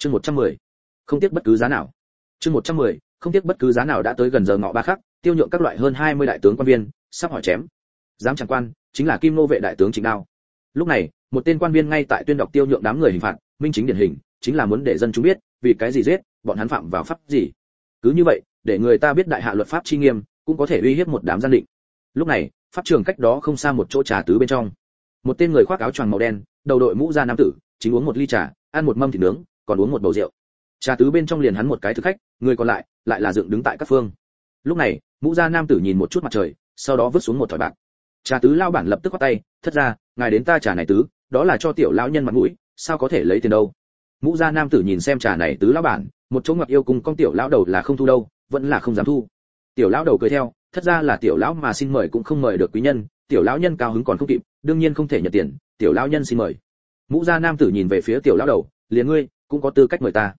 chương 110. không tiếc bất cứ giá nào. Chương 110. không tiếc bất cứ giá nào đã tới gần giờ ngọ ba khắc, tiêu nhượng các loại hơn 20 đại tướng quan viên, sắp hỏi chém. Giám chẳng quan, chính là kim nô vệ đại tướng chính đao. Lúc này, một tên quan viên ngay tại tuyên đọc tiêu nhượng đám người hình phạt, minh chính điển hình, chính là muốn để dân chúng biết, vì cái gì giết, bọn hắn phạm vào pháp gì. Cứ như vậy, để người ta biết đại hạ luật pháp chi nghiêm, cũng có thể uy hiếp một đám gian định. Lúc này, pháp trường cách đó không xa một chỗ trà tứ bên trong. Một tên người khoác áo choàng màu đen, đầu đội mũ da nam tử, chính uống một ly trà, ăn một mâm thịt nướng còn uống một bầu rượu. Trà tứ bên trong liền hắn một cái thực khách, người còn lại lại là dựng đứng tại các phương. Lúc này, mũ gia nam tử nhìn một chút mặt trời, sau đó vứt xuống một thỏi bạc. Trà tứ lao bản lập tức quát tay, thất ra ngài đến ta trà này tứ, đó là cho tiểu lão nhân mặt mũi, sao có thể lấy tiền đâu? Mũ gia nam tử nhìn xem trà này tứ lão bản, một chỗ ngọc yêu cùng con tiểu lão đầu là không thu đâu, vẫn là không dám thu. Tiểu lão đầu cười theo, thất ra là tiểu lão mà xin mời cũng không mời được quý nhân, tiểu lão nhân cao hứng còn không kịp, đương nhiên không thể nhận tiền, tiểu lão nhân xin mời. Mũ gia nam tử nhìn về phía tiểu lão đầu, liền ngươi cũng có tư cách mời ta.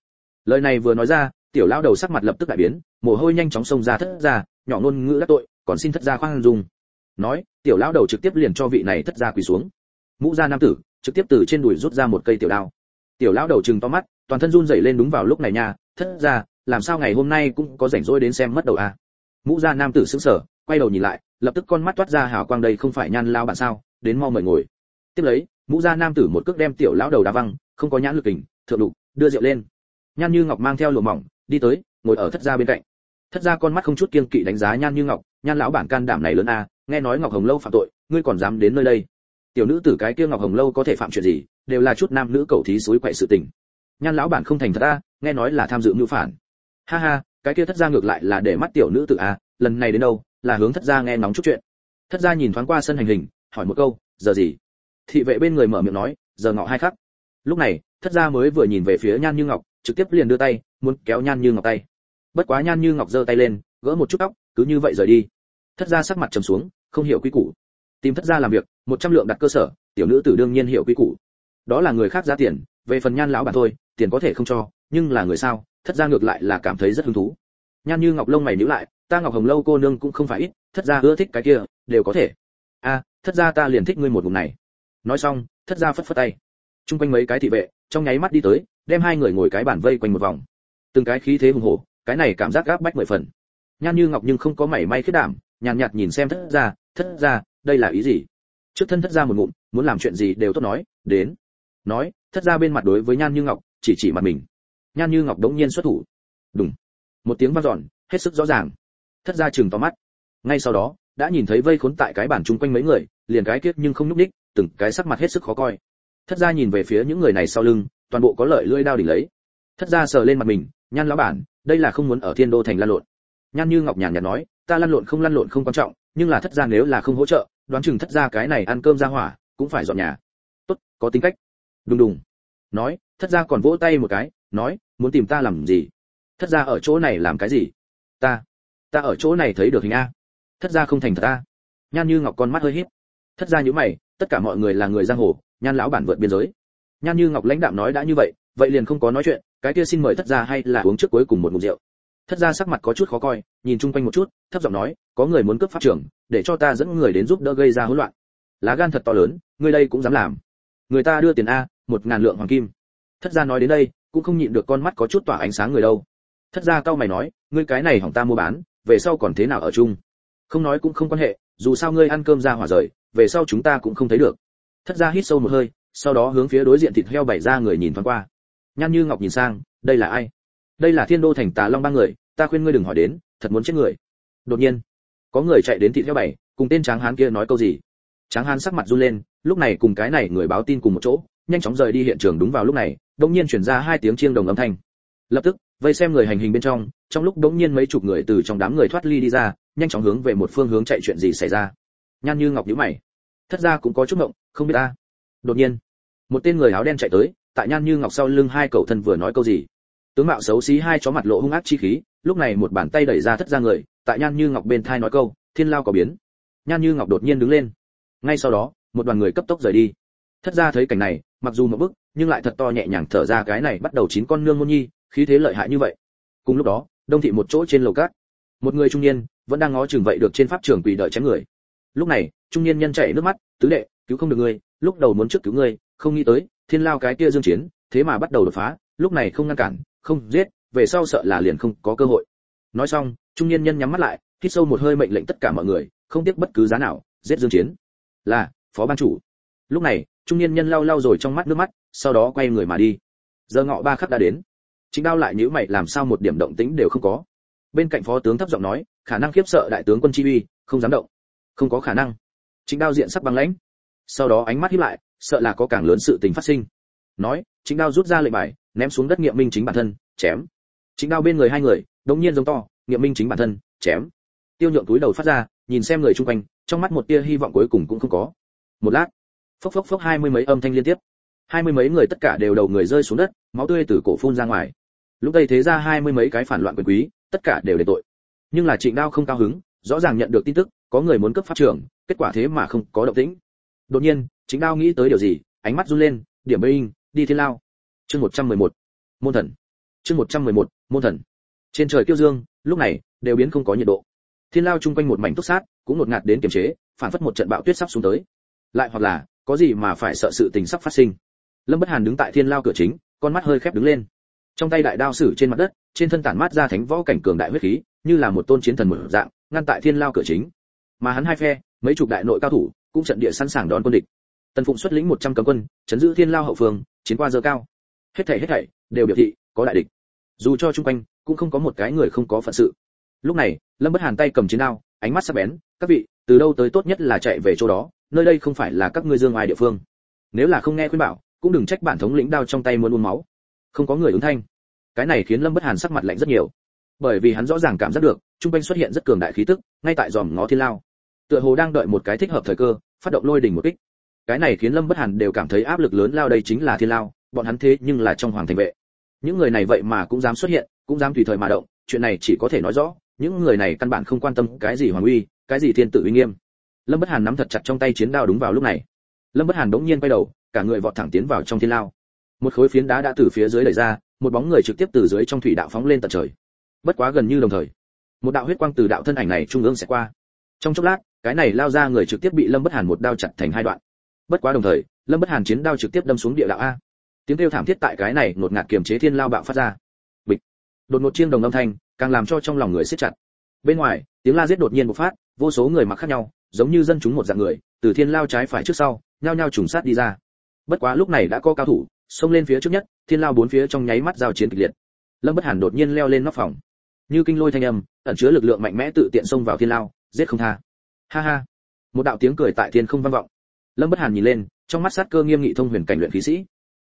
Lời này vừa nói ra, tiểu lão đầu sắc mặt lập tức đại biến, mồ hôi nhanh chóng xông ra thất ra nhỏ ngôn ngữ đắc tội, còn xin thất gia khoan dung. Nói, tiểu lão đầu trực tiếp liền cho vị này thất gia quỳ xuống. Mũ gia nam tử, trực tiếp từ trên đùi rút ra một cây tiểu đao. Tiểu lão đầu chừng to mắt, toàn thân run rẩy lên đúng vào lúc này nha, thất gia, làm sao ngày hôm nay cũng có rảnh rỗi đến xem mất đầu à mũ gia nam tử sững sờ, quay đầu nhìn lại, lập tức con mắt toát ra hào quang đây không phải nhan lao bạn sao, đến mau mời ngồi. Tiếp lấy, mũ gia nam tử một cước đem tiểu lão đầu đá văng, không có nhãn lực hình thượng đục đưa rượu lên. Nhan như ngọc mang theo lụa mỏng đi tới ngồi ở thất gia bên cạnh. Thất gia con mắt không chút kiên kỵ đánh giá nhan như ngọc nhan lão bản can đảm này lớn a à, nghe nói ngọc hồng lâu phạm tội ngươi còn dám đến nơi đây? Tiểu nữ tử cái kia ngọc hồng lâu có thể phạm chuyện gì đều là chút nam nữ cầu thí suối quậy sự tình. Nhan lão bản không thành thật a nghe nói là tham dự mưu phản. Ha ha cái kia thất gia ngược lại là để mắt tiểu nữ tử a lần này đến đâu là hướng thất gia nghe nóng chút chuyện. Thất gia nhìn thoáng qua sân hành hình hỏi một câu giờ gì? Thị vệ bên người mở miệng nói giờ ngọ hai khắc. Lúc này thất gia mới vừa nhìn về phía nhan như ngọc, trực tiếp liền đưa tay, muốn kéo nhan như ngọc tay. Bất quá nhan như ngọc giơ tay lên, gỡ một chút tóc, cứ như vậy rời đi. Thất gia sắc mặt trầm xuống, không hiểu quy củ. Tìm thất gia làm việc, một trăm lượng đặt cơ sở, tiểu nữ tử đương nhiên hiểu quy củ. Đó là người khác ra tiền, về phần nhan lão bản thôi, tiền có thể không cho, nhưng là người sao, thất gia ngược lại là cảm thấy rất hứng thú. Nhan như ngọc lông mày nhíu lại, ta ngọc hồng lâu cô nương cũng không phải ít, thất gia ưa thích cái kia, đều có thể. A, thất gia ta liền thích ngươi một vùng này. Nói xong, thất gia phất phất tay. Chung quanh mấy cái thị vệ trong nháy mắt đi tới đem hai người ngồi cái bàn vây quanh một vòng. Từng cái khí thế hùng hổ cái này cảm giác gáp bách mười phần. Nhan như ngọc nhưng không có mảy may khiết đảm nhàn nhạt, nhìn xem thất gia thất gia đây là ý gì? Trước thân thất gia một ngụm muốn làm chuyện gì đều tốt nói đến. Nói thất gia bên mặt đối với nhan như ngọc chỉ chỉ mặt mình. Nhan như ngọc đống nhiên xuất thủ. Đúng một tiếng vang dọn hết sức rõ ràng. Thất gia chừng to mắt. Ngay sau đó đã nhìn thấy vây khốn tại cái bàn chung quanh mấy người liền cái kiết nhưng không nhúc đích từng cái sắc mặt hết sức khó coi thất gia nhìn về phía những người này sau lưng, toàn bộ có lợi lưỡi đao đỉnh lấy. Thất gia sờ lên mặt mình, nhan lão bản, đây là không muốn ở thiên đô thành lăn lộn. Nhan như ngọc nhàn nhạt nói, ta lăn lộn không lăn lộn không quan trọng, nhưng là thất gia nếu là không hỗ trợ, đoán chừng thất gia cái này ăn cơm ra hỏa, cũng phải dọn nhà. Tốt, có tính cách. Đùng đùng. Nói, thất gia còn vỗ tay một cái, nói, muốn tìm ta làm gì? Thất gia ở chỗ này làm cái gì? Ta ta ở chỗ này thấy được hình a. Thất gia không thành thật ta nhan như ngọc con mắt hơi híp. Thất gia nhíu mày, tất cả mọi người là người giang hồ nhan lão bản vượt biên giới. Nhan như ngọc lãnh đạm nói đã như vậy vậy liền không có nói chuyện, cái kia xin mời thất gia hay là uống trước cuối cùng một ngụm rượu. Thất gia sắc mặt có chút khó coi, nhìn chung quanh một chút, thấp giọng nói, có người muốn cướp pháp trưởng để cho ta dẫn người đến giúp đỡ gây ra hỗn loạn. Lá gan thật to lớn ngươi đây cũng dám làm. Người ta đưa tiền a, một ngàn lượng hoàng kim. Thất gia nói đến đây, cũng không nhịn được con mắt có chút tỏa ánh sáng người đâu. Thất gia cau mày nói, ngươi cái này hỏng ta mua bán, về sau còn thế nào ở chung? Không nói cũng không quan hệ, dù sao ngươi ăn cơm ra hỏa rời, về sau chúng ta cũng không thấy được thất gia hít sâu một hơi, sau đó hướng phía đối diện thịt heo bày ra người nhìn thoáng qua. Nhan như ngọc nhìn sang, đây là ai? Đây là thiên đô thành tà long ba người, ta khuyên ngươi đừng hỏi đến, thật muốn chết người. Đột nhiên, có người chạy đến thịt heo bảy cùng tên tráng hán kia nói câu gì? Tráng hán sắc mặt run lên, lúc này cùng cái này người báo tin cùng một chỗ, nhanh chóng rời đi hiện trường đúng vào lúc này đống nhiên chuyển ra hai tiếng chiêng đồng âm thanh. Lập tức, vây xem người hành hình bên trong trong lúc đống nhiên mấy chục người từ trong đám người thoát ly đi ra, nhanh chóng hướng về một phương hướng chạy chuyện gì xảy ra. Nhan như ngọc nhíu mày. Thất ra cũng có chút ngộng không biết ta. Đột nhiên, một tên người áo đen chạy tới, tại nhan như ngọc sau lưng hai cậu thân vừa nói câu gì. Tướng mạo xấu xí hai chó mặt lộ hung ác chi khí, lúc này một bàn tay đẩy ra thất ra người, tại nhan như ngọc bên thai nói câu, thiên lao có biến. Nhan như ngọc đột nhiên đứng lên. Ngay sau đó, một đoàn người cấp tốc rời đi. Thất ra thấy cảnh này, mặc dù một bức nhưng lại thật to nhẹ nhàng thở ra cái này bắt đầu chín con nương môn nhi, khí thế lợi hại như vậy. Cùng lúc đó, đông thị một chỗ trên lầu cát, một người trung niên vẫn đang ngó chừng vậy được trên pháp trường quỳ đợi chém người. Lúc này, trung niên nhân chảy nước mắt, tứ đệ cứu không được ngươi, lúc đầu muốn trước cứu ngươi, không nghĩ tới, thiên lao cái kia dương chiến, thế mà bắt đầu đột phá, lúc này không ngăn cản, không giết, về sau sợ là liền không có cơ hội. Nói xong, trung niên nhân nhắm mắt lại, hít sâu một hơi mệnh lệnh tất cả mọi người, không tiếc bất cứ giá nào, giết dương chiến. Là, phó ban chủ. Lúc này, trung niên nhân lau lau rồi trong mắt nước mắt, sau đó quay người mà đi. Giờ ngọ ba khắc đã đến. Chính đao lại nhíu mày, làm sao một điểm động tĩnh đều không có? Bên cạnh phó tướng thấp giọng nói, khả năng khiếp sợ đại tướng quân chi uy, không dám động. Không có khả năng. Chính đao diện sắc băng lãnh sau đó ánh mắt híp lại, sợ là có càng lớn sự tình phát sinh. Nói chính đao rút ra lệnh bài, ném xuống đất nghiệm minh chính bản thân, chém. Chính đao bên người hai người, đống nhiên giống to, nghiệm minh chính bản thân, chém. Tiêu nhượng túi đầu phát ra, nhìn xem người chung quanh, trong mắt một tia hy vọng cuối cùng cũng không có. Một lát, phốc phốc phốc hai mươi mấy âm thanh liên tiếp. Hai mươi mấy người tất cả đều đầu người rơi xuống đất, máu tươi từ cổ phun ra ngoài. Lúc đây thế ra hai mươi mấy cái phản loạn quyền quý, tất cả đều để tội. Nhưng là trịnh đao không cao hứng, rõ ràng nhận được tin tức, có người muốn cấp pháp trưởng kết quả thế mà không có động tĩnh đột nhiên chính đao nghĩ tới điều gì, ánh mắt run lên, điểm binh đi thiên lao. Chương một trăm mười một, môn thần. Chương một trăm mười một, môn thần. Trên trời kiêu dương, lúc này, đều biến không có nhiệt độ. Thiên lao chung quanh một mảnh túc sát, cũng ngột ngạt đến kiềm chế, phản phất một trận bão tuyết sắp xuống tới. Lại hoặc là, có gì mà phải sợ sự tình sắp phát sinh. Lâm bất hàn đứng tại thiên lao cửa chính, con mắt hơi khép đứng lên. Trong tay đại đao sử trên mặt đất, trên thân tản mát ra thánh võ cảnh cường đại huyết khí, như là một tôn chiến thần mở dạng, ngăn tại thiên lao cửa chính. Mà hắn hai phe, mấy chục đại nội cao thủ cũng trận địa sẵn sàng đón quân địch. Tần phụng xuất lĩnh 100 cấm quân, chấn giữ thiên lao hậu phương, chiến qua giờ cao. Hết thảy hết thảy, đều biểu thị có đại địch. Dù cho chung quanh, cũng không có một cái người không có phận sự. Lúc này, lâm bất hàn tay cầm chiến đao, ánh mắt sắc bén, các vị, từ đâu tới tốt nhất là chạy về chỗ đó, nơi đây không phải là các ngươi dương ai địa phương. Nếu là không nghe khuyên bảo, cũng đừng trách bản thống lĩnh đao trong tay muốn uống máu. Không có người ứng thanh. Cái này khiến lâm bất hàn sắc mặt lạnh rất nhiều. Bởi vì hắn rõ ràng cảm giác được trung quanh xuất hiện rất cường đại khí tức, ngay tại dòm ngó thiên lao tựa hồ đang đợi một cái thích hợp thời cơ, phát động lôi đỉnh một kích. Cái này khiến lâm bất hàn đều cảm thấy áp lực lớn lao đây chính là thiên lao, bọn hắn thế nhưng là trong hoàng thành vệ. Những người này vậy mà cũng dám xuất hiện, cũng dám tùy thời mà động, chuyện này chỉ có thể nói rõ, những người này căn bản không quan tâm cái gì hoàng uy, cái gì thiên tử uy nghiêm. Lâm bất hàn nắm thật chặt trong tay chiến đao đúng vào lúc này. Lâm bất hàn đống nhiên quay đầu, cả người vọt thẳng tiến vào trong thiên lao. Một khối phiến đá đã từ phía dưới đẩy ra, một bóng người trực tiếp từ dưới trong thủy đạo phóng lên tận trời. Bất quá gần như đồng thời, một đạo huyết quang từ đạo thân ảnh này trung ương sẽ qua. Trong chốc lát cái này lao ra người trực tiếp bị lâm bất hàn một đao chặt thành hai đoạn. Bất quá đồng thời, lâm bất hàn chiến đao trực tiếp đâm xuống địa đạo a. Tiếng kêu thảm thiết tại cái này ngột ngạt kiềm chế thiên lao bạo phát ra. Bịch. Đột ngột chiêng đồng âm thanh, càng làm cho trong lòng người siết chặt. Bên ngoài, tiếng la giết đột nhiên một phát, vô số người mặc khác nhau, giống như dân chúng một dạng người, từ thiên lao trái phải trước sau, nhao nhao trùng sát đi ra. Bất quá lúc này đã có cao thủ, xông lên phía trước nhất, thiên lao bốn phía trong nháy mắt giao chiến kịch liệt. Lâm bất hàn đột nhiên leo lên nóc phòng. Như kinh lôi thanh âm, ẩn chứa lực lượng mạnh mẽ tự tiện xông vào thiên lao, giết không tha ha ha. Một đạo tiếng cười tại thiên không vang vọng. Lâm bất hàn nhìn lên, trong mắt sát cơ nghiêm nghị thông huyền cảnh luyện khí sĩ.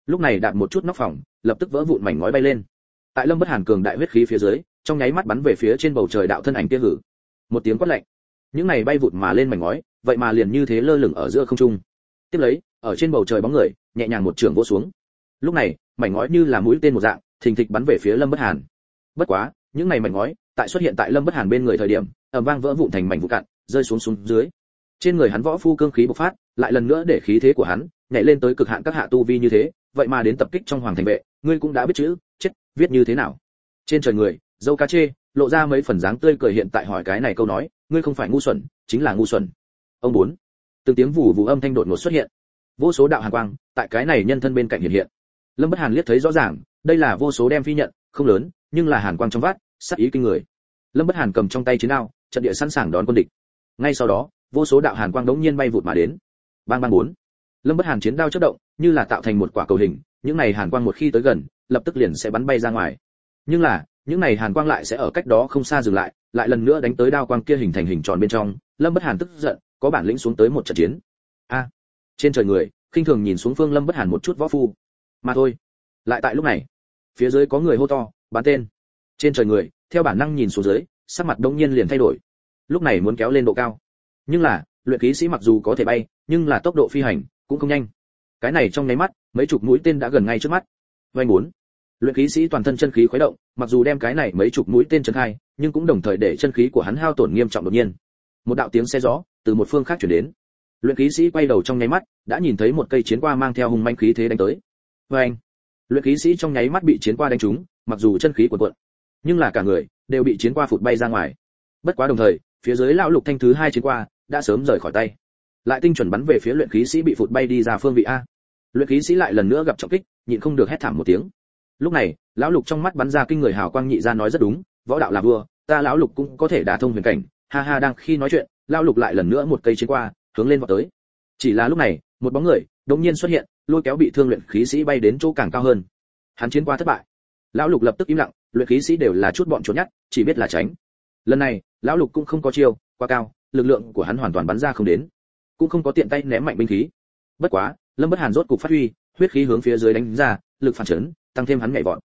Lúc này đạp một chút nóc phòng, lập tức vỡ vụn mảnh ngói bay lên. Tại lâm bất hàn cường đại huyết khí phía dưới, trong nháy mắt bắn về phía trên bầu trời đạo thân ảnh kia hử. Một tiếng quát lạnh. Những này bay vụt mà lên mảnh ngói, vậy mà liền như thế lơ lửng ở giữa không trung. Tiếp lấy, ở trên bầu trời bóng người, nhẹ nhàng một trường vỗ xuống. Lúc này, mảnh ngói như là mũi tên một dạng, thình thịch bắn về phía lâm bất hàn. Bất quá những này mảnh ngói, tại xuất hiện tại lâm bất hàn bên người thời điểm, ầm vang vỡ vụn thành mảnh vụ cạn, rơi xuống xuống dưới. Trên người hắn võ phu cương khí bộc phát, lại lần nữa để khí thế của hắn nhảy lên tới cực hạn các hạ tu vi như thế, vậy mà đến tập kích trong hoàng thành vệ, ngươi cũng đã biết chữ, chết, viết như thế nào? Trên trời người, dâu cá chê, lộ ra mấy phần dáng tươi cười hiện tại hỏi cái này câu nói, ngươi không phải ngu xuẩn, chính là ngu xuẩn. Ông bốn, từng tiếng vù vù âm thanh đột ngột xuất hiện. Vô số đạo hàn quang tại cái này nhân thân bên cạnh hiện hiện. Lâm bất hàn liếc thấy rõ ràng, đây là vô số đem phi nhận, không lớn nhưng là hàn quang trong vắt, sắc ý kinh người. Lâm bất hàn cầm trong tay chiến đao, trận địa sẵn sàng đón quân địch. Ngay sau đó, vô số đạo hàn quang đống nhiên bay vụt mà đến. Bang bang bốn. Lâm bất hàn chiến đao chớp động, như là tạo thành một quả cầu hình, những này hàn quang một khi tới gần, lập tức liền sẽ bắn bay ra ngoài. Nhưng là, những này hàn quang lại sẽ ở cách đó không xa dừng lại lại lần nữa đánh tới đao quang kia hình thành hình tròn bên trong, lâm bất hàn tức giận, có bản lĩnh xuống tới một trận chiến. A. Trên trời người, khinh thường nhìn xuống phương lâm bất hàn một chút võ phu. Mà thôi. Lại tại lúc này, phía dưới có người hô to bán tên. Trên trời người, theo bản năng nhìn xuống dưới, sắc mặt đông nhiên liền thay đổi. Lúc này muốn kéo lên độ cao. Nhưng là, luyện khí sĩ mặc dù có thể bay, nhưng là tốc độ phi hành cũng không nhanh. Cái này trong nháy mắt, mấy chục mũi tên đã gần ngay trước mắt. Vay muốn luyện khí sĩ toàn thân chân khí khuấy động, mặc dù đem cái này mấy chục mũi tên chân khai, nhưng cũng đồng thời để chân khí của hắn hao tổn nghiêm trọng đột nhiên. Một đạo tiếng xe gió từ một phương khác chuyển đến. Luyện khí sĩ quay đầu trong nháy mắt, đã nhìn thấy một cây chiến qua mang theo hung manh khí thế đánh tới. Vê anh luyện khí sĩ trong nháy mắt bị chiến qua đánh trúng mặc dù chân khí của cuộn, nhưng là cả người đều bị chiến qua phụt bay ra ngoài. Bất quá đồng thời, phía dưới lão lục thanh thứ hai chiến qua đã sớm rời khỏi tay. Lại tinh chuẩn bắn về phía luyện khí sĩ bị phụt bay đi ra phương vị a. Luyện khí sĩ lại lần nữa gặp trọng kích, nhịn không được hét thảm một tiếng. Lúc này, lão lục trong mắt bắn ra kinh người hào quang nhị ra nói rất đúng, võ đạo là vua, ta lão lục cũng có thể đả thông huyền cảnh. Ha ha, đang khi nói chuyện, lão lục lại lần nữa một cây chiến qua, hướng lên vọt tới. Chỉ là lúc này, một bóng người đột nhiên xuất hiện, lôi kéo bị thương luyện khí sĩ bay đến chỗ càng cao hơn. Hắn chiến qua thất bại lão lục lập tức im lặng, luyện khí sĩ đều là chút bọn trốn nhát chỉ biết là tránh. Lần này, lão lục cũng không có chiêu, quá cao, lực lượng của hắn hoàn toàn bắn ra không đến. Cũng không có tiện tay ném mạnh binh khí. Bất quá, lâm bất hàn rốt cục phát huy, huyết khí hướng phía dưới đánh ra, lực phản chấn, tăng thêm hắn nhảy vọt.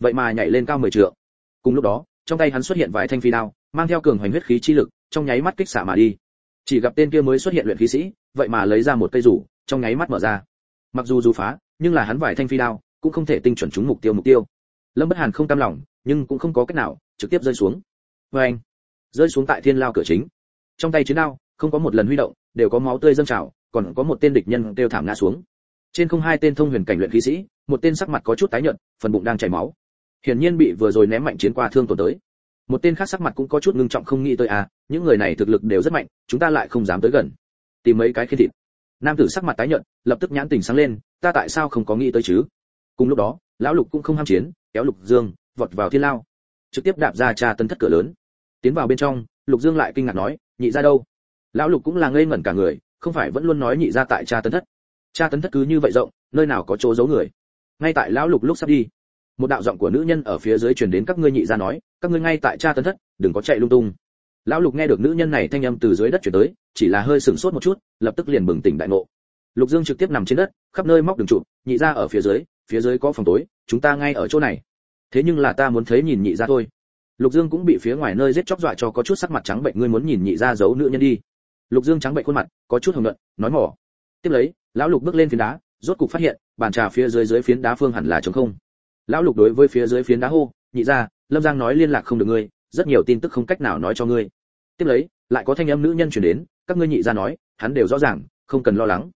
Vậy mà nhảy lên cao mười trượng. Cùng lúc đó, trong tay hắn xuất hiện vài thanh phi đao, mang theo cường hoành huyết khí chi lực, trong nháy mắt kích xả mà đi. Chỉ gặp tên kia mới xuất hiện luyện khí sĩ, vậy mà lấy ra một cây rủ, trong nháy mắt mở ra. Mặc dù dù phá, nhưng là hắn vài thanh phi đao, cũng không thể tinh chuẩn trúng mục tiêu mục tiêu lâm bất hàn không cam lòng, nhưng cũng không có cách nào, trực tiếp rơi xuống. Vê anh, rơi xuống tại thiên lao cửa chính. Trong tay chiến đao, không có một lần huy động, đều có máu tươi dâng trào, còn có một tên địch nhân kêu thảm ngã xuống. Trên không hai tên thông huyền cảnh luyện khí sĩ, một tên sắc mặt có chút tái nhợt, phần bụng đang chảy máu. Hiển nhiên bị vừa rồi ném mạnh chiến qua thương tổn tới. Một tên khác sắc mặt cũng có chút ngưng trọng không nghĩ tới à những người này thực lực đều rất mạnh, chúng ta lại không dám tới gần. Tìm mấy cái khi thịt. Nam tử sắc mặt tái nhợt, lập tức nhãn tình sáng lên, ta tại sao không có nghĩ tới chứ? Cùng lúc đó, lão lục cũng không ham chiến kéo lục dương, vọt vào thiên lao. Trực tiếp đạp ra trà tân thất cửa lớn. Tiến vào bên trong, lục dương lại kinh ngạc nói, nhị ra đâu? Lão lục cũng là ngây ngẩn cả người, không phải vẫn luôn nói nhị ra tại cha tấn thất. Cha tấn thất cứ như vậy rộng, nơi nào có chỗ giấu người. Ngay tại lão lục lúc sắp đi, một đạo giọng của nữ nhân ở phía dưới truyền đến các ngươi nhị ra nói, các ngươi ngay tại cha tấn thất, đừng có chạy lung tung. Lão lục nghe được nữ nhân này thanh âm từ dưới đất truyền tới, chỉ là hơi sửng sốt một chút, lập tức liền bừng tỉnh đại ngộ. Lục dương trực tiếp nằm trên đất, khắp nơi móc đường trụ, nhị ra ở phía dưới phía dưới có phòng tối, chúng ta ngay ở chỗ này. Thế nhưng là ta muốn thấy nhìn nhị ra thôi. Lục dương cũng bị phía ngoài nơi giết chóc dọa cho có chút sắc mặt trắng bệnh, ngươi muốn nhìn nhị ra giấu nữ nhân đi. Lục dương trắng bệnh khuôn mặt, có chút hồng nhuận, nói mỏ. Tiếp lấy, lão lục bước lên phiến đá, rốt cục phát hiện, bàn trà phía dưới dưới phiến đá phương hẳn là trống không. Lão lục đối với phía dưới phiến đá hô, nhị ra, lâm giang nói liên lạc không được ngươi, rất nhiều tin tức không cách nào nói cho ngươi. Tiếp lấy, lại có thanh âm nữ nhân truyền đến, các ngươi nhị ra nói, hắn đều rõ ràng, không cần lo lắng.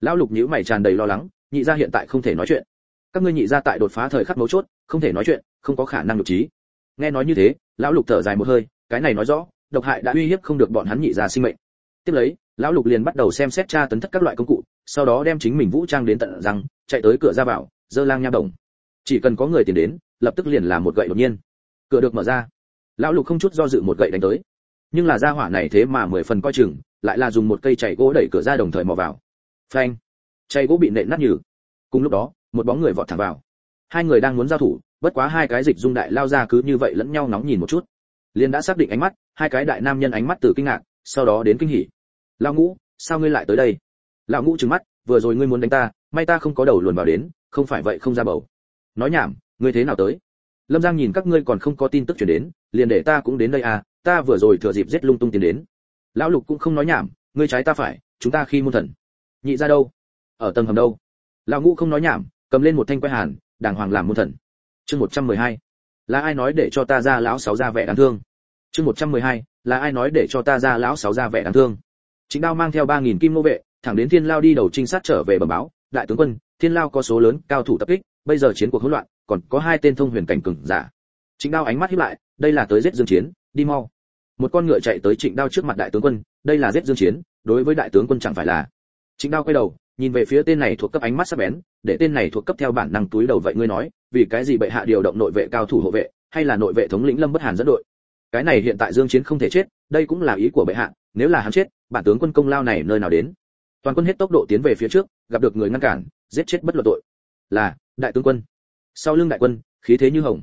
Lão lục nhíu mày tràn đầy lo lắng, nhị ra hiện tại không thể nói chuyện các ngươi nhị ra tại đột phá thời khắc mấu chốt, không thể nói chuyện, không có khả năng đột trí. Nghe nói như thế, lão lục thở dài một hơi, cái này nói rõ, độc hại đã uy hiếp không được bọn hắn nhị ra sinh mệnh. Tiếp lấy, lão lục liền bắt đầu xem xét tra tấn thất các loại công cụ, sau đó đem chính mình vũ trang đến tận răng, chạy tới cửa ra vào, dơ lang nha đồng chỉ cần có người tiền đến, lập tức liền làm một gậy đột nhiên. Cửa được mở ra. Lão lục không chút do dự một gậy đánh tới. Nhưng là gia hỏa này thế mà mười phần coi chừng, lại là dùng một cây chảy gỗ đẩy cửa ra đồng thời mò vào. Phanh. Chảy gỗ bị nện nát nhừ. Cùng lúc đó một bóng người vọt thẳng vào. Hai người đang muốn giao thủ, bất quá hai cái dịch dung đại lao ra cứ như vậy lẫn nhau nóng nhìn một chút. Liền đã xác định ánh mắt, hai cái đại nam nhân ánh mắt từ kinh ngạc, sau đó đến kinh hỉ. Lão ngũ, sao ngươi lại tới đây? Lão ngũ trừng mắt, vừa rồi ngươi muốn đánh ta, may ta không có đầu luồn vào đến, không phải vậy không ra bầu. Nói nhảm, ngươi thế nào tới? Lâm giang nhìn các ngươi còn không có tin tức chuyển đến, liền để ta cũng đến đây à ta vừa rồi thừa dịp giết lung tung tiến đến. Lão lục cũng không nói nhảm, ngươi trái ta phải, chúng ta khi môn thần. Nhị ra đâu? Ở tầng hầm đâu? Lão ngũ không nói nhảm cầm lên một thanh quay hàn, đàng hoàng làm môn thần. Chương một trăm mười hai, là ai nói để cho ta ra lão sáu ra vẻ đáng thương? Chương một trăm mười hai, là ai nói để cho ta ra lão sáu ra vẻ đáng thương? Chính đao mang theo ba nghìn kim nô vệ, thẳng đến thiên lao đi đầu trinh sát trở về bẩm báo, đại tướng quân, thiên lao có số lớn cao thủ tập kích, bây giờ chiến cuộc hỗn loạn, còn có hai tên thông huyền cảnh cường giả. Trịnh đao ánh mắt hiếp lại, đây là tới giết dương chiến, đi mau. Một con ngựa chạy tới trịnh đao trước mặt đại tướng quân, đây là giết dương chiến, đối với đại tướng quân chẳng phải là. Trịnh đao quay đầu nhìn về phía tên này thuộc cấp ánh mắt sắc bén, để tên này thuộc cấp theo bản năng túi đầu vậy ngươi nói, vì cái gì bệ hạ điều động nội vệ cao thủ hộ vệ, hay là nội vệ thống lĩnh lâm bất hàn dẫn đội? Cái này hiện tại dương chiến không thể chết, đây cũng là ý của bệ hạ, nếu là hắn chết, bản tướng quân công lao này nơi nào đến? Toàn quân hết tốc độ tiến về phía trước, gặp được người ngăn cản, giết chết bất luận tội. Là, đại tướng quân. Sau lưng đại quân, khí thế như hồng.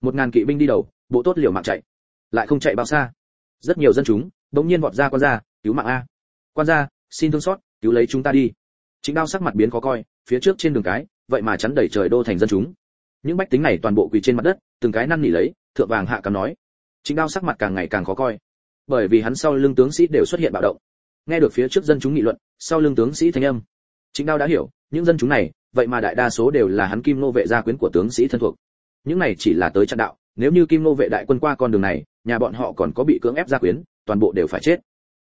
Một ngàn kỵ binh đi đầu, bộ tốt liều mạng chạy. Lại không chạy bao xa. Rất nhiều dân chúng, đống nhiên vọt ra quan gia, cứu mạng a. Quan gia, xin thương xót, cứu lấy chúng ta đi chính đao sắc mặt biến khó coi, phía trước trên đường cái, vậy mà chắn đẩy trời đô thành dân chúng. Những bách tính này toàn bộ quỳ trên mặt đất, từng cái năn nỉ lấy, thượng vàng hạ cắm nói. Chính đao sắc mặt càng ngày càng khó coi. Bởi vì hắn sau lưng tướng sĩ đều xuất hiện bạo động. Nghe được phía trước dân chúng nghị luận, sau lưng tướng sĩ thanh âm. Chính đao đã hiểu, những dân chúng này, vậy mà đại đa số đều là hắn kim nô vệ gia quyến của tướng sĩ thân thuộc. Những này chỉ là tới chặn đạo, nếu như kim nô vệ đại quân qua con đường này, nhà bọn họ còn có bị cưỡng ép gia quyến, toàn bộ đều phải chết.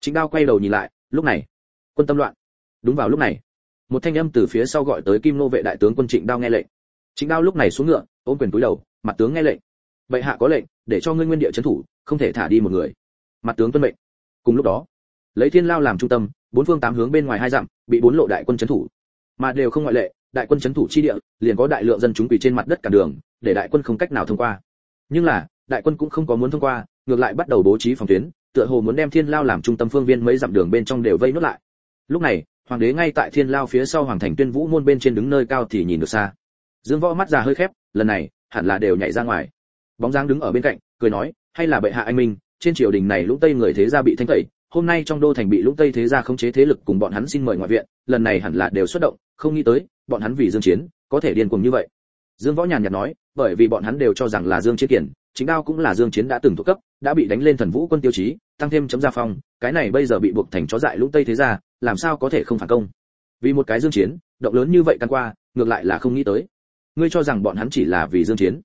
Chính đao quay đầu nhìn lại, lúc này, quân tâm loạn. Đúng vào lúc này một thanh âm từ phía sau gọi tới kim nô vệ đại tướng quân trịnh đao nghe lệnh. Trịnh đao lúc này xuống ngựa, ôm quyền túi đầu, mặt tướng nghe lệnh. Bệ hạ có lệnh, để cho ngươi nguyên địa trấn thủ, không thể thả đi một người. Mặt tướng tuân mệnh. Cùng lúc đó, lấy thiên lao làm trung tâm, bốn phương tám hướng bên ngoài hai dặm, bị bốn lộ đại quân trấn thủ. Mà đều không ngoại lệ, đại quân chấn thủ chi địa, liền có đại lượng dân chúng quỳ trên mặt đất cả đường, để đại quân không cách nào thông qua. Nhưng là, đại quân cũng không có muốn thông qua, ngược lại bắt đầu bố trí phòng tuyến, tựa hồ muốn đem thiên lao làm trung tâm phương viên mấy dặm đường bên trong đều vây nốt lại. Lúc này hoàng đế ngay tại thiên lao phía sau hoàng thành tuyên vũ môn bên trên đứng nơi cao thì nhìn được xa. Dương võ mắt già hơi khép, lần này, hẳn là đều nhảy ra ngoài. Bóng dáng đứng ở bên cạnh, cười nói, hay là bệ hạ anh minh, trên triều đình này lũng tây người thế gia bị thanh tẩy, hôm nay trong đô thành bị lũng tây thế gia khống chế thế lực cùng bọn hắn xin mời ngoại viện, lần này hẳn là đều xuất động, không nghĩ tới, bọn hắn vì dương chiến, có thể điên cuồng như vậy. Dương võ nhàn nhạt nói, bởi vì bọn hắn đều cho rằng là dương chiến kiển, chính đao cũng là dương chiến đã từng thuộc cấp, đã bị đánh lên thần vũ quân tiêu chí, tăng thêm chấm gia phong, cái này bây giờ bị buộc thành chó dại lũng tây thế gia làm sao có thể không phản công? Vì một cái dương chiến, động lớn như vậy căn qua, ngược lại là không nghĩ tới. Ngươi cho rằng bọn hắn chỉ là vì dương chiến?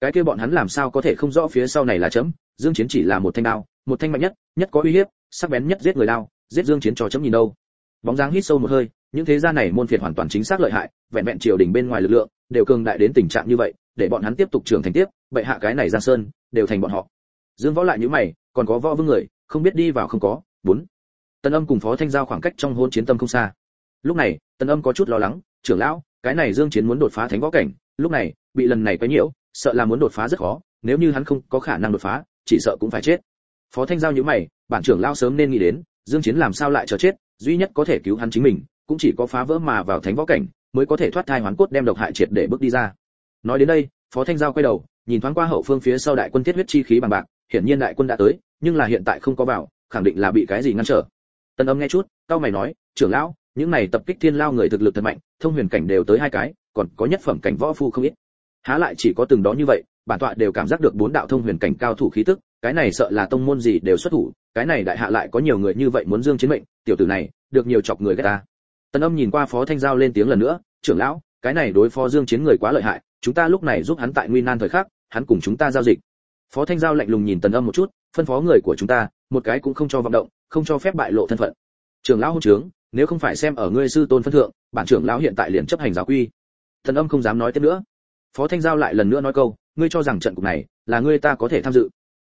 Cái kia bọn hắn làm sao có thể không rõ phía sau này là chấm? Dương chiến chỉ là một thanh đao, một thanh mạnh nhất nhất có uy hiếp, sắc bén nhất giết người đao, giết dương chiến cho chấm nhìn đâu. Bóng dáng hít sâu một hơi, những thế gia này môn phiệt hoàn toàn chính xác lợi hại, vẹn vẹn triều đình bên ngoài lực lượng, đều cường đại đến tình trạng như vậy, để bọn hắn tiếp tục trưởng thành tiếp, bệ hạ cái này giang sơn, đều thành bọn họ. Dương võ lại như mày, còn có võ vương người, không biết đi vào không có. Bốn tần âm cùng phó thanh giao khoảng cách trong hôn chiến tâm không xa. Lúc này, tần âm có chút lo lắng, trưởng lão, cái này dương chiến muốn đột phá thánh võ cảnh, lúc này, bị lần này quấy nhiễu, sợ là muốn đột phá rất khó, nếu như hắn không có khả năng đột phá, chỉ sợ cũng phải chết. Phó thanh giao nhíu mày, bản trưởng lão sớm nên nghĩ đến, dương chiến làm sao lại chờ chết, duy nhất có thể cứu hắn chính mình, cũng chỉ có phá vỡ mà vào thánh võ cảnh, mới có thể thoát thai hoán cốt đem độc hại triệt để bước đi ra. Nói đến đây, phó thanh giao quay đầu, nhìn thoáng qua hậu phương phía sau đại quân thiết huyết chi khí bằng bạc, hiển nhiên đại quân đã tới, nhưng là hiện tại không có vào, khẳng định là bị cái gì ngăn trở tân âm nghe chút cao mày nói, trưởng lão, những này tập kích thiên lao người thực lực thật mạnh, thông huyền cảnh đều tới hai cái, còn có nhất phẩm cảnh võ phu không ít. Há lại chỉ có từng đó như vậy, bản tọa đều cảm giác được bốn đạo thông huyền cảnh cao thủ khí tức, cái này sợ là tông môn gì đều xuất thủ, cái này đại hạ lại có nhiều người như vậy muốn dương chiến mệnh, tiểu tử này, được nhiều chọc người ghét ta. Tân âm nhìn qua phó thanh giao lên tiếng lần nữa, trưởng lão, cái này đối phó dương chiến người quá lợi hại, chúng ta lúc này giúp hắn tại nguy nan thời khắc, hắn cùng chúng ta giao dịch. Phó thanh giao lạnh lùng nhìn tần âm một chút, phân phó người của chúng ta, một cái cũng không cho vọng động không cho phép bại lộ thân phận. Trưởng lão hôn trướng, nếu không phải xem ở ngươi sư tôn phân thượng, bản trưởng lão hiện tại liền chấp hành giáo quy. Thần âm không dám nói tiếp nữa. Phó thanh giao lại lần nữa nói câu, ngươi cho rằng trận cục này là ngươi ta có thể tham dự.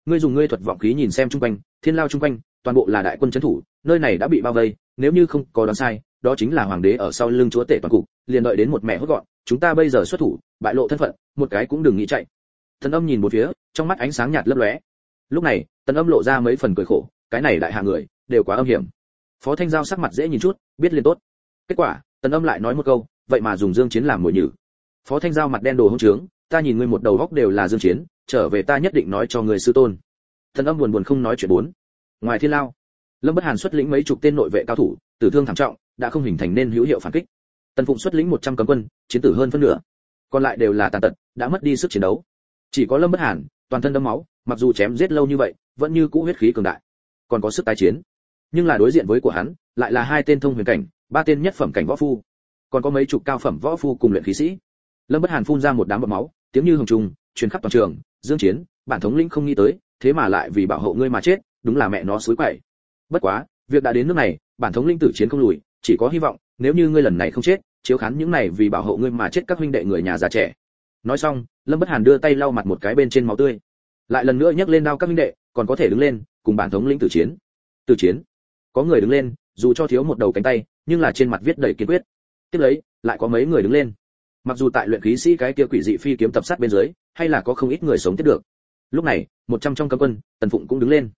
Ngươi dùng ngươi thuật vọng khí nhìn xem chung quanh, thiên lao chung quanh, toàn bộ là đại quân trấn thủ, nơi này đã bị bao vây, nếu như không có đoán sai, đó chính là hoàng đế ở sau lưng chúa tể toàn cục, liền đợi đến một mẹ hốt gọn, chúng ta bây giờ xuất thủ, bại lộ thân phận, một cái cũng đừng nghĩ chạy. Thần âm nhìn một phía, trong mắt ánh sáng nhạt lấp lóe. Lúc này tần âm lộ ra mấy phần cười khổ cái này đại hạ người, đều quá âm hiểm. Phó thanh giao sắc mặt dễ nhìn chút, biết liền tốt. Kết quả, tần âm lại nói một câu, vậy mà dùng dương chiến làm mồi nhử. Phó thanh giao mặt đen đồ hông trướng, ta nhìn ngươi một đầu góc đều là dương chiến, trở về ta nhất định nói cho người sư tôn. Tần âm buồn buồn không nói chuyện bốn. Ngoài thiên lao, lâm bất hàn xuất lĩnh mấy chục tên nội vệ cao thủ, tử thương thảm trọng, đã không hình thành nên hữu hiệu phản kích. Tần phụng xuất lĩnh 100 cấm quân, chiến tử hơn phân nửa. Còn lại đều là tàn tật, đã mất đi sức chiến đấu. Chỉ có lâm bất hàn, toàn thân đẫm máu, mặc dù chém giết lâu như vậy, vẫn như cũ huyết khí cường đại còn có sức tái chiến. Nhưng là đối diện với của hắn, lại là hai tên thông huyền cảnh, ba tên nhất phẩm cảnh võ phu. Còn có mấy chục cao phẩm võ phu cùng luyện khí sĩ. Lâm bất hàn phun ra một đám bọt máu, tiếng như hồng trùng, truyền khắp toàn trường, dương chiến, bản thống lĩnh không nghĩ tới, thế mà lại vì bảo hộ ngươi mà chết, đúng là mẹ nó suối quậy. Bất quá, việc đã đến nước này, bản thống lĩnh tử chiến không lùi, chỉ có hy vọng, nếu như ngươi lần này không chết, chiếu khán những này vì bảo hộ ngươi mà chết các huynh đệ người nhà già trẻ. Nói xong, lâm bất hàn đưa tay lau mặt một cái bên trên máu tươi lại lần nữa nhấc lên đao các minh đệ, còn có thể đứng lên, cùng bản thống lĩnh tử chiến. Tử chiến. Có người đứng lên, dù cho thiếu một đầu cánh tay, nhưng là trên mặt viết đầy kiên quyết. Tiếp lấy, lại có mấy người đứng lên. Mặc dù tại luyện khí sĩ cái kia quỷ dị phi kiếm tập sát bên dưới, hay là có không ít người sống tiếp được. Lúc này, một trăm trong cấm quân, tần phụng cũng đứng lên.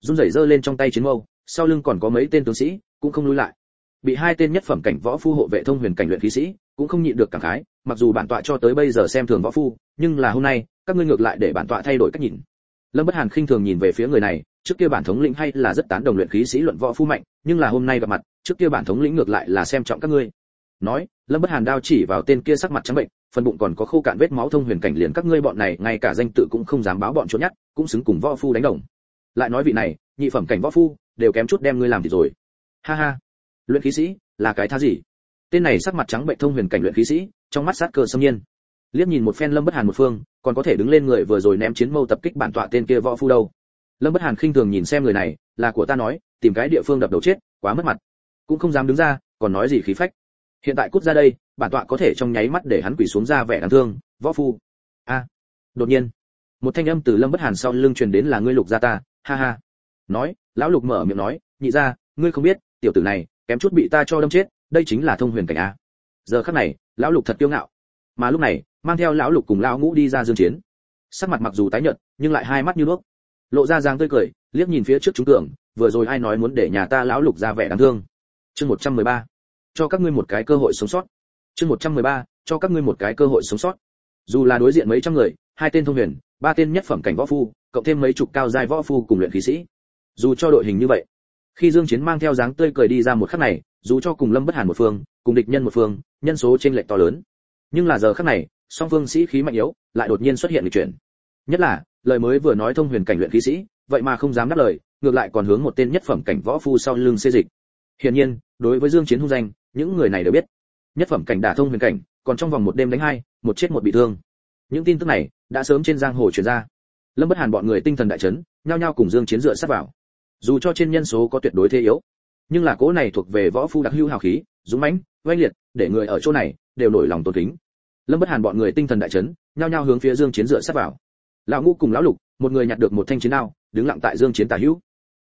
Run rẩy giơ lên trong tay chiến mâu, sau lưng còn có mấy tên tướng sĩ, cũng không lùi lại. Bị hai tên nhất phẩm cảnh võ phu hộ vệ thông huyền cảnh luyện khí sĩ, cũng không nhịn được cảm khái, mặc dù bản tọa cho tới bây giờ xem thường võ phu, nhưng là hôm nay các ngươi ngược lại để bản tọa thay đổi cách nhìn. Lâm bất hàn khinh thường nhìn về phía người này, trước kia bản thống lĩnh hay là rất tán đồng luyện khí sĩ luận võ phu mạnh, nhưng là hôm nay gặp mặt, trước kia bản thống lĩnh ngược lại là xem trọng các ngươi. Nói, lâm bất hàn đao chỉ vào tên kia sắc mặt trắng bệnh, phần bụng còn có khô cạn vết máu thông huyền cảnh liền các ngươi bọn này, ngay cả danh tự cũng không dám báo bọn trốn nhát, cũng xứng cùng võ phu đánh đồng. Lại nói vị này, nhị phẩm cảnh võ phu, đều kém chút đem ngươi làm thì rồi. Ha ha. Luyện khí sĩ, là cái tha gì? Tên này sắc mặt trắng bệnh thông huyền cảnh luyện khí sĩ, trong mắt sát cơ xâm nhiên liếc nhìn một phen lâm bất hàn một phương, còn có thể đứng lên người vừa rồi ném chiến mâu tập kích bản tọa tên kia võ phu đâu. Lâm bất hàn khinh thường nhìn xem người này, là của ta nói, tìm cái địa phương đập đầu chết, quá mất mặt. Cũng không dám đứng ra, còn nói gì khí phách. Hiện tại cút ra đây, bản tọa có thể trong nháy mắt để hắn quỳ xuống ra vẻ đáng thương, võ phu. A, đột nhiên, một thanh âm từ lâm bất hàn sau lưng truyền đến là ngươi lục gia ta, ha ha. Nói, lão lục mở miệng nói, nhị gia, ngươi không biết, tiểu tử này, kém chút bị ta cho đâm chết, đây chính là thông huyền cảnh a. Giờ khắc này, lão lục thật kiêu ngạo mà lúc này, mang theo lão lục cùng lão ngũ đi ra dương chiến. Sắc mặt mặc dù tái nhợt, nhưng lại hai mắt như nước. Lộ ra dáng tươi cười, liếc nhìn phía trước chúng tưởng, vừa rồi ai nói muốn để nhà ta lão lục ra vẻ đáng thương. Chương 113. cho các ngươi một cái cơ hội sống sót. Chương 113. cho các ngươi một cái cơ hội sống sót. Dù là đối diện mấy trăm người, hai tên thông huyền, ba tên nhất phẩm cảnh võ phu, cộng thêm mấy chục cao giai võ phu cùng luyện khí sĩ. Dù cho đội hình như vậy, khi dương chiến mang theo dáng tươi cười đi ra một khắc này, dù cho cùng lâm bất hàn một phương, cùng địch nhân một phương, nhân số trên lệch to lớn nhưng là giờ khắc này, song phương sĩ khí mạnh yếu, lại đột nhiên xuất hiện lịch chuyển. Nhất là, lời mới vừa nói thông huyền cảnh luyện khí sĩ, vậy mà không dám đáp lời, ngược lại còn hướng một tên nhất phẩm cảnh võ phu sau lưng xê dịch. Hiển nhiên, đối với dương chiến hung danh, những người này đều biết. Nhất phẩm cảnh đả thông huyền cảnh, còn trong vòng một đêm đánh hai, một chết một bị thương. Những tin tức này, đã sớm trên giang hồ truyền ra. Lâm bất hàn bọn người tinh thần đại chấn, nhao nhao cùng dương chiến dựa sát vào. Dù cho trên nhân số có tuyệt đối thế yếu, nhưng là cố này thuộc về võ phu đặc hữu hào khí, dũng mãnh, oanh liệt, để người ở chỗ này, đều nổi lòng tôn kính lâm bất hàn bọn người tinh thần đại chấn, nhao nhao hướng phía dương chiến dựa sát vào. Lão ngũ cùng lão lục, một người nhặt được một thanh chiến đao, đứng lặng tại dương chiến tả hữu.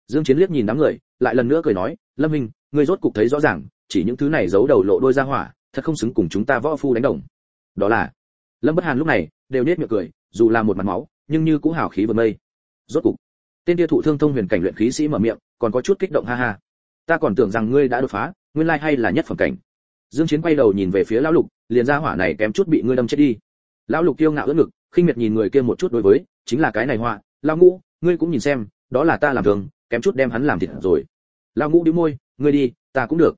Dương chiến liếc nhìn đám người, lại lần nữa cười nói, lâm minh, ngươi rốt cục thấy rõ ràng, chỉ những thứ này giấu đầu lộ đôi ra hỏa, thật không xứng cùng chúng ta võ phu đánh đồng. Đó là, lâm bất hàn lúc này, đều nét miệng cười, dù là một mặt máu, nhưng như cũng hào khí vừa mây. Rốt cục, tên kia thụ thương thông huyền cảnh luyện khí sĩ mở miệng, còn có chút kích động ha ha. Ta còn tưởng rằng ngươi đã đột phá, nguyên lai hay là nhất phẩm cảnh. Dương chiến quay đầu nhìn về phía lão lục liền ra hỏa này kém chút bị ngươi đâm chết đi. Lão lục kiêu ngạo ưỡn ngực, khinh miệt nhìn người kia một chút đối với, chính là cái này họa, lão ngũ, ngươi cũng nhìn xem, đó là ta làm thường, kém chút đem hắn làm thịt rồi. Lão ngũ đĩu môi, ngươi đi, ta cũng được.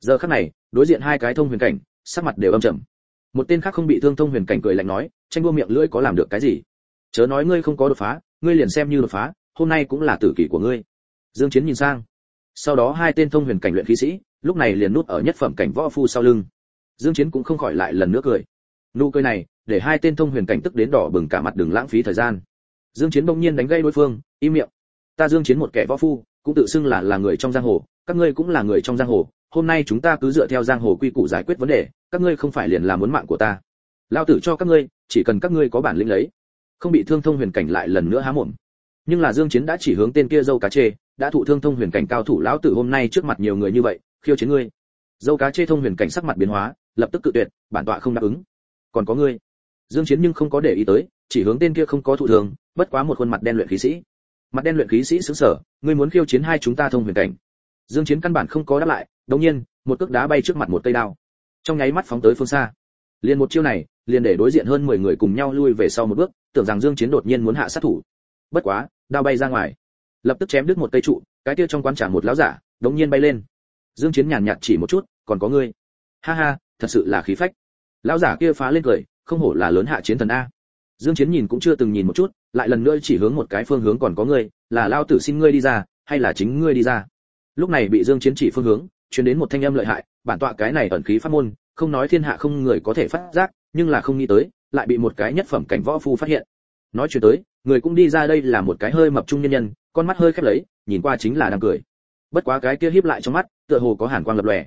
Giờ khắc này, đối diện hai cái thông huyền cảnh, sắc mặt đều âm trầm. Một tên khác không bị thương thông huyền cảnh cười lạnh nói, tranh đua miệng lưỡi có làm được cái gì? Chớ nói ngươi không có đột phá, ngươi liền xem như đột phá, hôm nay cũng là tử kỷ của ngươi. Dương chiến nhìn sang. Sau đó hai tên thông huyền cảnh luyện khí sĩ, lúc này liền nút ở nhất phẩm cảnh võ phu sau lưng dương chiến cũng không khỏi lại lần nữa cười. Nụ cười này, để hai tên thông huyền cảnh tức đến đỏ bừng cả mặt đừng lãng phí thời gian. Dương chiến bỗng nhiên đánh gây đối phương, im miệng. Ta dương chiến một kẻ võ phu, cũng tự xưng là là người trong giang hồ, các ngươi cũng là người trong giang hồ, hôm nay chúng ta cứ dựa theo giang hồ quy củ giải quyết vấn đề, các ngươi không phải liền là muốn mạng của ta. Lao tử cho các ngươi, chỉ cần các ngươi có bản lĩnh lấy không bị thương thông huyền cảnh lại lần nữa há mồm. Nhưng là dương chiến đã chỉ hướng tên kia dâu cá chê, đã thụ thương thông huyền cảnh cao thủ lão tử hôm nay trước mặt nhiều người như vậy, khiêu chiến ngươi. Dâu cá chê thông huyền cảnh sắc mặt biến hóa lập tức cự tuyệt, bản tọa không đáp ứng. Còn có ngươi. Dương chiến nhưng không có để ý tới, chỉ hướng tên kia không có thụ thường, bất quá một khuôn mặt đen luyện khí sĩ. Mặt đen luyện khí sĩ sững sờ, ngươi muốn khiêu chiến hai chúng ta thông huyền cảnh. Dương chiến căn bản không có đáp lại, đột nhiên, một cước đá bay trước mặt một cây đao. Trong nháy mắt phóng tới phương xa. Liền một chiêu này, liền để đối diện hơn 10 người cùng nhau lui về sau một bước, tưởng rằng dương chiến đột nhiên muốn hạ sát thủ. Bất quá, đao bay ra ngoài. Lập tức chém đứt một cây trụ, cái kia trong quan trả một lão giả, đột nhiên bay lên. Dương chiến nhàn nhạt chỉ một chút, còn có ngươi. Ha ha thật sự là khí phách. Lão giả kia phá lên cười, không hổ là lớn hạ chiến thần a. Dương chiến nhìn cũng chưa từng nhìn một chút, lại lần nữa chỉ hướng một cái phương hướng còn có ngươi, là lao tử xin ngươi đi ra, hay là chính ngươi đi ra. Lúc này bị dương chiến chỉ phương hướng, truyền đến một thanh âm lợi hại, bản tọa cái này ẩn khí pháp môn, không nói thiên hạ không người có thể phát giác, nhưng là không nghĩ tới, lại bị một cái nhất phẩm cảnh võ phu phát hiện. Nói chuyện tới, người cũng đi ra đây là một cái hơi mập trung nhân nhân, con mắt hơi khép lấy, nhìn qua chính là đang cười. Bất quá cái kia híp lại trong mắt, tựa hồ có hàn quang lập lòe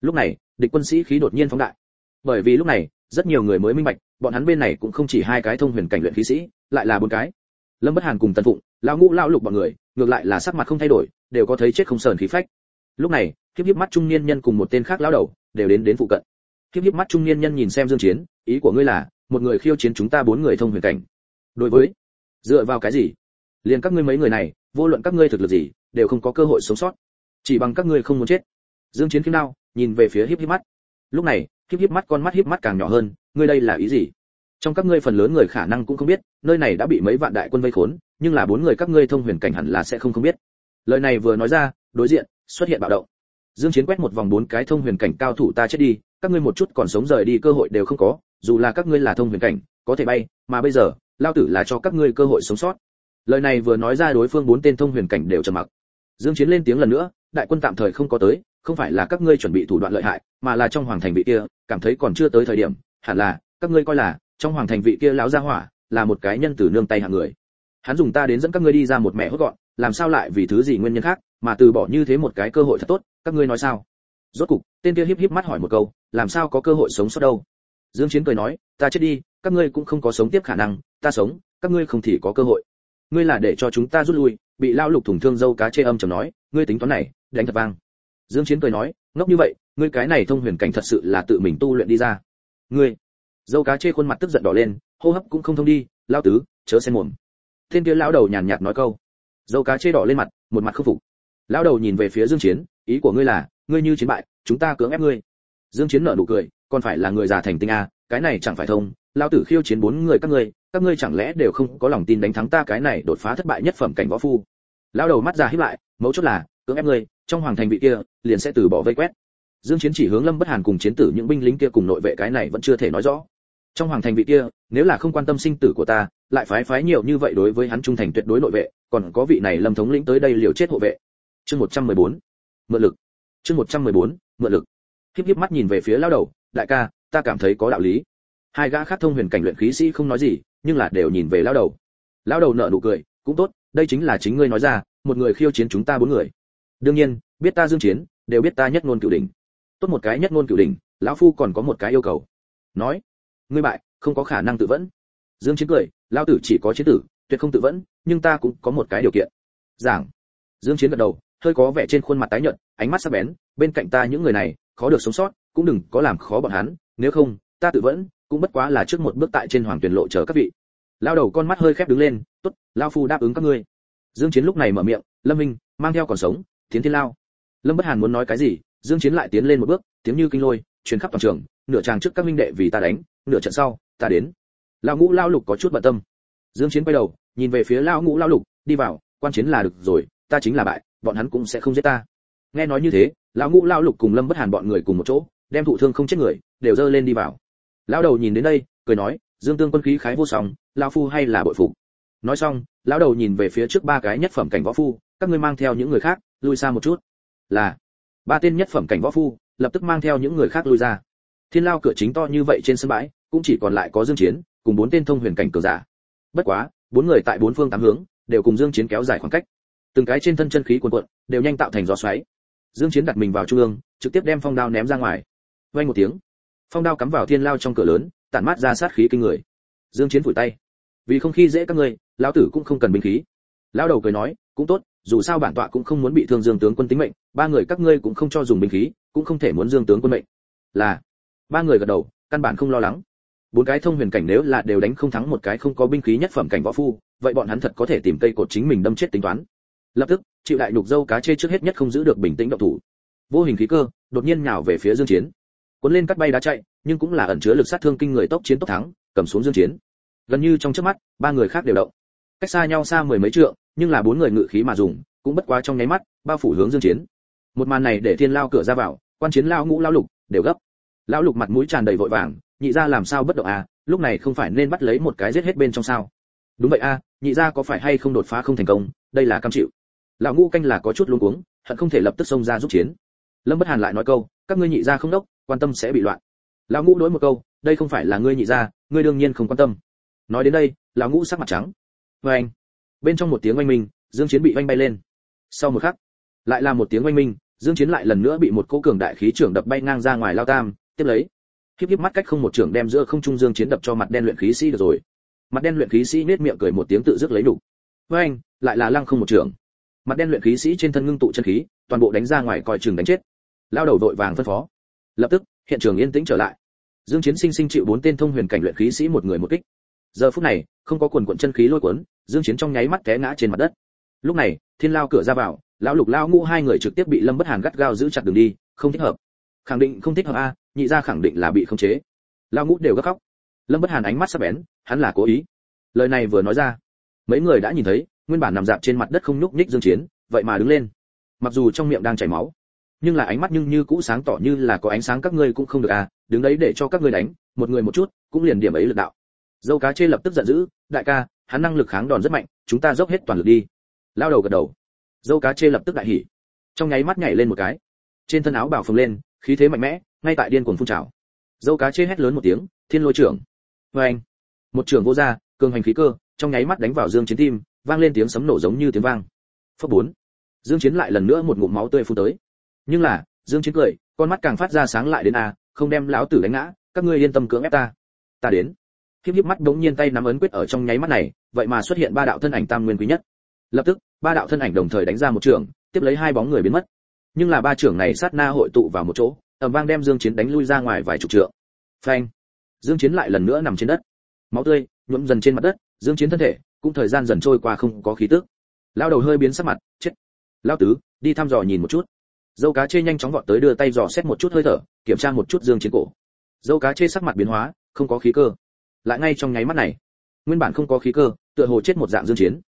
lúc này, địch quân sĩ khí đột nhiên phóng đại. Bởi vì lúc này, rất nhiều người mới minh bạch, bọn hắn bên này cũng không chỉ hai cái thông huyền cảnh luyện khí sĩ, lại là bốn cái. Lâm bất hàn cùng tần phụng, lão ngũ, lão lục bọn người, ngược lại là sắc mặt không thay đổi, đều có thấy chết không sờn khí phách. Lúc này kiếp hiếp mắt trung niên nhân cùng một tên khác lão đầu, đều đến đến phụ cận. Kiếp hiếp mắt trung niên nhân nhìn xem dương chiến, ý của ngươi là, một người khiêu chiến chúng ta bốn người thông huyền cảnh. Đối với, dựa vào cái gì? Liền các ngươi mấy người này, vô luận các ngươi thực lực gì, đều không có cơ hội sống sót. Chỉ bằng các ngươi không muốn chết. Dương chiến kiếm đao nhìn về phía híp híp mắt. Lúc này, híp híp mắt con mắt híp mắt càng nhỏ hơn, ngươi đây là ý gì? Trong các ngươi phần lớn người khả năng cũng không biết, nơi này đã bị mấy vạn đại quân vây khốn, nhưng là bốn người các ngươi thông huyền cảnh hẳn là sẽ không không biết. Lời này vừa nói ra, đối diện, xuất hiện bạo động. Dương chiến quét một vòng bốn cái thông huyền cảnh cao thủ ta chết đi, các ngươi một chút còn sống rời đi cơ hội đều không có, dù là các ngươi là thông huyền cảnh, có thể bay, mà bây giờ, lao tử là cho các ngươi cơ hội sống sót. Lời này vừa nói ra đối phương bốn tên thông huyền cảnh đều trầm mặc. Dương chiến lên tiếng lần nữa, đại quân tạm thời không có tới không phải là các ngươi chuẩn bị thủ đoạn lợi hại, mà là trong hoàng thành vị kia, cảm thấy còn chưa tới thời điểm, hẳn là, các ngươi coi là, trong hoàng thành vị kia lão gia hỏa, là một cái nhân từ nương tay hạng người. Hắn dùng ta đến dẫn các ngươi đi ra một mẹ hốt gọn, làm sao lại vì thứ gì nguyên nhân khác, mà từ bỏ như thế một cái cơ hội thật tốt, các ngươi nói sao? Rốt cục, tên kia híp híp mắt hỏi một câu, làm sao có cơ hội sống sót đâu? Dương chiến cười nói, ta chết đi, các ngươi cũng không có sống tiếp khả năng, ta sống, các ngươi không thì có cơ hội. Ngươi là để cho chúng ta rút lui, bị lao lục thủng thương dâu cá chê âm trầm nói, ngươi tính toán này, đánh thật vang dương chiến cười nói, ngốc như vậy, ngươi cái này thông huyền cảnh thật sự là tự mình tu luyện đi ra. Ngươi? Dâu cá chê khuôn mặt tức giận đỏ lên, hô hấp cũng không thông đi lao tứ, chớ xen mồm. Thiên kia lão đầu nhàn nhạt nói câu. Dâu cá chê đỏ lên mặt, một mặt khư phục. Lão đầu nhìn về phía dương chiến, ý của ngươi là, ngươi như chiến bại, chúng ta cưỡng ép ngươi. Dương chiến nở nụ cười, còn phải là người già thành tinh a, cái này chẳng phải thông, Lão tử khiêu chiến bốn người các ngươi các ngươi chẳng lẽ đều không có lòng tin đánh thắng ta cái này đột phá thất bại nhất phẩm cảnh võ phu? Lão đầu mắt ra híp lại, mấu chốt là, cưỡng ép ngươi trong hoàng thành vị kia, liền sẽ từ bỏ vây quét. Dương chiến chỉ hướng lâm bất hàn cùng chiến tử những binh lính kia cùng nội vệ cái này vẫn chưa thể nói rõ. Trong hoàng thành vị kia, nếu là không quan tâm sinh tử của ta, lại phái phái nhiều như vậy đối với hắn trung thành tuyệt đối nội vệ, còn có vị này lâm thống lĩnh tới đây liều chết hộ vệ. Chương 114. mượn lực. Chương 114. mượn lực. Khiếp khiếp mắt nhìn về phía lao đầu, đại ca, ta cảm thấy có đạo lý. Hai gã khác thông huyền cảnh luyện khí sĩ không nói gì, nhưng là đều nhìn về lao đầu. Lao đầu nở nụ cười, cũng tốt, đây chính là chính ngươi nói ra, một người khiêu chiến chúng ta bốn người đương nhiên, biết ta dương chiến, đều biết ta nhất ngôn cửu đỉnh. Tốt một cái nhất ngôn cửu đỉnh, lão phu còn có một cái yêu cầu. Nói, ngươi bại, không có khả năng tự vẫn. Dương chiến cười, lão tử chỉ có chiến tử, tuyệt không tự vẫn, nhưng ta cũng có một cái điều kiện. Giảng. Dương chiến gật đầu, hơi có vẻ trên khuôn mặt tái nhợt, ánh mắt sắc bén, bên cạnh ta những người này, khó được sống sót, cũng đừng có làm khó bọn hắn, nếu không, ta tự vẫn, cũng bất quá là trước một bước tại trên hoàng tuyển lộ chờ các vị. Lao đầu con mắt hơi khép đứng lên, tốt lao phu đáp ứng các ngươi. Dương chiến lúc này mở miệng, lâm minh mang theo còn sống tiến thiên lao. Lâm bất hàn muốn nói cái gì, dương chiến lại tiến lên một bước, tiếng như kinh lôi, truyền khắp toàn trường, nửa tràng trước các minh đệ vì ta đánh, nửa trận sau, ta đến. Lão ngũ lao lục có chút bận tâm. Dương chiến quay đầu, nhìn về phía lão ngũ lao lục, đi vào, quan chiến là được rồi, ta chính là bại, bọn hắn cũng sẽ không giết ta. Nghe nói như thế, lão ngũ lao lục cùng lâm bất hàn bọn người cùng một chỗ, đem thụ thương không chết người, đều dơ lên đi vào. Lão đầu nhìn đến đây, cười nói, dương tương quân khí khái vô song, lão phu hay là bội phục? Nói xong, lão đầu nhìn về phía trước ba cái nhất phẩm cảnh võ phu, các ngươi mang theo những người khác lui xa một chút. Là, ba tên nhất phẩm cảnh võ phu, lập tức mang theo những người khác lui ra. Thiên lao cửa chính to như vậy trên sân bãi, cũng chỉ còn lại có dương chiến, cùng bốn tên thông huyền cảnh cường giả. Bất quá, bốn người tại bốn phương tám hướng, đều cùng dương chiến kéo dài khoảng cách. Từng cái trên thân chân khí cuồn cuộn, đều nhanh tạo thành gió xoáy. Dương chiến đặt mình vào trung ương, trực tiếp đem phong đao ném ra ngoài. Vang một tiếng, phong đao cắm vào thiên lao trong cửa lớn, tản mát ra sát khí kinh người. Dương chiến phủi tay. Vì không khi dễ các ngươi, lão tử cũng không cần binh khí. Lão đầu cười nói, cũng tốt dù sao bản tọa cũng không muốn bị thương dương tướng quân tính mệnh, ba người các ngươi cũng không cho dùng binh khí, cũng không thể muốn dương tướng quân mệnh. Là, ba người gật đầu, căn bản không lo lắng. Bốn cái thông huyền cảnh nếu là đều đánh không thắng một cái không có binh khí nhất phẩm cảnh võ phu, vậy bọn hắn thật có thể tìm cây cột chính mình đâm chết tính toán. Lập tức chịu đại nhục dâu cá chê trước hết nhất không giữ được bình tĩnh động thủ. Vô hình khí cơ, đột nhiên nhào về phía dương chiến. Cuốn lên cắt bay đá chạy, nhưng cũng là ẩn chứa lực sát thương kinh người tốc chiến tốc thắng, cầm xuống dương chiến. Gần như trong chớp mắt, ba người khác đều động. Cách xa nhau xa mười mấy trượng nhưng là bốn người ngự khí mà dùng cũng bất quá trong nháy mắt bao phủ hướng dương chiến. Một màn này để thiên lao cửa ra vào quan chiến lao ngũ lao lục đều gấp. Lão lục mặt mũi tràn đầy vội vàng nhị gia làm sao bất động à lúc này không phải nên bắt lấy một cái giết hết bên trong sao? Đúng vậy a à, nhị gia có phải hay không đột phá không thành công đây là cam chịu. Lão ngũ canh là có chút luống cuống hận không thể lập tức xông ra giúp chiến. Lâm bất hàn lại nói câu các ngươi nhị gia không đốc quan tâm sẽ bị loạn. Lão ngũ đối một câu đây không phải là ngươi nhị gia ngươi đương nhiên không quan tâm. Nói đến đây lão ngũ sắc mặt trắng. Với anh bên trong một tiếng oanh minh, dương chiến bị oanh bay lên. Sau một khắc, lại là một tiếng oanh minh, dương chiến lại lần nữa bị một cỗ cường đại khí trưởng đập bay ngang ra ngoài lao tam, tiếp lấy, khiếp khiếp mắt cách không một trưởng đem giữa không trung dương chiến đập cho mặt đen luyện khí sĩ được rồi. Mặt đen luyện khí sĩ nét miệng cười một tiếng tự dứt lấy đủ. Với anh lại là lăng không một trưởng. Mặt đen luyện khí sĩ trên thân ngưng tụ chân khí, toàn bộ đánh ra ngoài coi chừng đánh chết. Lao đầu vội vàng phân phó. Lập tức, hiện trường yên tĩnh trở lại. Dương chiến sinh sinh chịu bốn tên thông huyền cảnh luyện khí sĩ một người một kích giờ phút này, không có quần quận chân khí lôi cuốn, dương chiến trong nháy mắt té ngã trên mặt đất. Lúc này, thiên lao cửa ra vào, lão lục lao ngũ hai người trực tiếp bị lâm bất hàn gắt gao giữ chặt đường đi, không thích hợp. Khẳng định không thích hợp a, nhị gia khẳng định là bị khống chế. Lao ngũ đều gấp khóc. Lâm bất hàn ánh mắt sắc bén, hắn là cố ý. Lời này vừa nói ra, mấy người đã nhìn thấy, nguyên bản nằm dạp trên mặt đất không nhúc nhích dương chiến, vậy mà đứng lên. Mặc dù trong miệng đang chảy máu, nhưng là ánh mắt nhưng như cũ sáng tỏ như là có ánh sáng các ngươi cũng không được à đứng đấy để cho các ngươi đánh, một người một chút, cũng liền điểm ấy lực đạo dâu cá chê lập tức giận dữ, đại ca, hắn năng lực kháng đòn rất mạnh, chúng ta dốc hết toàn lực đi. Lao đầu gật đầu. Dâu cá chê lập tức đại hỉ. Trong nháy mắt nhảy lên một cái. Trên thân áo bảo phồng lên, khí thế mạnh mẽ, ngay tại điên cuồng phun trào. Dâu cá chê hét lớn một tiếng, thiên lôi trưởng! Vê anh, một trưởng vô ra cường hành khí cơ, trong nháy mắt đánh vào dương chiến tim, vang lên tiếng sấm nổ giống như tiếng vang. Phấp bốn. Dương chiến lại lần nữa một ngụm máu tươi phun tới. Nhưng là, dương chiến cười, con mắt càng phát ra sáng lại đến a, không đem lão tử đánh ngã, các ngươi yên tâm cưỡng ép ta. Ta đến khiếp khiếp mắt đống nhiên tay nắm ấn quyết ở trong nháy mắt này, vậy mà xuất hiện ba đạo thân ảnh tam nguyên quý nhất. Lập tức, ba đạo thân ảnh đồng thời đánh ra một trường, tiếp lấy hai bóng người biến mất. Nhưng là ba trưởng này sát na hội tụ vào một chỗ, ầm vang đem dương chiến đánh lui ra ngoài vài chục trượng. Phanh! Dương chiến lại lần nữa nằm trên đất. Máu tươi nhuộm dần trên mặt đất, dương chiến thân thể cũng thời gian dần trôi qua không có khí tức. Lao đầu hơi biến sắc mặt, chết. Lao tứ, đi thăm dò nhìn một chút. Dâu cá chê nhanh chóng vọt tới đưa tay dò xét một chút hơi thở, kiểm tra một chút dương chiến cổ. Dâu cá chê sắc mặt biến hóa, không có khí cơ lại ngay trong nháy mắt này. Nguyên bản không có khí cơ, tựa hồ chết một dạng dương chiến.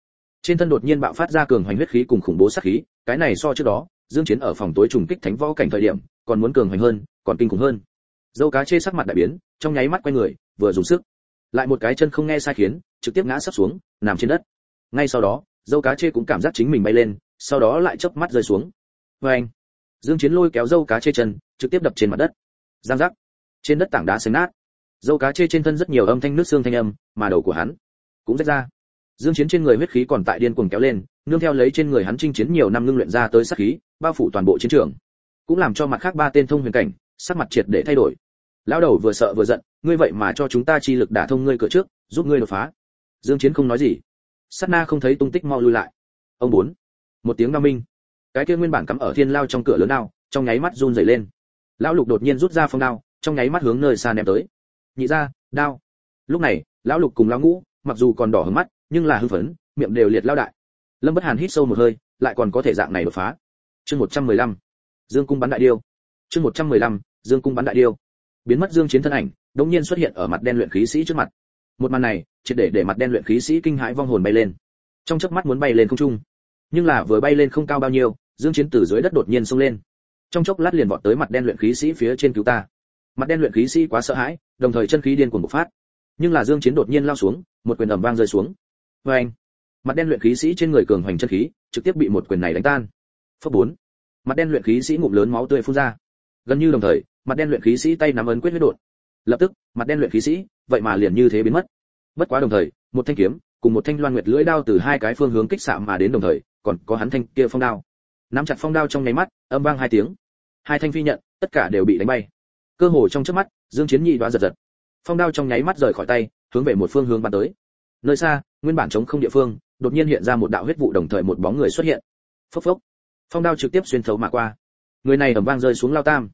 Trên thân đột nhiên bạo phát ra cường hoành huyết khí cùng khủng bố sát khí, cái này so trước đó, dương chiến ở phòng tối trùng kích thánh võ cảnh thời điểm, còn muốn cường hoành hơn, còn kinh khủng hơn. Dâu cá chê sắc mặt đại biến, trong nháy mắt quay người, vừa dùng sức. Lại một cái chân không nghe sai khiến, trực tiếp ngã sắp xuống, nằm trên đất. Ngay sau đó, dâu cá chê cũng cảm giác chính mình bay lên, sau đó lại chớp mắt rơi xuống. Với anh dương chiến lôi kéo dâu cá chê chân, trực tiếp đập trên mặt đất. Giang giác. Trên đất tảng đá xé nát dâu cá chê trên thân rất nhiều âm thanh nước xương thanh âm, mà đầu của hắn cũng rách ra. Dương chiến trên người huyết khí còn tại điên cuồng kéo lên, nương theo lấy trên người hắn chinh chiến nhiều năm ngưng luyện ra tới sát khí, bao phủ toàn bộ chiến trường. Cũng làm cho mặt khác ba tên thông huyền cảnh, sắc mặt triệt để thay đổi. Lão đầu vừa sợ vừa giận, ngươi vậy mà cho chúng ta chi lực đả thông ngươi cửa trước, giúp ngươi đột phá. Dương chiến không nói gì. Sát na không thấy tung tích mau lui lại. Ông bốn. Một tiếng nam minh. Cái kia nguyên bản cắm ở thiên lao trong cửa lớn đao, trong nháy mắt run rẩy lên. Lão lục đột nhiên rút ra phong đao, trong nháy mắt hướng nơi xa ném tới nhị ra đao. Lúc này, lão lục cùng lão ngũ, mặc dù còn đỏ hứng mắt, nhưng là hưng phấn, miệng đều liệt lao đại. Lâm bất hàn hít sâu một hơi, lại còn có thể dạng này đột phá. Chương 115. dương cung bắn đại điêu. Chương 115. dương cung bắn đại điêu. Biến mất dương chiến thân ảnh, đột nhiên xuất hiện ở mặt đen luyện khí sĩ trước mặt. Một màn này, triệt để để mặt đen luyện khí sĩ kinh hãi vong hồn bay lên. Trong chớp mắt muốn bay lên không trung. Nhưng là vừa bay lên không cao bao nhiêu, dương chiến từ dưới đất đột nhiên xông lên. Trong chốc lát liền vọt tới mặt đen luyện khí sĩ phía trên cứu ta mặt đen luyện khí sĩ quá sợ hãi, đồng thời chân khí điên cuồng bộc phát. Nhưng là dương chiến đột nhiên lao xuống, một quyền ầm vang rơi xuống. Với anh, mặt đen luyện khí sĩ trên người cường hoành chân khí, trực tiếp bị một quyền này đánh tan. Phấp bốn, mặt đen luyện khí sĩ ngụm lớn máu tươi phun ra. Gần như đồng thời, mặt đen luyện khí sĩ tay nắm ấn quyết huyết đột. Lập tức, mặt đen luyện khí sĩ, vậy mà liền như thế biến mất. Bất quá đồng thời, một thanh kiếm, cùng một thanh loan nguyệt lưỡi đao từ hai cái phương hướng kích xạ mà đến đồng thời, còn có hắn thanh kia phong đao. Nắm chặt phong đao trong nháy mắt, âm vang hai tiếng. Hai thanh phi nhận, tất cả đều bị đánh bay cơ hồ trong chớp mắt, dương chiến nhị đoá giật giật. Phong đao trong nháy mắt rời khỏi tay, hướng về một phương hướng bắn tới. Nơi xa, nguyên bản chống không địa phương, đột nhiên hiện ra một đạo huyết vụ đồng thời một bóng người xuất hiện. Phốc phốc. Phong đao trực tiếp xuyên thấu mà qua. Người này ầm vang rơi xuống lao tam.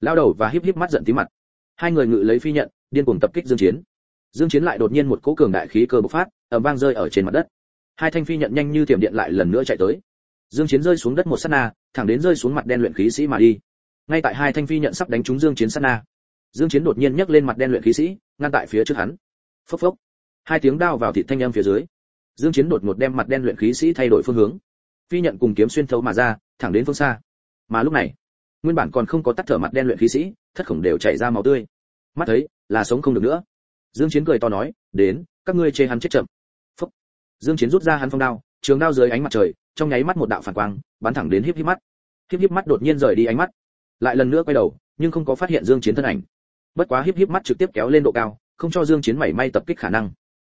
Lao đầu và híp híp mắt giận tí mặt. Hai người ngự lấy phi nhận, điên cuồng tập kích dương chiến. Dương chiến lại đột nhiên một cỗ cường đại khí cơ bộc phát, ầm vang rơi ở trên mặt đất. Hai thanh phi nhận nhanh như tiềm điện lại lần nữa chạy tới. Dương chiến rơi xuống đất một sát na, thẳng đến rơi xuống mặt đen luyện khí sĩ mà đi ngay tại hai thanh phi nhận sắp đánh trúng dương chiến sát na. Dương chiến đột nhiên nhấc lên mặt đen luyện khí sĩ ngăn tại phía trước hắn. Phốc phốc. Hai tiếng đao vào thịt thanh âm phía dưới. Dương chiến đột ngột đem mặt đen luyện khí sĩ thay đổi phương hướng. Phi nhận cùng kiếm xuyên thấu mà ra thẳng đến phương xa. Mà lúc này nguyên bản còn không có tắt thở mặt đen luyện khí sĩ thất khổng đều chảy ra máu tươi. Mắt thấy là sống không được nữa. Dương chiến cười to nói đến các ngươi chê hắn chết chậm. Phấp, dương chiến rút ra hắn phong đao trường đao dưới ánh mặt trời trong nháy mắt một đạo phản quang bắn thẳng đến hiếp hiếp mắt. Hiếp hiếp mắt đột nhiên rời đi ánh mắt lại lần nữa quay đầu, nhưng không có phát hiện dương chiến thân ảnh. Bất quá híp híp mắt trực tiếp kéo lên độ cao, không cho dương chiến mảy may tập kích khả năng.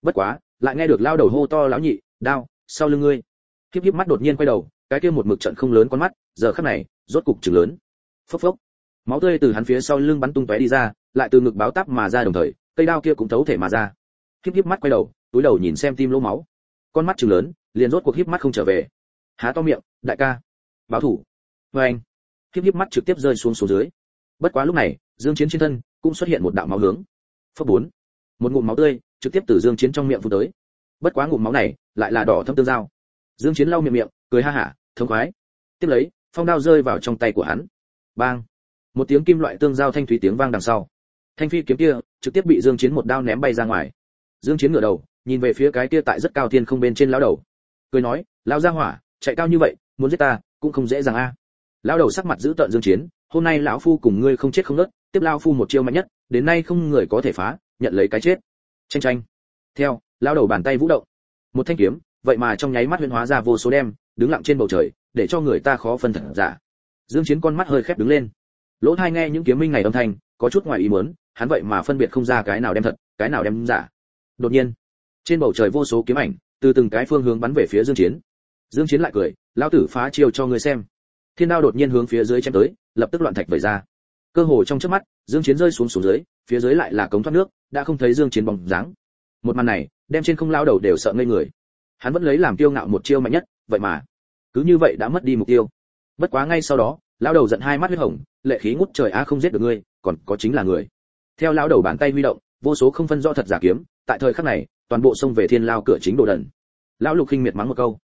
Bất quá, lại nghe được lao đầu hô to, lão nhị, đao, sau lưng ngươi. Híp híp mắt đột nhiên quay đầu, cái kia một mực trận không lớn con mắt, giờ khắc này, rốt cục trừng lớn. Phốc phốc. Máu tươi từ hắn phía sau lưng bắn tung tóe đi ra, lại từ ngực báo táp mà ra đồng thời, cây đao kia cũng thấu thể mà ra. Híp híp mắt quay đầu, túi đầu nhìn xem tim lỗ máu. Con mắt trừng lớn, liền rốt cuộc híp mắt không trở về. Há to miệng, đại ca, báo thủ. Với anh híp híp mắt trực tiếp rơi xuống xuống dưới. Bất quá lúc này, dương chiến trên thân cũng xuất hiện một đạo máu hướng. Phấp bốn. Một ngụm máu tươi trực tiếp từ dương chiến trong miệng phun tới. Bất quá ngụm máu này lại là đỏ thâm tương giao. Dương chiến lau miệng miệng, cười ha hả, thống khoái. Tiếp lấy, phong đao rơi vào trong tay của hắn. Bang. Một tiếng kim loại tương giao thanh thúy tiếng vang đằng sau. Thanh phi kiếm kia trực tiếp bị dương chiến một đao ném bay ra ngoài. Dương chiến ngửa đầu, nhìn về phía cái kia tại rất cao thiên không bên trên lão đầu. Cười nói, lão gia hỏa, chạy cao như vậy, muốn giết ta cũng không dễ dàng a lão đầu sắc mặt giữ tợn dương chiến, hôm nay lão phu cùng ngươi không chết không nứt tiếp lão phu một chiêu mạnh nhất, đến nay không người có thể phá, nhận lấy cái chết. Tranh tranh theo, lão đầu bàn tay vũ động. Một thanh kiếm, vậy mà trong nháy mắt huyễn hóa ra vô số đem, đứng lặng trên bầu trời, để cho người ta khó phân thật giả. Dương chiến con mắt hơi khép đứng lên. Lỗ thai nghe những kiếm minh này âm thanh, có chút ngoài ý muốn, hắn vậy mà phân biệt không ra cái nào đem thật, cái nào đem giả. Đột nhiên, trên bầu trời vô số kiếm ảnh, từ từng cái phương hướng bắn về phía dương chiến. Dương chiến lại cười, lão tử phá chiêu cho ngươi xem thiên đao đột nhiên hướng phía dưới chém tới, lập tức loạn thạch vẩy ra. Cơ hồ trong chớp mắt, dương chiến rơi xuống xuống dưới, phía dưới lại là cống thoát nước, đã không thấy dương chiến bóng dáng. Một màn này, đem trên không lao đầu đều sợ ngây người. Hắn vẫn lấy làm tiêu ngạo một chiêu mạnh nhất, vậy mà, cứ như vậy đã mất đi mục tiêu. Bất quá ngay sau đó, lao đầu giận hai mắt huyết hồng, lệ khí ngút trời a không giết được ngươi, còn có chính là người. Theo lao đầu bàn tay huy động, vô số không phân rõ thật giả kiếm, tại thời khắc này, toàn bộ xông về thiên lao cửa chính đồ đần. Lão lục khinh miệt mắng một câu.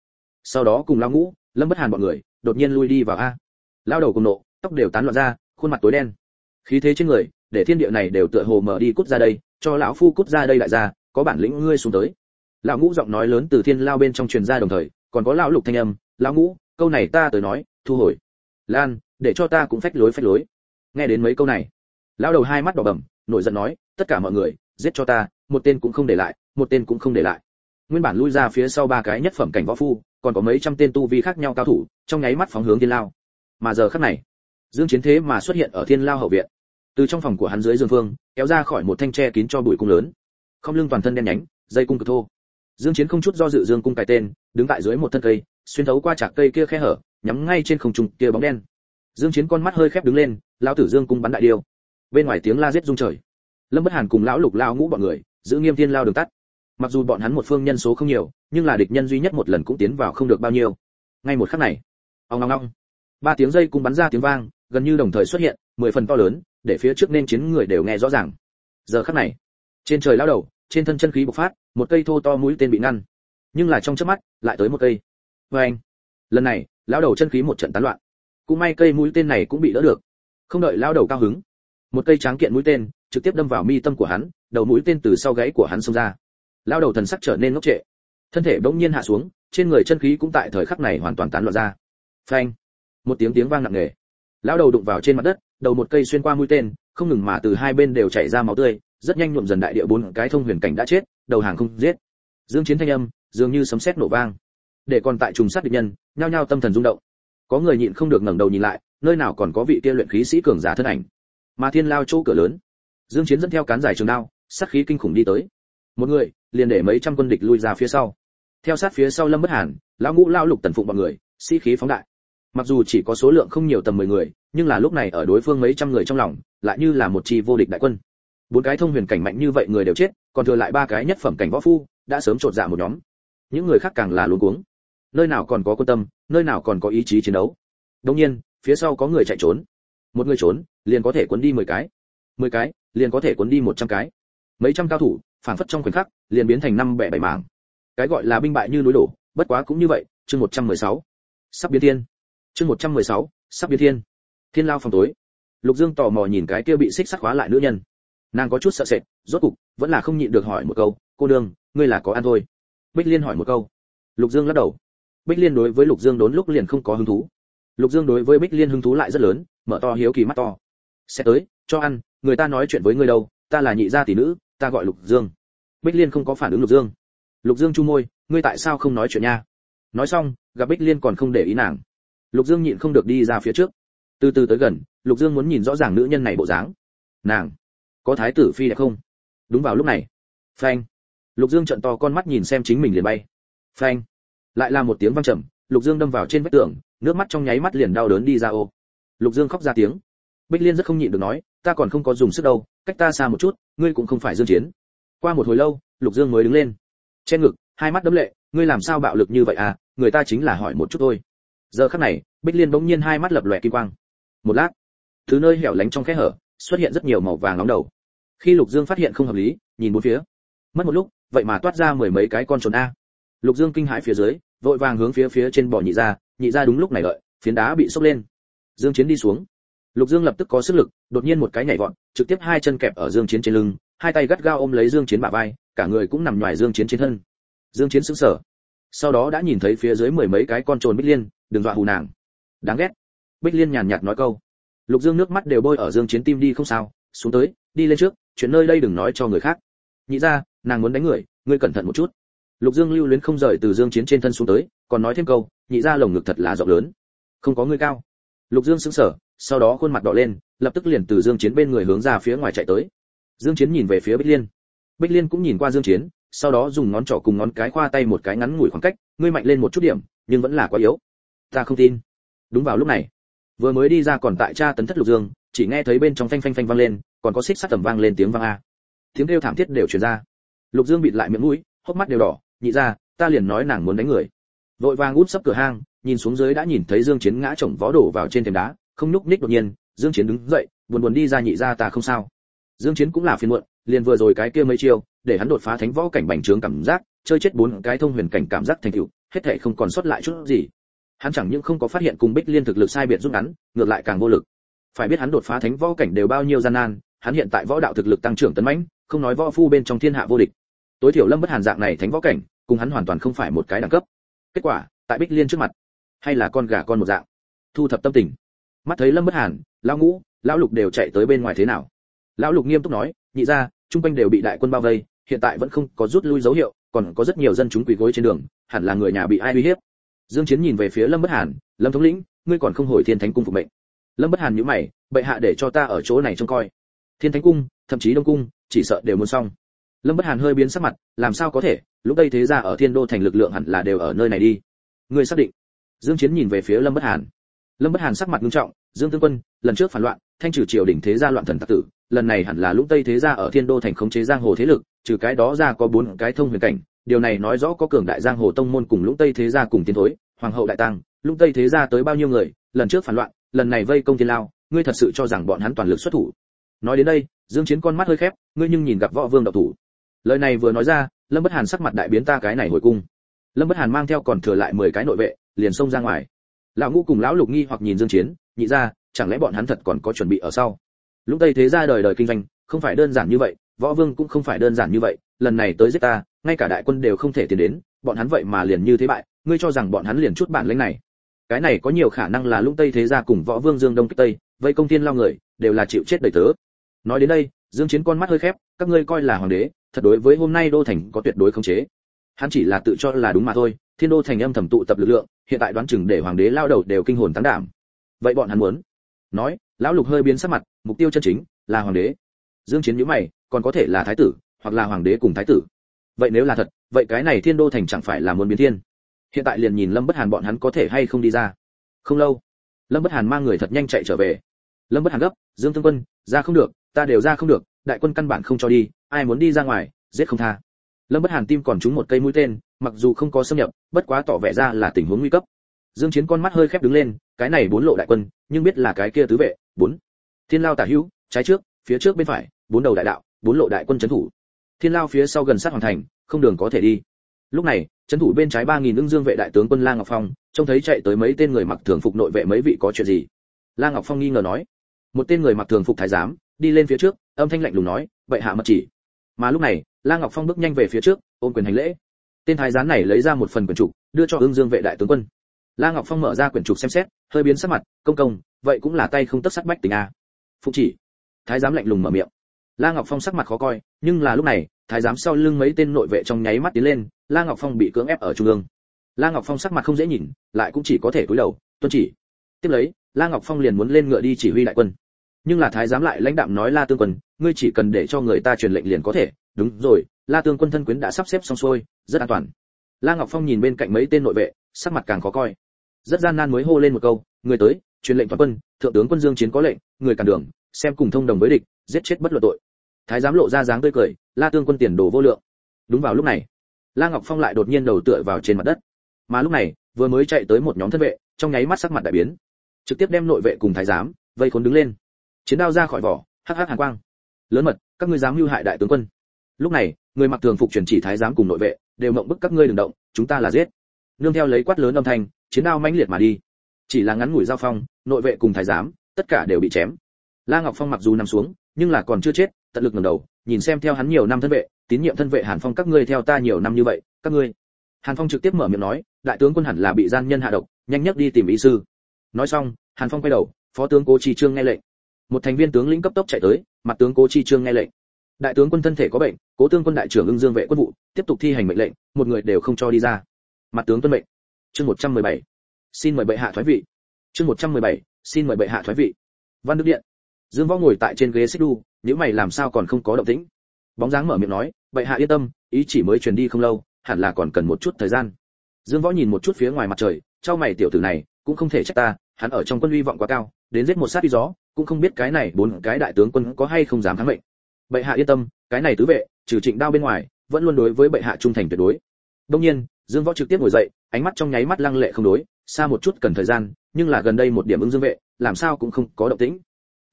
Sau đó cùng lão ngũ lâm bất hàn bọn người, đột nhiên lui đi vào a. Lao đầu cùng nộ, tóc đều tán loạn ra, khuôn mặt tối đen. Khí thế trên người, để thiên địa này đều tựa hồ mở đi cút ra đây, cho lão phu cút ra đây lại ra, có bản lĩnh ngươi xuống tới. Lão ngũ giọng nói lớn từ thiên lao bên trong truyền ra đồng thời, còn có lão lục thanh âm, lão ngũ, câu này ta tới nói, thu hồi. Lan, để cho ta cũng phách lối phách lối. Nghe đến mấy câu này, lão đầu hai mắt đỏ bầm nổi giận nói, tất cả mọi người, giết cho ta, một tên cũng không để lại, một tên cũng không để lại. Nguyên bản lui ra phía sau ba cái nhất phẩm cảnh võ phu còn có mấy trăm tên tu vi khác nhau cao thủ, trong nháy mắt phóng hướng thiên lao. Mà giờ khắc này, dương chiến thế mà xuất hiện ở thiên lao hậu viện. Từ trong phòng của hắn dưới dương phương kéo ra khỏi một thanh tre kín cho bụi cung lớn. Không lưng toàn thân đen nhánh, dây cung cực thô. Dương chiến không chút do dự dương cung cài tên, đứng tại dưới một thân cây, xuyên thấu qua chạc cây kia khe hở, nhắm ngay trên không trung kia bóng đen. Dương chiến con mắt hơi khép đứng lên, lão tử dương cung bắn đại điêu. Bên ngoài tiếng la giết rung trời. Lâm bất hàn cùng lão lục lao ngũ bọn người, giữ nghiêm thiên lao đường tắt mặc dù bọn hắn một phương nhân số không nhiều, nhưng là địch nhân duy nhất một lần cũng tiến vào không được bao nhiêu. Ngay một khắc này, ong ong ong. Ba tiếng dây cung bắn ra tiếng vang, gần như đồng thời xuất hiện, mười phần to lớn, để phía trước nên chiến người đều nghe rõ ràng. Giờ khắc này, trên trời lao đầu, trên thân chân khí bộc phát, một cây thô to mũi tên bị ngăn. Nhưng là trong chớp mắt, lại tới một cây. Vê anh, lần này, lao đầu chân khí một trận tán loạn. Cũng may cây mũi tên này cũng bị đỡ được. Không đợi lao đầu cao hứng, một cây tráng kiện mũi tên trực tiếp đâm vào mi tâm của hắn, đầu mũi tên từ sau gáy của hắn xông ra lao đầu thần sắc trở nên ngốc trệ. Thân thể bỗng nhiên hạ xuống, trên người chân khí cũng tại thời khắc này hoàn toàn tán loạn ra. Phanh! Một tiếng tiếng vang nặng nề. Lao đầu đụng vào trên mặt đất, đầu một cây xuyên qua mũi tên, không ngừng mà từ hai bên đều chảy ra máu tươi, rất nhanh nhuộm dần đại địa bốn cái thông huyền cảnh đã chết, đầu hàng không giết. Dương chiến thanh âm, dường như sấm sét nổ vang. Để còn tại trùng sát địch nhân, nhao nhao tâm thần rung động. Có người nhịn không được ngẩng đầu nhìn lại, nơi nào còn có vị kia luyện khí sĩ cường giả thân ảnh. Mà thiên lao chỗ cửa lớn. Dương chiến dẫn theo cán dài trường đao, sát khí kinh khủng đi tới. Một người liền để mấy trăm quân địch lui ra phía sau. Theo sát phía sau lâm bất hàn, lão ngũ lao lục tần phụng bọn người, sĩ khí phóng đại. Mặc dù chỉ có số lượng không nhiều tầm 10 người, nhưng là lúc này ở đối phương mấy trăm người trong lòng, lại như là một chi vô địch đại quân. Bốn cái thông huyền cảnh mạnh như vậy người đều chết, còn thừa lại ba cái nhất phẩm cảnh võ phu, đã sớm trột dạ một nhóm. Những người khác càng là luống cuống. Nơi nào còn có quân tâm, nơi nào còn có ý chí chiến đấu. Đương nhiên, phía sau có người chạy trốn. Một người trốn, liền có thể cuốn đi 10 cái. 10 cái, liền có thể cuốn đi 100 cái. Mấy trăm cao thủ phản phất trong khoảnh khắc liền biến thành năm bẻ bảy mảng. Cái gọi là binh bại như núi đổ bất quá cũng như vậy chương 116. sắp biến thiên. Chương 116, sắp biến thiên. Thiên lao phòng tối. Lục dương tò mò nhìn cái kia bị xích sắt khóa lại nữ nhân. Nàng có chút sợ sệt rốt cục vẫn là không nhịn được hỏi một câu cô đương ngươi là có ăn thôi? Bích liên hỏi một câu. Lục dương lắc đầu. Bích liên đối với lục dương đốn lúc liền không có hứng thú. Lục dương đối với bích liên hứng thú lại rất lớn mở to hiếu kỳ mắt to. Sẽ tới cho ăn người ta nói chuyện với ngươi đâu ta là nhị gia tỷ nữ ta gọi lục dương. Bích liên không có phản ứng lục dương. Lục dương chu môi, ngươi tại sao không nói chuyện nha? Nói xong, gặp bích liên còn không để ý nàng. Lục dương nhịn không được đi ra phía trước. Từ từ tới gần, lục dương muốn nhìn rõ ràng nữ nhân này bộ dáng. Nàng, có thái tử phi đẹp không? Đúng vào lúc này. Phanh. Lục dương trợn to con mắt nhìn xem chính mình liền bay. Phanh. Lại là một tiếng vang trầm, lục dương đâm vào trên vách tường, nước mắt trong nháy mắt liền đau đớn đi ra ô. Lục dương khóc ra tiếng. Bích liên rất không nhịn được nói ta còn không có dùng sức đâu, cách ta xa một chút, ngươi cũng không phải dương chiến. Qua một hồi lâu, lục dương mới đứng lên. Trên ngực, hai mắt đấm lệ, ngươi làm sao bạo lực như vậy à người ta chính là hỏi một chút thôi. Giờ khắc này, bích liên bỗng nhiên hai mắt lập lòe kim quang. Một lát, thứ nơi hẻo lánh trong khe hở, xuất hiện rất nhiều màu vàng nóng đầu. Khi lục dương phát hiện không hợp lý, nhìn bốn phía. Mất một lúc, vậy mà toát ra mười mấy cái con trồn a. Lục dương kinh hãi phía dưới, vội vàng hướng phía phía trên bỏ nhị ra nhị ra đúng lúc này đợi, phiến đá bị sốc lên. Dương chiến đi xuống lục dương lập tức có sức lực, đột nhiên một cái nhảy vọt, trực tiếp hai chân kẹp ở dương chiến trên lưng, hai tay gắt gao ôm lấy dương chiến bả vai, cả người cũng nằm ngoài dương chiến trên thân. Dương chiến sững sờ, sau đó đã nhìn thấy phía dưới mười mấy cái con trồn bích liên, đừng dọa hù nàng. Đáng ghét. Bích liên nhàn nhạt nói câu. Lục dương nước mắt đều bôi ở dương chiến tim đi không sao, xuống tới, đi lên trước, chuyện nơi đây đừng nói cho người khác. Nhị ra, nàng muốn đánh người, ngươi cẩn thận một chút. Lục dương lưu luyến không rời từ dương chiến trên thân xuống tới, còn nói thêm câu, nhị ra lồng ngực thật là rộng lớn. Không có ngươi cao lục dương sững sờ, sau đó khuôn mặt đỏ lên, lập tức liền từ dương chiến bên người hướng ra phía ngoài chạy tới. Dương chiến nhìn về phía bích liên. Bích liên cũng nhìn qua dương chiến, sau đó dùng ngón trỏ cùng ngón cái khoa tay một cái ngắn ngủi khoảng cách, ngươi mạnh lên một chút điểm, nhưng vẫn là quá yếu. Ta không tin. Đúng vào lúc này, vừa mới đi ra còn tại cha tấn thất lục dương, chỉ nghe thấy bên trong phanh phanh phanh vang lên, còn có xích sắt tầm vang lên tiếng vang a. Tiếng kêu thảm thiết đều truyền ra. Lục dương bịt lại miệng mũi, hốc mắt đều đỏ, nhị ra, ta liền nói nàng muốn đánh người. Vội vàng út sấp cửa hang nhìn xuống dưới đã nhìn thấy dương chiến ngã chồng vó đổ vào trên thềm đá, không nhúc nhích đột nhiên, dương chiến đứng dậy, buồn buồn đi ra nhị ra ta không sao. Dương chiến cũng là phiền muộn, liền vừa rồi cái kia mấy chiêu, để hắn đột phá thánh võ cảnh bành trướng cảm giác, chơi chết bốn cái thông huyền cảnh cảm giác thành tựu, hết thảy không còn sót lại chút gì. Hắn chẳng những không có phát hiện cùng bích liên thực lực sai biệt rút ngắn, ngược lại càng vô lực. Phải biết hắn đột phá thánh võ cảnh đều bao nhiêu gian nan, hắn hiện tại võ đạo thực lực tăng trưởng tấn mãnh, không nói võ phu bên trong thiên hạ vô địch. Tối thiểu lâm bất hàn dạng này thánh võ cảnh, cùng hắn hoàn toàn không phải một cái đẳng cấp. Kết quả, tại bích liên trước mặt hay là con gà con một dạng. Thu thập tâm tình. Mắt thấy lâm bất hàn, lão ngũ, lão lục đều chạy tới bên ngoài thế nào? Lão lục nghiêm túc nói, nhị ra trung quanh đều bị đại quân bao vây, hiện tại vẫn không có rút lui dấu hiệu, còn có rất nhiều dân chúng quỳ gối trên đường, hẳn là người nhà bị ai uy hiếp. Dương chiến nhìn về phía lâm bất hàn, lâm thống lĩnh, ngươi còn không hồi thiên thánh cung phục mệnh. Lâm bất hàn nhíu mày, bệ hạ để cho ta ở chỗ này trông coi. Thiên thánh cung, thậm chí đông cung, chỉ sợ đều muốn xong. Lâm bất hàn hơi biến sắc mặt, làm sao có thể? Lúc đây thế gia ở thiên đô thành lực lượng hẳn là đều ở nơi này đi. Ngươi xác định? Dương chiến nhìn về phía lâm bất hàn. Lâm bất hàn sắc mặt nghiêm trọng, dương tướng quân, lần trước phản loạn, thanh trừ triều đỉnh thế gia loạn thần tặc tử, lần này hẳn là lũng tây thế gia ở thiên đô thành khống chế giang hồ thế lực, trừ cái đó ra có bốn cái thông huyền cảnh, điều này nói rõ có cường đại giang hồ tông môn cùng lũng tây thế gia cùng tiến thối, hoàng hậu đại tăng, lũng tây thế gia tới bao nhiêu người, lần trước phản loạn, lần này vây công thiên lao, ngươi thật sự cho rằng bọn hắn toàn lực xuất thủ? Nói đến đây, dương chiến con mắt hơi khép, ngươi nhưng nhìn gặp võ vương đạo thủ. Lời này vừa nói ra, lâm bất hàn sắc mặt đại biến ta cái này hồi cung. Lâm bất hàn mang theo còn thừa lại 10 cái nội vệ liền xông ra ngoài. Lão ngũ cùng lão lục nghi hoặc nhìn dương chiến, nhị ra, chẳng lẽ bọn hắn thật còn có chuẩn bị ở sau? Lúc tây thế gia đời đời kinh doanh, không phải đơn giản như vậy, võ vương cũng không phải đơn giản như vậy, lần này tới giết ta, ngay cả đại quân đều không thể tiến đến, bọn hắn vậy mà liền như thế bại, ngươi cho rằng bọn hắn liền chút bản lĩnh này. Cái này có nhiều khả năng là lũng tây thế gia cùng võ vương dương đông kích tây, vây công tiên lao người, đều là chịu chết đầy tớ. Nói đến đây, dương chiến con mắt hơi khép, các ngươi coi là hoàng đế, thật đối với hôm nay đô thành có tuyệt đối không chế. Hắn chỉ là tự cho là đúng mà thôi thiên đô thành âm thầm tụ tập lực lượng, hiện tại đoán chừng để hoàng đế lao đầu đều kinh hồn tăng đảm. Vậy bọn hắn muốn? Nói, lão lục hơi biến sắc mặt, mục tiêu chân chính là hoàng đế. Dương chiến nhíu mày, còn có thể là thái tử, hoặc là hoàng đế cùng thái tử. Vậy nếu là thật, vậy cái này thiên đô thành chẳng phải là muốn biến thiên? Hiện tại liền nhìn lâm bất hàn bọn hắn có thể hay không đi ra. Không lâu, lâm bất hàn mang người thật nhanh chạy trở về. Lâm bất hàn gấp, dương tương quân, ra không được, ta đều ra không được, đại quân căn bản không cho đi, ai muốn đi ra ngoài, giết không tha lâm bất hàn tim còn trúng một cây mũi tên, mặc dù không có xâm nhập, bất quá tỏ vẻ ra là tình huống nguy cấp. Dương chiến con mắt hơi khép đứng lên, cái này bốn lộ đại quân, nhưng biết là cái kia tứ vệ, bốn. Thiên lao tả hữu, trái trước, phía trước bên phải, bốn đầu đại đạo, bốn lộ đại quân chấn thủ. Thiên lao phía sau gần sát hoàn thành, không đường có thể đi. Lúc này chấn thủ bên trái ba nghìn ưng dương vệ đại tướng quân la ngọc phong, trông thấy chạy tới mấy tên người mặc thường phục nội vệ mấy vị có chuyện gì? La ngọc phong nghi ngờ nói. Một tên người mặc thường phục thái giám, đi lên phía trước, âm thanh lạnh lùng nói vậy hạ mật chỉ. Mà lúc này la ngọc phong bước nhanh về phía trước, ôm quyền hành lễ. Tên thái giám này lấy ra một phần quyển trục, đưa cho ưng dương vệ đại tướng quân. La ngọc phong mở ra quyển trục xem xét, hơi biến sắc mặt, công công, vậy cũng là tay không tất sắt bách tình a. Phục chỉ. Thái giám lạnh lùng mở miệng. La ngọc phong sắc mặt khó coi, nhưng là lúc này, thái giám sau lưng mấy tên nội vệ trong nháy mắt tiến lên, la ngọc phong bị cưỡng ép ở trung ương. La ngọc phong sắc mặt không dễ nhìn, lại cũng chỉ có thể cúi đầu, tuân chỉ. Tiếp lấy, la ngọc phong liền muốn lên ngựa đi chỉ huy đại quân. Nhưng là thái giám lại lãnh đạm nói, la tương quân, ngươi chỉ cần để cho người ta truyền lệnh liền có thể đúng rồi, la tương quân thân quyến đã sắp xếp xong xuôi, rất an toàn. La ngọc phong nhìn bên cạnh mấy tên nội vệ, sắc mặt càng khó coi. Rất gian nan mới hô lên một câu, người tới, truyền lệnh toàn quân, thượng tướng quân dương chiến có lệnh, người cản đường, xem cùng thông đồng với địch, giết chết bất luận tội. Thái giám lộ ra dáng tươi cười, la tương quân tiền đồ vô lượng. Đúng vào lúc này, la ngọc phong lại đột nhiên đầu tựa vào trên mặt đất. Mà lúc này, vừa mới chạy tới một nhóm thân vệ, trong nháy mắt sắc mặt đại biến. Trực tiếp đem nội vệ cùng thái giám vây khốn đứng lên. Chiến đao ra khỏi vỏ, hắc hắc hàn quang. Lớn mật, các ngươi dám mưu hại đại tướng quân lúc này, người mặc thường phục truyền chỉ thái giám cùng nội vệ, đều mộng bức các ngươi đừng động, chúng ta là giết. Nương theo lấy quát lớn âm thanh, chiến đao mãnh liệt mà đi. Chỉ là ngắn ngủi giao phong, nội vệ cùng thái giám, tất cả đều bị chém. La ngọc phong mặc dù nằm xuống, nhưng là còn chưa chết, tận lực ngẩng đầu, nhìn xem theo hắn nhiều năm thân vệ, tín nhiệm thân vệ hàn phong các ngươi theo ta nhiều năm như vậy, các ngươi. Hàn phong trực tiếp mở miệng nói, đại tướng quân hẳn là bị gian nhân hạ độc, nhanh nhất đi tìm y sư. Nói xong, hàn phong quay đầu, phó tướng cố chi trương nghe lệnh. Một thành viên tướng lĩnh cấp tốc chạy tới, mặt tướng cố chi trương nghe lệnh đại tướng quân thân thể có bệnh, cố tương quân đại trưởng ưng dương vệ quân vụ, tiếp tục thi hành mệnh lệnh, một người đều không cho đi ra. Mặt tướng tuân mệnh. Chương 117. xin mời bệ hạ thoái vị. Chương 117. xin mời bệ hạ thoái vị. Văn đức điện. Dương võ ngồi tại trên ghế xích đu nếu mày làm sao còn không có động tĩnh. Bóng dáng mở miệng nói, bệ hạ yên tâm, ý chỉ mới truyền đi không lâu, hẳn là còn cần một chút thời gian. Dương võ nhìn một chút phía ngoài mặt trời, trao mày tiểu tử này, cũng không thể trách ta, hắn ở trong quân uy vọng quá cao, đến giết một sát đi gió, cũng không biết cái này bốn cái đại tướng quân có hay không dám thắng mệnh bệ hạ yên tâm, cái này tứ vệ, trừ trịnh đao bên ngoài, vẫn luôn đối với bệ hạ trung thành tuyệt đối. Đông nhiên, dương võ trực tiếp ngồi dậy, ánh mắt trong nháy mắt lăng lệ không đối, xa một chút cần thời gian, nhưng là gần đây một điểm ứng dương vệ, làm sao cũng không có động tĩnh.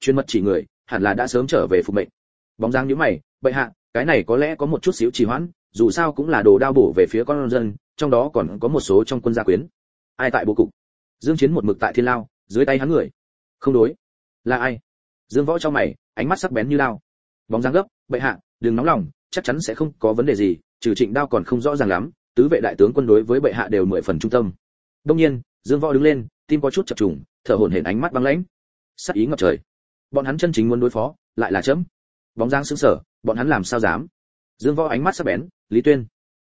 Chuyên mật chỉ người, hẳn là đã sớm trở về phục mệnh. Bóng dáng nhíu mày, bệ hạ, cái này có lẽ có một chút xíu trì hoãn, dù sao cũng là đồ đao bổ về phía con dân, trong đó còn có một số trong quân gia quyến. Ai tại bố cục? Dương chiến một mực tại thiên lao, dưới tay hắn người. Không đối. Là ai? Dương võ cho mày, ánh mắt sắc bén như lao bóng dáng gấp, bệ hạ, đừng nóng lòng, chắc chắn sẽ không có vấn đề gì, trừ trịnh đao còn không rõ ràng lắm, tứ vệ đại tướng quân đối với bệ hạ đều mười phần trung tâm. Đông nhiên, dương võ đứng lên, tim có chút chập trùng, thở hổn hển ánh mắt băng lãnh. Sắc ý ngập trời. Bọn hắn chân chính muốn đối phó, lại là chấm. Bóng dáng sững sờ, bọn hắn làm sao dám? Dương võ ánh mắt sắc bén, lý tuyên,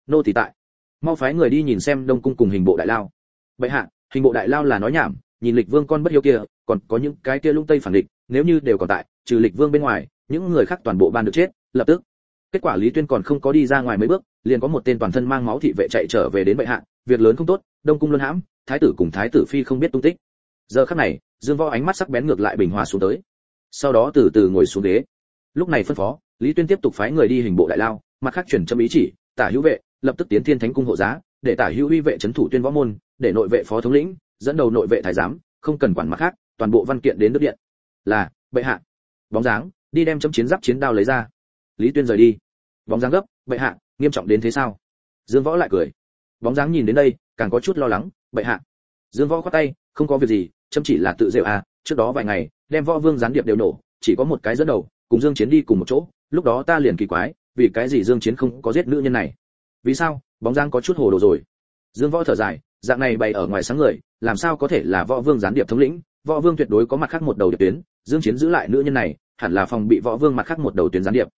nô tỳ tại. Mau phái người đi nhìn xem đông cung cùng hình bộ đại lao. Bệ hạ, hình bộ đại lao là nói nhảm, nhìn lịch vương con bất hiếu kia, còn có những cái kia lung tây phản địch, nếu như đều còn tại, trừ lịch vương bên ngoài những người khác toàn bộ ban được chết, lập tức. Kết quả lý tuyên còn không có đi ra ngoài mấy bước, liền có một tên toàn thân mang máu thị vệ chạy trở về đến bệ hạ, việc lớn không tốt, đông cung luân hãm, thái tử cùng thái tử phi không biết tung tích. Giờ khắc này, dương võ ánh mắt sắc bén ngược lại bình hòa xuống tới. Sau đó từ từ ngồi xuống ghế. Lúc này phân phó, lý tuyên tiếp tục phái người đi hình bộ đại lao, mặt khác chuyển châm ý chỉ, tả hữu vệ, lập tức tiến thiên thánh cung hộ giá, để tả hữu uy vệ chấn thủ tuyên võ môn, để nội vệ phó thống lĩnh, dẫn đầu nội vệ thái giám, không cần quản mặt khác, toàn bộ văn kiện đến nước điện. Là, bệ hạ. Bóng dáng đi đem chấm chiến giáp chiến đao lấy ra. Lý tuyên rời đi. Bóng dáng gấp, bệ hạ, nghiêm trọng đến thế sao? Dương võ lại cười. Bóng dáng nhìn đến đây, càng có chút lo lắng, bệ hạ. Dương võ khoát tay, không có việc gì, chấm chỉ là tự rêu à trước đó vài ngày, đem võ vương gián điệp đều nổ, chỉ có một cái dẫn đầu, cùng dương chiến đi cùng một chỗ, lúc đó ta liền kỳ quái, vì cái gì dương chiến không có giết nữ nhân này? Vì sao? Bóng dáng có chút hồ đồ rồi. Dương võ thở dài, dạng này bày ở ngoài sáng người, làm sao có thể là võ vương gián điệp thống lĩnh võ vương tuyệt đối có mặt khác một đầu điệp tuyến, dương chiến giữ lại nữ nhân này, hẳn là phòng bị võ vương mặt khác một đầu tuyến gián điệp.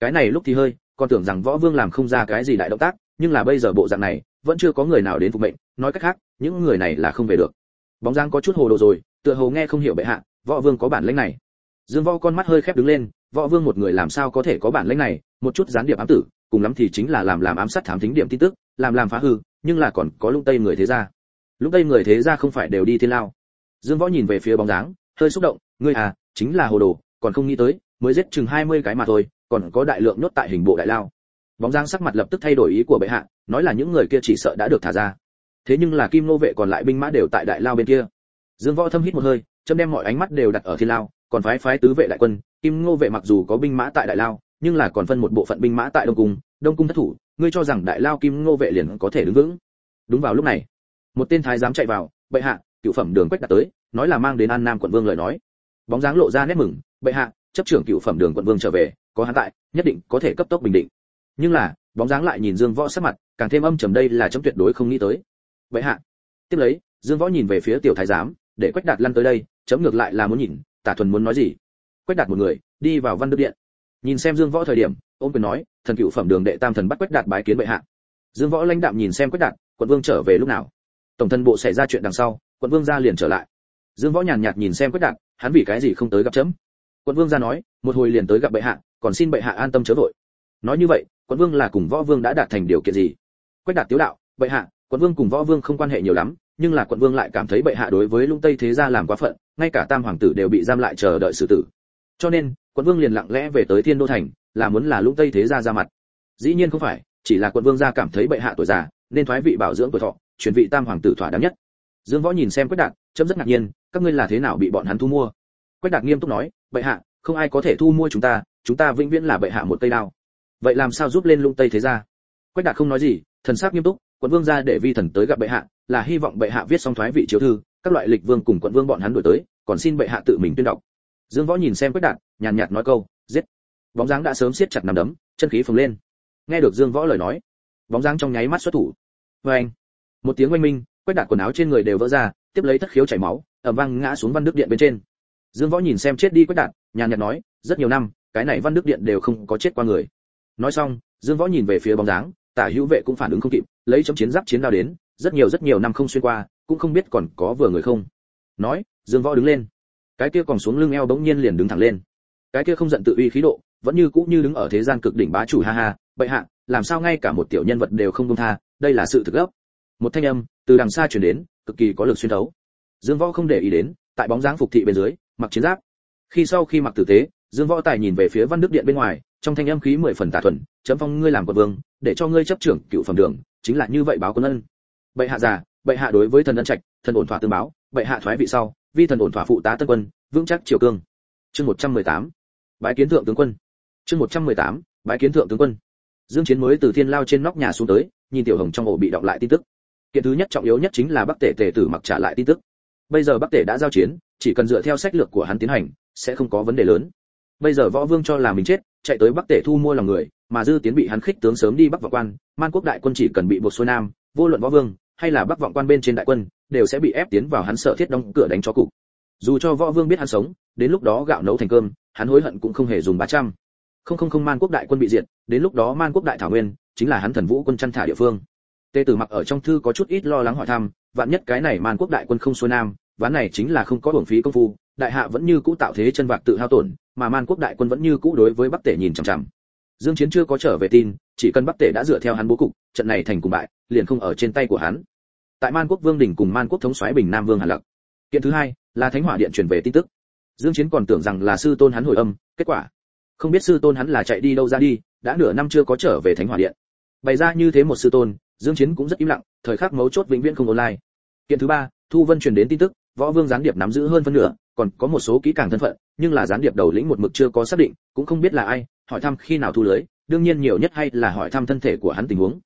Cái này lúc thì hơi, còn tưởng rằng võ vương làm không ra cái gì đại động tác, nhưng là bây giờ bộ dạng này, vẫn chưa có người nào đến phục mệnh, nói cách khác, những người này là không về được. Bóng dáng có chút hồ đồ rồi, tựa hồ nghe không hiểu bệ hạ, võ vương có bản lĩnh này. Dương võ con mắt hơi khép đứng lên, võ vương một người làm sao có thể có bản lĩnh này, một chút gián điệp ám tử, cùng lắm thì chính là làm làm ám sát thám thính điểm tin tức, làm làm phá hư, nhưng là còn có lũng tây người thế gia. Lũng tây người thế gia không phải đều đi thiên lao dương võ nhìn về phía bóng dáng, hơi xúc động, ngươi à chính là hồ đồ, còn không nghĩ tới, mới giết chừng 20 cái mà thôi, còn có đại lượng nhốt tại hình bộ đại lao. Bóng dáng sắc mặt lập tức thay đổi ý của bệ hạ, nói là những người kia chỉ sợ đã được thả ra. Thế nhưng là kim nô vệ còn lại binh mã đều tại đại lao bên kia. Dương võ thâm hít một hơi châm đem mọi ánh mắt đều đặt ở thiên lao, còn phái phái tứ vệ đại quân. Kim ngô vệ mặc dù có binh mã tại đại lao, nhưng là còn phân một bộ phận binh mã tại đông cung. Đông cung thất thủ, ngươi cho rằng đại lao kim ngô vệ liền có thể đứng vững? Đúng vào lúc này, một tên thái giám chạy vào, bệ hạ cựu phẩm đường quách đạt tới, nói là mang đến an nam quận vương lời nói. Bóng dáng lộ ra nét mừng, bệ hạ, chấp trưởng cựu phẩm đường quận vương trở về, có hắn tại, nhất định có thể cấp tốc bình định. Nhưng là, bóng dáng lại nhìn dương võ sắc mặt, càng thêm âm trầm đây là chấm tuyệt đối không nghĩ tới. Bệ hạ. Tiếp lấy, dương võ nhìn về phía tiểu thái giám, để quách đạt lăn tới đây, chấm ngược lại là muốn nhìn, tả thuần muốn nói gì. Quách đạt một người, đi vào văn đức điện. Nhìn xem dương võ thời điểm ôm quyền nói, thần cựu phẩm đường đệ tam thần bắt quách đạt bái kiến bệ hạ. Dương võ lãnh đạm nhìn xem quách đạt, quận vương trở về lúc nào? Tổng thân bộ xảy ra chuyện đằng sau quận vương gia liền trở lại. Dương võ nhàn nhạt nhìn xem quách đạt, hắn vì cái gì không tới gặp chấm? Quận vương gia nói, một hồi liền tới gặp bệ hạ, còn xin bệ hạ an tâm chớ vội. Nói như vậy, quận vương là cùng võ vương đã đạt thành điều kiện gì? Quách đạt tiếu đạo, bệ hạ, quận vương cùng võ vương không quan hệ nhiều lắm, nhưng là quận vương lại cảm thấy bệ hạ đối với lung tây thế gia làm quá phận, ngay cả tam hoàng tử đều bị giam lại chờ đợi xử tử. Cho nên, quận vương liền lặng lẽ về tới thiên đô thành, là muốn là lũng tây thế gia ra mặt. Dĩ nhiên không phải, chỉ là quận vương gia cảm thấy bệ hạ tuổi già, nên thoái vị bảo dưỡng tuổi thọ, chuyển vị tam hoàng tử thỏa đáng nhất dương võ nhìn xem quách đạt, chấm rất ngạc nhiên, các ngươi là thế nào bị bọn hắn thu mua? Quách đạt nghiêm túc nói, bệ hạ, không ai có thể thu mua chúng ta chúng ta vĩnh viễn là bệ hạ một tay đao. Vậy làm sao giúp lên lung tây thế gia? Quách đạt không nói gì, thần sắc nghiêm túc, quận vương gia để vi thần tới gặp bệ hạ, là hy vọng bệ hạ viết xong thoái vị chiếu thư, các loại lịch vương cùng quận vương bọn hắn đổi tới, còn xin bệ hạ tự mình tuyên đọc. Dương võ nhìn xem quách đạt, nhàn nhạt nói câu, giết. Bóng dáng đã sớm siết chặt nằm đấm, chân khí phồng lên. Nghe được dương võ lời nói, bóng dáng trong nháy mắt xuất thủ. Vê anh một tiếng oanh minh quách đạt quần áo trên người đều vỡ ra, tiếp lấy thất khiếu chảy máu ẩm vang ngã xuống văn đức điện bên trên. Dương võ nhìn xem chết đi quách đạt nhàn nhạt nói, rất nhiều năm, cái này văn đức điện đều không có chết qua người. Nói xong, dương võ nhìn về phía bóng dáng, tả hữu vệ cũng phản ứng không kịp, lấy chấm chiến giáp chiến đao đến, rất nhiều rất nhiều năm không xuyên qua, cũng không biết còn có vừa người không. Nói, dương võ đứng lên. Cái kia còn xuống lưng eo bỗng nhiên liền đứng thẳng lên. Cái kia không giận tự uy khí độ, vẫn như cũ như đứng ở thế gian cực đỉnh bá chủ, ha ha, bệ hạ, làm sao ngay cả một tiểu nhân vật đều không buông tha, đây là sự thực gốc. Một thanh âm từ đằng xa chuyển đến cực kỳ có lực xuyên thấu. Dương võ không để ý đến tại bóng dáng phục thị bên dưới mặc chiến giáp. Khi sau khi mặc tử tế dương võ tài nhìn về phía văn đức điện bên ngoài trong thanh âm khí mười phần tà thuần chấm phong ngươi làm quận vương để cho ngươi chấp trưởng cựu phẩm đường chính là như vậy báo quân ân. Bệ hạ già bệ hạ đối với thần ân trạch thần ổn thỏa tương báo bệ hạ thoái vị sau vi thần ổn thỏa phụ tá tân quân vững chắc triều cương. Chương 118. bãi kiến thượng tướng quân. Chương 118, bãi kiến thượng tướng quân. Dương chiến mới từ thiên lao trên nóc nhà xuống tới nhìn tiểu hồng trong ổ bị đọc lại tin tức kiện thứ nhất trọng yếu nhất chính là bắc tể tề tử mặc trả lại tin tức. Bây giờ bắc tể đã giao chiến, chỉ cần dựa theo sách lược của hắn tiến hành, sẽ không có vấn đề lớn. Bây giờ võ vương cho là mình chết, chạy tới bắc tể thu mua lòng người, mà dư tiến bị hắn khích tướng sớm đi bắc vọng quan, man quốc đại quân chỉ cần bị buộc xuôi nam, vô luận võ vương hay là bắc vọng quan bên trên đại quân, đều sẽ bị ép tiến vào hắn sợ thiết đóng cửa đánh cho cục. Dù cho võ vương biết hắn sống, đến lúc đó gạo nấu thành cơm, hắn hối hận cũng không hề dùng ba trăm. Không không không, man quốc đại quân bị diệt, đến lúc đó man quốc đại thảo nguyên chính là hắn thần vũ quân chăn thả địa phương tề tử mặc ở trong thư có chút ít lo lắng hỏi thăm, vạn nhất cái này man quốc đại quân không xuôi nam, ván này chính là không có uổng phí công phu, đại hạ vẫn như cũ tạo thế chân vạc tự hao tổn, mà man quốc đại quân vẫn như cũ đối với bắc tể nhìn chằm chằm. Dương chiến chưa có trở về tin, chỉ cần bắc tể đã dựa theo hắn bố cục, trận này thành cùng bại, liền không ở trên tay của hắn. Tại man quốc vương đỉnh cùng man quốc thống soái bình nam vương hàn lặc kiện thứ hai, là thánh hỏa điện truyền về tin tức. Dương chiến còn tưởng rằng là sư tôn hắn hồi âm, kết quả, không biết sư tôn hắn là chạy đi đâu ra đi, đã nửa năm chưa có trở về thánh hỏa điện. Bày ra như thế một sư tôn dương chiến cũng rất im lặng, thời khắc mấu chốt vĩnh viễn không online. Kiện thứ ba, thu vân truyền đến tin tức, võ vương gián điệp nắm giữ hơn phân nửa, còn có một số kỹ càng thân phận, nhưng là gián điệp đầu lĩnh một mực chưa có xác định, cũng không biết là ai, hỏi thăm khi nào thu lưới, đương nhiên nhiều nhất hay là hỏi thăm thân thể của hắn tình huống.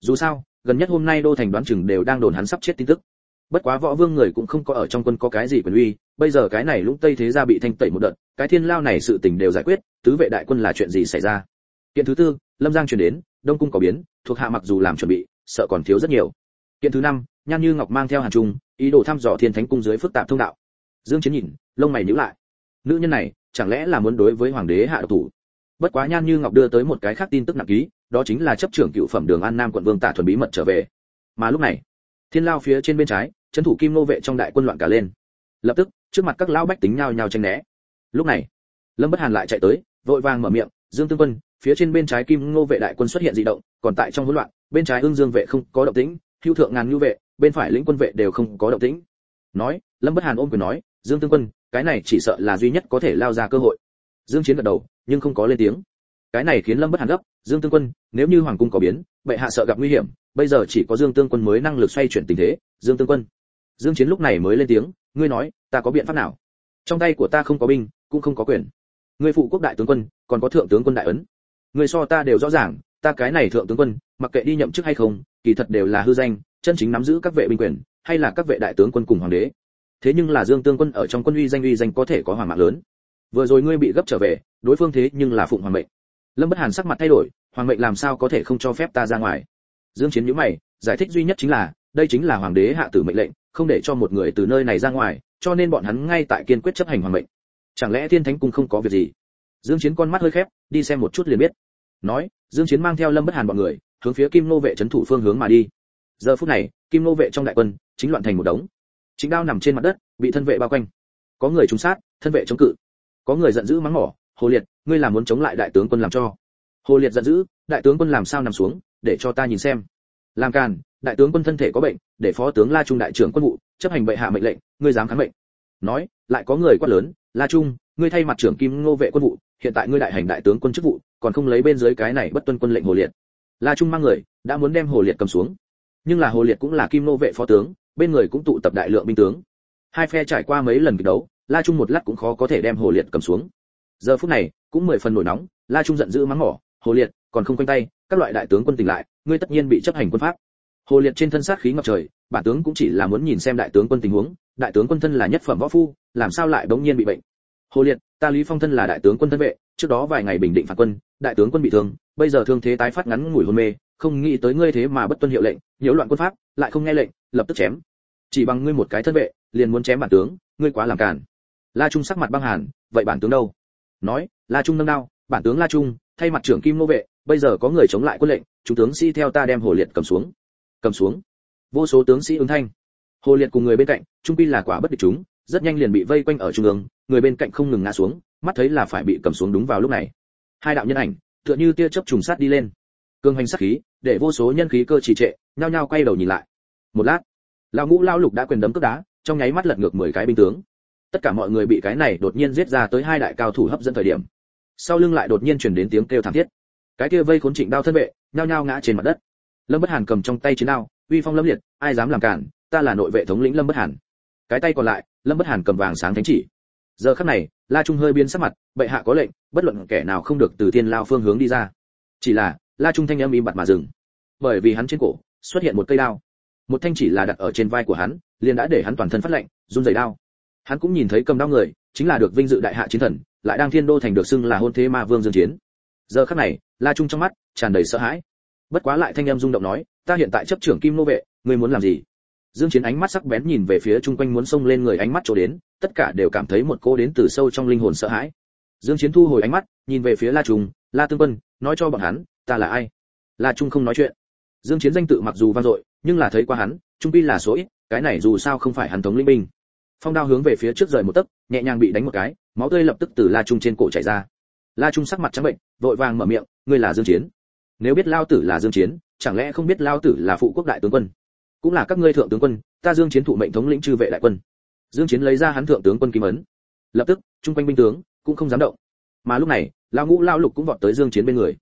Dù sao, gần nhất hôm nay đô thành đoán chừng đều đang đồn hắn sắp chết tin tức. Bất quá võ vương người cũng không có ở trong quân có cái gì quyền uy, bây giờ cái này lũng tây thế gia bị thanh tẩy một đợt, cái thiên lao này sự tình đều giải quyết, tứ vệ đại quân là chuyện gì xảy ra? Kiện thứ tư, lâm giang truyền đến, đông cung có biến, thuộc hạ mặc dù làm chuẩn bị sợ còn thiếu rất nhiều. Kiện thứ năm, nhan như ngọc mang theo hàn trung, ý đồ thăm dò thiên thánh cung dưới phức tạp thông đạo. Dương chiến nhìn, lông mày nhíu lại. Nữ nhân này, chẳng lẽ là muốn đối với hoàng đế hạ độc thủ? Bất quá nhan như ngọc đưa tới một cái khác tin tức nặng ký, đó chính là chấp trưởng cựu phẩm đường an nam quận vương tả thuần bí mật trở về. Mà lúc này, thiên lao phía trên bên trái, trấn thủ kim nô vệ trong đại quân loạn cả lên. Lập tức, trước mặt các lão bách tính nhao nhao tranh né. Lúc này, lâm bất hàn lại chạy tới, vội vàng mở miệng, dương tương quân, phía trên bên trái kim ngô vệ đại quân xuất hiện dị động, còn tại trong hỗn loạn bên trái ương dương vệ không có động tĩnh, hữu thượng ngàn nhu vệ, bên phải lĩnh quân vệ đều không có động tĩnh. Nói, lâm bất hàn ôm quyền nói, dương tương quân, cái này chỉ sợ là duy nhất có thể lao ra cơ hội. Dương chiến gật đầu, nhưng không có lên tiếng. Cái này khiến lâm bất hàn gấp, dương tương quân, nếu như hoàng cung có biến, bệ hạ sợ gặp nguy hiểm, bây giờ chỉ có dương tương quân mới năng lực xoay chuyển tình thế, dương tương quân. Dương chiến lúc này mới lên tiếng, ngươi nói, ta có biện pháp nào? Trong tay của ta không có binh, cũng không có quyền. Ngươi phụ quốc đại tướng quân, còn có thượng tướng quân đại ấn. Ngươi so ta đều rõ ràng ta cái này thượng tướng quân, mặc kệ đi nhậm chức hay không, kỳ thật đều là hư danh, chân chính nắm giữ các vệ binh quyền, hay là các vệ đại tướng quân cùng hoàng đế. Thế nhưng là dương tương quân ở trong quân uy danh uy danh có thể có hoàng mạng lớn. Vừa rồi ngươi bị gấp trở về, đối phương thế nhưng là phụng hoàng mệnh. Lâm bất hàn sắc mặt thay đổi, hoàng mệnh làm sao có thể không cho phép ta ra ngoài? Dương chiến nhíu mày, giải thích duy nhất chính là, đây chính là hoàng đế hạ tử mệnh lệnh, không để cho một người từ nơi này ra ngoài, cho nên bọn hắn ngay tại kiên quyết chấp hành hoàng mệnh. Chẳng lẽ thiên thánh cung không có việc gì? Dương chiến con mắt hơi khép, đi xem một chút liền biết nói, dương chiến mang theo lâm bất hàn bọn người, hướng phía kim nô vệ trấn thủ phương hướng mà đi. Giờ phút này, kim nô vệ trong đại quân, chính loạn thành một đống. Chính đao nằm trên mặt đất, bị thân vệ bao quanh. Có người trúng sát, thân vệ chống cự. Có người giận dữ mắng mỏ, hồ liệt, ngươi làm muốn chống lại đại tướng quân làm cho? Hồ liệt giận dữ, đại tướng quân làm sao nằm xuống, để cho ta nhìn xem. Làm càn, đại tướng quân thân thể có bệnh, để phó tướng la trung đại trưởng quân vụ, chấp hành bệ hạ mệnh lệnh, ngươi dám kháng mệnh. Nói, lại có người quát lớn, la trung, ngươi thay mặt trưởng kim ngô vệ quân vụ hiện tại ngươi đại hành đại tướng quân chức vụ, còn không lấy bên dưới cái này bất tuân quân lệnh hồ liệt. La trung mang người, đã muốn đem hồ liệt cầm xuống. Nhưng là hồ liệt cũng là kim nô vệ phó tướng, bên người cũng tụ tập đại lượng binh tướng. Hai phe trải qua mấy lần kịch đấu, la trung một lát cũng khó có thể đem hồ liệt cầm xuống. Giờ phút này, cũng mười phần nổi nóng, la trung giận dữ mắng mỏ, hồ liệt, còn không quanh tay, các loại đại tướng quân tỉnh lại, ngươi tất nhiên bị chấp hành quân pháp. Hồ liệt trên thân sát khí ngập trời, bản tướng cũng chỉ là muốn nhìn xem đại tướng quân tình huống, đại tướng quân thân là nhất phẩm võ phu, làm sao lại bỗng nhiên bị bệnh? Hồ liệt ta lý phong thân là đại tướng quân thân vệ, trước đó vài ngày bình định phản quân, đại tướng quân bị thương, bây giờ thương thế tái phát ngắn ngủi hôn mê, không nghĩ tới ngươi thế mà bất tuân hiệu lệnh, nhiễu loạn quân pháp, lại không nghe lệnh, lập tức chém. Chỉ bằng ngươi một cái thân vệ, liền muốn chém bản tướng, ngươi quá làm cản la trung sắc mặt băng hàn, vậy bản tướng đâu? Nói, la trung nâng đao, bản tướng la trung, thay mặt trưởng kim nô vệ, bây giờ có người chống lại quân lệnh chúng tướng sĩ si theo ta đem hồ liệt cầm xuống. Cầm xuống. Vô số tướng sĩ ứng thanh. Hồ liệt cùng người bên cạnh, trung pin là quả bất địch chúng rất nhanh liền bị vây quanh ở trung ương, người bên cạnh không ngừng ngã xuống, mắt thấy là phải bị cầm xuống đúng vào lúc này. Hai đạo nhân ảnh, tựa như tia chớp trùng sát đi lên. Cương hành sát khí, để vô số nhân khí cơ trì trệ, nhao nhao quay đầu nhìn lại. Một lát, lão ngũ lao lục đã quyền đấm cước đá, trong nháy mắt lật ngược 10 cái binh tướng. Tất cả mọi người bị cái này đột nhiên giết ra tới hai đại cao thủ hấp dẫn thời điểm. Sau lưng lại đột nhiên truyền đến tiếng kêu thảm thiết. Cái kia vây khốn trịnh đao thân vệ, nhao nhao ngã trên mặt đất. Lâm bất hàn cầm trong tay chiến đao, uy phong lâm liệt, ai dám làm cản, ta là nội vệ thống lĩnh lâm bất hàn cái tay còn lại, lâm bất hàn cầm vàng sáng thánh chỉ. Giờ khắc này, la trung hơi biến sắc mặt, bệ hạ có lệnh, bất luận kẻ nào không được từ thiên lao phương hướng đi ra. Chỉ là, la trung thanh âm im bặt mà dừng. Bởi vì hắn trên cổ, xuất hiện một cây đao. Một thanh chỉ là đặt ở trên vai của hắn, liền đã để hắn toàn thân phát lạnh, run rẩy đao. Hắn cũng nhìn thấy cầm đao người, chính là được vinh dự đại hạ chiến thần, lại đang thiên đô thành được xưng là hôn thế ma vương dương chiến. Giờ khắc này, la trung trong mắt tràn đầy sợ hãi. Bất quá lại thanh em rung động nói, ta hiện tại chấp trưởng kim nô vệ, ngươi muốn làm gì? Dương chiến ánh mắt sắc bén nhìn về phía chung quanh muốn xông lên người ánh mắt chỗ đến, tất cả đều cảm thấy một cô đến từ sâu trong linh hồn sợ hãi. Dương chiến thu hồi ánh mắt, nhìn về phía la trung, la tương quân, nói cho bọn hắn, ta là ai? La trung không nói chuyện. Dương chiến danh tự mặc dù vang dội, nhưng là thấy qua hắn, trung quy là số ít, cái này dù sao không phải hắn thống linh binh. Phong đao hướng về phía trước rời một tấc, nhẹ nhàng bị đánh một cái, máu tươi lập tức từ la trung trên cổ chảy ra. La trung sắc mặt trắng bệnh, vội vàng mở miệng, ngươi là dương chiến. Nếu biết lao tử là dương chiến, chẳng lẽ không biết lao tử là phụ quốc đại tướng quân? Cũng là các ngươi thượng tướng quân ta dương chiến thụ mệnh thống lĩnh chư vệ đại quân. Dương chiến lấy ra hắn thượng tướng quân kim ấn. Lập tức trung quanh binh tướng cũng không dám động. Mà lúc này lão ngũ lão lục cũng vọt tới dương chiến bên người.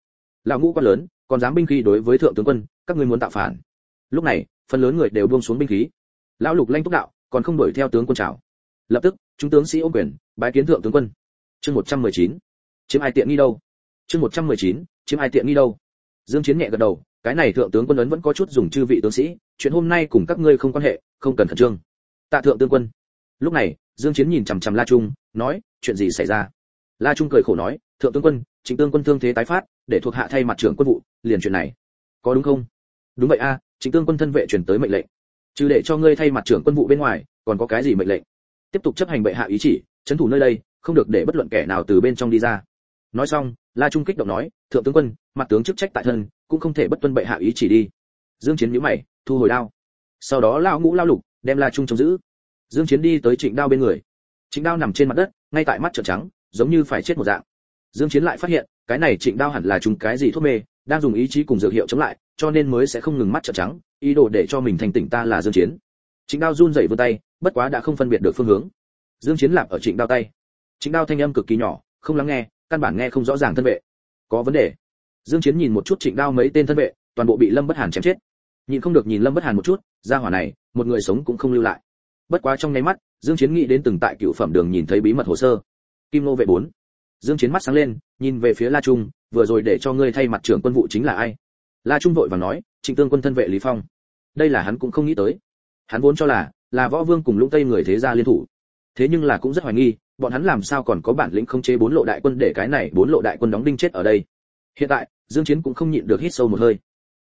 Lão ngũ quá lớn còn dám binh khí đối với thượng tướng quân các ngươi muốn tạo phản. Lúc này phần lớn người đều buông xuống binh khí. Lão lục lanh túc đạo còn không đuổi theo tướng quân chào. Lập tức chúng tướng sĩ ôm quyền bái kiến thượng tướng quân. Chương 119. chiếm ai tiện nghi đâu? Chương 119, chiếm ai tiện nghi đâu? Dương chiến nhẹ gật đầu cái này thượng tướng quân ấn vẫn có chút dùng chư vị tướng sĩ, chuyện hôm nay cùng các ngươi không quan hệ, không cần khẩn trương. Tạ thượng tướng quân. Lúc này, dương chiến nhìn chằm chằm la trung, nói, chuyện gì xảy ra? La trung cười khổ nói, thượng tướng quân, chính tướng quân thương thế tái phát, để thuộc hạ thay mặt trưởng quân vụ, liền chuyện này. Có đúng không? Đúng vậy a, chính tướng quân thân vệ truyền tới mệnh lệnh. Trừ để cho ngươi thay mặt trưởng quân vụ bên ngoài, còn có cái gì mệnh lệnh? Tiếp tục chấp hành bệ hạ ý chỉ, chấn thủ nơi đây, không được để bất luận kẻ nào từ bên trong đi ra. Nói xong la trung kích động nói, thượng tướng quân, mặt tướng chức trách tại thân, cũng không thể bất tuân bệ hạ ý chỉ đi. Dương chiến nhíu mày, thu hồi đao. Sau đó lao ngũ lao lục đem la trung chống giữ. Dương chiến đi tới trịnh đao bên người. Trịnh đao nằm trên mặt đất, ngay tại mắt trợn trắng, giống như phải chết một dạng. Dương chiến lại phát hiện, cái này trịnh đao hẳn là trùng cái gì thuốc mê, đang dùng ý chí cùng dược hiệu chống lại, cho nên mới sẽ không ngừng mắt trợn trắng, ý đồ để cho mình thành tỉnh ta là dương chiến. Trịnh đao run rẩy vươn tay, bất quá đã không phân biệt được phương hướng. Dương chiến lạp ở trịnh đao tay. Trịnh đao thanh âm cực kỳ nhỏ, không lắng nghe căn bản nghe không rõ ràng thân vệ. Có vấn đề. Dương chiến nhìn một chút trịnh đao mấy tên thân vệ, toàn bộ bị lâm bất hàn chém chết. Nhìn không được nhìn lâm bất hàn một chút gia hỏa này, một người sống cũng không lưu lại. Bất quá trong nháy mắt, dương chiến nghĩ đến từng tại cựu phẩm đường nhìn thấy bí mật hồ sơ. Kim nô vệ 4. dương chiến mắt sáng lên, nhìn về phía la trung, vừa rồi để cho ngươi thay mặt trưởng quân vụ chính là ai? La trung vội vàng nói, trịnh tương quân thân vệ lý phong. Đây là hắn cũng không nghĩ tới. Hắn vốn cho là là võ vương cùng lũng tây người thế gia liên thủ. Thế nhưng là cũng rất hoài nghi bọn hắn làm sao còn có bản lĩnh không chế bốn lộ đại quân để cái này bốn lộ đại quân đóng đinh chết ở đây? Hiện tại, dương chiến cũng không nhịn được hít sâu một hơi.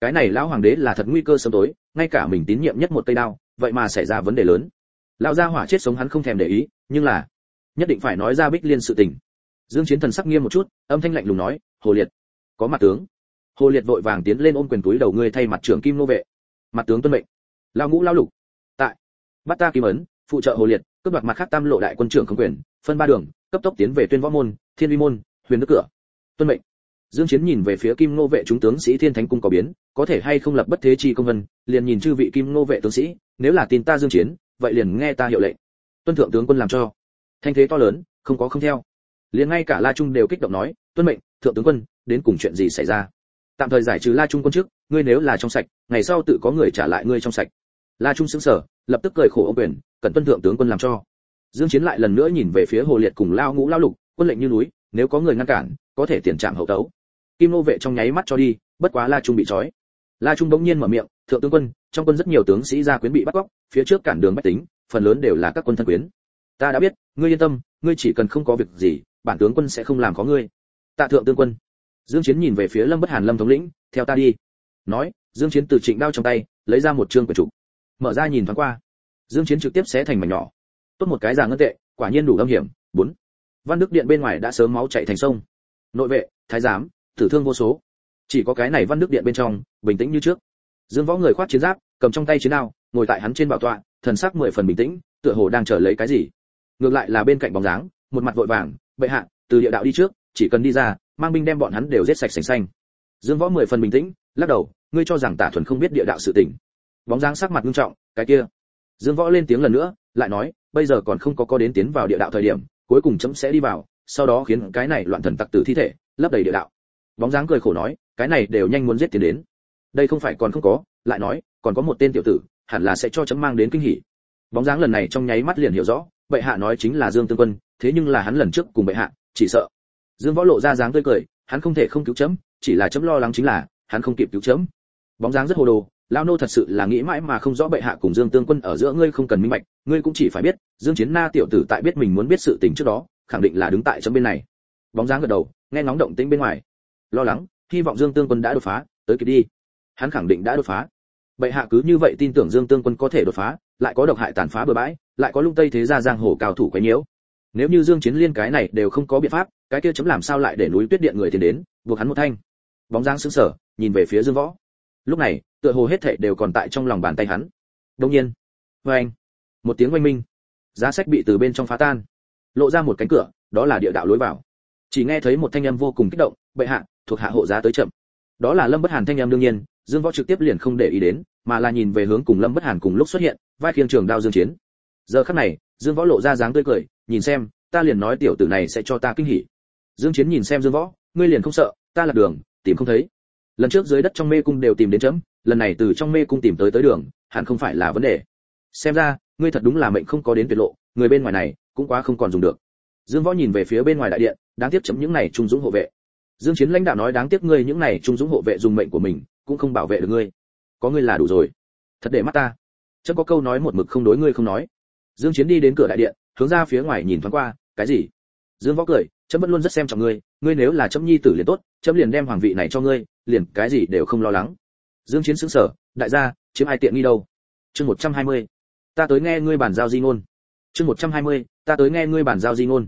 Cái này lão hoàng đế là thật nguy cơ sớm tối, ngay cả mình tín nhiệm nhất một tay đao, vậy mà xảy ra vấn đề lớn. Lão gia hỏa chết sống hắn không thèm để ý, nhưng là, nhất định phải nói ra bích liên sự tình. Dương chiến thần sắc nghiêm một chút, âm thanh lạnh lùng nói, hồ liệt, có mặt tướng. Hồ liệt vội vàng tiến lên ôm quyền túi đầu ngươi thay mặt trưởng kim nô vệ. Mặt tướng tuân mệnh. Lão ngũ, lão lục. Tại. Bắt ta kim ấn, phụ trợ hồ liệt, cướp đoạt mặt khác tam lộ đại quân trưởng không quyền phân ba đường, cấp tốc tiến về tuyên võ môn, thiên vi môn, huyền đức cửa. Tuân mệnh. Dương chiến nhìn về phía kim nô vệ chúng tướng sĩ thiên thánh cung có biến, có thể hay không lập bất thế chi công vân, liền nhìn chư vị kim nô vệ tướng sĩ, nếu là tin ta dương chiến, vậy liền nghe ta hiệu lệnh. Tuân thượng tướng quân làm cho. Thanh thế to lớn, không có không theo. Liền ngay cả la trung đều kích động nói, tuân mệnh, thượng tướng quân, đến cùng chuyện gì xảy ra? Tạm thời giải trừ la trung quân trước, ngươi nếu là trong sạch, ngày sau tự có người trả lại ngươi trong sạch. La trung sững sờ, lập tức cười khổ ông quyền cần tuân thượng tướng quân làm cho dương chiến lại lần nữa nhìn về phía hồ liệt cùng lao ngũ lao lục, quân lệnh như núi, nếu có người ngăn cản, có thể tiền trạm hậu tấu. Kim nô vệ trong nháy mắt cho đi, bất quá la trung bị trói. La trung bỗng nhiên mở miệng, thượng tướng quân, trong quân rất nhiều tướng sĩ gia quyến bị bắt cóc, phía trước cản đường bách tính, phần lớn đều là các quân thân quyến. Ta đã biết, ngươi yên tâm, ngươi chỉ cần không có việc gì, bản tướng quân sẽ không làm có ngươi. Tạ thượng tướng quân. Dương chiến nhìn về phía lâm bất hàn lâm thống lĩnh, theo ta đi. Nói, dương chiến từ trịnh đao trong tay, lấy ra một trương quyển trục. Mở ra nhìn thoáng qua. Dương chiến trực tiếp xé thành mảnh nhỏ tốt một cái giả ngân tệ, quả nhiên đủ âm hiểm. Bốn, văn đức điện bên ngoài đã sớm máu chảy thành sông. Nội vệ, thái giám, tử thương vô số. Chỉ có cái này văn đức điện bên trong, bình tĩnh như trước. Dương võ người khoác chiến giáp, cầm trong tay chiến đao, ngồi tại hắn trên bảo tọa, thần sắc mười phần bình tĩnh, tựa hồ đang chờ lấy cái gì. Ngược lại là bên cạnh bóng dáng, một mặt vội vàng, bệ hạ, từ địa đạo đi trước, chỉ cần đi ra, mang binh đem bọn hắn đều giết sạch sành xanh. Dương võ mười phần bình tĩnh, lắc đầu, ngươi cho rằng tả thuần không biết địa đạo sự tình. Bóng dáng sắc mặt nghiêm trọng, cái kia. Dương võ lên tiếng lần nữa, lại nói bây giờ còn không có có đến tiến vào địa đạo thời điểm, cuối cùng chấm sẽ đi vào, sau đó khiến cái này loạn thần tặc tử thi thể, lấp đầy địa đạo. Bóng dáng cười khổ nói, cái này đều nhanh muốn giết tiền đến. Đây không phải còn không có, lại nói, còn có một tên tiểu tử, hẳn là sẽ cho chấm mang đến kinh hỉ. Bóng dáng lần này trong nháy mắt liền hiểu rõ, bệ hạ nói chính là dương tương quân, thế nhưng là hắn lần trước cùng bệ hạ, chỉ sợ. Dương võ lộ ra dáng tươi cười, hắn không thể không cứu chấm, chỉ là chấm lo lắng chính là, hắn không kịp cứu chấm. Bóng dáng rất hồ đồ lao nô thật sự là nghĩ mãi mà không rõ bệ hạ cùng dương tương quân ở giữa ngươi không cần minh bạch, ngươi cũng chỉ phải biết, dương chiến na tiểu tử tại biết mình muốn biết sự tình trước đó, khẳng định là đứng tại chấm bên này. Bóng dáng gật đầu, nghe ngóng động tĩnh bên ngoài. Lo lắng, hy vọng dương tương quân đã đột phá, tới kịp đi. Hắn khẳng định đã đột phá. Bệ hạ cứ như vậy tin tưởng dương tương quân có thể đột phá, lại có độc hại tàn phá bừa bãi, lại có lung tây thế gia giang hồ cao thủ quấy nhiễu. Nếu như dương chiến liên cái này đều không có biện pháp, cái kia chấm làm sao lại để núi tuyết điện người tiến đến, buộc hắn một thanh. Bóng dáng sững sờ, nhìn về phía dương võ lúc này, tựa hồ hết thảy đều còn tại trong lòng bàn tay hắn. Đông nhiên với anh, một tiếng oanh minh. Giá sách bị từ bên trong phá tan. Lộ ra một cánh cửa, đó là địa đạo lối vào. Chỉ nghe thấy một thanh âm vô cùng kích động, bệ hạ, thuộc hạ hộ giá tới chậm. Đó là lâm bất hàn thanh âm đương nhiên, dương võ trực tiếp liền không để ý đến, mà là nhìn về hướng cùng lâm bất hàn cùng lúc xuất hiện, vai khiêng trường đao dương chiến. Giờ khắc này, dương võ lộ ra dáng tươi cười, nhìn xem, ta liền nói tiểu tử này sẽ cho ta kinh hỉ. Dương chiến nhìn xem dương võ, ngươi liền không sợ, ta lạc đường, tìm không thấy lần trước dưới đất trong mê cung đều tìm đến chấm, lần này từ trong mê cung tìm tới tới đường, hẳn không phải là vấn đề. Xem ra, ngươi thật đúng là mệnh không có đến tuyệt lộ, người bên ngoài này cũng quá không còn dùng được. Dương võ nhìn về phía bên ngoài đại điện, đáng tiếc chấm những này trung dũng hộ vệ. Dương chiến lãnh đạo nói đáng tiếc ngươi những này trung dũng hộ vệ dùng mệnh của mình, cũng không bảo vệ được ngươi. Có ngươi là đủ rồi. Thật để mắt ta. Chấm có câu nói một mực không đối ngươi không nói. Dương chiến đi đến cửa đại điện, hướng ra phía ngoài nhìn thoáng qua, cái gì? Dương võ cười chấm vẫn luôn rất xem trọng ngươi ngươi nếu là chấm nhi tử liền tốt chấm liền đem hoàng vị này cho ngươi liền cái gì đều không lo lắng. Dương chiến sững sờ đại gia chiếm ai tiện nghi đâu? Chương 120. ta tới nghe ngươi bản giao di ngôn. Chương 120, ta tới nghe ngươi bản giao di ngôn.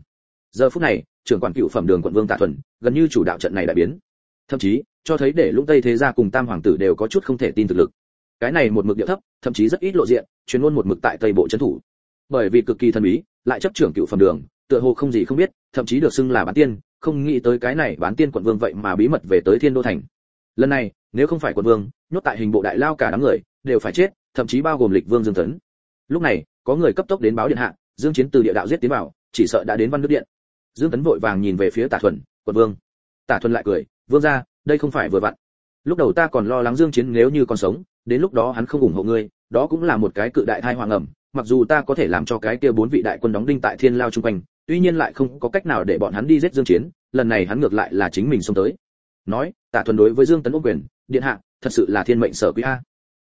Giờ phút này trưởng quản cựu phẩm đường quận vương tạ thuần gần như chủ đạo trận này đại biến. Thậm chí cho thấy để lũng tây thế gia cùng tam hoàng tử đều có chút không thể tin thực lực. Cái này một mực địa thấp thậm chí rất ít lộ diện chuyên luôn một mực tại tây bộ trấn thủ. Bởi vì cực kỳ thần bí lại chấp trưởng cựu phẩm đường tựa hồ không gì không biết, thậm chí được xưng là bán tiên, không nghĩ tới cái này bán tiên quận vương vậy mà bí mật về tới thiên đô thành. Lần này, nếu không phải quận vương, nhốt tại hình bộ đại lao cả đám người, đều phải chết, thậm chí bao gồm lịch vương dương tấn. Lúc này, có người cấp tốc đến báo điện hạ, dương chiến từ địa đạo giết tiến vào, chỉ sợ đã đến văn nước điện. Dương tấn vội vàng nhìn về phía tả thuần, quận vương. Tả thuần lại cười, vương gia, đây không phải vừa vặn. Lúc đầu ta còn lo lắng dương chiến nếu như còn sống, đến lúc đó hắn không ủng hộ ngươi, đó cũng là một cái cự đại thai hoàng ẩm mặc dù ta có thể làm cho cái kia bốn vị đại quân đóng đinh tại thiên lao trung quanh tuy nhiên lại không có cách nào để bọn hắn đi giết dương chiến, lần này hắn ngược lại là chính mình xông tới. Nói, tạ thuần đối với dương tấn ôm quyền, điện hạ, thật sự là thiên mệnh sở quý a.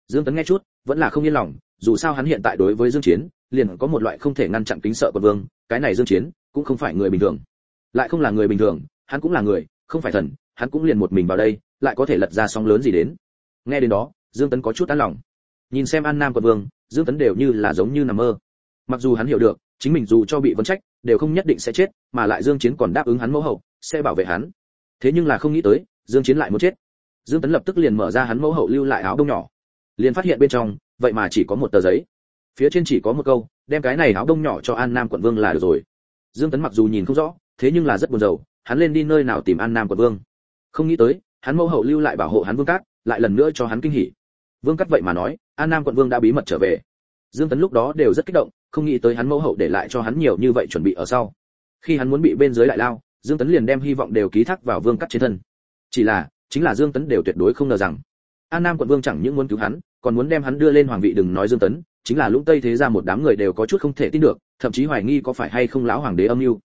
Dương tấn nghe chút, vẫn là không yên lòng, dù sao hắn hiện tại đối với dương chiến, liền có một loại không thể ngăn chặn kính sợ của vương, cái này dương chiến cũng không phải người bình thường. Lại không là người bình thường, hắn cũng là người, không phải thần, hắn cũng liền một mình vào đây, lại có thể lật ra sóng lớn gì đến. Nghe đến đó, dương tấn có chút an lòng. Nhìn xem an nam quận vương, dương tấn đều như là giống như nằm mơ. Mặc dù hắn hiểu được, chính mình dù cho bị vấn trách đều không nhất định sẽ chết, mà lại dương chiến còn đáp ứng hắn mẫu hậu, sẽ bảo vệ hắn. Thế nhưng là không nghĩ tới, dương chiến lại muốn chết. Dương tấn lập tức liền mở ra hắn mẫu hậu lưu lại áo đông nhỏ. Liền phát hiện bên trong, vậy mà chỉ có một tờ giấy. Phía trên chỉ có một câu, đem cái này áo đông nhỏ cho an nam quận vương là được rồi. Dương tấn mặc dù nhìn không rõ, thế nhưng là rất buồn rầu, hắn lên đi nơi nào tìm an nam quận vương. Không nghĩ tới, hắn mẫu hậu lưu lại bảo hộ hắn vương cát, lại lần nữa cho hắn kinh hỉ. Vương cát vậy mà nói, an nam quận vương đã bí mật trở về. Dương tấn lúc đó đều rất kích động không nghĩ tới hắn mẫu hậu để lại cho hắn nhiều như vậy chuẩn bị ở sau. Khi hắn muốn bị bên dưới lại lao, dương tấn liền đem hy vọng đều ký thác vào vương cắt trên thân. Chỉ là, chính là dương tấn đều tuyệt đối không ngờ rằng, an nam quận vương chẳng những muốn cứu hắn, còn muốn đem hắn đưa lên hoàng vị đừng nói dương tấn, chính là lũng tây thế ra một đám người đều có chút không thể tin được, thậm chí hoài nghi có phải hay không lão hoàng đế âm mưu.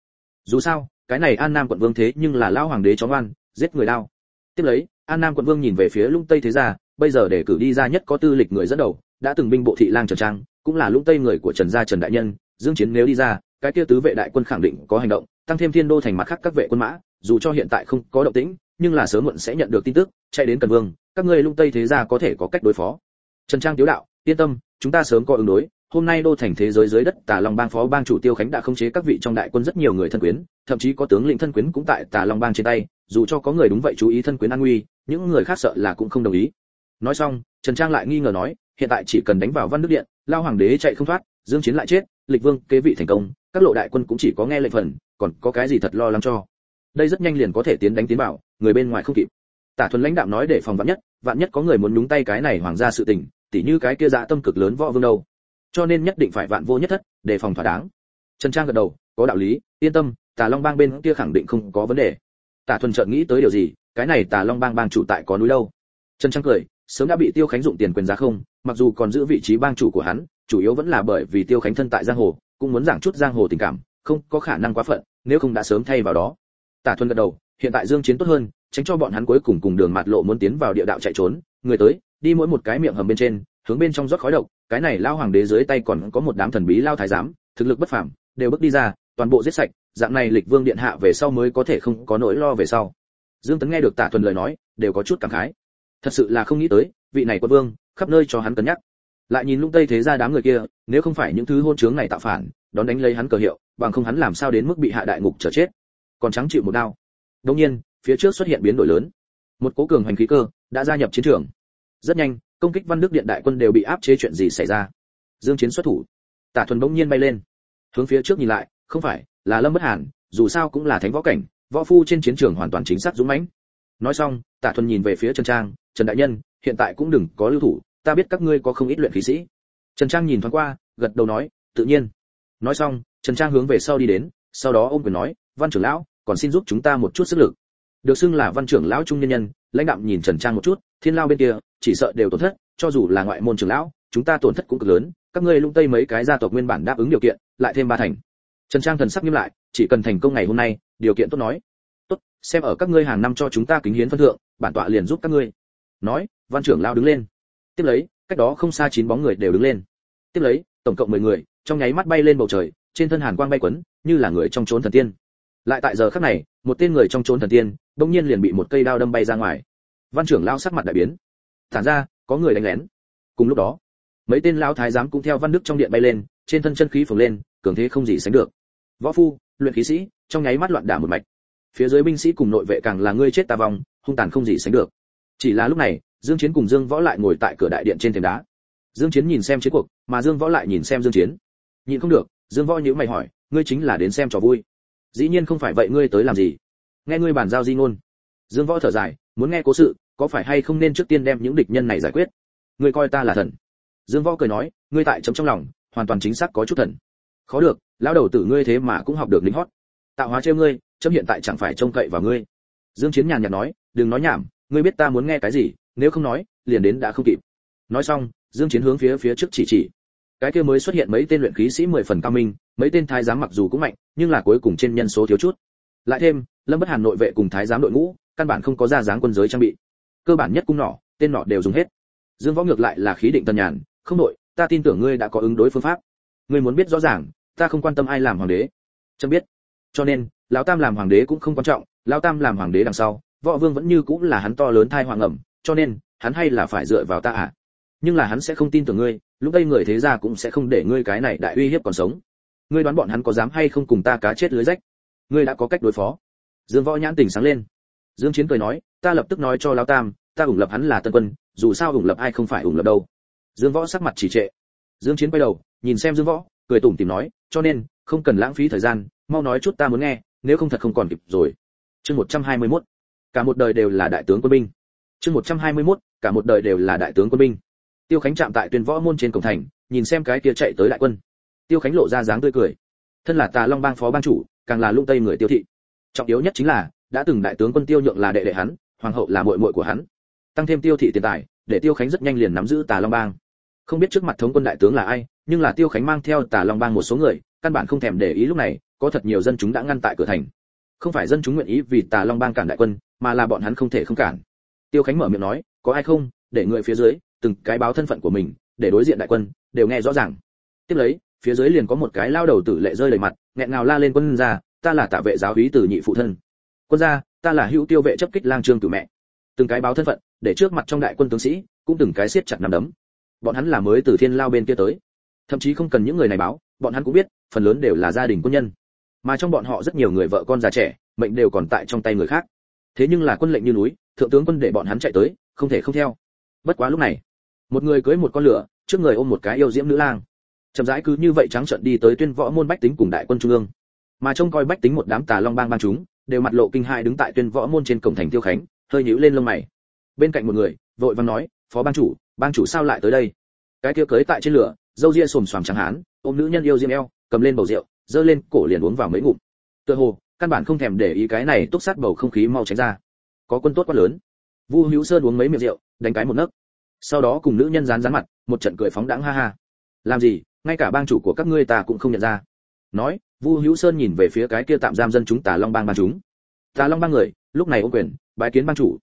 Dù sao, cái này an nam quận vương thế nhưng là lão hoàng đế chó ngoan, giết người lao tiếp lấy, an nam quận vương nhìn về phía lũng tây thế gia, bây giờ để cử đi ra nhất có tư lịch người dẫn đầu, đã từng binh bộ thị lang trở trang cũng là lũng tây người của trần gia trần đại nhân, dương chiến nếu đi ra, cái kia tứ vệ đại quân khẳng định có hành động, tăng thêm thiên đô thành mặt khác các vệ quân mã, dù cho hiện tại không có động tĩnh, nhưng là sớm muộn sẽ nhận được tin tức, chạy đến cần vương, các ngươi lung tây thế gia có thể có cách đối phó. Trần trang tiếu đạo, yên tâm, chúng ta sớm có ứng đối, hôm nay đô thành thế giới dưới đất, tà long bang phó bang chủ tiêu khánh đã khống chế các vị trong đại quân rất nhiều người thân quyến, thậm chí có tướng lĩnh thân quyến cũng tại tà long bang trên tay, dù cho có người đúng vậy chú ý thân quyến an nguy, những người khác sợ là cũng không đồng ý. Nói xong, trần trang lại nghi ngờ nói, hiện tại chỉ cần đánh vào văn đức điện lao hoàng đế chạy không thoát, dương chiến lại chết, lịch vương kế vị thành công, các lộ đại quân cũng chỉ có nghe lệnh phần, còn có cái gì thật lo lắng cho? Đây rất nhanh liền có thể tiến đánh tiến bảo, người bên ngoài không kịp. Tả thuần lãnh đạo nói để phòng vạn nhất vạn nhất có người muốn nhúng tay cái này hoàng gia sự tình, tỉ như cái kia dạ tâm cực lớn võ vương đâu. Cho nên nhất định phải vạn vô nhất thất, để phòng thỏa đáng. Trần trang gật đầu, có đạo lý, yên tâm, tà long bang bên kia khẳng định không có vấn đề. Tả thuần chợt nghĩ tới điều gì, cái này tà long bang bang chủ tại có núi đâu? Trần trang cười sớm đã bị tiêu khánh dụng tiền quyền giá không, mặc dù còn giữ vị trí bang chủ của hắn, chủ yếu vẫn là bởi vì tiêu khánh thân tại giang hồ, cũng muốn giảng chút giang hồ tình cảm, không có khả năng quá phận, nếu không đã sớm thay vào đó. Tả thuần gật đầu, hiện tại dương chiến tốt hơn, tránh cho bọn hắn cuối cùng cùng đường mạt lộ muốn tiến vào địa đạo chạy trốn, người tới, đi mỗi một cái miệng hầm bên trên, hướng bên trong rót khói độc, cái này lao hoàng đế dưới tay còn có một đám thần bí lao thái giám, thực lực bất phàm, đều bước đi ra, toàn bộ giết sạch, dạng này lịch vương điện hạ về sau mới có thể không có nỗi lo về sau. Dương tấn nghe được tả thuần lời nói, đều có chút cảm khái thật sự là không nghĩ tới, vị này quân vương, khắp nơi cho hắn cân nhắc. Lại nhìn lung tây thế ra đám người kia, nếu không phải những thứ hôn chướng này tạo phản, đón đánh lấy hắn cờ hiệu, bằng không hắn làm sao đến mức bị hạ đại ngục trở chết. Còn trắng chịu một đao. Đương nhiên, phía trước xuất hiện biến đổi lớn. Một cố cường hành khí cơ đã gia nhập chiến trường. Rất nhanh, công kích văn đức điện đại quân đều bị áp chế chuyện gì xảy ra? Dương chiến xuất thủ. Tả thuần bỗng nhiên bay lên. Hướng phía trước nhìn lại, không phải, là lâm bất hàn, dù sao cũng là thánh võ cảnh, võ phu trên chiến trường hoàn toàn chính xác dũng mãnh nói xong Tạ thuần nhìn về phía trần trang, trần đại nhân, hiện tại cũng đừng có lưu thủ, ta biết các ngươi có không ít luyện khí sĩ. Trần trang nhìn thoáng qua, gật đầu nói, tự nhiên. Nói xong, trần trang hướng về sau đi đến, sau đó ôm quyền nói, văn trưởng lão, còn xin giúp chúng ta một chút sức lực. Được xưng là văn trưởng lão trung nhân nhân, lãnh đạo nhìn trần trang một chút, thiên lao bên kia, chỉ sợ đều tổn thất, cho dù là ngoại môn trưởng lão, chúng ta tổn thất cũng cực lớn, các ngươi lung tây mấy cái gia tộc nguyên bản đáp ứng điều kiện, lại thêm ba thành. Trần trang thần sắc nghiêm lại, chỉ cần thành công ngày hôm nay, điều kiện tốt nói tốt, xem ở các ngươi hàng năm cho chúng ta kính hiến phân thượng, bản tọa liền giúp các ngươi. Nói, văn trưởng lao đứng lên. Tiếp lấy, cách đó không xa chín bóng người đều đứng lên. Tiếp lấy, tổng cộng mười người, trong nháy mắt bay lên bầu trời, trên thân hàn quang bay quấn, như là người trong trốn thần tiên. Lại tại giờ khắc này, một tên người trong trốn thần tiên, bỗng nhiên liền bị một cây đao đâm bay ra ngoài. Văn trưởng lao sắc mặt đại biến. Thản ra, có người đánh lén. Cùng lúc đó, mấy tên lao thái giám cũng theo văn đức trong điện bay lên, trên thân chân khí phồng lên, cường thế không gì sánh được. Võ phu, luyện khí sĩ, trong nháy mắt loạn đả một mạch phía dưới binh sĩ cùng nội vệ càng là ngươi chết ta vong, hung tàn không gì sánh được. Chỉ là lúc này, dương chiến cùng dương võ lại ngồi tại cửa đại điện trên thềm đá. Dương chiến nhìn xem chiến cuộc, mà dương võ lại nhìn xem dương chiến. Nhìn không được, dương võ nhíu mày hỏi, ngươi chính là đến xem trò vui. Dĩ nhiên không phải vậy ngươi tới làm gì? Nghe ngươi bàn giao di ngôn. Dương võ thở dài, muốn nghe cố sự, có phải hay không nên trước tiên đem những địch nhân này giải quyết? Ngươi coi ta là thần. Dương võ cười nói, ngươi tại chấm trong lòng, hoàn toàn chính xác có chút thần. Khó được, lão đầu tử ngươi thế mà cũng học được lính hót. Tạo hóa trêu ngươi chấm hiện tại chẳng phải trông cậy vào ngươi. Dương chiến nhàn nhạt nói, đừng nói nhảm, ngươi biết ta muốn nghe cái gì, nếu không nói, liền đến đã không kịp. Nói xong, dương chiến hướng phía phía trước chỉ chỉ. Cái kia mới xuất hiện mấy tên luyện khí sĩ mười phần cao minh, mấy tên thái giám mặc dù cũng mạnh, nhưng là cuối cùng trên nhân số thiếu chút. Lại thêm, lâm bất hàn nội vệ cùng thái giám đội ngũ, căn bản không có ra dáng quân giới trang bị. Cơ bản nhất cung nỏ, tên nỏ đều dùng hết. Dương võ ngược lại là khí định tân nhàn, không nội ta tin tưởng ngươi đã có ứng đối phương pháp. Ngươi muốn biết rõ ràng, ta không quan tâm ai làm hoàng đế. Chấm biết. Cho nên lão tam làm hoàng đế cũng không quan trọng, lão tam làm hoàng đế đằng sau, võ vương vẫn như cũng là hắn to lớn thai hoàng ẩm, cho nên, hắn hay là phải dựa vào ta à? Nhưng là hắn sẽ không tin tưởng ngươi, lúc đây người thế gia cũng sẽ không để ngươi cái này đại uy hiếp còn sống. Ngươi đoán bọn hắn có dám hay không cùng ta cá chết lưới rách? Ngươi đã có cách đối phó. Dương võ nhãn tình sáng lên. Dương chiến cười nói, ta lập tức nói cho lão tam, ta ủng lập hắn là tân quân, dù sao ủng lập ai không phải ủng lập đâu. Dương võ sắc mặt chỉ trệ. Dương chiến quay đầu, nhìn xem dương võ, cười tủm tỉm nói, cho nên, không cần lãng phí thời gian, mau nói chút ta muốn nghe nếu không thật không còn kịp rồi. Chương 121 cả một đời đều là đại tướng quân binh. Chương 121 cả một đời đều là đại tướng quân binh. Tiêu khánh chạm tại tuyên võ môn trên cổng thành, nhìn xem cái kia chạy tới đại quân. Tiêu khánh lộ ra dáng tươi cười. Thân là tà long bang phó bang chủ, càng là lung tây người tiêu thị. Trọng yếu nhất chính là, đã từng đại tướng quân tiêu nhượng là đệ đệ hắn, hoàng hậu là muội muội của hắn. Tăng thêm tiêu thị tiền tài, để tiêu khánh rất nhanh liền nắm giữ tà long bang. Không biết trước mặt thống quân đại tướng là ai, nhưng là tiêu khánh mang theo tà long bang một số người, căn bản không thèm để ý lúc này có thật nhiều dân chúng đã ngăn tại cửa thành. Không phải dân chúng nguyện ý vì tà long bang cản đại quân, mà là bọn hắn không thể không cản. Tiêu khánh mở miệng nói, có ai không? Để người phía dưới, từng cái báo thân phận của mình, để đối diện đại quân, đều nghe rõ ràng. Tiếp lấy, phía dưới liền có một cái lao đầu tử lệ rơi đầy mặt, nghẹn ngào la lên quân ra, ta là tạ vệ giáo úy từ nhị phụ thân. Quân gia, ta là hữu tiêu vệ chấp kích lang trương tử mẹ. Từng cái báo thân phận, để trước mặt trong đại quân tướng sĩ, cũng từng cái siết chặt nắm đấm. Bọn hắn là mới từ thiên lao bên kia tới. Thậm chí không cần những người này báo, bọn hắn cũng biết, phần lớn đều là gia đình quân nhân mà trong bọn họ rất nhiều người vợ con già trẻ, mệnh đều còn tại trong tay người khác. Thế nhưng là quân lệnh như núi, thượng tướng quân để bọn hắn chạy tới, không thể không theo. Bất quá lúc này, một người cưới một con lửa, trước người ôm một cái yêu diễm nữ lang. Chậm rãi cứ như vậy trắng trợn đi tới tuyên võ môn bách tính cùng đại quân trung ương. Mà trông coi bách tính một đám tà long bang bang chúng, đều mặt lộ kinh hai đứng tại tuyên võ môn trên cổng thành tiêu khánh, hơi nhíu lên lông mày. Bên cạnh một người, vội vàng nói, phó bang chủ bang chủ sao lại tới đây? Cái kia cưới tại trên lửa dâu ria xồm xoàm trắng hán, ôm nữ nhân yêu diễm eo, cầm lên bầu rượu dơ lên cổ liền uống vào mấy ngụm. Tựa hồ, căn bản không thèm để ý cái này túc sát bầu không khí mau tránh ra. Có quân tốt quá lớn. Vu hữu sơn uống mấy miệng rượu, đánh cái một nấc. Sau đó cùng nữ nhân dán dán mặt, một trận cười phóng đãng ha ha. Làm gì, ngay cả bang chủ của các ngươi ta cũng không nhận ra. Nói, vu hữu sơn nhìn về phía cái kia tạm giam dân chúng tà long bang bang chúng. Tà long bang người, lúc này ôm quyền, bái kiến bang chủ.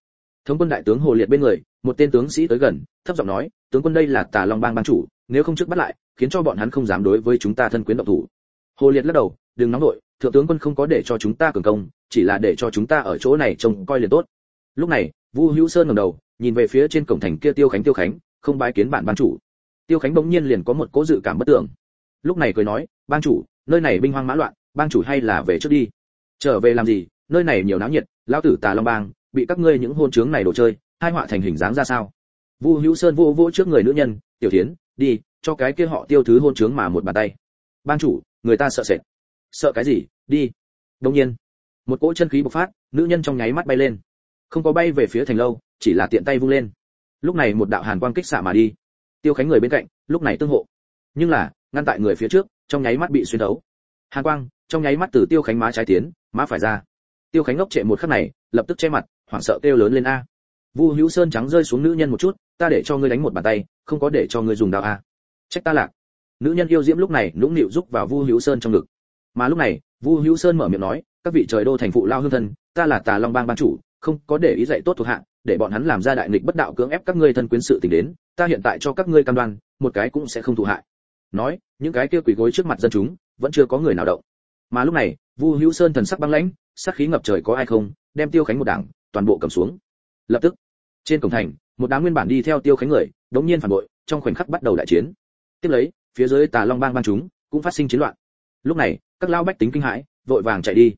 Thống quân đại tướng hồ liệt bên người, một tên tướng sĩ tới gần, thấp giọng nói, tướng quân đây là tà long bang bang chủ, nếu không trước bắt lại, khiến cho bọn hắn không dám đối với chúng ta thân quyến động thủ hồ liệt lắc đầu, đừng nóng nội thượng tướng quân không có để cho chúng ta cường công, chỉ là để cho chúng ta ở chỗ này trông coi liền tốt. Lúc này, vu hữu sơn ngẩng đầu, nhìn về phía trên cổng thành kia tiêu khánh tiêu khánh, không bái kiến bản ban chủ. Tiêu khánh bỗng nhiên liền có một cố dự cảm bất tưởng. Lúc này cười nói, ban chủ, nơi này binh hoang mã loạn, ban chủ hay là về trước đi. Trở về làm gì? Nơi này nhiều náo nhiệt, lão tử tà long bang, bị các ngươi những hôn trướng này đồ chơi, hai họa thành hình dáng ra sao? Vu hữu sơn vô vô trước người nữ nhân, tiểu thiến, đi, cho cái kia họ tiêu thứ hôn trướng mà một bàn tay. Ban chủ người ta sợ sệt. Sợ cái gì? Đi. Đông nhiên, một cỗ chân khí bộc phát, nữ nhân trong nháy mắt bay lên. Không có bay về phía thành lâu, chỉ là tiện tay vung lên. Lúc này một đạo hàn quang kích xạ mà đi. Tiêu khánh người bên cạnh, lúc này tương hộ. Nhưng là, ngăn tại người phía trước, trong nháy mắt bị xuyên đấu hàn quang, trong nháy mắt từ tiêu khánh má trái tiến, má phải ra. Tiêu khánh ngốc trệ một khắc này, lập tức che mặt, hoảng sợ kêu lớn lên a. Vu hữu sơn trắng rơi xuống nữ nhân một chút, ta để cho ngươi đánh một bàn tay, không có để cho ngươi dùng đao a. Trách ta lạc nữ nhân yêu diễm lúc này nũng nịu giúp vào vu hữu sơn trong ngực. Mà lúc này, vu hữu sơn mở miệng nói, các vị trời đô thành phụ lao hương thân, ta là tà long bang ban chủ, không có để ý dạy tốt thuộc hạ, để bọn hắn làm ra đại nghịch bất đạo cưỡng ép các ngươi thân quyến sự tình đến, ta hiện tại cho các ngươi cam đoan, một cái cũng sẽ không thụ hại. Nói, những cái kia quỳ gối trước mặt dân chúng, vẫn chưa có người nào động. Mà lúc này, vu hữu sơn thần sắc băng lãnh sát khí ngập trời có ai không, đem tiêu khánh một đảng, toàn bộ cầm xuống. Lập tức, trên cổng thành, một đám nguyên bản đi theo tiêu khánh người, đống nhiên phản bội, trong khoảnh khắc bắt đầu đại chiến. Tiếp lấy phía dưới tà long bang bang chúng cũng phát sinh chiến loạn. Lúc này, các lao bách tính kinh hãi, vội vàng chạy đi.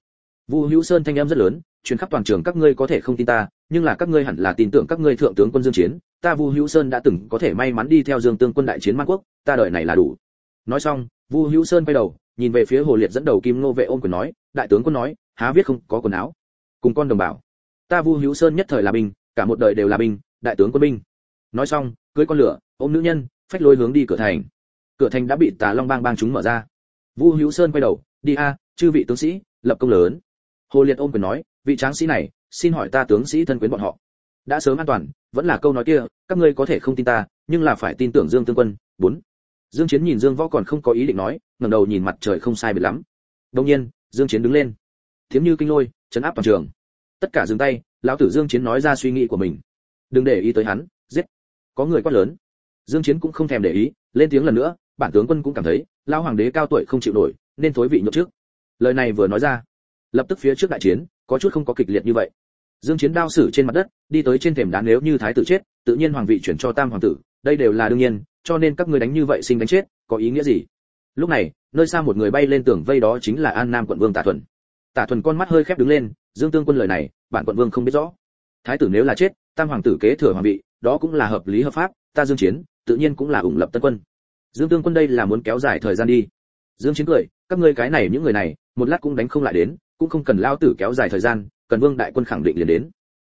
Vu hữu sơn thanh âm rất lớn, truyền khắp toàn trường các ngươi có thể không tin ta, nhưng là các ngươi hẳn là tin tưởng các ngươi thượng tướng quân dương chiến. Ta vu hữu sơn đã từng có thể may mắn đi theo dương tương quân đại chiến man quốc, ta đợi này là đủ. Nói xong, vu hữu sơn quay đầu, nhìn về phía hồ liệt dẫn đầu kim nô vệ ôm quyền nói, đại tướng quân nói, há viết không có quần áo. Cùng con đồng bào. Ta vu hữu sơn nhất thời là binh, cả một đời đều là binh, đại tướng quân binh. Nói xong, cưới con lửa, ôm nữ nhân, phách lôi hướng đi cửa thành cửa thành đã bị tà long bang bang chúng mở ra. Vu hữu sơn quay đầu, đi a, chư vị tướng sĩ, lập công lớn. Hồ liệt ôm quyền nói, vị tráng sĩ này, xin hỏi ta tướng sĩ thân quyến bọn họ. Đã sớm an toàn, vẫn là câu nói kia, các ngươi có thể không tin ta, nhưng là phải tin tưởng dương tương quân. Bốn. Dương chiến nhìn dương võ còn không có ý định nói, ngẩng đầu nhìn mặt trời không sai biệt lắm. Đột nhiên, dương chiến đứng lên. Thiếm như kinh lôi, chấn áp toàn trường. Tất cả dừng tay, lão tử dương chiến nói ra suy nghĩ của mình. Đừng để ý tới hắn, giết. Có người quát lớn. Dương chiến cũng không thèm để ý, lên tiếng lần nữa bản tướng quân cũng cảm thấy, lão hoàng đế cao tuổi không chịu nổi, nên thối vị nhượng trước. Lời này vừa nói ra, lập tức phía trước đại chiến, có chút không có kịch liệt như vậy. Dương chiến đao sử trên mặt đất, đi tới trên thềm đá nếu như thái tử chết, tự nhiên hoàng vị chuyển cho tam hoàng tử, đây đều là đương nhiên, cho nên các ngươi đánh như vậy sinh đánh chết, có ý nghĩa gì? Lúc này, nơi xa một người bay lên tường vây đó chính là an nam quận vương tả thuần. Tả thuần con mắt hơi khép đứng lên, dương tương quân lời này, bản quận vương không biết rõ. Thái tử nếu là chết, tam hoàng tử kế thừa hoàng vị, đó cũng là hợp lý hợp pháp, ta dương chiến, tự nhiên cũng là ủng lập tân quân dương tương quân đây là muốn kéo dài thời gian đi. Dương chiến cười, các ngươi cái này những người này, một lát cũng đánh không lại đến, cũng không cần lao tử kéo dài thời gian, cần vương đại quân khẳng định liền đến.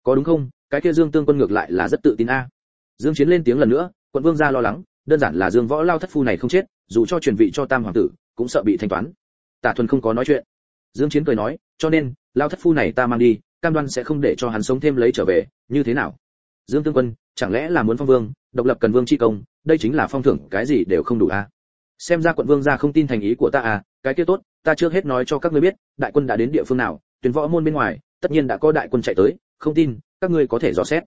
Có đúng không? Cái kia dương tương quân ngược lại là rất tự tin a. Dương chiến lên tiếng lần nữa, quận vương gia lo lắng, đơn giản là dương võ lao thất phu này không chết, dù cho truyền vị cho tam hoàng tử, cũng sợ bị thanh toán. Tả thuần không có nói chuyện. Dương chiến cười nói, cho nên, lao thất phu này ta mang đi, cam đoan sẽ không để cho hắn sống thêm lấy trở về, như thế nào? Dương tương quân chẳng lẽ là muốn phong vương, độc lập cần vương chi công, đây chính là phong thưởng, cái gì đều không đủ a xem ra quận vương gia không tin thành ý của ta à cái kia tốt, ta trước hết nói cho các ngươi biết, đại quân đã đến địa phương nào, tuyển võ môn bên ngoài, tất nhiên đã có đại quân chạy tới, không tin, các ngươi có thể dò xét.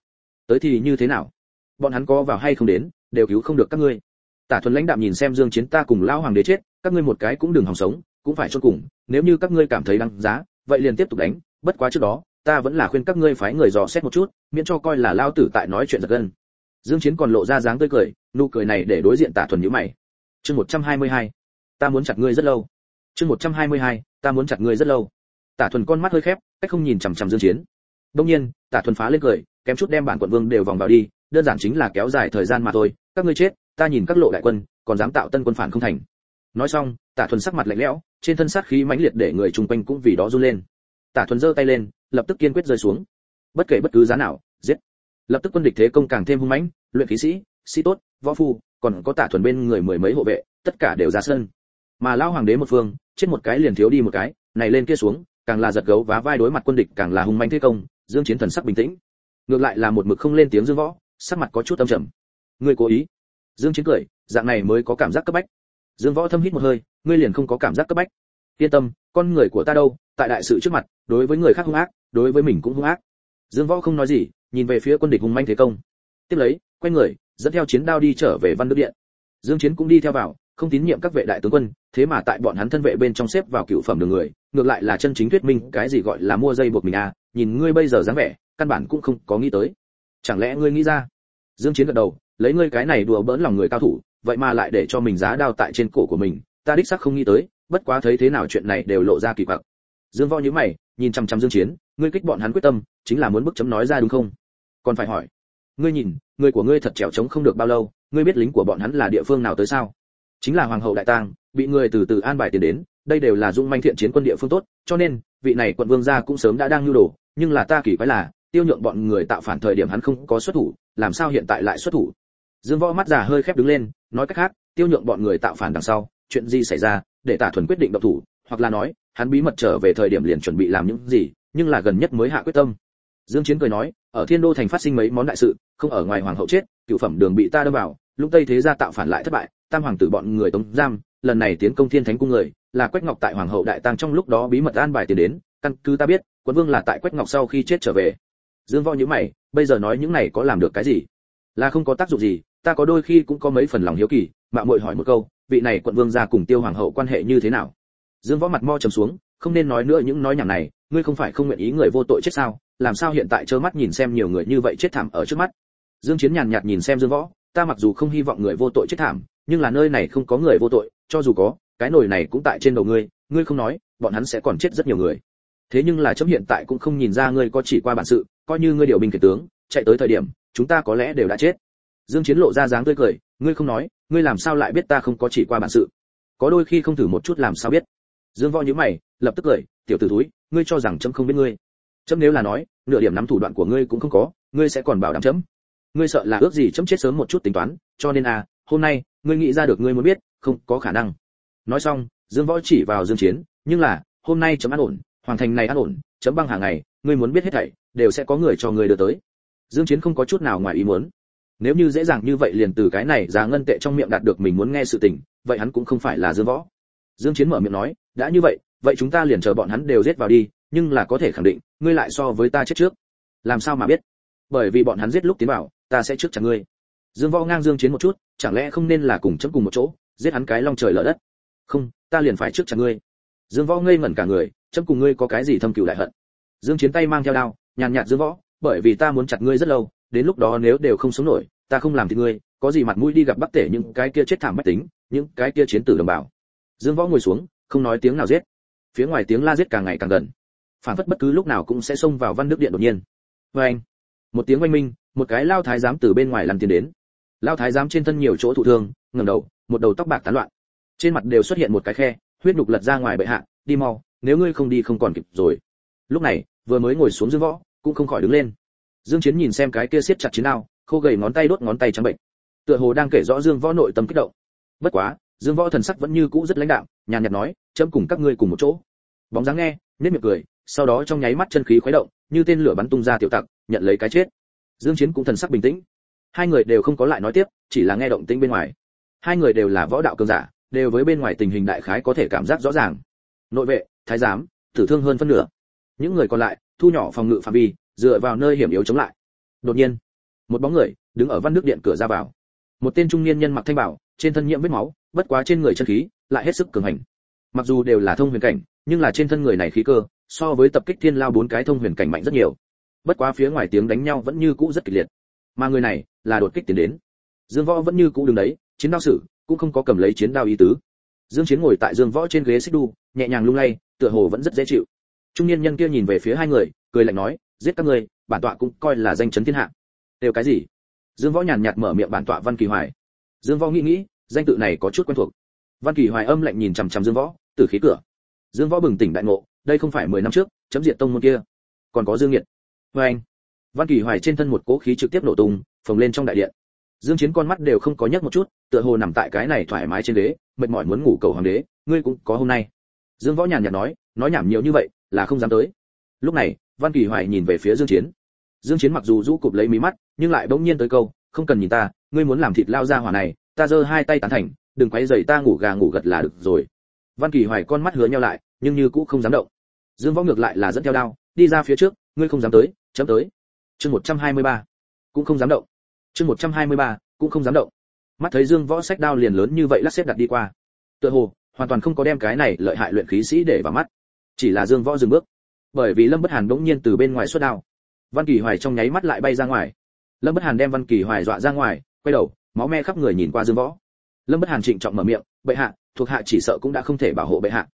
Tới thì như thế nào? Bọn hắn có vào hay không đến, đều cứu không được các ngươi. Tả thuần lãnh đạm nhìn xem dương chiến, ta cùng lao hoàng đế chết, các ngươi một cái cũng đừng hòng sống, cũng phải chôn cùng, nếu như các ngươi cảm thấy đáng giá, vậy liền tiếp tục đánh, bất quá trước đó ta vẫn là khuyên các ngươi phái người dò xét một chút, miễn cho coi là lao tử tại nói chuyện giật gân. Dương chiến còn lộ ra dáng tươi cười, nụ cười này để đối diện tả thuần nhíu mày. Chương 122 ta muốn chặt ngươi rất lâu. Chương 122 ta muốn chặt ngươi rất lâu. Tả thuần con mắt hơi khép, cách không nhìn chằm chằm dương chiến. Đương nhiên, tả thuần phá lên cười, kém chút đem bản quận vương đều vòng vào đi, đơn giản chính là kéo dài thời gian mà thôi. Các ngươi chết, ta nhìn các lộ đại quân, còn dám tạo tân quân phản không thành. Nói xong, tả thuần sắc mặt lạnh lẽo, trên thân sát khí mãnh liệt để người chung quanh cũng vì đó run lên. Tả thuần giơ tay lên lập tức kiên quyết rơi xuống. Bất kể bất cứ giá nào, giết. Lập tức quân địch thế công càng thêm hung mãnh, luyện khí sĩ sĩ tốt, võ phu, còn có tả thuần bên người mười mấy hộ vệ, tất cả đều ra sân. Mà lao hoàng đế một phương, chết một cái liền thiếu đi một cái, này lên kia xuống, càng là giật gấu vá vai đối mặt quân địch càng là hung manh thế công, dương chiến thần sắc bình tĩnh. Ngược lại là một mực không lên tiếng dương võ, sắc mặt có chút âm trầm. Ngươi cố ý. Dương chiến cười, dạng này mới có cảm giác cấp bách. Dương võ thâm hít một hơi, ngươi liền không có cảm giác cấp bách. Yên tâm, con người của ta đâu tại đại sự trước mặt, đối với người khác hung ác, đối với mình cũng hung ác. Dương võ không nói gì, nhìn về phía quân địch hùng manh thế công. Tiếp lấy, quay người, dẫn theo chiến đao đi trở về văn đức điện. Dương chiến cũng đi theo vào, không tín nhiệm các vệ đại tướng quân, thế mà tại bọn hắn thân vệ bên trong xếp vào cựu phẩm đường người, ngược lại là chân chính thuyết minh cái gì gọi là mua dây buộc mình à nhìn ngươi bây giờ dáng vẻ, căn bản cũng không có nghĩ tới. Chẳng lẽ ngươi nghĩ ra? Dương chiến gật đầu, lấy ngươi cái này đùa bỡn lòng người cao thủ, vậy mà lại để cho mình giá đao tại trên cổ của mình, ta đích xác không nghĩ tới, bất quá thấy thế nào chuyện này đều lộ ra kỳ quặc dương võ nhíu mày, nhìn chăm chăm dương chiến, ngươi kích bọn hắn quyết tâm, chính là muốn bức chấm nói ra đúng không? Còn phải hỏi, ngươi nhìn, người của ngươi thật trèo trống không được bao lâu, ngươi biết lính của bọn hắn là địa phương nào tới sao? Chính là hoàng hậu đại tang bị người từ từ an bài tiền đến, đây đều là dung manh thiện chiến quân địa phương tốt, cho nên, vị này quận vương gia cũng sớm đã đang nhu đồ, nhưng là ta kỳ quái là, tiêu nhượng bọn người tạo phản thời điểm hắn không có xuất thủ, làm sao hiện tại lại xuất thủ? Dương võ mắt già hơi khép đứng lên, nói cách khác, tiêu nhượng bọn người tạo phản đằng sau, chuyện gì xảy ra, để tả thuần quyết định động thủ, hoặc là nói hắn bí mật trở về thời điểm liền chuẩn bị làm những gì, nhưng là gần nhất mới hạ quyết tâm. Dương chiến cười nói, ở thiên đô thành phát sinh mấy món đại sự, không ở ngoài hoàng hậu chết, cựu phẩm đường bị ta đâm vào, lúc tây thế gia tạo phản lại thất bại, tam hoàng tử bọn người tống giam, lần này tiến công thiên thánh cung người, là quách ngọc tại hoàng hậu đại tang trong lúc đó bí mật an bài tiền đến, căn cứ ta biết, quân vương là tại quách ngọc sau khi chết trở về. Dương võ nhíu mày, bây giờ nói những này có làm được cái gì? Là không có tác dụng gì, ta có đôi khi cũng có mấy phần lòng hiếu kỳ mạ muội hỏi một câu, vị này quận vương gia cùng tiêu hoàng hậu quan hệ như thế nào? Dương võ mặt mo trầm xuống, không nên nói nữa những nói nhảm này, ngươi không phải không nguyện ý người vô tội chết sao? Làm sao hiện tại trơ mắt nhìn xem nhiều người như vậy chết thảm ở trước mắt? Dương chiến nhàn nhạt nhìn xem dương võ, ta mặc dù không hy vọng người vô tội chết thảm, nhưng là nơi này không có người vô tội, cho dù có, cái nồi này cũng tại trên đầu ngươi ngươi không nói, bọn hắn sẽ còn chết rất nhiều người. Thế nhưng là chấm hiện tại cũng không nhìn ra ngươi có chỉ qua bản sự, coi như ngươi điều binh kể tướng, chạy tới thời điểm, chúng ta có lẽ đều đã chết. Dương chiến lộ ra dáng tươi cười, ngươi không nói, ngươi làm sao lại biết ta không có chỉ qua bản sự? Có đôi khi không thử một chút làm sao biết dương võ nhíu mày, lập tức cười, tiểu tử túi ngươi cho rằng chấm không biết ngươi. Chấm nếu là nói, nửa điểm nắm thủ đoạn của ngươi cũng không có, ngươi sẽ còn bảo đảm chấm. Ngươi sợ là ước gì chấm chết sớm một chút tính toán, cho nên à hôm nay, ngươi nghĩ ra được ngươi muốn biết, không có khả năng. Nói xong, dương võ chỉ vào dương chiến, nhưng là, hôm nay chấm an ổn hoàng thành này an ổn, chấm băng hàng ngày, ngươi muốn biết hết thảy, đều sẽ có người cho ngươi đưa tới. Dương chiến không có chút nào ngoài ý muốn. Nếu như dễ dàng như vậy liền từ cái này ra ngân tệ trong miệng đạt được mình muốn nghe sự tình, vậy hắn cũng không phải là dương võ dương chiến mở miệng nói, đã như vậy vậy chúng ta liền chờ bọn hắn đều giết vào đi, nhưng là có thể khẳng định, ngươi lại so với ta chết trước. Làm sao mà biết? Bởi vì bọn hắn giết lúc tiến vào, ta sẽ trước chặt ngươi. Dương võ ngang dương chiến một chút, chẳng lẽ không nên là cùng chấm cùng một chỗ, giết hắn cái long trời lở đất? Không, ta liền phải trước chặt ngươi. Dương võ ngây ngẩn cả người, chấm cùng ngươi có cái gì thâm cừu đại hận? Dương chiến tay mang theo đao, nhàn nhạt dương võ, bởi vì ta muốn chặt ngươi rất lâu, đến lúc đó nếu đều không sống nổi, ta không làm thì ngươi, có gì mặt mũi đi gặp bắc tể những cái kia chết thảm mất tính, những cái kia chiến tử đồng bào dương võ ngồi xuống, không nói tiếng nào giết. Phía ngoài tiếng la giết càng ngày càng gần. Phản phất bất cứ lúc nào cũng sẽ xông vào văn đức điện đột nhiên. Vê anh, một tiếng oanh minh, một cái lao thái giám từ bên ngoài lăn tiến đến. Lao thái giám trên thân nhiều chỗ thụ thương, ngẩng đầu, một đầu tóc bạc tán loạn. Trên mặt đều xuất hiện một cái khe, huyết nhục lật ra ngoài bệ hạ, đi mau, nếu ngươi không đi không còn kịp rồi. Lúc này, vừa mới ngồi xuống dương võ, cũng không khỏi đứng lên. Dương chiến nhìn xem cái kia siết chặt chiến đao, khô gầy ngón tay đốt ngón tay trắng bệnh. Tựa hồ đang kể rõ dương võ nội tâm kích động. Bất quá dương võ thần sắc vẫn như cũ rất lãnh đạm, nhàn nhạt nói, chấm cùng các ngươi cùng một chỗ. Bóng dáng nghe nét miệng cười, sau đó trong nháy mắt chân khí khuấy động, như tên lửa bắn tung ra tiểu tặc, nhận lấy cái chết. Dương chiến cũng thần sắc bình tĩnh. Hai người đều không có lại nói tiếp, chỉ là nghe động tĩnh bên ngoài. Hai người đều là võ đạo cường giả, đều với bên ngoài tình hình đại khái có thể cảm giác rõ ràng. Nội vệ, thái giám, tử thương hơn phân nửa. Những người còn lại, thu nhỏ phòng ngự phạm vi, dựa vào nơi hiểm yếu chống lại. Đột nhiên, một bóng người, đứng ở văn nước điện cửa ra vào. Một tên trung niên nhân mặc thanh bảo, trên thân nhiễm vết máu bất quá trên người chân khí lại hết sức cường hành. Mặc dù đều là thông huyền cảnh, nhưng là trên thân người này khí cơ, so với tập kích thiên lao bốn cái thông huyền cảnh mạnh rất nhiều. Bất quá phía ngoài tiếng đánh nhau vẫn như cũ rất kịch liệt. Mà người này là đột kích tiến đến. Dương võ vẫn như cũ đứng đấy, chiến đao sử, cũng không có cầm lấy chiến đao ý tứ. Dương chiến ngồi tại dương võ trên ghế xích đu, nhẹ nhàng lung lay, tựa hồ vẫn rất dễ chịu. Trung niên nhân kia nhìn về phía hai người, cười lạnh nói, giết các ngươi, bản tọa cũng coi là danh chấn thiên hạ. Đều cái gì? Dương võ nhàn nhạt mở miệng bản tọa văn kỳ hoài. Dương võ nghĩ nghĩ danh tự này có chút quen thuộc. Văn kỳ hoài âm lạnh nhìn chằm chằm dương võ, từ khí cửa. Dương võ bừng tỉnh đại ngộ, đây không phải mười năm trước, chấm diện tông môn kia. Còn có dương nghiệt. Vê anh, văn kỳ hoài trên thân một cỗ khí trực tiếp nổ tung, phồng lên trong đại điện. Dương chiến con mắt đều không có nhấc một chút, tựa hồ nằm tại cái này thoải mái trên đế mệt mỏi muốn ngủ cầu hoàng đế, ngươi cũng có hôm nay. Dương võ nhàn nhạt nói nói nhảm nhiều như vậy, là không dám tới. Lúc này, văn kỳ hoài nhìn về phía dương chiến. Dương chiến mặc dù rũ cụp lấy mí mắt, nhưng lại bỗng nhiên tới câu, không cần nhìn ta, ngươi muốn làm thịt lao ra hỏa này ta giơ hai tay tán thành đừng quấy rầy ta ngủ gà ngủ gật là được rồi. Văn kỳ hoài con mắt hứa nhau lại nhưng như cũ không dám động. Dương võ ngược lại là dẫn theo đao đi ra phía trước ngươi không dám tới chấm tới. Chương 123. cũng không dám động. Chương 123, cũng không dám động. Mắt thấy dương võ sách đao liền lớn như vậy lắc xếp đặt đi qua. Tựa hồ hoàn toàn không có đem cái này lợi hại luyện khí sĩ để vào mắt. Chỉ là dương võ dừng bước. Bởi vì lâm bất hàn bỗng nhiên từ bên ngoài xuất đao. Văn kỳ hoài trong nháy mắt lại bay ra ngoài. Lâm bất hàn đem văn kỳ hoài dọa ra ngoài quay đầu máu me khắp người nhìn qua dương võ. Lâm bất hàn trịnh trọng mở miệng, bệ hạ, thuộc hạ chỉ sợ cũng đã không thể bảo hộ bệ hạ.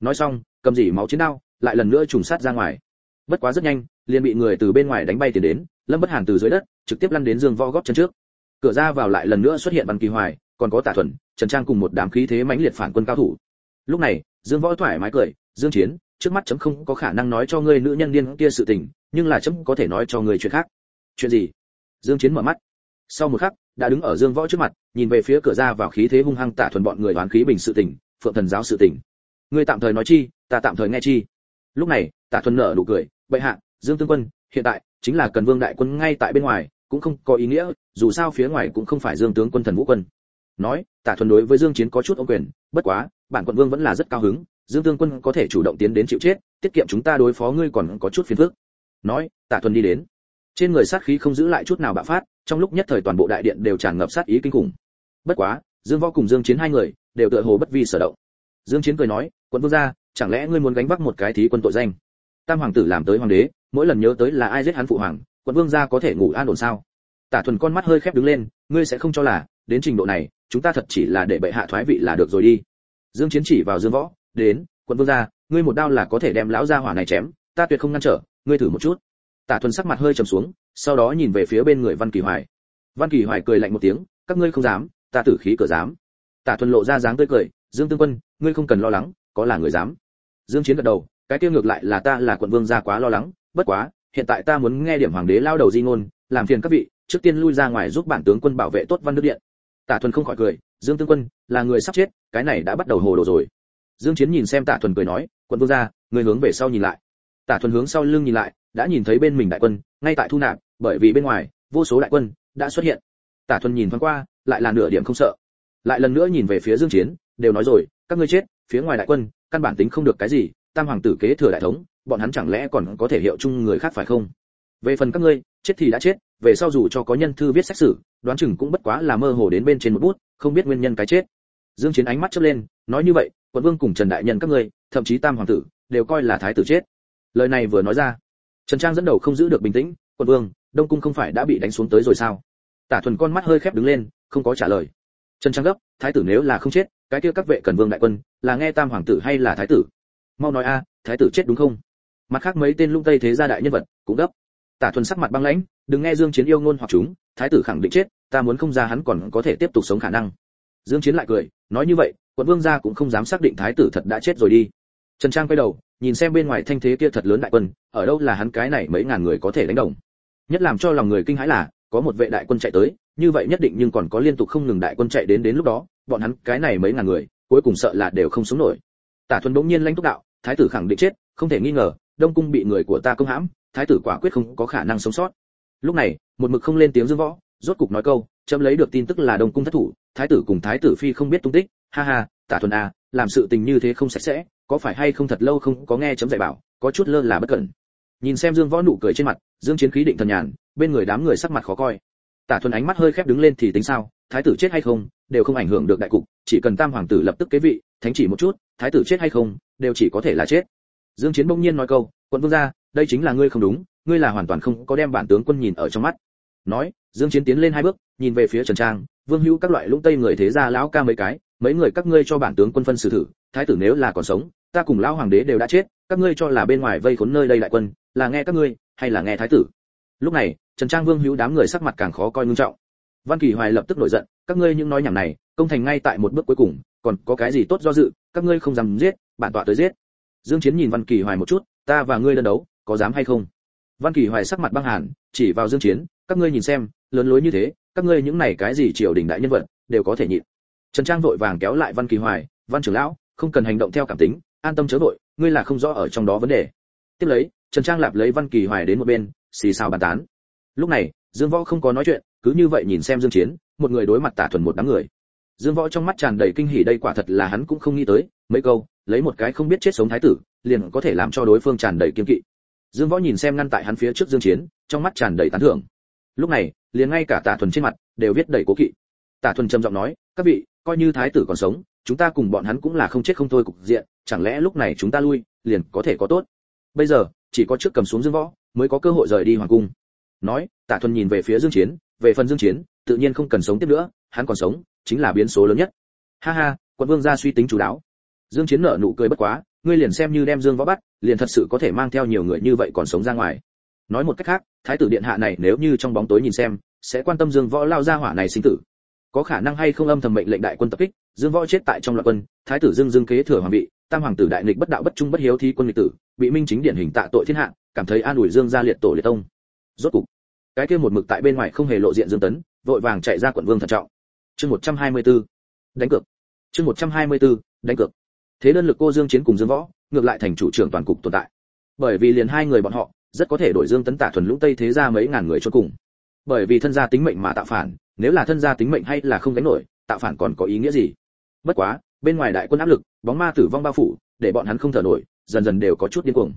Nói xong, cầm dỉ máu chiến đao, lại lần nữa trùng sát ra ngoài. Bất quá rất nhanh, liền bị người từ bên ngoài đánh bay tiền đến, lâm bất hàn từ dưới đất, trực tiếp lăn đến dương võ góp chân trước. Cửa ra vào lại lần nữa xuất hiện văn kỳ hoài, còn có tả thuần, trần trang cùng một đám khí thế mãnh liệt phản quân cao thủ. Lúc này, dương võ thoải mái cười, dương chiến, trước mắt chấm không có khả năng nói cho ngươi nữ nhân điên kia sự tình, nhưng là chấm có thể nói cho ngươi chuyện khác. Chuyện gì? Dương chiến mở mắt. Sau một khắc đã đứng ở dương võ trước mặt nhìn về phía cửa ra vào khí thế hung hăng tả thuần bọn người đoán khí bình sự tỉnh, phượng thần giáo sự tỉnh. ngươi tạm thời nói chi ta tạm thời nghe chi. Lúc này tả thuần nở nụ cười bệ hạ dương tương quân hiện tại chính là cần vương đại quân ngay tại bên ngoài cũng không có ý nghĩa dù sao phía ngoài cũng không phải dương tướng quân thần vũ quân. Nói tả thuần đối với dương chiến có chút ô quyền bất quá bản quận vương vẫn là rất cao hứng dương tương quân có thể chủ động tiến đến chịu chết tiết kiệm chúng ta đối phó ngươi còn có chút phiền phức. Nói tả thuần đi đến. Trên người sát khí không giữ lại chút nào bạo phát trong lúc nhất thời toàn bộ đại điện đều tràn ngập sát ý kinh khủng. Bất quá, dương võ cùng dương chiến hai người đều tựa hồ bất vi sở động. Dương chiến cười nói, quận vương gia, chẳng lẽ ngươi muốn gánh vác một cái thí quân tội danh? Tam hoàng tử làm tới hoàng đế, mỗi lần nhớ tới là ai giết hắn phụ hoàng, quận vương gia có thể ngủ an ổn sao? Tả thuần con mắt hơi khép đứng lên, ngươi sẽ không cho là, đến trình độ này, chúng ta thật chỉ là để bệ hạ thoái vị là được rồi đi. Dương chiến chỉ vào dương võ, đến, quận vương gia, ngươi một đao là có thể đem lão gia hỏa này chém, ta tuyệt không ngăn trở, ngươi thử một chút. Tả thuần sắc mặt hơi trầm xuống sau đó nhìn về phía bên người văn kỳ hoài. Văn kỳ hoài cười lạnh một tiếng, các ngươi không dám, ta tử khí cửa dám. Tả thuần lộ ra dáng tươi cười, dương tương quân, ngươi không cần lo lắng, có là người dám. Dương chiến gật đầu, cái tiêu ngược lại là ta là quận vương gia quá lo lắng, bất quá, hiện tại ta muốn nghe điểm hoàng đế lao đầu di ngôn, làm phiền các vị, trước tiên lui ra ngoài giúp bản tướng quân bảo vệ tốt văn đức điện. Tả thuần không khỏi cười, dương tương quân, là người sắp chết, cái này đã bắt đầu hồ đồ rồi. Dương chiến nhìn xem tả thuần cười nói, quận vương gia, người hướng về sau nhìn lại. Tả thuần hướng sau lưng nhìn lại, đã nhìn thấy bên mình đại quân ngay tại thu nạp, bởi vì bên ngoài, vô số đại quân đã xuất hiện. Tả thuần nhìn thoáng qua, lại là nửa điểm không sợ. Lại lần nữa nhìn về phía dương chiến, đều nói rồi, các ngươi chết, phía ngoài đại quân, căn bản tính không được cái gì, tam hoàng tử kế thừa đại thống, bọn hắn chẳng lẽ còn có thể hiệu chung người khác phải không? Về phần các ngươi, chết thì đã chết, về sau dù cho có nhân thư viết xét xử đoán chừng cũng bất quá là mơ hồ đến bên trên một bút, không biết nguyên nhân cái chết. Dương chiến ánh mắt chớp lên, nói như vậy, quận vương cùng trần đại nhân các ngươi, thậm chí tam hoàng tử, đều coi là thái tử chết. Lời này vừa nói ra trần trang dẫn đầu không giữ được bình tĩnh quận vương, đông cung không phải đã bị đánh xuống tới rồi sao? Tả thuần con mắt hơi khép đứng lên, không có trả lời. Trần trang gấp, thái tử nếu là không chết, cái kia các vệ cần vương đại quân, là nghe tam hoàng tử hay là thái tử? Mau nói a, thái tử chết đúng không? Mặt khác mấy tên lung tây thế gia đại nhân vật cũng gấp. Tả thuần sắc mặt băng lãnh, đừng nghe dương chiến yêu ngôn hoặc chúng, thái tử khẳng định chết, ta muốn không ra hắn còn có thể tiếp tục sống khả năng. Dương chiến lại cười, nói như vậy, quận vương gia cũng không dám xác định thái tử thật đã chết rồi đi. Trần trang quay đầu nhìn xem bên ngoài thanh thế kia thật lớn đại quân, ở đâu là hắn cái này mấy ngàn người có thể đánh đồng. Nhất làm cho lòng người kinh hãi là, có một vệ đại quân chạy tới, như vậy nhất định nhưng còn có liên tục không ngừng đại quân chạy đến đến lúc đó, bọn hắn cái này mấy ngàn người, cuối cùng sợ là đều không sống nổi. Tả thuần bỗng nhiên lãnh túc đạo, thái tử khẳng định chết, không thể nghi ngờ, đông cung bị người của ta công hãm, thái tử quả quyết không có khả năng sống sót. Lúc này, một mực không lên tiếng dương võ, rốt cục nói câu, chấm lấy được tin tức là đông cung thất thủ, thái tử cùng thái tử phi không biết tung tích, ha ha, tả thuần à làm sự tình như thế không sạch sẽ có phải hay không thật lâu không có nghe chấm dạy bảo, có chút lơ là bất cẩn. Nhìn xem dương võ nụ cười trên mặt, dương chiến khí định thần nhàn, bên người đám người sắc mặt khó coi. Tả thuần ánh mắt hơi khép đứng lên thì tính sao, thái tử chết hay không, đều không ảnh hưởng được đại cục, chỉ cần tam hoàng tử lập tức kế vị, thánh chỉ một chút, thái tử chết hay không, đều chỉ có thể là chết. Dương chiến bỗng nhiên nói câu, quận vương gia, đây chính là ngươi không đúng, ngươi là hoàn toàn không có đem bản tướng quân nhìn ở trong mắt. Nói, dương chiến tiến lên hai bước, nhìn về phía trần trang, vương hữu các loại lũng tây người thế gia lão ca mấy cái, mấy người các ngươi cho bản tướng quân phân xử thử, thái tử nếu là còn sống ta cùng lão hoàng đế đều đã chết, các ngươi cho là bên ngoài vây khốn nơi đây đại quân, là nghe các ngươi, hay là nghe thái tử? Lúc này, trần trang vương hữu đám người sắc mặt càng khó coi ngưng trọng. Văn kỳ hoài lập tức nổi giận, các ngươi những nói nhảm này, công thành ngay tại một bước cuối cùng, còn có cái gì tốt do dự, các ngươi không dám giết, bản tọa tới giết. Dương chiến nhìn văn kỳ hoài một chút, ta và ngươi đơn đấu, có dám hay không? Văn kỳ hoài sắc mặt băng hàn, chỉ vào dương chiến, các ngươi nhìn xem, lớn lối như thế, các ngươi những này cái gì triều đình đại nhân vật, đều có thể nhịn. Trần trang vội vàng kéo lại văn kỳ hoài, văn trưởng lão, không cần hành động theo cảm tính an tâm chớ vội, ngươi là không rõ ở trong đó vấn đề. Tiếp lấy, trần trang lạp lấy văn kỳ hoài đến một bên, xì xào bàn tán. Lúc này, dương võ không có nói chuyện, cứ như vậy nhìn xem dương chiến, một người đối mặt tả thuần một đám người. Dương võ trong mắt tràn đầy kinh hỉ đây quả thật là hắn cũng không nghĩ tới, mấy câu, lấy một cái không biết chết sống thái tử, liền có thể làm cho đối phương tràn đầy kiên kỵ. Dương võ nhìn xem ngăn tại hắn phía trước dương chiến, trong mắt tràn đầy tán thưởng. Lúc này, liền ngay cả tả thuần trên mặt đều viết đầy cố kỵ. Tả thuần trầm giọng nói, các vị, coi như thái tử còn sống chúng ta cùng bọn hắn cũng là không chết không thôi cục diện, chẳng lẽ lúc này chúng ta lui, liền có thể có tốt? Bây giờ, chỉ có trước cầm xuống dương võ, mới có cơ hội rời đi hoàng cung. Nói, tạ thuần nhìn về phía dương chiến, về phần dương chiến, tự nhiên không cần sống tiếp nữa, hắn còn sống, chính là biến số lớn nhất. Ha ha, quận vương gia suy tính chủ đáo dương chiến nở nụ cười bất quá, ngươi liền xem như đem dương võ bắt, liền thật sự có thể mang theo nhiều người như vậy còn sống ra ngoài. Nói một cách khác, thái tử điện hạ này nếu như trong bóng tối nhìn xem, sẽ quan tâm dương võ lao ra hỏa này sinh tử có khả năng hay không âm thầm mệnh lệnh đại quân tập kích dương võ chết tại trong loạn quân thái tử dương dương kế thừa hoàng vị tam hoàng tử đại nghịch bất đạo bất trung bất hiếu thi quân nghịch tử bị minh chính điển hình tạ tội thiên hạ cảm thấy an ủi dương gia liệt tổ liệt tông. Rốt cục cái kia một mực tại bên ngoài không hề lộ diện dương tấn vội vàng chạy ra quận vương thận trọng. Chương 124. đánh cược. Chương 124, đánh cược. Thế đơn lực cô dương chiến cùng dương võ ngược lại thành chủ trưởng toàn cục tồn tại. Bởi vì liền hai người bọn họ rất có thể đổi dương tấn tả thuần lũng tây thế ra mấy ngàn người cho cùng bởi vì thân gia tính mệnh mà tạo phản, nếu là thân gia tính mệnh hay là không đánh nổi, tạo phản còn có ý nghĩa gì? Bất quá, bên ngoài đại quân áp lực, bóng ma tử vong bao phủ, để bọn hắn không thở nổi, dần dần đều có chút điên cuồng.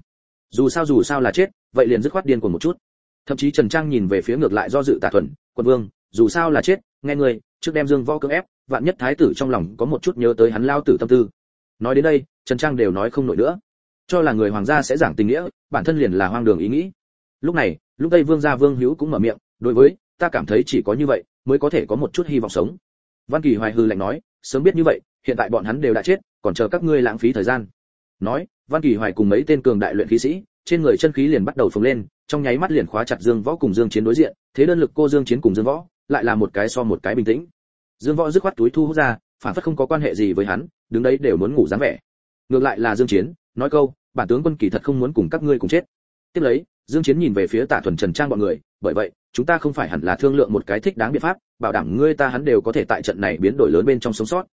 Dù sao dù sao là chết, vậy liền dứt khoát điên cuồng một chút. Thậm chí trần trang nhìn về phía ngược lại do dự tả thuần, quân vương, dù sao là chết, nghe người trước đem dương võ cưỡng ép, vạn nhất thái tử trong lòng có một chút nhớ tới hắn lao tử tâm tư. Nói đến đây, trần trang đều nói không nổi nữa. Cho là người hoàng gia sẽ giảng tình nghĩa, bản thân liền là hoang đường ý nghĩ. Lúc này, lúc đây vương gia vương hữu cũng mở miệng đối với, ta cảm thấy chỉ có như vậy mới có thể có một chút hy vọng sống. Văn kỳ hoài hư lạnh nói, sớm biết như vậy, hiện tại bọn hắn đều đã chết, còn chờ các ngươi lãng phí thời gian. Nói, văn kỳ hoài cùng mấy tên cường đại luyện khí sĩ, trên người chân khí liền bắt đầu phồng lên, trong nháy mắt liền khóa chặt dương võ cùng dương chiến đối diện, thế đơn lực cô dương chiến cùng dương võ, lại là một cái so một cái bình tĩnh. Dương võ dứt khoát túi thu hút ra, phản phất không có quan hệ gì với hắn, đứng đấy đều muốn ngủ dáng vẻ. Ngược lại là dương chiến, nói câu, bản tướng quân kỳ thật không muốn cùng các ngươi cùng chết. Tiếp lấy, dương chiến nhìn về phía tạ thuần trần trang bọn người, bởi vậy chúng ta không phải hẳn là thương lượng một cái thích đáng biện pháp, bảo đảm ngươi ta hắn đều có thể tại trận này biến đổi lớn bên trong sống sót.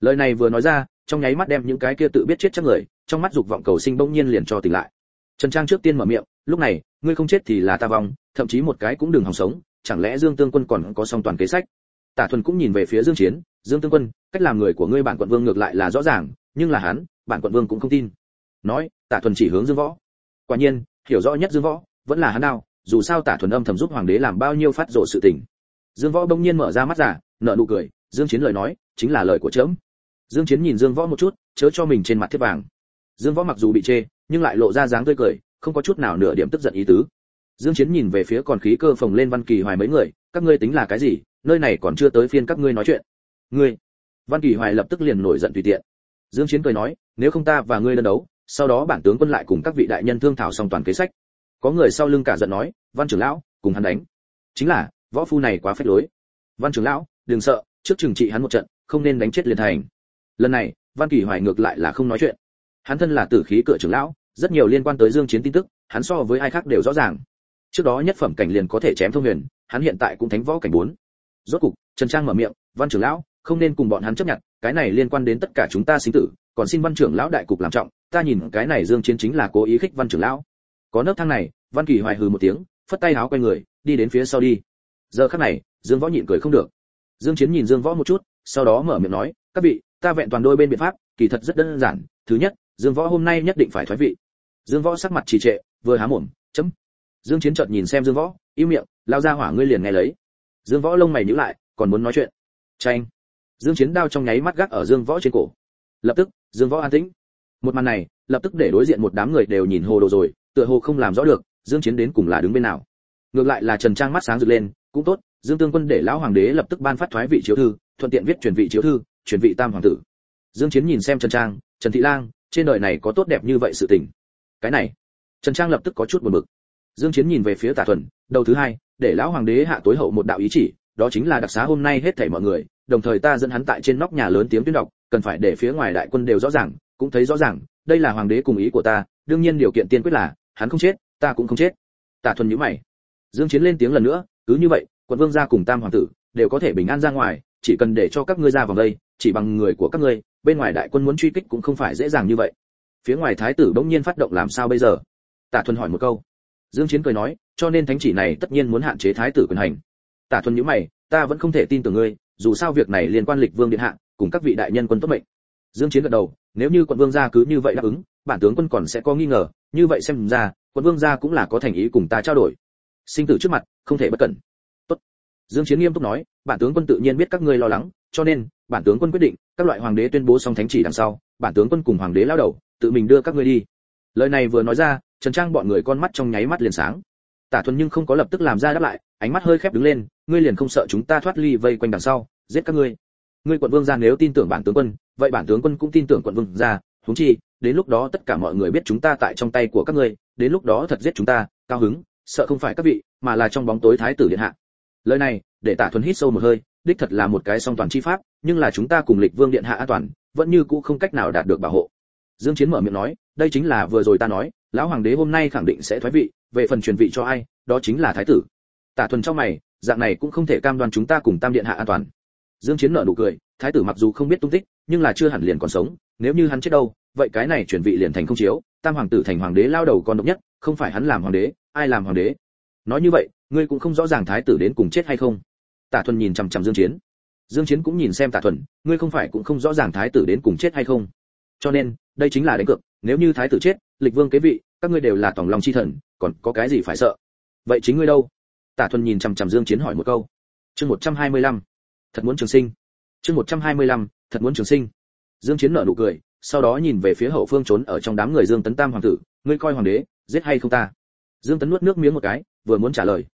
Lời này vừa nói ra, trong nháy mắt đem những cái kia tự biết chết chắc người, trong mắt dục vọng cầu sinh bỗng nhiên liền cho tỉnh lại. Trần trang trước tiên mở miệng, lúc này, ngươi không chết thì là ta vong, thậm chí một cái cũng đừng hòng sống, chẳng lẽ dương tương quân còn có song toàn kế sách? Tả thuần cũng nhìn về phía dương chiến, dương tương quân, cách làm người của ngươi bản quận vương ngược lại là rõ ràng, nhưng là hắn, bản quận vương cũng không tin. Nói, tả thuần chỉ hướng dương võ. Quả nhiên, hiểu rõ nhất dương võ, vẫn là hắn nào dù sao tả thuần âm thầm giúp hoàng đế làm bao nhiêu phát rộ sự tình. Dương võ bỗng nhiên mở ra mắt giả nở nụ cười, dương chiến lời nói, chính là lời của trẫm dương chiến nhìn dương võ một chút, chớ cho mình trên mặt thiết vàng. Dương võ mặc dù bị chê, nhưng lại lộ ra dáng tươi cười, không có chút nào nửa điểm tức giận ý tứ. Dương chiến nhìn về phía còn khí cơ phồng lên văn kỳ hoài mấy người, các ngươi tính là cái gì, nơi này còn chưa tới phiên các ngươi nói chuyện. Ngươi, văn kỳ hoài lập tức liền nổi giận tùy tiện. Dương chiến cười nói, nếu không ta và ngươi đơn đấu, sau đó bản tướng quân lại cùng các vị đại nhân thương thảo xong toàn kế sách có người sau lưng cả giận nói, văn trưởng lão, cùng hắn đánh. Chính là, võ phu này quá phách lối. Văn trưởng lão, đừng sợ, trước trừng trị hắn một trận, không nên đánh chết liền thành. Lần này, văn kỳ hoài ngược lại là không nói chuyện. Hắn thân là tử khí cửa trưởng lão, rất nhiều liên quan tới dương chiến tin tức, hắn so với ai khác đều rõ ràng. Trước đó nhất phẩm cảnh liền có thể chém thông huyền, hắn hiện tại cũng thánh võ cảnh bốn. Rốt cục, trần trang mở miệng, văn trưởng lão, không nên cùng bọn hắn chấp nhận, cái này liên quan đến tất cả chúng ta sinh tử, còn xin văn trưởng lão đại cục làm trọng, ta nhìn cái này dương chiến chính là cố ý khích văn trưởng lão có nấc thang này, văn kỳ hoài hừ một tiếng, phất tay áo quay người, đi đến phía sau đi. Giờ khắc này, dương võ nhịn cười không được. Dương chiến nhìn dương võ một chút, sau đó mở miệng nói, các vị, ta vẹn toàn đôi bên biện pháp, kỳ thật rất đơn giản. Thứ nhất, dương võ hôm nay nhất định phải thoái vị. Dương võ sắc mặt trì trệ, vừa há mồm, chấm. Dương chiến chợt nhìn xem dương võ, im miệng, lao ra hỏa ngươi liền nghe lấy. Dương võ lông mày nhíu lại, còn muốn nói chuyện? Tranh. Dương chiến đao trong nháy mắt gác ở dương võ trên cổ. Lập tức, dương võ an tĩnh. Một màn này, lập tức để đối diện một đám người đều nhìn hồ đồ rồi tựa hồ không làm rõ được, dương chiến đến cùng là đứng bên nào. Ngược lại là trần trang mắt sáng rực lên, cũng tốt, dương tương quân để lão hoàng đế lập tức ban phát thoái vị chiếu thư, thuận tiện viết truyền vị chiếu thư truyền vị tam hoàng tử. Dương chiến nhìn xem trần trang, trần thị lang, trên đời này có tốt đẹp như vậy sự tình? Cái này. Trần trang lập tức có chút buồn bực. Dương chiến nhìn về phía tả thuần, đầu thứ hai, để lão hoàng đế hạ tối hậu một đạo ý chỉ, đó chính là đặc xá hôm nay hết thảy mọi người, đồng thời ta dẫn hắn tại trên nóc nhà lớn tiếng tuyên đọc, cần phải để phía ngoài đại quân đều rõ ràng, cũng thấy rõ ràng, đây là hoàng đế cùng ý của ta, đương nhiên điều kiện tiên quyết là hắn không chết, ta cũng không chết. Tả thuần nhíu mày. Dương chiến lên tiếng lần nữa, cứ như vậy, quận vương gia cùng tam hoàng tử đều có thể bình an ra ngoài, chỉ cần để cho các ngươi ra vòng đây, chỉ bằng người của các ngươi, bên ngoài đại quân muốn truy kích cũng không phải dễ dàng như vậy. Phía ngoài thái tử bỗng nhiên phát động làm sao bây giờ? Tả thuần hỏi một câu. Dương chiến cười nói, cho nên thánh chỉ này tất nhiên muốn hạn chế thái tử quyền hành. Tả thuần nhíu mày, ta vẫn không thể tin tưởng ngươi, dù sao việc này liên quan lịch vương điện hạ, cùng các vị đại nhân quân tốt mệnh. Dương chiến gật đầu, nếu như quận vương gia cứ như vậy đáp ứng, bản tướng quân còn sẽ có nghi ngờ như vậy xem ra, quận vương gia cũng là có thành ý cùng ta trao đổi. Sinh tử trước mặt, không thể bất cẩn. Tốt. Dương chiến nghiêm túc nói, bản tướng quân tự nhiên biết các ngươi lo lắng, cho nên, bản tướng quân quyết định, các loại hoàng đế tuyên bố xong thánh chỉ đằng sau, bản tướng quân cùng hoàng đế lao đầu, tự mình đưa các ngươi đi. Lời này vừa nói ra, trần trang bọn người con mắt trong nháy mắt liền sáng. Tả thuần nhưng không có lập tức làm ra đáp lại, ánh mắt hơi khép đứng lên, ngươi liền không sợ chúng ta thoát ly vây quanh đằng sau, giết các ngươi. Ngươi quận vương gia nếu tin tưởng bản tướng quân, vậy bản tướng quân cũng tin tưởng quận vương gia huống chi, đến lúc đó tất cả mọi người biết chúng ta tại trong tay của các ngươi, đến lúc đó thật giết chúng ta, cao hứng, sợ không phải các vị, mà là trong bóng tối thái tử điện hạ. Lời này, để tả thuần hít sâu một hơi, đích thật là một cái song toàn chi pháp, nhưng là chúng ta cùng lịch vương điện hạ an toàn, vẫn như cũ không cách nào đạt được bảo hộ. Dương chiến mở miệng nói, đây chính là vừa rồi ta nói, lão hoàng đế hôm nay khẳng định sẽ thoái vị, về phần truyền vị cho ai, đó chính là thái tử. Tả thuần trong mày, dạng này cũng không thể cam đoan chúng ta cùng tam điện hạ an toàn. Dương chiến nở nụ cười, thái tử mặc dù không biết tung tích, nhưng là chưa hẳn liền còn sống, nếu như hắn chết đâu vậy cái này chuyển vị liền thành không chiếu tam hoàng tử thành hoàng đế lao đầu con độc nhất không phải hắn làm hoàng đế ai làm hoàng đế? Nói như vậy ngươi cũng không rõ ràng thái tử đến cùng chết hay không. Tả thuần nhìn chằm chằm dương chiến. Dương chiến cũng nhìn xem tả thuần ngươi không phải cũng không rõ ràng thái tử đến cùng chết hay không. Cho nên đây chính là đánh cược nếu như thái tử chết lịch vương kế vị các ngươi đều là tòng lòng chi thần còn có cái gì phải sợ? Vậy chính ngươi đâu? Tả thuần nhìn chằm chằm dương chiến hỏi một câu. Chương 125. thật muốn trường sinh. Chương 125, thật muốn trường sinh. Dương chiến nở nụ cười sau đó nhìn về phía hậu phương trốn ở trong đám người dương tấn tam hoàng tử, ngươi coi hoàng đế, giết hay không ta? Dương tấn nuốt nước miếng một cái, vừa muốn trả lời.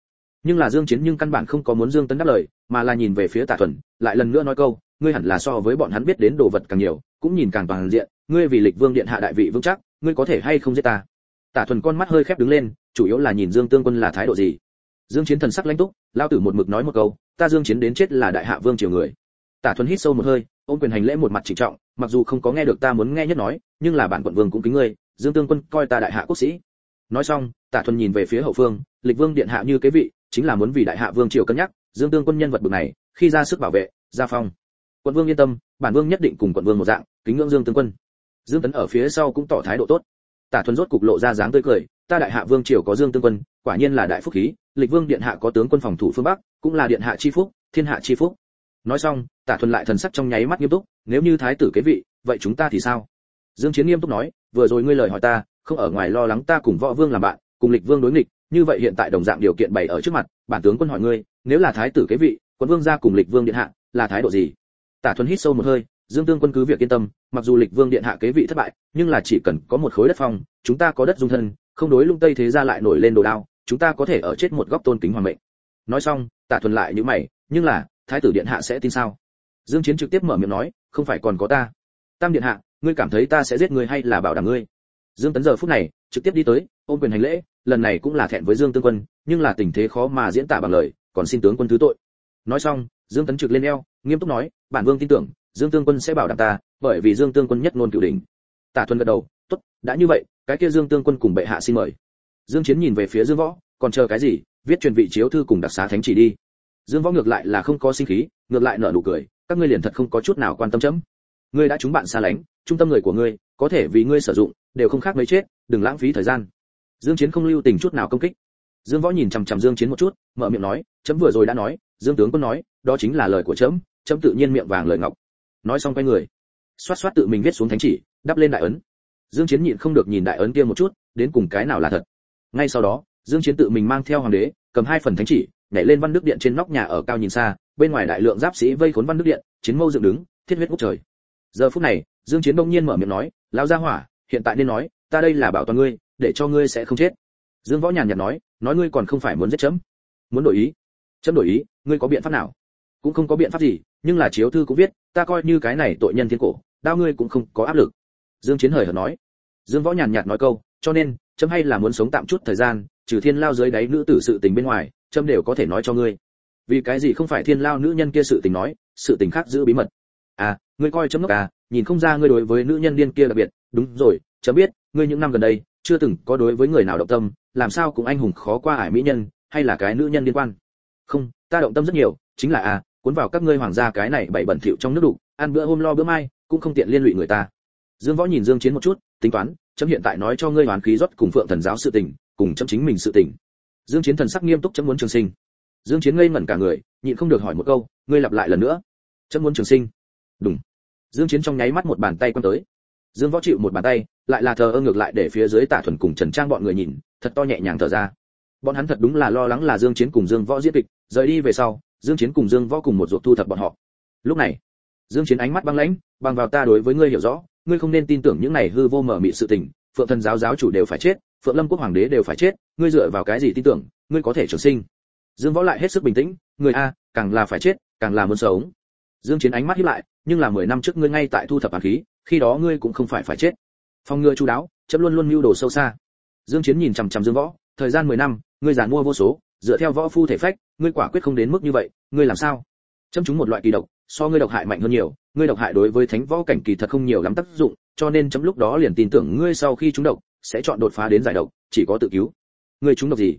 Nhưng là dương chiến nhưng căn bản không có muốn dương tấn đáp lời, mà là nhìn về phía tạ thuần, lại lần nữa nói câu, ngươi hẳn là so với bọn hắn biết đến đồ vật càng nhiều, cũng nhìn càng toàn diện, ngươi vì lịch vương điện hạ đại vị vững chắc, ngươi có thể hay không giết ta? Tạ thuần con mắt hơi khép đứng lên, chủ yếu là nhìn dương tương quân là thái độ gì. Dương chiến thần sắc lãnh túc, lao tử một mực nói một câu, ta dương chiến đến chết là đại hạ vương triều người tạ thuần hít sâu một hơi ôn quyền hành lễ một mặt trịnh trọng, mặc dù không có nghe được ta muốn nghe nhất nói, nhưng là bản quận vương cũng kính ngươi, dương tương quân coi ta đại hạ quốc sĩ. Nói xong tạ thuần nhìn về phía hậu phương, lịch vương điện hạ như kế vị, chính là muốn vì đại hạ vương triều cân nhắc, dương tương quân nhân vật bậc này, khi ra sức bảo vệ gia phong. Quận vương yên tâm, bản vương nhất định cùng quận vương một dạng, kính ngưỡng dương tương quân. Dương tấn ở phía sau cũng tỏ thái độ tốt. Tả thuần rốt cục lộ ra dáng tươi cười, ta đại hạ vương triều có dương tương quân, quả nhiên là đại phúc khí, lịch vương điện hạ có tướng quân phòng thủ phương bắc, cũng là điện hạ chi phúc, thiên hạ chi phúc nói xong, tả thuần lại thần sắc trong nháy mắt nghiêm túc, nếu như thái tử kế vị, vậy chúng ta thì sao? Dương chiến nghiêm túc nói, vừa rồi ngươi lời hỏi ta, không ở ngoài lo lắng ta cùng võ vương làm bạn, cùng lịch vương đối nghịch, như vậy hiện tại đồng dạng điều kiện bày ở trước mặt, bản tướng quân hỏi ngươi, nếu là thái tử kế vị, quân vương gia cùng lịch vương điện hạ, là thái độ gì? Tả thuần hít sâu một hơi, dương tương quân cứ việc yên tâm, mặc dù lịch vương điện hạ kế vị thất bại, nhưng là chỉ cần có một khối đất phong, chúng ta có đất dung thân, không đối lung tây thế gia lại nổi lên đồ đao, chúng ta có thể ở chết một góc tôn kính hoàng mệnh. Nói xong, tả thuần lại như mày, nhưng là thái tử điện hạ sẽ tin sao? Dương chiến trực tiếp mở miệng nói, không phải còn có ta. Tam điện hạ, ngươi cảm thấy ta sẽ giết ngươi hay là bảo đảm ngươi? Dương tấn giờ phút này, trực tiếp đi tới, ôm quyền hành lễ, lần này cũng là thẹn với dương tương quân, nhưng là tình thế khó mà diễn tả bằng lời, còn xin tướng quân thứ tội. Nói xong, dương tấn trực lên eo, nghiêm túc nói, bản vương tin tưởng, dương tương quân sẽ bảo đảm ta, bởi vì dương tương quân nhất ngôn cửu đỉnh. Tả thuần gật đầu, tốt, đã như vậy, cái kia dương tương quân cùng bệ hạ xin mời. Dương chiến nhìn về phía dương võ, còn chờ cái gì? Viết truyền vị chiếu thư cùng đặc xá thánh chỉ đi dương võ ngược lại là không có sinh khí, ngược lại nở nụ cười, các ngươi liền thật không có chút nào quan tâm chấm. Ngươi đã chúng bạn xa lánh, trung tâm người của ngươi, có thể vì ngươi sử dụng, đều không khác mấy chết, đừng lãng phí thời gian. Dương chiến không lưu tình chút nào công kích. Dương võ nhìn chằm chằm dương chiến một chút, mở miệng nói, chấm vừa rồi đã nói, dương tướng quân nói, đó chính là lời của chấm chấm tự nhiên miệng vàng lời ngọc. Nói xong quay người, xoát xoát tự mình viết xuống thánh chỉ, đắp lên đại ấn. Dương chiến nhịn không được nhìn đại ấn kia một chút, đến cùng cái nào là thật. Ngay sau đó, dương chiến tự mình mang theo hoàng đế, cầm hai phần thánh chỉ nhảy lên văn đức điện trên nóc nhà ở cao nhìn xa, bên ngoài đại lượng giáp sĩ vây khốn văn đức điện, chiến mâu dựng đứng, thiết huyết ngút trời. Giờ phút này, dương chiến đông nhiên mở miệng nói, lão gia hỏa, hiện tại nên nói, ta đây là bảo toàn ngươi, để cho ngươi sẽ không chết. Dương võ nhàn nhạt nói nói ngươi còn không phải muốn giết chấm. Muốn đổi ý. Chấm đổi ý, ngươi có biện pháp nào? Cũng không có biện pháp gì, nhưng là chiếu thư cũng viết, ta coi như cái này tội nhân thiên cổ, đao ngươi cũng không có áp lực. Dương chiến hời hợt nói. Dương võ nhàn nhạt nói câu, cho nên, chấm hay là muốn sống tạm chút thời gian, trừ thiên lao dưới đáy nữ tử sự tình bên ngoài châm đều có thể nói cho ngươi. Vì cái gì không phải thiên lao nữ nhân kia sự tình nói, sự tình khác giữ bí mật? À ngươi coi chấm ngốc à nhìn không ra ngươi đối với nữ nhân điên kia đặc biệt. Đúng rồi, chấm biết, ngươi những năm gần đây, chưa từng có đối với người nào động tâm, làm sao cũng anh hùng khó qua ải mỹ nhân, hay là cái nữ nhân liên quan? Không, ta động tâm rất nhiều, chính là à cuốn vào các ngươi hoàng gia cái này bảy bẩn thỉu trong nước đủ, ăn bữa hôm lo bữa mai, cũng không tiện liên lụy người ta. Dương võ nhìn dương chiến một chút, tính toán, chấm hiện tại nói cho ngươi hoàn khí rót cùng phượng thần giáo sự tình, cùng chấm chính mình sự tình dương chiến thần sắc nghiêm túc chấm muốn trường sinh. Dương chiến ngây ngẩn cả người, nhịn không được hỏi một câu, ngươi lặp lại lần nữa? Chấm muốn trường sinh. Đúng dương chiến trong nháy mắt một bàn tay quăng tới. Dương võ chịu một bàn tay, lại là thờ ơ ngược lại để phía dưới tả thuần cùng trần trang bọn người nhìn, thật to nhẹ nhàng thở ra. Bọn hắn thật đúng là lo lắng là dương chiến cùng dương võ diễn kịch, rời đi về sau, dương chiến cùng dương võ cùng một ruột thu thập bọn họ. Lúc này, dương chiến ánh mắt băng lãnh, bằng vào ta đối với ngươi hiểu rõ, ngươi không nên tin tưởng những này hư vô mở mị sự tình phượng thần giáo giáo chủ đều phải chết, phượng lâm quốc hoàng đế đều phải chết, ngươi dựa vào cái gì tin tưởng, ngươi có thể trường sinh? Dương võ lại hết sức bình tĩnh, người a, càng là phải chết, càng là muốn sống. Dương chiến ánh mắt híp lại, nhưng là 10 năm trước ngươi ngay tại thu thập hàn khí, khi đó ngươi cũng không phải phải chết. Phong ngừa chu đáo chấp luôn luôn mưu đồ sâu xa. Dương chiến nhìn chằm chằm dương võ, thời gian 10 năm, ngươi giàn mua vô số, dựa theo võ phu thể phách, ngươi quả quyết không đến mức như vậy, ngươi làm sao? Châm chúng một loại kỳ độc, so ngươi độc hại mạnh hơn nhiều, ngươi độc hại đối với thánh võ cảnh kỳ thật không nhiều lắm tác dụng cho nên chấm lúc đó liền tin tưởng ngươi sau khi trúng độc, sẽ chọn đột phá đến giải độc, chỉ có tự cứu. Ngươi trúng độc gì?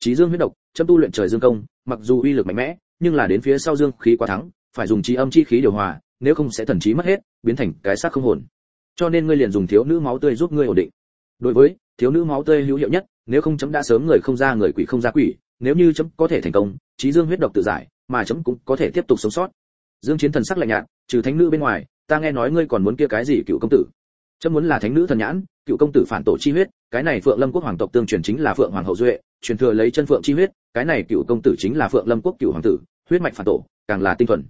Trí dương huyết độc, chấm tu luyện trời dương công, mặc dù uy lực mạnh mẽ, nhưng là đến phía sau dương khí quá thắng, phải dùng trí âm chi khí điều hòa, nếu không sẽ thần trí mất hết, biến thành cái xác không hồn. Cho nên ngươi liền dùng thiếu nữ máu tươi giúp ngươi ổn định. Đối với, thiếu nữ máu tươi hữu hiệu nhất, nếu không chấm đã sớm người không ra người quỷ không ra quỷ, nếu như chấm có thể thành công trí dương huyết độc tự giải, mà chấm cũng có thể tiếp tục sống sót. Dương chiến thần sắc lạnh nhạt, trừ thánh nữ bên ngoài, ta nghe nói ngươi còn muốn kia cái gì cựu công tử? Chấm muốn là thánh nữ thần nhãn, cựu công tử phản tổ chi huyết, cái này phượng lâm quốc hoàng tộc tương truyền chính là phượng hoàng hậu duệ, truyền thừa lấy chân phượng chi huyết, cái này cựu công tử chính là phượng lâm quốc cựu hoàng tử, huyết mạch phản tổ, càng là tinh thuần.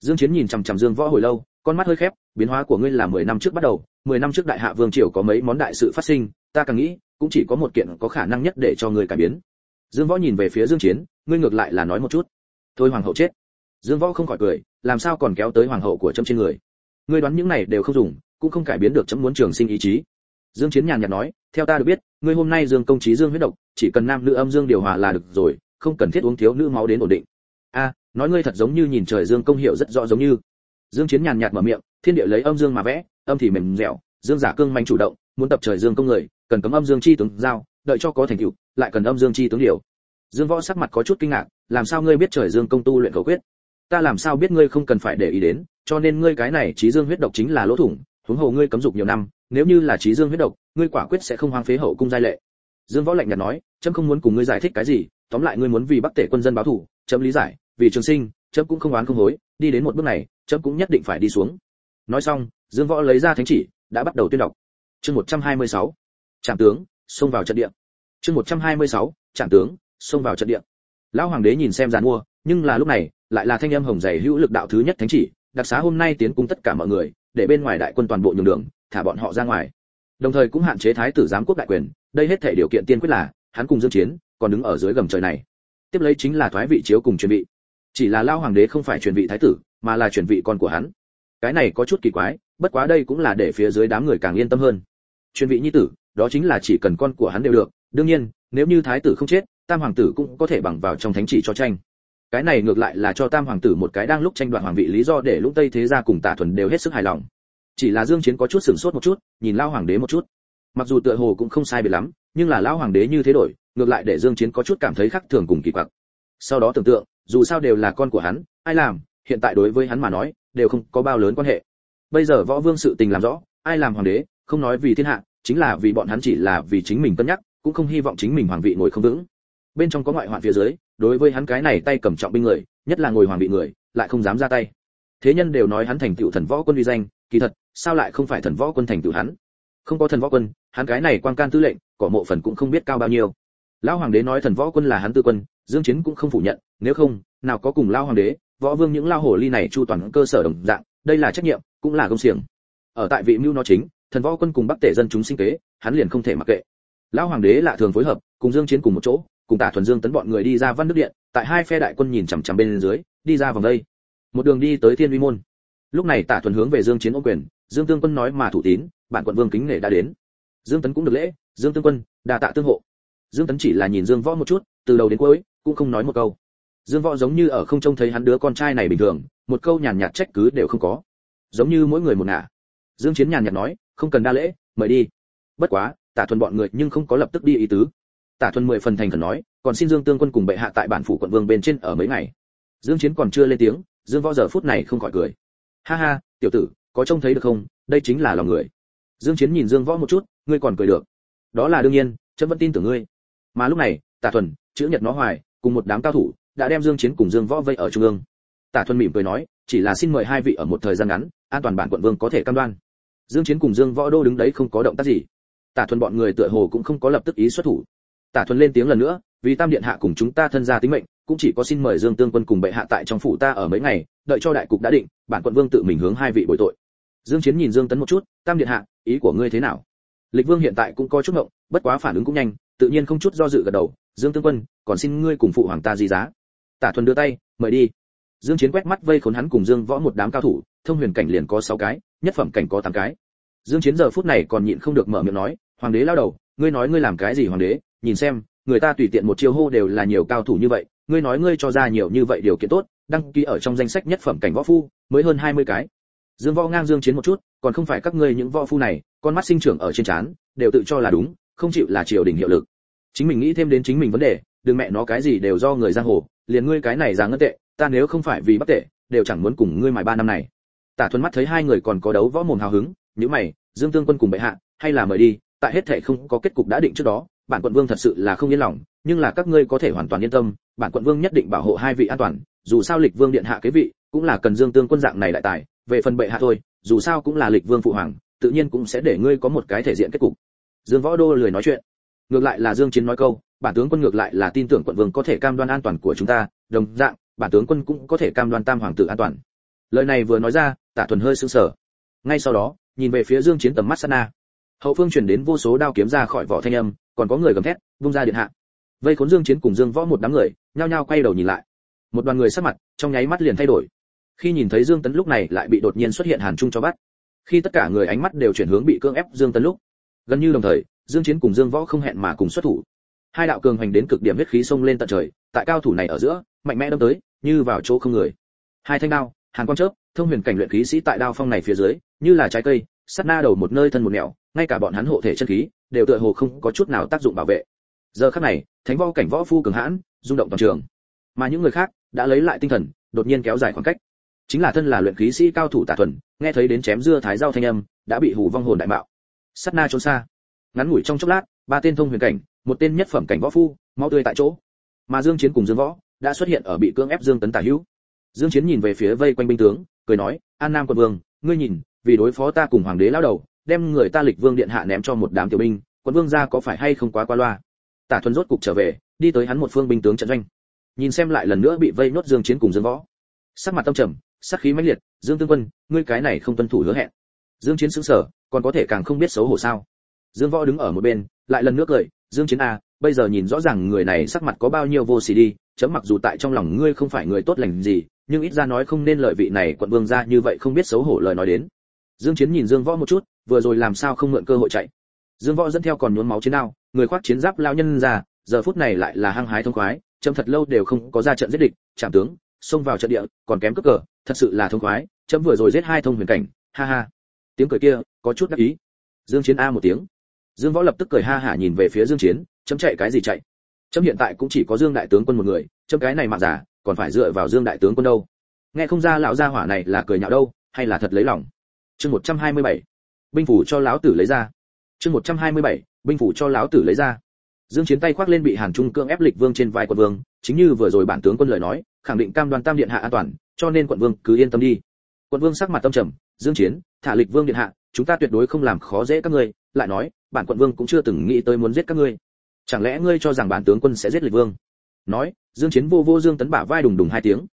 Dương chiến nhìn chằm chằm dương võ hồi lâu, con mắt hơi khép, biến hóa của ngươi là 10 năm trước bắt đầu 10 năm trước đại hạ vương triều có mấy món đại sự phát sinh, ta càng nghĩ, cũng chỉ có một kiện có khả năng nhất để cho ngươi cải biến. Dương võ nhìn về phía dương chiến, ngươi ngược lại là nói một chút. Thôi hoàng hậu chết. Dương võ không khỏi cười, làm sao còn kéo tới hoàng hậu của trâm trên người? Ngươi đoán những này đều không dùng cũng không cải biến được chấm muốn trường sinh ý chí. Dương chiến nhàn nhạt nói, theo ta được biết, ngươi hôm nay dương công trí dương huyết độc, chỉ cần nam nữ âm dương điều hòa là được rồi, không cần thiết uống thiếu nữ máu đến ổn định. A, nói ngươi thật giống như nhìn trời dương công hiệu rất rõ giống như. Dương chiến nhàn nhạt mở miệng, thiên địa lấy âm dương mà vẽ, âm thì mềm dẻo, dương giả cương manh chủ động, muốn tập trời dương công người, cần cấm âm dương chi tướng giao, đợi cho có thành tựu, lại cần âm dương chi tướng điều. Dương võ sắc mặt có chút kinh ngạc, làm sao ngươi biết trời dương công tu luyện khẩu quyết? Ta làm sao biết ngươi không cần phải để ý đến, cho nên ngươi cái này trí dương huyết độc chính là lỗ thủng huống hồ ngươi cấm dục nhiều năm, nếu như là trí dương huyết độc, ngươi quả quyết sẽ không hoang phế hậu cung giai lệ dương võ lạnh nhạt nói trẫm không muốn cùng ngươi giải thích cái gì, tóm lại ngươi muốn vì bắc tể quân dân báo thù trẫm lý giải, vì trường sinh trẫm cũng không oán không hối, đi đến một bước này trẫm cũng nhất định phải đi xuống nói xong, dương võ lấy ra thánh chỉ, đã bắt đầu tuyên đọc chương 126. trạm tướng, xông vào trận địa chương 126. trạm tướng, xông vào trận địa lão hoàng đế nhìn xem giàn mua, nhưng là lúc này, lại là thanh âm hồng dày hữu lực đạo thứ nhất thánh chỉ, đặc xá hôm nay tiến cung tất cả mọi người để bên ngoài đại quân toàn bộ nhường đường, thả bọn họ ra ngoài. Đồng thời cũng hạn chế thái tử giám quốc đại quyền, đây hết thể điều kiện tiên quyết là, hắn cùng dương chiến, còn đứng ở dưới gầm trời này. Tiếp lấy chính là thoái vị chiếu cùng truyền vị. Chỉ là lao hoàng đế không phải truyền vị thái tử, mà là truyền vị con của hắn. Cái này có chút kỳ quái, bất quá đây cũng là để phía dưới đám người càng yên tâm hơn. Truyền vị nhi tử, đó chính là chỉ cần con của hắn đều được. Đương nhiên, nếu như thái tử không chết, tam hoàng tử cũng có thể bằng vào trong thánh chỉ cho tranh cái này ngược lại là cho tam hoàng tử một cái đang lúc tranh đoạt hoàng vị lý do để lũng tây thế gia cùng tả thuần đều hết sức hài lòng. Chỉ là dương chiến có chút sửng sốt một chút, nhìn lao hoàng đế một chút. Mặc dù tựa hồ cũng không sai biệt lắm, nhưng là lao hoàng đế như thế đổi, ngược lại để dương chiến có chút cảm thấy khác thường cùng kỳ quặc. Sau đó tưởng tượng, dù sao đều là con của hắn, ai làm, hiện tại đối với hắn mà nói, đều không có bao lớn quan hệ. Bây giờ võ vương sự tình làm rõ, ai làm hoàng đế, không nói vì thiên hạ, chính là vì bọn hắn chỉ là vì chính mình cân nhắc, cũng không hy vọng chính mình hoàng vị ngồi không vững. Bên trong có ngoại hoạn phía dưới đối với hắn cái này tay cầm trọng binh người, nhất là ngồi hoàng bị người, lại không dám ra tay. Thế nhân đều nói hắn thành tựu thần võ quân uy danh, kỳ thật, sao lại không phải thần võ quân thành tựu hắn? Không có thần võ quân, hắn cái này quan can tư lệnh, cỏ mộ phần cũng không biết cao bao nhiêu. Lão hoàng đế nói thần võ quân là hắn tư quân, dương chiến cũng không phủ nhận, nếu không, nào có cùng lão hoàng đế, võ vương những lao hổ ly này chu toàn cơ sở đồng dạng, đây là trách nhiệm, cũng là công xiềng. Ở tại vị mưu nó chính, thần võ quân cùng bắc tể dân chúng sinh kế, hắn liền không thể mặc kệ. Lão hoàng đế lạ thường phối hợp, cùng dương chiến cùng một chỗ cùng tả thuần dương tấn bọn người đi ra văn đức điện, tại hai phe đại quân nhìn chằm chằm bên dưới, đi ra vòng đây. Một đường đi tới thiên uy môn. Lúc này tả thuần hướng về dương chiến ô quyền, dương tương quân nói mà thủ tín bản quận vương kính nể đã đến. Dương tấn cũng được lễ, dương tương quân, đa tạ tương hộ. Dương tấn chỉ là nhìn dương võ một chút, từ đầu đến cuối, cũng không nói một câu. Dương võ giống như ở không trông thấy hắn đứa con trai này bình thường, một câu nhàn nhạt trách cứ đều không có. Giống như mỗi người một ngả. Dương chiến nhàn nhạt nói, không cần đa lễ, mời đi. Bất quá, tả thuần bọn người nhưng không có lập tức đi ý tứ tả thuần mười phần thành khẩn nói, còn xin dương tương quân cùng bệ hạ tại bản phủ quận vương bên trên ở mấy ngày. Dương chiến còn chưa lên tiếng, dương võ giờ phút này không khỏi cười. Ha ha, tiểu tử, có trông thấy được không? Đây chính là lòng người. Dương chiến nhìn dương võ một chút, ngươi còn cười được. Đó là đương nhiên, chấm vẫn tin tưởng ngươi. Mà lúc này, tả thuần, chữ nhật nó hoài, cùng một đám cao thủ, đã đem dương chiến cùng dương võ vây ở trung ương. Tả thuần mỉm cười nói, chỉ là xin mời hai vị ở một thời gian ngắn, an toàn bản quận vương có thể cam đoan. Dương chiến cùng dương võ đô đứng đấy không có động tác gì. Tả thuần bọn người tựa hồ cũng không có lập tức ý xuất thủ tả thuần lên tiếng lần nữa, vì tam điện hạ cùng chúng ta thân gia tính mệnh, cũng chỉ có xin mời dương tương quân cùng bệ hạ tại trong phủ ta ở mấy ngày, đợi cho đại cục đã định, bản quận vương tự mình hướng hai vị bồi tội. Dương chiến nhìn dương tấn một chút, tam điện hạ, ý của ngươi thế nào? Lịch vương hiện tại cũng có chút ngộng, bất quá phản ứng cũng nhanh, tự nhiên không chút do dự gật đầu, dương tương quân, còn xin ngươi cùng phụ hoàng ta gì giá. Tả thuần đưa tay, mời đi. Dương chiến quét mắt vây khốn hắn cùng dương võ một đám cao thủ, thông huyền cảnh liền có 6 cái, nhất phẩm cảnh có 8 cái. Dương chiến giờ phút này còn nhịn không được mở miệng nói, hoàng đế lao đầu, ngươi nói ngươi làm cái gì hoàng đế? Nhìn xem, người ta tùy tiện một chiêu hô đều là nhiều cao thủ như vậy, ngươi nói ngươi cho ra nhiều như vậy điều kiện tốt, đăng ký ở trong danh sách nhất phẩm cảnh võ phu, mới hơn 20 cái. Dương võ ngang dương chiến một chút, còn không phải các ngươi những võ phu này, con mắt sinh trưởng ở trên trán, đều tự cho là đúng, không chịu là triều đình hiệu lực. Chính mình nghĩ thêm đến chính mình vấn đề, đừng mẹ nó cái gì đều do người giang hồ, liền ngươi cái này giang ngân tệ, ta nếu không phải vì bất tệ, đều chẳng muốn cùng ngươi mài ba năm này. Tả thuần mắt thấy hai người còn có đấu võ mồm hào hứng nếu mày, dương tương quân cùng bệ hạ, hay là mời đi, tại hết thảy không có kết cục đã định trước đó bản quận vương thật sự là không yên lòng, nhưng là các ngươi có thể hoàn toàn yên tâm, bản quận vương nhất định bảo hộ hai vị an toàn, dù sao lịch vương điện hạ kế vị, cũng là cần dương tương quân dạng này đại tài, về phần bệ hạ thôi, dù sao cũng là lịch vương phụ hoàng, tự nhiên cũng sẽ để ngươi có một cái thể diện kết cục. Dương võ đô lười nói chuyện. Ngược lại là dương chiến nói câu, bản tướng quân ngược lại là tin tưởng quận vương có thể cam đoan an toàn của chúng ta, đồng dạng, bản tướng quân cũng có thể cam đoan tam hoàng tử an toàn. Lời này vừa nói ra, tả thuần hơi sững sờ. Ngay sau đó, nhìn về phía dương chiến tầm mắt sana hậu phương truyền đến vô số đao kiếm ra khỏi vỏ thanh âm còn có người gầm thét, vung ra điện hạ. Vây khốn dương chiến cùng dương võ một đám người, nhao nhao quay đầu nhìn lại. Một đoàn người sắc mặt, trong nháy mắt liền thay đổi. Khi nhìn thấy dương tấn lúc này lại bị đột nhiên xuất hiện hàn trung cho bắt. Khi tất cả người ánh mắt đều chuyển hướng bị cương ép dương tấn lúc, gần như đồng thời, dương chiến cùng dương võ không hẹn mà cùng xuất thủ. Hai đạo cường hành đến cực điểm huyết khí xông lên tận trời, tại cao thủ này ở giữa, mạnh mẽ đâm tới, như vào chỗ không người. Hai thanh đao, hàn quang chớp, thông huyền cảnh luyện khí sĩ tại đao phong này phía dưới, như là trái cây, sát na đầu một nơi thân một nẻo ngay cả bọn hắn hộ thể chân khí đều tựa hồ không có chút nào tác dụng bảo vệ. Giờ khắc này, thánh võ cảnh võ phu cường hãn, rung động toàn trường. Mà những người khác đã lấy lại tinh thần, đột nhiên kéo dài khoảng cách. Chính là thân là luyện khí sĩ cao thủ tả thuần, nghe thấy đến chém dưa thái giao thanh âm, đã bị hù vong hồn đại mạo. Sát na trốn xa. Ngắn ngủi trong chốc lát, ba tên thông huyền cảnh, một tên nhất phẩm cảnh võ phu, mau tươi tại chỗ. Mà dương chiến cùng dương võ đã xuất hiện ở bị cưỡng ép dương tấn tả hữu. Dương chiến nhìn về phía vây quanh binh tướng, cười nói, an nam quân vương, ngươi nhìn, vì đối phó ta cùng hoàng đế lão đầu đem người ta lịch vương điện hạ ném cho một đám tiểu binh, quân vương gia có phải hay không quá qua loa? Tả thuần rốt cục trở về, đi tới hắn một phương binh tướng trận doanh. Nhìn xem lại lần nữa bị vây nốt dương chiến cùng dương võ. Sắc mặt tâm trầm, sắc khí mãnh liệt, dương tương quân, ngươi cái này không tuân thủ hứa hẹn. Dương chiến sững sờ, còn có thể càng không biết xấu hổ sao? Dương võ đứng ở một bên, lại lần nữa cười, dương chiến a bây giờ nhìn rõ ràng người này sắc mặt có bao nhiêu vô sỉ đi, chấm mặc dù tại trong lòng ngươi không phải người tốt lành gì, nhưng ít ra nói không nên lợi vị này quận vương gia như vậy không biết xấu hổ lời nói đến. Dương chiến nhìn dương võ một chút vừa rồi làm sao không mượn cơ hội chạy? Dương võ dẫn theo còn nhuốm máu chiến đao, người khoác chiến giáp lao nhân ra, giờ phút này lại là hăng hái thông khoái, chấm thật lâu đều không có ra trận giết địch Trạm tướng, xông vào trận địa, còn kém cướp cờ, thật sự là thông khoái, chấm vừa rồi giết hai thông huyền cảnh, ha ha. Tiếng cười kia, có chút đắc ý. Dương chiến a một tiếng. Dương võ lập tức cười ha hả nhìn về phía dương chiến, chấm chạy cái gì chạy? Chấm hiện tại cũng chỉ có dương đại tướng quân một người, chấm cái này mạng giả còn phải dựa vào dương đại tướng quân đâu? Nghe không ra lão gia hỏa này là cười nhạo đâu, hay là thật lấy lòng? Chương 127 binh phủ cho lão tử lấy ra. Chương 127. binh phủ cho lão tử lấy ra. Dương chiến tay khoác lên bị hàn trung cương ép lịch vương trên vai quận vương, chính như vừa rồi bản tướng quân lời nói, khẳng định cam đoan tam điện hạ an toàn, cho nên quận vương cứ yên tâm đi. Quận vương sắc mặt tâm trầm, dương chiến, thả lịch vương điện hạ, chúng ta tuyệt đối không làm khó dễ các ngươi. Lại nói, bản quận vương cũng chưa từng nghĩ tới muốn giết các ngươi. Chẳng lẽ ngươi cho rằng bản tướng quân sẽ giết lịch vương? Nói, dương chiến vô vô dương tấn bả vai đùng đùng hai tiếng.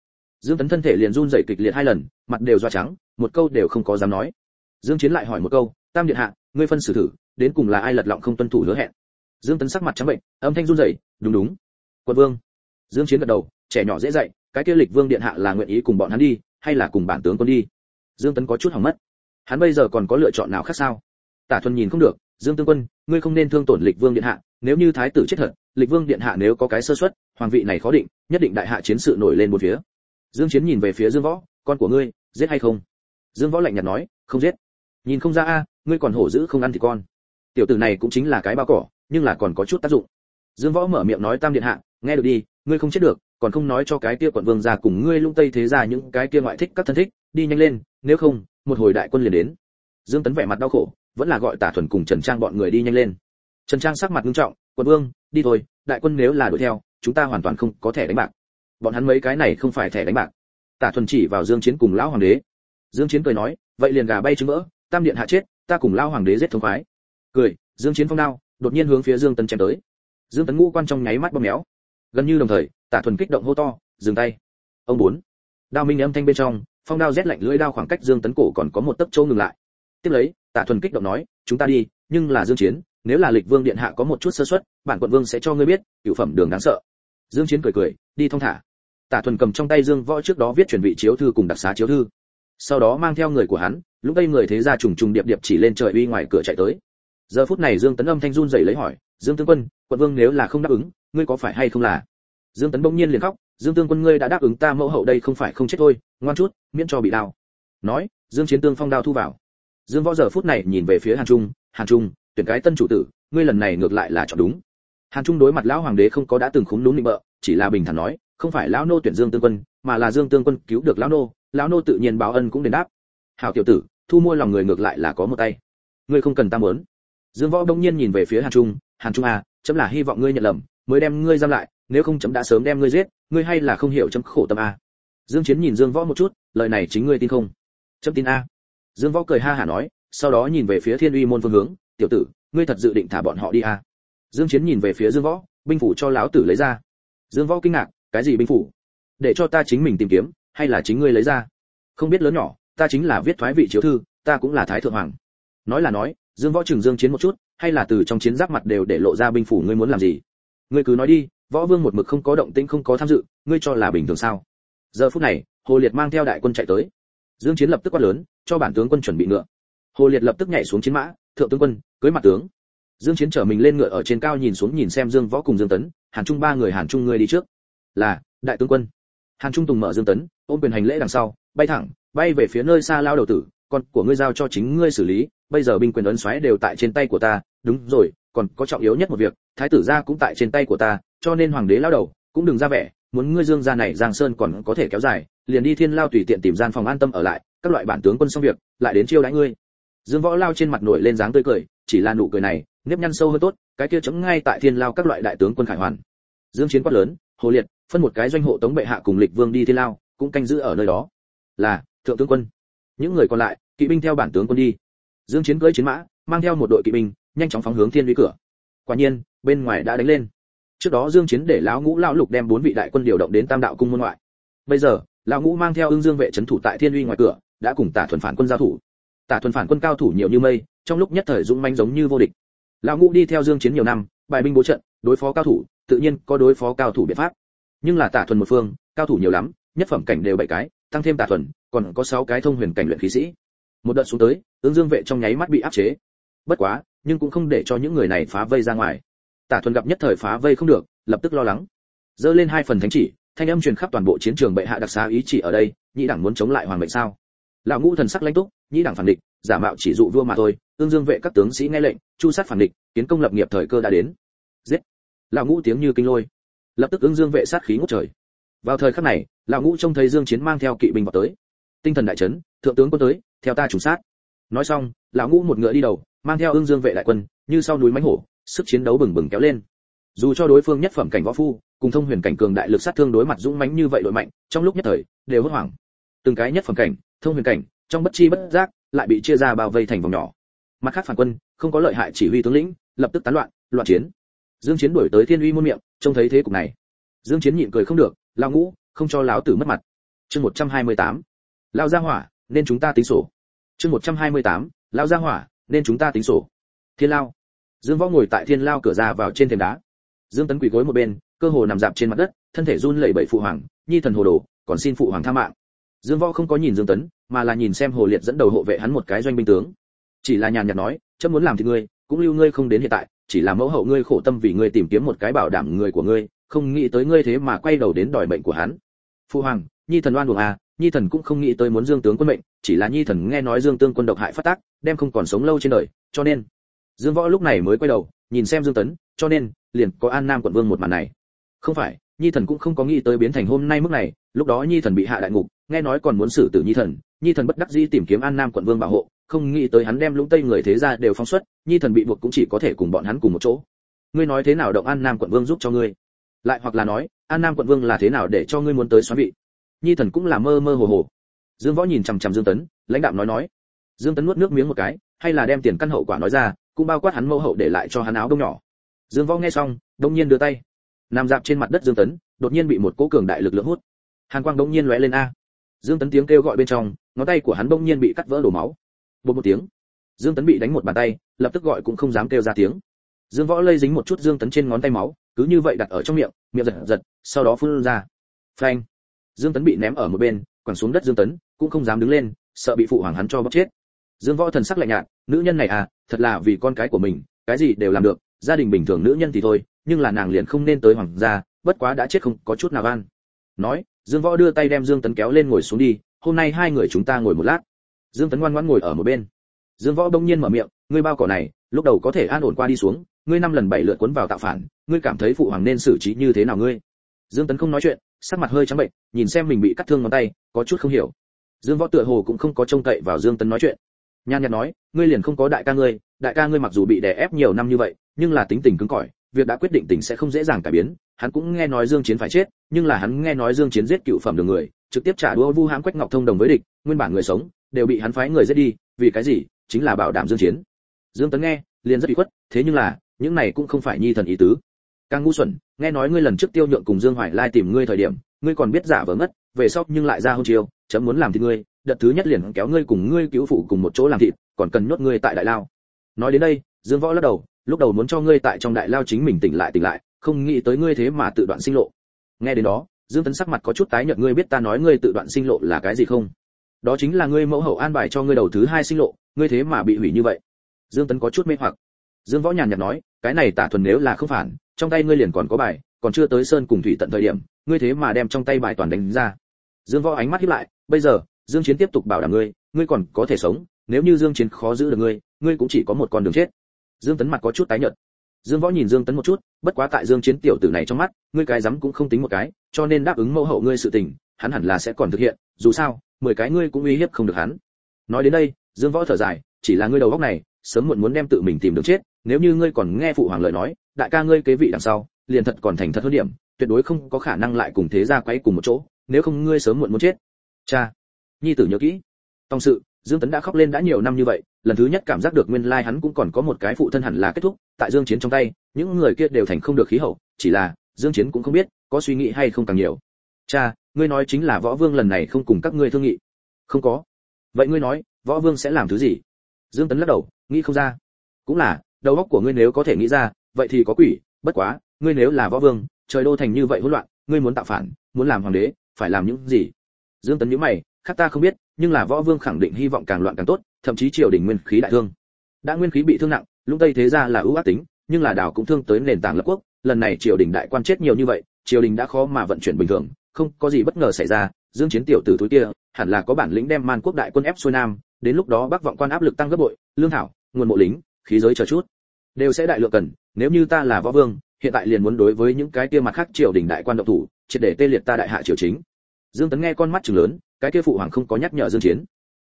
Dương tấn thân thể liền run rẩy kịch liệt hai lần, mặt đều doa trắng, một câu đều không có dám nói dương chiến lại hỏi một câu, tam điện hạ, ngươi phân xử thử, đến cùng là ai lật lọng không tuân thủ hứa hẹn? Dương tấn sắc mặt trắng bệnh, âm thanh run rẩy, đúng đúng. Quân vương. Dương chiến gật đầu, trẻ nhỏ dễ dạy, cái kia lịch vương điện hạ là nguyện ý cùng bọn hắn đi, hay là cùng bản tướng quân đi? Dương tấn có chút hỏng mất, hắn bây giờ còn có lựa chọn nào khác sao? Tả thuần nhìn không được, dương tương quân, ngươi không nên thương tổn lịch vương điện hạ, nếu như thái tử chết thật, lịch vương điện hạ nếu có cái sơ suất, hoàng vị này khó định, nhất định đại hạ chiến sự nổi lên một phía. Dương chiến nhìn về phía dương võ, con của ngươi, giết hay không? Dương võ lạnh nhạt nói, không giết nhìn không ra a, ngươi còn hổ dữ không ăn thì con. Tiểu tử này cũng chính là cái bao cỏ, nhưng là còn có chút tác dụng. Dương võ mở miệng nói tam điện hạ, nghe được đi, ngươi không chết được, còn không nói cho cái kia quận vương ra cùng ngươi lung tây thế ra những cái kia ngoại thích các thân thích, đi nhanh lên, nếu không, một hồi đại quân liền đến. Dương tấn vẻ mặt đau khổ, vẫn là gọi tả thuần cùng trần trang bọn người đi nhanh lên. Trần trang sắc mặt nghiêm trọng, quận vương, đi thôi, đại quân nếu là đuổi theo, chúng ta hoàn toàn không có thể đánh bạc. Bọn hắn mấy cái này không phải thẻ đánh bạc. Tả thuần chỉ vào dương chiến cùng lão hoàng đế. Dương chiến cười nói, vậy liền gà bay trứng mỡ tam điện hạ chết, ta cùng lao hoàng đế giết thống khoái. Cười, dương chiến phong đao, đột nhiên hướng phía dương tấn chém tới. Dương tấn ngũ quan trong nháy mắt bóp méo. Gần như đồng thời, tả thuần kích động hô to, dừng tay. Ông bốn. Đao minh âm thanh bên trong, phong đao rét lạnh lưỡi đao khoảng cách dương tấn cổ còn có một tấc châu ngừng lại. Tiếp lấy, tả thuần kích động nói, chúng ta đi, nhưng là dương chiến, nếu là lịch vương điện hạ có một chút sơ suất, bản quận vương sẽ cho ngươi biết, cửu phẩm đường đáng sợ. Dương chiến cười cười, đi thong thả. Tả thuần cầm trong tay dương võ trước đó viết chuẩn bị chiếu thư cùng đặc xá chiếu thư. Sau đó mang theo người của hắn lúc đây người thế gia trùng trùng điệp điệp chỉ lên trời uy ngoài cửa chạy tới. Giờ phút này dương tấn âm thanh run rẩy lấy hỏi, dương tướng quân, quận vương nếu là không đáp ứng, ngươi có phải hay không là? Dương tấn bỗng nhiên liền khóc, dương tương quân ngươi đã đáp ứng ta mẫu hậu đây không phải không chết thôi, ngoan chút, miễn cho bị đau. Nói, dương chiến tương phong đao thu vào. Dương võ giờ phút này nhìn về phía hàn trung hàn trung, tuyển cái tân chủ tử, ngươi lần này ngược lại là chọn đúng. Hàn trung đối mặt lão hoàng đế không có đã từng khúng núm định bợ, chỉ là bình thản nói, không phải lão nô tuyển dương tương quân, mà là dương tương quân cứu được lão nô lão nô tự nhiên báo ân cũng đền đáp. Hảo tiểu tử thu mua lòng người ngược lại là có một tay. Ngươi không cần ta muốn. Dương võ đông nhiên nhìn về phía hàn trung hàn trung à chấm là hy vọng ngươi nhận lầm, mới đem ngươi giam lại, nếu không chấm đã sớm đem ngươi giết, ngươi hay là không hiểu chấm khổ tâm à? dương chiến nhìn dương võ một chút, lời này chính ngươi tin không? Chấm tin a. Dương võ cười ha hả nói, sau đó nhìn về phía thiên uy môn phương hướng, tiểu tử, ngươi thật dự định thả bọn họ đi à? dương chiến nhìn về phía dương võ, binh phủ cho lão tử lấy ra. Dương võ kinh ngạc, cái gì binh phủ? Để cho ta chính mình tìm kiếm, hay là chính ngươi lấy ra? Không biết lớn nhỏ ta chính là viết thoái vị chiếu thư, ta cũng là thái thượng hoàng. Nói là nói, dương võ trường dương chiến một chút, hay là từ trong chiến giáp mặt đều để lộ ra binh phủ ngươi muốn làm gì? Ngươi cứ nói đi, võ vương một mực không có động tĩnh, không có tham dự, ngươi cho là bình thường sao? Giờ phút này, hồ liệt mang theo đại quân chạy tới. Dương chiến lập tức quát lớn, cho bản tướng quân chuẩn bị ngựa. Hồ liệt lập tức nhảy xuống chiến mã, thượng tướng quân, cưới mặt tướng. Dương chiến trở mình lên ngựa ở trên cao nhìn xuống, nhìn xem dương võ cùng dương tấn, hàn trung ba người, hàn trung ngươi đi trước. Là, đại tướng quân. Hàn trung tùng mở dương tấn, ôm quyền hành lễ đằng sau, bay thẳng bay về phía nơi xa lao đầu tử, con của ngươi giao cho chính ngươi xử lý, bây giờ binh quyền ấn xoáy đều tại trên tay của ta, đúng rồi, còn có trọng yếu nhất một việc, thái tử gia cũng tại trên tay của ta, cho nên hoàng đế lao đầu cũng đừng ra vẻ, muốn ngươi dương gia này giang sơn còn có thể kéo dài, liền đi thiên lao tùy tiện tìm gian phòng an tâm ở lại, các loại bản tướng quân xong việc, lại đến chiêu đãi ngươi. Dương võ lao trên mặt nổi lên dáng tươi cười, chỉ là nụ cười này, nếp nhăn sâu hơn tốt, cái kia chấm ngay tại thiên lao các loại đại tướng quân khải hoàn. Dương chiến quát lớn, hồ liệt, phân một cái doanh hộ tống bệ hạ cùng lịch vương đi thiên lao, cũng canh giữ ở nơi đó. Là thượng tướng quân. Những người còn lại, kỵ binh theo bản tướng quân đi. Dương chiến cưỡi chiến mã, mang theo một đội kỵ binh, nhanh chóng phóng hướng thiên uy cửa. Quả nhiên, bên ngoài đã đánh lên. Trước đó dương chiến để lão ngũ lão lục đem bốn vị đại quân điều động đến tam đạo cung môn ngoại. Bây giờ, lão ngũ mang theo ưng dương vệ trấn thủ tại thiên uy ngoài cửa, đã cùng tả thuần phản quân giao thủ. Tả thuần phản quân cao thủ nhiều như mây, trong lúc nhất thời dũng manh giống như vô địch. Lão ngũ đi theo dương chiến nhiều năm, bài binh bố trận, đối phó cao thủ, tự nhiên có đối phó cao thủ biện pháp. Nhưng là tả thuần một phương, cao thủ nhiều lắm, nhất phẩm cảnh đều bảy cái tăng thêm tả thuần, còn có sáu cái thông huyền cảnh luyện khí sĩ. Một đợt xuống tới ứng dương vệ trong nháy mắt bị áp chế. Bất quá, nhưng cũng không để cho những người này phá vây ra ngoài. Tả thuần gặp nhất thời phá vây không được, lập tức lo lắng. Dơ lên hai phần thánh chỉ, thanh âm truyền khắp toàn bộ chiến trường bệ hạ đặc xá ý chỉ ở đây, nhĩ đẳng muốn chống lại hoàng mệnh sao? Lão ngũ thần sắc lãnh túc, nhĩ đẳng phản địch, giả mạo chỉ dụ vua mà thôi, ương dương vệ các tướng sĩ nghe lệnh, chu sát phản địch, kiến công lập nghiệp thời cơ đã đến. Giết! Lão ngũ tiếng như kinh lôi. Lập tức ương dương vệ sát khí ngút trời vào thời khắc này, lão ngũ trông thấy dương chiến mang theo kỵ binh vào tới. Tinh thần đại chấn, thượng tướng quân tới, theo ta chủ sát. Nói xong, lão ngũ một ngựa đi đầu, mang theo ương dương vệ đại quân, như sau núi mãnh hổ, sức chiến đấu bừng bừng kéo lên. Dù cho đối phương nhất phẩm cảnh võ phu, cùng thông huyền cảnh cường đại lực sát thương đối mặt dũng mãnh như vậy đội mạnh, trong lúc nhất thời, đều hốt hoảng. Từng cái nhất phẩm cảnh, thông huyền cảnh, trong bất chi bất giác, lại bị chia ra bao vây thành vòng nhỏ. Mặt khác phản quân, không có lợi hại chỉ huy tướng lĩnh, lập tức tán loạn loạn chiến. Dương chiến đuổi tới thiên uy muôn miệng, trông thấy thế cục này. Dương chiến nhịn cười không được lão ngũ, không cho lão tử mất mặt. Chương 128. lão gia hỏa, nên chúng ta tính sổ. Chương 128. lão gia hỏa, nên chúng ta tính sổ. Thiên lao. Dương võ ngồi tại thiên lao cửa ra vào trên thềm đá. Dương tấn quỳ gối một bên, cơ hồ nằm dạp trên mặt đất, thân thể run lẩy bẩy phụ hoàng, nhi thần hồ đồ, còn xin phụ hoàng tha mạng. Dương võ không có nhìn dương tấn, mà là nhìn xem hồ liệt dẫn đầu hộ vệ hắn một cái doanh binh tướng. Chỉ là nhàn nhạt nói chấm muốn làm thì ngươi, cũng lưu ngươi không đến hiện tại, chỉ là mẫu hậu ngươi khổ tâm vì ngươi tìm kiếm một cái bảo đảm người của ngươi không nghĩ tới ngươi thế mà quay đầu đến đòi mệnh của hắn. Phụ hoàng, nhi thần oan uổng à nhi thần cũng không nghĩ tới muốn dương tướng quân mệnh, chỉ là nhi thần nghe nói dương tương quân độc hại phát tác, đem không còn sống lâu trên đời, cho nên, dương võ lúc này mới quay đầu, nhìn xem dương tấn, cho nên, liền có an nam quận vương một màn này. Không phải, nhi thần cũng không có nghĩ tới biến thành hôm nay mức này, lúc đó nhi thần bị hạ đại ngục, nghe nói còn muốn xử tử nhi thần nhi thần bất đắc dĩ tìm kiếm an nam quận vương bảo hộ, không nghĩ tới hắn đem lũng tây người thế gia đều phóng xuất, nhi thần bị buộc cũng chỉ có thể cùng bọn hắn cùng một chỗ. Ngươi nói thế nào động an nam quận vương giúp cho ngươi? Lại hoặc là nói, an nam quận vương là thế nào để cho ngươi muốn tới xoắn vị? Nhi thần cũng là mơ mơ hồ hồ. Dương võ nhìn chằm chằm dương tấn, lãnh đạo nói nói. Dương tấn nuốt nước miếng một cái, hay là đem tiền căn hậu quả nói ra, cũng bao quát hắn mẫu hậu để lại cho hắn áo đông nhỏ. Dương võ nghe xong, đông nhiên đưa tay. Nằm dạp trên mặt đất dương tấn, đột nhiên bị một cỗ cường đại lực lượng hút. Hàn quang đông nhiên lóe lên a. Dương tấn tiếng kêu gọi bên trong, ngón tay của hắn đông nhiên bị cắt vỡ đổ máu. Bột một tiếng, dương tấn bị đánh một bàn tay, lập tức gọi cũng không dám kêu ra tiếng. Dương võ lây dính một chút dương tấn trên ngón tay máu cứ như vậy đặt ở trong miệng miệng giật giật, sau đó phun ra. Phanh. Dương tấn bị ném ở một bên, quẳng xuống đất dương tấn, cũng không dám đứng lên, sợ bị phụ hoàng hắn cho bóp chết. Dương võ thần sắc lạnh nhạt, nữ nhân này à thật là vì con cái của mình, cái gì đều làm được, gia đình bình thường nữ nhân thì thôi, nhưng là nàng liền không nên tới hoàng gia, bất quá đã chết không có chút nào van nói, dương võ đưa tay đem dương tấn kéo lên ngồi xuống đi, hôm nay hai người chúng ta ngồi một lát. Dương tấn ngoan ngoãn ngồi ở một bên. Dương võ đông nhiên mở miệng, ngươi bao cỏ này, lúc đầu có thể an ổn qua đi xuống ngươi năm lần bảy lượt cuốn vào tạo phản, ngươi cảm thấy phụ hoàng nên xử trí như thế nào ngươi? Dương tấn không nói chuyện, sắc mặt hơi trắng bệnh, nhìn xem mình bị cắt thương ngón tay, có chút không hiểu. Dương võ tựa hồ cũng không có trông cậy vào dương tấn nói chuyện. Nhan nhạt nói, ngươi liền không có đại ca ngươi, đại ca ngươi mặc dù bị đè ép nhiều năm như vậy, nhưng là tính tình cứng cỏi, việc đã quyết định tình sẽ không dễ dàng cải biến. Hắn cũng nghe nói dương chiến phải chết, nhưng là hắn nghe nói dương chiến giết cựu phẩm đường người, trực tiếp trả đũa vu hãm quách ngọc thông đồng với địch, nguyên bản người sống, đều bị hắn phái người giết đi, vì cái gì? Chính là bảo đảm dương chiến. Dương tấn nghe, liền rất bị khuất, thế nhưng là những này cũng không phải nhi thần ý tứ. Càng ngu xuẩn, nghe nói ngươi lần trước tiêu nhượng cùng dương hoài lai tìm ngươi thời điểm, ngươi còn biết giả vờ ngất, về sau nhưng lại ra hôn chiêu, chấm muốn làm thì ngươi, đợt thứ nhất liền kéo ngươi cùng ngươi cứu phụ cùng một chỗ làm thịt, còn cần nhốt ngươi tại đại lao. Nói đến đây, dương võ lắc đầu, lúc đầu muốn cho ngươi tại trong đại lao chính mình tỉnh lại tỉnh lại, không nghĩ tới ngươi thế mà tự đoạn sinh lộ. Nghe đến đó, dương tấn sắc mặt có chút tái nhợt, ngươi biết ta nói ngươi tự đoạn sinh lộ là cái gì không? Đó chính là ngươi mẫu hậu an bài cho ngươi đầu thứ hai sinh lộ, ngươi thế mà bị hủy như vậy. Dương tấn có chút mê hoặc dương võ nhàn nhạt nói, cái này tả thuần nếu là không phản, trong tay ngươi liền còn có bài, còn chưa tới sơn cùng thủy tận thời điểm, ngươi thế mà đem trong tay bài toàn đánh ra. Dương võ ánh mắt híp lại, bây giờ, dương chiến tiếp tục bảo đảm ngươi ngươi còn có thể sống, nếu như dương chiến khó giữ được ngươi ngươi cũng chỉ có một con đường chết. Dương tấn mặt có chút tái nhợt. Dương võ nhìn dương tấn một chút, bất quá tại dương chiến tiểu tử này trong mắt, ngươi cái dám cũng không tính một cái, cho nên đáp ứng mẫu hậu ngươi sự tình, hắn hẳn là sẽ còn thực hiện, dù sao, mười cái ngươi cũng uy hiếp không được hắn. Nói đến đây, dương võ thở dài, chỉ là ngươi đầu óc này, sớm muộn muốn đem tự mình tìm được chết nếu như ngươi còn nghe phụ hoàng lời nói, đại ca ngươi kế vị đằng sau, liền thật còn thành thật hơn điểm, tuyệt đối không có khả năng lại cùng thế gia quấy cùng một chỗ, nếu không ngươi sớm muộn muốn chết. Cha, nhi tử nhớ kỹ. Tòng sự, dương tấn đã khóc lên đã nhiều năm như vậy, lần thứ nhất cảm giác được nguyên lai hắn cũng còn có một cái phụ thân hẳn là kết thúc, tại dương chiến trong tay, những người kia đều thành không được khí hậu, chỉ là, dương chiến cũng không biết, có suy nghĩ hay không càng nhiều. Cha, ngươi nói chính là võ vương lần này không cùng các ngươi thương nghị. Không có. Vậy ngươi nói, võ vương sẽ làm thứ gì? Dương tấn lắc đầu, nghĩ không ra. Cũng là đầu óc của ngươi nếu có thể nghĩ ra, vậy thì có quỷ, bất quá, ngươi nếu là võ vương, trời đô thành như vậy hỗn loạn, ngươi muốn tạo phản, muốn làm hoàng đế, phải làm những gì? Dương tấn nhíu mày, khác ta không biết, nhưng là võ vương khẳng định hy vọng càng loạn càng tốt, thậm chí triều đình nguyên khí đại thương. Đã nguyên khí bị thương nặng lũng tây thế ra là ưu ác tính, nhưng là đảo cũng thương tới nền tảng lập quốc, lần này triều đình đại quan chết nhiều như vậy, triều đình đã khó mà vận chuyển bình thường, không có gì bất ngờ xảy ra, dương chiến tiểu tử túi kia, hẳn là có bản lĩnh đem man quốc đại quân ép xuôi nam, đến lúc đó bắc vọng quan áp lực tăng gấp bội, lương thảo, nguồn mộ lính khí giới chờ chút. Đều sẽ đại lượng cần, nếu như ta là võ vương, hiện tại liền muốn đối với những cái kia mặt khác triều đình đại quan độc thủ, triệt để tê liệt ta đại hạ triều chính. Dương tấn nghe con mắt trừng lớn, cái kia phụ hoàng không có nhắc nhở dương chiến.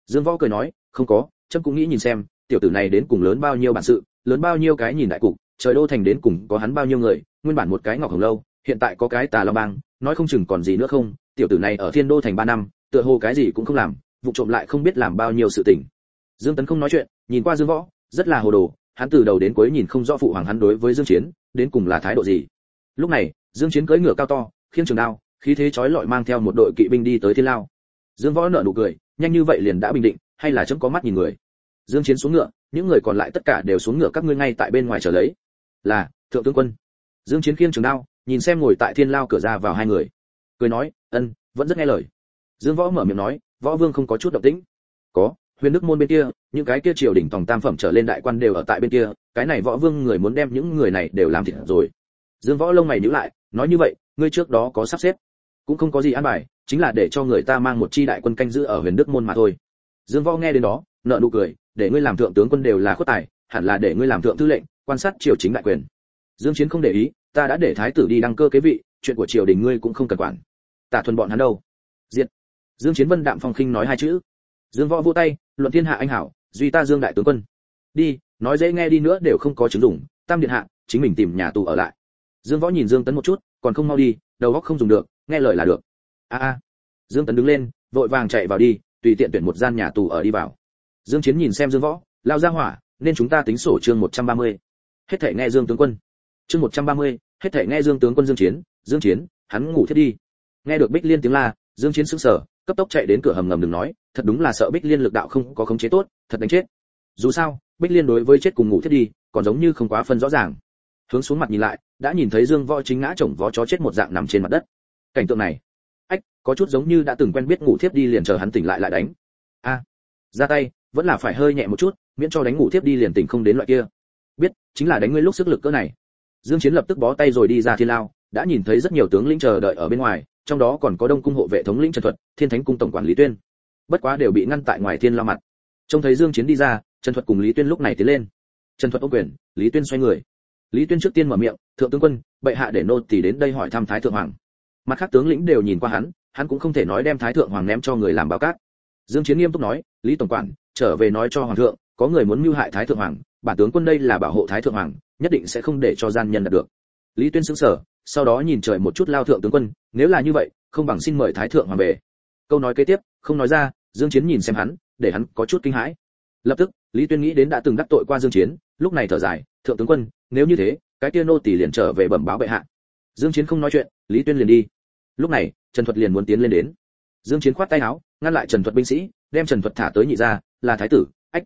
Dương võ cười nói, không có trâm cũng nghĩ nhìn xem, tiểu tử này đến cùng lớn bao nhiêu bản sự, lớn bao nhiêu cái nhìn đại cục, trời đô thành đến cùng có hắn bao nhiêu người, nguyên bản một cái ngọc hồng lâu, hiện tại có cái tà long bang, nói không chừng còn gì nữa không, tiểu tử này ở thiên đô thành ba năm, tựa hồ cái gì cũng không làm, vụ trộm lại không biết làm bao nhiêu sự tình. Dương tấn không nói chuyện, nhìn qua dương võ rất là hồ đồ, hắn từ đầu đến cuối nhìn không rõ phụ hoàng hắn đối với dương chiến, đến cùng là thái độ gì. Lúc này, dương chiến cưỡi ngựa cao to, khiêng trường đao, khí thế chói lọi mang theo một đội kỵ binh đi tới thiên lao. Dương võ nở nụ cười, nhanh như vậy liền đã bình định, hay là chấm có mắt nhìn người? Dương chiến xuống ngựa, những người còn lại tất cả đều xuống ngựa các ngươi ngay tại bên ngoài chờ lấy. Là, thượng tướng quân. Dương chiến khiêng trường đao, nhìn xem ngồi tại thiên lao cửa ra vào hai người. Cười nói, ân, vẫn rất nghe lời. Dương võ mở miệng nói, võ vương không có chút động tĩnh. Có huyền đức môn bên kia, những cái kia triều đình tòng tam phẩm trở lên đại quan đều ở tại bên kia, cái này võ vương người muốn đem những người này đều làm thịt rồi. Dương võ lông mày nhíu lại, nói như vậy, ngươi trước đó có sắp xếp, cũng không có gì an bài, chính là để cho người ta mang một chi đại quân canh giữ ở huyền đức môn mà thôi. Dương võ nghe đến đó, nợ nụ cười, để ngươi làm thượng tướng quân đều là khuất tài, hẳn là để ngươi làm thượng thư lệnh, quan sát triều chính đại quyền. Dương chiến không để ý, ta đã để thái tử đi đăng cơ kế vị, chuyện của triều đình ngươi cũng không cần quản. Tả thuần bọn hắn đâu? Diệt. Dương chiến vân đạm phong khinh nói hai chữ. Dương võ vỗ tay luận thiên hạ anh hảo duy ta dương đại tướng quân. Đi nói dễ nghe đi nữa đều không có chứng dụng tam điện hạ chính mình tìm nhà tù ở lại. Dương võ nhìn dương tấn một chút còn không mau đi đầu óc không dùng được nghe lời là được. A a. Dương tấn đứng lên vội vàng chạy vào đi tùy tiện tuyển một gian nhà tù ở đi vào. Dương chiến nhìn xem dương võ lao ra hỏa nên chúng ta tính sổ chương 130. hết thảy nghe dương tướng quân. Chương 130, hết thảy nghe dương tướng quân dương chiến dương chiến hắn ngủ thiết đi. Nghe được bích liên tiếng la dương chiến sững sờ cấp tốc chạy đến cửa hầm ngầm đừng nói, thật đúng là sợ bích liên lực đạo không có khống chế tốt, thật đánh chết. Dù sao, bích liên đối với chết cùng ngủ thiết đi, còn giống như không quá phân rõ ràng. Hướng xuống mặt nhìn lại, đã nhìn thấy dương võ chính ngã chồng vó chó chết một dạng nằm trên mặt đất. Cảnh tượng này, ách, có chút giống như đã từng quen biết ngủ thiếp đi liền chờ hắn tỉnh lại lại đánh. A, ra tay, vẫn là phải hơi nhẹ một chút, miễn cho đánh ngủ thiếp đi liền tỉnh không đến loại kia. Biết, chính là đánh ngươi lúc sức lực cỡ này. Dương chiến lập tức bó tay rồi đi ra thiên lao, đã nhìn thấy rất nhiều tướng lĩnh chờ đợi ở bên ngoài trong đó còn có đông cung hộ vệ thống lĩnh trần thuật, thiên thánh cung tổng quản lý tuyên. Bất quá đều bị ngăn tại ngoài thiên lao mặt. Trông thấy dương chiến đi ra, trần thuật cùng lý tuyên lúc này tiến lên. Trần thuật ô quyền, lý tuyên xoay người. Lý tuyên trước tiên mở miệng, thượng tướng quân, bệ hạ để nô tỳ đến đây hỏi thăm thái thượng hoàng. Mặt khác tướng lĩnh đều nhìn qua hắn hắn cũng không thể nói đem thái thượng hoàng ném cho người làm báo cát. Dương chiến nghiêm túc nói, lý tổng quản, trở về nói cho hoàng thượng, có người muốn mưu hại thái thượng hoàng, bản tướng quân đây là bảo hộ thái thượng hoàng, nhất định sẽ không để cho gian nhân đạt được. Lý tuyên sững sờ, sau đó nhìn trời một chút lao thượng tướng quân nếu là như vậy, không bằng xin mời thái thượng hoàng về. Câu nói kế tiếp, không nói ra, dương chiến nhìn xem hắn, để hắn có chút kinh hãi. Lập tức, lý tuyên nghĩ đến đã từng đắc tội qua dương chiến, lúc này thở dài, thượng tướng quân, nếu như thế, cái kia nô tỳ liền trở về bẩm báo bệ hạ. Dương chiến không nói chuyện, lý tuyên liền đi. Lúc này, trần thuật liền muốn tiến lên đến. Dương chiến khoát tay áo, ngăn lại trần thuật binh sĩ, đem trần thuật thả tới nhị gia, là thái tử, ách,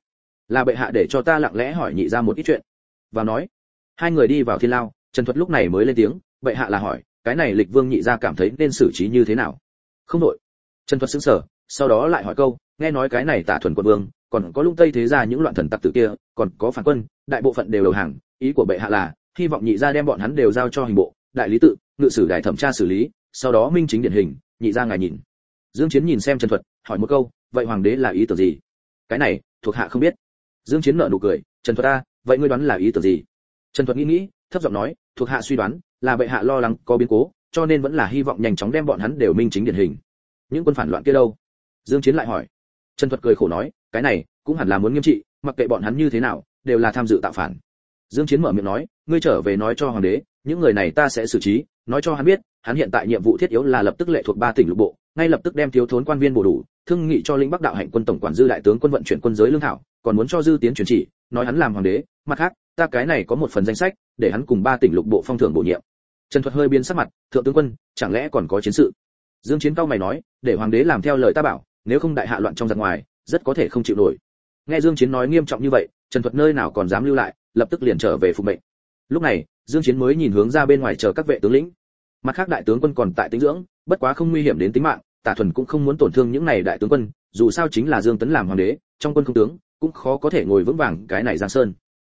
là bệ hạ để cho ta lặng lẽ hỏi nhị gia một ít chuyện. Và nói, hai người đi vào thiên lao, trần thuật lúc này mới lên tiếng, bệ hạ là hỏi cái này lịch vương nhị gia cảm thấy nên xử trí như thế nào? Không đội. Trần thuật sững sờ, sau đó lại hỏi câu, nghe nói cái này tả thuần quân vương, còn có lung tây thế gia những loạn thần tặc tử kia, còn có phản quân, đại bộ phận đều đầu hàng, ý của bệ hạ là, hy vọng nhị gia đem bọn hắn đều giao cho hình bộ, đại lý tự, ngự sử đại thẩm tra xử lý, sau đó minh chính điển hình, nhị gia ngài nhìn. Dương chiến nhìn xem trần thuật, hỏi một câu, vậy hoàng đế là ý tưởng gì? Cái này, thuộc hạ không biết. Dương chiến nở nụ cười, trần thuật ta, vậy ngươi đoán là ý tưởng gì? Trần thuật nghĩ nghĩ, thấp giọng nói, thuộc hạ suy đoán là bệ hạ lo lắng có biến cố, cho nên vẫn là hy vọng nhanh chóng đem bọn hắn đều minh chính điển hình. Những quân phản loạn kia đâu? Dương chiến lại hỏi. Trần thuật cười khổ nói, cái này cũng hẳn là muốn nghiêm trị, mặc kệ bọn hắn như thế nào, đều là tham dự tạo phản. Dương chiến mở miệng nói, ngươi trở về nói cho hoàng đế, những người này ta sẽ xử trí, nói cho hắn biết, hắn hiện tại nhiệm vụ thiết yếu là lập tức lệ thuộc ba tỉnh lục bộ, ngay lập tức đem thiếu thốn quan viên bổ đủ, thương nghị cho lĩnh bắc đạo hạnh quân tổng quản dư đại tướng quân vận chuyển quân giới lương thảo, còn muốn cho dư tiến chuyển chỉ, nói hắn làm hoàng đế, mặt khác ta cái này có một phần danh sách, để hắn cùng ba tỉnh lục bộ phong thưởng bổ nhiệm. Trần thuật hơi biến sắc mặt, thượng tướng quân, chẳng lẽ còn có chiến sự? Dương chiến cao mày nói, để hoàng đế làm theo lời ta bảo, nếu không đại hạ loạn trong giặc ngoài, rất có thể không chịu nổi. Nghe dương chiến nói nghiêm trọng như vậy, trần thuật nơi nào còn dám lưu lại, lập tức liền trở về phục mệnh. Lúc này, dương chiến mới nhìn hướng ra bên ngoài chờ các vệ tướng lĩnh. Mặt khác đại tướng quân còn tại tính dưỡng, bất quá không nguy hiểm đến tính mạng, tả thuần cũng không muốn tổn thương những này đại tướng quân, dù sao chính là dương tấn làm hoàng đế, trong quân không tướng, cũng khó có thể ngồi vững vàng cái này giang sơn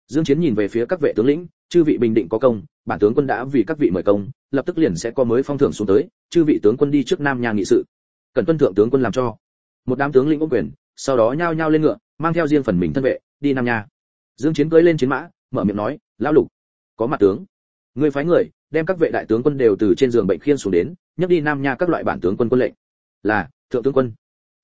dương chiến nhìn về phía các vệ tướng lĩnh, chư vị bình định có công, bản tướng quân đã vì các vị mời công, lập tức liền sẽ có mới phong thưởng xuống tới, chư vị tướng quân đi trước nam nhà nghị sự. Cần tuân thượng tướng quân làm cho. Một đám tướng lĩnh ôm quyền, sau đó nhao nhao lên ngựa, mang theo riêng phần mình thân vệ, đi nam nha. Dương chiến cưỡi lên chiến mã, mở miệng nói, lão lục, có mặt tướng. Ngươi phái người, đem các vệ đại tướng quân đều từ trên giường bệnh khiên xuống đến, nhấc đi nam nha các loại bản tướng quân quân lệnh. Là, thượng tướng quân.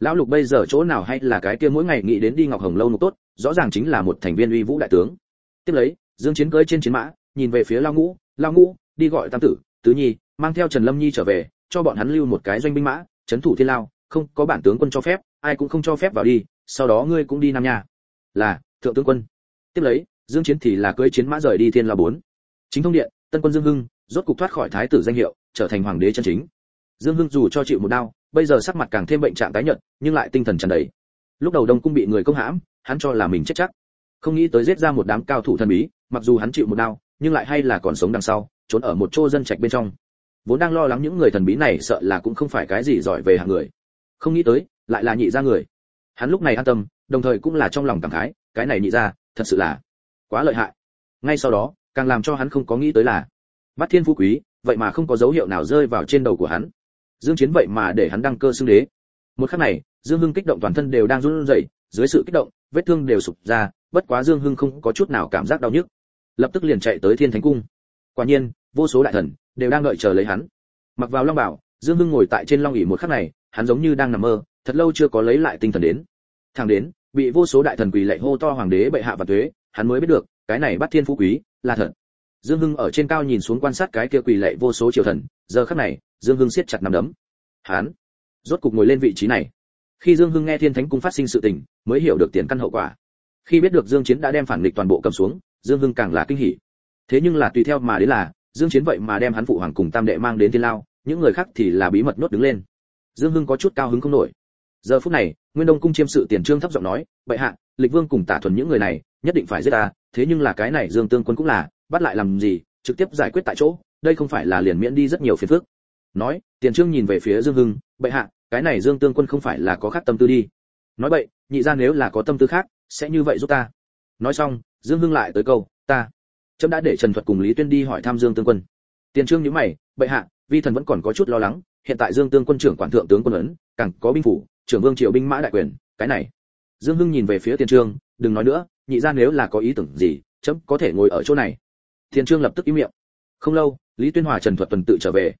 Lão lục bây giờ chỗ nào hay là cái kia mỗi ngày nghĩ đến đi ngọc hồng lâu nục tốt, rõ ràng chính là một thành viên uy vũ đại tướng tiếp lấy, dương chiến cưỡi trên chiến mã, nhìn về phía lao ngũ lao ngũ, đi gọi tam tử, tứ nhi, mang theo trần lâm nhi trở về, cho bọn hắn lưu một cái doanh binh mã chấn thủ thiên lao, không có bản tướng quân cho phép, ai cũng không cho phép vào đi, sau đó ngươi cũng đi nam nha. Là, thượng tướng quân. Tiếp lấy, dương chiến thì là cưỡi chiến mã rời đi thiên lao bốn. Chính thông điện, tân quân dương hưng, rốt cục thoát khỏi thái tử danh hiệu, trở thành hoàng đế chân chính. Dương hưng dù cho chịu một đau, bây giờ sắc mặt càng thêm bệnh trạng tái nhợt, nhưng lại tinh thần tràn đầy. Lúc đầu đông cung bị người công hãm, hắn cho là mình chết chắc không nghĩ tới giết ra một đám cao thủ thần bí, mặc dù hắn chịu một đau, nhưng lại hay là còn sống đằng sau, trốn ở một chỗ dân trạch bên trong. Vốn đang lo lắng những người thần bí này sợ là cũng không phải cái gì giỏi về hạng người. Không nghĩ tới, lại là nhị ra người. Hắn lúc này an tâm, đồng thời cũng là trong lòng cảm khái, cái này nhị ra thật sự là quá lợi hại. Ngay sau đó, càng làm cho hắn không có nghĩ tới là bắt thiên phú quý, vậy mà không có dấu hiệu nào rơi vào trên đầu của hắn. Dương chiến vậy mà để hắn đăng cơ xưng đế. Một khắc này, dương hưng kích động toàn thân đều đang run rẩy, dưới sự kích động, vết thương đều sụp ra bất quá dương hưng không có chút nào cảm giác đau nhức. Lập tức liền chạy tới thiên thánh cung. Quả nhiên, vô số đại thần đều đang đợi chờ lấy hắn. Mặc vào long bảo, dương hưng ngồi tại trên long ỉ một khắc này, hắn giống như đang nằm mơ, thật lâu chưa có lấy lại tinh thần đến. Thẳng đến, bị vô số đại thần quỳ lạy hô to hoàng đế bệ hạ và thuế, hắn mới biết được, cái này bắt thiên phú quý, là thật. Dương hưng ở trên cao nhìn xuống quan sát cái kia quỳ lạy vô số triều thần, giờ khắc này, dương hưng siết chặt nắm đấm. Hắn rốt cục ngồi lên vị trí này. Khi dương hưng nghe thiên thánh cung phát sinh sự tình, mới hiểu được tiền căn hậu quả khi biết được dương chiến đã đem phản nghịch toàn bộ cầm xuống, dương hưng càng là kinh hỉ. Thế nhưng là tùy theo mà đến là, dương chiến vậy mà đem hắn phụ hoàng cùng tam đệ mang đến thiên lao, những người khác thì là bí mật nốt đứng lên. Dương hưng có chút cao hứng không nổi. Giờ phút này, nguyên đông cung chiêm sự tiền trương thấp giọng nói, bệ hạ, lịch vương cùng tả thuần những người này, nhất định phải giết ta, thế nhưng là cái này dương tương quân cũng là, bắt lại làm gì, trực tiếp giải quyết tại chỗ, đây không phải là liền miễn đi rất nhiều phiền phức. Nói, tiền trương nhìn về phía dương hưng, bệ hạ, cái này dương tương quân không phải là có khác tâm tư đi. Nói vậy, nhị ra nếu là có tâm tư khác sẽ như vậy giúp ta. Nói xong, dương hưng lại tới câu, ta. Trẫm đã để trần thuật cùng lý tuyên đi hỏi thăm dương tương quân. Tiền trương nhíu mày, bệ hạ, vi thần vẫn còn có chút lo lắng, hiện tại dương tương quân trưởng quản thượng tướng quân ấn, càng có binh phủ, trưởng vương triệu binh mã đại quyền, cái này. Dương hưng nhìn về phía tiền trương, đừng nói nữa, nhị ra nếu là có ý tưởng gì chấm có thể ngồi ở chỗ này. Tiền trương lập tức im miệng. Không lâu, lý tuyên hòa trần thuật tuần tự trở về.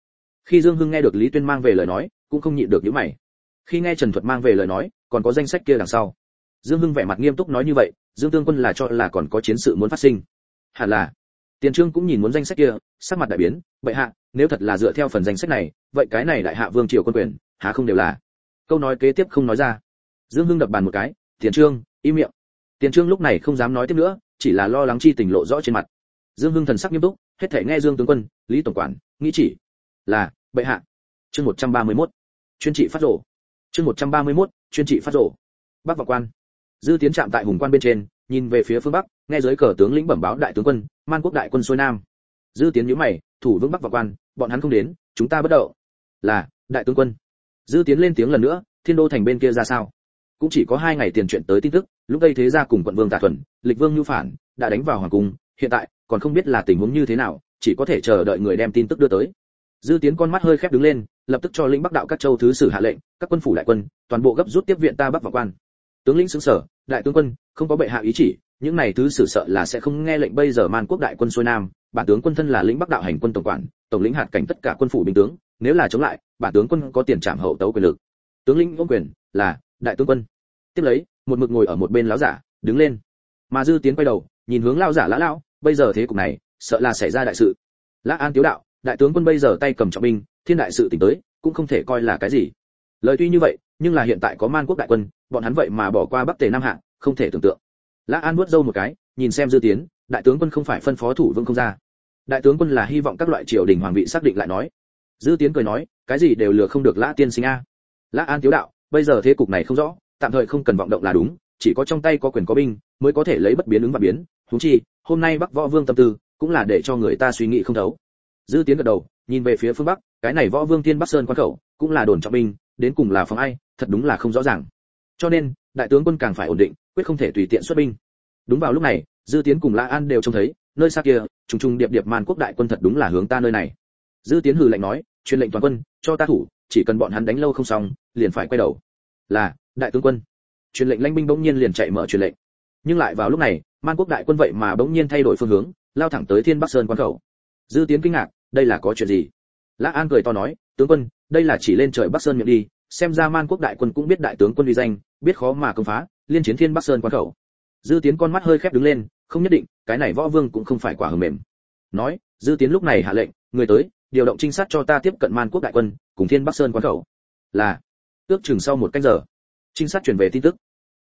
Khi dương hưng nghe được lý tuyên mang về lời nói, cũng không nhịn được những mày. Khi nghe trần thuật mang về lời nói, còn có danh sách kia đằng sau dương hưng vẻ mặt nghiêm túc nói như vậy dương tương quân là cho là còn có chiến sự muốn phát sinh. Hẳn là. Tiền trương cũng nhìn muốn danh sách kia sắc mặt đại biến bệ hạ nếu thật là dựa theo phần danh sách này vậy cái này đại hạ vương triều quân quyền há không đều là? Câu nói kế tiếp không nói ra. Dương hưng đập bàn một cái tiền trương im miệng. Tiền trương lúc này không dám nói tiếp nữa chỉ là lo lắng chi tình lộ rõ trên mặt. Dương hưng thần sắc nghiêm túc hết thể nghe dương tướng quân lý tổng quản nghĩ chỉ là bệ hạ. Chương 131. chuyên trị phát rổ. Chương 131, chuyên trị phát rổ. Bắc vào quan dư tiến chạm tại hùng quan bên trên, nhìn về phía phương bắc, nghe giới cờ tướng lĩnh bẩm báo đại tướng quân, man quốc đại quân xuôi nam. Dư tiến nhíu mày, thủ vững bắc vào quan, bọn hắn không đến, chúng ta bất động. Là, đại tướng quân. Dư tiến lên tiếng lần nữa, thiên đô thành bên kia ra sao? Cũng chỉ có hai ngày tiền chuyện tới tin tức, lúc đây thế gia cùng quận vương tả thuần, lịch vương nhu phản, đã đánh vào hoàng cung, hiện tại, còn không biết là tình huống như thế nào, chỉ có thể chờ đợi người đem tin tức đưa tới. Dư tiến con mắt hơi khép đứng lên, lập tức cho lĩnh bắc đạo các châu thứ sử hạ lệnh, các quân phủ đại quân, toàn bộ gấp rút tiếp viện ta bắc vào quan tướng lĩnh xứng sở, đại tướng quân, không có bệ hạ ý chỉ, những này thứ sử sợ là sẽ không nghe lệnh bây giờ man quốc đại quân xuôi nam, bản tướng quân thân là lĩnh bắc đạo hành quân tổng quản, tổng lĩnh hạt cảnh tất cả quân phủ binh tướng, nếu là chống lại, bản tướng quân có tiền trảm hậu tấu quyền lực. Tướng lĩnh ôm quyền, là, đại tướng quân. Tiếp lấy, một mực ngồi ở một bên lão giả, đứng lên. Mà dư tiến quay đầu, nhìn hướng lão giả lã lão, bây giờ thế cục này, sợ là xảy ra đại sự. Lã an tiếu đạo, đại tướng quân bây giờ tay cầm trọng binh, thiên đại sự tỉnh tới, cũng không thể coi là cái gì. Lời tuy như vậy nhưng là hiện tại có man quốc đại quân, bọn hắn vậy mà bỏ qua bắc tề nam hạ, không thể tưởng tượng. Lã an nuốt dâu một cái, nhìn xem dư tiến, đại tướng quân không phải phân phó thủ vương không ra. Đại tướng quân là hy vọng các loại triều đình hoàng vị xác định lại nói. Dư tiến cười nói, cái gì đều lừa không được lã tiên sinh a. Lã an tiếu đạo, bây giờ thế cục này không rõ, tạm thời không cần vọng động là đúng, chỉ có trong tay có quyền có binh, mới có thể lấy bất biến ứng và biến. Thú chi, hôm nay bắc võ vương tâm tư, cũng là để cho người ta suy nghĩ không thấu. Dư tiến gật đầu, nhìn về phía phương bắc, cái này võ vương tiên bắc sơn quan khẩu, cũng là đồn trọng binh đến cùng là phòng ai, thật đúng là không rõ ràng. Cho nên, đại tướng quân càng phải ổn định, quyết không thể tùy tiện xuất binh. Đúng vào lúc này, dư tiến cùng la an đều trông thấy, nơi xa kia, trùng trùng điệp điệp man quốc đại quân thật đúng là hướng ta nơi này. Dư tiến hừ lạnh nói, truyền lệnh toàn quân, cho ta thủ, chỉ cần bọn hắn đánh lâu không xong, liền phải quay đầu. Là, đại tướng quân. Truyền lệnh lãnh binh bỗng nhiên liền chạy mở truyền lệnh. Nhưng lại vào lúc này man quốc đại quân vậy mà bỗng nhiên thay đổi phương hướng, lao thẳng tới thiên bắc sơn quan khẩu. Dư tiến kinh ngạc, đây là có chuyện gì? Lã an cười to nói tướng quân, đây là chỉ lên trời bắc sơn miệng đi, xem ra man quốc đại quân cũng biết đại tướng quân uy danh, biết khó mà công phá, liên chiến thiên bắc sơn quan khẩu. Dư tiến con mắt hơi khép đứng lên, không nhất định, cái này võ vương cũng không phải quả hờ mềm. Nói, dư tiến lúc này hạ lệnh, người tới, điều động trinh sát cho ta tiếp cận man quốc đại quân, cùng thiên bắc sơn quan khẩu. Là, ước chừng sau một canh giờ, trinh sát truyền về tin tức.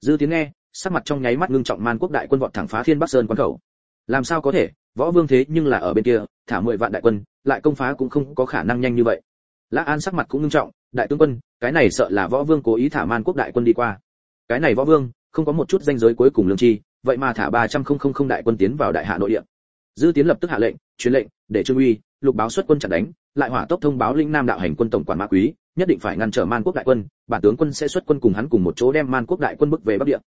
Dư tiến nghe, sắc mặt trong nháy mắt ngưng trọng man quốc đại quân vọt thẳng phá thiên bắc sơn quan khẩu. Làm sao có thể, võ vương thế nhưng là ở bên kia, thả mười vạn đại quân, lại công phá cũng không có khả năng nhanh như vậy lã an sắc mặt cũng nghiêm trọng, đại tướng quân, cái này sợ là võ vương cố ý thả man quốc đại quân đi qua. Cái này võ vương, không có một chút danh giới cuối cùng lương chi vậy mà thả ba trăm không không không đại quân tiến vào đại hạ nội địa. Dư tiến lập tức hạ lệnh, truyền lệnh, để trương uy, lục báo xuất quân chặn đánh, lại hỏa tốc thông báo linh nam đạo hành quân tổng quản mã quý, nhất định phải ngăn trở man quốc đại quân, bản tướng quân sẽ xuất quân cùng hắn cùng một chỗ đem man quốc đại quân bức về bắc địa.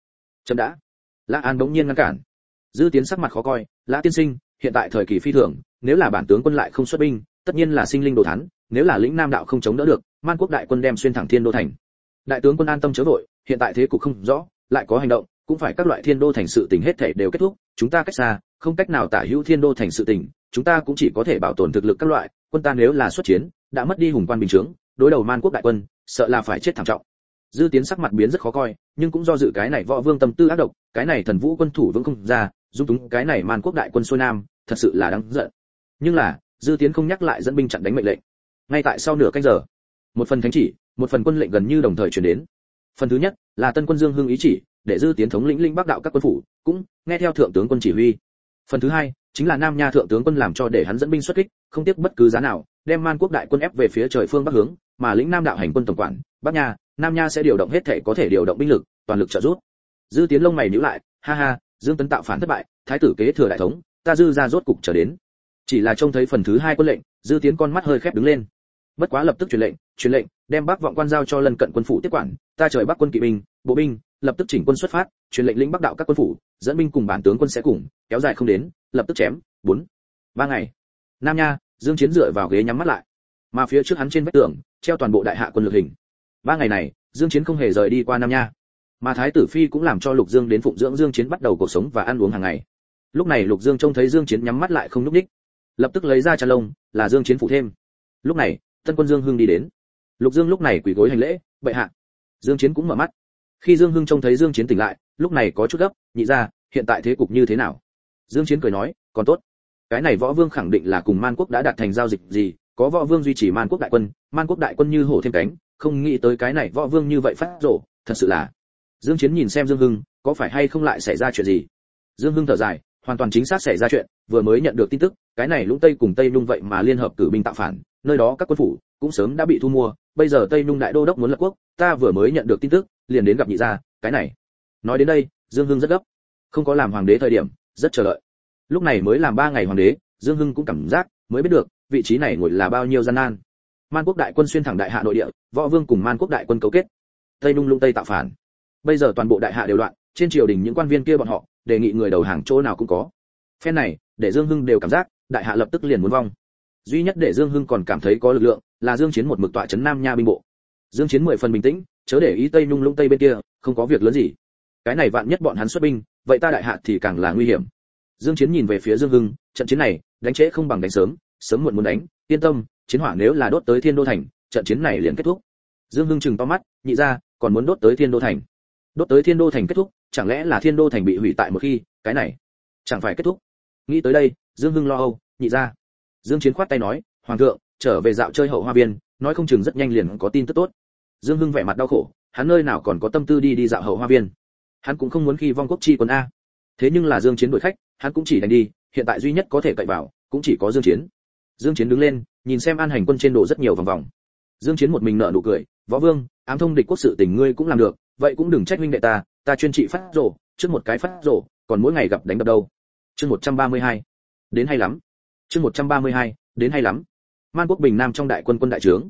Chậm đã. Lã an bỗng nhiên ngăn cản. Dư tiến sắc mặt khó coi, lã tiên sinh, hiện tại thời kỳ phi thường, nếu là bản tướng quân lại không xuất binh tất nhiên là sinh linh đồ thán, nếu là lĩnh nam đạo không chống đỡ được, man quốc đại quân đem xuyên thẳng thiên đô thành. Đại tướng quân an tâm chớ vội, hiện tại thế cục không rõ, lại có hành động, cũng phải các loại thiên đô thành sự tình hết thể đều kết thúc, chúng ta cách xa, không cách nào tả hữu thiên đô thành sự tình, chúng ta cũng chỉ có thể bảo tồn thực lực các loại, quân ta nếu là xuất chiến, đã mất đi hùng quan bình chướng, đối đầu man quốc đại quân, sợ là phải chết thảm trọng. Dư tiến sắc mặt biến rất khó coi, nhưng cũng do dự cái này võ vương tâm tư ác độc, cái này thần vũ quân thủ vững không ra, dung túng cái này man quốc đại quân xuôi nam, thật sự là đáng giận. Nhưng là dư tiến không nhắc lại dẫn binh chặn đánh mệnh lệnh. Ngay tại sau nửa canh giờ, một phần thánh chỉ, một phần quân lệnh gần như đồng thời truyền đến. Phần thứ nhất là tân quân dương hưng ý chỉ, để dư tiến thống lĩnh linh bắc đạo các quân phủ, cũng nghe theo thượng tướng quân chỉ huy. Phần thứ hai chính là nam nha thượng tướng quân làm cho để hắn dẫn binh xuất kích, không tiếc bất cứ giá nào, đem man quốc đại quân ép về phía trời phương bắc hướng, mà lĩnh nam đạo hành quân tổng quản, bắc nha, nam nha sẽ điều động hết thể có thể điều động binh lực, toàn lực trợ giúp. Dư tiến lông mày nhíu lại, ha ha, dương tấn tạo phản thất bại, thái tử kế thừa đại thống, ta dư ra rốt cục trở đến chỉ là trông thấy phần thứ hai quân lệnh, dư tiến con mắt hơi khép đứng lên. Bất quá lập tức truyền lệnh truyền lệnh, đem bắc vọng quan giao cho lân cận quân phủ tiếp quản, ta trời bắc quân kỵ binh, bộ binh, lập tức chỉnh quân xuất phát, truyền lệnh lĩnh bắc đạo các quân phủ, dẫn binh cùng bản tướng quân sẽ cùng, kéo dài không đến, lập tức chém, bốn, ba ngày. Nam nha, dương chiến dựa vào ghế nhắm mắt lại. Mà phía trước hắn trên vách tường, treo toàn bộ đại hạ quân lực hình. Ba ngày này, dương chiến không hề rời đi qua nam nha. Mà thái tử phi cũng làm cho lục dương đến phụng dưỡng dương chiến bắt đầu cuộc sống và ăn uống hàng ngày. Lúc này lục dương trông thấy dương chiến nhắm mắt lại không núp đích lập tức lấy ra chăn lông, là dương chiến phủ thêm. Lúc này, tân quân dương hưng đi đến. Lục dương lúc này quỳ gối hành lễ, bệ hạ. Dương chiến cũng mở mắt. Khi dương hưng trông thấy dương chiến tỉnh lại, lúc này có chút gấp, nhị ra, hiện tại thế cục như thế nào? Dương chiến cười nói, còn tốt. Cái này võ vương khẳng định là cùng man quốc đã đạt thành giao dịch gì, có võ vương duy trì man quốc đại quân, man quốc đại quân như hổ thêm cánh, không nghĩ tới cái này võ vương như vậy phát rổ thật sự là. Dương chiến nhìn xem dương hưng, có phải hay không lại xảy ra chuyện gì? Dương hưng thở dài hoàn toàn chính xác xảy ra chuyện, vừa mới nhận được tin tức, cái này lũng tây cùng tây nhung vậy mà liên hợp cử binh tạo phản, nơi đó các quân phủ cũng sớm đã bị thu mua, bây giờ tây nhung đại đô đốc muốn lập quốc, ta vừa mới nhận được tin tức, liền đến gặp nhị gia, cái này. Nói đến đây, dương hưng rất gấp, không có làm hoàng đế thời điểm, rất chờ đợi. Lúc này mới làm ba ngày hoàng đế, dương hưng cũng cảm giác mới biết được vị trí này ngồi là bao nhiêu gian nan. Man quốc đại quân xuyên thẳng đại hạ nội địa, võ vương cùng man quốc đại quân cấu kết. Tây nung lung tây tạo phản. Bây giờ toàn bộ đại hạ đều loạn, trên triều đình những quan viên kia bọn họ đề nghị người đầu hàng chỗ nào cũng có. Phen này, để dương hưng đều cảm giác, đại hạ lập tức liền muốn vong. Duy nhất để dương hưng còn cảm thấy có lực lượng, là dương chiến một mực tọa trấn nam nha binh bộ. Dương chiến mười phần bình tĩnh, chớ để ý tây Nhung lũng tây bên kia, không có việc lớn gì. Cái này vạn nhất bọn hắn xuất binh, vậy ta đại hạ thì càng là nguy hiểm. Dương chiến nhìn về phía dương hưng, trận chiến này, đánh trễ không bằng đánh sớm sớm muộn muốn đánh, yên tâm, chiến hỏa nếu là đốt tới thiên đô thành, trận chiến này liền kết thúc. Dương hưng chừng to mắt, nhị ra, còn muốn đốt tới thiên đô thành. Đốt tới thiên đô thành kết thúc chẳng lẽ là thiên đô thành bị hủy tại một khi, cái này chẳng phải kết thúc. Nghĩ tới đây, dương hưng lo âu, nhị ra. Dương chiến khoát tay nói, hoàng thượng, trở về dạo chơi hậu hoa viên, nói không chừng rất nhanh liền có tin tức tốt. Dương hưng vẻ mặt đau khổ, hắn nơi nào còn có tâm tư đi đi dạo hậu hoa viên? Hắn cũng không muốn khi vong quốc chi quân a. Thế nhưng là dương chiến đuổi khách, hắn cũng chỉ đành đi, hiện tại duy nhất có thể cậy vào, cũng chỉ có dương chiến. Dương chiến đứng lên, nhìn xem an hành quân trên đồ rất nhiều vòng vòng. Dương chiến một mình nở nụ cười, võ vương, ám thông địch quốc sự tình ngươi cũng làm được, vậy cũng đừng trách huynh đệ ta ta chuyên trị phát rổ trước một cái phát rổ còn mỗi ngày gặp đánh đập đâu. Chương 132. đến hay lắm. Chương 132, đến hay lắm. Man quốc bình nam trong đại quân quân đại trướng.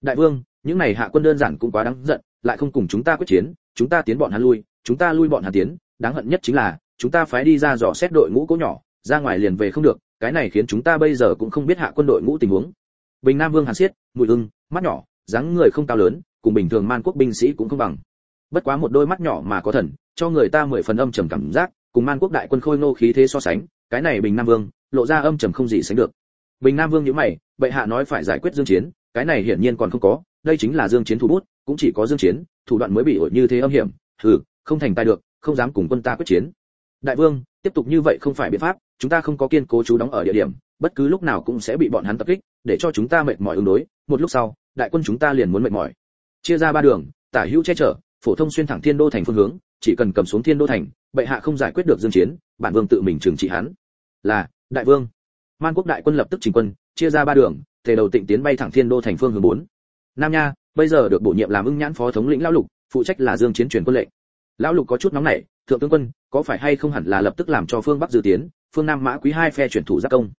Đại vương những này hạ quân đơn giản cũng quá đáng giận lại không cùng chúng ta quyết chiến chúng ta tiến bọn hắn lui chúng ta lui bọn hắn tiến. Đáng hận nhất chính là chúng ta phải đi ra dò xét đội ngũ cố nhỏ ra ngoài liền về không được cái này khiến chúng ta bây giờ cũng không biết hạ quân đội ngũ tình huống. Bình nam vương hàn xiết mùi ưng mắt nhỏ dáng người không cao lớn cùng bình thường man quốc binh sĩ cũng không bằng bất quá một đôi mắt nhỏ mà có thần, cho người ta mười phần âm trầm cảm giác, cùng man quốc đại quân khôi nô khí thế so sánh, cái này bình nam vương, lộ ra âm trầm không gì sánh được. Bình nam vương nhíu mày, bệ hạ nói phải giải quyết dương chiến, cái này hiển nhiên còn không có, đây chính là dương chiến thủ bút, cũng chỉ có dương chiến, thủ đoạn mới bị ổi như thế âm hiểm, hừ, không thành tài được, không dám cùng quân ta quyết chiến. Đại vương, tiếp tục như vậy không phải biện pháp, chúng ta không có kiên cố chú đóng ở địa điểm, bất cứ lúc nào cũng sẽ bị bọn hắn tập kích, để cho chúng ta mệt mỏi ứng đối, một lúc sau, đại quân chúng ta liền muốn mệt mỏi. Chia ra ba đường, tả hữu che chở phổ thông xuyên thẳng thiên đô thành phương hướng, chỉ cần cầm xuống thiên đô thành, bệ hạ không giải quyết được dương chiến, bản vương tự mình trừng trị hắn. Là, đại vương. Man quốc đại quân lập tức chỉnh quân, chia ra ba đường thể đầu tịnh tiến bay thẳng thiên đô thành phương hướng bốn. Nam nha, bây giờ được bổ nhiệm làm ưng nhãn phó thống lĩnh lão lục, phụ trách là dương chiến truyền quân lệnh. Lão lục có chút nóng nảy, thượng tướng quân, có phải hay không hẳn là lập tức làm cho phương bắc dự tiến, phương nam mã quý hai phe chuyển thủ giác công?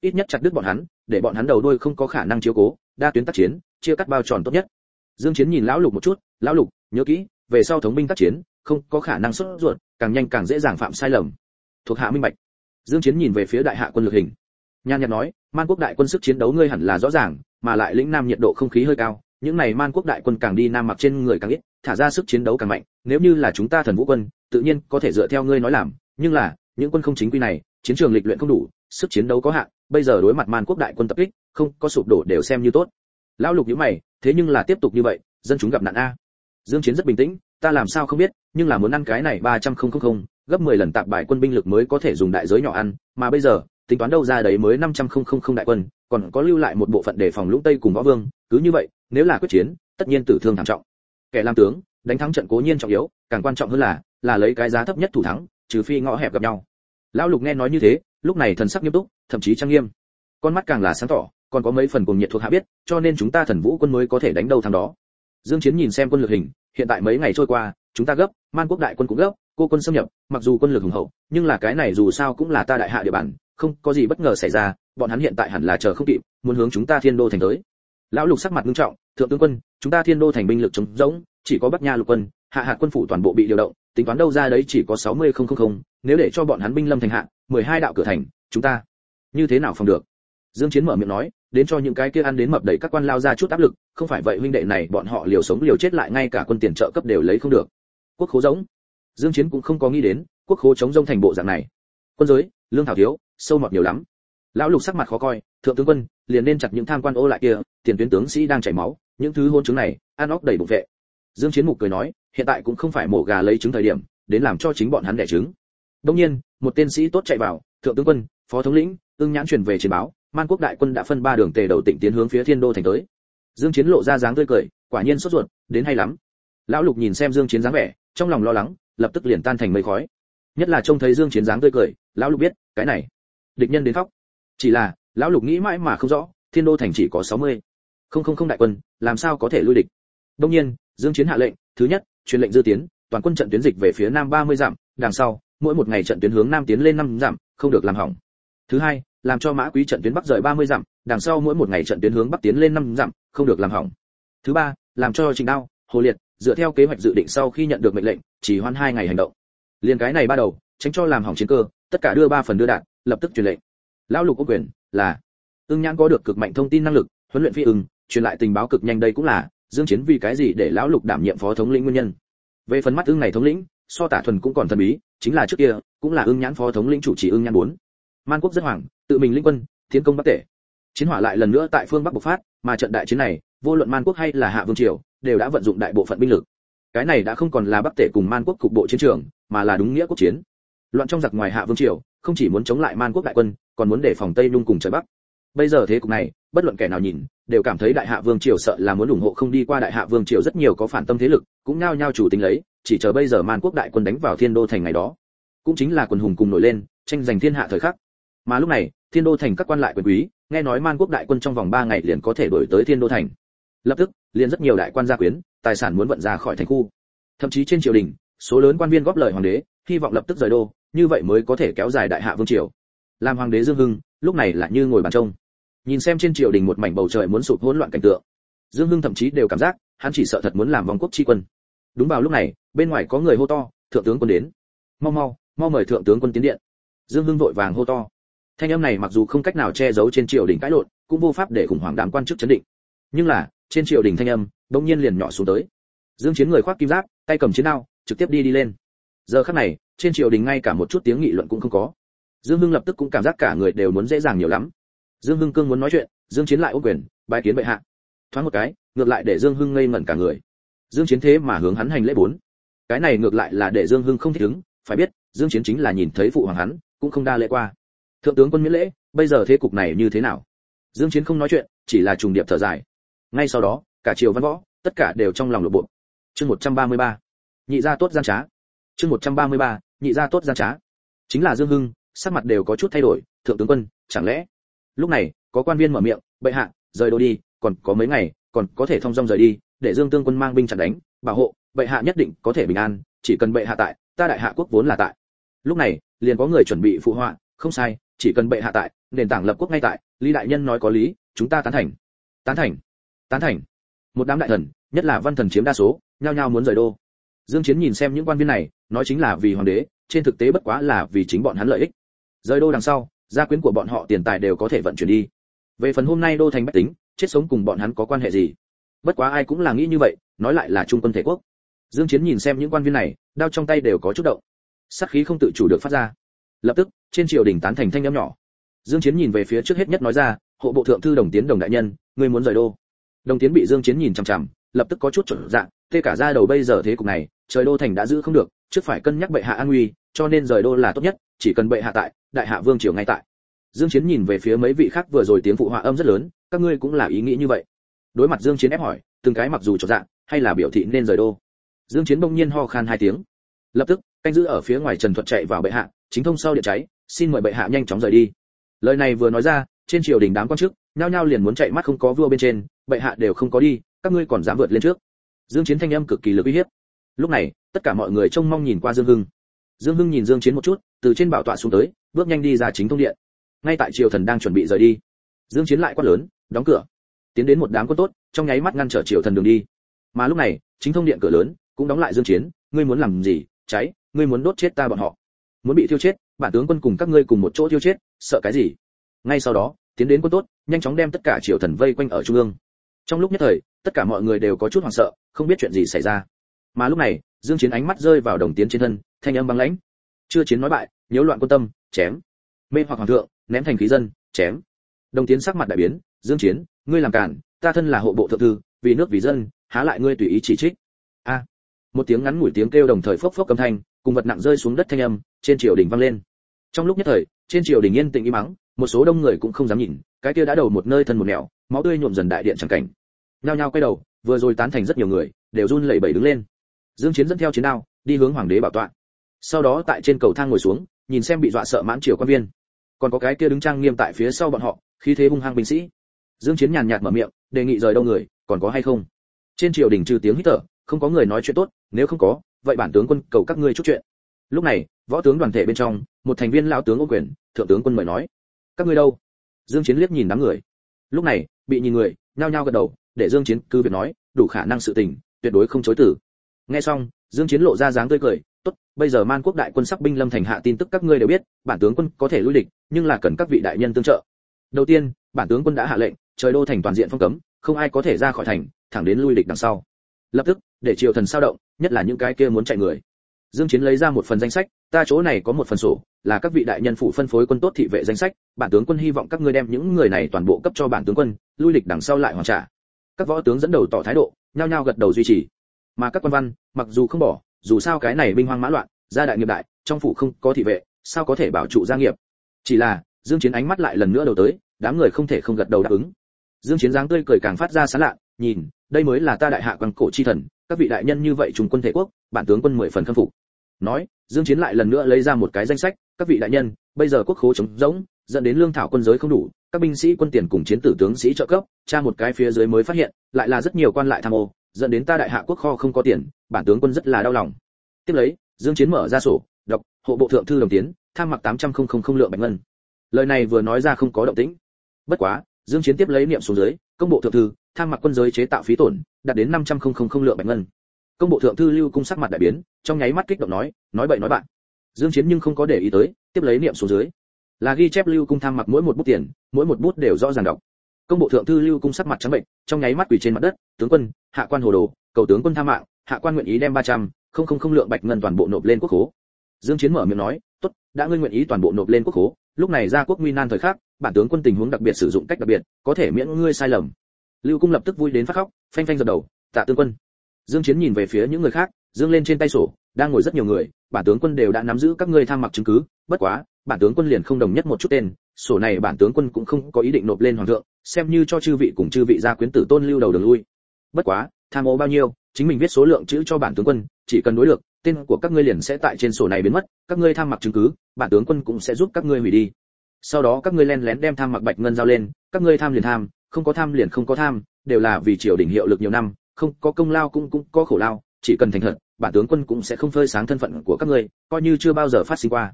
Ít nhất chặt đứt bọn hắn, để bọn hắn đầu đuôi không có khả năng chiếu cố, đa tuyến tác chiến, chia cắt bao tròn tốt nhất. Dương chiến nhìn lão lục một chút, lão lục, nhớ kỹ về sau thống binh tác chiến, không có khả năng xuất ruột, càng nhanh càng dễ dàng phạm sai lầm. Thuộc hạ minh bạch. Dương chiến nhìn về phía đại hạ quân lực hình. Nhan nhạt nói, man quốc đại quân sức chiến đấu ngươi hẳn là rõ ràng, mà lại lĩnh nam nhiệt độ không khí hơi cao, những này man quốc đại quân càng đi nam mặc trên người càng ít, thả ra sức chiến đấu càng mạnh, nếu như là chúng ta thần vũ quân, tự nhiên có thể dựa theo ngươi nói làm, nhưng là, những quân không chính quy này, chiến trường lịch luyện không đủ, sức chiến đấu có hạn, bây giờ đối mặt man quốc đại quân tập kích, không có sụp đổ đều xem như tốt. Lão lục nhíu mày, thế nhưng là tiếp tục như vậy, dân chúng gặp nạn a dương chiến rất bình tĩnh, ta làm sao không biết, nhưng là muốn ăn cái này ba trăm không không không, gấp 10 lần tạp bài quân binh lực mới có thể dùng đại giới nhỏ ăn, mà bây giờ, tính toán đâu ra đấy mới năm trăm không không không đại quân, còn có lưu lại một bộ phận để phòng lũng tây cùng võ vương, cứ như vậy, nếu là quyết chiến, tất nhiên tử thương thảm trọng. Kẻ làm tướng, đánh thắng trận cố nhiên trọng yếu, càng quan trọng hơn là là lấy cái giá thấp nhất thủ thắng, trừ phi ngõ hẹp gặp nhau. Lão lục nghe nói như thế, lúc này thần sắc nghiêm túc, thậm chí trang nghiêm. Con mắt càng là sáng tỏ, còn có mấy phần cùng nhiệt thuộc hạ biết, cho nên chúng ta thần vũ quân mới có thể đánh đầu thắng đó dương chiến nhìn xem quân lực hình, hiện tại mấy ngày trôi qua, chúng ta gấp, man quốc đại quân cũng gấp, cô quân xâm nhập, mặc dù quân lực hùng hậu, nhưng là cái này dù sao cũng là ta đại hạ địa bàn, không có gì bất ngờ xảy ra, bọn hắn hiện tại hẳn là chờ không kịp, muốn hướng chúng ta thiên đô thành tới. Lão lục sắc mặt nghiêm trọng, thượng tướng quân, chúng ta thiên đô thành binh lực chống rỗng, chỉ có bắc nha lục quân, hạ hạ quân phủ toàn bộ bị điều động, tính toán đâu ra đấy chỉ có sáu mươi không không không, nếu để cho bọn hắn binh lâm thành hạ, mười hai đạo cửa thành, chúng ta như thế nào phòng được? Dương chiến mở miệng nói đến cho những cái kia ăn đến mập đầy các quan lao ra chút áp lực, không phải vậy huynh đệ này, bọn họ liều sống liều chết lại ngay cả quân tiền trợ cấp đều lấy không được. Quốc khố giống. Dương chiến cũng không có nghĩ đến, quốc khố chống rông thành bộ dạng này. Quân giới, lương thảo thiếu, sâu mọt nhiều lắm. Lão lục sắc mặt khó coi, thượng tướng quân, liền nên chặt những tham quan ô lại kia, tiền tuyến tướng sĩ đang chảy máu, những thứ hôn chứng này, ăn óc đầy bụng vệ. Dương chiến mục cười nói, hiện tại cũng không phải mổ gà lấy trứng thời điểm, đến làm cho chính bọn hắn đẻ trứng. Đương nhiên, một tên sĩ tốt chạy vào, thượng tướng quân, phó thống lĩnh, ưng nhãn truyền về chiến báo man quốc đại quân đã phân ba đường tề đầu tỉnh tiến hướng phía thiên đô thành tới. Dương chiến lộ ra dáng tươi cười, quả nhiên sốt ruột, đến hay lắm. Lão lục nhìn xem dương chiến dáng vẻ, trong lòng lo lắng, lập tức liền tan thành mây khói. Nhất là trông thấy dương chiến dáng tươi cười, lão lục biết, cái này, địch nhân đến khóc. Chỉ là, lão lục nghĩ mãi mà không rõ, thiên đô thành chỉ có 60. không không không đại quân, làm sao có thể lui địch? Đương nhiên, dương chiến hạ lệnh, thứ nhất, truyền lệnh dư tiến, toàn quân trận tuyến dịch về phía nam 30 dặm, đằng sau, mỗi một ngày trận tuyến hướng nam tiến lên 5 dặm, không được làm hỏng. Thứ hai làm cho mã quý trận tuyến bắc rời 30 dặm, đằng sau mỗi một ngày trận tuyến hướng bắc tiến lên 5 dặm, không được làm hỏng. Thứ ba, làm cho trình đao, hồ liệt, dựa theo kế hoạch dự định sau khi nhận được mệnh lệnh, chỉ hoãn hai ngày hành động. Liên cái này ba đầu, tránh cho làm hỏng chiến cơ, tất cả đưa ba phần đưa đạn, lập tức truyền lệnh. Lão lục có quyền, là, ưng nhãn có được cực mạnh thông tin năng lực, huấn luyện phi ưng, truyền lại tình báo cực nhanh đây cũng là, dương chiến vì cái gì để lão lục đảm nhiệm phó thống lĩnh nguyên nhân. Về phần mắt ưng này thống lĩnh, so tả thuần cũng còn thần bí, chính là trước kia, cũng là ưng nhãn phó thống lĩnh chủ trì ưng nhãn 4 man quốc rất hoảng, tự mình linh quân tiến công bắc tể. Chiến hỏa lại lần nữa tại phương bắc bộc phát mà trận đại chiến này vô luận man quốc hay là hạ vương triều đều đã vận dụng đại bộ phận binh lực. Cái này đã không còn là bắc tể cùng man quốc cục bộ chiến trường mà là đúng nghĩa quốc chiến. Loạn trong giặc ngoài hạ vương triều không chỉ muốn chống lại man quốc đại quân còn muốn đề phòng tây nhung cùng trời bắc. Bây giờ thế cục này bất luận kẻ nào nhìn đều cảm thấy đại hạ vương triều sợ là muốn ủng hộ không đi qua đại hạ vương triều rất nhiều có phản tâm thế lực cũng nhao nhao chủ tính lấy chỉ chờ bây giờ man quốc đại quân đánh vào thiên đô thành ngày đó. Cũng chính là quần hùng cùng nổi lên tranh giành thiên hạ thời khắc mà lúc này, thiên đô thành các quan lại quyền quý, nghe nói man quốc đại quân trong vòng 3 ngày liền có thể đổi tới thiên đô thành. Lập tức, liền rất nhiều đại quan gia quyến, tài sản muốn vận ra khỏi thành khu. Thậm chí trên triều đình, số lớn quan viên góp lời hoàng đế, hy vọng lập tức rời đô, như vậy mới có thể kéo dài đại hạ vương triều. Làm hoàng đế dương hưng, lúc này lại như ngồi bàn trông. Nhìn xem trên triều đình một mảnh bầu trời muốn sụp hỗn loạn cảnh tượng, dương hưng thậm chí đều cảm giác, hắn chỉ sợ thật muốn làm vòng quốc tri quân. Đúng vào lúc này, bên ngoài có người hô to, thượng tướng quân đến. Mau mau mau mời thượng tướng quân tiến điện. Dương hưng vội vàng hô to thanh âm này mặc dù không cách nào che giấu trên triều đình cãi lộn, cũng vô pháp để khủng hoảng đám quan chức chấn định. Nhưng là, trên triều đình thanh âm, bỗng nhiên liền nhỏ xuống tới. Dương chiến người khoác kim giáp, tay cầm chiến đao, trực tiếp đi đi lên. Giờ khắc này, trên triều đình ngay cả một chút tiếng nghị luận cũng không có. Dương hưng lập tức cũng cảm giác cả người đều muốn dễ dàng nhiều lắm. Dương hưng cương muốn nói chuyện, dương chiến lại ôm quyền bài kiến bệ hạ. Thoáng một cái, ngược lại để dương hưng ngây ngẩn cả người. Dương chiến thế mà hướng hắn hành lễ bốn. Cái này ngược lại là để dương hưng không thích ứng, phải biết, dương chiến chính là nhìn thấy phụ hoàng hắn, cũng không đa lễ qua thượng tướng quân miễn lễ, bây giờ thế cục này như thế nào? Dương chiến không nói chuyện, chỉ là trùng điệp thở dài. Ngay sau đó, cả triều văn võ, tất cả đều trong lòng lộ bộ. Chương 133 nhị gia tốt gian trá. Chương 133 nhị gia tốt gian trá. Chính là dương hưng, sắc mặt đều có chút thay đổi, thượng tướng quân, chẳng lẽ lúc này, có quan viên mở miệng, bệ hạ, rời đô đi, còn có mấy ngày, còn có thể thông dong rời đi, để dương tương quân mang binh chặn đánh, bảo hộ, bệ hạ nhất định có thể bình an, chỉ cần bệ hạ tại, ta đại hạ quốc vốn là tại. Lúc này, liền có người chuẩn bị phụ họa, không sai chỉ cần bệ hạ tại, nền tảng lập quốc ngay tại, lý đại nhân nói có lý, chúng ta tán thành. Tán thành tán thành. Một đám đại thần, nhất là văn thần chiếm đa số, nhao nhao muốn rời đô. Dương chiến nhìn xem những quan viên này, nói chính là vì hoàng đế, trên thực tế bất quá là vì chính bọn hắn lợi ích. Rời đô đằng sau, gia quyến của bọn họ tiền tài đều có thể vận chuyển đi. Về phần hôm nay đô thành bách tính, chết sống cùng bọn hắn có quan hệ gì? Bất quá ai cũng là nghĩ như vậy, nói lại là trung quân thể quốc. Dương chiến nhìn xem những quan viên này, đao trong tay đều có chút động. Sát khí không tự chủ được phát ra lập tức, trên triều đình tán thành thanh âm nhỏ. Dương chiến nhìn về phía trước hết nhất nói ra, hộ bộ thượng thư đồng tiến đồng đại nhân, ngươi muốn rời đô. Đồng tiến bị dương chiến nhìn chằm chằm, lập tức có chút trở dạng tê cả ra đầu bây giờ thế cục này, trời đô thành đã giữ không được, trước phải cân nhắc bệ hạ an nguy, cho nên rời đô là tốt nhất, chỉ cần bệ hạ tại, đại hạ vương triều ngay tại. Dương chiến nhìn về phía mấy vị khác vừa rồi tiếng phụ họa âm rất lớn, các ngươi cũng là ý nghĩ như vậy? Đối mặt dương chiến ép hỏi, từng cái mặc dù cho dạng hay là biểu thị nên rời đô? Dương chiến bỗng nhiên ho khan hai tiếng. Lập tức canh giữ ở phía ngoài trần thuật chạy vào bệ hạ, chính thông sau điện cháy, xin mời bệ hạ nhanh chóng rời đi. Lời này vừa nói ra, trên triều đình đám quan chức, nhao nhao liền muốn chạy mắt không có vua bên trên, bệ hạ đều không có đi, các ngươi còn dám vượt lên trước. Dương chiến thanh âm cực kỳ lực uy hiếp. Lúc này, tất cả mọi người trông mong nhìn qua dương hưng. Dương hưng nhìn dương chiến một chút, từ trên bảo tọa xuống tới, bước nhanh đi ra chính thông điện. Ngay tại triều thần đang chuẩn bị rời đi, dương chiến lại quát lớn, đóng cửa. Tiến đến một đám quân tốt, trong nháy mắt ngăn trở triều thần đường đi. Mà lúc này, chính thông điện cửa lớn, cũng đóng lại dương chiến, ngươi muốn làm gì? Cháy ngươi muốn đốt chết ta bọn họ. Muốn bị thiêu chết, bản tướng quân cùng các ngươi cùng một chỗ thiêu chết, sợ cái gì? Ngay sau đó, tiến đến quân tốt, nhanh chóng đem tất cả triều thần vây quanh ở trung ương. Trong lúc nhất thời, tất cả mọi người đều có chút hoảng sợ, không biết chuyện gì xảy ra. Mà lúc này, dương chiến ánh mắt rơi vào đồng tiến trên thân, thanh âm băng lãnh. Chưa chiến nói bại, nhiễu loạn quân tâm, chém. Mê hoặc hoàng thượng, ném thành khí dân, chém. Đồng tiến sắc mặt đại biến, dương chiến, ngươi làm cản, ta thân là hộ bộ thượng thư, vì nước vì dân, há lại ngươi tùy ý chỉ trích. A. Một tiếng ngắn ngủi tiếng kêu đồng thời phốc phốc âm thanh cùng vật nặng rơi xuống đất thanh âm trên triều đình vang lên. Trong lúc nhất thời, trên triều đình yên tĩnh im mắng một số đông người cũng không dám nhìn, cái kia đã đầu một nơi thân một nẻo, máu tươi nhuộm dần đại điện chẳng cảnh. Nhao nhao quay đầu, vừa rồi tán thành rất nhiều người, đều run lẩy bẩy đứng lên. Dương chiến dẫn theo chiến đao, đi hướng hoàng đế bảo tọa. Sau đó tại trên cầu thang ngồi xuống, nhìn xem bị dọa sợ mãn triều quan viên. Còn có cái kia đứng trang nghiêm tại phía sau bọn họ, khí thế hung hăng binh sĩ. Dương chiến nhàn nhạt mở miệng, đề nghị rời đâu người, còn có hay không? Trên triều đình trừ tiếng hít thở, không có người nói chuyện tốt, nếu không có vậy bản tướng quân cầu các ngươi chút chuyện. Lúc này, võ tướng đoàn thể bên trong, một thành viên lão tướng ô quyền, thượng tướng quân mời nói. Các ngươi đâu? Dương chiến liếc nhìn đám người. Lúc này, bị nhìn người, nhao nhao gật đầu, để dương chiến cứ việc nói, đủ khả năng sự tình, tuyệt đối không chối từ. Nghe xong, dương chiến lộ ra dáng tươi cười, tốt, bây giờ man quốc đại quân sắc binh lâm thành hạ tin tức các ngươi đều biết, bản tướng quân có thể lui địch, nhưng là cần các vị đại nhân tương trợ. Đầu tiên, bản tướng quân đã hạ lệnh, trời đô thành toàn diện phong cấm, không ai có thể ra khỏi thành, thẳng đến lui địch đằng sau. Lập tức để triều thần sao động, nhất là những cái kia muốn chạy người. Dương chiến lấy ra một phần danh sách, ta chỗ này có một phần sổ, là các vị đại nhân phụ phân phối quân tốt thị vệ danh sách, bản tướng quân hy vọng các ngươi đem những người này toàn bộ cấp cho bản tướng quân, lui lịch đằng sau lại hoàn trả. Các võ tướng dẫn đầu tỏ thái độ, nhao nhao gật đầu duy trì. Mà các quan văn, mặc dù không bỏ, dù sao cái này binh hoang mã loạn, gia đại nghiệp đại, trong phủ không có thị vệ, sao có thể bảo trụ gia nghiệp? Chỉ là, dương chiến ánh mắt lại lần nữa đầu tới, đám người không thể không gật đầu đáp ứng. Dương chiến dáng tươi cười càng phát ra sáng lạ, nhìn, đây mới là ta đại hạ quan cổ chi thần các vị đại nhân như vậy trùng quân thể quốc, bản tướng quân mười phần khâm phục. Nói, dương chiến lại lần nữa lấy ra một cái danh sách, các vị đại nhân, bây giờ quốc khố trống rỗng, dẫn đến lương thảo quân giới không đủ, các binh sĩ quân tiền cùng chiến tử tướng sĩ trợ cấp, tra một cái phía dưới mới phát hiện, lại là rất nhiều quan lại tham ô, dẫn đến ta đại hạ quốc kho không có tiền, bản tướng quân rất là đau lòng. Tiếp lấy, dương chiến mở ra sổ, đọc, hộ bộ thượng thư đồng tiến, tham mặc tám trăm không không không lượng bạch ngân. Lời này vừa nói ra không có động tĩnh. Bất quá, dương chiến tiếp lấy niệm xuống dưới, công bộ thượng thư, tham mặc quân giới chế tạo phí tổn đạt đến năm trăm không không không lượng bạch ngân. Công bộ thượng thư lưu cung sắc mặt đại biến trong nháy mắt kích động nói nói bậy nói bạn. Dương chiến nhưng không có để ý tới tiếp lấy niệm xuống dưới. Là ghi chép lưu cung tham mặc mỗi một bút tiền mỗi một bút đều rõ ràng đọc. Công bộ thượng thư lưu cung sắc mặt trắng bệnh trong nháy mắt quỳ trên mặt đất tướng quân hạ quan hồ đồ cầu tướng quân tham mạng hạ quan nguyện ý đem 300, không không không lượng bạch ngân toàn bộ nộp lên quốc khố. Dương chiến mở miệng nói tốt đã ngươi nguyện ý toàn bộ nộp lên quốc khố lúc này ra quốc nguy nan thời khắc bản tướng quân tình huống đặc biệt sử dụng cách đặc biệt có thể miễn ngươi sai lầm lưu cung lập tức vui đến phát khóc, phanh phanh dập đầu, tạ tướng quân. Dương chiến nhìn về phía những người khác, dương lên trên tay sổ, đang ngồi rất nhiều người, bản tướng quân đều đã nắm giữ các ngươi tham mặc chứng cứ, bất quá, bản tướng quân liền không đồng nhất một chút tên, sổ này bản tướng quân cũng không có ý định nộp lên hoàng thượng, xem như cho chư vị cùng chư vị gia quyến tử tôn lưu đầu đường lui. Bất quá, tham ô bao nhiêu, chính mình viết số lượng chữ cho bản tướng quân, chỉ cần đối được, tên của các ngươi liền sẽ tại trên sổ này biến mất, các ngươi tham mặc chứng cứ, bản tướng quân cũng sẽ giúp các ngươi hủy đi. Sau đó các ngươi len lén đem tham mặc bạch ngân giao lên, các ngươi tham liền tham không có tham liền không có tham, đều là vì triều đình hiệu lực nhiều năm, không có công lao cũng cũng có khổ lao, chỉ cần thành thật, bản tướng quân cũng sẽ không phơi sáng thân phận của các ngươi, coi như chưa bao giờ phát sinh qua.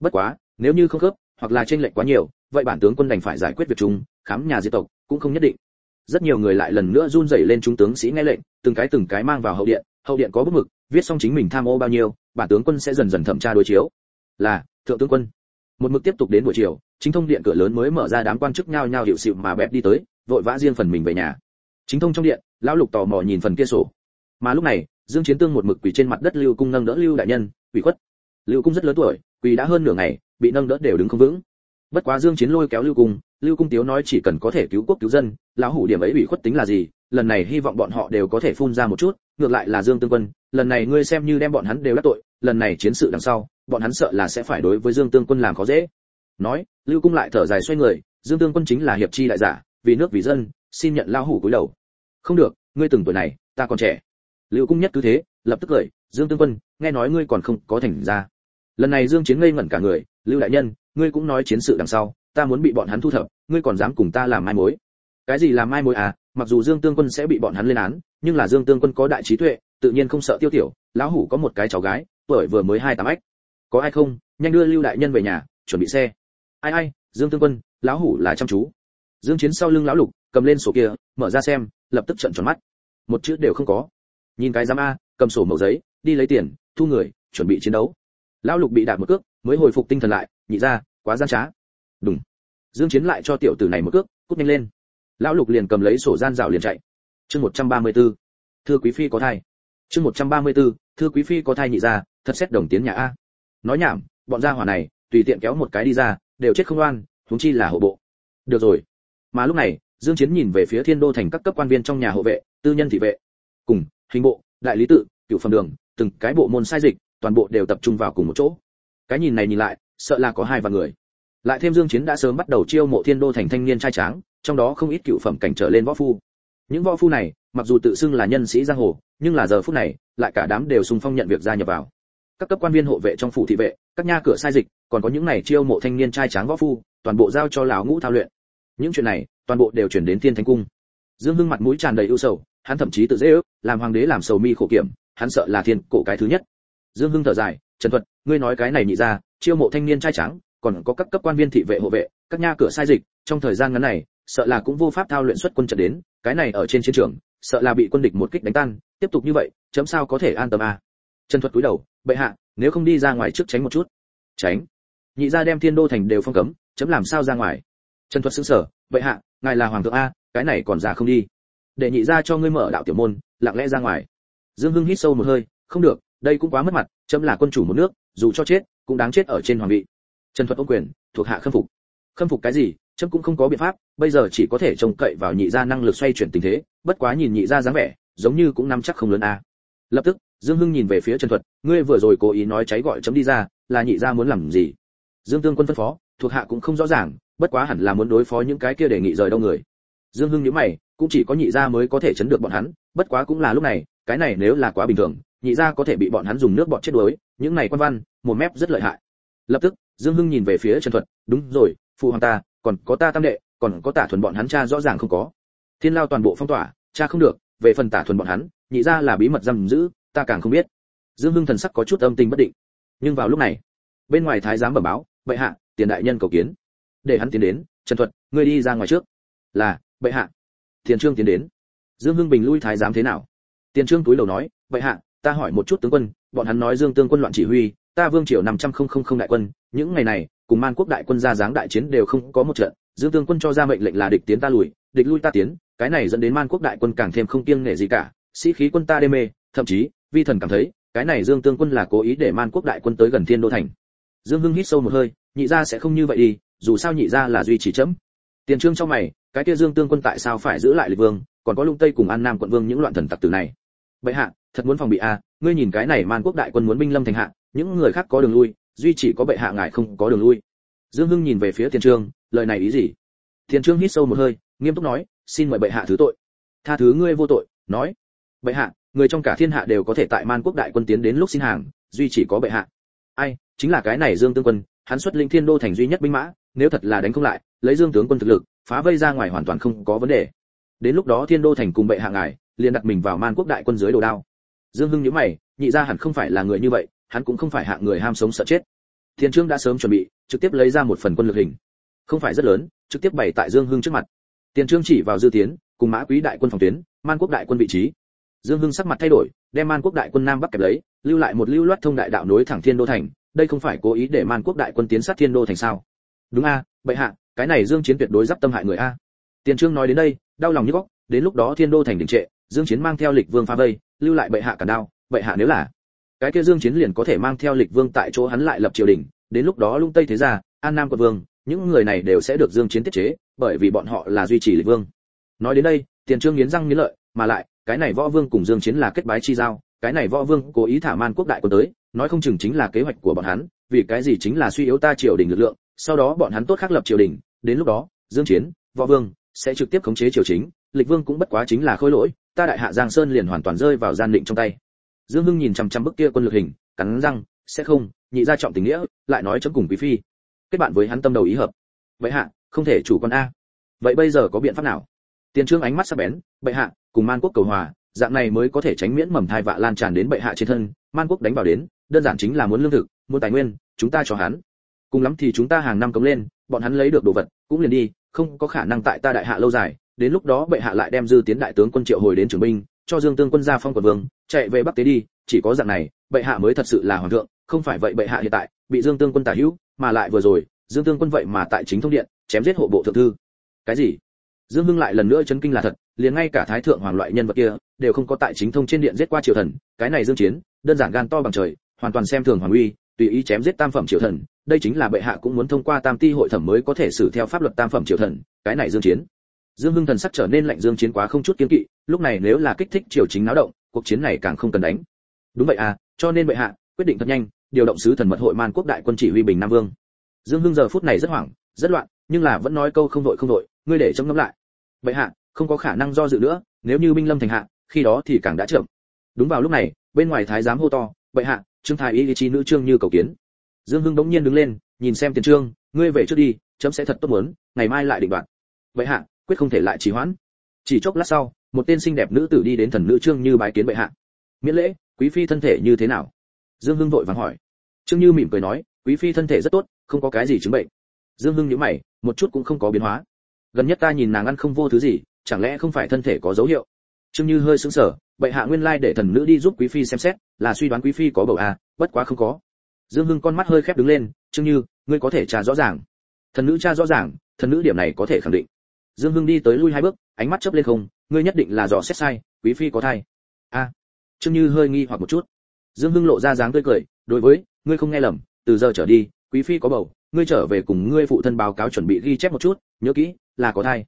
Bất quá, nếu như không khớp, hoặc là chênh lệch quá nhiều, vậy bản tướng quân đành phải giải quyết việc chung, khám nhà diệt tộc cũng không nhất định. Rất nhiều người lại lần nữa run rẩy lên chúng tướng sĩ nghe lệnh, từng cái từng cái mang vào hậu điện hậu điện có bức mực, viết xong chính mình tham ô bao nhiêu, bản tướng quân sẽ dần dần thẩm tra đối chiếu. Là, thượng tướng quân. Một mực tiếp tục đến buổi chiều, chính thông điện cửa lớn mới mở ra đám quan chức nhao nhao hiệu xịu mà bẹp đi tới vội vã riêng phần mình về nhà. Chính thông trong điện, lão lục tò mò nhìn phần kia sổ. Mà lúc này, dương chiến tương một mực quỳ trên mặt đất lưu cung nâng đỡ lưu đại nhân, quỳ khuất. Lưu cung rất lớn tuổi, quỳ đã hơn nửa ngày, bị nâng đỡ đều đứng không vững. Bất quá dương chiến lôi kéo lưu cung lưu cung tiếu nói chỉ cần có thể cứu quốc cứu dân, lão hủ điểm ấy ủy khuất tính là gì, lần này hy vọng bọn họ đều có thể phun ra một chút, ngược lại là dương tương quân, lần này ngươi xem như đem bọn hắn đều đắc tội, lần này chiến sự đằng sau, bọn hắn sợ là sẽ phải đối với dương tương quân làm khó dễ. Nói, lưu cung lại thở dài xoay người, dương tương quân chính là hiệp chi đại giả vì nước vì dân, xin nhận lao hủ cúi đầu. Không được, ngươi từng tuổi này, ta còn trẻ. Lưu cung nhất cứ thế, lập tức cười, dương tương quân, nghe nói ngươi còn không có thành ra lần này dương chiến ngây ngẩn cả người, lưu đại nhân, ngươi cũng nói chiến sự đằng sau, ta muốn bị bọn hắn thu thập, ngươi còn dám cùng ta làm mai mối. Cái gì làm mai mối à mặc dù dương tương quân sẽ bị bọn hắn lên án, nhưng là dương tương quân có đại trí tuệ, tự nhiên không sợ tiêu tiểu, lão hủ có một cái cháu gái, tuổi vừa mới hai tám ách có ai không? Nhanh đưa lưu đại nhân về nhà, chuẩn bị xe. Ai ai, dương tương quân, lão hủ là chăm chú dương chiến sau lưng lão lục cầm lên sổ kia mở ra xem lập tức trợn tròn mắt. Một chữ đều không có. Nhìn cái giám a cầm sổ màu giấy đi lấy tiền thu người chuẩn bị chiến đấu. Lão lục bị đạp một cước mới hồi phục tinh thần lại nhị ra quá gian trá. Đúng dương chiến lại cho tiểu tử này một cước cút nhanh lên. Lão lục liền cầm lấy sổ gian rào liền chạy. Chương 134. thưa quý phi có thai. Chương 134, thưa quý phi có thai nhị ra thật xét đồng tiến nhà a. Nói nhảm bọn gia hỏa này tùy tiện kéo một cái đi ra đều chết không oan huống chi là hộ bộ. Được rồi mà lúc này, dương chiến nhìn về phía thiên đô thành các cấp quan viên trong nhà hộ vệ, tư nhân thị vệ. Cùng, hình bộ, đại lý tự cựu phẩm đường, từng cái bộ môn sai dịch, toàn bộ đều tập trung vào cùng một chỗ. Cái nhìn này nhìn lại, sợ là có hai vạn người. Lại thêm dương chiến đã sớm bắt đầu chiêu mộ thiên đô thành thanh niên trai tráng, trong đó không ít cựu phẩm cảnh trở lên võ phu. Những võ phu này, mặc dù tự xưng là nhân sĩ giang hồ, nhưng là giờ phút này, lại cả đám đều xung phong nhận việc gia nhập vào. Các cấp quan viên hộ vệ trong phủ thị vệ, các nha cửa sai dịch, còn có những này chiêu mộ thanh niên trai tráng võ phu, toàn bộ giao cho lão ngũ thao luyện những chuyện này, toàn bộ đều chuyển đến thiên thánh cung. Dương hưng mặt mũi tràn đầy ưu sầu, hắn thậm chí tự dễ ước, làm hoàng đế làm sầu mi khổ kiểm, hắn sợ là thiên cổ cái thứ nhất. Dương hưng thở dài, trần thuật, ngươi nói cái này nhị ra, chiêu mộ thanh niên trai trắng còn có các cấp quan viên thị vệ hộ vệ, các nha cửa sai dịch, trong thời gian ngắn này, sợ là cũng vô pháp thao luyện xuất quân trận đến, cái này ở trên chiến trường, sợ là bị quân địch một kích đánh tan, tiếp tục như vậy, chấm sao có thể an tâm à? Trần thuật cúi đầu, bệ hạ, nếu không đi ra ngoài trước tránh một chút. Tránh? Nhị gia đem thiên đô thành đều phong cấm, chấm làm sao ra ngoài? Trần thuật xứng sở, vậy hạ, ngài là hoàng thượng a, cái này còn già không đi. Để nhị gia cho ngươi mở đạo tiểu môn, lặng lẽ ra ngoài. Dương hưng hít sâu một hơi, không được, đây cũng quá mất mặt, chấm là quân chủ một nước, dù cho chết, cũng đáng chết ở trên hoàng vị. Trần thuật ông quyền, thuộc hạ khâm phục. Khâm phục cái gì? Chấm cũng không có biện pháp, bây giờ chỉ có thể trông cậy vào nhị gia năng lực xoay chuyển tình thế, bất quá nhìn nhị gia dáng vẻ, giống như cũng nắm chắc không lớn a. Lập tức, dương hưng nhìn về phía trần thuật, ngươi vừa rồi cố ý nói cháy gọi chấm đi ra, là nhị gia muốn làm gì? Dương tương quân phân phó, thuộc hạ cũng không rõ ràng bất quá hẳn là muốn đối phó những cái kia đề nghị rời đâu người. Dương hưng nhíu mày, cũng chỉ có nhị gia mới có thể chấn được bọn hắn, bất quá cũng là lúc này, cái này nếu là quá bình thường, nhị gia có thể bị bọn hắn dùng nước bọt chết đuối, những này quan văn, một mép rất lợi hại. Lập tức, dương hưng nhìn về phía trần thuật, đúng rồi, phụ hoàng ta, còn có ta tam đệ, còn có tả thuần bọn hắn cha rõ ràng không có. Thiên lao toàn bộ phong tỏa, cha không được, về phần tả thuần bọn hắn, nhị gia là bí mật giam giữ, ta càng không biết. Dương hưng thần sắc có chút âm tình bất định. Nhưng vào lúc này, bên ngoài thái giám bẩm báo, bệ hạ, tiền đại nhân cầu kiến để hắn tiến đến, trần thuật, ngươi đi ra ngoài trước. Là, bệ hạ. Tiền trương tiến đến. Dương hưng bình lui thái giám thế nào? Tiền trương túi đầu nói, bệ hạ, ta hỏi một chút tướng quân, bọn hắn nói dương tương quân loạn chỉ huy, ta vương triều năm trăm không không không đại quân, những ngày này, cùng man quốc đại quân ra dáng đại chiến đều không có một trận, dương tương quân cho ra mệnh lệnh là địch tiến ta lùi, địch lui ta tiến, cái này dẫn đến man quốc đại quân càng thêm không kiêng nể gì cả, sĩ khí quân ta đê mê, thậm chí, vi thần cảm thấy, cái này dương tương quân là cố ý để man quốc đại quân tới gần thiên đô thành. Dương hưng hít sâu một hơi, nhị gia sẽ không như vậy đi dù sao nhị gia là duy trì chấm. Tiền trương trong mày cái kia dương tương quân tại sao phải giữ lại lịch vương còn có lung tây cùng an nam quận vương những loạn thần tặc tử này. Bệ hạ thật muốn phòng bị a à, ngươi nhìn cái này man quốc đại quân muốn binh lâm thành hạ những người khác có đường lui duy chỉ có bệ hạ ngài không có đường lui. Dương hưng nhìn về phía tiền trương lời này ý gì? Tiền trương hít sâu một hơi nghiêm túc nói xin mời bệ hạ thứ tội. Tha thứ ngươi vô tội nói. Bệ hạ người trong cả thiên hạ đều có thể tại man quốc đại quân tiến đến lúc xin hàng duy chỉ có bệ hạ. Ai chính là cái này dương tương quân hắn xuất linh thiên đô thành duy nhất binh mã nếu thật là đánh không lại, lấy dương tướng quân thực lực, phá vây ra ngoài hoàn toàn không có vấn đề. Đến lúc đó thiên đô thành cùng bệ hạ ngài, liền đặt mình vào man quốc đại quân dưới đồ đao. Dương hưng nhíu mày, nhị ra hẳn không phải là người như vậy, hắn cũng không phải hạng người ham sống sợ chết. Thiên trương đã sớm chuẩn bị, trực tiếp lấy ra một phần quân lực hình. Không phải rất lớn, trực tiếp bày tại dương hưng trước mặt. Tiền trương chỉ vào dư tiến, cùng mã quý đại quân phòng tuyến, man quốc đại quân vị trí. Dương hưng sắc mặt thay đổi, đem man quốc đại quân nam bắc kẹp lấy, lưu lại một lưu loát thông đại đạo nối thẳng thiên đô thành. Đây không phải cố ý để man quốc đại quân tiến sát thiên đô thành sao? Đúng a, bệ hạ, cái này dương chiến tuyệt đối giáp tâm hại người a. Tiền trương nói đến đây, đau lòng như góc, đến lúc đó thiên đô thành đình trệ, dương chiến mang theo lịch vương phá vây, lưu lại bệ hạ cả đau bệ hạ nếu là. Cái kia dương chiến liền có thể mang theo lịch vương tại chỗ hắn lại lập triều đình, đến lúc đó lung tây thế gia, an nam quận vương, những người này đều sẽ được dương chiến tiết chế, bởi vì bọn họ là duy trì lịch vương. Nói đến đây, tiền trương nghiến răng nghiến lợi, mà lại, cái này võ vương cùng dương chiến là kết bái chi giao, cái này võ vương cố ý thả man quốc đại quân tới, nói không chừng chính là kế hoạch của bọn hắn, vì cái gì chính là suy yếu ta triều đình lực lượng sau đó bọn hắn tốt khác lập triều đình, đến lúc đó, dương chiến, võ vương sẽ trực tiếp khống chế triều chính, lịch vương cũng bất quá chính là khôi lỗi, ta đại hạ giang sơn liền hoàn toàn rơi vào gian định trong tay. Dương hưng nhìn chăm chăm bức kia quân lực hình, cắn răng, sẽ không, nhị ra trọng tình nghĩa, lại nói chấm cùng quý phi. Kết bạn với hắn tâm đầu ý hợp. Vậy hạ, không thể chủ con a. Vậy bây giờ có biện pháp nào? Tiền trương ánh mắt sắc bén, bệ hạ, cùng man quốc cầu hòa, dạng này mới có thể tránh miễn mầm thai vạ lan tràn đến bệ hạ trên thân, man quốc đánh vào đến, đơn giản chính là muốn lương thực, muốn tài nguyên, chúng ta cho hắn cùng lắm thì chúng ta hàng năm cống lên, bọn hắn lấy được đồ vật, cũng liền đi, không có khả năng tại ta đại hạ lâu dài, đến lúc đó bệ hạ lại đem dư tiến đại tướng quân triệu hồi đến trường binh, cho dương tương quân ra phong quận vương, chạy về bắc tế đi, chỉ có dạng này, bệ hạ mới thật sự là hoàng thượng, không phải vậy bệ hạ hiện tại, bị dương tương quân tả hữu, mà lại vừa rồi, dương tương quân vậy mà tại chính thông điện, chém giết hộ bộ thượng thư. Cái gì? Dương hưng lại lần nữa chấn kinh là thật, liền ngay cả thái thượng hoàng loại nhân vật kia, đều không có tại chính thông trên điện giết qua triều thần, cái này dương chiến, đơn giản gan to bằng trời, hoàn toàn xem thường hoàng uy, tùy ý chém giết tam phẩm triều thần đây chính là bệ hạ cũng muốn thông qua tam ti hội thẩm mới có thể xử theo pháp luật tam phẩm triều thần, cái này dương chiến. Dương hưng thần sắc trở nên lạnh, dương chiến quá không chút kiên kỵ, lúc này nếu là kích thích triều chính náo động, cuộc chiến này càng không cần đánh. Đúng vậy à cho nên bệ hạ, quyết định thật nhanh, điều động sứ thần mật hội man quốc đại quân chỉ huy bình nam vương. Dương hưng giờ phút này rất hoảng, rất loạn, nhưng là vẫn nói câu không đội không đội ngươi để trong ngẫm lại. Bệ hạ, không có khả năng do dự nữa, nếu như binh lâm thành hạ, khi đó thì càng đã chậm. Đúng vào lúc này, bên ngoài thái giám hô to, bệ hạ, trương thái y chi nữ trương như cầu kiến dương hưng đống nhiên đứng lên, nhìn xem tiền trương, ngươi về trước đi, chấm sẽ thật tốt muốn, ngày mai lại định đoạt. Bệ hạ, quyết không thể lại trì hoãn. Chỉ chốc lát sau, một tên xinh đẹp nữ tử đi đến thần nữ trương như bái kiến bệ hạ. Miễn lễ, quý phi thân thể như thế nào? Dương hưng vội vàng hỏi. Trương như mỉm cười nói, quý phi thân thể rất tốt, không có cái gì chứng bệnh. Dương hưng nhíu mày, một chút cũng không có biến hóa. Gần nhất ta nhìn nàng ăn không vô thứ gì, chẳng lẽ không phải thân thể có dấu hiệu? Trương như hơi sững sờ, bệ hạ nguyên lai để thần nữ đi giúp quý phi xem xét, là suy đoán quý phi có bầu à bất quá không có dương hưng con mắt hơi khép đứng lên, trương như, ngươi có thể tra rõ ràng. Thần nữ tra rõ ràng, thần nữ điểm này có thể khẳng định. Dương hưng đi tới lui hai bước, ánh mắt chớp lên không, ngươi nhất định là dò xét sai, quý phi có thai. A. À. trương như hơi nghi hoặc một chút. Dương hưng lộ ra dáng tươi cười, đối với, ngươi không nghe lầm, từ giờ trở đi, quý phi có bầu, ngươi trở về cùng ngươi phụ thân báo cáo chuẩn bị ghi chép một chút, nhớ kỹ, là có thai.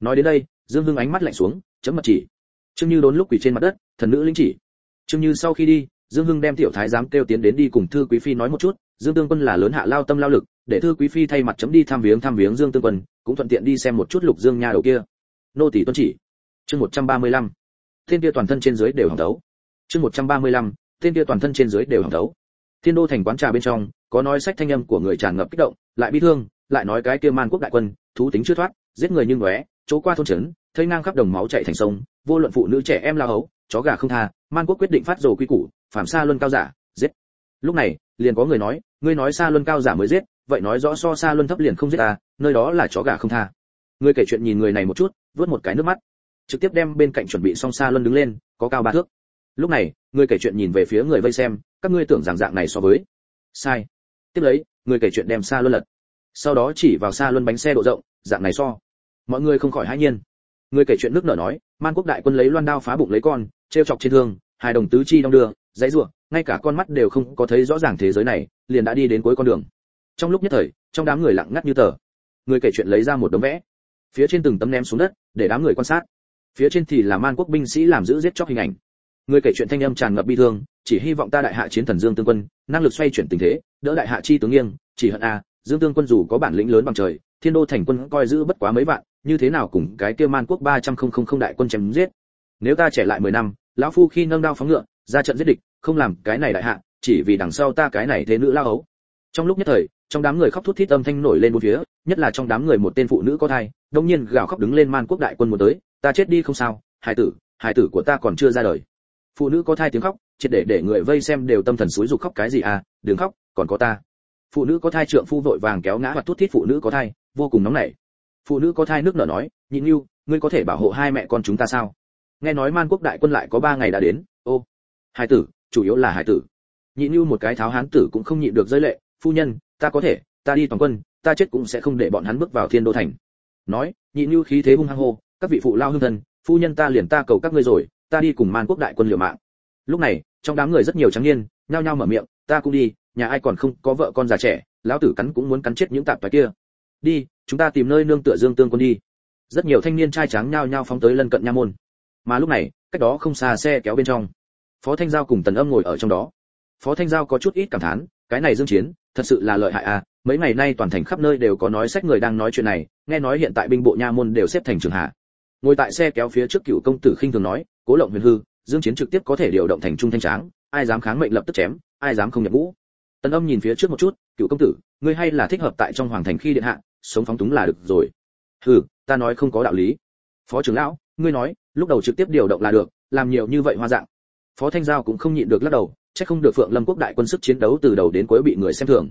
Nói đến đây, dương hưng ánh mắt lạnh xuống, chấm mặt chỉ. Trương như đốn lúc quỳ trên mặt đất, thần nữ linh chỉ. Trương như sau khi đi dương hưng đem tiểu thái giám kêu tiến đến đi cùng thư quý phi nói một chút, dương tương quân là lớn hạ lao tâm lao lực, để thư quý phi thay mặt chấm đi thăm viếng thăm viếng dương tương quân, cũng thuận tiện đi xem một chút lục dương nha đầu kia nô tỷ tuân chỉ chương 135. thiên kia toàn thân trên dưới đều hỏng đấu chương 135. thiên kia toàn thân trên dưới đều hỏng đấu thiên đô thành quán trà bên trong, có nói sách thanh âm của người tràn ngập kích động, lại bi thương, lại nói cái kia man quốc đại quân, thú tính chưa thoát, giết người như ngóe, chỗ qua thôn trấn, thấy ngang khắp đồng máu chảy thành sông, vô luận phụ nữ trẻ em la hấu chó gà không tha, man quốc quyết định phát dồ quy củ phạm xa luân cao giả, giết. Lúc này, liền có người nói, ngươi nói xa luân cao giả mới giết, vậy nói rõ so xa luân thấp liền không giết ta, nơi đó là chó gà không tha. Người kể chuyện nhìn người này một chút, vớt một cái nước mắt. Trực tiếp đem bên cạnh chuẩn bị xong xa luân đứng lên, có cao ba thước. Lúc này, người kể chuyện nhìn về phía người vây xem, các ngươi tưởng rằng dạng này so với. Sai. Tiếp lấy, người kể chuyện đem xa luân lật. Sau đó chỉ vào xa luân bánh xe độ rộng, dạng này so. Mọi người không khỏi hãi nhiên. Người kể chuyện nước nở nói, man quốc đại quân lấy loan đao phá bụng lấy con treo chọc trên thương hai đồng tứ chi đong đưa, dãy rủa, ngay cả con mắt đều không có thấy rõ ràng thế giới này, liền đã đi đến cuối con đường. Trong lúc nhất thời, trong đám người lặng ngắt như tờ. Người kể chuyện lấy ra một đống vẽ. Phía trên từng tấm ném xuống đất, để đám người quan sát. Phía trên thì là man quốc binh sĩ làm giữ giết chóc hình ảnh. Người kể chuyện thanh âm tràn ngập bi thương, chỉ hy vọng ta đại hạ chiến thần dương tương quân, năng lực xoay chuyển tình thế, đỡ đại hạ chi tướng nghiêng, chỉ hận a, dương tương quân dù có bản lĩnh lớn bằng trời, thiên đô thành quân coi giữ bất quá mấy vạn, như thế nào cùng cái kia man quốc ba trăm không không không đại quân chém giết nếu ta trẻ lại mười năm, lão phu khi nâng đao phóng ngựa, ra trận giết địch, không làm cái này đại hạ, chỉ vì đằng sau ta cái này thế nữ lao ấu trong lúc nhất thời, trong đám người khóc thút thít âm thanh nổi lên bốn phía, nhất là trong đám người một tên phụ nữ có thai, đông nhiên gào khóc đứng lên man quốc đại quân một tới, ta chết đi không sao, hải tử hải tử của ta còn chưa ra đời. Phụ nữ có thai tiếng khóc, triệt để để người vây xem đều tâm thần suối dục khóc cái gì à đừng khóc, còn có ta. Phụ nữ có thai trượng phu vội vàng kéo ngã hoặc thút thít phụ nữ có thai, vô cùng nóng nảy. Phụ nữ có thai nước nở nói nhịn yêu ngươi có thể bảo hộ hai mẹ con chúng ta sao? Nghe nói man quốc đại quân lại có ba ngày đã đến. Ô, hải tử, chủ yếu là hải tử. Nhị như một cái tháo hán tử cũng không nhịn được rơi lệ. Phu nhân, ta có thể, ta đi toàn quân, ta chết cũng sẽ không để bọn hắn bước vào thiên đô thành. Nói, nhị như khí thế hung hăng hô, các vị phụ lao hương thân phu nhân ta liền ta cầu các ngươi rồi, ta đi cùng man quốc đại quân liều mạng. Lúc này, trong đám người rất nhiều trắng niên, nhao nhao mở miệng, ta cũng đi, nhà ai còn không có vợ con già trẻ, lão tử cắn cũng muốn cắn chết những tạp tài kia. Đi, chúng ta tìm nơi nương tựa dương tương quân đi. Rất nhiều thanh niên trai trắng nhao nhao phóng tới lân cận nha môn mà lúc này, cách đó không xa xe kéo bên trong. Phó thanh giao cùng tần âm ngồi ở trong đó. Phó thanh giao có chút ít cảm thán, cái này dương chiến, thật sự là lợi hại à mấy ngày nay toàn thành khắp nơi đều có nói sách người đang nói chuyện này, nghe nói hiện tại binh bộ nha môn đều xếp thành trường hạ. Ngồi tại xe kéo phía trước cựu công tử khinh thường nói, cố lộng huyền hư, dương chiến trực tiếp có thể điều động thành trung thanh tráng, ai dám kháng mệnh lập tức chém, ai dám không nhập ngũ. Tần âm nhìn phía trước một chút, cựu công tử, ngươi hay là thích hợp tại trong hoàng thành khi điện hạ, sống phóng túng là được rồi. Hừ, ta nói không có đạo lý. Phó trưởng lão, ngươi nói lúc đầu trực tiếp điều động là được, làm nhiều như vậy hoa dạng. Phó thanh giao cũng không nhịn được lắc đầu, chắc không được phượng lâm quốc đại quân sức chiến đấu từ đầu đến cuối bị người xem thường.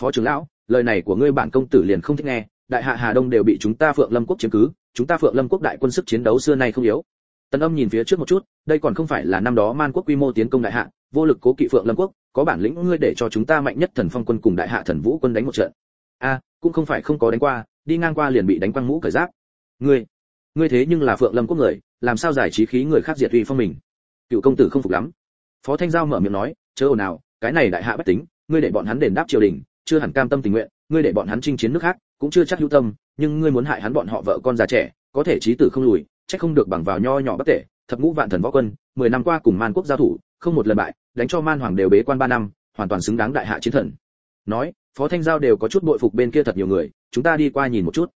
Phó trưởng lão, lời này của ngươi bản công tử liền không thích nghe, đại hạ hà đông đều bị chúng ta phượng lâm quốc chiếm cứ, chúng ta phượng lâm quốc đại quân sức chiến đấu xưa nay không yếu. Tần âm nhìn phía trước một chút, đây còn không phải là năm đó man quốc quy mô tiến công đại hạ, vô lực cố kỵ phượng lâm quốc, có bản lĩnh ngươi để cho chúng ta mạnh nhất thần phong quân cùng đại hạ thần vũ quân đánh một trận. A, cũng không phải không có đánh qua, đi ngang qua liền bị đánh quăng mũ cởi giáp. Ngươi ngươi thế nhưng là phượng lâm quốc người, làm sao giải trí khí người khác diệt uy phong mình? Cựu công tử không phục lắm. Phó thanh giao mở miệng nói, chớ ồn nào cái này đại hạ bất tính, ngươi để bọn hắn đền đáp triều đình, chưa hẳn cam tâm tình nguyện, ngươi để bọn hắn chinh chiến nước khác, cũng chưa chắc hữu tâm, nhưng ngươi muốn hại hắn bọn họ vợ con già trẻ, có thể trí tử không lùi, chắc không được bằng vào nho nhỏ bất tể, thập ngũ vạn thần võ quân, mười năm qua cùng man quốc giao thủ, không một lần bại, đánh cho man hoàng đều bế quan ba năm, hoàn toàn xứng đáng đại hạ chiến thần. Nói, phó thanh giao đều có chút bội phục bên kia thật nhiều người, chúng ta đi qua nhìn một chút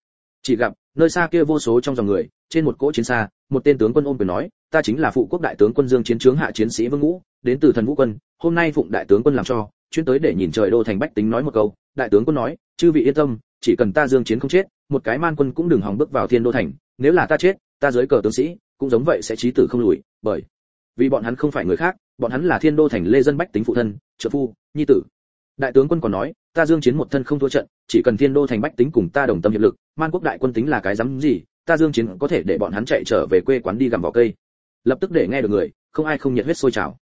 chỉ gặp, nơi xa kia vô số trong dòng người, trên một cỗ chiến xa, một tên tướng quân ôm quyền nói, ta chính là phụ quốc đại tướng quân dương chiến trướng hạ chiến sĩ vương ngũ, đến từ thần vũ quân, hôm nay phụng đại tướng quân làm cho, chuyên tới để nhìn trời đô thành bách tính nói một câu. Đại tướng quân nói, chư vị yên tâm, chỉ cần ta dương chiến không chết, một cái man quân cũng đừng hòng bước vào thiên đô thành, nếu là ta chết, ta dưới cờ tướng sĩ, cũng giống vậy sẽ chí tử không lùi, bởi vì bọn hắn không phải người khác, bọn hắn là thiên đô thành lê dân bách tính phụ thân, trợ phu, nhi tử. Đại tướng quân còn nói ta dương chiến một thân không thua trận, chỉ cần thiên đô thành bách tính cùng ta đồng tâm hiệp lực, man quốc đại quân tính là cái dám gì, ta dương chiến có thể để bọn hắn chạy trở về quê quán đi gặm vỏ cây. Lập tức để nghe được người, không ai không nhiệt huyết sôi trào.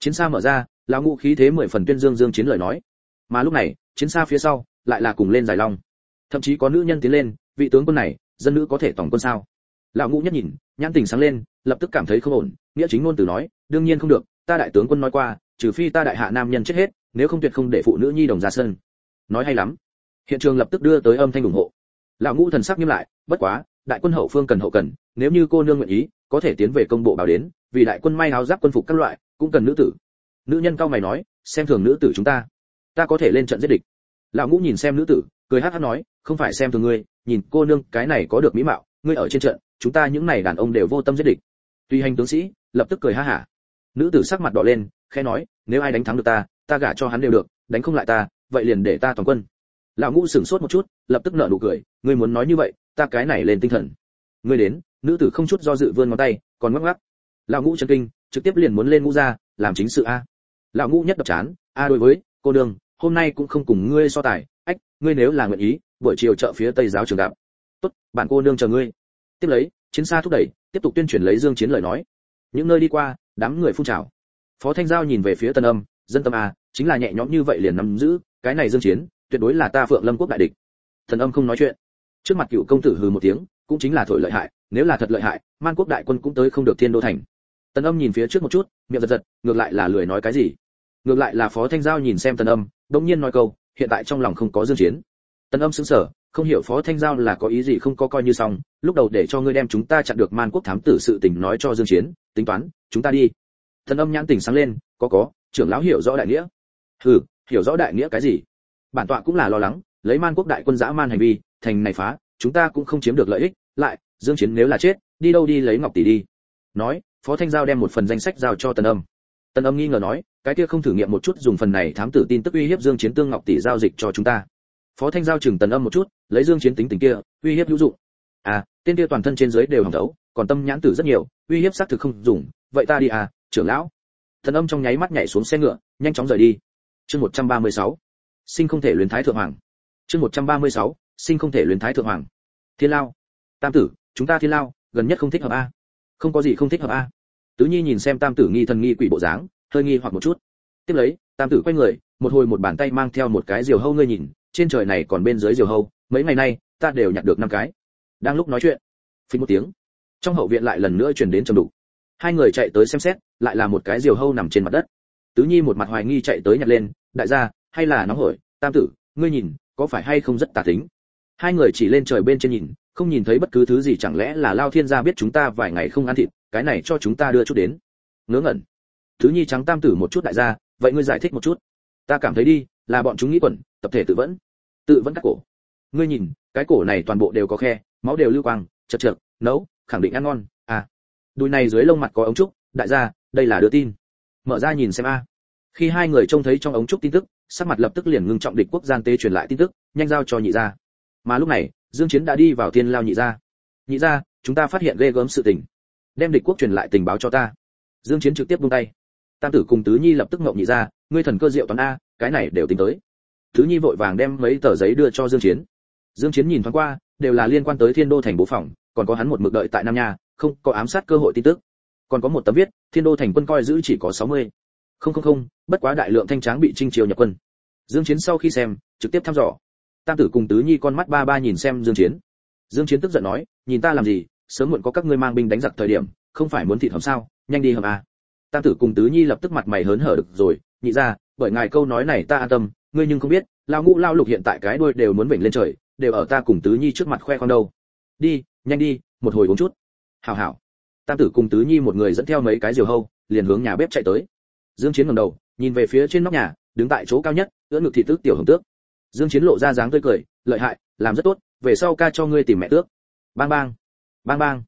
Chiến xa mở ra, lão ngũ khí thế mười phần tuyên dương dương chiến lời nói. Mà lúc này, chiến xa phía sau, lại là cùng lên dài long. Thậm chí có nữ nhân tiến lên, vị tướng quân này, dân nữ có thể tổng quân sao? Lão ngũ nhất nhìn, nhãn tình sáng lên, lập tức cảm thấy không ổn, nghĩa chính ngôn từ nói, đương nhiên không được, ta đại tướng quân nói qua, trừ phi ta đại hạ nam nhân chết hết, nếu không tuyệt không để phụ nữ nhi đồng ra sân nói hay lắm. Hiện trường lập tức đưa tới âm thanh ủng hộ. Lão ngũ thần sắc nghiêm lại, bất quá, đại quân hậu phương cần hậu cần, nếu như cô nương nguyện ý, có thể tiến về công bộ báo đến, vì đại quân may áo giáp quân phục các loại, cũng cần nữ tử. Nữ nhân cao mày nói, xem thường nữ tử chúng ta. Ta có thể lên trận giết địch. Lão ngũ nhìn xem nữ tử, cười hát hát nói, không phải xem thường ngươi, nhìn cô nương cái này có được mỹ mạo, ngươi ở trên trận, chúng ta những này đàn ông đều vô tâm giết địch. Tuy hành tướng sĩ, lập tức cười ha hả. Nữ tử sắc mặt đỏ lên, khẽ nói, nếu ai đánh thắng được ta ta gả cho hắn đều được, đánh không lại ta vậy liền để ta toàn quân. Lão ngũ sửng sốt một chút, lập tức nở nụ cười, ngươi muốn nói như vậy, ta cái này lên tinh thần. Ngươi đến, nữ tử không chút do dự vươn ngón tay, còn ngắc ngắc lão ngũ chân kinh, trực tiếp liền muốn lên ngũ ra, làm chính sự a. Lão ngũ nhất đập chán, a đối với, cô đường hôm nay cũng không cùng ngươi so tài, ách, ngươi nếu là nguyện ý, buổi chiều chợ phía tây giáo trường đạp tốt, bạn cô nương chờ ngươi. Tiếp lấy, chiến xa thúc đẩy, tiếp tục tuyên truyền lấy dương chiến lời nói. Những nơi đi qua, đám người phun trào. Phó thanh giao nhìn về phía tân âm, dân tâm a, chính là nhẹ nhõm như vậy liền nắm giữ cái này dương chiến, tuyệt đối là ta phượng lâm quốc đại địch. Thần âm không nói chuyện. Trước mặt cựu công tử hừ một tiếng, cũng chính là thổi lợi hại, nếu là thật lợi hại, man quốc đại quân cũng tới không được thiên đô thành. Tần âm nhìn phía trước một chút, miệng giật giật, ngược lại là lười nói cái gì. Ngược lại là phó thanh giao nhìn xem tần âm, đống nhiên nói câu, hiện tại trong lòng không có dương chiến. Tần âm sững sờ, không hiểu phó thanh giao là có ý gì không có coi như xong, lúc đầu để cho ngươi đem chúng ta chặn được man quốc thám tử sự tình nói cho dương chiến, tính toán, chúng ta đi. Tần âm nhãn tỉnh sáng lên, có có, trưởng lão hiểu rõ đại nghĩa. Hừ hiểu rõ đại nghĩa cái gì. Bản tọa cũng là lo lắng lấy man quốc đại quân dã man hành vi thành này phá chúng ta cũng không chiếm được lợi ích lại dương chiến nếu là chết đi đâu đi lấy ngọc tỷ đi. Nói phó thanh giao đem một phần danh sách giao cho tần âm. Tần âm nghi ngờ nói cái kia không thử nghiệm một chút dùng phần này thám tử tin tức uy hiếp dương chiến tương ngọc tỷ giao dịch cho chúng ta. Phó thanh giao chừng tần âm một chút lấy dương chiến tính tình kia uy hiếp hữu dụng. À tên kia toàn thân trên dưới đều hỏng đấu, còn tâm nhãn tử rất nhiều uy hiếp xác thực không dùng vậy ta đi à trưởng lão. Thần âm trong nháy mắt nhảy xuống xe ngựa nhanh chóng rời đi chương 136. sinh không thể luyến thái thượng hoàng. chương 136. sinh không thể luyến thái thượng hoàng. Thiên lao, tam tử, chúng ta thiên lao, gần nhất không thích hợp a. Không có gì không thích hợp a. Tứ nhi nhìn xem tam tử nghi thần nghi quỷ bộ dáng, hơi nghi hoặc một chút. Tiếp lấy, tam tử quay người, một hồi một bàn tay mang theo một cái diều hâu ngươi nhìn, trên trời này còn bên dưới diều hâu, mấy ngày nay, ta đều nhặt được năm cái. Đang lúc nói chuyện phí một tiếng, trong hậu viện lại lần nữa truyền đến trầm đủ hai người chạy tới xem xét, lại là một cái diều hâu nằm trên mặt đất. Tứ nhi một mặt hoài nghi chạy tới nhặt lên đại gia, hay là nóng hổi, tam tử, ngươi nhìn, có phải hay không rất tà tính? Hai người chỉ lên trời bên trên nhìn, không nhìn thấy bất cứ thứ gì, chẳng lẽ là lao thiên gia biết chúng ta vài ngày không ăn thịt, cái này cho chúng ta đưa chút đến. Ngớ ngẩn. Thứ nhi trắng tam tử một chút đại gia, vậy ngươi giải thích một chút. Ta cảm thấy đi, là bọn chúng nghĩ quẩn, tập thể tự vẫn. Tự vẫn cắt cổ. Ngươi nhìn, cái cổ này toàn bộ đều có khe, máu đều lưu quang, chật chật nấu, khẳng định ăn ngon à. Đùi này dưới lông mặt có ống trúc, đại gia, đây là đưa tin. Mở ra nhìn xem a khi hai người trông thấy trong ống trúc tin tức, sắc mặt lập tức liền ngưng trọng địch quốc gian tế truyền lại tin tức, nhanh giao cho nhị gia. Mà lúc này, dương chiến đã đi vào thiên lao nhị gia. Nhị gia, chúng ta phát hiện ghê gớm sự tình. Đem địch quốc truyền lại tình báo cho ta. Dương chiến trực tiếp buông tay. Tam tử cùng tứ nhi lập tức ngậm nhị gia, ngươi thần cơ diệu toán a, cái này đều tính tới. Tứ nhi vội vàng đem mấy tờ giấy đưa cho dương chiến. Dương chiến nhìn thoáng qua, đều là liên quan tới thiên đô thành bố phòng, còn có hắn một mực đợi tại nam nha, không có ám sát cơ hội tin tức. Còn có một tấm viết, thiên đô thành quân coi giữ chỉ có 60 không không không, bất quá đại lượng thanh tráng bị trinh triều nhập quân. Dương chiến sau khi xem, trực tiếp thăm dò. Tam tử cùng tứ nhi con mắt ba ba nhìn xem dương chiến. Dương chiến tức giận nói, nhìn ta làm gì? Sớm muộn có các ngươi mang binh đánh giặc thời điểm, không phải muốn thịt hầm sao? Nhanh đi hầm a. Tam tử cùng tứ nhi lập tức mặt mày hớn hở được rồi, nhị ra bởi ngài câu nói này ta an tâm, ngươi nhưng không biết lao ngũ lao lục hiện tại cái đuôi đều muốn vểnh lên trời, đều ở ta cùng tứ nhi trước mặt khoe con đâu. Đi, nhanh đi, một hồi uống chút. Hảo hảo. Tam tử cùng tứ nhi một người dẫn theo mấy cái diều hâu, liền hướng nhà bếp chạy tới dương chiến ngẩng đầu, nhìn về phía trên nóc nhà, đứng tại chỗ cao nhất, ưỡn ngực thị tước tiểu hồng tước. Dương chiến lộ ra dáng tươi cười, lợi hại, làm rất tốt, về sau ca cho ngươi tìm mẹ tước. Bang bang bang bang.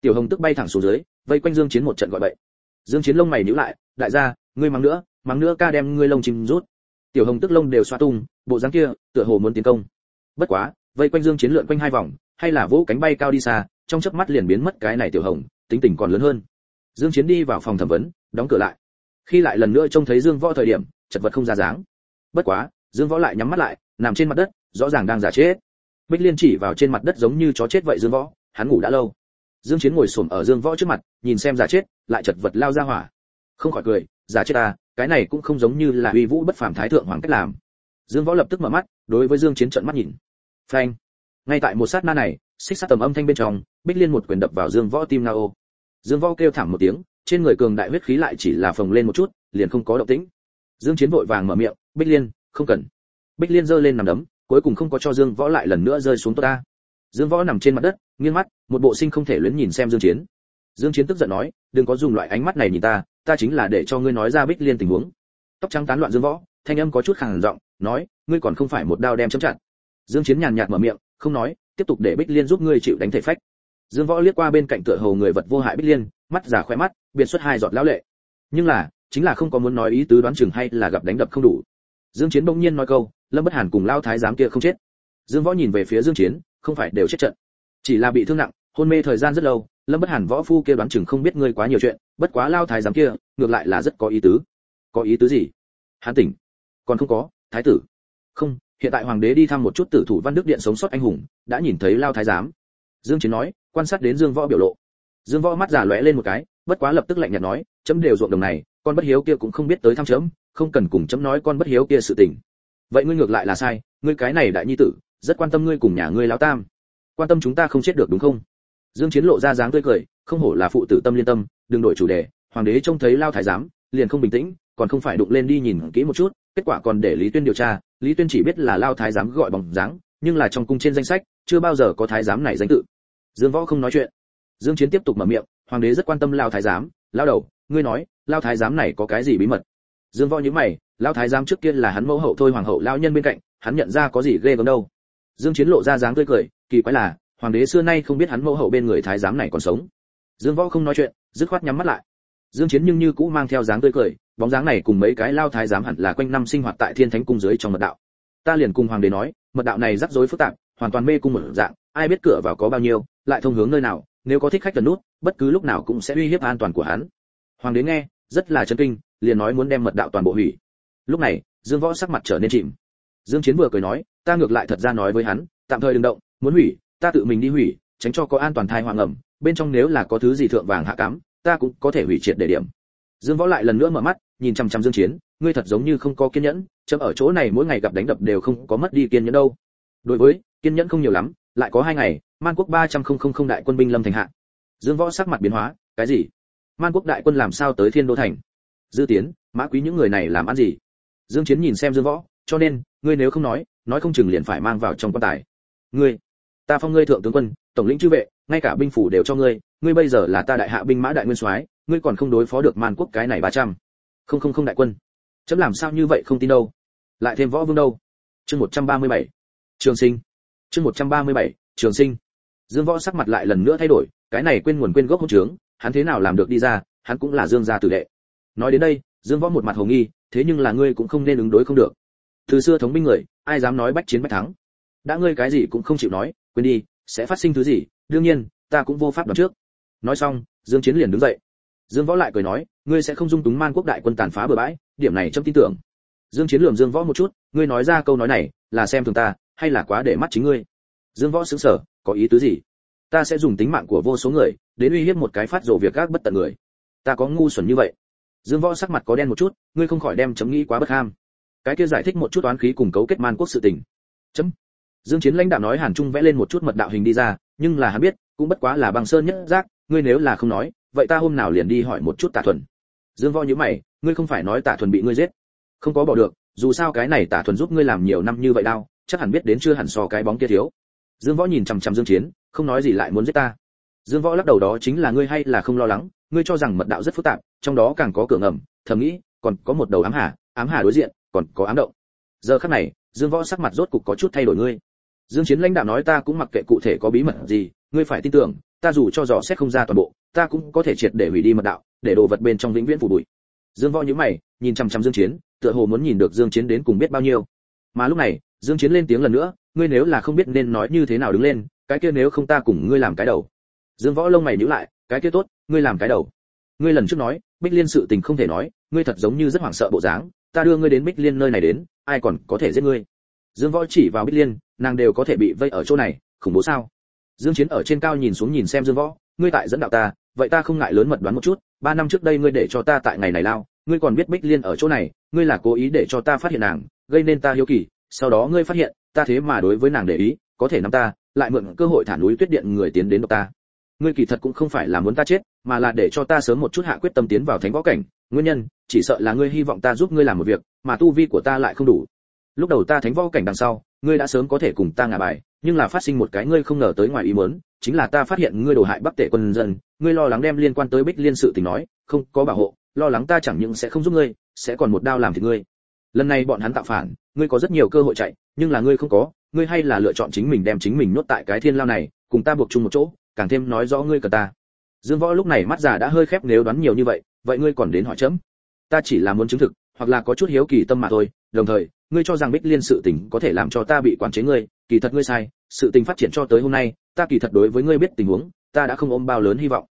Tiểu hồng tước bay thẳng xuống dưới, vây quanh dương chiến một trận gọi bậy. Dương chiến lông mày nhíu lại, đại gia, ngươi mắng nữa mắng nữa ca đem ngươi lông chim rút. Tiểu hồng tước lông đều xoa tung, bộ dáng kia, tựa hồ muốn tiến công. Bất quá, vây quanh dương chiến lượn quanh hai vòng, hay là vỗ cánh bay cao đi xa, trong chớp mắt liền biến mất cái này tiểu hồng, tính tình còn lớn hơn. Dương chiến đi vào phòng thẩm vấn, đóng cửa lại khi lại lần nữa trông thấy dương võ thời điểm, chật vật không ra dáng. Bất quá, dương võ lại nhắm mắt lại, nằm trên mặt đất, rõ ràng đang giả chết. Bích liên chỉ vào trên mặt đất giống như chó chết vậy dương võ, hắn ngủ đã lâu. Dương chiến ngồi xổm ở dương võ trước mặt, nhìn xem giả chết, lại chật vật lao ra hỏa. Không khỏi cười, giả chết ta, cái này cũng không giống như là uy vũ bất phàm thái thượng hoàng cách làm. Dương võ lập tức mở mắt, đối với dương chiến trợn mắt nhìn. Phanh. Ngay tại một sát na này, xích sát tầm âm thanh bên trong, bích liên một quyền đập vào dương võ tim nao. dương võ kêu thảm một tiếng trên người cường đại huyết khí lại chỉ là phồng lên một chút, liền không có động tĩnh. Dương chiến vội vàng mở miệng, bích liên, không cần. Bích liên giơ lên nằm đấm, cuối cùng không có cho dương võ lại lần nữa rơi xuống tốt ta. Dương võ nằm trên mặt đất, nghiêng mắt, một bộ sinh không thể luyến nhìn xem dương chiến. Dương chiến tức giận nói, đừng có dùng loại ánh mắt này nhìn ta ta chính là để cho ngươi nói ra bích liên tình huống. Tóc trắng tán loạn dương võ, thanh âm có chút khàn giọng, nói, ngươi còn không phải một đao đem chấm chặt. Dương chiến nhàn nhạt mở miệng, không nói, tiếp tục để bích liên giúp ngươi chịu đánh thể phách. Dương võ liếc qua bên cạnh tựa hồ người vật vô hại bích liên mắt giả khỏe mắt, biệt xuất hai giọt lão lệ. Nhưng là, chính là không có muốn nói ý tứ đoán chừng hay là gặp đánh đập không đủ. Dương chiến bỗng nhiên nói câu, lâm bất hàn cùng lao thái giám kia không chết. Dương võ nhìn về phía dương chiến, không phải đều chết trận. Chỉ là bị thương nặng, hôn mê thời gian rất lâu, lâm bất hàn võ phu kia đoán chừng không biết ngươi quá nhiều chuyện, bất quá lao thái giám kia, ngược lại là rất có ý tứ. Có ý tứ gì? Hắn tỉnh. Còn không có, thái tử. Không, hiện tại hoàng đế đi thăm một chút tử thủ văn đức điện sống sót anh hùng, đã nhìn thấy lao thái giám. Dương chiến nói, quan sát đến dương võ biểu lộ dương võ mắt giả lóe lên một cái, bất quá lập tức lạnh nhạt nói, chấm đều ruộng đồng này, con bất hiếu kia cũng không biết tới thăm chấm, không cần cùng chấm nói con bất hiếu kia sự tình. Vậy ngươi ngược lại là sai, ngươi cái này đại nhi tử, rất quan tâm ngươi cùng nhà ngươi lão tam. Quan tâm chúng ta không chết được đúng không? Dương chiến lộ ra dáng tươi cười, không hổ là phụ tử tâm liên tâm, đừng đổi chủ đề, hoàng đế trông thấy lao thái giám, liền không bình tĩnh, còn không phải đụng lên đi nhìn kỹ một chút, kết quả còn để lý tuyên điều tra, lý tuyên chỉ biết là lao thái giám gọi bằng dáng, nhưng là trong cung trên danh sách, chưa bao giờ có thái giám này danh tự. Dương võ không nói chuyện dương chiến tiếp tục mở miệng, hoàng đế rất quan tâm lao thái giám. Lao đầu, ngươi nói, lao thái giám này có cái gì bí mật? Dương võ nhíu mày, lao thái giám trước kia là hắn mẫu hậu thôi, hoàng hậu lao nhân bên cạnh, hắn nhận ra có gì ghê gớm đâu. Dương chiến lộ ra dáng tươi cười, kỳ quái là, hoàng đế xưa nay không biết hắn mẫu hậu bên người thái giám này còn sống. Dương võ không nói chuyện, dứt khoát nhắm mắt lại. Dương chiến nhưng như cũ mang theo dáng tươi cười, bóng dáng này cùng mấy cái lao thái giám hẳn là quanh năm sinh hoạt tại thiên thánh cung dưới trong mật đạo. Ta liền cùng hoàng đế nói, mật đạo này rắc rối phức tạp, hoàn toàn mê cung một dạng, ai biết cửa vào có bao nhiêu, lại thông hướng nơi nào nếu có thích khách cần nút, bất cứ lúc nào cũng sẽ uy hiếp an toàn của hắn. Hoàng đế nghe, rất là chấn kinh, liền nói muốn đem mật đạo toàn bộ hủy. Lúc này, dương võ sắc mặt trở nên chìm. Dương chiến vừa cười nói, ta ngược lại thật ra nói với hắn, tạm thời đừng động, muốn hủy, ta tự mình đi hủy, tránh cho có an toàn thai hoàng ẩm, bên trong nếu là có thứ gì thượng vàng hạ cám, ta cũng có thể hủy triệt để điểm. Dương võ lại lần nữa mở mắt, nhìn chăm chăm dương chiến, ngươi thật giống như không có kiên nhẫn, chấm ở chỗ này mỗi ngày gặp đánh đập đều không có mất đi kiên nhẫn đâu. Đối với, kiên nhẫn không nhiều lắm, lại có hai ngày man quốc ba trăm không không không đại quân binh lâm thành hạ. Dương võ sắc mặt biến hóa cái gì? Man quốc đại quân làm sao tới thiên đô thành? Dư tiến mã quý những người này làm ăn gì? Dương chiến nhìn xem dương võ cho nên ngươi nếu không nói nói không chừng liền phải mang vào trong quan tài. Ngươi ta phong ngươi thượng tướng quân tổng lĩnh chư vệ ngay cả binh phủ đều cho ngươi ngươi bây giờ là ta đại hạ binh mã đại nguyên soái ngươi còn không đối phó được man quốc cái này ba trăm không không không đại quân. Chấm làm sao như vậy không tin đâu? Lại thêm võ vương đâu? Chương 137. trường sinh. Chương 137, trường sinh dương võ sắc mặt lại lần nữa thay đổi, cái này quên nguồn quên gốc hỗn trướng, hắn thế nào làm được đi ra, hắn cũng là dương gia tử đệ. Nói đến đây, dương võ một mặt hồ nghi, thế nhưng là ngươi cũng không nên ứng đối không được. Từ xưa thống binh người, ai dám nói bách chiến bách thắng? Đã ngươi cái gì cũng không chịu nói, quên đi, sẽ phát sinh thứ gì, đương nhiên, ta cũng vô pháp đoán trước. Nói xong, dương chiến liền đứng dậy. Dương võ lại cười nói, ngươi sẽ không dung túng man quốc đại quân tàn phá bừa bãi, điểm này trong tin tưởng. Dương chiến lườm dương võ một chút, ngươi nói ra câu nói này, là xem thường ta, hay là quá để mắt chính ngươi? Dương võ sững sờ có ý tứ gì? Ta sẽ dùng tính mạng của vô số người đến uy hiếp một cái phát rồ việc gác bất tận người. Ta có ngu xuẩn như vậy. Dương võ sắc mặt có đen một chút, ngươi không khỏi đem chấm nghĩ quá bất ham. Cái kia giải thích một chút toán khí cùng cấu kết man quốc sự tình. Chấm. Dương chiến lãnh đạo nói hàn trung vẽ lên một chút mật đạo hình đi ra, nhưng là hắn biết, cũng bất quá là băng sơn nhất giác, ngươi nếu là không nói, vậy ta hôm nào liền đi hỏi một chút tả thuần. Dương võ nhíu mày, ngươi không phải nói tả thuần bị ngươi giết. Không có bỏ được, dù sao cái này tả thuần giúp ngươi làm nhiều năm như vậy đau, chắc hẳn biết đến chưa hẳn so cái bóng kia thiếu dương võ nhìn chằm chằm dương chiến, không nói gì lại muốn giết ta. Dương võ lắc đầu đó chính là ngươi hay là không lo lắng, ngươi cho rằng mật đạo rất phức tạp, trong đó càng có cửa ngầm, thầm nghĩ, còn có một đầu ám hà ám hà đối diện, còn có ám động. Giờ khắc này, dương võ sắc mặt rốt cục có chút thay đổi ngươi. Dương chiến lãnh đạo nói ta cũng mặc kệ cụ thể có bí mật gì, ngươi phải tin tưởng, ta dù cho dò xét không ra toàn bộ, ta cũng có thể triệt để hủy đi mật đạo, để đồ vật bên trong vĩnh viễn phủ bụi. Dương võ nhíu mày, nhìn chăm chăm dương chiến, tựa hồ muốn nhìn được dương chiến đến cùng biết bao nhiêu. Mà lúc này, dương chiến lên tiếng lần nữa ngươi nếu là không biết nên nói như thế nào đứng lên, cái kia nếu không ta cùng ngươi làm cái đầu. Dương võ lông mày nhíu lại, cái kia tốt, ngươi làm cái đầu. Ngươi lần trước nói, bích liên sự tình không thể nói, ngươi thật giống như rất hoảng sợ bộ dáng, ta đưa ngươi đến bích liên nơi này đến, ai còn có thể giết ngươi? Dương võ chỉ vào bích liên, nàng đều có thể bị vây ở chỗ này, khủng bố sao? Dương chiến ở trên cao nhìn xuống nhìn xem dương võ, ngươi tại dẫn đạo ta, vậy ta không ngại lớn mật đoán một chút, ba năm trước đây ngươi để cho ta tại ngày này lao, ngươi còn biết bích liên ở chỗ này, ngươi là cố ý để cho ta phát hiện nàng, gây nên ta hiếu kỳ sau đó ngươi phát hiện, ta thế mà đối với nàng để ý, có thể nắm ta, lại mượn cơ hội thả núi tuyết điện người tiến đến độc ta. Ngươi kỳ thật cũng không phải là muốn ta chết, mà là để cho ta sớm một chút hạ quyết tâm tiến vào thánh võ cảnh. Nguyên nhân, chỉ sợ là ngươi hy vọng ta giúp ngươi làm một việc, mà tu vi của ta lại không đủ. Lúc đầu ta thánh võ cảnh đằng sau, ngươi đã sớm có thể cùng ta ngả bài, nhưng là phát sinh một cái ngươi không ngờ tới ngoài ý muốn, chính là ta phát hiện ngươi đồ hại bắc tể quân dân, ngươi lo lắng đem liên quan tới bích liên sự tình nói, không có bảo hộ, lo lắng ta chẳng những sẽ không giúp ngươi, sẽ còn một đao làm thịt ngươi lần này bọn hắn tạo phản, ngươi có rất nhiều cơ hội chạy, nhưng là ngươi không có, ngươi hay là lựa chọn chính mình đem chính mình nuốt tại cái thiên lao này, cùng ta buộc chung một chỗ, càng thêm nói rõ ngươi cần ta. Dương võ lúc này mắt già đã hơi khép nếu đoán nhiều như vậy vậy ngươi còn đến hỏi chấm? Ta chỉ là muốn chứng thực, hoặc là có chút hiếu kỳ tâm mà thôi, đồng thời, ngươi cho rằng bích liên sự tình có thể làm cho ta bị quản chế ngươi, kỳ thật ngươi sai, sự tình phát triển cho tới hôm nay, ta kỳ thật đối với ngươi biết tình huống, ta đã không ôm bao lớn hy vọng.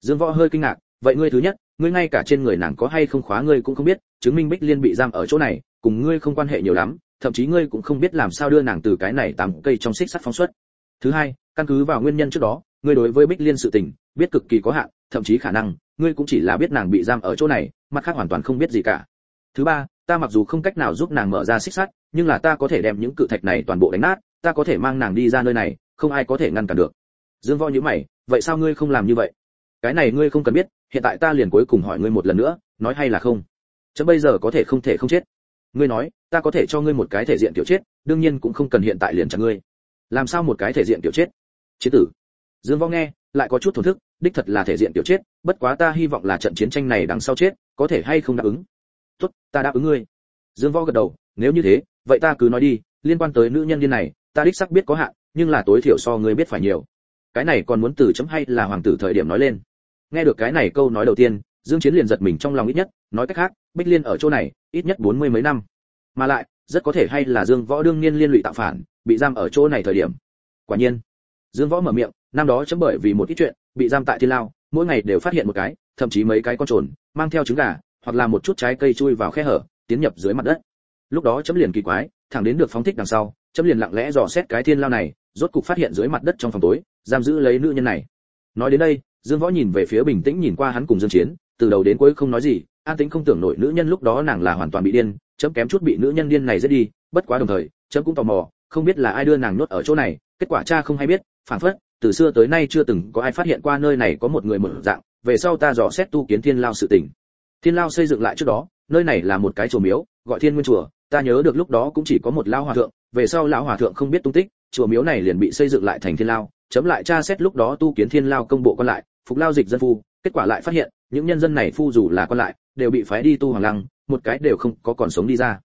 Dương võ hơi kinh ngạc, vậy ngươi thứ nhất, ngươi ngay cả trên người nàng có hay không khóa ngươi cũng không biết chứng minh bích liên bị giam ở chỗ này, cùng ngươi không quan hệ nhiều lắm, thậm chí ngươi cũng không biết làm sao đưa nàng từ cái này tám cây trong xích sắt phóng xuất. Thứ hai, căn cứ vào nguyên nhân trước đó, ngươi đối với bích liên sự tình, biết cực kỳ có hạn, thậm chí khả năng, ngươi cũng chỉ là biết nàng bị giam ở chỗ này, mặt khác hoàn toàn không biết gì cả. Thứ ba, ta mặc dù không cách nào giúp nàng mở ra xích sắt, nhưng là ta có thể đem những cự thạch này toàn bộ đánh nát, ta có thể mang nàng đi ra nơi này, không ai có thể ngăn cản được. Dương võ như mày, vậy sao ngươi không làm như vậy? Cái này ngươi không cần biết, hiện tại ta liền cuối cùng hỏi ngươi một lần nữa, nói hay là không? Chấm bây giờ có thể không thể không chết. Ngươi nói, ta có thể cho ngươi một cái thể diện tiểu chết, đương nhiên cũng không cần hiện tại liền chặt ngươi. Làm sao một cái thể diện tiểu chết? Chiến tử. Dương võ nghe, lại có chút thổn thức, đích thật là thể diện tiểu chết, bất quá ta hy vọng là trận chiến tranh này đằng sau chết, có thể hay không đáp ứng? Tốt, ta đáp ứng ngươi. Dương võ gật đầu, nếu như thế, vậy ta cứ nói đi, liên quan tới nữ nhân điên này, ta đích xác biết có hạn, nhưng là tối thiểu so ngươi biết phải nhiều. Cái này còn muốn từ chấm hay là hoàng tử thời điểm nói lên? Nghe được cái này câu nói đầu tiên dương chiến liền giật mình trong lòng ít nhất, nói cách khác, bích liên ở chỗ này, ít nhất bốn mươi mấy năm. Mà lại, rất có thể hay là dương võ đương niên liên lụy tạo phản, bị giam ở chỗ này thời điểm. Quả nhiên, dương võ mở miệng, năm đó chấm bởi vì một ít chuyện, bị giam tại thiên lao, mỗi ngày đều phát hiện một cái, thậm chí mấy cái con trồn, mang theo trứng gà, hoặc là một chút trái cây chui vào khe hở, tiến nhập dưới mặt đất. Lúc đó chấm liền kỳ quái, thẳng đến được phóng thích đằng sau, chấm liền lặng lẽ dò xét cái thiên lao này, rốt cục phát hiện dưới mặt đất trong phòng tối, giam giữ lấy nữ nhân này. Nói đến đây, dương võ nhìn về phía bình tĩnh nhìn qua hắn cùng dương chiến từ đầu đến cuối không nói gì, an tĩnh không tưởng nổi nữ nhân lúc đó nàng là hoàn toàn bị điên, chấm kém chút bị nữ nhân điên này giết đi, bất quá đồng thời, chấm cũng tò mò, không biết là ai đưa nàng nhốt ở chỗ này, kết quả cha không hay biết phản phất, từ xưa tới nay chưa từng có ai phát hiện qua nơi này có một người mở dạng, về sau ta dò xét tu kiến thiên lao sự tình. Thiên lao xây dựng lại trước đó, nơi này là một cái chùa miếu, gọi thiên nguyên chùa, ta nhớ được lúc đó cũng chỉ có một lao hòa thượng, về sau lão hòa thượng không biết tung tích, chùa miếu này liền bị xây dựng lại thành thiên lao, chấm lại tra xét lúc đó tu kiến thiên lao công bộ còn lại, phục lao dịch dân phu, kết quả lại phát hiện những nhân dân này phu dù là còn lại, đều bị phái đi tu hoàng lăng, một cái đều không có còn sống đi ra.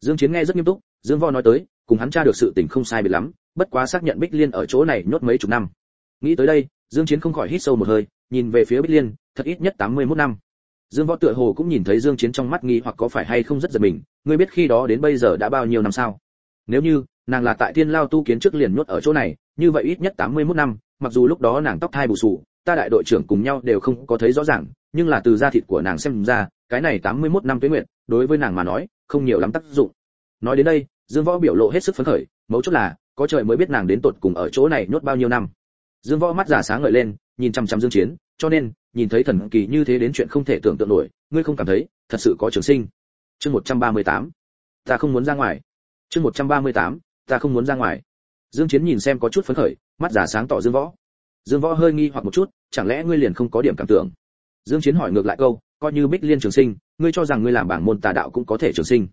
Dương chiến nghe rất nghiêm túc, dương võ nói tới, cùng hắn tra được sự tình không sai biệt lắm, bất quá xác nhận bích liên ở chỗ này nhốt mấy chục năm. Nghĩ tới đây, dương chiến không khỏi hít sâu một hơi, nhìn về phía bích liên, thật ít nhất 81 năm. Dương võ tựa hồ cũng nhìn thấy dương chiến trong mắt nghi hoặc có phải hay không rất giật mình, ngươi biết khi đó đến bây giờ đã bao nhiêu năm sao? Nếu như, nàng là tại thiên lao tu kiến trước liền nhốt ở chỗ này, như vậy ít nhất 81 năm, mặc dù lúc đó nàng tóc thai bù sù ta đại đội trưởng cùng nhau đều không có thấy rõ ràng, nhưng là từ da thịt của nàng xem ra, cái này 81 năm tuế nguyện đối với nàng mà nói, không nhiều lắm tác dụng. Nói đến đây, dương võ biểu lộ hết sức phấn khởi, mấu chốt là, có trời mới biết nàng đến tột cùng ở chỗ này nhốt bao nhiêu năm. Dương võ mắt giả sáng ngời lên, nhìn chăm chăm dương chiến, cho nên, nhìn thấy thần kỳ như thế đến chuyện không thể tưởng tượng nổi, ngươi không cảm thấy, thật sự có trường sinh. Chương 138 ta không muốn ra ngoài. Chương 138 ta không muốn ra ngoài. Dương chiến nhìn xem có chút phấn khởi, mắt giả sáng tỏ dương võ dương võ hơi nghi hoặc một chút, chẳng lẽ ngươi liền không có điểm cảm tưởng? Dương chiến hỏi ngược lại câu, coi như bích liên trường sinh, ngươi cho rằng ngươi làm bảng môn tà đạo cũng có thể trường sinh.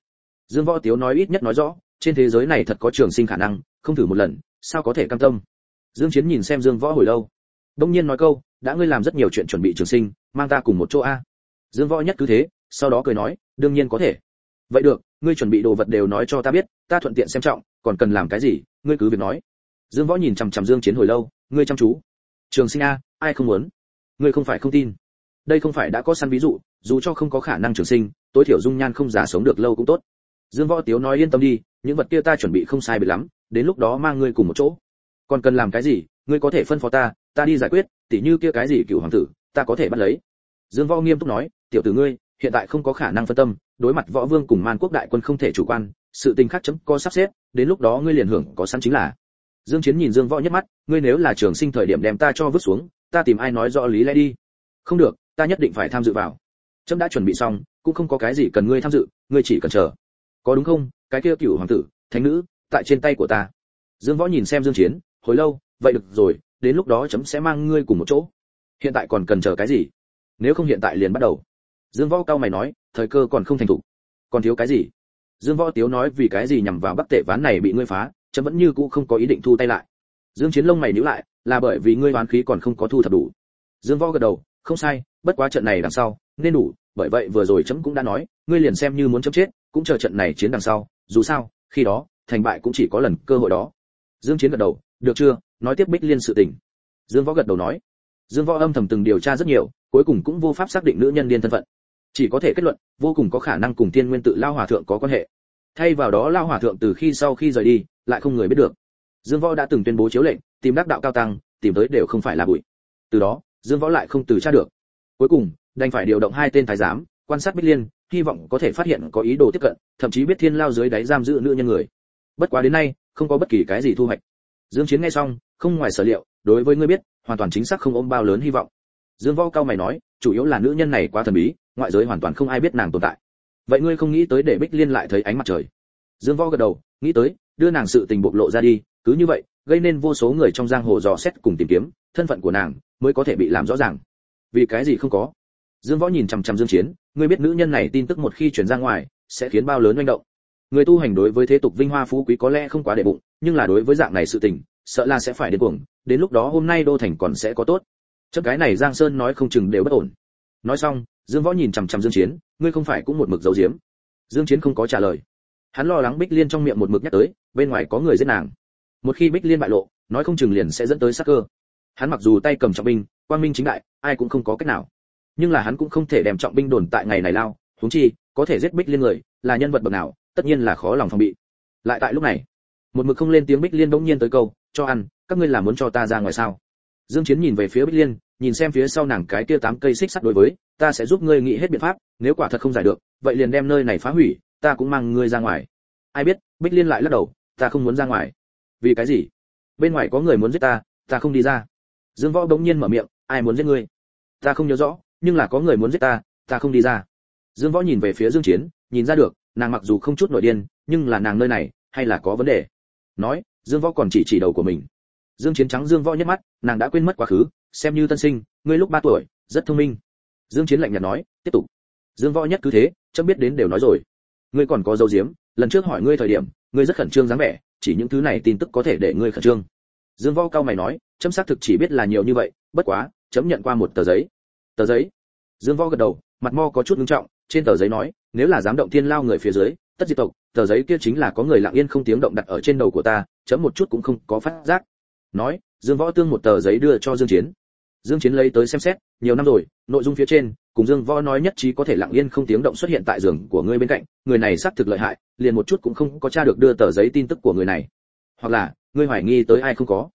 Dương võ tiếu nói ít nhất nói rõ, trên thế giới này thật có trường sinh khả năng, không thử một lần, sao có thể cam tâm? Dương chiến nhìn xem dương võ hồi lâu, đông nhiên nói câu, đã ngươi làm rất nhiều chuyện chuẩn bị trường sinh, mang ta cùng một chỗ a. Dương võ nhất cứ thế, sau đó cười nói, đương nhiên có thể. Vậy được, ngươi chuẩn bị đồ vật đều nói cho ta biết, ta thuận tiện xem trọng, còn cần làm cái gì, ngươi cứ việc nói. Dương võ nhìn chằm chằm dương chiến hồi lâu, ngươi chăm chú trường sinh a, ai không muốn? Ngươi không phải không tin. Đây không phải đã có săn ví dụ, dù cho không có khả năng trường sinh, tối thiểu dung nhan không giả sống được lâu cũng tốt. Dương võ tiếu nói yên tâm đi, những vật kia ta chuẩn bị không sai biệt lắm, đến lúc đó mang ngươi cùng một chỗ. Còn cần làm cái gì, ngươi có thể phân phó ta ta đi giải quyết, tỉ như kia cái gì cựu hoàng tử, ta có thể bắt lấy. Dương võ nghiêm túc nói, tiểu tử ngươi, hiện tại không có khả năng phân tâm, đối mặt võ vương cùng man quốc đại quân không thể chủ quan, sự tình khác chấm có sắp xếp, đến lúc đó ngươi liền hưởng có sẵn chính là dương chiến nhìn dương võ nhất mắt, ngươi nếu là trường sinh thời điểm đem ta cho vứt xuống, ta tìm ai nói rõ lý lẽ đi? Không được, ta nhất định phải tham dự vào. Chấm đã chuẩn bị xong, cũng không có cái gì cần ngươi tham dự, ngươi chỉ cần chờ. Có đúng không? Cái kia cửu hoàng tử, thánh nữ, tại trên tay của ta. Dương võ nhìn xem dương chiến, hồi lâu, vậy được rồi, đến lúc đó chấm sẽ mang ngươi cùng một chỗ. Hiện tại còn cần chờ cái gì? Nếu không hiện tại liền bắt đầu. Dương võ cao mày nói, thời cơ còn không thành thủ còn thiếu cái gì? Dương võ tiếu nói, vì cái gì nhằm vào bắc tệ ván này bị ngươi phá chấm vẫn như cũ không có ý định thu tay lại. Dương chiến lông mày nhíu lại, là bởi vì ngươi oán khí còn không có thu thập đủ. Dương võ gật đầu, không sai, bất quá trận này đằng sau, nên đủ, bởi vậy vừa rồi chấm cũng đã nói, ngươi liền xem như muốn chấm chết, cũng chờ trận này chiến đằng sau, dù sao, khi đó, thành bại cũng chỉ có lần cơ hội đó. Dương chiến gật đầu, được chưa, nói tiếp bích liên sự tình. Dương võ gật đầu nói. Dương võ âm thầm từng điều tra rất nhiều, cuối cùng cũng vô pháp xác định nữ nhân liên thân phận. Chỉ có thể kết luận, vô cùng có khả năng cùng tiên nguyên tự lao hòa thượng có quan hệ. Thay vào đó lao hòa thượng từ khi sau khi rời đi lại không người biết được. Dương võ đã từng tuyên bố chiếu lệnh, tìm đắc đạo cao tăng, tìm tới đều không phải là bụi. Từ đó, dương võ lại không từ tra được. Cuối cùng, đành phải điều động hai tên thái giám, quan sát bích liên, hy vọng có thể phát hiện có ý đồ tiếp cận, thậm chí biết thiên lao dưới đáy giam giữ nữ nhân người. Bất quá đến nay, không có bất kỳ cái gì thu hoạch. Dương chiến nghe xong, không ngoài sở liệu, đối với ngươi biết, hoàn toàn chính xác không ôm bao lớn hy vọng. Dương võ cao mày nói, chủ yếu là nữ nhân này quá thần bí, ngoại giới hoàn toàn không ai biết nàng tồn tại. Vậy ngươi không nghĩ tới để bích liên lại thấy ánh mặt trời? Dương võ gật đầu, nghĩ tới đưa nàng sự tình bộc lộ ra đi, cứ như vậy, gây nên vô số người trong giang hồ dò xét cùng tìm kiếm, thân phận của nàng mới có thể bị làm rõ ràng. Vì cái gì không có? Dương võ nhìn chằm chằm dương chiến, ngươi biết nữ nhân này tin tức một khi truyền ra ngoài, sẽ khiến bao lớn manh động. Người tu hành đối với thế tục vinh hoa phú quý có lẽ không quá để bụng, nhưng là đối với dạng này sự tình, sợ là sẽ phải đến cuồng, đến lúc đó hôm nay đô thành còn sẽ có tốt. Chấp cái này giang sơn nói không chừng đều bất ổn. Nói xong, dương võ nhìn chằm chằm dương chiến, ngươi không phải cũng một mực giấu giếm. Dương chiến không có trả lời hắn lo lắng bích liên trong miệng một mực nhắc tới, bên ngoài có người giết nàng. Một khi bích liên bại lộ, nói không chừng liền sẽ dẫn tới sát cơ. Hắn mặc dù tay cầm trọng binh, quang minh chính đại, ai cũng không có cách nào. Nhưng là hắn cũng không thể đem trọng binh đồn tại ngày này lao, huống chi, có thể giết bích liên người, là nhân vật bậc nào, tất nhiên là khó lòng phòng bị. Lại tại lúc này, một mực không lên tiếng bích liên bỗng nhiên tới câu, cho ăn, các ngươi là muốn cho ta ra ngoài sao? Dương chiến nhìn về phía bích liên, nhìn xem phía sau nàng cái kia tám cây xích sắt đối với, ta sẽ giúp ngươi nghĩ hết biện pháp, nếu quả thật không giải được, vậy liền đem nơi này phá hủy ta cũng mang ngươi ra ngoài. Ai biết, bích liên lại lắc đầu, ta không muốn ra ngoài. Vì cái gì? Bên ngoài có người muốn giết ta ta không đi ra. Dương võ bỗng nhiên mở miệng, ai muốn giết ngươi? Ta không nhớ rõ, nhưng là có người muốn giết ta ta không đi ra. Dương võ nhìn về phía dương chiến, nhìn ra được, nàng mặc dù không chút nội điên, nhưng là nàng nơi này, hay là có vấn đề. Nói, dương võ còn chỉ chỉ đầu của mình. Dương chiến trắng dương võ nhất mắt, nàng đã quên mất quá khứ, xem như tân sinh, ngươi lúc 3 tuổi, rất thông minh. Dương chiến lạnh nhạt nói, tiếp tục. Dương võ nhất cứ thế, chấm biết đến đều nói rồi ngươi còn có dấu diếm, lần trước hỏi ngươi thời điểm, ngươi rất khẩn trương dáng vẻ, chỉ những thứ này tin tức có thể để ngươi khẩn trương. Dương võ cao mày nói, chấm xác thực chỉ biết là nhiều như vậy, bất quá, chấm nhận qua một tờ giấy. Tờ giấy? Dương võ gật đầu, mặt mo có chút nghiêm trọng, trên tờ giấy nói, nếu là dám động thiên lao người phía dưới, tất diệt tộc, tờ giấy kia chính là có người lặng yên không tiếng động đặt ở trên đầu của ta, chấm một chút cũng không có phát giác. Nói, dương võ tương một tờ giấy đưa cho dương chiến. Dương chiến lấy tới xem xét, nhiều năm rồi, nội dung phía trên cùng dương võ nói nhất trí có thể lặng yên không tiếng động xuất hiện tại giường của ngươi bên cạnh, người này xác thực lợi hại, liền một chút cũng không có tra được đưa tờ giấy tin tức của người này. Hoặc là, ngươi hoài nghi tới ai không có?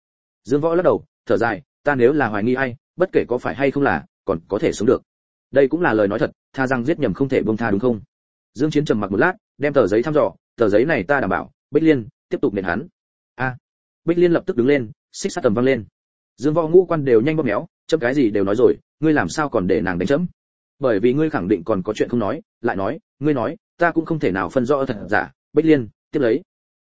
Dương võ lắc đầu, thở dài, ta nếu là hoài nghi ai, bất kể có phải hay không là, còn có thể sống được. Đây cũng là lời nói thật, tha rằng giết nhầm không thể buông tha đúng không? Dương chiến trầm mặc một lát, đem tờ giấy thăm dò, tờ giấy này ta đảm bảo, bích liên, tiếp tục nện hắn. A. Bích liên lập tức đứng lên, xích sát tầm văng lên. Dương võ ngũ quan đều nhanh bóp méo, chấm cái gì đều nói rồi, ngươi làm sao còn để nàng đánh chấm? Bởi vì ngươi khẳng định còn có chuyện không nói, lại nói, ngươi nói, ta cũng không thể nào phân rõ thật giả. Bích liên, tiếp lấy.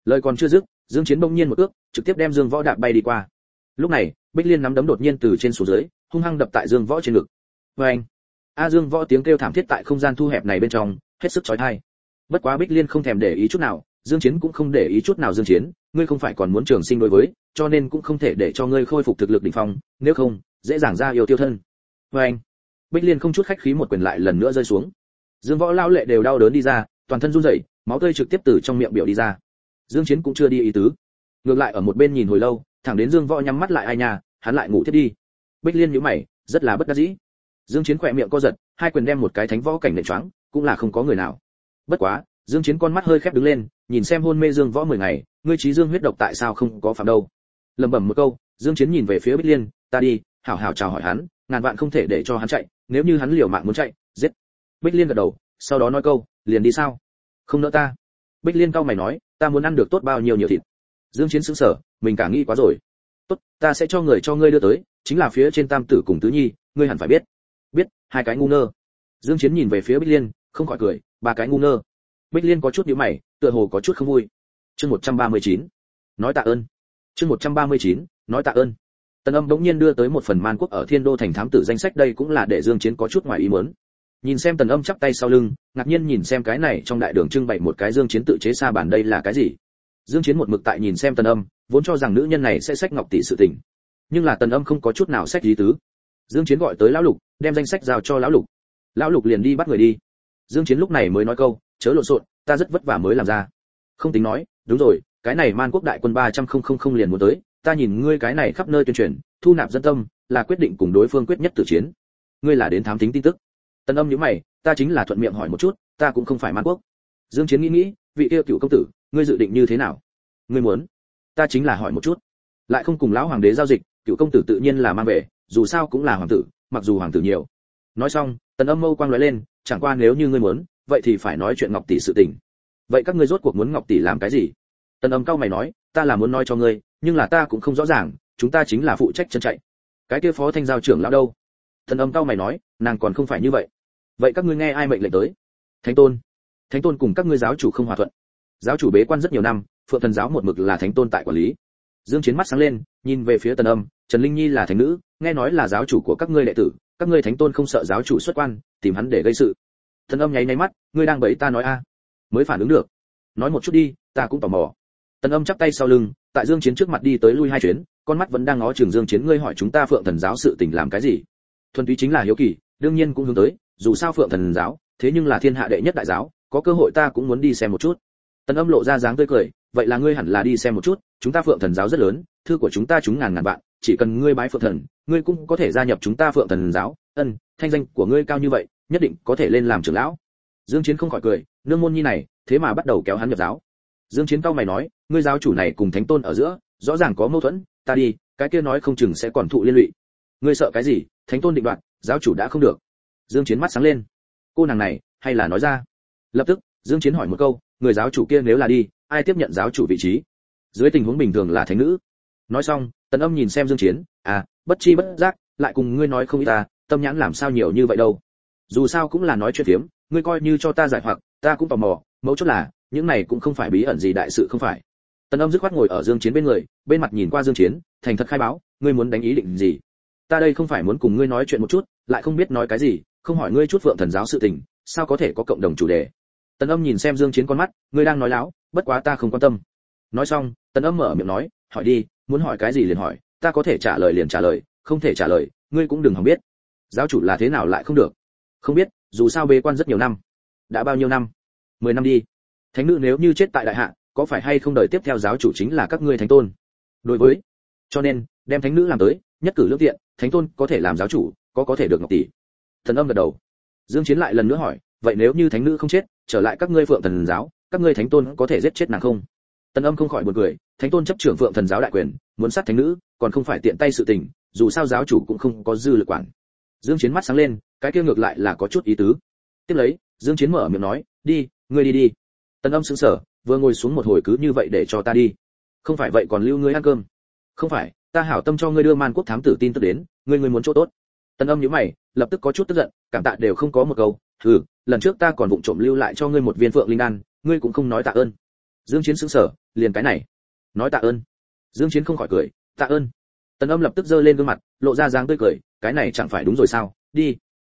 Lời còn chưa dứt, dương chiến bỗng nhiên một ước, trực tiếp đem dương võ đạp bay đi qua. Lúc này, bích liên nắm đấm đột nhiên từ trên xuống dưới, hung hăng đập tại dương võ trên ngực. Với anh. A dương võ tiếng kêu thảm thiết tại không gian thu hẹp này bên trong, hết sức chói tai. Bất quá bích liên không thèm để ý chút nào, dương chiến cũng không để ý chút nào dương chiến, ngươi không phải còn muốn trường sinh đối với, cho nên cũng không thể để cho ngươi khôi phục thực lực đỉnh phong, nếu không, dễ dàng ra yêu tiêu thân. Với anh bích liên không chút khách khí một quyền lại lần nữa rơi xuống. Dương võ lao lệ đều đau đớn đi ra, toàn thân run rẩy, máu tươi trực tiếp từ trong miệng biểu đi ra. Dương chiến cũng chưa đi ý tứ. Ngược lại ở một bên nhìn hồi lâu, thẳng đến dương võ nhắm mắt lại ai nhà hắn lại ngủ thiết đi. Bích liên nhíu mày, rất là bất đắc dĩ. Dương chiến khỏe miệng co giật, hai quyền đem một cái thánh võ cảnh nện choáng, cũng là không có người nào. Bất quá, dương chiến con mắt hơi khép đứng lên, nhìn xem hôn mê dương võ 10 ngày, ngươi trí dương huyết độc tại sao không có phạm đâu? Lẩm bẩm một câu, dương chiến nhìn về phía bích liên, ta đi, hảo hảo chào hỏi hắn, ngàn vạn không thể để cho hắn chạy nếu như hắn liều mạng muốn chạy giết. Bích liên gật đầu sau đó nói câu liền đi sao? Không nỡ ta. Bích liên cao mày nói ta muốn ăn được tốt bao nhiêu nhiều thịt? Dương chiến sững sờ mình cả nghĩ quá rồi. Tốt ta sẽ cho người cho ngươi đưa tới chính là phía trên tam tử cùng tứ nhi ngươi hẳn phải biết. Biết hai cái ngu ngơ. Dương chiến nhìn về phía bích liên không khỏi cười ba cái ngu ngơ. Bích liên có chút nhíu mày tựa hồ có chút không vui. Chương 139. nói tạ ơn. Chương 139, nói tạ ơn tần âm bỗng nhiên đưa tới một phần man quốc ở thiên đô thành thám tử danh sách, đây cũng là để dương chiến có chút ngoài ý muốn. Nhìn xem tần âm chắp tay sau lưng, ngạc nhiên nhìn xem cái này trong đại đường trưng bày một cái dương chiến tự chế xa bản đây là cái gì. Dương chiến một mực tại nhìn xem tần âm, vốn cho rằng nữ nhân này sẽ sách ngọc tỷ sự tình. Nhưng là tần âm không có chút nào sách lý tứ. Dương chiến gọi tới lão lục, đem danh sách giao cho lão lục. Lão lục liền đi bắt người đi. Dương chiến lúc này mới nói câu, chớ lộn xộn, ta rất vất vả mới làm ra. Không tính nói, đúng rồi, cái này man quốc đại quân ba trăm không không không liền muốn tới ta nhìn ngươi cái này khắp nơi tuyên truyền, thu nạp dân tâm, là quyết định cùng đối phương quyết nhất tử chiến. Ngươi là đến thám thính tin tức. Tân âm nhíu mày, ta chính là thuận miệng hỏi một chút, ta cũng không phải man quốc. Dương chiến nghĩ nghĩ, vị yêu cựu công tử, ngươi dự định như thế nào? Ngươi muốn? Ta chính là hỏi một chút. Lại không cùng lão hoàng đế giao dịch, cựu công tử tự nhiên là mang về, dù sao cũng là hoàng tử, mặc dù hoàng tử nhiều. Nói xong, tần âm mâu quang lóe lên, chẳng qua nếu như ngươi muốn, vậy thì phải nói chuyện ngọc tỷ sự tình. Vậy các ngươi rốt cuộc muốn ngọc tỷ làm cái gì? Tần âm cao mày nói, ta là muốn nói cho ngươi nhưng là ta cũng không rõ ràng, chúng ta chính là phụ trách chân chạy. Cái kia phó thanh giao trưởng lão đâu? Thần âm cao mày nói, nàng còn không phải như vậy. Vậy các ngươi nghe ai mệnh lệnh tới? Thánh tôn. Thánh tôn cùng các ngươi giáo chủ không hòa thuận. Giáo chủ bế quan rất nhiều năm, phượng thần giáo một mực là thánh tôn tại quản lý. Dương chiến mắt sáng lên, nhìn về phía tần âm, trần linh nhi là thánh nữ, nghe nói là giáo chủ của các ngươi đệ tử, các ngươi thánh tôn không sợ giáo chủ xuất quan, tìm hắn để gây sự. Tần âm nháy nháy mắt, ngươi đang bẫy ta nói a. Mới phản ứng được. Nói một chút đi, ta cũng tò mò. Tần âm chắp tay sau lưng tại dương chiến trước mặt đi tới lui hai chuyến, con mắt vẫn đang ngó trường dương chiến, ngươi hỏi chúng ta phượng thần giáo sự tình làm cái gì? Thuần túy chính là hiếu kỳ, đương nhiên cũng hướng tới, dù sao phượng thần giáo, thế nhưng là thiên hạ đệ nhất đại giáo, có cơ hội ta cũng muốn đi xem một chút. Tần âm lộ ra dáng tươi cười, vậy là ngươi hẳn là đi xem một chút, chúng ta phượng thần giáo rất lớn, thư của chúng ta chúng ngàn ngàn bạn chỉ cần ngươi bái phượng thần, ngươi cũng có thể gia nhập chúng ta phượng thần giáo. Ân, thanh danh của ngươi cao như vậy, nhất định có thể lên làm trưởng lão. Dương chiến không khỏi cười, nương môn nhi này, thế mà bắt đầu kéo hắn nhập giáo dương chiến cao mày nói, ngươi giáo chủ này cùng thánh tôn ở giữa, rõ ràng có mâu thuẫn, ta đi, cái kia nói không chừng sẽ còn thụ liên lụy. Ngươi sợ cái gì? Thánh tôn định đoạt, giáo chủ đã không được. Dương chiến mắt sáng lên. Cô nàng này, hay là nói ra? Lập tức, dương chiến hỏi một câu, người giáo chủ kia nếu là đi, ai tiếp nhận giáo chủ vị trí? Dưới tình huống bình thường là thánh nữ. Nói xong, tần âm nhìn xem dương chiến à bất chi bất giác, lại cùng ngươi nói không ít ta, tâm nhãn làm sao nhiều như vậy đâu? Dù sao cũng là nói chuyện phiếm, ngươi coi như cho ta giải hoặc, ta cũng tò mò, mấu chốt là những này cũng không phải bí ẩn gì đại sự không phải. Tần âm dứt khoát ngồi ở dương chiến bên người, bên mặt nhìn qua dương chiến, thành thật khai báo, ngươi muốn đánh ý định gì? Ta đây không phải muốn cùng ngươi nói chuyện một chút, lại không biết nói cái gì, không hỏi ngươi chút vượng thần giáo sự tình, sao có thể có cộng đồng chủ đề? Tần âm nhìn xem dương chiến con mắt, ngươi đang nói láo, bất quá ta không quan tâm. Nói xong, tần âm mở miệng nói, hỏi đi, muốn hỏi cái gì liền hỏi, ta có thể trả lời liền trả lời, không thể trả lời, ngươi cũng đừng hòng biết. Giáo chủ là thế nào lại không được? Không biết, dù sao bế quan rất nhiều năm. Đã bao nhiêu năm? Mười năm đi thánh nữ nếu như chết tại đại hạ, có phải hay không đời tiếp theo giáo chủ chính là các ngươi thánh tôn? Đối với, cho nên, đem thánh nữ làm tới, nhất cử lương tiện, thánh tôn có thể làm giáo chủ, có có thể được ngọc tỷ. Thần âm gật đầu. Dương chiến lại lần nữa hỏi, vậy nếu như thánh nữ không chết, trở lại các ngươi phượng thần giáo, các ngươi thánh tôn có thể giết chết nàng không? Tần âm không khỏi buồn cười, thánh tôn chấp trưởng phượng thần giáo đại quyền, muốn sát thánh nữ, còn không phải tiện tay sự tình, dù sao giáo chủ cũng không có dư lực quản. Dương chiến mắt sáng lên, cái kia ngược lại là có chút ý tứ. Tiếp lấy, dương chiến mở miệng nói, đi, ngươi đi đi tần âm sững sờ, vừa ngồi xuống một hồi cứ như vậy để cho ta đi. Không phải vậy còn lưu ngươi ăn cơm. Không phải, ta hảo tâm cho ngươi đưa man quốc thám tử tin tức đến, ngươi ngươi muốn chỗ tốt. Tần âm nhíu mày, lập tức có chút tức giận, cảm tạ đều không có một câu thử lần trước ta còn vụng trộm lưu lại cho ngươi một viên phượng linh đan, ngươi cũng không nói tạ ơn. Dương chiến sững sờ, liền cái này, nói tạ ơn. Dương chiến không khỏi cười, tạ ơn. Tần âm lập tức giơ lên gương mặt, lộ ra dáng tươi cười, cái này chẳng phải đúng rồi sao? Đi.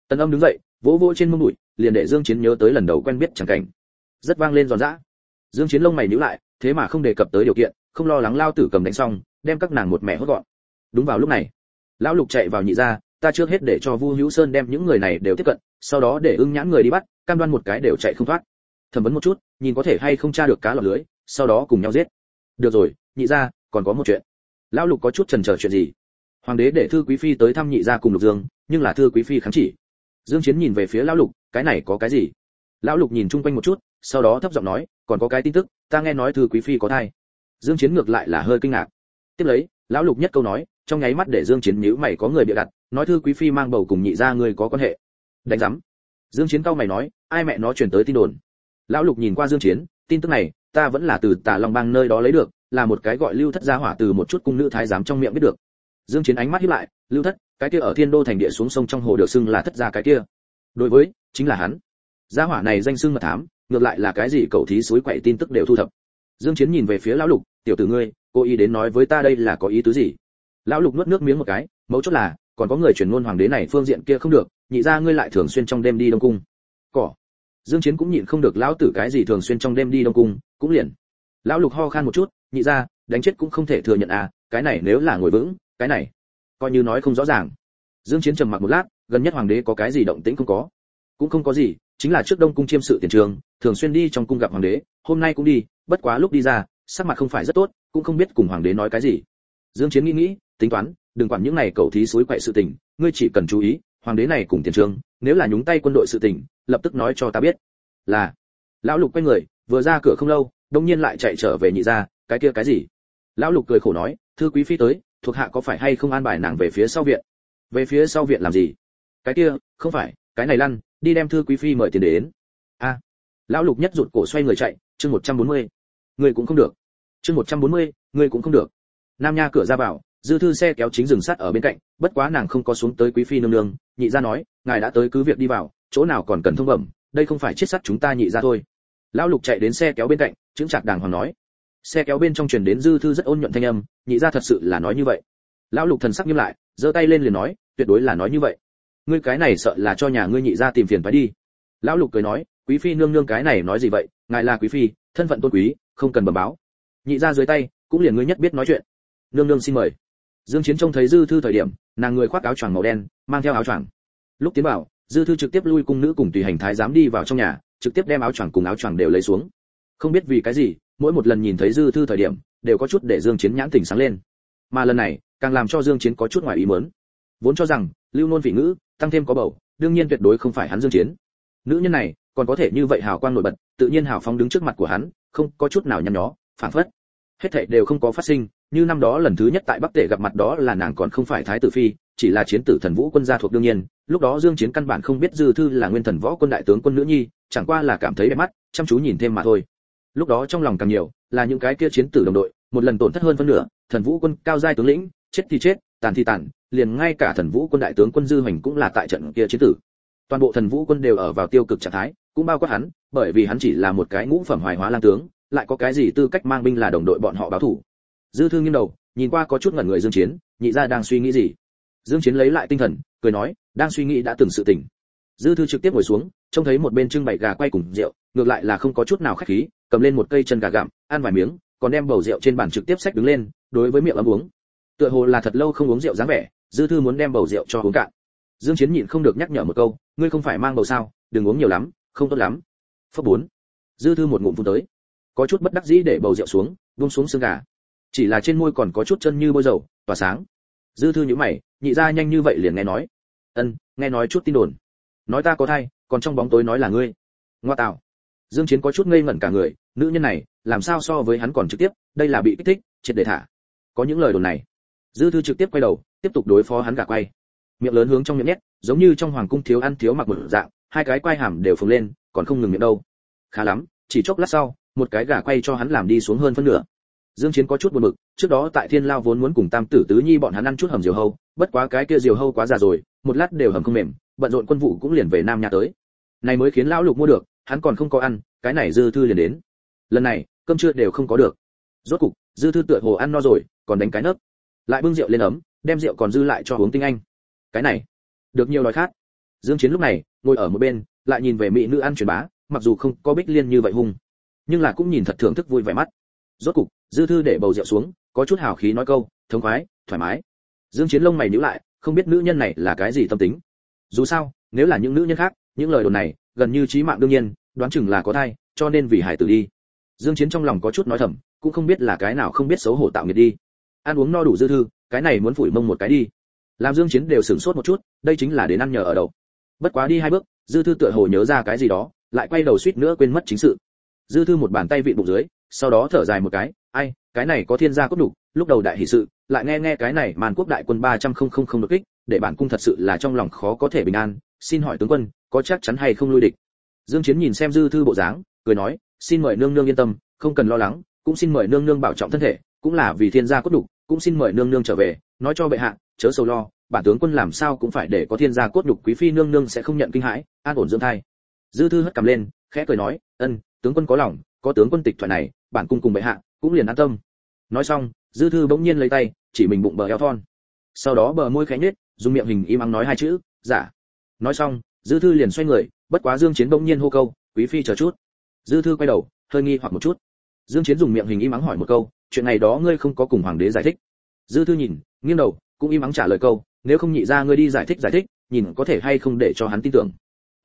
Tần âm đứng dậy, vỗ vỗ trên mông bụi liền để dương chiến nhớ tới lần đầu quen biết chẳng cảnh rất vang lên giòn giã. Dương chiến lông mày nhíu lại, thế mà không đề cập tới điều kiện, không lo lắng lao tử cầm đánh xong, đem các nàng một mẹ hốt gọn. Đúng vào lúc này, lão lục chạy vào nhị gia, ta trước hết để cho vu hữu sơn đem những người này đều tiếp cận, sau đó để ưng nhãn người đi bắt, cam đoan một cái đều chạy không thoát. Thẩm vấn một chút, nhìn có thể hay không tra được cá lọt lưới, sau đó cùng nhau giết. Được rồi, nhị gia, còn có một chuyện. Lão lục có chút chần chờ chuyện gì? Hoàng đế để thư quý phi tới thăm nhị gia cùng lục dương, nhưng là thư quý phi kháng chỉ. Dương chiến nhìn về phía lão lục, cái này có cái gì? Lão lục nhìn chung quanh một chút sau đó thấp giọng nói, còn có cái tin tức, ta nghe nói thư quý phi có thai. Dương chiến ngược lại là hơi kinh ngạc. Tiếp lấy, lão lục nhất câu nói, trong nháy mắt để dương chiến nhíu mày có người bịa đặt, nói thư quý phi mang bầu cùng nhị gia người có quan hệ. Đánh giám. Dương chiến cao mày nói, ai mẹ nó truyền tới tin đồn? Lão lục nhìn qua dương chiến, tin tức này, ta vẫn là từ tả long bang nơi đó lấy được, là một cái gọi lưu thất gia hỏa từ một chút cung nữ thái giám trong miệng biết được. Dương chiến ánh mắt híp lại, lưu thất, cái kia ở thiên đô thành địa xuống sông trong hồ được xưng là thất gia cái kia. Đối với, chính là hắn. Gia hỏa này danh xưng mật thám ngược lại là cái gì cậu thí suối quậy tin tức đều thu thập. Dương chiến nhìn về phía lão lục, tiểu tử ngươi cô ý đến nói với ta đây là có ý tứ gì? Lão lục nuốt nước miếng một cái, mấu chốt là, còn có người truyền ngôn hoàng đế này phương diện kia không được, nhị ra ngươi lại thường xuyên trong đêm đi đông cung. Cỏ. Dương chiến cũng nhịn không được lão tử cái gì thường xuyên trong đêm đi đông cung, cũng liền. Lão lục ho khan một chút, nhị ra đánh chết cũng không thể thừa nhận à cái này nếu là ngồi vững, cái này coi như nói không rõ ràng. Dương chiến trầm mặc một lát, gần nhất hoàng đế có cái gì động tĩnh không có? Cũng không có gì chính là trước đông cung chiêm sự tiền trường, thường xuyên đi trong cung gặp hoàng đế, hôm nay cũng đi, bất quá lúc đi ra, sắc mặt không phải rất tốt, cũng không biết cùng hoàng đế nói cái gì. Dương chiến nghĩ nghĩ, tính toán, đừng quản những này cầu thí suối quậy sự tình, ngươi chỉ cần chú ý, hoàng đế này cùng tiền trường, nếu là nhúng tay quân đội sự tình, lập tức nói cho ta biết. Là. Lão lục quay người, vừa ra cửa không lâu, đông nhiên lại chạy trở về nhị gia, cái kia cái gì? Lão lục cười khổ nói, thư quý phi tới, thuộc hạ có phải hay không an bài nàng về phía sau viện? Về phía sau viện làm gì? Cái kia, không phải, cái này lăn đi đem thư quý phi mời tiền đến. A. Lão lục nhất rụt cổ xoay người chạy chương 140. người cũng không được. Chương 140, người cũng không được. Nam nha cửa ra vào dư thư xe kéo chính dừng sắt ở bên cạnh bất quá nàng không có xuống tới quý phi nương nương nhị gia nói ngài đã tới cứ việc đi vào chỗ nào còn cần thông bẩm đây không phải chiết sắt chúng ta nhị gia thôi. Lão lục chạy đến xe kéo bên cạnh chứng chặt đàng hoàng nói. Xe kéo bên trong truyền đến dư thư rất ôn nhuận thanh âm nhị gia thật sự là nói như vậy. Lão lục thần sắc nghiêm lại giơ tay lên liền nói tuyệt đối là nói như vậy ngươi cái này sợ là cho nhà ngươi nhị gia tìm phiền phải đi. Lão lục cười nói, quý phi nương nương cái này nói gì vậy, ngài là quý phi, thân phận tôn quý, không cần bẩm báo. Nhị gia dưới tay, cũng liền ngươi nhất biết nói chuyện. Nương nương xin mời. Dương chiến trông thấy dư thư thời điểm, nàng người khoác áo choàng màu đen, mang theo áo choàng. Lúc tiến vào, dư thư trực tiếp lui cung nữ cùng tùy hành thái giám đi vào trong nhà, trực tiếp đem áo choàng cùng áo choàng đều lấy xuống. Không biết vì cái gì, mỗi một lần nhìn thấy dư thư thời điểm, đều có chút để dương chiến nhãn tỉnh sáng lên. Mà lần này, càng làm cho dương chiến có chút ngoài ý muốn vốn cho rằng lưu nôn vị ngữ tăng thêm có bầu, đương nhiên tuyệt đối không phải hắn dương chiến. Nữ nhân này còn có thể như vậy hào quang nổi bật, tự nhiên hào phóng đứng trước mặt của hắn, không có chút nào nhăn nhó phản phất. Hết thảy đều không có phát sinh, như năm đó lần thứ nhất tại bắc tể gặp mặt đó là nàng còn không phải thái tử phi, chỉ là chiến tử thần vũ quân gia thuộc đương nhiên, lúc đó dương chiến căn bản không biết dư thư là nguyên thần võ quân đại tướng quân nữ nhi, chẳng qua là cảm thấy đẹp mắt, chăm chú nhìn thêm mà thôi. Lúc đó trong lòng càng nhiều, là những cái kia chiến tử đồng đội, một lần tổn thất hơn phân nửa, thần vũ quân cao giai tướng lĩnh, chết thì chết, tàn thì tàn liền ngay cả thần vũ quân đại tướng quân dư hoành cũng là tại trận kia chiến tử. Toàn bộ thần vũ quân đều ở vào tiêu cực trạng thái, cũng bao quát hắn, bởi vì hắn chỉ là một cái ngũ phẩm hoài hóa lang tướng, lại có cái gì tư cách mang binh là đồng đội bọn họ báo thủ. Dư thương nghiêng đầu, nhìn qua có chút ngẩn người dương chiến, nhị gia đang suy nghĩ gì? Dương chiến lấy lại tinh thần, cười nói, đang suy nghĩ đã từng sự tình. Dư thư trực tiếp ngồi xuống, trông thấy một bên trưng bày gà quay cùng rượu, ngược lại là không có chút nào khách khí, cầm lên một cây chân gà gặm, ăn vài miếng, còn đem bầu rượu trên bàn trực tiếp xách đứng lên, đối với miệng ấm uống. Tựa hồ là thật lâu không uống rượu dáng vẻ dư thư muốn đem bầu rượu cho uống cạn. Dương chiến nhịn không được nhắc nhở một câu, ngươi không phải mang bầu sao, đừng uống nhiều lắm, không tốt lắm. Phấp bốn. Dư thư một ngụm phun tới. Có chút bất đắc dĩ để bầu rượu xuống, buông xuống xương gà. Chỉ là trên môi còn có chút chân như bôi dầu, tỏa sáng. Dư thư nhíu mày, nhị ra nhanh như vậy liền nghe nói. Ân, nghe nói chút tin đồn. Nói ta có thai, còn trong bóng tối nói là ngươi. Ngoa tạo. Dương chiến có chút ngây ngẩn cả người, nữ nhân này, làm sao so với hắn còn trực tiếp, đây là bị kích thích, triệt để thả. Có những lời đồn này dư thư trực tiếp quay đầu, tiếp tục đối phó hắn gà quay. Miệng lớn hướng trong miệng nhét, giống như trong hoàng cung thiếu ăn thiếu mặc một dạng, hai cái quay hàm đều phồng lên, còn không ngừng miệng đâu. Khá lắm, chỉ chốc lát sau, một cái gà quay cho hắn làm đi xuống hơn phân nửa. Dương chiến có chút buồn bực, trước đó tại thiên lao vốn muốn cùng tam tử tứ nhi bọn hắn ăn chút hầm diều hâu, bất quá cái kia diều hâu quá già rồi, một lát đều hầm không mềm, bận rộn quân vụ cũng liền về nam nhà tới. Này mới khiến lão lục mua được, hắn còn không có ăn, cái này dư thư liền đến. Lần này, cơm trưa đều không có được. Rốt cục, dư thư tựa hồ ăn no rồi, còn đánh cái nấc lại bưng rượu lên ấm, đem rượu còn dư lại cho uống tinh anh. Cái này, được nhiều nói khác dương chiến lúc này, ngồi ở một bên, lại nhìn về mỹ nữ ăn truyền bá, mặc dù không có bích liên như vậy hung, nhưng là cũng nhìn thật thưởng thức vui vẻ mắt. Rốt cục, dư thư để bầu rượu xuống, có chút hào khí nói câu thống khoái, thoải mái. Dương chiến lông mày nhíu lại, không biết nữ nhân này là cái gì tâm tính. Dù sao, nếu là những nữ nhân khác, những lời đồn này, gần như chí mạng đương nhiên, đoán chừng là có thai, cho nên vì hải tử đi. Dương chiến trong lòng có chút nói thầm, cũng không biết là cái nào không biết xấu hổ tạo nghiệt đi ăn uống no đủ dư thư, cái này muốn phủi mông một cái đi. Làm dương chiến đều sửng sốt một chút, đây chính là đến ăn nhờ ở đậu. Bất quá đi hai bước, dư thư tựa hồ nhớ ra cái gì đó, lại quay đầu suýt nữa quên mất chính sự. Dư thư một bàn tay vị bụng dưới, sau đó thở dài một cái, ai, cái này có thiên gia cốt đủ lúc đầu đại hỷ sự, lại nghe nghe cái này màn quốc đại quân ba trăm không không không đột kích, để bản cung thật sự là trong lòng khó có thể bình an, xin hỏi tướng quân, có chắc chắn hay không lui địch? Dương chiến nhìn xem dư thư bộ dáng, cười nói, xin mời nương nương yên tâm, không cần lo lắng, cũng xin mời nương nương bảo trọng thân thể cũng là vì thiên gia cốt đục, cũng xin mời nương nương trở về nói cho bệ hạ chớ sầu lo bản tướng quân làm sao cũng phải để có thiên gia cốt đục quý phi nương nương sẽ không nhận kinh hãi an ổn dưỡng thai. Dư thư hất cầm lên khẽ cười nói ân tướng quân có lòng có tướng quân tịch thoại này bản cung cùng bệ hạ cũng liền an tâm. Nói xong dư thư bỗng nhiên lấy tay chỉ mình bụng bờ eo thon. Sau đó bờ môi khẽ nhếch dùng miệng hình im ắng nói hai chữ giả nói xong dư thư liền xoay người bất quá dương chiến bỗng nhiên hô câu quý phi chờ chút. Dư thư quay đầu hơi nghi hoặc một chút. Dương chiến dùng miệng hình im ắng hỏi một câu chuyện này đó ngươi không có cùng hoàng đế giải thích. Dư thư nhìn, nghiêng đầu, cũng im ắng trả lời câu, nếu không nhị ra ngươi đi giải thích giải thích, nhìn có thể hay không để cho hắn tin tưởng.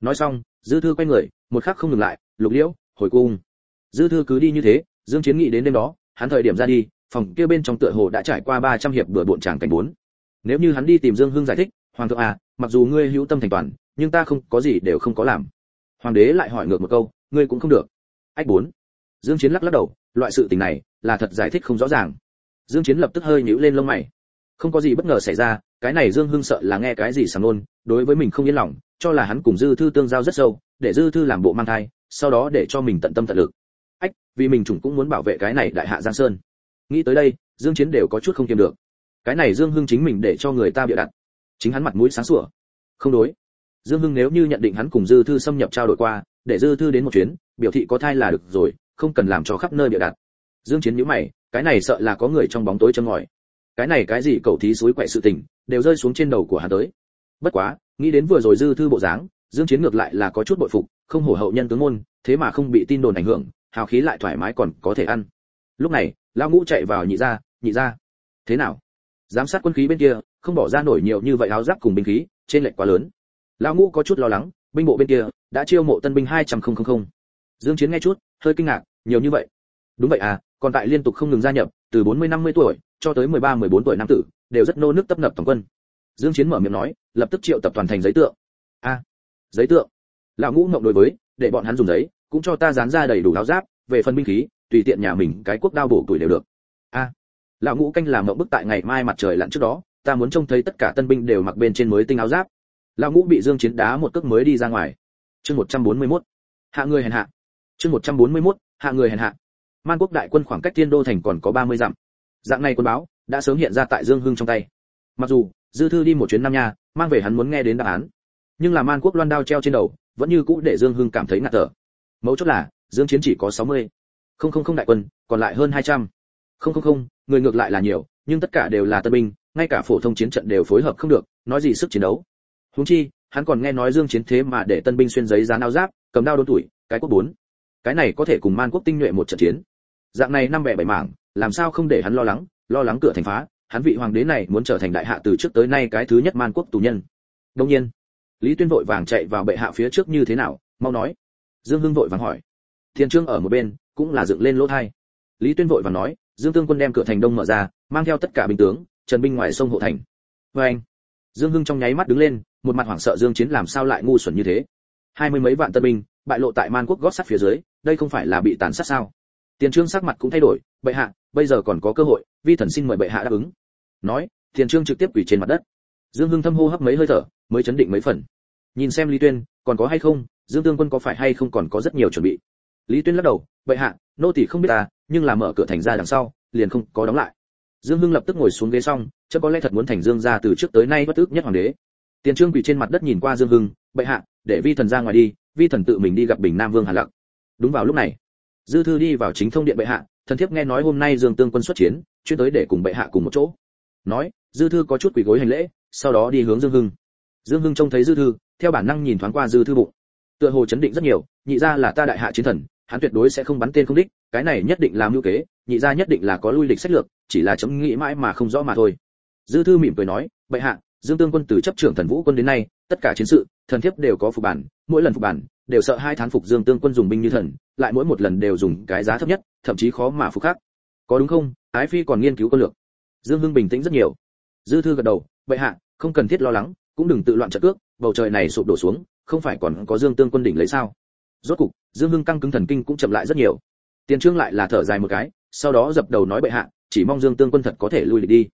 Nói xong, dư thư quay người, một khắc không ngừng lại, lục liễu, hồi cung. Dư thư cứ đi như thế, dương chiến nghĩ đến đêm đó, hắn thời điểm ra đi, phòng kia bên trong tựa hồ đã trải qua 300 hiệp bừa bộn chàng cảnh bốn. Nếu như hắn đi tìm dương hưng giải thích, hoàng thượng à mặc dù ngươi hữu tâm thành toàn, nhưng ta không có gì đều không có làm. Hoàng đế lại hỏi ngược một câu, ngươi cũng không được. Ách bốn. Dương chiến lắc lắc đầu, loại sự tình này là thật giải thích không rõ ràng. Dương chiến lập tức hơi nhíu lên lông mày. Không có gì bất ngờ xảy ra, cái này dương hưng sợ là nghe cái gì sảng nôn, đối với mình không yên lòng, cho là hắn cùng dư thư tương giao rất sâu, để dư thư làm bộ mang thai, sau đó để cho mình tận tâm tận lực. Ách, vì mình chủng cũng muốn bảo vệ cái này đại hạ giang sơn. Nghĩ tới đây, dương chiến đều có chút không kiềm được. Cái này dương hưng chính mình để cho người ta bịa đặt. Chính hắn mặt mũi sáng sủa. Không đối. Dương hưng nếu như nhận định hắn cùng dư thư xâm nhập trao đổi qua, để dư thư đến một chuyến, biểu thị có thai là được rồi, không cần làm cho khắp nơi bịa đặt dương chiến nhíu mày, cái này sợ là có người trong bóng tối châm ngòi. Cái này cái gì cầu thí suối quậy sự tình, đều rơi xuống trên đầu của hắn tới. Bất quá, nghĩ đến vừa rồi dư thư bộ dáng, dương chiến ngược lại là có chút bội phục, không hổ hậu nhân tướng môn, thế mà không bị tin đồn ảnh hưởng, hào khí lại thoải mái còn có thể ăn. Lúc này, lão ngũ chạy vào nhị gia nhị gia, thế nào? Giám sát quân khí bên kia, không bỏ ra nổi nhiều như vậy áo giáp cùng binh khí, trên lệch quá lớn. Lão ngũ có chút lo lắng, binh bộ bên kia đã chiêu mộ tân binh hai trăm không không không. Dương chiến nghe chút, hơi kinh ngạc, nhiều như vậy? Đúng vậy à còn tại liên tục không ngừng gia nhập từ 40 50 tuổi cho tới 13 14 tuổi nam tử đều rất nô nước tập nập tổng quân. Dương chiến mở miệng nói lập tức triệu tập toàn thành giấy tượng. A giấy tượng. Lão ngũ ngậm đối với để bọn hắn dùng giấy cũng cho ta dán ra đầy đủ áo giáp về phần binh khí tùy tiện nhà mình cái quốc đao bổ tuổi đều được. A lão ngũ canh làm mộng bức tại ngày mai mặt trời lặn trước đó ta muốn trông thấy tất cả tân binh đều mặc bên trên mới tinh áo giáp. Lão ngũ bị dương chiến đá một cước mới đi ra ngoài. Chương 141. hạ người hèn hạ. Chương 141, hạ người hèn hạ man quốc đại quân khoảng cách thiên đô thành còn có 30 dặm. Dạng này quân báo đã sớm hiện ra tại dương hưng trong tay. Mặc dù, dư thư đi một chuyến nam nha, mang về hắn muốn nghe đến đáp án. Nhưng là man quốc loan đao treo trên đầu, vẫn như cũ để dương hưng cảm thấy ngạt thở. Mấu chốt là, dương chiến chỉ có 60. không không không đại quân, còn lại hơn 200. không không không, người ngược lại là nhiều, nhưng tất cả đều là tân binh, ngay cả phổ thông chiến trận đều phối hợp không được, nói gì sức chiến đấu. Huống chi, hắn còn nghe nói dương chiến thế mà để tân binh xuyên giấy dán áo giáp, cầm đao đốn tuổi cái quốc bốn. Cái này có thể cùng man quốc tinh nhuệ một trận chiến dạng này năm bẻ bảy mảng, làm sao không để hắn lo lắng lo lắng cửa thành phá, hắn vị hoàng đế này muốn trở thành đại hạ từ trước tới nay cái thứ nhất man quốc tù nhân. Đông nhiên, lý tuyên vội vàng chạy vào bệ hạ phía trước như thế nào, mau nói. Dương hưng vội vàng hỏi. Thiên trương ở một bên, cũng là dựng lên lỗ thai. Lý tuyên vội vàng nói, dương tương quân đem cửa thành đông mở ra, mang theo tất cả binh tướng, trần binh ngoài sông hộ thành. Vê anh, dương hưng trong nháy mắt đứng lên, một mặt hoảng sợ dương chiến làm sao lại ngu xuẩn như thế. Hai mươi mấy vạn tân binh, bại lộ tại man quốc gót sắt phía dưới, đây không phải là bị tàn sát sao? Tiền trương sắc mặt cũng thay đổi, bệ hạ, bây giờ còn có cơ hội, vi thần xin mời bệ hạ đáp ứng. Nói, tiền trương trực tiếp quỳ trên mặt đất. Dương hưng thâm hô hấp mấy hơi thở, mới chấn định mấy phần. Nhìn xem lý tuyên, còn có hay không? Dương tương quân có phải hay không còn có rất nhiều chuẩn bị? Lý tuyên lắc đầu, bệ hạ, nô tỳ không biết ta, nhưng là mở cửa thành ra đằng sau, liền không có đóng lại. Dương hưng lập tức ngồi xuống ghế xong chắc có lẽ thật muốn thành dương gia từ trước tới nay bất tức nhất hoàng đế. Tiền trương quỳ trên mặt đất nhìn qua dương hưng, bệ hạ, để vi thần ra ngoài đi, vi thần tự mình đi gặp bình nam vương hàn lặc. Đúng vào lúc này dư thư đi vào chính thông điện bệ hạ, thần thiếp nghe nói hôm nay dương tương quân xuất chiến, chuyên tới để cùng bệ hạ cùng một chỗ. Nói, dư thư có chút quỳ gối hành lễ, sau đó đi hướng dương hưng. Dương hưng trông thấy dư thư, theo bản năng nhìn thoáng qua dư thư bụng. Tựa hồ chấn định rất nhiều, nhị ra là ta đại hạ chiến thần, hắn tuyệt đối sẽ không bắn tên không đích, cái này nhất định làm mưu kế, nhị ra nhất định là có lui lịch sách lược, chỉ là chấm nghĩ mãi mà không rõ mà thôi. Dư thư mỉm cười nói, bệ hạ, dương tương quân từ chấp trưởng thần vũ quân đến nay tất cả chiến sự, thần thiếp đều có phục bản, mỗi lần phục bản, đều sợ hai thán phục dương tương quân dùng binh như thần, lại mỗi một lần đều dùng cái giá thấp nhất, thậm chí khó mà phục khác có đúng không? Ái phi còn nghiên cứu quân lược. Dương hưng bình tĩnh rất nhiều. Dư thư gật đầu, bệ hạ, không cần thiết lo lắng, cũng đừng tự loạn trận cước, bầu trời này sụp đổ xuống, không phải còn có dương tương quân đỉnh lấy sao? Rốt cục, dương hưng căng cứng thần kinh cũng chậm lại rất nhiều. Tiền trương lại là thở dài một cái, sau đó dập đầu nói, bệ hạ, chỉ mong dương tương quân thật có thể lui lịch đi.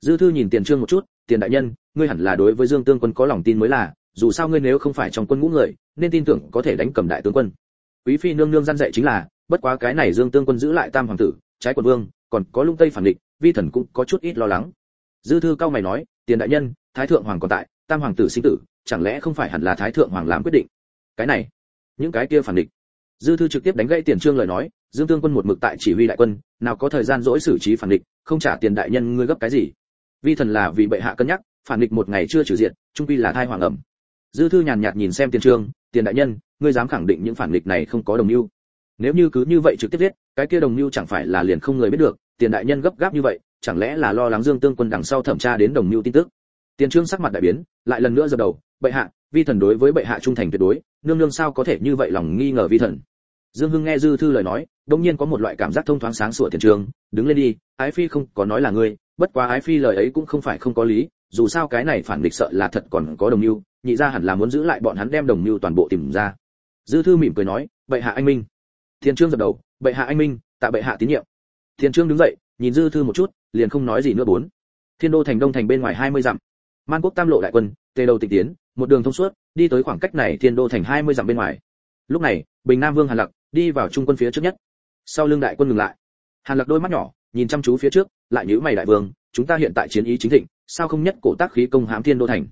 Dư thư nhìn tiền trương một chút, tiền đại nhân ngươi hẳn là đối với dương tương quân có lòng tin mới là, dù sao ngươi nếu không phải trong quân ngũ người, nên tin tưởng có thể đánh cầm đại tướng quân. Quý phi nương nương gian dạy chính là, bất quá cái này dương tương quân giữ lại tam hoàng tử, trái quận vương, còn có lung tây phản địch, vi thần cũng có chút ít lo lắng. Dư thư cao mày nói, tiền đại nhân, thái thượng hoàng còn tại, tam hoàng tử sinh tử, chẳng lẽ không phải hẳn là thái thượng hoàng làm quyết định? Cái này, những cái kia phản địch. Dư thư trực tiếp đánh gãy tiền trương lời nói, dương tương quân một mực tại chỉ huy đại quân, nào có thời gian dỗi xử trí phản địch, không trả tiền đại nhân ngươi gấp cái gì? Vi thần là vì bệ hạ cân nhắc phản nghịch một ngày chưa trừ diện trung quy là thai hoàng ẩm. Dư thư nhàn nhạt nhìn xem tiền trương, tiền đại nhân, ngươi dám khẳng định những phản nghịch này không có đồng mưu? Nếu như cứ như vậy trực tiếp viết cái kia đồng mưu chẳng phải là liền không người biết được, tiền đại nhân gấp gáp như vậy, chẳng lẽ là lo lắng dương tương quân đằng sau thẩm tra đến đồng mưu tin tức? Tiền trương sắc mặt đại biến, lại lần nữa giơ đầu, bệ hạ, vi thần đối với bệ hạ trung thành tuyệt đối, nương nương sao có thể như vậy lòng nghi ngờ vi thần? Dương hưng nghe dư thư lời nói, đột nhiên có một loại cảm giác thông thoáng sáng sủa tiền trương. đứng lên đi, ái phi không có nói là ngươi, bất quá ái phi lời ấy cũng không phải không có lý dù sao cái này phản địch sợ là thật còn có đồng mưu, nhị ra hẳn là muốn giữ lại bọn hắn đem đồng mưu toàn bộ tìm ra. Dư thư mỉm cười nói, bệ hạ anh minh. Thiên trương dập đầu, bệ hạ anh minh, tạ bệ hạ tín nhiệm. Thiên trương đứng dậy, nhìn dư thư một chút, liền không nói gì nữa bốn. Thiên đô thành đông thành bên ngoài hai mươi dặm. Man quốc tam lộ đại quân, tề đầu tịch tiến, một đường thông suốt, đi tới khoảng cách này thiên đô thành hai mươi dặm bên ngoài. Lúc này, bình nam vương hàn lặc đi vào trung quân phía trước nhất. Sau lưng đại quân ngừng lại. Hàn lặc đôi mắt nhỏ, nhìn chăm chú phía trước, lại nhíu mày đại vương chúng ta hiện tại chiến ý chính thịnh, sao không nhất cổ tác khí công hãm thiên đô thành?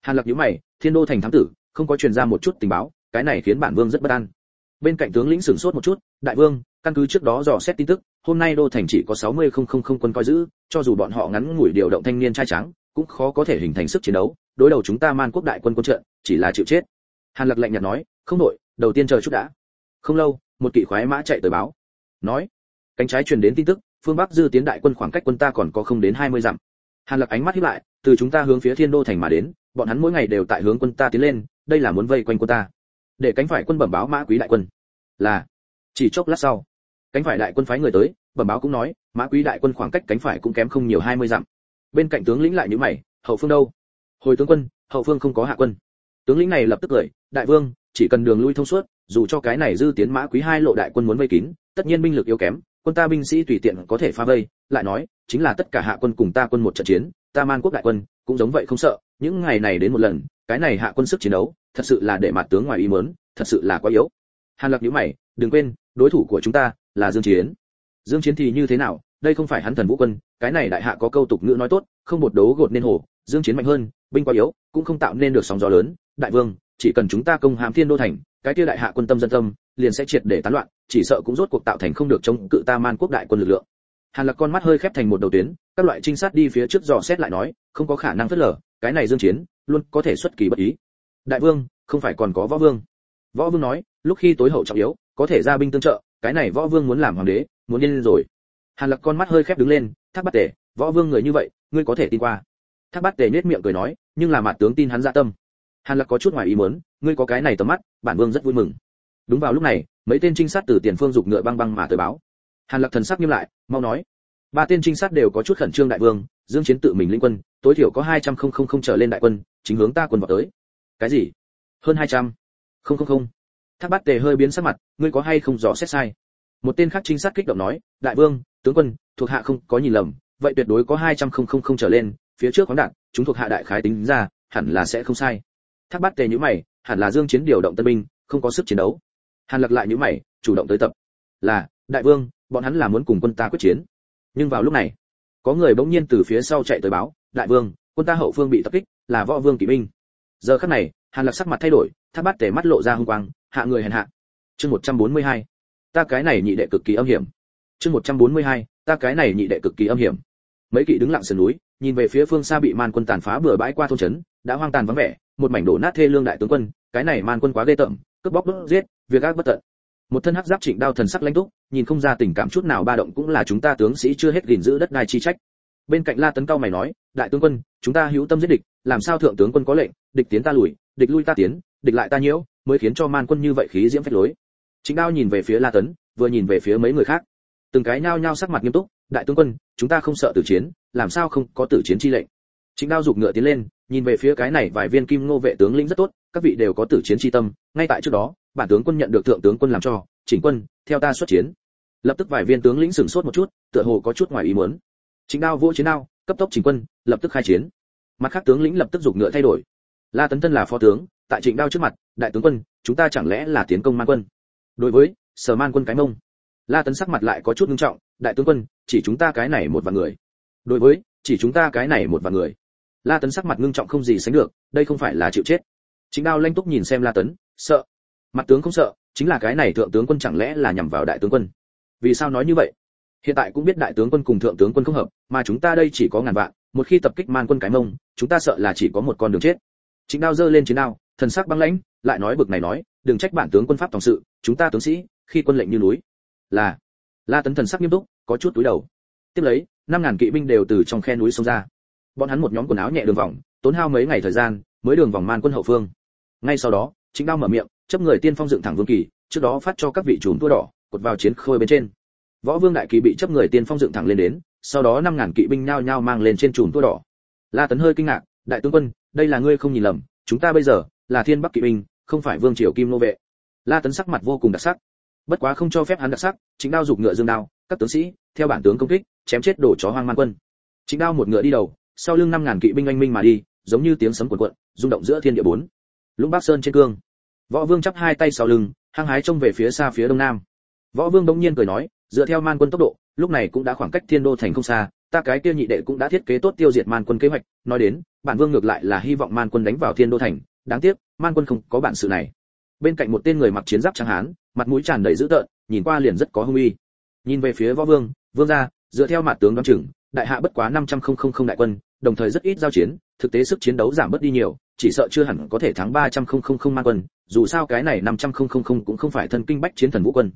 Hàn lập nhíu mày, thiên đô thành thám tử, không có truyền ra một chút tình báo, cái này khiến bản vương rất bất an. Bên cạnh tướng lĩnh sửng sốt một chút, đại vương, căn cứ trước đó dò xét tin tức, hôm nay đô thành chỉ có sáu mươi không không không quân coi giữ, cho dù bọn họ ngắn ngủi điều động thanh niên trai trắng cũng khó có thể hình thành sức chiến đấu, đối đầu chúng ta man quốc đại quân quân trận, chỉ là chịu chết. Hàn lặc lạnh nhạt nói, không đổi đầu tiên chờ chút đã. Không lâu, một kỵ khoái mã chạy tới báo. Nói, cánh trái truyền đến tin tức phương bắc dư tiến đại quân khoảng cách quân ta còn có không đến hai mươi dặm. Hàn Lập ánh mắt híp lại, từ chúng ta hướng phía thiên đô thành mà đến, bọn hắn mỗi ngày đều tại hướng quân ta tiến lên, đây là muốn vây quanh quân ta. Để cánh phải quân bẩm báo mã quý đại quân. Là, chỉ chốc lát sau, cánh phải đại quân phái người tới, bẩm báo cũng nói, mã quý đại quân khoảng cách cánh phải cũng kém không nhiều hai mươi dặm. Bên cạnh tướng lĩnh lại như mày, hậu phương đâu? Hồi tướng quân, hậu phương không có hạ quân. Tướng lĩnh này lập tức cười, đại vương, chỉ cần đường lui thông suốt, dù cho cái này dư tiến mã quý hai lộ đại quân muốn vây kín, tất nhiên binh lực yếu kém quân ta binh sĩ tùy tiện có thể phá vây, lại nói, chính là tất cả hạ quân cùng ta quân một trận chiến, ta man quốc đại quân, cũng giống vậy không sợ, những ngày này đến một lần, cái này hạ quân sức chiến đấu, thật sự là để mặt tướng ngoài ý muốn, thật sự là quá yếu. Hàn lạc nhíu mày, đừng quên, đối thủ của chúng ta là dương chiến. Dương chiến thì như thế nào? Đây không phải hắn thần vũ quân, cái này đại hạ có câu tục ngữ nói tốt, không một đấu gột nên hổ, dương chiến mạnh hơn, binh quá yếu, cũng không tạo nên được sóng gió lớn. Đại vương, chỉ cần chúng ta công hãm thiên đô thành, cái kia đại hạ quân tâm dân tâm liền sẽ triệt để tán loạn chỉ sợ cũng rốt cuộc tạo thành không được chống cự ta man quốc đại quân lực lượng. Hàn lạc con mắt hơi khép thành một đầu tuyến các loại trinh sát đi phía trước dò xét lại nói không có khả năng phớt lờ cái này dương chiến luôn có thể xuất kỳ bất ý. Đại vương không phải còn có võ vương. Võ vương nói lúc khi tối hậu trọng yếu có thể ra binh tương trợ cái này võ vương muốn làm hoàng đế muốn điên rồi. Hàn lạc con mắt hơi khép đứng lên thác Bát Tề, võ vương người như vậy ngươi có thể tin qua. Thác Bát Tề nết miệng cười nói nhưng là mặt tướng tin hắn dạ tâm. Hàn lạc có chút ngoài ý muốn ngươi có cái này tầm mắt bản vương rất vui mừng đúng vào lúc này, mấy tên trinh sát từ tiền phương dục ngựa băng băng mà tới báo. Hàn lạc thần sắc nghiêm lại, mau nói. Ba tên trinh sát đều có chút khẩn trương đại vương, dương chiến tự mình linh quân, tối thiểu có hai trăm không không không trở lên đại quân, chính hướng ta quân vào tới. Cái gì? Hơn hai trăm không không không. Thác bát tề hơi biến sắc mặt, ngươi có hay không rõ xét sai? Một tên khác trinh sát kích động nói, đại vương, tướng quân, thuộc hạ không có nhìn lầm, vậy tuyệt đối có hai trăm không không không trở lên, phía trước khoáng đạn, chúng thuộc hạ đại khái tính ra, hẳn là sẽ không sai. Thác bát tề nhíu mày, hẳn là dương chiến điều động tân binh, không có sức chiến đấu hàn lặc lại nhíu mày, chủ động tới tập là, đại vương, bọn hắn là muốn cùng quân ta quyết chiến nhưng vào lúc này, có người bỗng nhiên từ phía sau chạy tới báo, đại vương, quân ta hậu phương bị tập kích, là võ vương kỵ binh giờ khắc này, hàn lập sắc mặt thay đổi, tháp bát tề mắt lộ ra hung quang, hạ người hèn hạ chương 142. ta cái này nhị đệ cực kỳ âm hiểm chương 142. ta cái này nhị đệ cực kỳ âm hiểm mấy kỵ đứng lặng sườn núi, nhìn về phía phương xa bị man quân tàn phá bừa bãi qua thôn trấn, đã hoang tàn vắng vẻ, một mảnh đổ nát thê lương đại tướng quân, cái này man quân quá ghê tởm cướp bóc đốt giết, việc ác bất tận. Một thân hắc giáp trịnh đao thần sắc lãnh túc, nhìn không ra tình cảm chút nào ba động cũng là chúng ta tướng sĩ chưa hết gìn giữ đất đai chi trách. Bên cạnh la tấn cao mày nói, đại tướng quân, chúng ta hữu tâm giết địch, làm sao thượng tướng quân có lệnh, địch tiến ta lùi, địch lui ta tiến, địch lại ta nhiễu, mới khiến cho man quân như vậy khí diễm phách lối. Chính đao nhìn về phía la tấn, vừa nhìn về phía mấy người khác. Từng cái nhao nhao sắc mặt nghiêm túc, đại tướng quân, chúng ta không sợ tử chiến, làm sao không có tử chiến chi lệnh? Chính đao giục ngựa tiến lên, nhìn về phía cái này vài viên kim ngô vệ tướng lĩnh rất tốt các vị đều có tử chiến chi tâm, ngay tại trước đó, bản tướng quân nhận được thượng tướng quân làm cho, chỉnh quân, theo ta xuất chiến. Lập tức vài viên tướng lĩnh sửng sốt một chút, tựa hồ có chút ngoài ý muốn. Chính đao vỗ chiến đao, cấp tốc chỉnh quân, lập tức khai chiến. Mặt khác tướng lĩnh lập tức giục ngựa thay đổi. La tấn tân là phó tướng, tại trịnh đao trước mặt, đại tướng quân, chúng ta chẳng lẽ là tiến công man quân? Đối với, sở man quân cái mông. La tấn sắc mặt lại có chút nghiêm trọng, đại tướng quân, chỉ chúng ta cái này một vài người. Đối với, chỉ chúng ta cái này một vài người. La tấn sắc mặt ngưng trọng không gì sánh được, đây không phải là chịu chết chính đao lanh túc nhìn xem la tấn, sợ. Mặt tướng không sợ, chính là cái này thượng tướng quân chẳng lẽ là nhằm vào đại tướng quân? Vì sao nói như vậy? Hiện tại cũng biết đại tướng quân cùng thượng tướng quân không hợp, mà chúng ta đây chỉ có ngàn vạn, một khi tập kích man quân cái mông, chúng ta sợ là chỉ có một con đường chết. Chính đao giơ lên chiến đao, thần sắc băng lãnh, lại nói bực này nói, đừng trách bản tướng quân pháp tổng sự, chúng ta tướng sĩ, khi quân lệnh như núi. Là. La tấn thần sắc nghiêm túc, có chút túi đầu. Tiếp lấy, năm ngàn kỵ binh đều từ trong khe núi xông ra. Bọn hắn một nhóm quần áo nhẹ đường vòng, tốn hao mấy ngày thời gian, mới đường vòng man quân hậu phương ngay sau đó chính đao mở miệng, chấp người tiên phong dựng thẳng vương kỳ, trước đó phát cho các vị chùm tua đỏ, cột vào chiến khôi bên trên. Võ vương đại kỳ bị chấp người tiên phong dựng thẳng lên đến, sau đó năm ngàn kỵ binh nhao nhao mang lên trên chùm tua đỏ. La tấn hơi kinh ngạc, đại tướng quân, đây là ngươi không nhìn lầm, chúng ta bây giờ là thiên bắc kỵ binh, không phải vương triều kim nô vệ. La tấn sắc mặt vô cùng đặc sắc. Bất quá không cho phép hắn đặc sắc chính đao giục ngựa dương đao, các tướng sĩ, theo bản tướng công kích, chém chết đổ chó hoang man quân. Chính đao một ngựa đi đầu, sau lưng năm ngàn kỵ binh anh minh mà đi, giống như tiếng sấm cuộn cuộn, rung động giữa thiên địa bốn lũng bắc sơn trên cương. Võ vương chắp hai tay sau lưng, hăng hái trông về phía xa phía đông nam. Võ vương đống nhiên cười nói, dựa theo man quân tốc độ, lúc này cũng đã khoảng cách thiên đô thành không xa, ta cái kia nhị đệ cũng đã thiết kế tốt tiêu diệt man quân kế hoạch, nói đến, bản vương ngược lại là hy vọng man quân đánh vào thiên đô thành, đáng tiếc, man quân không có bản sự này. Bên cạnh một tên người mặc chiến giáp trắng hán, mặt mũi tràn đầy dữ tợn, nhìn qua liền rất có hung uy. Nhìn về phía võ vương vương gia, dựa theo mặt tướng đoán chừng, đại hạ bất quá năm trăm không không không đại quân đồng thời rất ít giao chiến, thực tế sức chiến đấu giảm bớt đi nhiều, chỉ sợ chưa hẳn có thể thắng ba trăm không không không man quân, dù sao cái này năm trăm không không không cũng không phải thân kinh bách chiến thần vũ quân.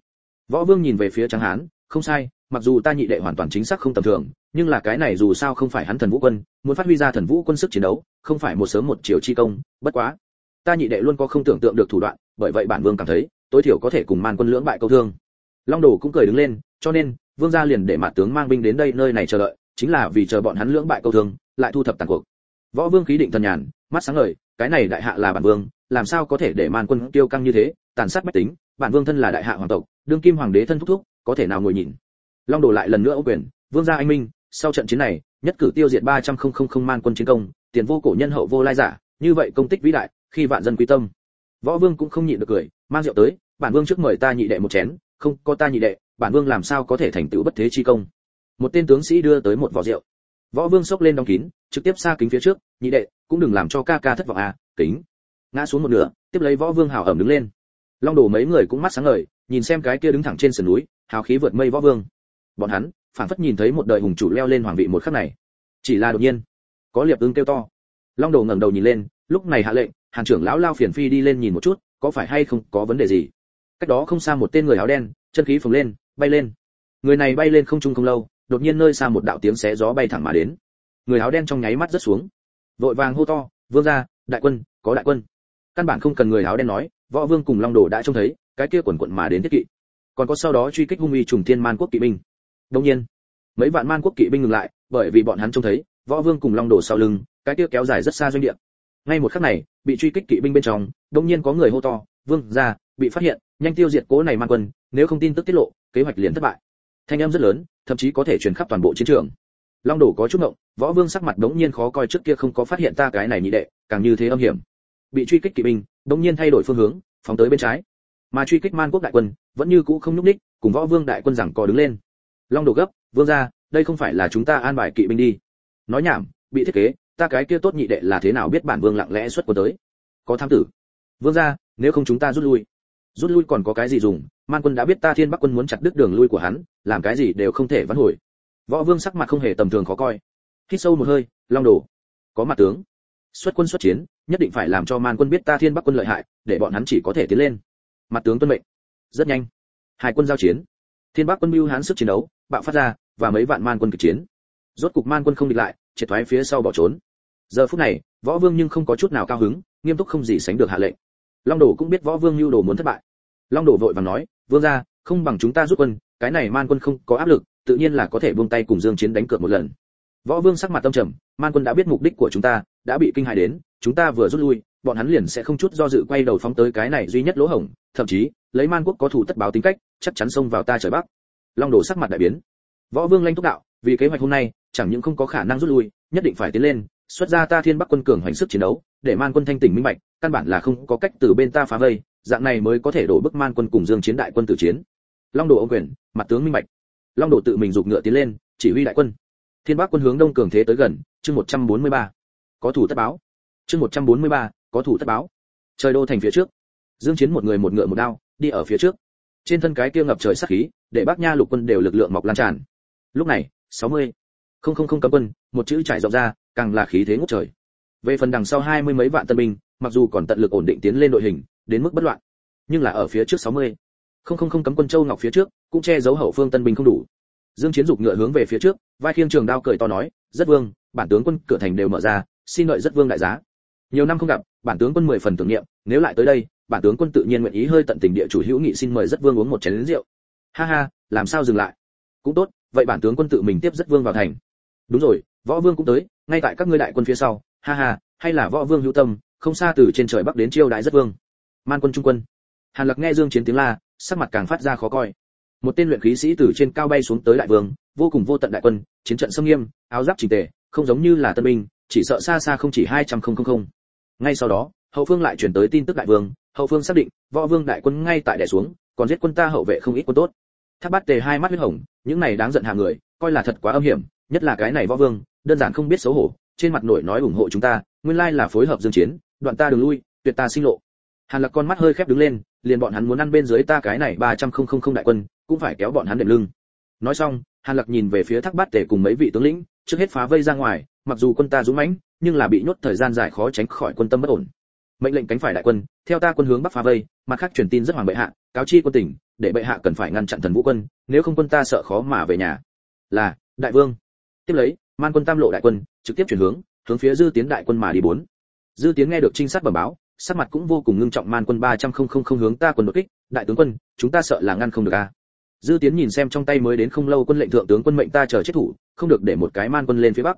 Võ vương nhìn về phía tráng hán, không sai, mặc dù ta nhị đệ hoàn toàn chính xác không tầm thường, nhưng là cái này dù sao không phải hắn thần vũ quân, muốn phát huy ra thần vũ quân sức chiến đấu, không phải một sớm một chiều chi công, bất quá. Ta nhị đệ luôn có không tưởng tượng được thủ đoạn, bởi vậy bản vương cảm thấy, tối thiểu có thể cùng man quân lưỡng bại câu thương. Long đồ cũng cười đứng lên, cho nên, vương gia liền để mạt tướng mang binh đến đây, nơi này chờ đợi, chính là vì chờ bọn hắn lưỡng bại câu thương lại thu thập tàn cuộc. Võ vương khí định thần nhàn, mắt sáng ngời, cái này đại hạ là bản vương, làm sao có thể để man quân tiêu căng như thế, tàn sát bách tính, bản vương thân là đại hạ hoàng tộc, đương kim hoàng đế thân thúc thúc, có thể nào ngồi nhìn. Long đồ lại lần nữa ô quyền, vương gia anh minh, sau trận chiến này, nhất cử tiêu diệt ba trăm không không không man quân chiến công, tiền vô cổ nhân hậu vô lai giả, như vậy công tích vĩ đại, khi vạn dân quý tâm. Võ vương cũng không nhịn được cười, mang rượu tới, bản vương trước mời ta nhị đệ một chén, không, có ta nhị đệ, bản vương làm sao có thể thành tựu bất thế chi công. Một tên tướng sĩ đưa tới một vỏ rượu võ vương xốc lên đóng kín, trực tiếp xa kính phía trước, nhị đệ, cũng đừng làm cho ca ca thất vọng à kính. Ngã xuống một nửa, tiếp lấy võ vương hào ẩm đứng lên. Long đồ mấy người cũng mắt sáng ngời, nhìn xem cái kia đứng thẳng trên sườn núi, hào khí vượt mây võ vương. Bọn hắn phản phất nhìn thấy một đời hùng chủ leo lên hoàng vị một khắc này. Chỉ là đột nhiên, có liệp ưng kêu to. Long đồ ngẩng đầu nhìn lên, lúc này hạ lệnh, hàn trưởng lão lao phiền phi đi lên nhìn một chút, có phải hay không có vấn đề gì? Cách đó không xa một tên người áo đen, chân khí phồng lên, bay lên. Người này bay lên không trung không lâu đột nhiên nơi xa một đạo tiếng xé gió bay thẳng mà đến. Người áo đen trong nháy mắt rất xuống. Vội vàng hô to, vương gia, đại quân, có đại quân. Căn bản không cần người áo đen nói, võ vương cùng long đồ đã trông thấy, cái kia quần quận mà đến thiết kỵ. Còn có sau đó truy kích hung uy trùng thiên man quốc kỵ binh. Đông nhiên, mấy vạn man quốc kỵ binh ngừng lại, bởi vì bọn hắn trông thấy, võ vương cùng long đồ sau lưng, cái kia kéo dài rất xa doanh địa. Ngay một khắc này, bị truy kích kỵ binh bên trong đông nhiên có người hô to, vương gia, bị phát hiện, nhanh tiêu diệt cố này man quân, nếu không tin tức tiết lộ, kế hoạch liền thất bại thanh âm rất lớn, thậm chí có thể truyền khắp toàn bộ chiến trường. Long đổ có chút ngộng, võ vương sắc mặt đống nhiên khó coi trước kia không có phát hiện ta cái này nhị đệ, càng như thế âm hiểm. Bị truy kích kỵ binh, đống nhiên thay đổi phương hướng, phóng tới bên trái. Mà truy kích man quốc đại quân, vẫn như cũ không nhúc ních cùng võ vương đại quân rằng co đứng lên. Long đổ gấp, vương gia, đây không phải là chúng ta an bài kỵ binh đi. Nói nhảm, bị thiết kế, ta cái kia tốt nhị đệ là thế nào biết bản vương lặng lẽ xuất quân tới? Có tham tử. Vương gia, nếu không chúng ta rút lui. Rút lui còn có cái gì dùng? Man quân đã biết ta thiên bắc quân muốn chặt đứt đường lui của hắn, làm cái gì đều không thể vãn hồi. Võ vương sắc mặt không hề tầm thường khó coi. Hít sâu một hơi, long Đồ. có mặt tướng. Xuất quân xuất chiến, nhất định phải làm cho man quân biết ta thiên bắc quân lợi hại, để bọn hắn chỉ có thể tiến lên. Mặt tướng tuân mệnh. Rất nhanh. Hai quân giao chiến. Thiên bắc quân mưu hán sức chiến đấu, bạo phát ra, và mấy vạn man quân cực chiến. Rốt cục man quân không địch lại, triệt thoái phía sau bỏ trốn. Giờ phút này, võ vương nhưng không có chút nào cao hứng, nghiêm túc không gì sánh được hạ lệnh. Long đồ cũng biết võ vương lưu đồ muốn thất bại long Đổ vội vàng nói, vương gia, không bằng chúng ta rút quân, cái này man quân không có áp lực, tự nhiên là có thể buông tay cùng dương chiến đánh cược một lần. Võ vương sắc mặt tâm trầm, man quân đã biết mục đích của chúng ta, đã bị kinh hãi đến, chúng ta vừa rút lui, bọn hắn liền sẽ không chút do dự quay đầu phóng tới cái này duy nhất lỗ hổng, thậm chí, lấy man quốc có thủ tất báo tính cách, chắc chắn xông vào ta trời bắc. Long Đổ sắc mặt đại biến. Võ vương lanh túc đạo, vì kế hoạch hôm nay, chẳng những không có khả năng rút lui, nhất định phải tiến lên, xuất ra ta thiên bắc quân cường hoành sức chiến đấu, để man quân thanh tỉnh minh bạch, căn bản là không có cách từ bên ta phá vây dạng này mới có thể đổ bức man quân cùng dương chiến đại quân tử chiến. Long đồ ông quyền mặt tướng minh bạch. Long đồ tự mình dục ngựa tiến lên chỉ huy đại quân. Thiên bắc quân hướng đông cường thế tới gần chương 143. có thủ tất báo. Chương 143, có thủ tất báo. Trời đô thành phía trước. Dương chiến một người một ngựa một đao đi ở phía trước. Trên thân cái kia ngập trời sát khí để bắc nha lục quân đều lực lượng mọc lan tràn. Lúc này 60. không không không cấm quân một chữ trải rộng ra càng là khí thế ngút trời. Về phần đằng sau hai mươi mấy vạn tân binh mặc dù còn tận lực ổn định tiến lên đội hình đến mức bất loạn. Nhưng là ở phía trước 60. không không không cấm quân châu ngọc phía trước, cũng che giấu hậu phương tân binh không đủ. Dương chiến dục ngựa hướng về phía trước, vai khiêng trường đao cười to nói, rất vương, bản tướng quân cửa thành đều mở ra, xin đợi rất vương đại giá. Nhiều năm không gặp, bản tướng quân mười phần tưởng niệm, nếu lại tới đây, bản tướng quân tự nhiên nguyện ý hơi tận tình địa chủ hữu nghị xin mời rất vương uống một chén rượu. Ha ha, làm sao dừng lại? Cũng tốt, vậy bản tướng quân tự mình tiếp rất vương vào thành. Đúng rồi, võ vương cũng tới, ngay tại các ngươi đại quân phía sau. Ha ha, hay là võ vương hữu tâm, không xa từ trên trời bắc đến chiêu đại rất vương man quân trung quân. Hàn Lạc nghe dương chiến tiếng la, sắc mặt càng phát ra khó coi. Một tên luyện khí sĩ từ trên cao bay xuống tới đại vương, vô cùng vô tận đại quân, chiến trận sâm nghiêm, áo giáp chỉnh tề, không giống như là tân binh, chỉ sợ xa xa không chỉ hai trăm không không không. Ngay sau đó, hậu phương lại truyền tới tin tức đại vương, hậu phương xác định, võ vương đại quân ngay tại đè xuống, còn giết quân ta hậu vệ không ít quân tốt. Tháp bát tề hai mắt huyết hồng, những này đáng giận hạ người, coi là thật quá âm hiểm, nhất là cái này võ vương, đơn giản không biết xấu hổ, trên mặt nổi nói ủng hộ chúng ta, nguyên lai là phối hợp dương chiến, đoạn ta đường lui, tuyệt ta sinh lộ hàn lạc con mắt hơi khép đứng lên, liền bọn hắn muốn ăn bên dưới ta cái này ba trăm không không không đại quân, cũng phải kéo bọn hắn đệm lưng. Nói xong, hàn lạc nhìn về phía thác bát tề cùng mấy vị tướng lĩnh, trước hết phá vây ra ngoài, mặc dù quân ta dũng mãnh, nhưng là bị nhốt thời gian dài khó tránh khỏi quân tâm bất ổn. Mệnh lệnh cánh phải đại quân, theo ta quân hướng bắc phá vây, mặt khác truyền tin rất hoàng bệ hạ, cáo chi quân tỉnh, để bệ hạ cần phải ngăn chặn thần vũ quân, nếu không quân ta sợ khó mà về nhà. Là, đại vương. Tiếp lấy, man quân tam lộ đại quân, trực tiếp chuyển hướng hướng phía dư tiến đại quân mà đi bốn. Dư tiến nghe được trinh sát bẩm báo sắc mặt cũng vô cùng ngưng trọng, man quân ba trăm không không không hướng ta quân đột kích, đại tướng quân, chúng ta sợ là ngăn không được a. Dư tiến nhìn xem trong tay mới đến không lâu quân lệnh thượng tướng quân mệnh ta chờ chết thủ, không được để một cái man quân lên phía bắc.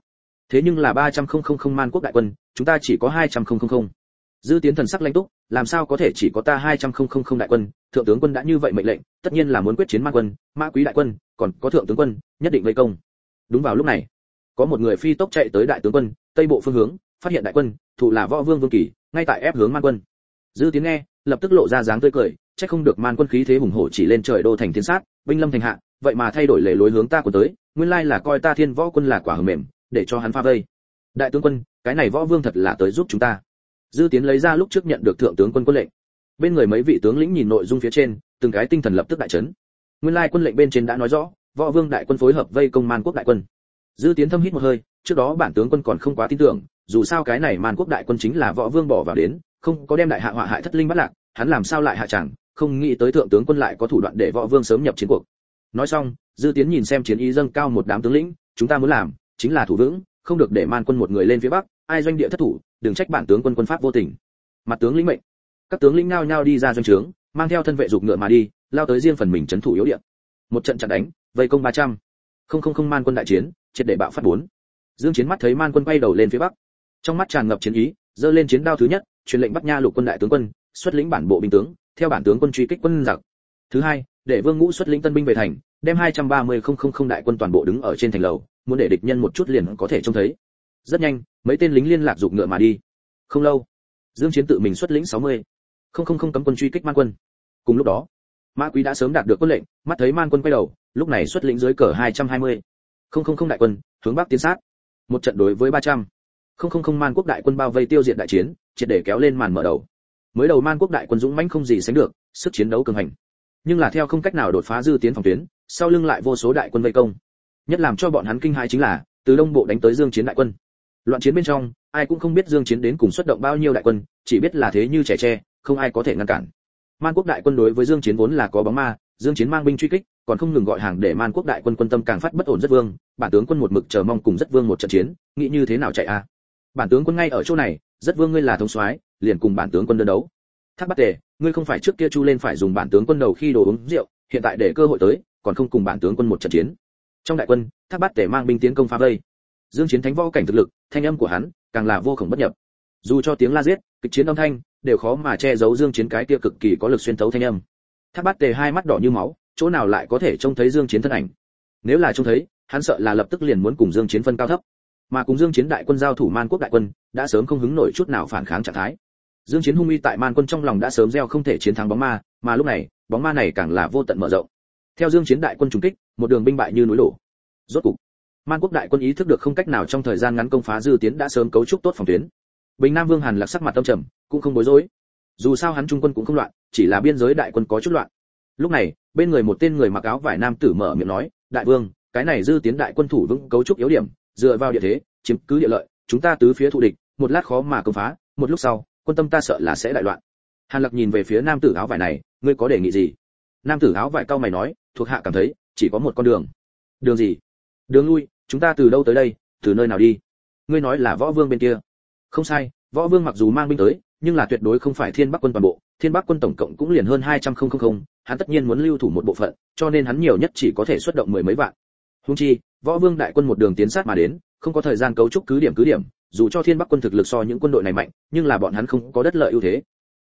Thế nhưng là ba trăm không không không man quốc đại quân, chúng ta chỉ có hai trăm không không không. Dư tiến thần sắc lãnh túc, làm sao có thể chỉ có ta hai trăm không không không đại quân? Thượng tướng quân đã như vậy mệnh lệnh, tất nhiên là muốn quyết chiến man quân, mã quý đại quân, còn có thượng tướng quân, nhất định vây công. Đúng vào lúc này, có một người phi tốc chạy tới đại tướng quân, tây bộ phương hướng, phát hiện đại quân thủ là võ vương vương kỳ ngay tại ép hướng man quân. Dư tiến nghe, lập tức lộ ra dáng tươi cười, chắc không được man quân khí thế hùng hổ chỉ lên trời đô thành thiên sát, binh lâm thành hạ, vậy mà thay đổi lề lối hướng ta của tới, nguyên lai là coi ta thiên võ quân là quả hờ mềm, để cho hắn pha vây. Đại tướng quân, cái này võ vương thật là tới giúp chúng ta. Dư tiến lấy ra lúc trước nhận được thượng tướng quân quân lệnh. Bên người mấy vị tướng lĩnh nhìn nội dung phía trên, từng cái tinh thần lập tức đại chấn. Nguyên lai quân lệnh bên trên đã nói rõ, võ vương đại quân phối hợp vây công man quốc đại quân. Dư tiến thâm hít một hơi, trước đó bản tướng quân còn không quá tin tưởng dù sao cái này man quốc đại quân chính là võ vương bỏ vào đến, không có đem đại hạ họa hại thất linh bắt lạc, hắn làm sao lại hạ chẳng, không nghĩ tới thượng tướng quân lại có thủ đoạn để võ vương sớm nhập chiến cuộc. Nói xong, dư tiến nhìn xem chiến ý dâng cao một đám tướng lĩnh, chúng ta muốn làm chính là thủ vững, không được để man quân một người lên phía bắc, ai doanh địa thất thủ, đừng trách bản tướng quân quân pháp vô tình. Mặt tướng lĩnh mệnh. Các tướng lĩnh nhao nhao đi ra doanh trướng, mang theo thân vệ dục ngựa mà đi, lao tới riêng phần mình trấn thủ yếu địa. Một trận chặn đánh, vây công ba trăm. Không không không man quân đại chiến, triệt để bạo phát bốn. Dương chiến mắt thấy man quân quay đầu lên phía bắc trong mắt tràn ngập chiến ý, giơ lên chiến đao thứ nhất, truyền lệnh bắt nha lục quân đại tướng quân, xuất lĩnh bản bộ binh tướng, theo bản tướng quân truy kích quân giặc. Thứ hai, để vương ngũ xuất lĩnh tân binh về thành, đem 230.000 đại quân toàn bộ đứng ở trên thành lầu, muốn để địch nhân một chút liền có thể trông thấy. Rất nhanh, mấy tên lính liên lạc dục ngựa mà đi. Không lâu, dương chiến tự mình xuất lĩnh 60 không không không cấm quân truy kích man quân. Cùng lúc đó, mã quý đã sớm đạt được quân lệnh, mắt thấy man quân quay đầu, lúc này xuất lĩnh dưới cờ 220 không không không đại quân, hướng bắc tiến sát. Một trận đối với 300 không không không man quốc đại quân bao vây tiêu diệt đại chiến, triệt để kéo lên màn mở đầu. Mới đầu man quốc đại quân dũng mãnh không gì sánh được, sức chiến đấu cường hành. Nhưng là theo không cách nào đột phá dư tiến phòng tuyến, sau lưng lại vô số đại quân vây công. Nhất làm cho bọn hắn kinh hãi chính là, từ đông bộ đánh tới dương chiến đại quân. Loạn chiến bên trong, ai cũng không biết dương chiến đến cùng xuất động bao nhiêu đại quân, chỉ biết là thế như trẻ tre, không ai có thể ngăn cản. Man quốc đại quân đối với dương chiến vốn là có bóng ma, dương chiến mang binh truy kích, còn không ngừng gọi hàng để man quốc đại quân quân tâm càng phát bất ổn rất vương, bản tướng quân một mực chờ mong cùng rất vương một trận chiến, nghĩ như thế nào chạy a? Bản tướng quân ngay ở chỗ này, rất vương ngươi là thống soái, liền cùng bản tướng quân đơn đấu. Thác bắt tề, ngươi không phải trước kia chu lên phải dùng bản tướng quân đầu khi đồ uống rượu, hiện tại để cơ hội tới, còn không cùng bản tướng quân một trận chiến. Trong đại quân, thác bát tề mang binh tiến công phá vây. Dương chiến thánh võ cảnh thực lực, thanh âm của hắn càng là vô cùng bất nhập. Dù cho tiếng la giết, kịch chiến âm thanh đều khó mà che giấu dương chiến cái kia cực kỳ có lực xuyên thấu thanh âm. Thác bát tề hai mắt đỏ như máu, chỗ nào lại có thể trông thấy dương chiến thân ảnh? Nếu là trông thấy, hắn sợ là lập tức liền muốn cùng dương chiến phân cao thấp mà cùng dương chiến đại quân giao thủ man quốc đại quân, đã sớm không hứng nổi chút nào phản kháng trạng thái. Dương chiến hung uy tại man quân trong lòng đã sớm gieo không thể chiến thắng bóng ma, mà lúc này, bóng ma này càng là vô tận mở rộng. Theo dương chiến đại quân trùng kích, một đường binh bại như núi đổ. Rốt cục, man quốc đại quân ý thức được không cách nào trong thời gian ngắn công phá dư tiến đã sớm cấu trúc tốt phòng tuyến. Bình nam vương hàn lạc sắc mặt tâm trầm, cũng không bối rối. Dù sao hắn trung quân cũng không loạn, chỉ là biên giới đại quân có chút loạn. Lúc này, bên người một tên người mặc áo vải nam tử mở miệng nói, đại vương, cái này dư tiến đại quân thủ vững cấu trúc yếu điểm dựa vào địa thế, chiếm cứ địa lợi, chúng ta tứ phía thụ địch, một lát khó mà công phá, một lúc sau, quân tâm ta sợ là sẽ đại loạn. Hàn lặc nhìn về phía nam tử áo vải này, ngươi có đề nghị gì? Nam tử áo vải cao mày nói, thuộc hạ cảm thấy, chỉ có một con đường. Đường gì? Đường lui, chúng ta từ đâu tới đây, từ nơi nào đi? Ngươi nói là võ vương bên kia. Không sai, võ vương mặc dù mang binh tới, nhưng là tuyệt đối không phải thiên bắc quân toàn bộ, thiên bắc quân tổng cộng cũng liền hơn hai trăm không không không, hắn tất nhiên muốn lưu thủ một bộ phận, cho nên hắn nhiều nhất chỉ có thể xuất động mười mấy vạn hung chi, võ vương đại quân một đường tiến sát mà đến, không có thời gian cấu trúc cứ điểm cứ điểm, dù cho thiên bắc quân thực lực so những quân đội này mạnh, nhưng là bọn hắn không có đất lợi ưu thế.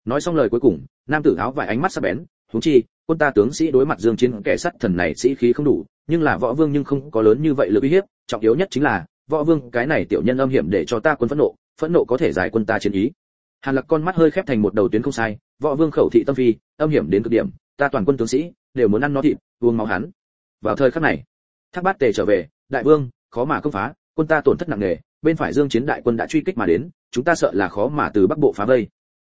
Nói xong lời cuối cùng, nam tử áo vải ánh mắt sắc bén, huống chi, quân ta tướng sĩ đối mặt dương chiến kẻ sắt thần này sĩ khí không đủ, nhưng là võ vương nhưng không có lớn như vậy lực uy hiếp, trọng yếu nhất chính là, võ vương, cái này tiểu nhân âm hiểm để cho ta quân phẫn nộ phẫn nộ có thể giải quân ta chiến ý. Hàn lạc con mắt hơi khép thành một đầu tuyến không sai, võ vương khẩu thị tâm phi, âm hiểm đến cực điểm, ta toàn quân tướng sĩ, đều muốn ăn nó thịt, uống máu hắn. Vào thời khắc này thác bát tề trở về, đại vương, khó mà công phá, quân ta tổn thất nặng nề, bên phải dương chiến đại quân đã truy kích mà đến, chúng ta sợ là khó mà từ bắc bộ phá vây.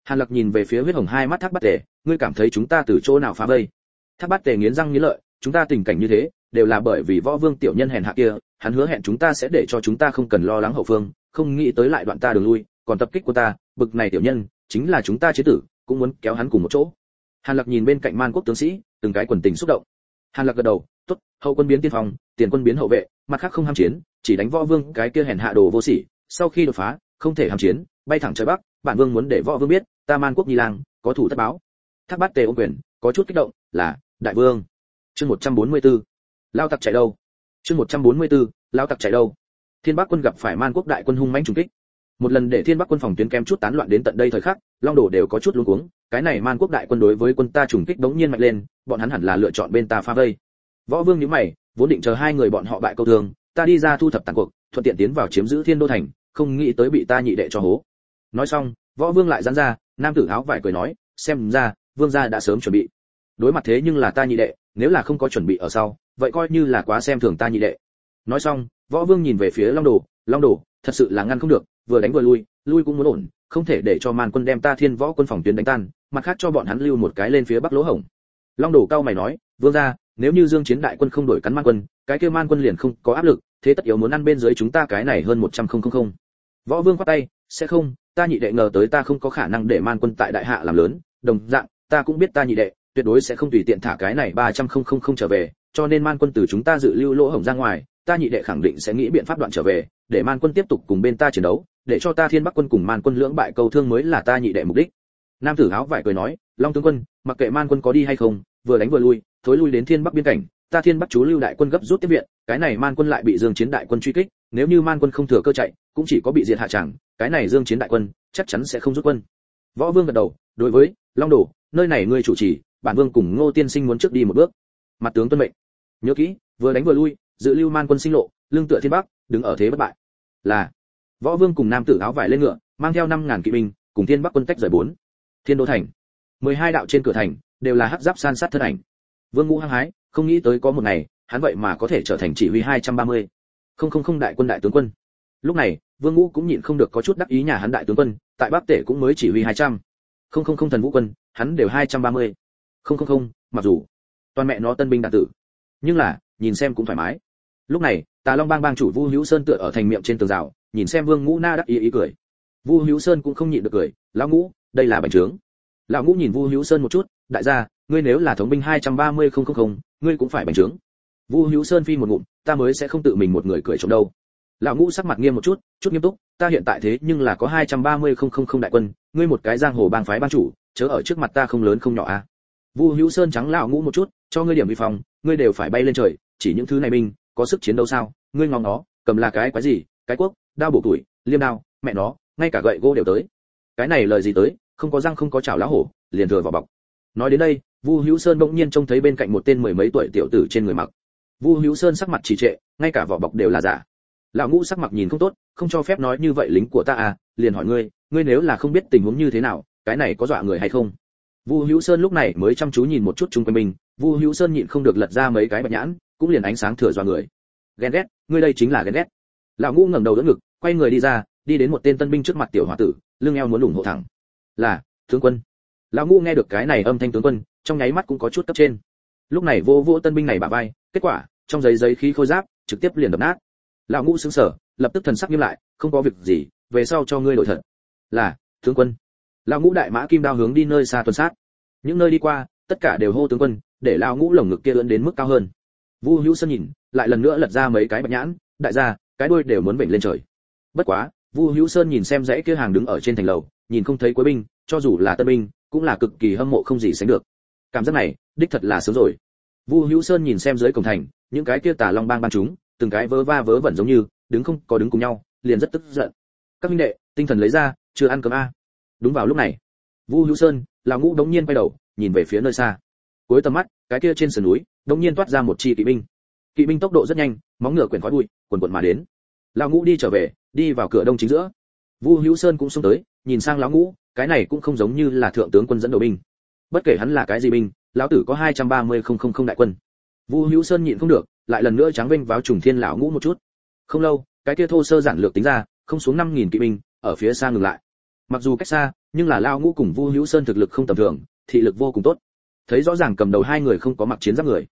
Hàn lập nhìn về phía huyết hồng hai mắt thác bát tề, ngươi cảm thấy chúng ta từ chỗ nào phá vây? Thác bát tề nghiến răng nghiến lợi, chúng ta tình cảnh như thế, đều là bởi vì võ vương tiểu nhân hèn hạ kia, hắn hứa hẹn chúng ta sẽ để cho chúng ta không cần lo lắng hậu phương, không nghĩ tới lại đoạn ta đường lui, còn tập kích của ta, bực này tiểu nhân, chính là chúng ta chế tử, cũng muốn kéo hắn cùng một chỗ. Hàn lập nhìn bên cạnh man quốc tướng sĩ, từng cái quần tình xúc động. Hàn lập gật đầu tốt hậu quân biến tiên phòng, tiền quân biến hậu vệ mặt khác không ham chiến chỉ đánh võ vương cái kia hèn hạ đồ vô sỉ. Sau khi đột phá không thể ham chiến bay thẳng trời bắc bản vương muốn để võ vương biết ta man quốc nhi lang có thủ tất báo. Thác bát tề ôm quyền có chút kích động là đại vương. Chương 144. lao tặc chạy đâu? Chương 144, lao tặc chạy đâu? Thiên bắc quân gặp phải man quốc đại quân hung mãnh trùng kích. Một lần để thiên bắc quân phòng tuyến kém chút tán loạn đến tận đây thời khắc long đồ đều có chút luống cuống. Cái này man quốc đại quân đối với quân ta trùng kích đống nhiên mạnh lên bọn hắn hẳn là lựa chọn bên ta phá vây võ vương nhíu mày, vốn định chờ hai người bọn họ bại câu thường ta đi ra thu thập tàn cuộc, thuận tiện tiến vào chiếm giữ thiên đô thành, không nghĩ tới bị ta nhị đệ cho hố. Nói xong, võ vương lại giãn ra, nam tử áo vải cười nói, xem ra, vương gia đã sớm chuẩn bị. Đối mặt thế nhưng là ta nhị đệ, nếu là không có chuẩn bị ở sau, vậy coi như là quá xem thường ta nhị đệ. Nói xong, võ vương nhìn về phía long đồ long đồ, thật sự là ngăn không được, vừa đánh vừa lui lui cũng muốn ổn, không thể để cho man quân đem ta thiên võ quân phòng tuyến đánh tan, mặt khác cho bọn hắn lưu một cái lên phía bắc lỗ hổng. Long đồ cao mày nói, vương gia nếu như dương chiến đại quân không đổi cắn man quân, cái kia man quân liền không có áp lực, thế tất yếu muốn ăn bên dưới chúng ta cái này hơn một trăm không không không. Võ vương quát tay, sẽ không, ta nhị đệ ngờ tới ta không có khả năng để man quân tại đại hạ làm lớn, đồng dạng, ta cũng biết ta nhị đệ tuyệt đối sẽ không tùy tiện thả cái này ba trăm không không không trở về, cho nên man quân từ chúng ta dự lưu lỗ hổng ra ngoài, ta nhị đệ khẳng định sẽ nghĩ biện pháp đoạn trở về, để man quân tiếp tục cùng bên ta chiến đấu, để cho ta thiên bắc quân cùng man quân lưỡng bại câu thương mới là ta nhị đệ mục đích. Nam tử áo vải cười nói, long tướng quân, mặc kệ man quân có đi hay không, vừa đánh vừa lui thối lui đến thiên bắc biên cảnh, ta thiên bắc chú lưu đại quân gấp rút tiếp viện, cái này man quân lại bị dương chiến đại quân truy kích, nếu như man quân không thừa cơ chạy, cũng chỉ có bị diệt hạ chẳng, cái này dương chiến đại quân chắc chắn sẽ không rút quân. Võ vương gật đầu, đối với, long đồ, nơi này ngươi chủ trì, bản vương cùng ngô tiên sinh muốn trước đi một bước. Mặt tướng tuân mệnh. Nhớ kỹ, vừa đánh vừa lui, dự lưu man quân sinh lộ lương tựa thiên bắc, đứng ở thế bất bại. Là, võ vương cùng nam tử áo vải lên ngựa, mang theo năm ngàn kỵ binh, cùng thiên bắc quân tách rời bốn. Thiên đô thành. Mười hai đạo trên cửa thành, đều là hắc giáp san sát thân ảnh vương ngũ hăng hái, không nghĩ tới có một ngày, hắn vậy mà có thể trở thành chỉ huy hai trăm ba mươi. Không không không, đại quân đại tướng quân. Lúc này, vương ngũ cũng nhịn không được có chút đắc ý nhà hắn đại tướng quân, tại bắc tể cũng mới chỉ huy hai trăm. Không không không, thần vũ quân, hắn đều hai trăm ba mươi. Không không không, mặc dù toàn mẹ nó tân binh đạt tử. Nhưng là, nhìn xem cũng thoải mái. Lúc này, tà long bang bang chủ vu hữu sơn tựa ở thành miệng trên tường rào, nhìn xem vương ngũ na đắc ý ý cười. Vu hữu sơn cũng không nhịn được cười, lão ngũ, đây là bành trướng. Lão ngũ nhìn vu hữu sơn một chút, đại gia ngươi nếu là thống binh hai trăm ba mươi không không không ngươi cũng phải bành trướng. Vu hữu sơn phi một ngụm ta mới sẽ không tự mình một người cười trống đâu. Lão ngũ sắc mặt nghiêm một chút chút nghiêm túc ta hiện tại thế nhưng là có hai trăm ba mươi không không không đại quân ngươi một cái giang hồ bang phái ban chủ chớ ở trước mặt ta không lớn không nhỏ à. Vu hữu sơn trắng lão ngũ một chút cho ngươi điểm vi phòng ngươi đều phải bay lên trời chỉ những thứ này mình, có sức chiến đấu sao? Ngươi ngóng nó cầm là cái quái gì? Cái quốc đao bổ tuổi liêm đao mẹ nó ngay cả gậy gỗ đều tới. Cái này lời gì tới không có răng không có chảo lá hổ liền thừa vào bọc. Nói đến đây vu hữu sơn bỗng nhiên trông thấy bên cạnh một tên mười mấy tuổi tiểu tử trên người mặc. Vu hữu sơn sắc mặt trì trệ, ngay cả vỏ bọc đều là giả. Lão ngũ sắc mặt nhìn không tốt, không cho phép nói như vậy lính của ta à liền hỏi ngươi ngươi nếu là không biết tình huống như thế nào, cái này có dọa người hay không? Vu hữu sơn lúc này mới chăm chú nhìn một chút chung quanh mình, vu hữu sơn nhịn không được lật ra mấy cái bạch nhãn, cũng liền ánh sáng thừa dọa người. Ghen ghét, ngươi đây chính là ghen ghét. Lão ngũ ngẩng đầu đỡ ngực, quay người đi ra, đi đến một tên tân binh trước mặt tiểu hòa tử, lưng eo muốn lủng hộ thẳng. Là, tướng quân. Lão ngũ nghe được cái này âm thanh tướng quân trong nháy mắt cũng có chút cấp trên. Lúc này vô vô tân binh này bả vai, kết quả, trong giấy giấy khí khôi giáp, trực tiếp liền đập nát. Lão ngũ sững sờ, lập tức thần sắc nghiêm lại, không có việc gì, về sau cho ngươi đổi thật. Là, tướng quân. Lão ngũ đại mã kim đao hướng đi nơi xa tuần sát. Những nơi đi qua, tất cả đều hô tướng quân, để lão ngũ lồng ngực kia ưỡn đến mức cao hơn. Vu hữu sơn nhìn, lại lần nữa lật ra mấy cái bạch nhãn, đại gia, cái đuôi đều muốn vểnh lên trời. Bất quá, vu hữu sơn nhìn xem dãy kia hàng đứng ở trên thành lầu, nhìn không thấy cuối binh, cho dù là tân binh, cũng là cực kỳ hâm mộ không gì sánh được cảm giác này, đích thật là sớm rồi. Vu hữu sơn nhìn xem dưới cổng thành, những cái kia tà long bang ban chúng, từng cái vớ va vớ vẩn giống như, đứng không có đứng cùng nhau, liền rất tức giận. Các minh đệ, tinh thần lấy ra, chưa ăn cơm a. Đúng vào lúc này, vu hữu sơn là ngũ đống nhiên quay đầu, nhìn về phía nơi xa. Cuối tầm mắt, cái kia trên sườn núi, đống nhiên toát ra một chi kỵ binh. Kỵ binh tốc độ rất nhanh, móng ngựa quyển khói bụi quần quần mà đến. Lão ngũ đi trở về, đi vào cửa đông chính giữa. Vu hữu sơn cũng xông tới, nhìn sang lão ngũ, cái này cũng không giống như là thượng tướng quân dẫn đầu binh bất kể hắn là cái gì binh, lão tử có hai trăm ba mươi không không không đại quân. Vu hữu sơn nhịn không được, lại lần nữa trắng vinh vào trùng thiên lão ngũ một chút. Không lâu, cái kia thô sơ giản lược tính ra, không xuống năm nghìn kỵ binh, ở phía xa ngừng lại. Mặc dù cách xa, nhưng là lão ngũ cùng vu hữu sơn thực lực không tầm thường, thị lực vô cùng tốt. Thấy rõ ràng cầm đầu hai người không có mặc chiến giáp người.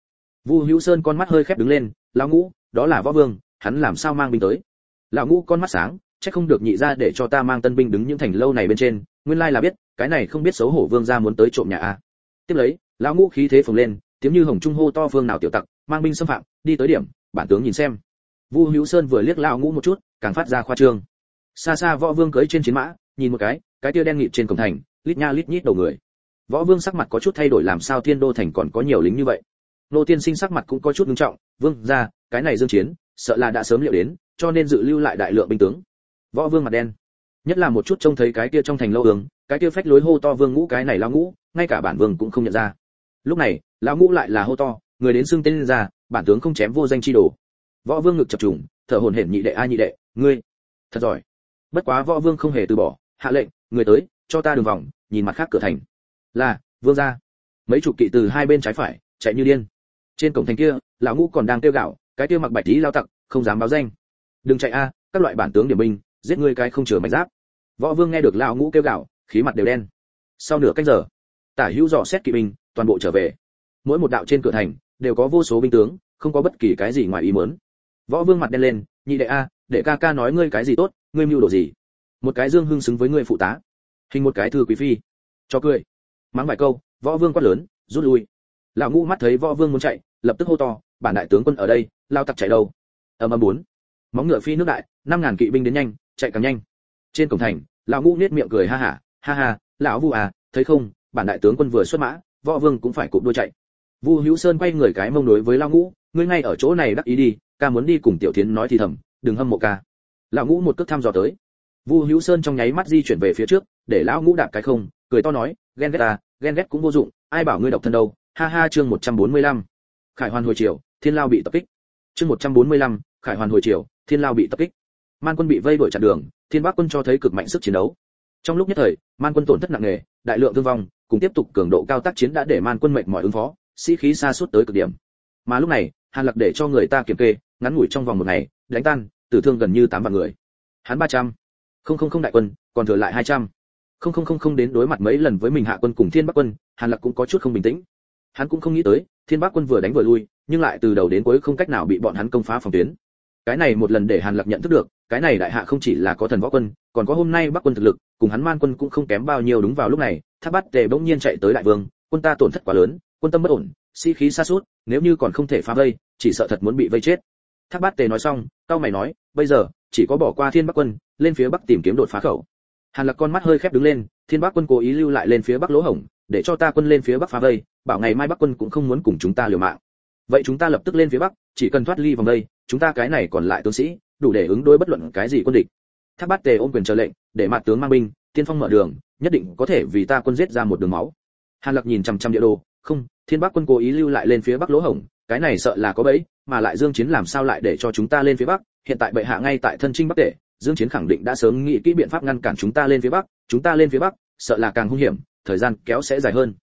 Vu hữu sơn con mắt hơi khép đứng lên, lão ngũ, đó là võ vương, hắn làm sao mang binh tới? Lão ngũ con mắt sáng, chắc không được nhị ra để cho ta mang tân binh đứng những thành lâu này bên trên, nguyên lai là biết cái này không biết xấu hổ vương gia muốn tới trộm nhà a. Tiếp lấy, lão ngũ khí thế phồng lên, tiếng như hồng trung hô to phương nào tiểu tặc, mang binh xâm phạm, đi tới điểm, bản tướng nhìn xem. Vu hữu sơn vừa liếc lão ngũ một chút, càng phát ra khoa trương. Xa xa võ vương cưỡi trên chiến mã, nhìn một cái cái tia đen nghịt trên cổng thành, lít nha lít nhít đầu người. Võ vương sắc mặt có chút thay đổi làm sao thiên đô thành còn có nhiều lính như vậy. Nô tiên sinh sắc mặt cũng có chút nghiêm trọng, vương ra cái này dương chiến, sợ là đã sớm liệu đến, cho nên dự lưu lại đại lượng binh tướng. Võ vương mặt đen nhất là một chút trông thấy cái kia trong thành lâu hướng cái kia phách lối hô to vương ngũ cái này lão ngũ, ngay cả bản vương cũng không nhận ra. Lúc này, lão ngũ lại là hô to, người đến xưng tên ra, bản tướng không chém vô danh chi đồ. Võ vương ngực chập trùng, thở hổn hển nhị đệ a nhị đệ, ngươi, thật giỏi. Bất quá võ vương không hề từ bỏ, hạ lệnh, người tới, cho ta đường vòng, nhìn mặt khác cửa thành. Là, vương gia. Mấy chục kỵ từ hai bên trái phải, chạy như điên. Trên cổng thành kia, lão ngũ còn đang tiêu gạo, cái tiêu mặc bạch tí lao tặc, không dám báo danh. Đừng chạy a, các loại bản tướng điểm binh giết ngươi cái không chừa mảnh giáp. Võ vương nghe được lão ngũ kêu gạo khí mặt đều đen. Sau nửa canh giờ, tả hữu dò xét kỵ binh, toàn bộ trở về. Mỗi một đạo trên cửa thành, đều có vô số binh tướng, không có bất kỳ cái gì ngoài ý muốn. Võ vương mặt đen lên, nhị đệ a, để ca ca nói ngươi cái gì tốt, ngươi mưu đồ gì? Một cái dương hưng xứng với ngươi phụ tá. Hình một cái thư quý phi. Cho cười. Mắng vài câu, võ vương quát lớn, rút lui. Lão ngũ mắt thấy võ vương muốn chạy, lập tức hô to, bản đại tướng quân ở đây, lao tặc chạy đâu? Ầm ầm bốn. Móng ngựa phi nước đại, năm ngàn kỵ binh đến nhanh chạy càng nhanh. Trên cổng thành lão ngũ nết miệng cười ha ha ha ha lão vu à thấy không bản đại tướng quân vừa xuất mã võ vương cũng phải cụp đuôi chạy. Vu hữu sơn quay người cái mông đối với lão ngũ ngươi ngay ở chỗ này đắc ý đi ca muốn đi cùng tiểu thiến nói thì thầm đừng hâm mộ ca. Lão ngũ một cước thăm dò tới. Vu hữu sơn trong nháy mắt di chuyển về phía trước để lão ngũ đạp cái không cười to nói ghen ghét à ghen ghét cũng vô dụng ai bảo ngươi độc thân đâu. Ha ha chương 145. khải hoàn hồi chiều thiên lao bị tập kích. Chương 145, khải hoàn hồi chiều thiên lao bị tập kích man quân bị vây đuổi chặn đường, thiên bắc quân cho thấy cực mạnh sức chiến đấu. Trong lúc nhất thời, man quân tổn thất nặng nề, đại lượng thương vong, cùng tiếp tục cường độ cao tác chiến đã để man quân mệt mỏi ứng phó, sĩ khí xa suốt tới cực điểm. Mà lúc này, hàn lập để cho người ta kiểm kê, ngắn ngủi trong vòng một ngày, đánh tan, tử thương gần như tám vạn người. Hắn ba trăm. Không không không đại quân, còn thừa lại hai trăm. Không không không không đến đối mặt mấy lần với mình hạ quân cùng thiên bắc quân, hàn lập cũng có chút không bình tĩnh. Hắn cũng không nghĩ tới, thiên bắc quân vừa đánh vừa lui, nhưng lại từ đầu đến cuối không cách nào bị bọn hắn công phá phòng tuyến. Cái này một lần để hàn lập nhận thức được cái này đại hạ không chỉ là có thần võ quân, còn có hôm nay bắc quân thực lực, cùng hắn man quân cũng không kém bao nhiêu đúng vào lúc này tháp bát tề bỗng nhiên chạy tới đại vương, quân ta tổn thất quá lớn, quân tâm bất ổn, sĩ khí xa suốt nếu như còn không thể phá vây, chỉ sợ thật muốn bị vây chết. Tháp bát tề nói xong, cao mày nói, bây giờ, chỉ có bỏ qua thiên bắc quân, lên phía bắc tìm kiếm đột phá khẩu. Hàn Lạc con mắt hơi khép đứng lên, thiên bắc quân cố ý lưu lại lên phía bắc lỗ hổng, để cho ta quân lên phía bắc phá vây, bảo ngày mai bắc quân cũng không muốn cùng chúng ta liều mạng. Vậy chúng ta lập tức lên phía bắc, chỉ cần thoát ly vòng đây, chúng ta cái này còn lại tướng sĩ đủ để ứng đối bất luận cái gì quân địch. Tháp bát tề ôm quyền chờ lệnh, để mặt tướng mang binh, tiên phong mở đường, nhất định có thể vì ta quân giết ra một đường máu. Hàn lặc nhìn chằm chằm địa đồ, không, thiên bắc quân cố ý lưu lại lên phía bắc lỗ hổng, cái này sợ là có bẫy, mà lại dương chiến làm sao lại để cho chúng ta lên phía bắc? Hiện tại bệ hạ ngay tại thân trinh bắc tể dương chiến khẳng định đã sớm nghĩ kỹ biện pháp ngăn cản chúng ta lên phía bắc, chúng ta lên phía bắc, sợ là càng hung hiểm, thời gian kéo sẽ dài hơn.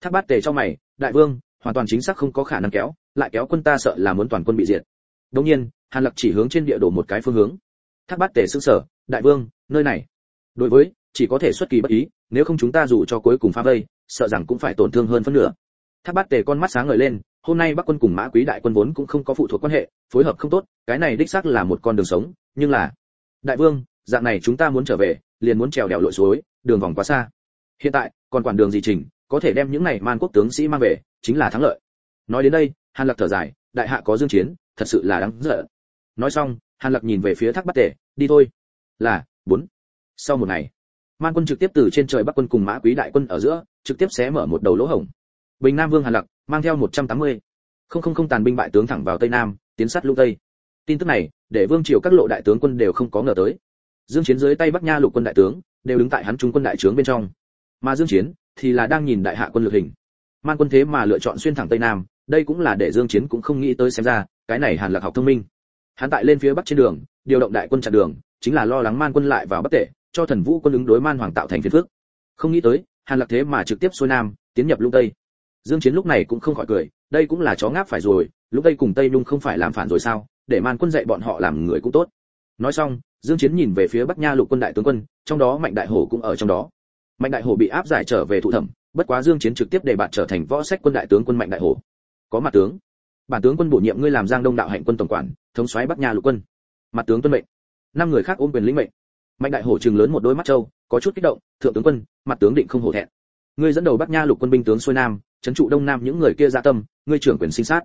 Tháp bát tề cho mày, đại vương, hoàn toàn chính xác không có khả năng kéo, lại kéo quân ta sợ là muốn toàn quân bị diệt. Đương nhiên hàn lặc chỉ hướng trên địa đồ một cái phương hướng. Thác bát tề xương sở đại vương, nơi này. Đối với, chỉ có thể xuất kỳ bất ý, nếu không chúng ta dù cho cuối cùng phá vây, sợ rằng cũng phải tổn thương hơn phân nửa. Thác bát tề con mắt sáng ngời lên, hôm nay bắc quân cùng mã quý đại quân vốn cũng không có phụ thuộc quan hệ, phối hợp không tốt, cái này đích xác là một con đường sống, nhưng là đại vương, dạng này chúng ta muốn trở về, liền muốn trèo đèo lội suối, đường vòng quá xa. Hiện tại, còn quản đường gì chỉnh, có thể đem những này man quốc tướng sĩ mang về, chính là thắng lợi. Nói đến đây, hàn lập thở dài, đại hạ có dương chiến, thật sự là đáng giận nói xong, hàn lặc nhìn về phía thác bát tể, đi thôi. Là, bốn. Sau một ngày, man quân trực tiếp từ trên trời bắc quân cùng mã quý đại quân ở giữa, trực tiếp xé mở một đầu lỗ hổng. Bình nam vương hàn lặc mang theo 180. không không không tàn binh bại tướng thẳng vào tây nam, tiến sát lũng tây. Tin tức này, để vương triều các lộ đại tướng quân đều không có ngờ tới. Dương chiến dưới tay bắc nha lục quân đại tướng, đều đứng tại hắn trung quân đại trướng bên trong. Mà dương chiến thì là đang nhìn đại hạ quân lực hình. Man quân thế mà lựa chọn xuyên thẳng tây nam, đây cũng là để dương chiến cũng không nghĩ tới xem ra, cái này hàn lạc học thông minh hắn tại lên phía bắc trên đường, điều động đại quân chặn đường, chính là lo lắng man quân lại vào bắc tệ cho thần vũ quân ứng đối man hoàng tạo thành phiền phức. Không nghĩ tới, hàn lạc thế mà trực tiếp xuôi nam, tiến nhập lũng tây. Dương chiến lúc này cũng không khỏi cười, đây cũng là chó ngáp phải rồi lúc tây cùng tây nhung không phải làm phản rồi sao, để man quân dạy bọn họ làm người cũng tốt. Nói xong, dương chiến nhìn về phía bắc nha lục quân đại tướng quân, trong đó mạnh đại hổ cũng ở trong đó. Mạnh đại hổ bị áp giải trở về thụ thẩm, bất quá dương chiến trực tiếp để bạn trở thành võ sách quân đại tướng quân mạnh đại hổ. Có mặt tướng. Bản tướng quân bổ nhiệm ngươi làm giang đông đạo hạnh quân tổng quản thống soái bắc nha lục quân mặt tướng tuân mệnh năm người khác ôm quyền lĩnh mệnh mạnh đại hổ trừng lớn một đôi mắt trâu, có chút kích động, thượng tướng quân, mặt tướng định không hổ thẹn. Ngươi dẫn đầu bắc nha lục quân binh tướng xuôi nam trấn trụ đông nam những người kia ra tâm, ngươi trưởng quyền sinh sát.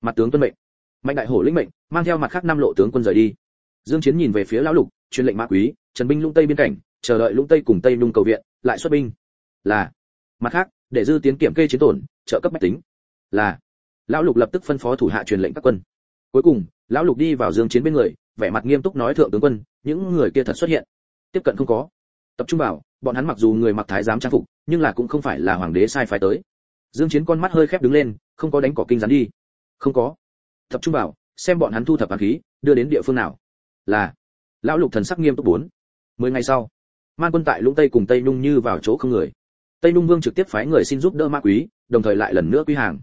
Mặt tướng tuân mệnh. Mạnh đại hổ lĩnh mệnh, mang theo mặt khác năm lộ tướng quân rời đi. Dương chiến nhìn về phía lão lục, truyền lệnh mã quý, trần binh lũng tây biên cảnh, chờ đợi lũng tây cùng tây nung cầu viện, lại xuất binh. Là. Mặt khác, để dư tiến kiểm kê chiến tổn, trợ cấp bách tính. Là. Lão lục lập tức phân phó thủ hạ truyền lệnh các quân. Cuối cùng lão lục đi vào dương chiến bên người, vẻ mặt nghiêm túc nói thượng tướng quân, những người kia thật xuất hiện. Tiếp cận không có. Tập trung vào, bọn hắn mặc dù người mặc thái giám trang phục, nhưng là cũng không phải là hoàng đế sai phái tới. Dương chiến con mắt hơi khép đứng lên, không có đánh cỏ kinh rắn đi. Không có. Tập trung vào, xem bọn hắn thu thập hàn khí, đưa đến địa phương nào. Là, lão lục thần sắc nghiêm túc bốn. Mười ngày sau, man quân tại lũng tây cùng tây nung như vào chỗ không người. Tây nung vương trực tiếp phái người xin giúp đỡ ma quý, đồng thời lại lần nữa quy hàng.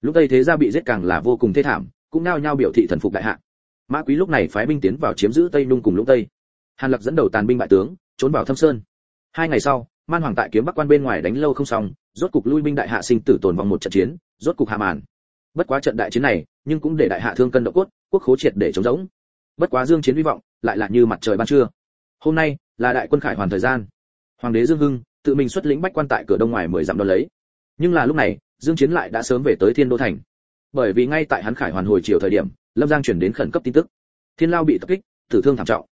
Lúc tây thế gia bị giết càng là vô cùng thê thảm cũng nao nhao biểu thị thần phục đại hạ. Mã quý lúc này phái binh tiến vào chiếm giữ tây nung cùng lũng tây. Hàn lập dẫn đầu tàn binh bại tướng, trốn vào thâm sơn. Hai ngày sau, man hoàng tại kiếm bắc quan bên ngoài đánh lâu không xong, rốt cục lui binh đại hạ sinh tử tồn vong một trận chiến, rốt cục hạ màn. Bất quá trận đại chiến này, nhưng cũng để đại hạ thương cân độ cốt, quốc khố triệt để chống rỗng. Bất quá dương chiến hy vọng, lại là như mặt trời ban trưa. Hôm nay, là đại quân khải hoàn thời gian. Hoàng đế dương hưng, tự mình xuất lĩnh bách quan tại cửa đông ngoài mười dặm đón lấy. Nhưng là lúc này, dương chiến lại đã sớm về tới thiên đô thành bởi vì ngay tại hắn khải hoàn hồi chiều thời điểm lâm giang chuyển đến khẩn cấp tin tức. Thiên lao bị tập kích tử thương thảm trọng.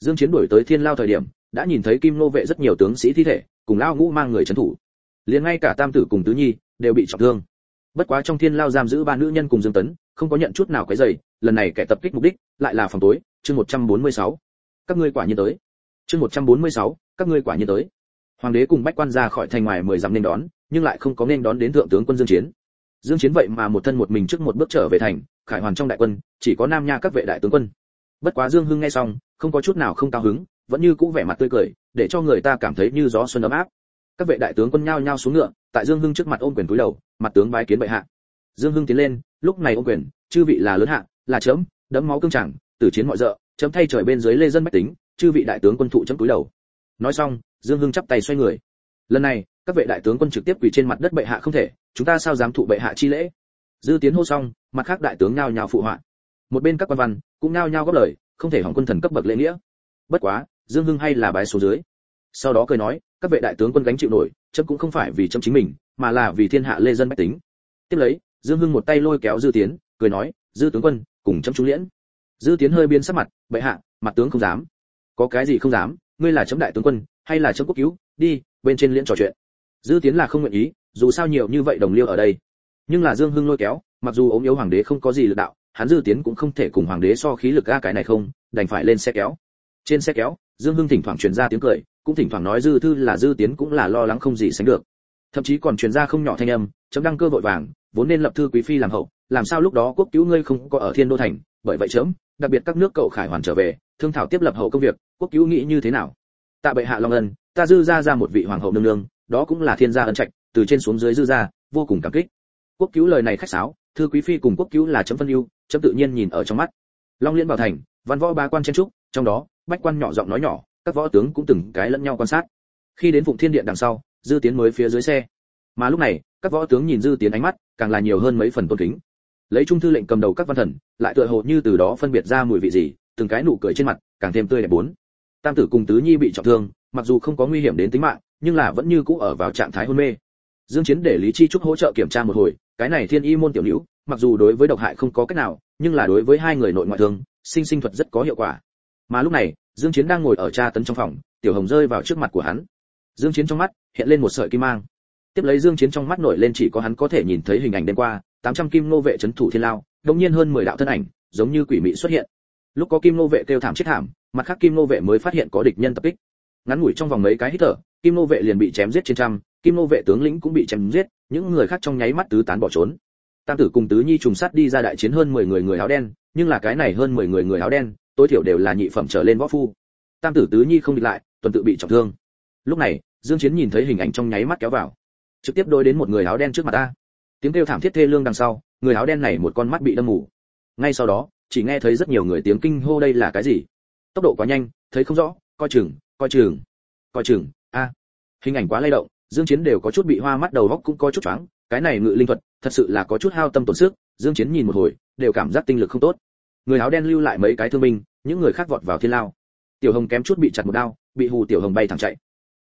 Dương chiến đuổi tới thiên lao thời điểm đã nhìn thấy kim nô vệ rất nhiều tướng sĩ thi thể cùng lao ngũ mang người trấn thủ. Liền ngay cả tam tử cùng tứ nhi đều bị trọng thương. Bất quá trong thiên lao giam giữ ba nữ nhân cùng dương tấn không có nhận chút nào cái dày lần này kẻ tập kích mục đích lại là phòng tối chương 146. các ngươi quả nhiên tới. Chương 146, các ngươi quả nhiên tới. Hoàng đế cùng bách quan ra khỏi thành ngoài mười dặm nên đón nhưng lại không có nên đón đến thượng tướng quân dương chiến dương chiến vậy mà một thân một mình trước một bước trở về thành, khải hoàn trong đại quân, chỉ có nam nha các vệ đại tướng quân. Bất quá dương hưng nghe xong, không có chút nào không cao hứng, vẫn như cũ vẻ mặt tươi cười, để cho người ta cảm thấy như gió xuân ấm áp. Các vệ đại tướng quân nhao nhao xuống ngựa, tại dương hưng trước mặt ôm quyền cúi đầu, mặt tướng bái kiến bệ hạ. Dương hưng tiến lên, lúc này ôm quyền, chư vị là lớn hạ, là chấm đấm máu cương chẳng, tử chiến mọi dợ chấm thay trời bên dưới lê dân bách tính, chư vị đại tướng quân thụ chấm cúi đầu. Nói xong, dương hưng chắp tay xoay người. Lần này, các vệ đại tướng quân trực tiếp quỳ trên mặt đất bệ hạ không thể chúng ta sao dám thụ bệ hạ chi lễ? Dư tiến hô xong, mặt khác đại tướng nhao nhao phụ họa. Một bên các quan văn cũng nhao nhao góp lời, không thể hỏng quân thần cấp bậc lễ nghĩa. Bất quá, dương hưng hay là bái số dưới. Sau đó cười nói, các vệ đại tướng quân gánh chịu nổi, chấm cũng không phải vì chấm chính mình, mà là vì thiên hạ lê dân bách tính. Tiếp lấy, dương hưng một tay lôi kéo dư tiến, cười nói, dư tướng quân, cùng chấm chú liễn. Dư tiến hơi biến sắc mặt, bệ hạ, mặt tướng không dám. Có cái gì không dám? Ngươi là chấm đại tướng quân, hay là chấm quốc cứu? Đi, bên trên liễn trò chuyện. Dư tiến là không nguyện ý dù sao nhiều như vậy đồng liêu ở đây. Nhưng là dương hưng lôi kéo, mặc dù ốm yếu hoàng đế không có gì lực đạo, hắn dư tiến cũng không thể cùng hoàng đế so khí lực ga cái này không, đành phải lên xe kéo. Trên xe kéo, dương hưng thỉnh thoảng truyền ra tiếng cười, cũng thỉnh thoảng nói dư thư là dư tiến cũng là lo lắng không gì sánh được. Thậm chí còn truyền ra không nhỏ thanh âm, chấm đăng cơ vội vàng, vốn nên lập thư quý phi làm hậu, làm sao lúc đó quốc cứu ngươi không có ở thiên đô thành, bởi vậy chấm, đặc biệt các nước cậu khải hoàn trở về, thương thảo tiếp lập hậu công việc, quốc cứu nghĩ như thế nào? Tạ bệ hạ long ân, ta dư ra ra một vị hoàng hậu nương nương, đó cũng là thiên gia ân trạch từ trên xuống dưới dư ra, vô cùng cảm kích. Quốc cứu lời này khách sáo, thư quý phi cùng quốc cứu là chấm phân ưu, chấm tự nhiên nhìn ở trong mắt. Long liên bảo thành, văn võ ba quan chen trúc, trong đó, bách quan nhỏ giọng nói nhỏ, các võ tướng cũng từng cái lẫn nhau quan sát. Khi đến phụng thiên điện đằng sau, dư tiến mới phía dưới xe. Mà lúc này, các võ tướng nhìn dư tiến ánh mắt, càng là nhiều hơn mấy phần tôn kính. Lấy trung thư lệnh cầm đầu các văn thần, lại tựa hồ như từ đó phân biệt ra mùi vị gì, từng cái nụ cười trên mặt, càng thêm tươi đẹp bốn. Tam tử cùng tứ nhi bị trọng thương, mặc dù không có nguy hiểm đến tính mạng, nhưng là vẫn như cũ ở vào trạng thái hôn mê dương chiến để lý chi trúc hỗ trợ kiểm tra một hồi, cái này thiên y môn tiểu nữ, mặc dù đối với độc hại không có cách nào, nhưng là đối với hai người nội ngoại thương, sinh sinh thuật rất có hiệu quả. Mà lúc này, dương chiến đang ngồi ở tra tấn trong phòng, tiểu hồng rơi vào trước mặt của hắn. Dương chiến trong mắt hiện lên một sợi kim mang. Tiếp lấy dương chiến trong mắt nổi lên chỉ có hắn có thể nhìn thấy hình ảnh đêm qua 800 kim nô vệ chấn thủ thiên lao, đống nhiên hơn 10 đạo thân ảnh, giống như quỷ mị xuất hiện. Lúc có kim nô vệ kêu thảm chết thảm, mặt khác kim nô vệ mới phát hiện có địch nhân tập kích. Ngắn ngủi trong vòng mấy cái hít thở, kim nô vệ liền bị chém giết trên trăm kim nô vệ tướng lĩnh cũng bị chém giết, những người khác trong nháy mắt tứ tán bỏ trốn. Tam tử cùng tứ nhi trùng sát đi ra đại chiến hơn 10 người người áo đen, nhưng là cái này hơn 10 người người áo đen, tối thiểu đều là nhị phẩm trở lên võ phu. Tam tử tứ nhi không địch lại, tuần tự bị trọng thương. Lúc này, dương chiến nhìn thấy hình ảnh trong nháy mắt kéo vào. Trực tiếp đối đến một người áo đen trước mặt ta. Tiếng kêu thảm thiết thê lương đằng sau, người áo đen này một con mắt bị đâm mù. Ngay sau đó, chỉ nghe thấy rất nhiều người tiếng kinh hô đây là cái gì? Tốc độ quá nhanh, thấy không rõ, coi chừng coi chừng coi chừng, a. Hình ảnh quá lay động dương chiến đều có chút bị hoa mắt đầu óc cũng có chút choáng, cái này ngự linh thuật, thật sự là có chút hao tâm tổn sức, dương chiến nhìn một hồi, đều cảm giác tinh lực không tốt. Người áo đen lưu lại mấy cái thương binh, những người khác vọt vào thiên lao. Tiểu hồng kém chút bị chặt một đao, bị hù tiểu hồng bay thẳng chạy.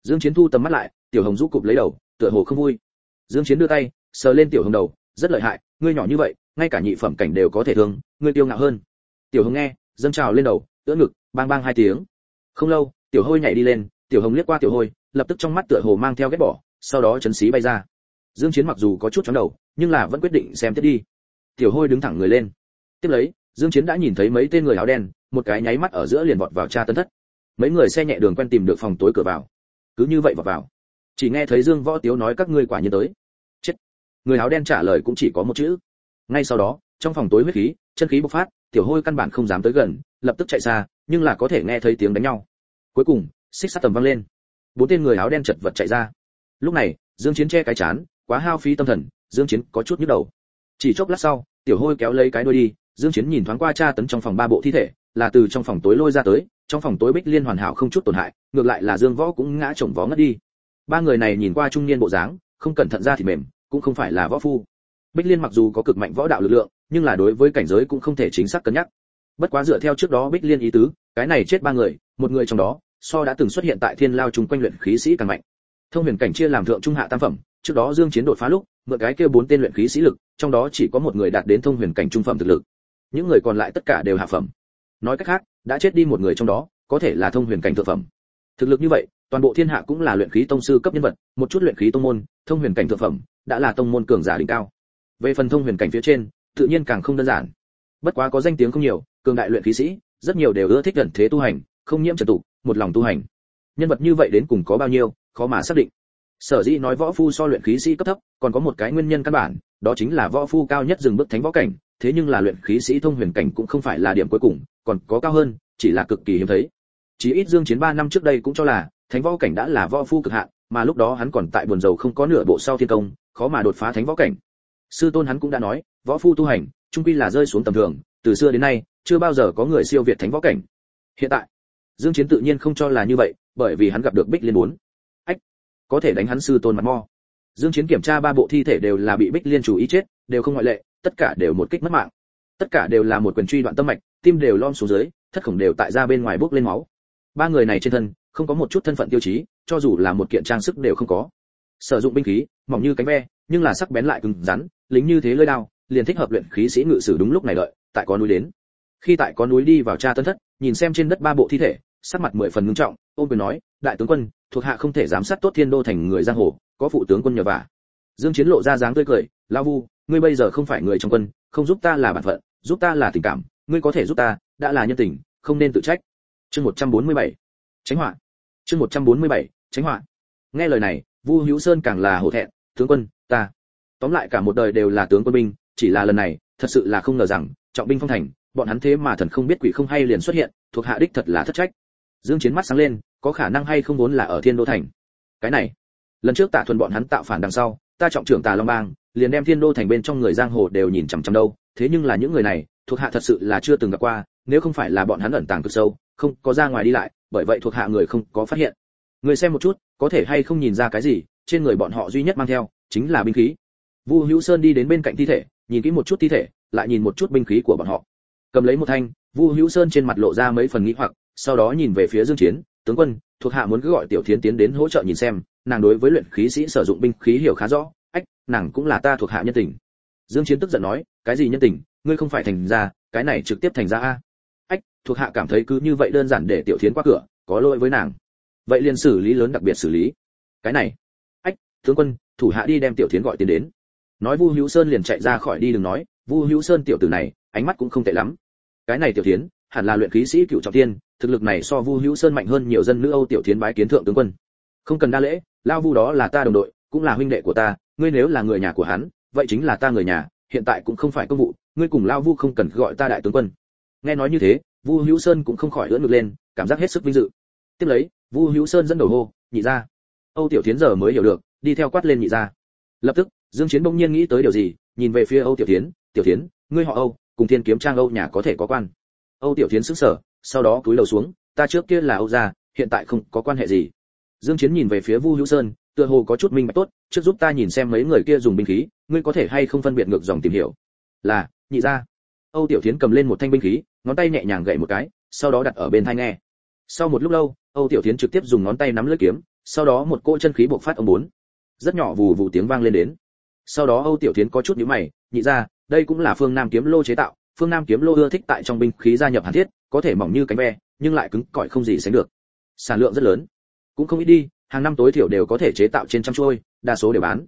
Dương chiến thu tầm mắt lại, tiểu hồng rũ cụp lấy đầu, tựa hồ không vui. Dương chiến đưa tay, sờ lên tiểu hồng đầu, rất lợi hại, ngươi nhỏ như vậy, ngay cả nhị phẩm cảnh đều có thể thương, ngươi tiêu ngạo hơn. Tiểu hồng nghe, dâng trào lên đầu tựa ngực, bang bang hai tiếng. Không lâu, tiểu hôi nhảy đi lên, tiểu hồng liếc qua tiểu hôi lập tức trong mắt tựa hồ mang theo ghét bỏ, sau đó chấn xí bay ra. Dương chiến mặc dù có chút chóng đầu, nhưng là vẫn quyết định xem tiếp đi. Tiểu hôi đứng thẳng người lên. Tiếp lấy, dương chiến đã nhìn thấy mấy tên người áo đen, một cái nháy mắt ở giữa liền vọt vào tra tấn thất. Mấy người xe nhẹ đường quen tìm được phòng tối cửa vào. Cứ như vậy vọt vào. Chỉ nghe thấy dương võ tiếu nói các ngươi quả nhiên tới. Chết. Người áo đen trả lời cũng chỉ có một chữ. Ngay sau đó, trong phòng tối huyết khí, chân khí bộc phát, tiểu hôi căn bản không dám tới gần, lập tức chạy xa, nhưng là có thể nghe thấy tiếng đánh nhau. Cuối cùng, xích sắt tầm văng lên bốn tên người áo đen chật vật chạy ra. Lúc này, dương chiến che cái chán, quá hao phí tâm thần, dương chiến có chút nhức đầu. Chỉ chốc lát sau, tiểu hôi kéo lấy cái đuôi đi, dương chiến nhìn thoáng qua tra tấn trong phòng ba bộ thi thể, là từ trong phòng tối lôi ra tới, trong phòng tối bích liên hoàn hảo không chút tổn hại, ngược lại là dương võ cũng ngã chồng vó ngất đi. Ba người này nhìn qua trung niên bộ dáng, không cẩn thận ra thì mềm, cũng không phải là võ phu. Bích liên mặc dù có cực mạnh võ đạo lực lượng, nhưng là đối với cảnh giới cũng không thể chính xác cân nhắc. Bất quá dựa theo trước đó bích liên ý tứ, cái này chết ba người, một người trong đó so đã từng xuất hiện tại thiên lao chung quanh luyện khí sĩ càng mạnh. Thông huyền cảnh chia làm thượng trung hạ tam phẩm, trước đó dương chiến đột phá lúc, mượn cái kia bốn tên luyện khí sĩ lực, trong đó chỉ có một người đạt đến thông huyền cảnh trung phẩm thực lực. Những người còn lại tất cả đều hạ phẩm. Nói cách khác, đã chết đi một người trong đó, có thể là thông huyền cảnh thượng phẩm. Thực lực như vậy, toàn bộ thiên hạ cũng là luyện khí tông sư cấp nhân vật, một chút luyện khí tông môn, thông huyền cảnh thượng phẩm, đã là tông môn cường giả đỉnh cao. Về phần thông huyền cảnh phía trên, tự nhiên càng không đơn giản. Bất quá có danh tiếng không nhiều, cường đại luyện khí sĩ, rất nhiều đều ưa thích gần thế tu hành, không nhiễm trần tục một lòng tu hành. Nhân vật như vậy đến cùng có bao nhiêu, khó mà xác định. Sở dĩ nói võ phu so luyện khí sĩ cấp thấp, còn có một cái nguyên nhân căn bản, đó chính là võ phu cao nhất dừng bước thánh võ cảnh, thế nhưng là luyện khí sĩ thông huyền cảnh cũng không phải là điểm cuối cùng, còn có cao hơn, chỉ là cực kỳ hiếm thấy. Chí ít dương chiến 3 năm trước đây cũng cho là, thánh võ cảnh đã là võ phu cực hạn, mà lúc đó hắn còn tại buồn dầu không có nửa bộ sau thiên công, khó mà đột phá thánh võ cảnh. Sư tôn hắn cũng đã nói, võ phu tu hành, trung quy là rơi xuống tầm thường, từ xưa đến nay, chưa bao giờ có người siêu việt thánh võ cảnh. Hiện tại dương chiến tự nhiên không cho là như vậy, bởi vì hắn gặp được bích liên muốn ách, có thể đánh hắn sư tôn mặt mo. Dương chiến kiểm tra ba bộ thi thể đều là bị bích liên chủ ý chết, đều không ngoại lệ, tất cả đều một kích mất mạng. Tất cả đều là một quyền truy đoạn tâm mạch, tim đều lom xuống dưới, thất khổng đều tại ra bên ngoài bốc lên máu. Ba người này trên thân, không có một chút thân phận tiêu chí, cho dù là một kiện trang sức đều không có. Sử dụng binh khí, mỏng như cánh ve, nhưng là sắc bén lại cứng rắn, lính như thế lơi đao, liền thích hợp luyện khí sĩ ngự sử đúng lúc này đợi, tại có núi đến. Khi tại có núi đi vào tra tân thất, nhìn xem trên đất ba bộ thi thể sắc mặt mười phần nghiêm trọng, ôm quyền nói, đại tướng quân, thuộc hạ không thể giám sát tốt thiên đô thành người giang hồ, có phụ tướng quân nhờ vả. Dương chiến lộ ra dáng tươi cười, lão vu, ngươi bây giờ không phải người trong quân, không giúp ta là bản phận, giúp ta là tình cảm, ngươi có thể giúp ta, đã là nhân tình, không nên tự trách. Chương 147 tránh họa. Chương 147 tránh họa. Nghe lời này, vu hữu sơn càng là hổ thẹn, tướng quân, ta. Tóm lại cả một đời đều là tướng quân binh, chỉ là lần này, thật sự là không ngờ rằng, trọng binh phong thành, bọn hắn thế mà thần không biết quỷ không hay liền xuất hiện, thuộc hạ đích thật là thất trách dương chiến mắt sáng lên, có khả năng hay không vốn là ở thiên đô thành? Cái này, lần trước tạ thuần bọn hắn tạo phản đằng sau, ta trọng trưởng tà long bang, liền đem thiên đô thành bên trong người giang hồ đều nhìn chằm chằm đâu. Thế nhưng là những người này, thuộc hạ thật sự là chưa từng gặp qua, nếu không phải là bọn hắn ẩn tàng cực sâu, không có ra ngoài đi lại, bởi vậy thuộc hạ người không có phát hiện. Người xem một chút, có thể hay không nhìn ra cái gì, trên người bọn họ duy nhất mang theo, chính là binh khí. Vu hữu sơn đi đến bên cạnh thi thể, nhìn kỹ một chút thi thể, lại nhìn một chút binh khí của bọn họ. Cầm lấy một thanh, vu hữu sơn trên mặt lộ ra mấy phần nghĩ hoặc sau đó nhìn về phía dương chiến, tướng quân, thuộc hạ muốn cứ gọi tiểu thiến tiến đến hỗ trợ nhìn xem, nàng đối với luyện khí sĩ sử dụng binh khí hiểu khá rõ, ách, nàng cũng là ta thuộc hạ nhân tình. Dương chiến tức giận nói, cái gì nhân tình, ngươi không phải thành ra cái này trực tiếp thành ra a. Ách, thuộc hạ cảm thấy cứ như vậy đơn giản để tiểu thiến qua cửa, có lỗi với nàng. Vậy liền xử lý lớn đặc biệt xử lý. Cái này. Ách, tướng quân, thủ hạ đi đem tiểu thiến gọi tiền đến. Nói vu hữu sơn liền chạy ra khỏi đi đừng nói, vu hữu sơn tiểu tử này, ánh mắt cũng không tệ lắm. Cái này tiểu thiến hẳn là luyện khí sĩ cựu trọng thiên thực lực này so vu hữu sơn mạnh hơn nhiều dân nữ âu tiểu thiến bái kiến thượng tướng quân. Không cần đa lễ lao vu đó là ta đồng đội, cũng là huynh đệ của ta, ngươi nếu là người nhà của hắn, vậy chính là ta người nhà, hiện tại cũng không phải công vụ, ngươi cùng lao vu không cần gọi ta đại tướng quân. Nghe nói như thế, vu hữu sơn cũng không khỏi lưỡn ngực lên, cảm giác hết sức vinh dự. Tiếp lấy, vu hữu sơn dẫn đầu hô, nhị ra âu tiểu thiến giờ mới hiểu được, đi theo quát lên nhị ra lập tức, dương chiến bỗng nhiên nghĩ tới điều gì, nhìn về phía âu tiểu thiến tiểu thiến, ngươi họ âu, cùng thiên kiếm trang âu nhà có thể có quan? Âu tiểu thiến sững sờ, sau đó cúi đầu xuống, ta trước kia là âu gia, hiện tại không có quan hệ gì. Dương chiến nhìn về phía vu hữu sơn, tựa hồ có chút minh bạch tốt, trước giúp ta nhìn xem mấy người kia dùng binh khí, ngươi có thể hay không phân biệt ngược dòng tìm hiểu? Là, nhị gia. Âu tiểu thiến cầm lên một thanh binh khí, ngón tay nhẹ nhàng gậy một cái, sau đó đặt ở bên tai nghe. Sau một lúc lâu, âu tiểu thiến trực tiếp dùng ngón tay nắm lưỡi kiếm, sau đó một cỗ chân khí bộc phát ông bốn. Rất nhỏ vù vù tiếng vang lên đến. Sau đó âu tiểu thiến có chút nhíu mày, nhị gia, đây cũng là phương nam kiếm lô chế tạo phương nam kiếm lô ưa thích tại trong binh khí gia nhập hàn thiết có thể mỏng như cánh ve nhưng lại cứng cỏi không gì sánh được. Sản lượng rất lớn. Cũng không ít đi hàng năm tối thiểu đều có thể chế tạo trên trăm chuôi, đa số đều bán.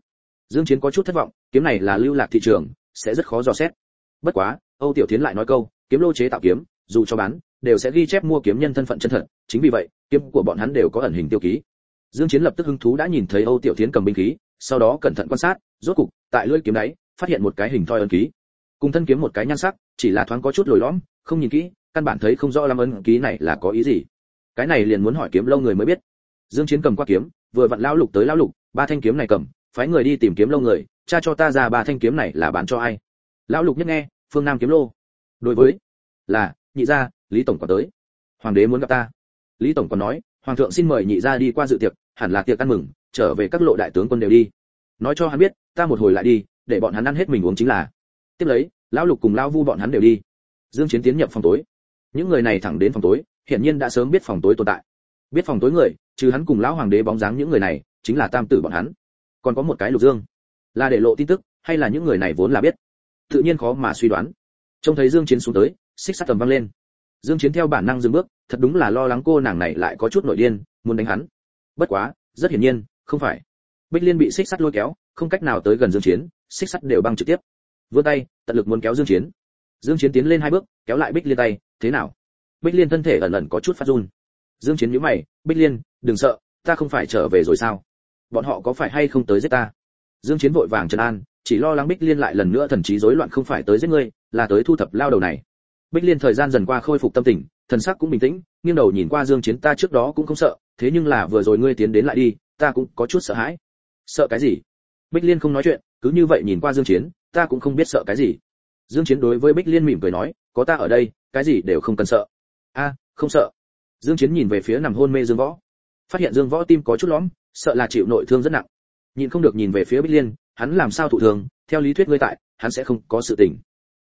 Dương chiến có chút thất vọng kiếm này là lưu lạc thị trường sẽ rất khó dò xét. Bất quá âu tiểu thiến lại nói câu kiếm lô chế tạo kiếm dù cho bán đều sẽ ghi chép mua kiếm nhân thân phận chân thật chính vì vậy kiếm của bọn hắn đều có ẩn hình tiêu ký. Dương chiến lập tức hứng thú đã nhìn thấy âu tiểu thiến cầm binh khí sau đó cẩn thận quan sát rốt cục tại lưỡi kiếm đấy phát hiện một cái hình thoi ấn ký. Cùng thân kiếm một cái nhan sắc chỉ là thoáng có chút lồi lõm, không nhìn kỹ, căn bản thấy không rõ lắm ấn ký này là có ý gì. Cái này liền muốn hỏi kiếm lâu người mới biết. Dương chiến cầm qua kiếm, vừa vặn lão lục tới lão lục, ba thanh kiếm này cầm, phái người đi tìm kiếm lâu người, cha cho ta ra ba thanh kiếm này là bán cho ai? Lão lục nhất nghe, phương nam kiếm lô. Đối với, là, nhị gia, lý tổng còn tới. Hoàng đế muốn gặp ta. Lý tổng còn nói, hoàng thượng xin mời nhị gia đi qua dự tiệc, hẳn là tiệc ăn mừng, trở về các lộ đại tướng quân đều đi. Nói cho hắn biết, ta một hồi lại đi, để bọn hắn ăn hết mình uống chính là. Tiếp lấy lão lục cùng lão vu bọn hắn đều đi. Dương chiến tiến nhập phòng tối. Những người này thẳng đến phòng tối, hiển nhiên đã sớm biết phòng tối tồn tại. Biết phòng tối người, trừ hắn cùng lão hoàng đế bóng dáng những người này, chính là tam tử bọn hắn. Còn có một cái lục dương. Là để lộ tin tức, hay là những người này vốn là biết? Tự nhiên khó mà suy đoán. Trông thấy dương chiến xuống tới, xích sắt tầm văng lên. Dương chiến theo bản năng dừng bước, thật đúng là lo lắng cô nàng này lại có chút nội điên, muốn đánh hắn. Bất quá, rất hiển nhiên, không phải. Bích liên bị xích sắt lôi kéo, không cách nào tới gần dương chiến, xích sắt đều băng trực tiếp vươn tay, tận lực muốn kéo dương chiến. Dương chiến tiến lên hai bước, kéo lại bích liên tay, thế nào? Bích liên thân thể ẩn ẩn có chút phát run. Dương chiến nhíu mày, bích liên, đừng sợ, ta không phải trở về rồi sao? Bọn họ có phải hay không tới giết ta? Dương chiến vội vàng trấn an, chỉ lo lắng bích liên lại lần nữa thần trí rối loạn không phải tới giết ngươi, là tới thu thập lao đầu này. Bích liên thời gian dần qua khôi phục tâm tình, thần sắc cũng bình tĩnh, nghiêng đầu nhìn qua dương chiến, ta trước đó cũng không sợ, thế nhưng là vừa rồi ngươi tiến đến lại đi, ta cũng có chút sợ hãi. Sợ cái gì? Bích liên không nói chuyện, cứ như vậy nhìn qua dương chiến ta cũng không biết sợ cái gì. Dương chiến đối với bích liên mỉm cười nói, có ta ở đây, cái gì đều không cần sợ. A, không sợ. Dương chiến nhìn về phía nằm hôn mê dương võ. Phát hiện dương võ tim có chút lõm, sợ là chịu nội thương rất nặng. Nhìn không được nhìn về phía bích liên, hắn làm sao thụ thương, theo lý thuyết ngươi tại, hắn sẽ không có sự tình.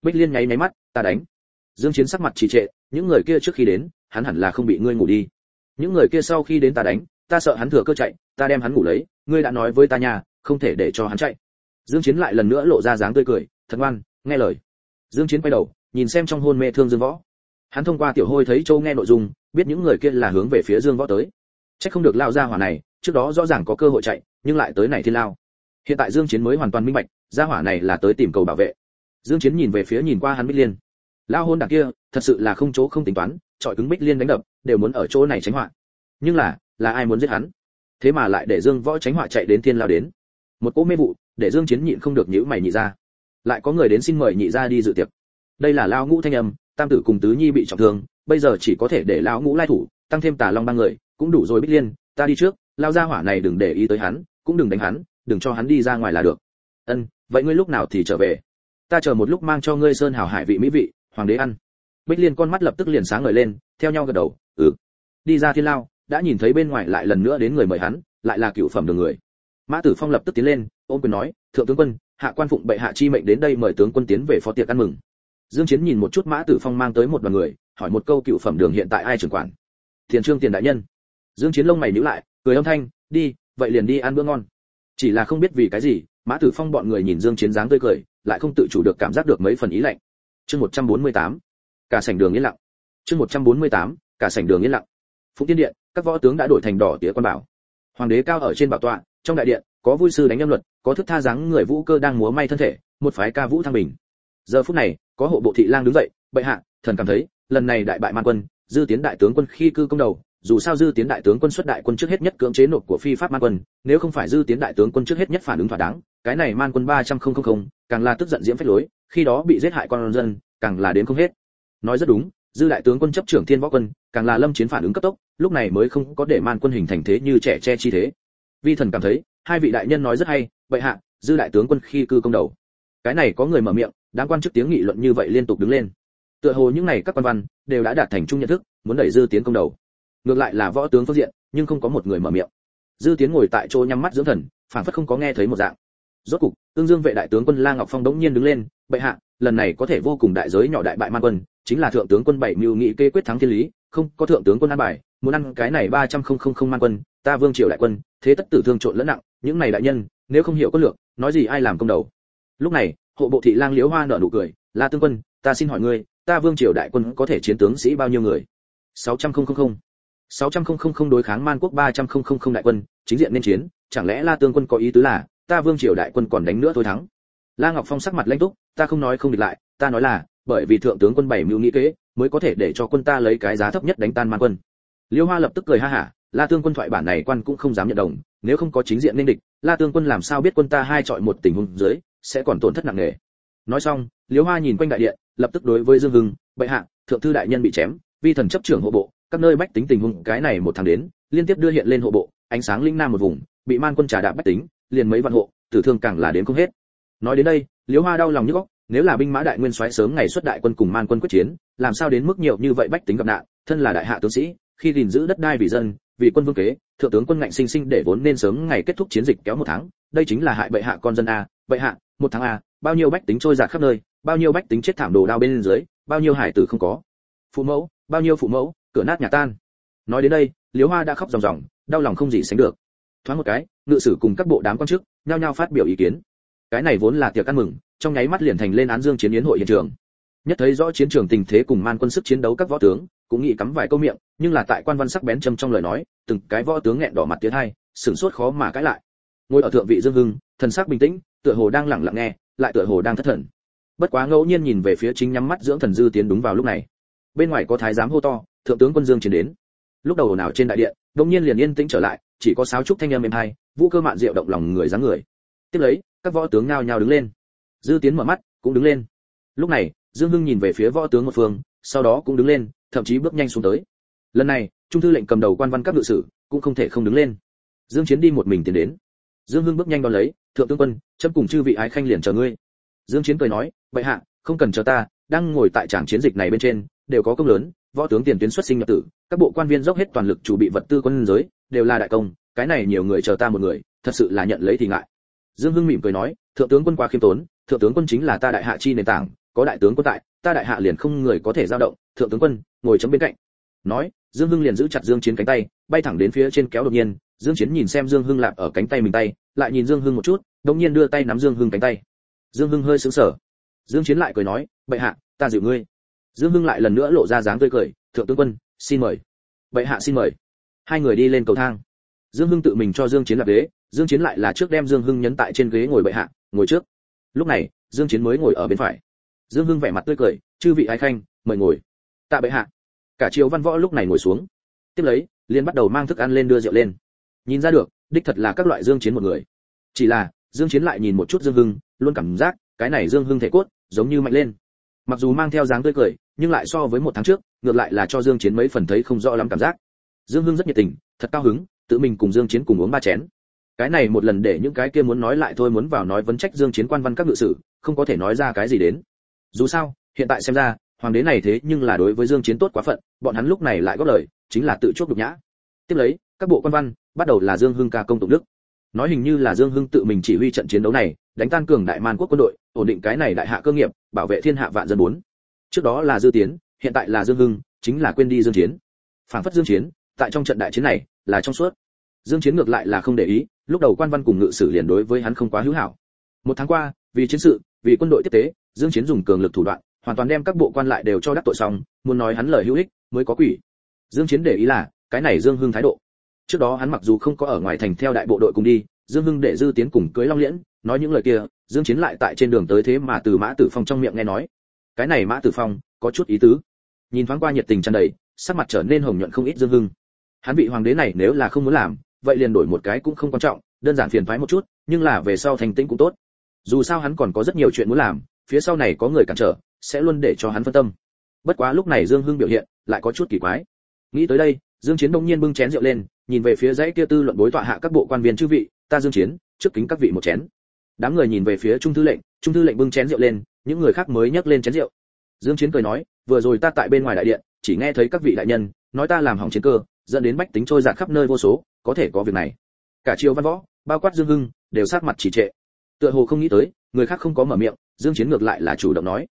Bích liên nháy nháy mắt, ta đánh. Dương chiến sắc mặt trì trệ, những người kia trước khi đến, hắn hẳn là không bị ngươi ngủ đi. Những người kia sau khi đến ta đánh, ta sợ hắn thừa cơ chạy, ta đem hắn ngủ lấy, ngươi đã nói với ta nhà, không thể để cho hắn chạy dương chiến lại lần nữa lộ ra dáng tươi cười, thật ngoan, nghe lời. Dương chiến quay đầu, nhìn xem trong hôn mê thương dương võ. Hắn thông qua tiểu hôi thấy châu nghe nội dung, biết những người kia là hướng về phía dương võ tới. Chắc không được lao ra hỏa này, trước đó rõ ràng có cơ hội chạy, nhưng lại tới này thiên lao. Hiện tại dương chiến mới hoàn toàn minh bạch gia hỏa này là tới tìm cầu bảo vệ. Dương chiến nhìn về phía nhìn qua hắn bích liên. Lao hôn đằng kia, thật sự là không chỗ không tính toán trọi cứng bích liên đánh đập, đều muốn ở chỗ này tránh họa. Nhưng là là ai muốn giết hắn? Thế mà lại để dương võ tránh họa chạy đến thiên lao đến. Một cỗ mê vụ để dương chiến nhịn không được nhíu mày nhị ra. Lại có người đến xin mời nhị ra đi dự tiệc. Đây là lao ngũ thanh âm, tam tử cùng tứ nhi bị trọng thương, bây giờ chỉ có thể để lao ngũ lai thủ, tăng thêm tà long ba người, cũng đủ rồi bích liên, ta đi trước lao ra hỏa này đừng để ý tới hắn, cũng đừng đánh hắn, đừng cho hắn đi ra ngoài là được. Ân, vậy ngươi lúc nào thì trở về? Ta chờ một lúc mang cho ngươi sơn hào hải vị mỹ vị, hoàng đế ăn. Bích liên con mắt lập tức liền sáng ngời lên, theo nhau gật đầu ừ. Đi ra thiên lao, đã nhìn thấy bên ngoài lại lần nữa đến người mời hắn, lại là cựu phẩm đường người mã tử phong lập tức tiến lên, ôm quyền nói, thượng tướng quân, hạ quan phụng bệ hạ chi mệnh đến đây mời tướng quân tiến về phó tiệc ăn mừng. Dương chiến nhìn một chút mã tử phong mang tới một đoàn người, hỏi một câu cựu phẩm đường hiện tại ai trưởng quản? Thiền trương tiền đại nhân. Dương chiến lông mày nhíu lại, cười âm thanh, đi, vậy liền đi ăn bữa ngon. Chỉ là không biết vì cái gì, mã tử phong bọn người nhìn dương chiến dáng tươi cười, lại không tự chủ được cảm giác được mấy phần ý lạnh. Chương 148 cả sảnh đường yên lặng. Chương 148 cả sảnh đường yên lặng. Phụng tiên điện, các võ tướng đã đổi thành đỏ tía quan bảo. Hoàng đế cao ở trên bảo tọa trong đại điện, có vui sư đánh âm luật, có thức tha dáng người vũ cơ đang múa may thân thể, một phái ca vũ thăng bình. Giờ phút này, có hộ bộ thị lang đứng dậy, bệ hạ, thần cảm thấy, lần này đại bại man quân, dư tiến đại tướng quân khi cư công đầu, dù sao dư tiến đại tướng quân xuất đại quân trước hết nhất cưỡng chế nộp của phi pháp man quân, nếu không phải dư tiến đại tướng quân trước hết nhất phản ứng thỏa đáng, cái này man quân ba trăm không không không, càng là tức giận diễm phách lối, khi đó bị giết hại con dân, càng là đến không hết. Nói rất đúng, dư đại tướng quân chấp trưởng thiên võ quân, càng là lâm chiến phản ứng cấp tốc, lúc này mới không có để man quân hình thành thế như trẻ che chi thế vi thần cảm thấy, hai vị đại nhân nói rất hay, vậy hạ, dư đại tướng quân khi cư công đầu. Cái này có người mở miệng đáng quan chức tiếng nghị luận như vậy liên tục đứng lên. Tựa hồ những này các quan văn, đều đã đạt thành chung nhận thức, muốn đẩy dư tiến công đầu. Ngược lại là võ tướng phương diện, nhưng không có một người mở miệng. Dư tiến ngồi tại chỗ nhắm mắt dưỡng thần phản phất không có nghe thấy một dạng. Rốt cục, tương dương vệ đại tướng quân la ngọc phong đống nhiên đứng lên, bệ hạ, lần này có thể vô cùng đại giới nhỏ đại bại man quân, chính là thượng tướng quân bảy mưu nghị kê quyết thắng thiên lý, không có thượng tướng quân an bài muốn ăn cái này ba trăm không không không man quân, ta vương triều đại quân, thế tất tử thương trộn lẫn nặng, những này đại nhân, nếu không hiểu có lượng, nói gì ai làm công đầu. Lúc này, hộ bộ thị lang liễu hoa nở nụ cười, la tướng quân, ta xin hỏi ngươi, ta vương triều đại quân có thể chiến tướng sĩ bao nhiêu người? Sáu trăm không không không. Sáu trăm không không không đối kháng man quốc ba trăm không không không đại quân, chính diện nên chiến, chẳng lẽ la tướng quân có ý tứ là, ta vương triều đại quân còn đánh nữa thôi thắng? La ngọc phong sắc mặt lãnh túc, ta không nói không địch lại, ta nói là, bởi vì thượng tướng quân bảy mưu nghĩ kế, mới có thể để cho quân ta lấy cái giá thấp nhất đánh tan man quân liêu hoa lập tức cười ha hả, la tương quân thoại bản này quan cũng không dám nhận đồng, nếu không có chính diện nên địch, la tương quân làm sao biết quân ta hai chọi một tình huống dưới, sẽ còn tổn thất nặng nề. Nói xong, liêu hoa nhìn quanh đại điện, lập tức đối với dương hưng, bệ hạ, thượng thư đại nhân bị chém, vi thần chấp trưởng hộ bộ, các nơi bách tính tình huống cái này một tháng đến, liên tiếp đưa hiện lên hộ bộ, ánh sáng linh nam một vùng, bị man quân trà đạp bách tính, liền mấy vạn hộ, tử thương càng là đến không hết. Nói đến đây liễu hoa đau lòng như góc nếu là binh mã đại nguyên soái sớm ngày xuất đại quân cùng man quân quyết chiến, làm sao đến mức nhiều như vậy bách tính gặp nạn, thân là đại hạ tướng sĩ khi gìn giữ đất đai vì dân, vì quân vương kế, thượng tướng quân ngạnh sinh sinh để vốn nên sớm ngày kết thúc chiến dịch kéo một tháng. Đây chính là hại bệ hạ con dân a. Bệ hạ, một tháng a, bao nhiêu bách tính trôi giạt khắp nơi, bao nhiêu bách tính chết thảm đồ đao bên dưới, bao nhiêu hải tử không có. Phụ mẫu, bao nhiêu phụ mẫu, cửa nát nhà tan. Nói đến đây, liễu hoa đã khóc ròng ròng, đau lòng không gì sánh được. Thoáng một cái, ngự sử cùng các bộ đám quan chức nhao nhao phát biểu ý kiến. Cái này vốn là tiệc ăn mừng, trong nháy mắt liền thành lên án dương chiến yến hội hiện trường. Nhất thấy rõ chiến trường tình thế cùng man quân sức chiến đấu các võ tướng cũng nghĩ cắm vài câu miệng, nhưng là tại quan văn sắc bén châm trong lời nói, từng cái võ tướng nghẹn đỏ mặt tiến hai, sửng sốt khó mà cãi lại. Ngồi ở thượng vị dương hưng, thần sắc bình tĩnh, tựa hồ đang lặng lặng nghe, lại tựa hồ đang thất thần. Bất quá ngẫu nhiên nhìn về phía chính nhắm mắt dưỡng thần dư tiến đúng vào lúc này. Bên ngoài có thái giám hô to, thượng tướng quân dương chiến đến. Lúc đầu nào trên đại điện, đột nhiên liền yên tĩnh trở lại, chỉ có sáo trúc thanh âm êm hai vũ cơ mạn diệu động lòng người dáng người. Tiếp lấy, các võ tướng nhao nhao đứng lên. Dư tiến mở mắt, cũng đứng lên. Lúc này, dương hưng nhìn về phía võ tướng một phương, sau đó cũng đứng lên thậm chí bước nhanh xuống tới. Lần này, trung thư lệnh cầm đầu quan văn các ngự sử cũng không thể không đứng lên. Dương chiến đi một mình tiến đến. Dương hưng bước nhanh đón lấy, thượng tướng quân chấp cùng chư vị ái khanh liền chờ ngươi. Dương chiến cười nói vậy hạ, không cần chờ ta, đang ngồi tại tràng chiến dịch này bên trên, đều có công lớn, võ tướng tiền tuyến xuất sinh nhập tử, các bộ quan viên dốc hết toàn lực chủ bị vật tư quân giới, đều là đại công, cái này nhiều người chờ ta một người, thật sự là nhận lấy thì ngại. Dương hưng mỉm cười nói, thượng tướng quân quá khiêm tốn, thượng tướng quân chính là ta đại hạ chi nền tảng, có đại tướng quân tại ta đại hạ liền không người có thể giao động, thượng tướng quân, ngồi chấm bên cạnh. Nói, dương hưng liền giữ chặt dương chiến cánh tay, bay thẳng đến phía trên kéo đột nhiên, dương chiến nhìn xem dương hưng lạp ở cánh tay mình tay, lại nhìn dương hưng một chút, đột nhiên đưa tay nắm dương hưng cánh tay. Dương hưng hơi sững sờ. Dương chiến lại cười nói, bệ hạ, ta dịu ngươi. Dương hưng lại lần nữa lộ ra dáng tươi cười, thượng tướng quân, xin mời. Bệ hạ xin mời. Hai người đi lên cầu thang. Dương hưng tự mình cho dương chiến lạp ghế, dương chiến lại là trước đem dương hưng nhấn tại trên ghế ngồi bệ hạ, ngồi trước. Lúc này, dương chiến mới ngồi ở bên phải dương hưng vẻ mặt tươi cười, chư vị ái khanh, mời ngồi. Tạ bệ hạ. Cả triều văn võ lúc này ngồi xuống. Tiếp lấy liên bắt đầu mang thức ăn lên đưa rượu lên. Nhìn ra được, đích thật là các loại dương chiến một người. Chỉ là, dương chiến lại nhìn một chút dương hưng, luôn cảm giác, cái này dương hưng thể cốt, giống như mạnh lên. Mặc dù mang theo dáng tươi cười, nhưng lại so với một tháng trước, ngược lại là cho dương chiến mấy phần thấy không rõ lắm cảm giác. Dương hưng rất nhiệt tình, thật cao hứng, tự mình cùng dương chiến cùng uống ba chén. Cái này một lần để những cái kia muốn nói lại thôi muốn vào nói vấn trách dương chiến quan văn các ngự sử, không có thể nói ra cái gì đến dù sao, hiện tại xem ra, hoàng đế này thế nhưng là đối với dương chiến tốt quá phận, bọn hắn lúc này lại góp lời, chính là tự chuốc đục nhã. Tiếp lấy, các bộ quan văn, bắt đầu là dương hưng ca công tụng đức. Nói hình như là dương hưng tự mình chỉ huy trận chiến đấu này, đánh tan cường đại man quốc quân đội, ổn định cái này đại hạ cơ nghiệp, bảo vệ thiên hạ vạn dân bốn. Trước đó là dư tiến, hiện tại là dương hưng, chính là quên đi dương chiến. Phản phất dương chiến, tại trong trận đại chiến này, là trong suốt. Dương chiến ngược lại là không để ý, lúc đầu quan văn cùng ngự sử liền đối với hắn không quá hữu hảo. Một tháng qua, vì chiến sự, vì quân đội tiếp tế dương chiến dùng cường lực thủ đoạn, hoàn toàn đem các bộ quan lại đều cho đắc tội xong, muốn nói hắn lời hữu ích mới có quỷ. Dương chiến để ý là, cái này dương hưng thái độ. Trước đó hắn mặc dù không có ở ngoài thành theo đại bộ đội cùng đi, dương hưng để dư tiến cùng cưới long liễn, nói những lời kia, dương chiến lại tại trên đường tới thế mà từ mã tử phong trong miệng nghe nói. Cái này mã tử phong, có chút ý tứ. Nhìn thoáng qua nhiệt tình tràn đầy, sắc mặt trở nên hồng nhuận không ít dương hưng. Hắn vị hoàng đế này nếu là không muốn làm, vậy liền đổi một cái cũng không quan trọng, đơn giản phiền phái một chút, nhưng là về sau thành tĩnh cũng tốt. Dù sao hắn còn có rất nhiều chuyện muốn làm phía sau này có người cản trở, sẽ luôn để cho hắn phân tâm. Bất quá lúc này dương hưng biểu hiện lại có chút kỳ quái. Nghĩ tới đây, dương chiến đông nhiên bưng chén rượu lên, nhìn về phía dãy kia tư luận bối tọa hạ các bộ quan viên chư vị, ta dương chiến, trước kính các vị một chén. Đám người nhìn về phía trung thư lệnh, trung thư lệnh bưng chén rượu lên, những người khác mới nhấc lên chén rượu. Dương chiến cười nói, vừa rồi ta tại bên ngoài đại điện, chỉ nghe thấy các vị đại nhân nói ta làm hỏng chiến cơ, dẫn đến bách tính trôi dạt khắp nơi vô số, có thể có việc này. Cả triều văn võ, bao quát dương hưng, đều sát mặt chỉ trệ. Tựa hồ không nghĩ tới, người khác không có mở miệng dương chiến ngược lại là chủ động nói.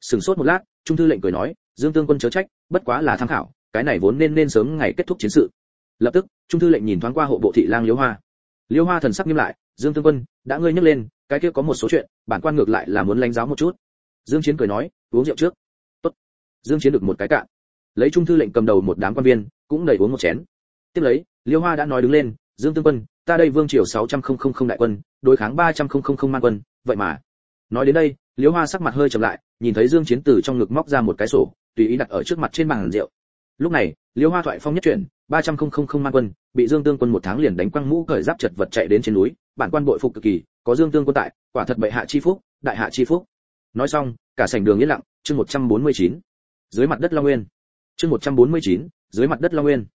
Sừng sốt một lát, trung thư lệnh cười nói, dương tương quân chớ trách, bất quá là tham khảo, cái này vốn nên nên sớm ngày kết thúc chiến sự. Lập tức, trung thư lệnh nhìn thoáng qua hộ bộ thị lang liễu hoa. Liễu hoa thần sắc nghiêm lại, dương tương quân, đã ngươi nhắc lên, cái kia có một số chuyện, bản quan ngược lại là muốn lãnh giáo một chút. Dương chiến cười nói, uống rượu trước. Tốt. Dương chiến được một cái cạn. Lấy trung thư lệnh cầm đầu một đám quan viên, cũng đầy uống một chén. Tiếp lấy liễu hoa đã nói đứng lên, dương tương quân, ta đây vương triều 600 đại quân, đối kháng 300 man quân, vậy mà nói đến đây liễu hoa sắc mặt hơi trầm lại nhìn thấy dương chiến từ trong ngực móc ra một cái sổ tùy ý đặt ở trước mặt trên bàn rượu. Lúc này liễu hoa thoại phong nhất chuyển ba trăm không không không man quân bị dương tương quân một tháng liền đánh quăng mũ cởi giáp chật vật chạy đến trên núi bản quan bội phục cực kỳ có dương tương quân tại quả thật bệ hạ chi phúc đại hạ chi phúc. Nói xong cả sảnh đường yên lặng chương 149. dưới mặt đất long nguyên. Chương 149, dưới mặt đất long nguyên.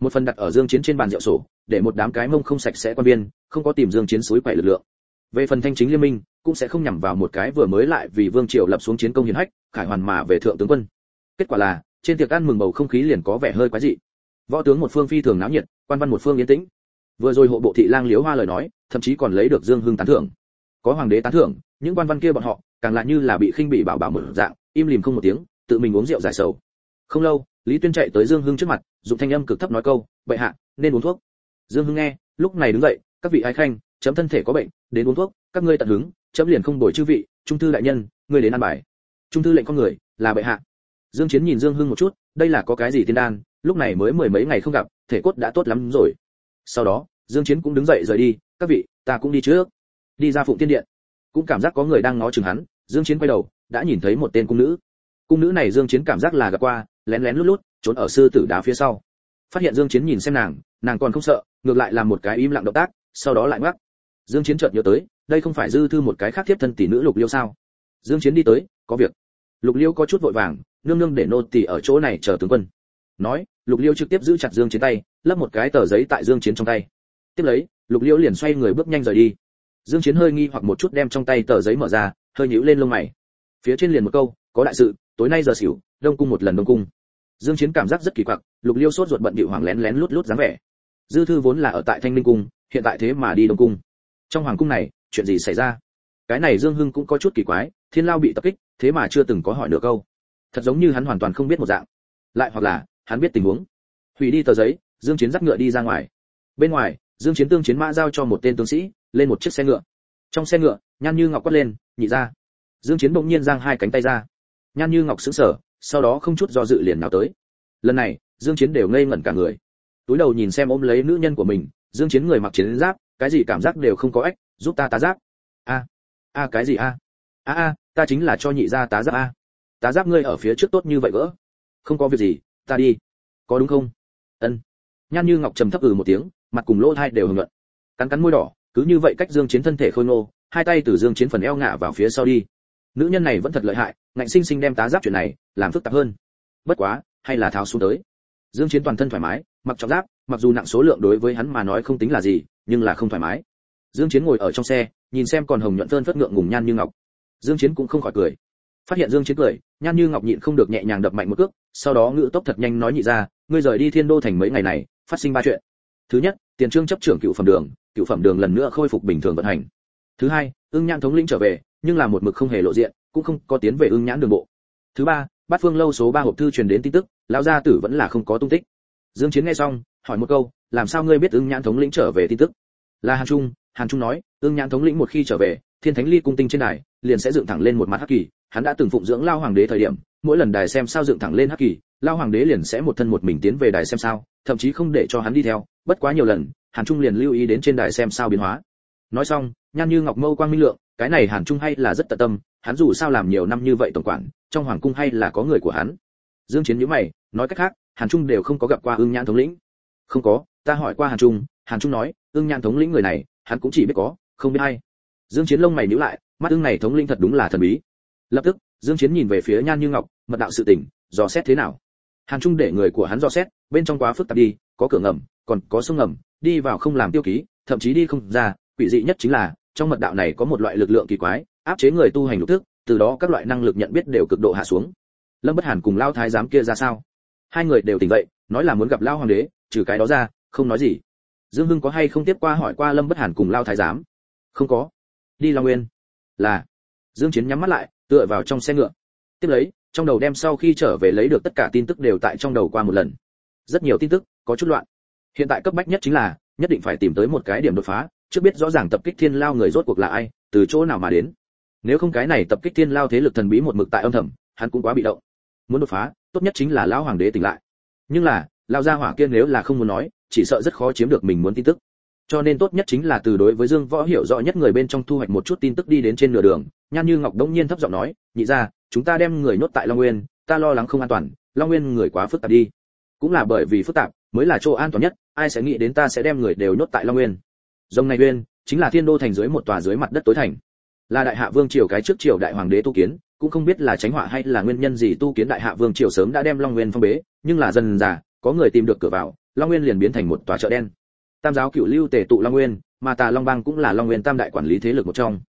Một phần đặt ở dương chiến trên bàn rượu sổ để một đám cái mông không sạch sẽ quan viên không có tìm dương chiến suối quậy lực lượng. Về phần thanh chính liên minh cũng sẽ không nhằm vào một cái vừa mới lại vì vương triều lập xuống chiến công hiển hách, khải hoàn mà về thượng tướng quân. Kết quả là, trên tiệc ăn mừng bầu không khí liền có vẻ hơi quái dị. Võ tướng một phương phi thường náo nhiệt, quan văn một phương yên tĩnh. Vừa rồi hộ bộ thị lang liếu hoa lời nói, thậm chí còn lấy được dương hưng tán thưởng. Có hoàng đế tán thưởng, những quan văn kia bọn họ, càng lại như là bị khinh bị bảo bảo mở dạng, im lìm không một tiếng, tự mình uống rượu giải sầu. Không lâu, lý tuyên chạy tới dương hưng trước mặt, dùng thanh âm cực thấp nói câu, bệ hạ, nên uống thuốc. Dương hưng nghe, lúc này đứng dậy, các vị ái khanh, chấm thân thể có bệnh, đến uống thuốc, các ngươi tận hứng chấm liền không đổi chư vị, trung thư đại nhân, ngươi đến ăn bài. Trung thư lệnh con người, là bệ hạ. Dương chiến nhìn dương hưng một chút, đây là có cái gì tiên đan, lúc này mới mười mấy ngày không gặp, thể cốt đã tốt lắm rồi. Sau đó, dương chiến cũng đứng dậy rời đi, các vị, ta cũng đi trước. Đi ra phụng tiên điện. Cũng cảm giác có người đang ngó chừng hắn, dương chiến quay đầu, đã nhìn thấy một tên cung nữ. Cung nữ này dương chiến cảm giác là gặp qua, lén lén lút lút, trốn ở sư tử đá phía sau. Phát hiện dương chiến nhìn xem nàng nàng còn không sợ, ngược lại làm một cái im lặng động tác, sau đó lại ngoắc. Dương chiến chợt nhớ tới đây không phải dư thư một cái khác tiếp thân tỷ nữ lục liêu sao? Dương chiến đi tới, có việc. Lục liêu có chút vội vàng, nương nương để nô tỳ ở chỗ này chờ tướng quân. Nói, lục liêu trực tiếp giữ chặt dương chiến tay, lấp một cái tờ giấy tại dương chiến trong tay. Tiếp lấy, lục liêu liền xoay người bước nhanh rời đi. Dương chiến hơi nghi hoặc một chút đem trong tay tờ giấy mở ra, hơi nhíu lên lông mày. Phía trên liền một câu, có đại sự, tối nay giờ xỉu, đông cung một lần đông cung. Dương chiến cảm giác rất kỳ quặc, lục liêu sốt ruột bận bịu hoàng lén lén lút lút dáng vẻ. Dư thư vốn là ở tại thanh linh cung, hiện tại thế mà đi đông cung. Trong hoàng cung này chuyện gì xảy ra? Cái này dương hưng cũng có chút kỳ quái, thiên lao bị tập kích, thế mà chưa từng có hỏi nửa câu. Thật giống như hắn hoàn toàn không biết một dạng. Lại hoặc là, hắn biết tình huống. Hủy đi tờ giấy, dương chiến dắt ngựa đi ra ngoài. Bên ngoài, dương chiến tương chiến mã giao cho một tên tướng sĩ, lên một chiếc xe ngựa. Trong xe ngựa, nhan như ngọc quát lên, nhị ra dương chiến bỗng nhiên giang hai cánh tay ra. Nhan như ngọc sững sờ, sau đó không chút do dự liền nào tới. Lần này, dương chiến đều ngây ngẩn cả người. Túi đầu nhìn xem ôm lấy nữ nhân của mình, dương chiến người mặc chiến giáp, cái gì cảm giác đều không có ếch giúp ta tá giáp. A a cái gì a? A a, ta chính là cho nhị gia tá giáp a. Tá giáp ngươi ở phía trước tốt như vậy vỡ không có việc gì, ta đi. Có đúng không? Ân. Nhan như ngọc trầm thấp ừ một tiếng, mặt cùng lỗ hai đều hưởng luận. Cắn cắn môi đỏ, cứ như vậy cách dương chiến thân thể khôi ngô, hai tay từ dương chiến phần eo ngả vào phía sau đi. Nữ nhân này vẫn thật lợi hại, ngạnh sinh sinh đem tá giáp chuyện này làm phức tạp hơn. Bất quá, hay là tháo xuống tới. Dương chiến toàn thân thoải mái, mặc trọng giáp, mặc dù nặng số lượng đối với hắn mà nói không tính là gì, nhưng là không thoải mái dương chiến ngồi ở trong xe, nhìn xem còn hồng nhuận phơn phất ngượng ngùng nhan như ngọc. Dương chiến cũng không khỏi cười. Phát hiện dương chiến cười, nhan như ngọc nhịn không được nhẹ nhàng đập mạnh một cước, sau đó ngữ tốc thật nhanh nói nhị ra, ngươi rời đi thiên đô thành mấy ngày này, phát sinh ba chuyện. Thứ nhất, tiền trương chấp trưởng cựu phẩm đường, cựu phẩm đường lần nữa khôi phục bình thường vận hành. Thứ hai, ưng nhãn thống lĩnh trở về, nhưng là một mực không hề lộ diện, cũng không có tiến về ưng nhãn đường bộ. Thứ ba, bát phương lâu số ba hộp thư truyền đến tin tức, lão gia tử vẫn là không có tung tích. Dương chiến nghe xong, hỏi một câu, làm sao ngươi biết ưng nhãn thống lĩnh trở về tin tức? Là hàn trung hàn trung nói, ương nhãn thống lĩnh một khi trở về, thiên thánh ly cung tinh trên đài, liền sẽ dựng thẳng lên một mặt hắc kỳ. Hắn đã từng phụng dưỡng lao hoàng đế thời điểm, mỗi lần đài xem sao dựng thẳng lên hắc kỳ, lao hoàng đế liền sẽ một thân một mình tiến về đài xem sao, thậm chí không để cho hắn đi theo. Bất quá nhiều lần, hàn trung liền lưu ý đến trên đài xem sao biến hóa. Nói xong, nhan như ngọc mâu quang minh lượng, cái này hàn trung hay là rất tận tâm, hắn dù sao làm nhiều năm như vậy tổng quản, trong hoàng cung hay là có người của hắn. Dương chiến nhíu mày, nói cách khác, hàn trung đều không có gặp qua ương nhãn thống lĩnh. Không có, ta hỏi qua hàn trung hàn trung nói, ương nhãn thống lĩnh người này hắn cũng chỉ biết có, không biết hay dương chiến lông mày nhíu lại, mắt ưng này thống linh thật đúng là thần bí. Lập tức, dương chiến nhìn về phía nhan như ngọc, mật đạo sự tình, dò xét thế nào? Hàn trung để người của hắn dò xét, bên trong quá phức tạp đi, có cửa ngầm, còn có sông ngầm, đi vào không làm tiêu ký, thậm chí đi không ra. Quỷ dị nhất chính là, trong mật đạo này có một loại lực lượng kỳ quái, áp chế người tu hành lục thức, từ đó các loại năng lực nhận biết đều cực độ hạ xuống. Lâm bất hàn cùng lao thái giám kia ra sao? Hai người đều tỉnh dậy, nói là muốn gặp lao hoàng đế, trừ cái đó ra, không nói gì dương hưng có hay không tiếp qua hỏi qua lâm bất hàn cùng lao thái giám? Không có. Đi long nguyên. Là. Dương chiến nhắm mắt lại, tựa vào trong xe ngựa. Tiếp lấy, trong đầu đem sau khi trở về lấy được tất cả tin tức đều tại trong đầu qua một lần. Rất nhiều tin tức, có chút loạn. Hiện tại cấp bách nhất chính là, nhất định phải tìm tới một cái điểm đột phá, trước biết rõ ràng tập kích thiên lao người rốt cuộc là ai, từ chỗ nào mà đến. Nếu không cái này tập kích thiên lao thế lực thần bí một mực tại âm thầm, hắn cũng quá bị động. Muốn đột phá, tốt nhất chính là lão hoàng đế tỉnh lại. Nhưng là lao gia hỏa kia nếu là không muốn nói chỉ sợ rất khó chiếm được mình muốn tin tức. Cho nên tốt nhất chính là từ đối với dương võ hiểu rõ nhất người bên trong thu hoạch một chút tin tức đi đến trên nửa đường. Nhan như ngọc đông nhiên thấp giọng nói, nhị ra chúng ta đem người nhốt tại long nguyên, ta lo lắng không an toàn, long nguyên người quá phức tạp đi. Cũng là bởi vì phức tạp mới là chỗ an toàn nhất, ai sẽ nghĩ đến ta sẽ đem người đều nhốt tại long nguyên. Dòng này nguyên chính là thiên đô thành dưới một tòa dưới mặt đất tối thành. Là đại hạ vương triều cái trước triều đại hoàng đế tu kiến, cũng không biết là tránh họa hay là nguyên nhân gì tu kiến đại hạ vương triều sớm đã đem long nguyên phong bế, nhưng là dần dà, có người tìm được cửa vào long nguyên liền biến thành một tòa chợ đen. Tam giáo cựu lưu tề tụ long nguyên mà tà long bang cũng là long nguyên tam đại quản lý thế lực một trong.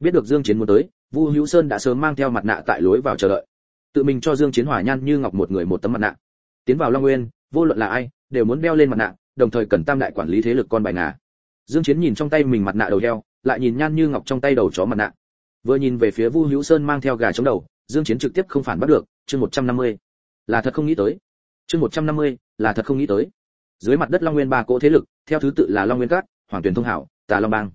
Biết được dương chiến muốn tới vu hữu sơn đã sớm mang theo mặt nạ tại lối vào chờ đợi. Tự mình cho dương chiến hỏa nhan như ngọc một người một tấm mặt nạ. Tiến vào long nguyên vô luận là ai đều muốn đeo lên mặt nạ đồng thời cần tam đại quản lý thế lực con bài ngà. Dương chiến nhìn trong tay mình mặt nạ đầu heo lại nhìn nhan như ngọc trong tay đầu chó mặt nạ. Vừa nhìn về phía vu hữu sơn mang theo gà chống đầu dương chiến trực tiếp không phản bắt được chương 150. là thật không nghĩ tới. Chương 150, là thật không nghĩ tới dưới mặt đất long nguyên ba cỗ thế lực, theo thứ tự là long nguyên cát, hoàng tuyền thông hảo, tà long bang.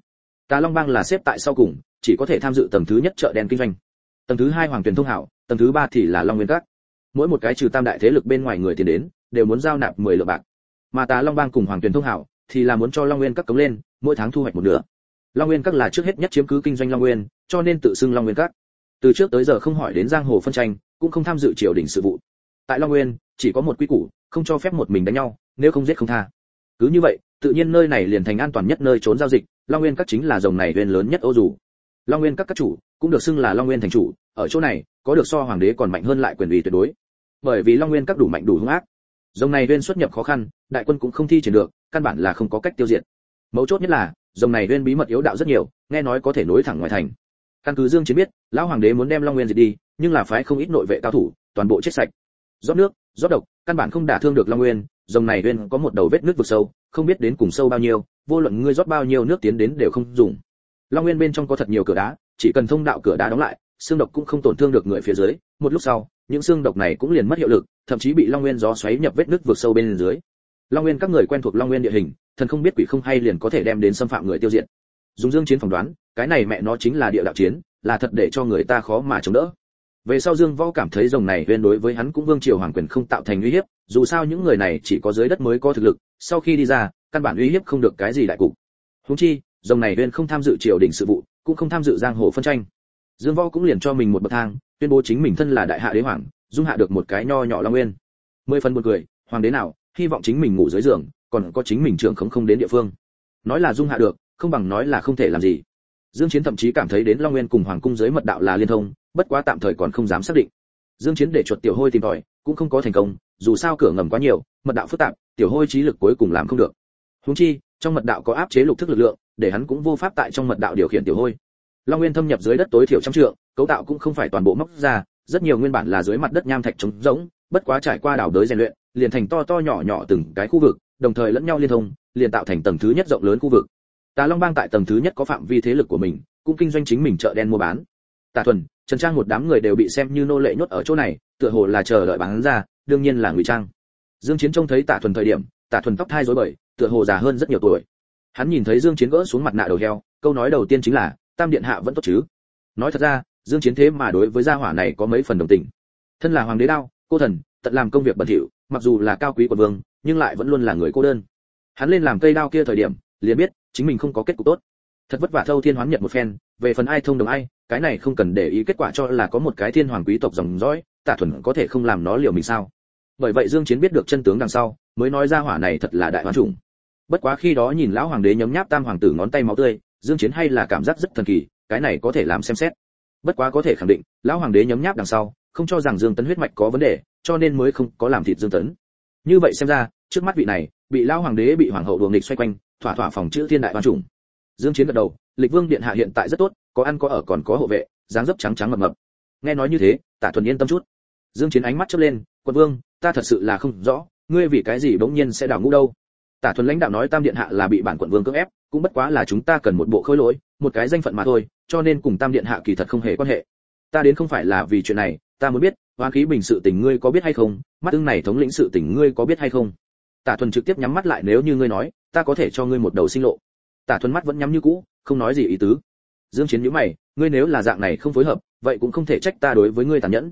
Tà long bang là xếp tại sau cùng, chỉ có thể tham dự tầng thứ nhất chợ đen kinh doanh. Tầng thứ hai hoàng tuyền thông hảo, tầng thứ ba thì là long nguyên cát. Mỗi một cái trừ tam đại thế lực bên ngoài người tiền đến, đều muốn giao nạp 10 lượng bạc. Mà tà long bang cùng hoàng tuyền thông hảo thì là muốn cho long nguyên các cống lên, mỗi tháng thu hoạch một nửa. Long nguyên các là trước hết nhất chiếm cứ kinh doanh long nguyên, cho nên tự xưng long nguyên các từ trước tới giờ không hỏi đến giang hồ phân tranh, cũng không tham dự triều đình sự vụ. Tại long nguyên, chỉ có một quy củ, không cho phép một mình đánh nhau nếu không giết không tha. Cứ như vậy, tự nhiên nơi này liền thành an toàn nhất nơi trốn giao dịch, long nguyên các chính là rồng này nguyên lớn nhất ô dù. Long nguyên các các chủ, cũng được xưng là long nguyên thành chủ, ở chỗ này, có được so hoàng đế còn mạnh hơn lại quyền uy tuyệt đối. Bởi vì long nguyên các đủ mạnh đủ hung ác. Rồng này nguyên xuất nhập khó khăn, đại quân cũng không thi triển được, căn bản là không có cách tiêu diệt. Mấu chốt nhất là, rồng này nguyên bí mật yếu đạo rất nhiều, nghe nói có thể nối thẳng ngoài thành. Căn cứ dương chiến biết, lão hoàng đế muốn đem long nguyên diệt đi, nhưng là phái không ít nội vệ cao thủ, toàn bộ chết sạch. Rót nước, rót độc, căn bản không đả thương được long nguyên dòng này nguyên có một đầu vết nước vực sâu, không biết đến cùng sâu bao nhiêu, vô luận ngươi rót bao nhiêu nước tiến đến đều không dùng. Long nguyên bên trong có thật nhiều cửa đá, chỉ cần thông đạo cửa đá đóng lại, xương độc cũng không tổn thương được người phía dưới. Một lúc sau, những xương độc này cũng liền mất hiệu lực, thậm chí bị long nguyên gió xoáy nhập vết nước vượt sâu bên dưới. Long nguyên các người quen thuộc long nguyên địa hình, thần không biết quỷ không hay liền có thể đem đến xâm phạm người tiêu diệt. Dùng dương chiến phỏng đoán, cái này mẹ nó chính là địa đạo chiến, là thật để cho người ta khó mà chống đỡ về sau dương võ cảm thấy rồng này uyên đối với hắn cũng vương triều hoàng quyền không tạo thành uy hiếp, dù sao những người này chỉ có dưới đất mới có thực lực, sau khi đi ra, căn bản uy hiếp không được cái gì đại cục. Huống chi, rồng này uyên không tham dự triều đình sự vụ, cũng không tham dự giang hồ phân tranh. Dương võ cũng liền cho mình một bậc thang, tuyên bố chính mình thân là đại hạ đế hoàng, dung hạ được một cái nho nhỏ long nguyên. Mười phần một cười, hoàng đế nào, hy vọng chính mình ngủ dưới giường, còn có chính mình trưởng không không đến địa phương. Nói là dung hạ được, không bằng nói là không thể làm gì. Dương chiến thậm chí cảm thấy đến long nguyên cùng hoàng cung dưới mật đạo là liên thông bất quá tạm thời còn không dám xác định. Dương chiến để chuột tiểu hôi tìm tòi, cũng không có thành công, dù sao cửa ngầm quá nhiều, mật đạo phức tạp, tiểu hôi trí lực cuối cùng làm không được. Huống chi, trong mật đạo có áp chế lục thức lực lượng, để hắn cũng vô pháp tại trong mật đạo điều khiển tiểu hôi. Long nguyên thâm nhập dưới đất tối thiểu trăm trượng, cấu tạo cũng không phải toàn bộ móc ra, rất nhiều nguyên bản là dưới mặt đất nham thạch trống rỗng, bất quá trải qua đào đới rèn luyện, liền thành to to nhỏ nhỏ từng cái khu vực, đồng thời lẫn nhau liên thông, liền tạo thành tầng thứ nhất rộng lớn khu vực. Tà long bang tại tầng thứ nhất có phạm vi thế lực của mình, cũng kinh doanh chính mình chợ đen mua bán. Tà thuần trần trang một đám người đều bị xem như nô lệ nhốt ở chỗ này, tựa hồ là chờ đợi bán ra, đương nhiên là ngụy trang. Dương chiến trông thấy Tạ thuần thời điểm, Tạ thuần tóc thai rối bời, tựa hồ già hơn rất nhiều tuổi. Hắn nhìn thấy dương chiến gỡ xuống mặt nạ đầu heo, câu nói đầu tiên chính là, tam điện hạ vẫn tốt chứ? Nói thật ra, dương chiến thế mà đối với gia hỏa này có mấy phần đồng tình. Thân là hoàng đế đao, cô thần, tận làm công việc bẩn thỉu, mặc dù là cao quý của vương, nhưng lại vẫn luôn là người cô đơn. Hắn lên làm cây đao kia thời điểm, liền biết chính mình không có kết cục tốt thật vất vả thâu thiên hoán nhật một phen, về phần ai thông đồng ai, cái này không cần để ý kết quả cho là có một cái thiên hoàng quý tộc dòng dõi, tả thuần có thể không làm nó liều mình sao? Bởi vậy dương chiến biết được chân tướng đằng sau, mới nói ra hỏa này thật là đại hoán trùng bất quá khi đó nhìn lão hoàng đế nhấm nháp tam hoàng tử ngón tay máu tươi, dương chiến hay là cảm giác rất thần kỳ, cái này có thể làm xem xét. Bất quá có thể khẳng định, lão hoàng đế nhấm nháp đằng sau, không cho rằng dương tấn huyết mạch có vấn đề, cho nên mới không có làm thịt dương tấn. Như vậy xem ra, trước mắt vị này, bị lão hoàng đế bị hoàng hậu đuồng nghịch xoay quanh, thỏa thỏa phòng chữ thiên đại hoán trùng dương chiến gật đầu, lịch vương điện hạ hiện tại rất tốt, có ăn có ở còn có hộ vệ, dáng dấp trắng trắng mập mập. Nghe nói như thế, tả thuần yên tâm chút. Dương chiến ánh mắt chớp lên, quân vương, ta thật sự là không rõ, ngươi vì cái gì bỗng nhiên sẽ đảo ngũ đâu? Tả thuần lãnh đạo nói, tam điện hạ là bị bản quận vương cưỡng ép, cũng bất quá là chúng ta cần một bộ khối lỗi, một cái danh phận mà thôi, cho nên cùng tam điện hạ kỳ thật không hề quan hệ. Ta đến không phải là vì chuyện này, ta muốn biết hoán khí bình sự tình ngươi có biết hay không, mắt tương này thống lĩnh sự tình ngươi có biết hay không? Tả thuần trực tiếp nhắm mắt lại, nếu như ngươi nói, ta có thể cho ngươi một đầu sinh lộ tả thuần mắt vẫn nhắm như cũ, không nói gì ý tứ. Dương chiến nhíu mày, ngươi nếu là dạng này không phối hợp, vậy cũng không thể trách ta đối với ngươi tàn nhẫn.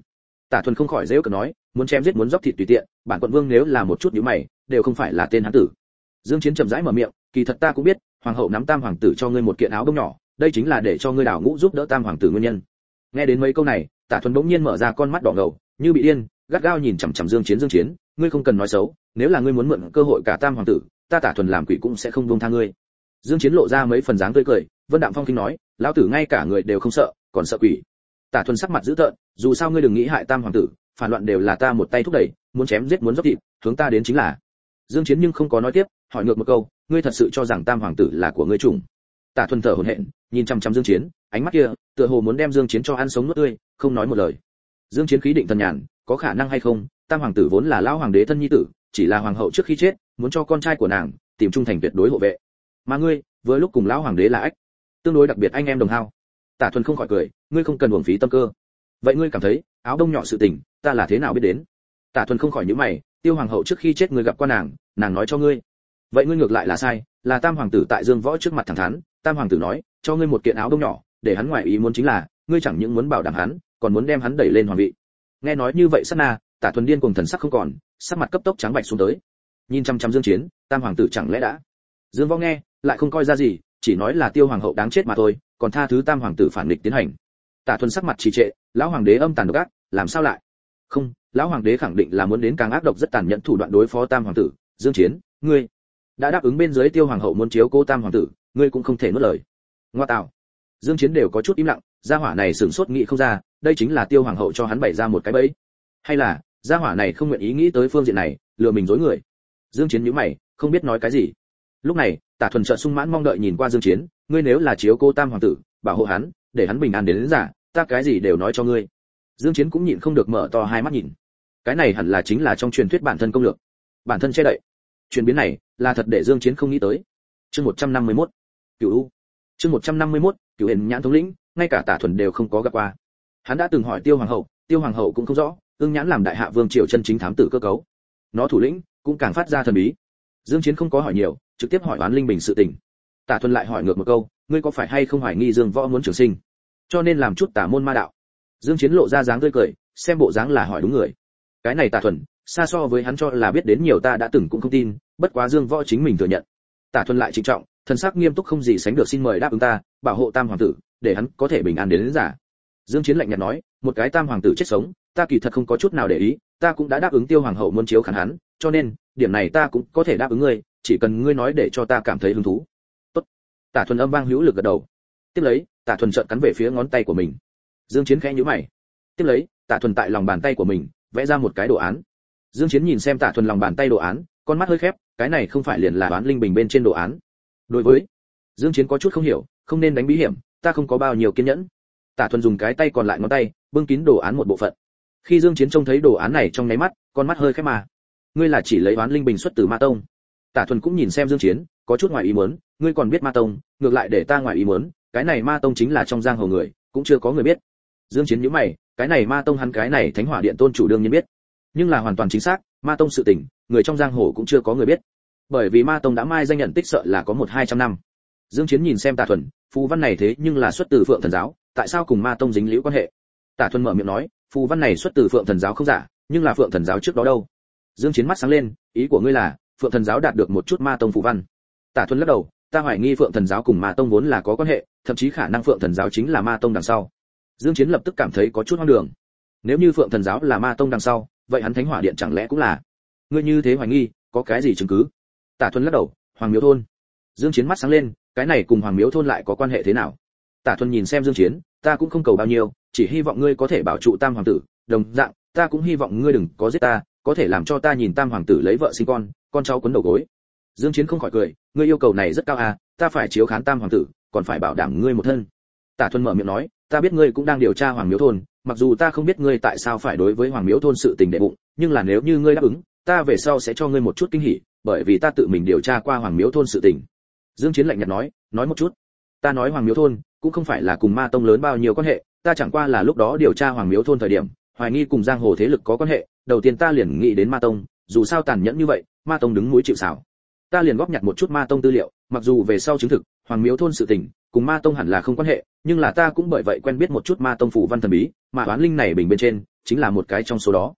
Tả thuần không khỏi dễ cợt nói, muốn chém giết muốn dốc thịt tùy tiện, bản quận vương nếu là một chút nhíu mày, đều không phải là tên hắn tử. Dương chiến chậm rãi mở miệng, kỳ thật ta cũng biết, hoàng hậu nắm tam hoàng tử cho ngươi một kiện áo bông nhỏ, đây chính là để cho ngươi đào ngũ giúp đỡ tam hoàng tử nguyên nhân. Nghe đến mấy câu này, tả thuần bỗng nhiên mở ra con mắt đỏ ngầu, như bị điên, gắt gao nhìn chằm chằm dương chiến dương chiến, ngươi không cần nói xấu, nếu là ngươi muốn mượn cơ hội cả tam hoàng tử, ta tả thuần làm quỷ cũng sẽ không buông tha ngươi dương chiến lộ ra mấy phần dáng tươi cười, vân đạm phong kinh nói, lão tử ngay cả người đều không sợ, còn sợ quỷ. Tả thuần sắc mặt dữ tợn, dù sao ngươi đừng nghĩ hại tam hoàng tử, phản loạn đều là ta một tay thúc đẩy, muốn chém giết muốn dốc thịt, hướng ta đến chính là. Dương chiến nhưng không có nói tiếp, hỏi ngược một câu, ngươi thật sự cho rằng tam hoàng tử là của ngươi chủng? Tả thuần thở hổn hển, nhìn chăm chăm dương chiến, ánh mắt kia, tựa hồ muốn đem dương chiến cho ăn sống nuốt tươi, không nói một lời. Dương chiến khí định thần nhàn, có khả năng hay không, tam hoàng tử vốn là lão hoàng đế thân nhi tử, chỉ là hoàng hậu trước khi chết, muốn cho con trai của nàng tìm trung thành tuyệt đối hộ vệ mà ngươi với lúc cùng lão hoàng đế là ách, tương đối đặc biệt anh em đồng hao. Tả thuần không khỏi cười, ngươi không cần uổng phí tâm cơ. Vậy ngươi cảm thấy, áo đông nhỏ sự tình, ta là thế nào biết đến? Tả thuần không khỏi nhíu mày, tiêu hoàng hậu trước khi chết ngươi gặp qua nàng nàng nói cho ngươi. Vậy ngươi ngược lại là sai, là tam hoàng tử tại dương võ trước mặt thẳng thắn, tam hoàng tử nói, cho ngươi một kiện áo đông nhỏ, để hắn ngoại ý muốn chính là, ngươi chẳng những muốn bảo đảm hắn, còn muốn đem hắn đẩy lên hoàng vị. Nghe nói như vậy sát na, tả thuần điên cùng thần sắc không còn, sắc mặt cấp tốc trắng bạch xuống tới. Nhìn chăm chăm dương chiến, tam hoàng tử chẳng lẽ đã? Dương võ nghe lại không coi ra gì, chỉ nói là tiêu hoàng hậu đáng chết mà thôi, còn tha thứ tam hoàng tử phản nghịch tiến hành. Tả thuần sắc mặt trì trệ, lão hoàng đế âm tàn độc ác, làm sao lại? Không, lão hoàng đế khẳng định là muốn đến càng ác độc rất tàn nhẫn thủ đoạn đối phó tam hoàng tử. Dương chiến, ngươi đã đáp ứng bên dưới tiêu hoàng hậu muốn chiếu cô tam hoàng tử, ngươi cũng không thể nuốt lời. Ngoa tạo. Dương chiến đều có chút im lặng, gia hỏa này sửng sốt nghĩ không ra, đây chính là tiêu hoàng hậu cho hắn bày ra một cái bẫy. Hay là, gia hỏa này không nguyện ý nghĩ tới phương diện này, lừa mình dối người. Dương chiến nhíu mày, không biết nói cái gì. Lúc này tả thuần trợ sung mãn mong đợi nhìn qua dương chiến ngươi nếu là chiếu cô tam hoàng tử bảo hộ hắn để hắn bình an đến, đến giả ta cái gì đều nói cho ngươi. Dương chiến cũng nhịn không được mở to hai mắt nhìn. Cái này hẳn là chính là trong truyền thuyết bản thân công lược. Bản thân che đậy. Chuyển biến này là thật để dương chiến không nghĩ tới. Chương 151 cửu u. Chương 151 cửu hiền nhãn thống lĩnh ngay cả tả thuần đều không có gặp qua. Hắn đã từng hỏi tiêu hoàng hậu tiêu hoàng hậu cũng không rõ ương nhãn làm đại hạ vương triều chân chính thám tử cơ cấu. Nó thủ lĩnh cũng càng phát ra thần bí. Dương chiến không có hỏi nhiều trực tiếp hỏi oán linh bình sự tình. Tả thuần lại hỏi ngược một câu ngươi có phải hay không hoài nghi dương võ muốn trường sinh? Cho nên làm chút tả môn ma đạo. Dương chiến lộ ra dáng tươi cười xem bộ dáng là hỏi đúng người. Cái này tả thuần xa so với hắn cho là biết đến nhiều ta đã từng cũng không tin bất quá dương võ chính mình thừa nhận. Tả thuần lại trịnh trọng thần sắc nghiêm túc không gì sánh được xin mời đáp ứng ta bảo hộ tam hoàng tử để hắn có thể bình an đến, đến giả dương chiến lạnh nhạt nói một cái tam hoàng tử chết sống ta kỳ thật không có chút nào để ý ta cũng đã đáp ứng tiêu hoàng hậu muốn chiếu khán hắn cho nên điểm này ta cũng có thể đáp ứng ngươi chỉ cần ngươi nói để cho ta cảm thấy hứng thú. Tốt. Tả thuần âm vang hữu lực gật đầu. Tiếp lấy, tả thuần trợn cắn về phía ngón tay của mình. Dương chiến khẽ nhíu mày. Tiếp lấy, tả thuần tại lòng bàn tay của mình, vẽ ra một cái đồ án. Dương chiến nhìn xem tả thuần lòng bàn tay đồ án, con mắt hơi khép, cái này không phải liền là đoán linh bình bên trên đồ án. Đối với dương chiến có chút không hiểu, không nên đánh bí hiểm, ta không có bao nhiêu kiên nhẫn. Tả thuần dùng cái tay còn lại ngón tay, bưng kín đồ án một bộ phận. Khi dương chiến trông thấy đồ án này trong nháy mắt, con mắt hơi khép mà. Ngươi là chỉ lấy đoán linh bình xuất từ ma tông tả thuần cũng nhìn xem dương chiến, có chút ngoài ý muốn, ngươi còn biết ma tông, ngược lại để ta ngoài ý muốn, cái này ma tông chính là trong giang hồ người, cũng chưa có người biết. Dương chiến nhíu mày, cái này ma tông hắn, cái này thánh hỏa điện tôn chủ đương nhiên biết. Nhưng là hoàn toàn chính xác, ma tông sự tình, người trong giang hồ cũng chưa có người biết. Bởi vì ma tông đã mai danh nhận tích sợ là có một hai trăm năm. Dương chiến nhìn xem tả thuần, phù văn này thế nhưng là xuất từ phượng thần giáo, tại sao cùng ma tông dính liễu quan hệ? Tả thuần mở miệng nói, phù văn này xuất từ phượng thần giáo không giả, nhưng là phượng thần giáo trước đó đâu? Dương chiến mắt sáng lên, ý của ngươi là phượng thần giáo đạt được một chút ma tông phù văn. Tả thuần lắc đầu, ta hoài nghi phượng thần giáo cùng ma tông vốn là có quan hệ, thậm chí khả năng phượng thần giáo chính là ma tông đằng sau. Dương chiến lập tức cảm thấy có chút hoang đường. Nếu như phượng thần giáo là ma tông đằng sau, vậy hắn thánh hỏa điện chẳng lẽ cũng là? Ngươi như thế hoài nghi, có cái gì chứng cứ? Tả thuần lắc đầu, hoàng miếu thôn. Dương chiến mắt sáng lên, cái này cùng hoàng miếu thôn lại có quan hệ thế nào? Tả thuần nhìn xem dương chiến, ta cũng không cầu bao nhiêu, chỉ hy vọng ngươi có thể bảo trụ tam hoàng tử, đồng dạng, ta cũng hy vọng ngươi đừng có giết ta, có thể làm cho ta nhìn tam hoàng tử lấy vợ sinh con con cháu quấn đầu gối. Dương chiến không khỏi cười, ngươi yêu cầu này rất cao à ta phải chiếu khán tam hoàng tử, còn phải bảo đảm ngươi một thân. Tả thuần mở miệng nói, ta biết ngươi cũng đang điều tra hoàng miếu thôn, mặc dù ta không biết ngươi tại sao phải đối với hoàng miếu thôn sự tình đệ bụng, nhưng là nếu như ngươi đáp ứng, ta về sau sẽ cho ngươi một chút kinh hỉ, bởi vì ta tự mình điều tra qua hoàng miếu thôn sự tình. Dương chiến lạnh nhạt nói nói một chút. Ta nói hoàng miếu thôn, cũng không phải là cùng ma tông lớn bao nhiêu quan hệ, ta chẳng qua là lúc đó điều tra hoàng miếu thôn thời điểm, hoài nghi cùng giang hồ thế lực có quan hệ, đầu tiên ta liền nghĩ đến ma tông dù sao tàn nhẫn như vậy, ma tông đứng núi chịu sào. Ta liền góp nhặt một chút ma tông tư liệu, mặc dù về sau chứng thực, hoàng miếu thôn sự tình, cùng ma tông hẳn là không quan hệ, nhưng là ta cũng bởi vậy quen biết một chút ma tông phủ văn thần bí, mà oán linh này bình bên trên, chính là một cái trong số đó.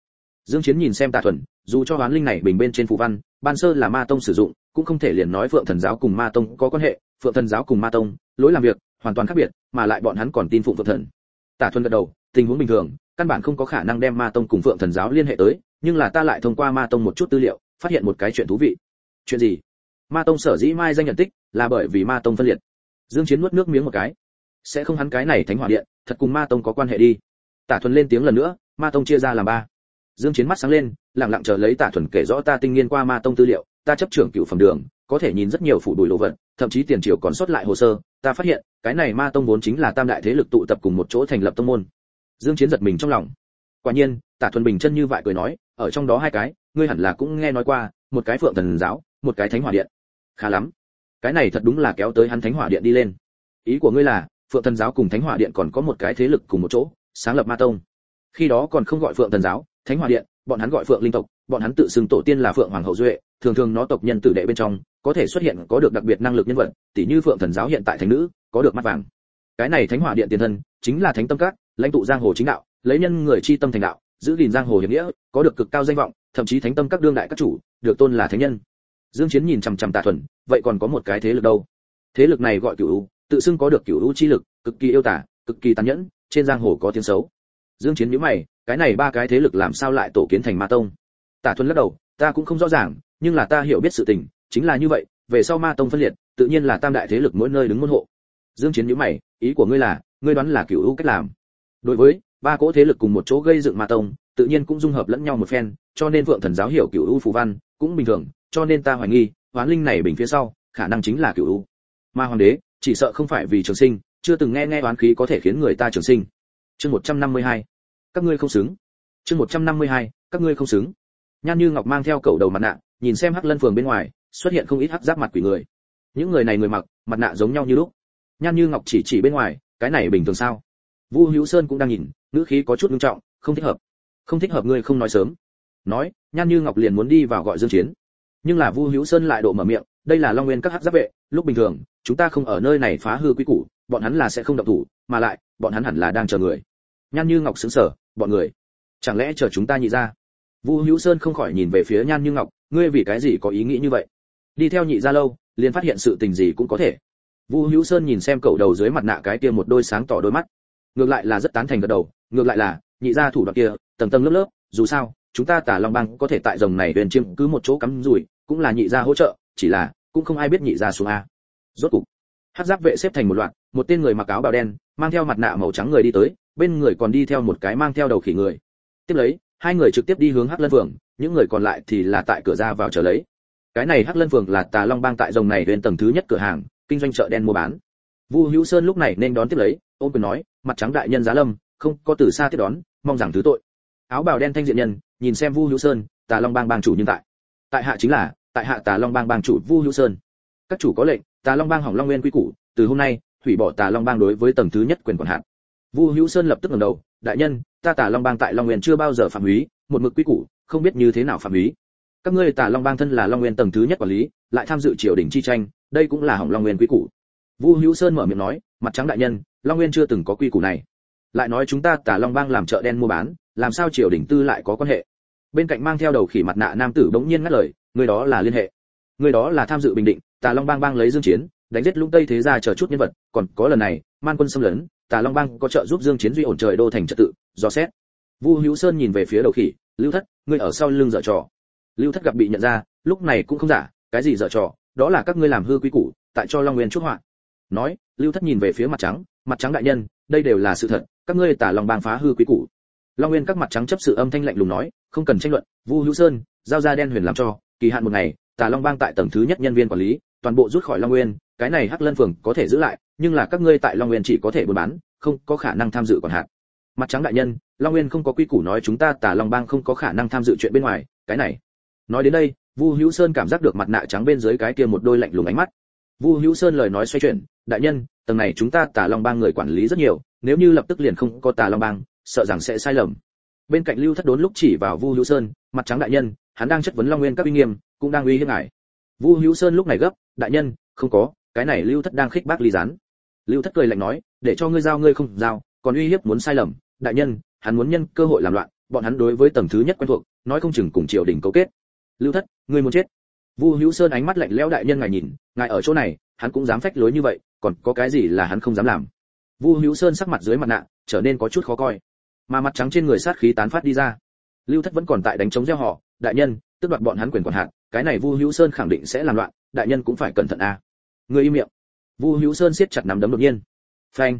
Dương chiến nhìn xem tạ thuần, dù cho oán linh này bình bên trên phủ văn, ban sơ là ma tông sử dụng, cũng không thể liền nói phượng thần giáo cùng ma tông có quan hệ, phượng thần giáo cùng ma tông, lối làm việc, hoàn toàn khác biệt, mà lại bọn hắn còn tin phụng phượng thần. Tả thuần gật đầu, tình huống bình thường căn bản không có khả năng đem ma tông cùng phượng thần giáo liên hệ tới, nhưng là ta lại thông qua ma tông một chút tư liệu, phát hiện một cái chuyện thú vị. Chuyện gì? Ma tông sở dĩ mai danh nhận tích, là bởi vì ma tông phân liệt. Dương chiến nuốt nước miếng một cái. Sẽ không hắn cái này thánh hỏa điện, thật cùng ma tông có quan hệ đi. Tả thuần lên tiếng lần nữa, ma tông chia ra làm ba. Dương chiến mắt sáng lên, lặng lặng chờ lấy tả thuần kể rõ ta tinh nghiên qua ma tông tư liệu, ta chấp trưởng cựu phẩm đường, có thể nhìn rất nhiều phủ đùi lộ vật, thậm chí tiền triều còn sót lại hồ sơ. Ta phát hiện, cái này ma tông vốn chính là tam đại thế lực tụ tập cùng một chỗ thành lập tông môn dương chiến giật mình trong lòng. Quả nhiên tả thuần bình chân như vậy cười nói, ở trong đó hai cái, ngươi hẳn là cũng nghe nói qua, một cái phượng thần giáo, một cái thánh hỏa điện. Khá lắm. Cái này thật đúng là kéo tới hắn thánh hỏa điện đi lên. Ý của ngươi là, phượng thần giáo cùng thánh hỏa điện còn có một cái thế lực cùng một chỗ, sáng lập ma tông. Khi đó còn không gọi phượng thần giáo, thánh hỏa điện, bọn hắn gọi phượng linh tộc, bọn hắn tự xưng tổ tiên là phượng hoàng hậu duệ, thường thường nó tộc nhân tử đệ bên trong, có thể xuất hiện có được đặc biệt năng lực nhân vật tỷ như phượng thần giáo hiện tại thánh nữ, có được mắt vàng. Cái này thánh hỏa điện tiền thân, chính là thánh tâm các lãnh tụ giang hồ chính đạo, lấy nhân người chi tâm thành đạo, giữ gìn giang hồ hiệp nghĩa, có được cực cao danh vọng, thậm chí thánh tâm các đương đại các chủ, được tôn là thánh nhân. Dương chiến nhìn chằm chằm tạ thuần, vậy còn có một cái thế lực đâu? Thế lực này gọi cửu tự xưng có được cửu u chi lực, cực kỳ yêu tả, cực kỳ tàn nhẫn, trên giang hồ có tiếng xấu. Dương chiến nhíu mày, cái này ba cái thế lực làm sao lại tổ kiến thành ma tông? Tạ thuần lắc đầu, ta cũng không rõ ràng, nhưng là ta hiểu biết sự tình, chính là như vậy, về sau ma tông phân liệt, tự nhiên là tam đại thế lực mỗi nơi đứng môn hộ. Dương chiến nhíu mày, ý của ngươi là, ngươi đoán là cửu u cách làm? Đối với ba cỗ thế lực cùng một chỗ gây dựng ma tông, tự nhiên cũng dung hợp lẫn nhau một phen, cho nên vượng thần giáo hiểu cửu u phù văn cũng bình thường, cho nên ta hoài nghi, hoán linh này bình phía sau, khả năng chính là cửu u. Ma hoàng đế, chỉ sợ không phải vì trường sinh, chưa từng nghe nghe oán khí có thể khiến người ta trường sinh. Chương 152 các ngươi không xứng. Chương 152 các ngươi không xứng. Nhan như ngọc mang theo cầu đầu mặt nạ, nhìn xem hắc lân phường bên ngoài, xuất hiện không ít hắc giáp mặt quỷ người. Những người này người mặc, mặt nạ giống nhau như lúc. Nhan như ngọc chỉ chỉ bên ngoài, cái này bình thường sao? Vu hữu sơn cũng đang nhìn, ngữ khí có chút nghiêm trọng, không thích hợp. Không thích hợp ngươi không nói sớm. Nói, nhan như ngọc liền muốn đi vào gọi dương chiến. Nhưng là vu hữu sơn lại độ mở miệng, đây là long nguyên các hắc giáp vệ, lúc bình thường, chúng ta không ở nơi này phá hư quy củ, bọn hắn là sẽ không động thủ, mà lại, bọn hắn hẳn là đang chờ người. Nhan như ngọc sững sờ, bọn người, chẳng lẽ chờ chúng ta nhị ra? Vu hữu sơn không khỏi nhìn về phía nhan như ngọc, ngươi vì cái gì có ý nghĩ như vậy? Đi theo nhị ra lâu, liền phát hiện sự tình gì cũng có thể. Vu hữu sơn nhìn xem cậu đầu dưới mặt nạ cái kia một đôi sáng tỏ đôi mắt ngược lại là rất tán thành gật đầu, ngược lại là, nhị ra thủ đoạn kia, tầng tầng lớp lớp, dù sao, chúng ta tả long bang có thể tại rồng này huyền chiêm cứ một chỗ cắm rủi, cũng là nhị ra hỗ trợ, chỉ là, cũng không ai biết nhị ra xuống a. Rốt cục hát giáp vệ xếp thành một loạt, một tên người mặc áo bào đen, mang theo mặt nạ màu trắng người đi tới, bên người còn đi theo một cái mang theo đầu khỉ người. Tiếp lấy, hai người trực tiếp đi hướng hắc lân phường, những người còn lại thì là tại cửa ra vào chờ lấy. Cái này hắc lân phường là tà long bang tại rồng này huyền tầng thứ nhất cửa hàng, kinh doanh chợ đen mua bán. Vu hữu sơn lúc này nên đón tiếp lấy ôm quyền nói mặt trắng đại nhân giá lâm, không có từ xa tiếp đón, mong rằng thứ tội. Áo bào đen thanh diện nhân, nhìn xem vu hữu sơn, tà long bang bang chủ nhưng tại. Tại hạ chính là, tại hạ tà long bang bang chủ vu hữu sơn. Các chủ có lệnh, tà long bang hỏng long nguyên quy củ, từ hôm nay, hủy bỏ tà long bang đối với tầng thứ nhất quyền quản hạt. Vu hữu sơn lập tức ngẩng đầu, đại nhân, ta tà long bang tại long nguyên chưa bao giờ phạm húy một mực quy củ, không biết như thế nào phạm húy các ngươi tà long bang thân là long nguyên tầng thứ nhất quản lý, lại tham dự triều đình chi tranh, đây cũng là hỏng long nguyên quy củ. Vu hữu sơn mở miệng nói, mặt trắng đại nhân long nguyên chưa từng có quy củ này. Lại nói chúng ta tà long bang làm chợ đen mua bán, làm sao triều đình tư lại có quan hệ? Bên cạnh mang theo đầu khỉ mặt nạ nam tử bỗng nhiên ngắt lời, người đó là liên hệ. Người đó là tham dự bình định tà long bang bang lấy dương chiến, đánh giết lũng tây thế gia chờ chút nhân vật, còn có lần này, man quân xâm lấn tà long bang có trợ giúp dương chiến duy ổn trời đô thành trật tự, do xét. Vu hữu sơn nhìn về phía đầu khỉ, lưu thất, ngươi ở sau lưng dở trò. Lưu thất gặp bị nhận ra, lúc này cũng không giả, cái gì dở trò? Đó là các ngươi làm hư quý củ, tại cho long nguyên chuốc họa. Nói, lưu thất nhìn về phía mặt trắng mặt trắng đại nhân, đây đều là sự thật, các ngươi tả lòng bang phá hư quý củ. Long nguyên các mặt trắng chấp sự âm thanh lạnh lùng nói, không cần tranh luận, vu hữu sơn, giao ra đen huyền làm cho, kỳ hạn một ngày, tả long bang tại tầng thứ nhất nhân viên quản lý, toàn bộ rút khỏi long nguyên, cái này hắc lân phường có thể giữ lại, nhưng là các ngươi tại long nguyên chỉ có thể buôn bán, không có khả năng tham dự còn hạn mặt trắng đại nhân, long nguyên không có quy củ nói chúng ta tả long bang không có khả năng tham dự chuyện bên ngoài, cái này. Nói đến đây, vu hữu sơn cảm giác được mặt nạ trắng bên dưới cái kia một đôi lạnh lùng ánh mắt. Vu hữu sơn lời nói xoay chuyển, đại nhân tầng này chúng ta tà long bang người quản lý rất nhiều, nếu như lập tức liền không có tà long bang, sợ rằng sẽ sai lầm. Bên cạnh lưu thất đốn lúc chỉ vào vu hữu sơn, mặt trắng đại nhân, hắn đang chất vấn long nguyên các uy nghiêm, cũng đang uy hiếp ngài. Vu hữu sơn lúc này gấp, đại nhân, không có, cái này lưu thất đang khích bác ly gián. Lưu thất cười lạnh nói, để cho ngươi giao ngươi không giao, còn uy hiếp muốn sai lầm. Đại nhân, hắn muốn nhân cơ hội làm loạn, bọn hắn đối với tầng thứ nhất quen thuộc, nói không chừng cùng triều đình cấu kết. Lưu thất, ngươi muốn chết. Vu hữu sơn ánh mắt lạnh lẽo đại nhân ngài nhìn, ngài ở chỗ này, hắn cũng dám phách lối như vậy còn có cái gì là hắn không dám làm? Vu hữu sơn sắc mặt dưới mặt nạ, trở nên có chút khó coi. Mà mặt trắng trên người sát khí tán phát đi ra. Lưu thất vẫn còn tại đánh chống gieo họ. Đại nhân tức đoạt bọn hắn quyền quản hạt cái này vu hữu sơn khẳng định sẽ làm loạn, đại nhân cũng phải cẩn thận a. À. người im miệng. Vu hữu sơn siết chặt nắm đấm đột nhiên. Phanh.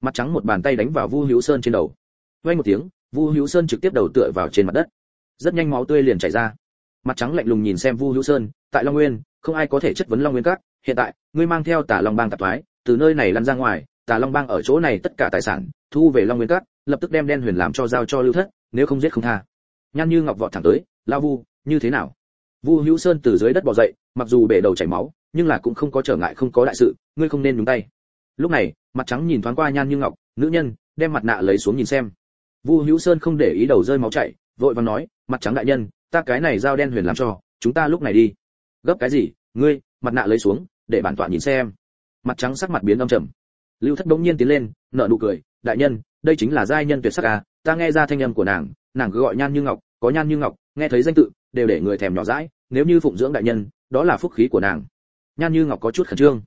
Mặt trắng một bàn tay đánh vào vu hữu sơn trên đầu. Vang một tiếng, vu hữu sơn trực tiếp đầu tựa vào trên mặt đất. Rất nhanh máu tươi liền chảy ra. Mặt trắng lạnh lùng nhìn xem vu hữu sơn, tại long nguyên, không ai có thể chất vấn long nguyên các hiện tại, ngươi mang theo tà long bang tạp thoái, từ nơi này lăn ra ngoài, tà long bang ở chỗ này tất cả tài sản, thu về long nguyên cát lập tức đem đen huyền làm cho giao cho lưu thất, nếu không giết không tha. Nhan như ngọc vọt thẳng tới lao vu, như thế nào? Vu hữu sơn từ dưới đất bò dậy, mặc dù bể đầu chảy máu, nhưng là cũng không có trở ngại không có đại sự, ngươi không nên nhúng tay. Lúc này, mặt trắng nhìn thoáng qua nhan như ngọc, nữ nhân, đem mặt nạ lấy xuống nhìn xem. Vu hữu sơn không để ý đầu rơi máu chảy, vội vàng nói, mặt trắng đại nhân, ta cái này giao đen huyền làm cho, chúng ta lúc này đi. Gấp cái gì? Ngươi, mặt nạ lấy xuống để bản tọa nhìn xem. Mặt trắng sắc mặt biến âm trầm. Lưu thất bỗng nhiên tiến lên, nở nụ cười, đại nhân, đây chính là giai nhân tuyệt sắc à ta nghe ra thanh âm của nàng nàng cứ gọi nhan như ngọc, có nhan như ngọc, nghe thấy danh tự, đều để người thèm nhỏ dãi, nếu như phụng dưỡng đại nhân, đó là phúc khí của nàng. Nhan như ngọc có chút khẩn trương.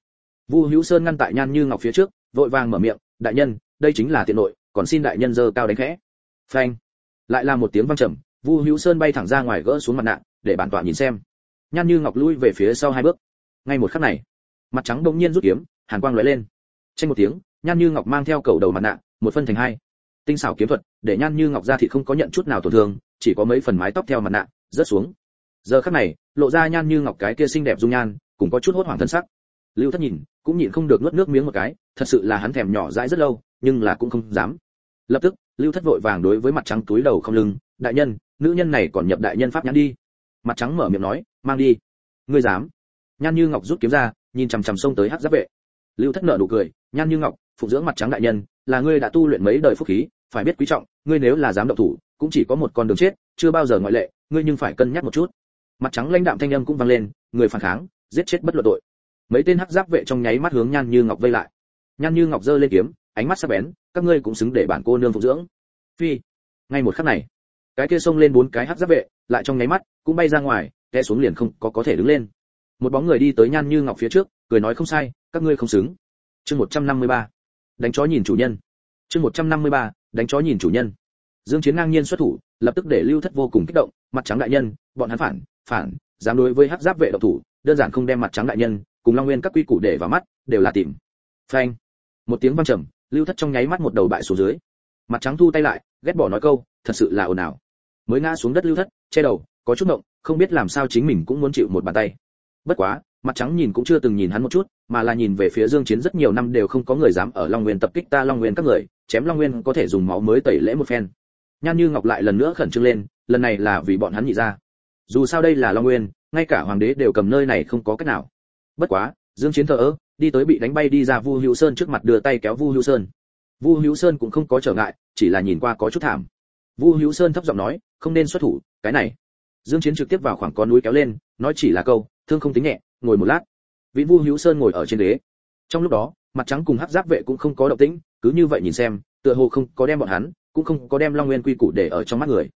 Vu hữu sơn ngăn tại nhan như ngọc phía trước, vội vàng mở miệng, đại nhân, đây chính là tiện nội, còn xin đại nhân dơ cao đánh khẽ. Phanh. Lại là một tiếng vang trầm, vu hữu sơn bay thẳng ra ngoài gỡ xuống mặt nạ, để bản tọa nhìn xem. Nhan như ngọc lui về phía sau hai bước. Ngay một khắc này mặt trắng bỗng nhiên rút kiếm, hàn quang lóe lên. Tranh một tiếng, nhan như ngọc mang theo cầu đầu mặt nạ, một phân thành hai. Tinh xảo kiếm thuật, để nhan như ngọc ra thì không có nhận chút nào tổn thương, chỉ có mấy phần mái tóc theo mặt nạ, rớt xuống. Giờ khắc này, lộ ra nhan như ngọc cái kia xinh đẹp dung nhan cũng có chút hốt hoảng thân sắc. Lưu thất nhìn, cũng nhịn không được nuốt nước miếng một cái, thật sự là hắn thèm nhỏ dãi rất lâu, nhưng là cũng không dám. Lập tức, lưu thất vội vàng đối với mặt trắng túi đầu không lưng, đại nhân, nữ nhân này còn nhập đại nhân pháp nhãn đi. Mặt trắng mở miệng nói, mang đi. Ngươi dám? Nhan như ngọc rút kiếm ra nhìn chằm chằm xông tới hắc giáp vệ. Lưu thất nợ nụ cười, nhan như ngọc phụng dưỡng mặt trắng đại nhân, là ngươi đã tu luyện mấy đời phúc khí, phải biết quý trọng, ngươi nếu là dám động thủ, cũng chỉ có một con đường chết, chưa bao giờ ngoại lệ, ngươi nhưng phải cân nhắc một chút. Mặt trắng lãnh đạm thanh âm cũng vang lên, người phản kháng, giết chết bất luận tội. Mấy tên hắc giáp vệ trong nháy mắt hướng nhan như ngọc vây lại. Nhan như ngọc giơ lên kiếm, ánh mắt sắc bén, các ngươi cũng xứng để bản cô nương phục dưỡng. Phi, ngay một khắc này, cái kia xông lên bốn cái hắc giáp vệ, lại trong nháy mắt, cũng bay ra ngoài, té xuống liền không có có thể đứng lên một bóng người đi tới nhan như ngọc phía trước cười nói không sai các ngươi không xứng. Chương 153. đánh chó nhìn chủ nhân. Chương 153, đánh chó nhìn chủ nhân. Dương chiến ngang nhiên xuất thủ lập tức để lưu thất vô cùng kích động mặt trắng đại nhân bọn hắn phản phản dám đối với hắc giáp vệ độc thủ đơn giản không đem mặt trắng đại nhân cùng long nguyên các quy củ để vào mắt đều là tìm. Phanh. Một tiếng vang trầm lưu thất trong nháy mắt một đầu bại xuống dưới. Mặt trắng thu tay lại ghét bỏ nói câu thật sự là ồn ào. Mới ngã xuống đất lưu thất che đầu có chút động không biết làm sao chính mình cũng muốn chịu một bàn tay bất quá, mặt trắng nhìn cũng chưa từng nhìn hắn một chút, mà là nhìn về phía dương chiến rất nhiều năm đều không có người dám ở long nguyên tập kích ta long nguyên các người, chém long nguyên có thể dùng máu mới tẩy lễ một phen. Nhan như ngọc lại lần nữa khẩn trương lên, lần này là vì bọn hắn nhị ra. Dù sao đây là long nguyên, ngay cả hoàng đế đều cầm nơi này không có cách nào. Bất quá, dương chiến thờ ơ, đi tới bị đánh bay đi ra vu hữu sơn trước mặt đưa tay kéo vu hữu sơn. Vu hữu sơn cũng không có trở ngại, chỉ là nhìn qua có chút thảm. Vu hữu sơn thấp giọng nói, không nên xuất thủ, cái này. Dương chiến trực tiếp vào khoảng con núi kéo lên, nói chỉ là câu thương không tính nhẹ, ngồi một lát. Vĩ vu hữu sơn ngồi ở trên ghế. Trong lúc đó, mặt trắng cùng hắc giáp vệ cũng không có động tĩnh, cứ như vậy nhìn xem, tựa hồ không có đem bọn hắn, cũng không có đem long nguyên quy củ để ở trong mắt người.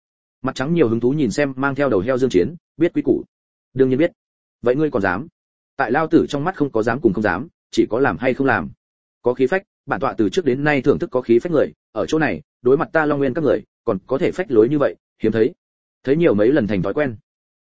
Mặt trắng nhiều hứng thú nhìn xem mang theo đầu heo dương chiến, biết quy củ. Đương nhiên biết. Vậy ngươi còn dám? Tại lao tử trong mắt không có dám cùng không dám, chỉ có làm hay không làm. Có khí phách, bản tọa từ trước đến nay thưởng thức có khí phách người, ở chỗ này, đối mặt ta long nguyên các người, còn có thể phách lối như vậy, hiếm thấy. Thấy nhiều mấy lần thành thói quen.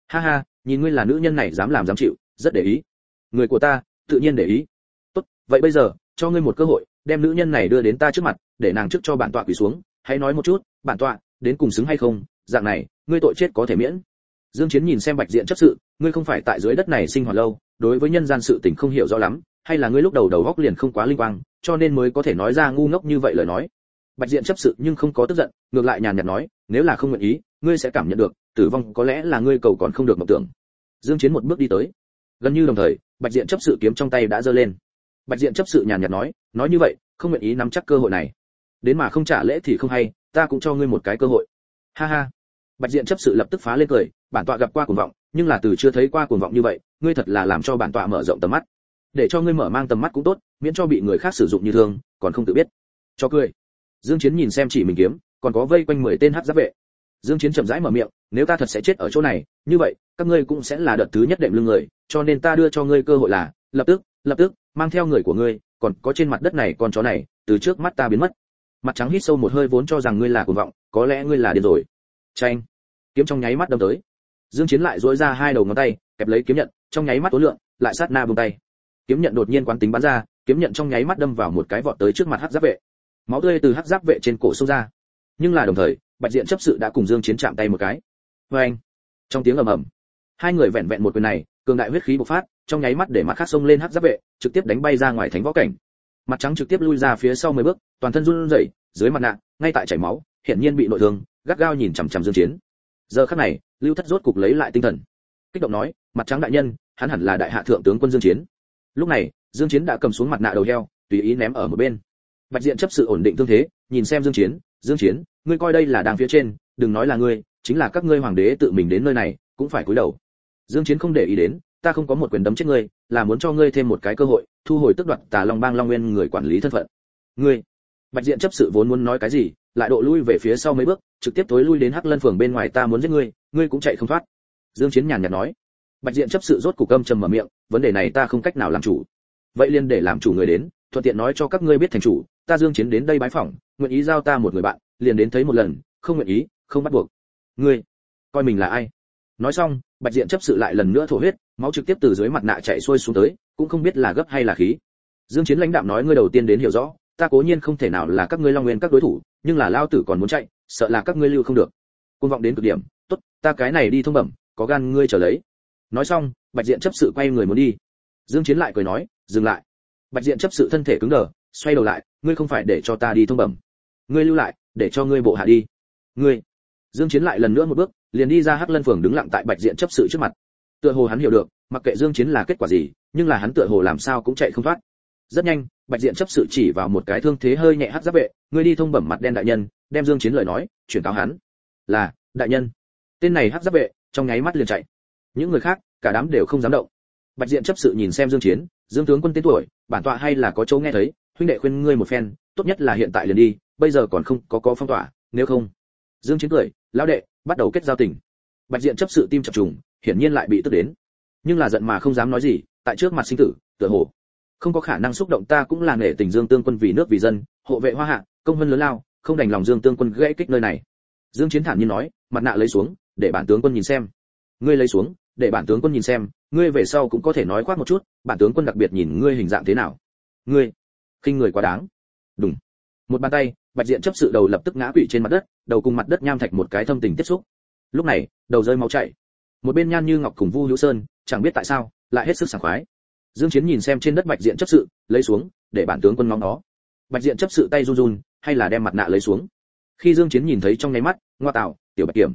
Ha ha nhìn ngươi là nữ nhân này dám làm dám chịu, rất để ý. Người của ta, tự nhiên để ý. Tốt, vậy bây giờ, cho ngươi một cơ hội, đem nữ nhân này đưa đến ta trước mặt, để nàng trước cho bản tọa quỳ xuống. Hãy nói một chút, bản tọa, đến cùng xứng hay không? Dạng này, ngươi tội chết có thể miễn. Dương chiến nhìn xem bạch diện chấp sự, ngươi không phải tại dưới đất này sinh hoạt lâu, đối với nhân gian sự tình không hiểu rõ lắm, hay là ngươi lúc đầu đầu góc liền không quá linh quang, cho nên mới có thể nói ra ngu ngốc như vậy lời nói. Bạch diện chấp sự nhưng không có tức giận, ngược lại nhàn nhạt nói, nếu là không nguyện ý, ngươi sẽ cảm nhận được tử vong có lẽ là ngươi cầu còn không được mộng tưởng. Dương chiến một bước đi tới. Gần như đồng thời, bạch diện chấp sự kiếm trong tay đã giơ lên. Bạch diện chấp sự nhàn nhạt nói nói như vậy, không nguyện ý nắm chắc cơ hội này. Đến mà không trả lễ thì không hay, ta cũng cho ngươi một cái cơ hội. Ha ha. Bạch diện chấp sự lập tức phá lên cười, bản tọa gặp qua cuồng vọng, nhưng là từ chưa thấy qua cuồng vọng như vậy, ngươi thật là làm cho bản tọa mở rộng tầm mắt. Để cho ngươi mở mang tầm mắt cũng tốt, miễn cho bị người khác sử dụng như thường còn không tự biết. Cho cười. Dương chiến nhìn xem chỉ mình kiếm, còn có vây quanh mười tên hắc giáp vệ. Dương chiến chậm rãi mở miệng nếu ta thật sẽ chết ở chỗ này, như vậy, các ngươi cũng sẽ là đợt thứ nhất đệm lưng người, cho nên ta đưa cho ngươi cơ hội là, lập tức lập tức, mang theo người của ngươi, còn có trên mặt đất này, con chó này, từ trước mắt ta biến mất. Mặt trắng hít sâu một hơi vốn cho rằng ngươi là cuồng vọng, có lẽ ngươi là điên rồi. Tranh kiếm trong nháy mắt đâm tới. Dương chiến lại duỗi ra hai đầu ngón tay, kẹp lấy kiếm nhận, trong nháy mắt tối lượng lại sát na buông tay. Kiếm nhận đột nhiên quán tính bắn ra, kiếm nhận trong nháy mắt đâm vào một cái vọt tới trước mặt hắc giáp vệ. Máu tươi từ hắc giáp vệ trên cổ xông ra. Nhưng là đồng thời, bạch diện chấp sự đã cùng dương chiến chạm tay một cái với anh. Trong tiếng ầm ầm, hai người vẹn vẹn một quyền này, cường đại huyết khí bộc phát, trong nháy mắt để mặt khác xông lên hắc giáp vệ, trực tiếp đánh bay ra ngoài thánh võ cảnh. Mặt trắng trực tiếp lui ra phía sau mấy bước, toàn thân run rẩy, dưới mặt nạ, ngay tại chảy máu, hiển nhiên bị nội thương, gắt gao nhìn chằm chằm dương chiến. Giờ khắc này, lưu thất rốt cục lấy lại tinh thần. Kích động nói, mặt trắng đại nhân, hắn hẳn là đại hạ thượng tướng quân dương chiến. Lúc này, dương chiến đã cầm xuống mặt nạ đầu heo, tùy ý ném ở một bên. Bạch diện chấp sự ổn định thương thế, nhìn xem dương chiến dương chiến, ngươi coi đây là đang phía trên, đừng nói là ngươi chính là các ngươi hoàng đế tự mình đến nơi này, cũng phải cúi đầu. Dương chiến không để ý đến, ta không có một quyền đấm chết ngươi, là muốn cho ngươi thêm một cái cơ hội, thu hồi tức đoạt tà long bang long nguyên người quản lý thân phận. Ngươi, bạch diện chấp sự vốn muốn nói cái gì, lại độ lui về phía sau mấy bước, trực tiếp tối lui đến hắc lân phường bên ngoài ta muốn giết ngươi ngươi cũng chạy không thoát. Dương chiến nhàn nhạt nói. Bạch diện chấp sự rốt cục âm trầm mở miệng, vấn đề này ta không cách nào làm chủ. Vậy liền để làm chủ người đến, thuận tiện nói cho các ngươi biết thành chủ, ta dương chiến đến đây bái phỏng, nguyện ý giao ta một người bạn, liền đến thấy một lần, không nguyện ý, không bắt buộc ngươi, coi mình là ai? Nói xong, bạch diện chấp sự lại lần nữa thổ huyết, máu trực tiếp từ dưới mặt nạ chảy xuôi xuống tới, cũng không biết là gấp hay là khí. Dương chiến lãnh đạm nói ngươi đầu tiên đến hiểu rõ, ta cố nhiên không thể nào là các ngươi long nguyên các đối thủ, nhưng là lao tử còn muốn chạy, sợ là các ngươi lưu không được. Côn vọng đến cực điểm, tốt, ta cái này đi thông bẩm, có gan ngươi trở lấy. Nói xong, bạch diện chấp sự quay người muốn đi. Dương chiến lại cười nói, dừng lại. Bạch diện chấp sự thân thể cứng đờ, xoay đầu lại, ngươi không phải để cho ta đi thông bẩm. Ngươi lưu lại, để cho ngươi bộ hạ đi. Ngươi dương chiến lại lần nữa một bước, liền đi ra hắc lân phường đứng lặng tại bạch diện chấp sự trước mặt. Tựa hồ hắn hiểu được, mặc kệ dương chiến là kết quả gì, nhưng là hắn tựa hồ làm sao cũng chạy không thoát. Rất nhanh, bạch diện chấp sự chỉ vào một cái thương thế hơi nhẹ hắc giáp vệ ngươi đi thông bẩm mặt đen đại nhân, đem dương chiến lời nói, chuyển cáo hắn. Là, đại nhân. Tên này hắc giáp vệ, trong nháy mắt liền chạy. Những người khác, cả đám đều không dám động. Bạch diện chấp sự nhìn xem dương chiến, dương tướng quân tên tuổi, bản tọa hay là có chỗ nghe thấy, huynh đệ khuyên ngươi một phen, tốt nhất là hiện tại liền đi, bây giờ còn không có có phong tỏa, nếu không. Dương chiến cười lão đệ, bắt đầu kết giao tình. Bạch diện chấp sự tim chập trùng, hiển nhiên lại bị tức đến. Nhưng là giận mà không dám nói gì, tại trước mặt sinh tử, tựa hồ. Không có khả năng xúc động ta cũng là nể tình dương tương quân vì nước vì dân, hộ vệ hoa hạ, công hơn lớn lao, không đành lòng dương tương quân gãy kích nơi này. Dương chiến thản nhiên nói, mặt nạ lấy xuống, để bản tướng quân nhìn xem. Ngươi lấy xuống, để bản tướng quân nhìn xem, ngươi về sau cũng có thể nói khoác một chút, bản tướng quân đặc biệt nhìn ngươi hình dạng thế nào. Ngươi, khinh người quá đáng. Đúng một bàn tay, bạch diện chấp sự đầu lập tức ngã quỵ trên mặt đất, đầu cùng mặt đất nham thạch một cái thâm tình tiếp xúc. Lúc này, đầu rơi máu chảy. Một bên nhan như ngọc cùng vu hữu sơn, chẳng biết tại sao, lại hết sức sảng khoái. Dương chiến nhìn xem trên đất bạch diện chấp sự, lấy xuống, để bản tướng quân ngóng nó. Bạch diện chấp sự tay run run, hay là đem mặt nạ lấy xuống. Khi dương chiến nhìn thấy trong nháy mắt, ngoa tạo, tiểu bạch kiểm.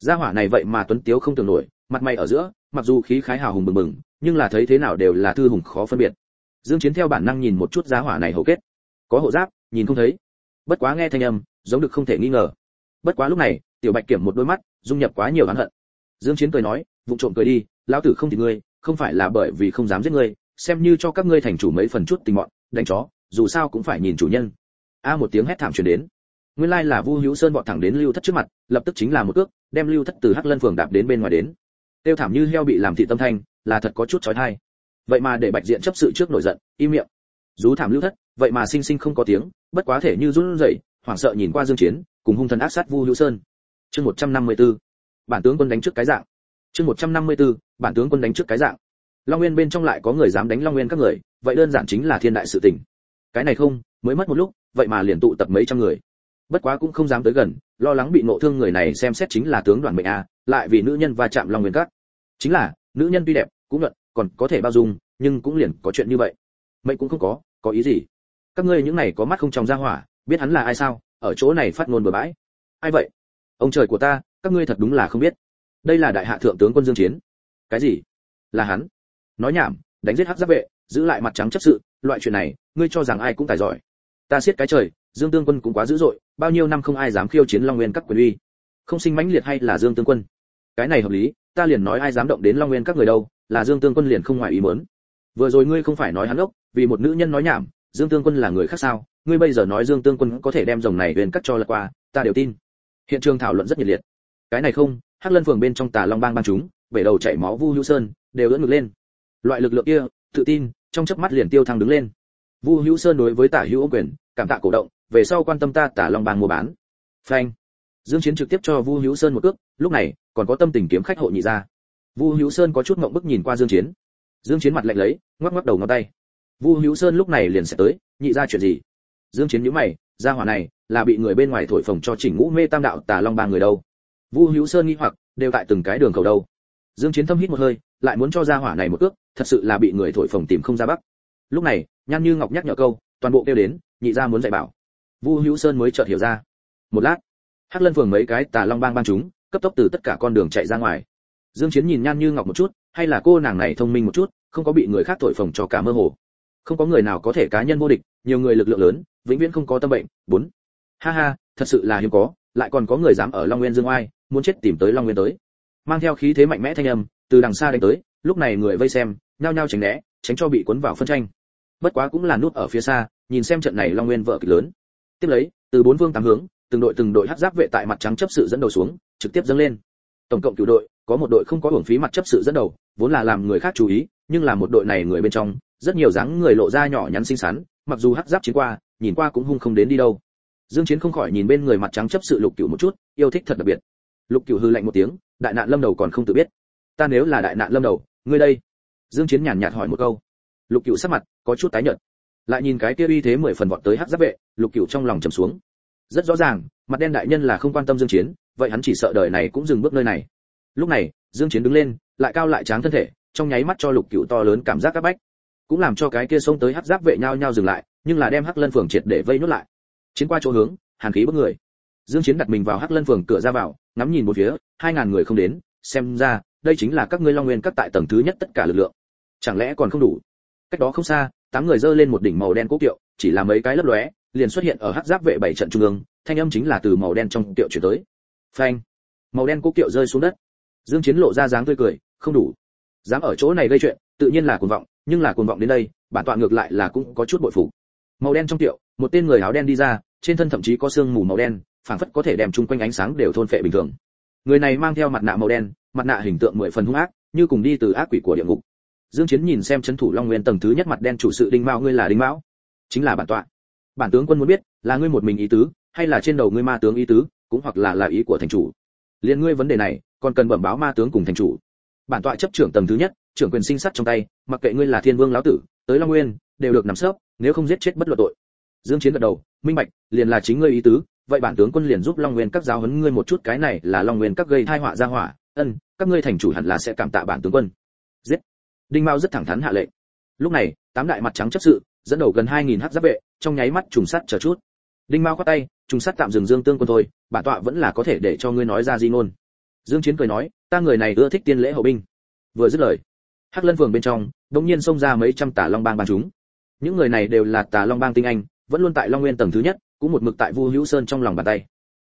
Gia hỏa này vậy mà tuấn tiếu không tưởng nổi, mặt mày ở giữa, mặc dù khí khái hào hùng bừng bừng, nhưng là thấy thế nào đều là thư hùng khó phân biệt. Dương chiến theo bản năng nhìn một chút gia hỏa này hầu kết. Có hộ giáp nhìn không thấy. Bất quá nghe thanh âm, giống được không thể nghi ngờ. Bất quá lúc này, tiểu bạch kiểm một đôi mắt, dung nhập quá nhiều oán hận. Dương chiến cười nói, vụng trộm cười đi, lão tử không thì ngươi, không phải là bởi vì không dám giết ngươi, xem như cho các ngươi thành chủ mấy phần chút tình mọn, đánh chó, dù sao cũng phải nhìn chủ nhân. A một tiếng hét thảm truyền đến. Nguyên lai là vu hữu sơn bọn thẳng đến lưu thất trước mặt, lập tức chính là một cước, đem lưu thất từ hắc lân phường đạp đến bên ngoài đến. Tiêu thảm như heo bị làm thị tâm thanh, là thật có chút chói tai. Vậy mà để bạch diện chấp sự trước nổi giận, im miệng. Rú thảm lưu thất vậy mà sinh sinh không có tiếng, bất quá thể như run rẩy, hoảng sợ nhìn qua dương chiến, cùng hung thần ác sát vu hữu sơn. Chương 154 bản tướng quân đánh trước cái dạng. Chương 154 bản tướng quân đánh trước cái dạng. Long nguyên bên trong lại có người dám đánh long nguyên các người, vậy đơn giản chính là thiên đại sự tình. Cái này không, mới mất một lúc, vậy mà liền tụ tập mấy trăm người. Bất quá cũng không dám tới gần, lo lắng bị nộ thương người này xem xét chính là tướng đoàn mệnh a, lại vì nữ nhân va chạm long nguyên các. Chính là, nữ nhân tuy đẹp, cũng luận còn có thể bao dung, nhưng cũng liền có chuyện như vậy. Mệnh cũng không có có ý gì? Các ngươi những này có mắt không trong ra hỏa, biết hắn là ai sao? Ở chỗ này phát ngôn bừa bãi. Ai vậy? Ông trời của ta, các ngươi thật đúng là không biết. Đây là đại hạ thượng tướng quân dương chiến. Cái gì? Là hắn. Nói nhảm, đánh giết hắc giáp vệ, giữ lại mặt trắng chấp sự, loại chuyện này, ngươi cho rằng ai cũng tài giỏi. Ta siết cái trời, dương tương quân cũng quá dữ dội, bao nhiêu năm không ai dám khiêu chiến long nguyên các quyền uy. Không sinh mãnh liệt hay là dương tương quân? Cái này hợp lý, ta liền nói ai dám động đến long nguyên các người đâu, là dương tương quân liền không ngoài ý muốn. Vừa rồi ngươi không phải nói hắn ốc, vì một nữ nhân nói nhảm dương tương quân là người khác sao? Ngươi bây giờ nói dương tương quân có thể đem rồng này huyền cắt cho lật qua, ta đều tin. Hiện trường thảo luận rất nhiệt liệt. Cái này không, hắc lân phường bên trong tà long bang bang chúng, bể đầu chảy máu vu hữu sơn, đều ưỡn ngực lên. Loại lực lượng kia, tự tin, trong chớp mắt liền tiêu thăng đứng lên. Vu hữu sơn đối với tả hữu ô quyền, cảm tạ cổ động, về sau quan tâm ta tả long bang mua bán. Phanh. Dương chiến trực tiếp cho vu hữu sơn một cước, lúc này, còn có tâm tình kiếm khách hộ nhị ra. Vu hữu sơn có chút ngậm bức nhìn qua dương chiến. Dương chiến mặt lạnh lấy, ngoắc ngoắc đầu ngón tay vu hữu sơn lúc này liền sẽ tới, nhị ra chuyện gì? Dương chiến nhíu mày, gia hỏa này là bị người bên ngoài thổi phồng cho chỉnh ngũ mê tam đạo tà long ba người đâu? Vu hữu sơn nghi hoặc, đều tại từng cái đường cầu đâu? Dương chiến thâm hít một hơi, lại muốn cho gia hỏa này một cước thật sự là bị người thổi phồng tìm không ra bắc. Lúc này, nhan như ngọc nhắc nhở câu, toàn bộ kêu đến, nhị gia muốn dạy bảo. Vu hữu sơn mới chợt hiểu ra. Một lát, hắc lân phường mấy cái tà long bang bang chúng, cấp tốc từ tất cả con đường chạy ra ngoài. Dương chiến nhìn nhan như ngọc một chút, hay là cô nàng này thông minh một chút, không có bị người khác thổi phồng cho cả mơ hồ không có người nào có thể cá nhân vô địch, nhiều người lực lượng lớn, vĩnh viễn không có tâm bệnh. Bốn. Ha ha, thật sự là hiếm có, lại còn có người dám ở long nguyên dương oai, muốn chết tìm tới long nguyên tới. Mang theo khí thế mạnh mẽ thanh âm, từ đằng xa đánh tới, lúc này người vây xem, nhao nhao tránh né, tránh cho bị cuốn vào phân tranh. Bất quá cũng là nút ở phía xa, nhìn xem trận này long nguyên vợ kịch lớn. Tiếp lấy, từ bốn vương tám hướng, từng đội từng đội hắc giáp vệ tại mặt trắng chấp sự dẫn đầu xuống, trực tiếp dâng lên. Tổng cộng cửu đội, có một đội không có hưởng phí mặt chấp sự dẫn đầu, vốn là làm người khác chú ý nhưng là một đội này người bên trong, rất nhiều dáng người lộ ra nhỏ nhắn xinh xắn, mặc dù hắc giáp chiến qua, nhìn qua cũng hung không đến đi đâu. Dương chiến không khỏi nhìn bên người mặt trắng chấp sự lục cửu một chút, yêu thích thật đặc biệt. Lục cửu hư lạnh một tiếng, đại nạn lâm đầu còn không tự biết. Ta nếu là đại nạn lâm đầu, ngươi đây? Dương chiến nhàn nhạt hỏi một câu. Lục cửu sắc mặt có chút tái nhợt. Lại nhìn cái kia uy thế mười phần vọt tới hắc giáp vệ, lục cửu trong lòng trầm xuống. Rất rõ ràng, mặt đen đại nhân là không quan tâm dương chiến, vậy hắn chỉ sợ đời này cũng dừng bước nơi này. Lúc này, dương chiến đứng lên, lại cao lại tráng thân thể trong nháy mắt cho lục cựu to lớn cảm giác các bách. Cũng làm cho cái kia xông tới hắc giáp vệ nhau nhau dừng lại, nhưng là đem hắc lân phường triệt để vây nút lại. Chiến qua chỗ hướng, hàn khí bức người. Dương chiến đặt mình vào hắc lân phường cửa ra vào, ngắm nhìn một phía, hai ngàn người không đến, xem ra, đây chính là các ngươi long nguyên các tại tầng thứ nhất tất cả lực lượng. Chẳng lẽ còn không đủ? Cách đó không xa, tám người dơ lên một đỉnh màu đen cố kiệu, chỉ là mấy cái lấp lóe, liền xuất hiện ở hắc giáp vệ bảy trận trung ương, thanh âm chính là từ màu đen trong kiệu chuyển tới. Phanh! Màu đen cố kiệu rơi xuống đất. Dương chiến lộ ra dáng tươi cười, không đủ dám ở chỗ này gây chuyện tự nhiên là cuồng vọng nhưng là cuồng vọng đến đây bản tọa ngược lại là cũng có chút bội phục. Màu đen trong tiệu, một tên người áo đen đi ra trên thân thậm chí có xương mù màu đen phảng phất có thể đem chung quanh ánh sáng đều thôn phệ bình thường. Người này mang theo mặt nạ màu đen mặt nạ hình tượng mười phần hung ác như cùng đi từ ác quỷ của địa ngục. Dương chiến nhìn xem chấn thủ long nguyên tầng thứ nhất mặt đen chủ sự đinh mao ngươi là đinh mão? Chính là bản tọa. Bản tướng quân muốn biết là ngươi một mình ý tứ hay là trên đầu ngươi ma tướng ý tứ cũng hoặc là là ý của thành chủ. Liên ngươi vấn đề này còn cần bẩm báo ma tướng cùng thành chủ bản tọa chấp trưởng tầng thứ nhất, trưởng quyền sinh sát trong tay, mặc kệ ngươi là thiên vương lão tử, tới long nguyên, đều được nằm sấp, nếu không giết chết bất luận tội. Dương chiến gật đầu, minh bạch, liền là chính ngươi ý tứ, vậy bản tướng quân liền giúp long nguyên các giáo huấn ngươi một chút, cái này là long nguyên các gây tai họa ra hỏa, ân, các ngươi thành chủ hẳn là sẽ cảm tạ bản tướng quân. Giết. Đinh mao rất thẳng thắn hạ lệnh. Lúc này, tám đại mặt trắng chấp sự, dẫn đầu gần 2.000 hắc giáp vệ, trong nháy mắt trùng sát chờ chút. Đinh mao quát tay, trùng sát tạm dừng dương tương quân thôi, bản tọa vẫn là có thể để cho ngươi nói ra di ngôn dương chiến cười nói, ta người này ưa thích tiên lễ hậu binh. Vừa dứt lời, hắc lân phường bên trong, đống nhiên xông ra mấy trăm tà long bang bang chúng. Những người này đều là tà long bang tinh anh, vẫn luôn tại long nguyên tầng thứ nhất, cũng một mực tại vu hữu sơn trong lòng bàn tay.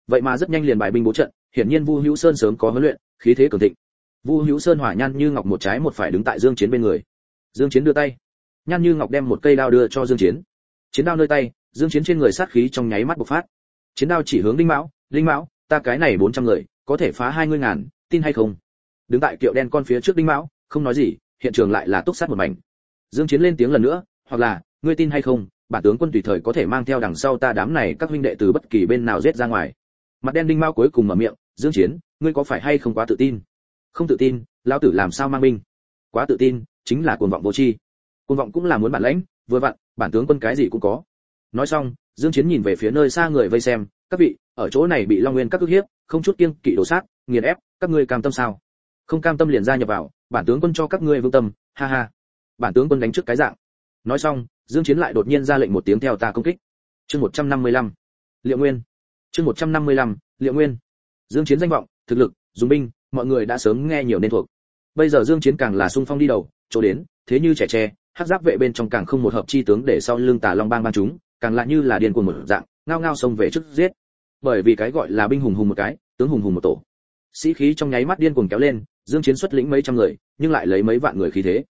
Vậy mà rất nhanh liền bài binh bố trận, hiển nhiên vu hữu sơn sớm có huấn luyện, khí thế cường thịnh. Vu hữu sơn hỏa nhan như ngọc một trái một phải đứng tại dương chiến bên người. Dương chiến đưa tay, nhan như ngọc đem một cây đao đưa cho dương chiến. Chiến đao nơi tay, dương chiến trên người sát khí trong nháy mắt bộc phát. Chiến đao chỉ hướng linh mão linh mão, ta cái này 400 người có thể phá hai mươi ngàn, tin hay không? Đứng tại kiệu đen con phía trước đinh mão, không nói gì, hiện trường lại là túc sát một mảnh. Dương chiến lên tiếng lần nữa, hoặc là, ngươi tin hay không, bản tướng quân tùy thời có thể mang theo đằng sau ta đám này các huynh đệ từ bất kỳ bên nào giết ra ngoài. Mặt đen đinh mao cuối cùng mở miệng, dương chiến, ngươi có phải hay không quá tự tin? Không tự tin, lão tử làm sao mang binh? Quá tự tin, chính là cuồng vọng vô tri. Cuồng vọng cũng là muốn bản lãnh, vừa vặn, bản tướng quân cái gì cũng có. Nói xong, dương chiến nhìn về phía nơi xa người vây xem, các vị, ở chỗ này bị long nguyên các cước hiếp không chút kiêng kỵ đổ sát, nghiền ép, các ngươi cam tâm sao? Không cam tâm liền ra nhập vào, bản tướng quân cho các ngươi vương tâm, ha ha. Bản tướng quân đánh trước cái dạng. Nói xong, dương chiến lại đột nhiên ra lệnh một tiếng theo ta công kích. Chương 155 liệu nguyên. Chương 155 liệu nguyên. Dương chiến danh vọng, thực lực, dùng binh, mọi người đã sớm nghe nhiều nên thuộc. Bây giờ dương chiến càng là sung phong đi đầu, chỗ đến, thế như trẻ tre, hắc giáp vệ bên trong càng không một hợp chi tướng để sau lưng tà long bang ban chúng, càng lại như là điên cuồng một dạng, ngao ngao xông về trước giết bởi vì cái gọi là binh hùng hùng một cái, tướng hùng hùng một tổ. Sĩ khí trong nháy mắt điên cuồng kéo lên, dương chiến xuất lĩnh mấy trăm người, nhưng lại lấy mấy vạn người khí thế.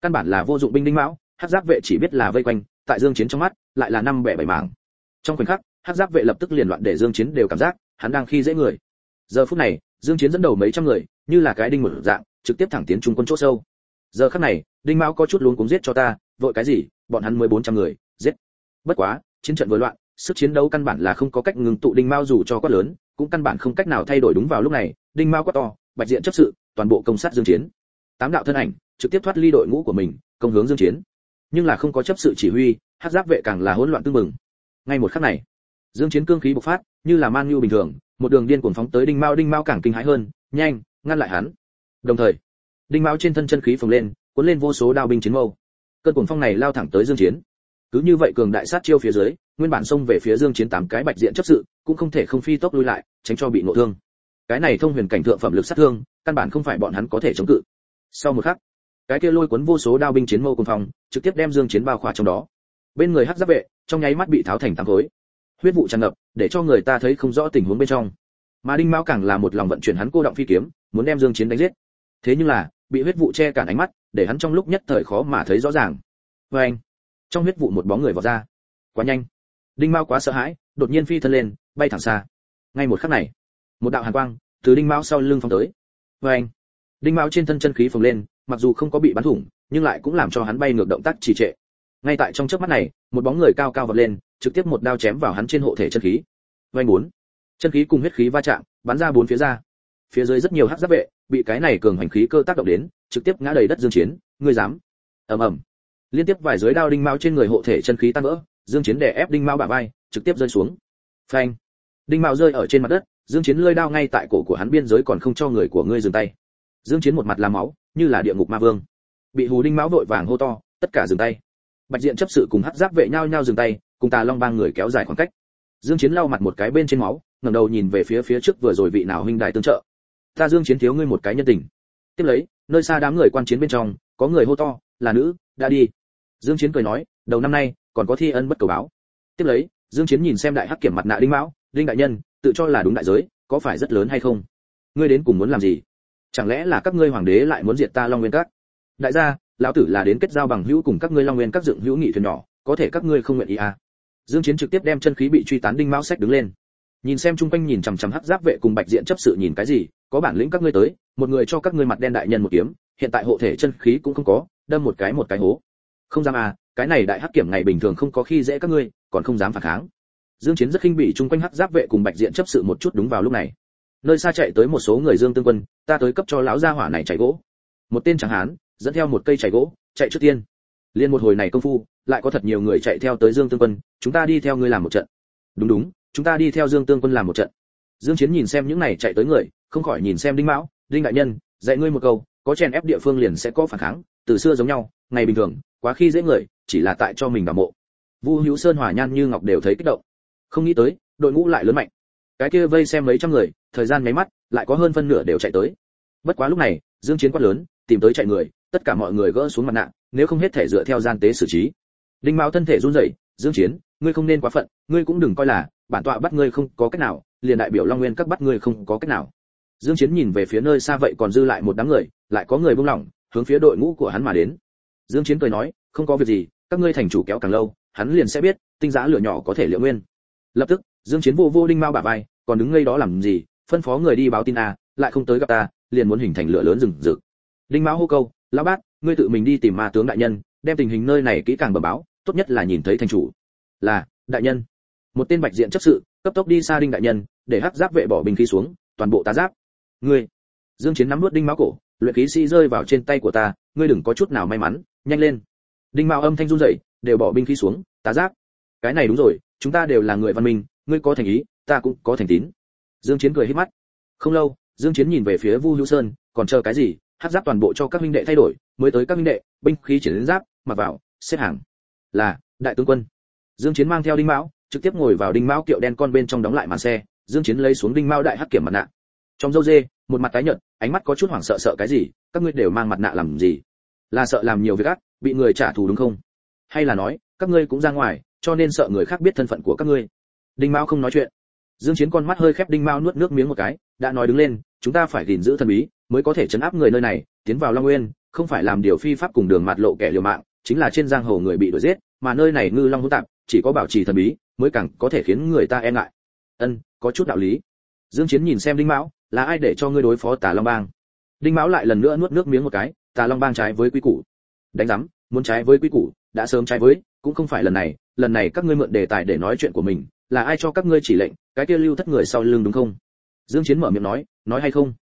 Căn bản là vô dụng binh đinh mão, hắc giáp vệ chỉ biết là vây quanh, tại dương chiến trong mắt, lại là năm bẻ bảy mảng. Trong khoảnh khắc, hắc giáp vệ lập tức liền loạn để dương chiến đều cảm giác, hắn đang khi dễ người. Giờ phút này, dương chiến dẫn đầu mấy trăm người, như là cái đinh một dạng, trực tiếp thẳng tiến trung quân chỗ sâu. Giờ khắc này, đinh mão có chút luống cuống giết cho ta, vội cái gì, bọn hắn mới 400 người, giết. Bất quá, chiến trận vừa loạn sức chiến đấu căn bản là không có cách ngừng tụ đinh mao dù cho quá lớn, cũng căn bản không cách nào thay đổi đúng vào lúc này, đinh mao quát to, bạch diện chấp sự, toàn bộ công sát dương chiến. Tám đạo thân ảnh, trực tiếp thoát ly đội ngũ của mình, công hướng dương chiến. Nhưng là không có chấp sự chỉ huy, hắc giáp vệ càng là hỗn loạn tương mừng ngay một khắc này, dương chiến cương khí bộc phát, như là man nhu bình thường, một đường điên cuồng phóng tới đinh mao đinh mao càng kinh hãi hơn, nhanh, ngăn lại hắn. Đồng thời, đinh mao trên thân chân khí phồng lên, cuốn lên vô số đao binh chiến mâu. Cơn cuồng phong này lao thẳng tới dương chiến. Cứ như vậy cường đại sát chiêu phía dưới nguyên bản xông về phía dương chiến tám cái bạch diện chấp sự, cũng không thể không phi tốc lui lại, tránh cho bị ngộ thương. Cái này thông huyền cảnh thượng phẩm lực sát thương, căn bản không phải bọn hắn có thể chống cự. Sau một khắc, cái kia lôi cuốn vô số đao binh chiến mâu cùng phong trực tiếp đem dương chiến bao khỏa trong đó. Bên người hắc giáp vệ, trong nháy mắt bị tháo thành tám khối. Huyết vụ tràn ngập, để cho người ta thấy không rõ tình huống bên trong. Mà đinh mao càng là một lòng vận chuyển hắn cô động phi kiếm, muốn đem dương chiến đánh giết. Thế nhưng là, bị huyết vụ che cản ánh mắt, để hắn trong lúc nhất thời khó mà thấy rõ ràng. Với anh, trong huyết vụ một bóng người vọt ra. Quá nhanh đinh mao quá sợ hãi, đột nhiên phi thân lên, bay thẳng xa. Ngay một khắc này, một đạo hàn quang từ đinh mao sau lưng phong tới. Vê anh, đinh mao trên thân chân khí phồng lên, mặc dù không có bị bắn thủng, nhưng lại cũng làm cho hắn bay ngược động tác trì trệ. Ngay tại trong chớp mắt này, một bóng người cao cao vọt lên, trực tiếp một đao chém vào hắn trên hộ thể chân khí. Vay bốn, chân khí cùng huyết khí va chạm, bắn ra bốn phía ra. Phía dưới rất nhiều hắc giáp vệ, bị cái này cường hành khí cơ tác động đến, trực tiếp ngã đầy đất dương chiến. Ngươi dám? Ầm ầm. Liên tiếp vài giới đao đinh mao trên người hộ thể chân khí tan vỡ dương chiến đè ép đinh mao bả vai, trực tiếp rơi xuống. Phanh. Đinh mao rơi ở trên mặt đất, dương chiến lơi đao ngay tại cổ của hắn biên giới còn không cho người của ngươi dừng tay. Dương chiến một mặt làm máu, như là địa ngục ma vương. Bị hù đinh mão vội vàng hô to, tất cả dừng tay. Bạch diện chấp sự cùng hắc giáp vệ nhau nhau dừng tay, cùng tà long bang người kéo dài khoảng cách. Dương chiến lau mặt một cái bên trên máu, ngẩng đầu nhìn về phía phía trước vừa rồi vị nào huynh đại tương trợ. Ta dương chiến thiếu ngươi một cái nhân tình. Tiếp lấy, nơi xa đám người quan chiến bên trong, có người hô to, là nữ, đã đi. Dương chiến cười nói đầu năm nay, còn có thi ân bất cầu báo. Tiếp lấy, dương chiến nhìn xem đại hắc kiểm mặt nạ đinh mão, đinh đại nhân, tự cho là đúng đại giới, có phải rất lớn hay không? Ngươi đến cùng muốn làm gì? Chẳng lẽ là các ngươi hoàng đế lại muốn diệt ta long nguyên các? Đại gia, lão tử là đến kết giao bằng hữu cùng các ngươi long nguyên các dựng hữu nghị thuyền nhỏ, có thể các ngươi không nguyện ý à? Dương chiến trực tiếp đem chân khí bị truy tán đinh mão sách đứng lên. Nhìn xem trung quanh nhìn chằm chằm hắc giáp vệ cùng bạch diện chấp sự nhìn cái gì, có bản lĩnh các ngươi tới, một người cho các ngươi mặt đen đại nhân một kiếm, hiện tại hộ thể chân khí cũng không có, đâm một cái một cái hố. Không dám à cái này đại hắc kiểm ngày bình thường không có khi dễ các ngươi, còn không dám phản kháng. Dương chiến rất khinh bỉ chung quanh hắc giáp vệ cùng bạch diện chấp sự một chút đúng vào lúc này. Nơi xa chạy tới một số người dương tương quân, ta tới cấp cho lão gia hỏa này chạy gỗ. Một tên tráng hán, dẫn theo một cây chạy gỗ, chạy trước tiên. Liên một hồi này công phu, lại có thật nhiều người chạy theo tới dương tương quân, chúng ta đi theo ngươi làm một trận. Đúng đúng, chúng ta đi theo dương tương quân làm một trận. Dương chiến nhìn xem những này chạy tới người, không khỏi nhìn xem đinh mão, đinh đại nhân, dạy ngươi một câu, có chèn ép địa phương liền sẽ có phản kháng, từ xưa giống nhau, ngày bình thường, quá khi dễ người chỉ là tại cho mình bảo mộ. Vu hữu sơn hòa nhan như ngọc đều thấy kích động. Không nghĩ tới, đội ngũ lại lớn mạnh. Cái kia vây xem mấy trăm người, thời gian mấy mắt, lại có hơn phân nửa đều chạy tới. Bất quá lúc này, dương chiến quát lớn, tìm tới chạy người, tất cả mọi người gỡ xuống mặt nạ, nếu không hết thể dựa theo gian tế xử trí. Đinh mao thân thể run rẩy, dương chiến, ngươi không nên quá phận, ngươi cũng đừng coi là, bản tọa bắt ngươi không có cách nào, liền đại biểu long nguyên các bắt ngươi không có cách nào. Dương chiến nhìn về phía nơi xa vậy còn dư lại một đám người, lại có người buông lỏng, hướng phía đội ngũ của hắn mà đến. Dương chiến cười nói, không có việc gì các ngươi thành chủ kéo càng lâu, hắn liền sẽ biết, tinh giá lửa nhỏ có thể liệu nguyên. Lập tức, dương chiến vô vô đinh mao bả vai, còn đứng ngây đó làm gì, phân phó người đi báo tin a lại không tới gặp ta, liền muốn hình thành lửa lớn rừng rực. Đinh mao hô câu, lão bát ngươi tự mình đi tìm ma tướng đại nhân, đem tình hình nơi này kỹ càng bẩm báo, tốt nhất là nhìn thấy thành chủ. Là, đại nhân. Một tên bạch diện chấp sự, cấp tốc đi xa đinh đại nhân, để hắc giáp vệ bỏ bình khí xuống, toàn bộ tá giáp. Ngươi. Dương chiến nắm nuốt đinh mao cổ, luyện khí sĩ rơi vào trên tay của ta, ngươi đừng có chút nào may mắn, nhanh lên đinh mao âm thanh run rẩy, đều bỏ binh khí xuống, tá giáp, cái này đúng rồi, chúng ta đều là người văn minh, ngươi có thành ý, ta cũng có thành tín. Dương chiến cười hết mắt. Không lâu, dương chiến nhìn về phía vu hữu sơn, còn chờ cái gì? Hắc giáp toàn bộ cho các huynh đệ thay đổi, mới tới các huynh đệ, binh khí chỉ đến giáp, mặc vào, xếp hàng. Là, đại tướng quân. Dương chiến mang theo đinh mão, trực tiếp ngồi vào đinh mão kiệu đen con bên trong đóng lại màn xe, dương chiến lấy xuống đinh mão đại hắc kiểm mặt nạ. Trong dâu dê, một mặt tái nhợt, ánh mắt có chút hoảng sợ sợ cái gì, các ngươi đều mang mặt nạ làm gì? Là sợ làm nhiều việc ác, bị người trả thù đúng không? Hay là nói, các ngươi cũng ra ngoài, cho nên sợ người khác biết thân phận của các ngươi. Đinh mão không nói chuyện. Dương chiến con mắt hơi khép, đinh mao nuốt nước miếng một cái, đã nói đứng lên, chúng ta phải gìn giữ thần bí, mới có thể chấn áp người nơi này, tiến vào long nguyên, không phải làm điều phi pháp cùng đường mặt lộ kẻ liều mạng, chính là trên giang hồ người bị đuổi giết, mà nơi này ngư long hỗn tạp, chỉ có bảo trì thần bí, mới càng có thể khiến người ta e ngại. Ân, có chút đạo lý. Dương chiến nhìn xem đinh mão, là ai để cho ngươi đối phó tà long bang? Đinh mão lại lần nữa nuốt nước miếng một cái tà long bang trái với quy củ. Đánh giám, muốn trái với quy củ, đã sớm trái với, cũng không phải lần này lần này các ngươi mượn đề tài để nói chuyện của mình, là ai cho các ngươi chỉ lệnh, cái kia lưu thất người sau lưng đúng không? Dương chiến mở miệng nói nói hay không?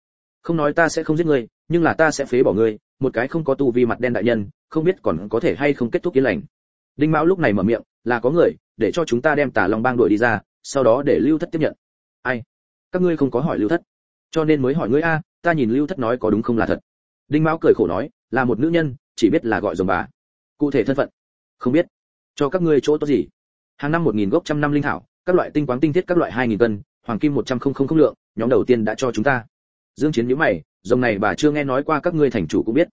Không nói ta sẽ không giết ngươi, nhưng là ta sẽ phế bỏ ngươi, một cái không có tu vi mặt đen đại nhân, không biết còn có thể hay không kết thúc yên lành. Đinh mão lúc này mở miệng, là có người, để cho chúng ta đem tà long bang đuổi đi ra, sau đó để lưu thất tiếp nhận. Ai? Các ngươi không có hỏi lưu thất. Cho nên mới hỏi ngươi a, ta nhìn lưu thất nói có đúng không là thật đinh mão cười khổ nói, là một nữ nhân, chỉ biết là gọi dòng bà. Cụ thể thân phận, không biết. Cho các ngươi chỗ tốt gì? Hàng năm một nghìn gốc trăm năm linh thảo, các loại tinh quáng tinh thiết các loại hai nghìn cân, hoàng kim một trăm không không không lượng, nhóm đầu tiên đã cho chúng ta. Dương chiến nhíu mày, dòng này bà chưa nghe nói qua, các ngươi thành chủ cũng biết.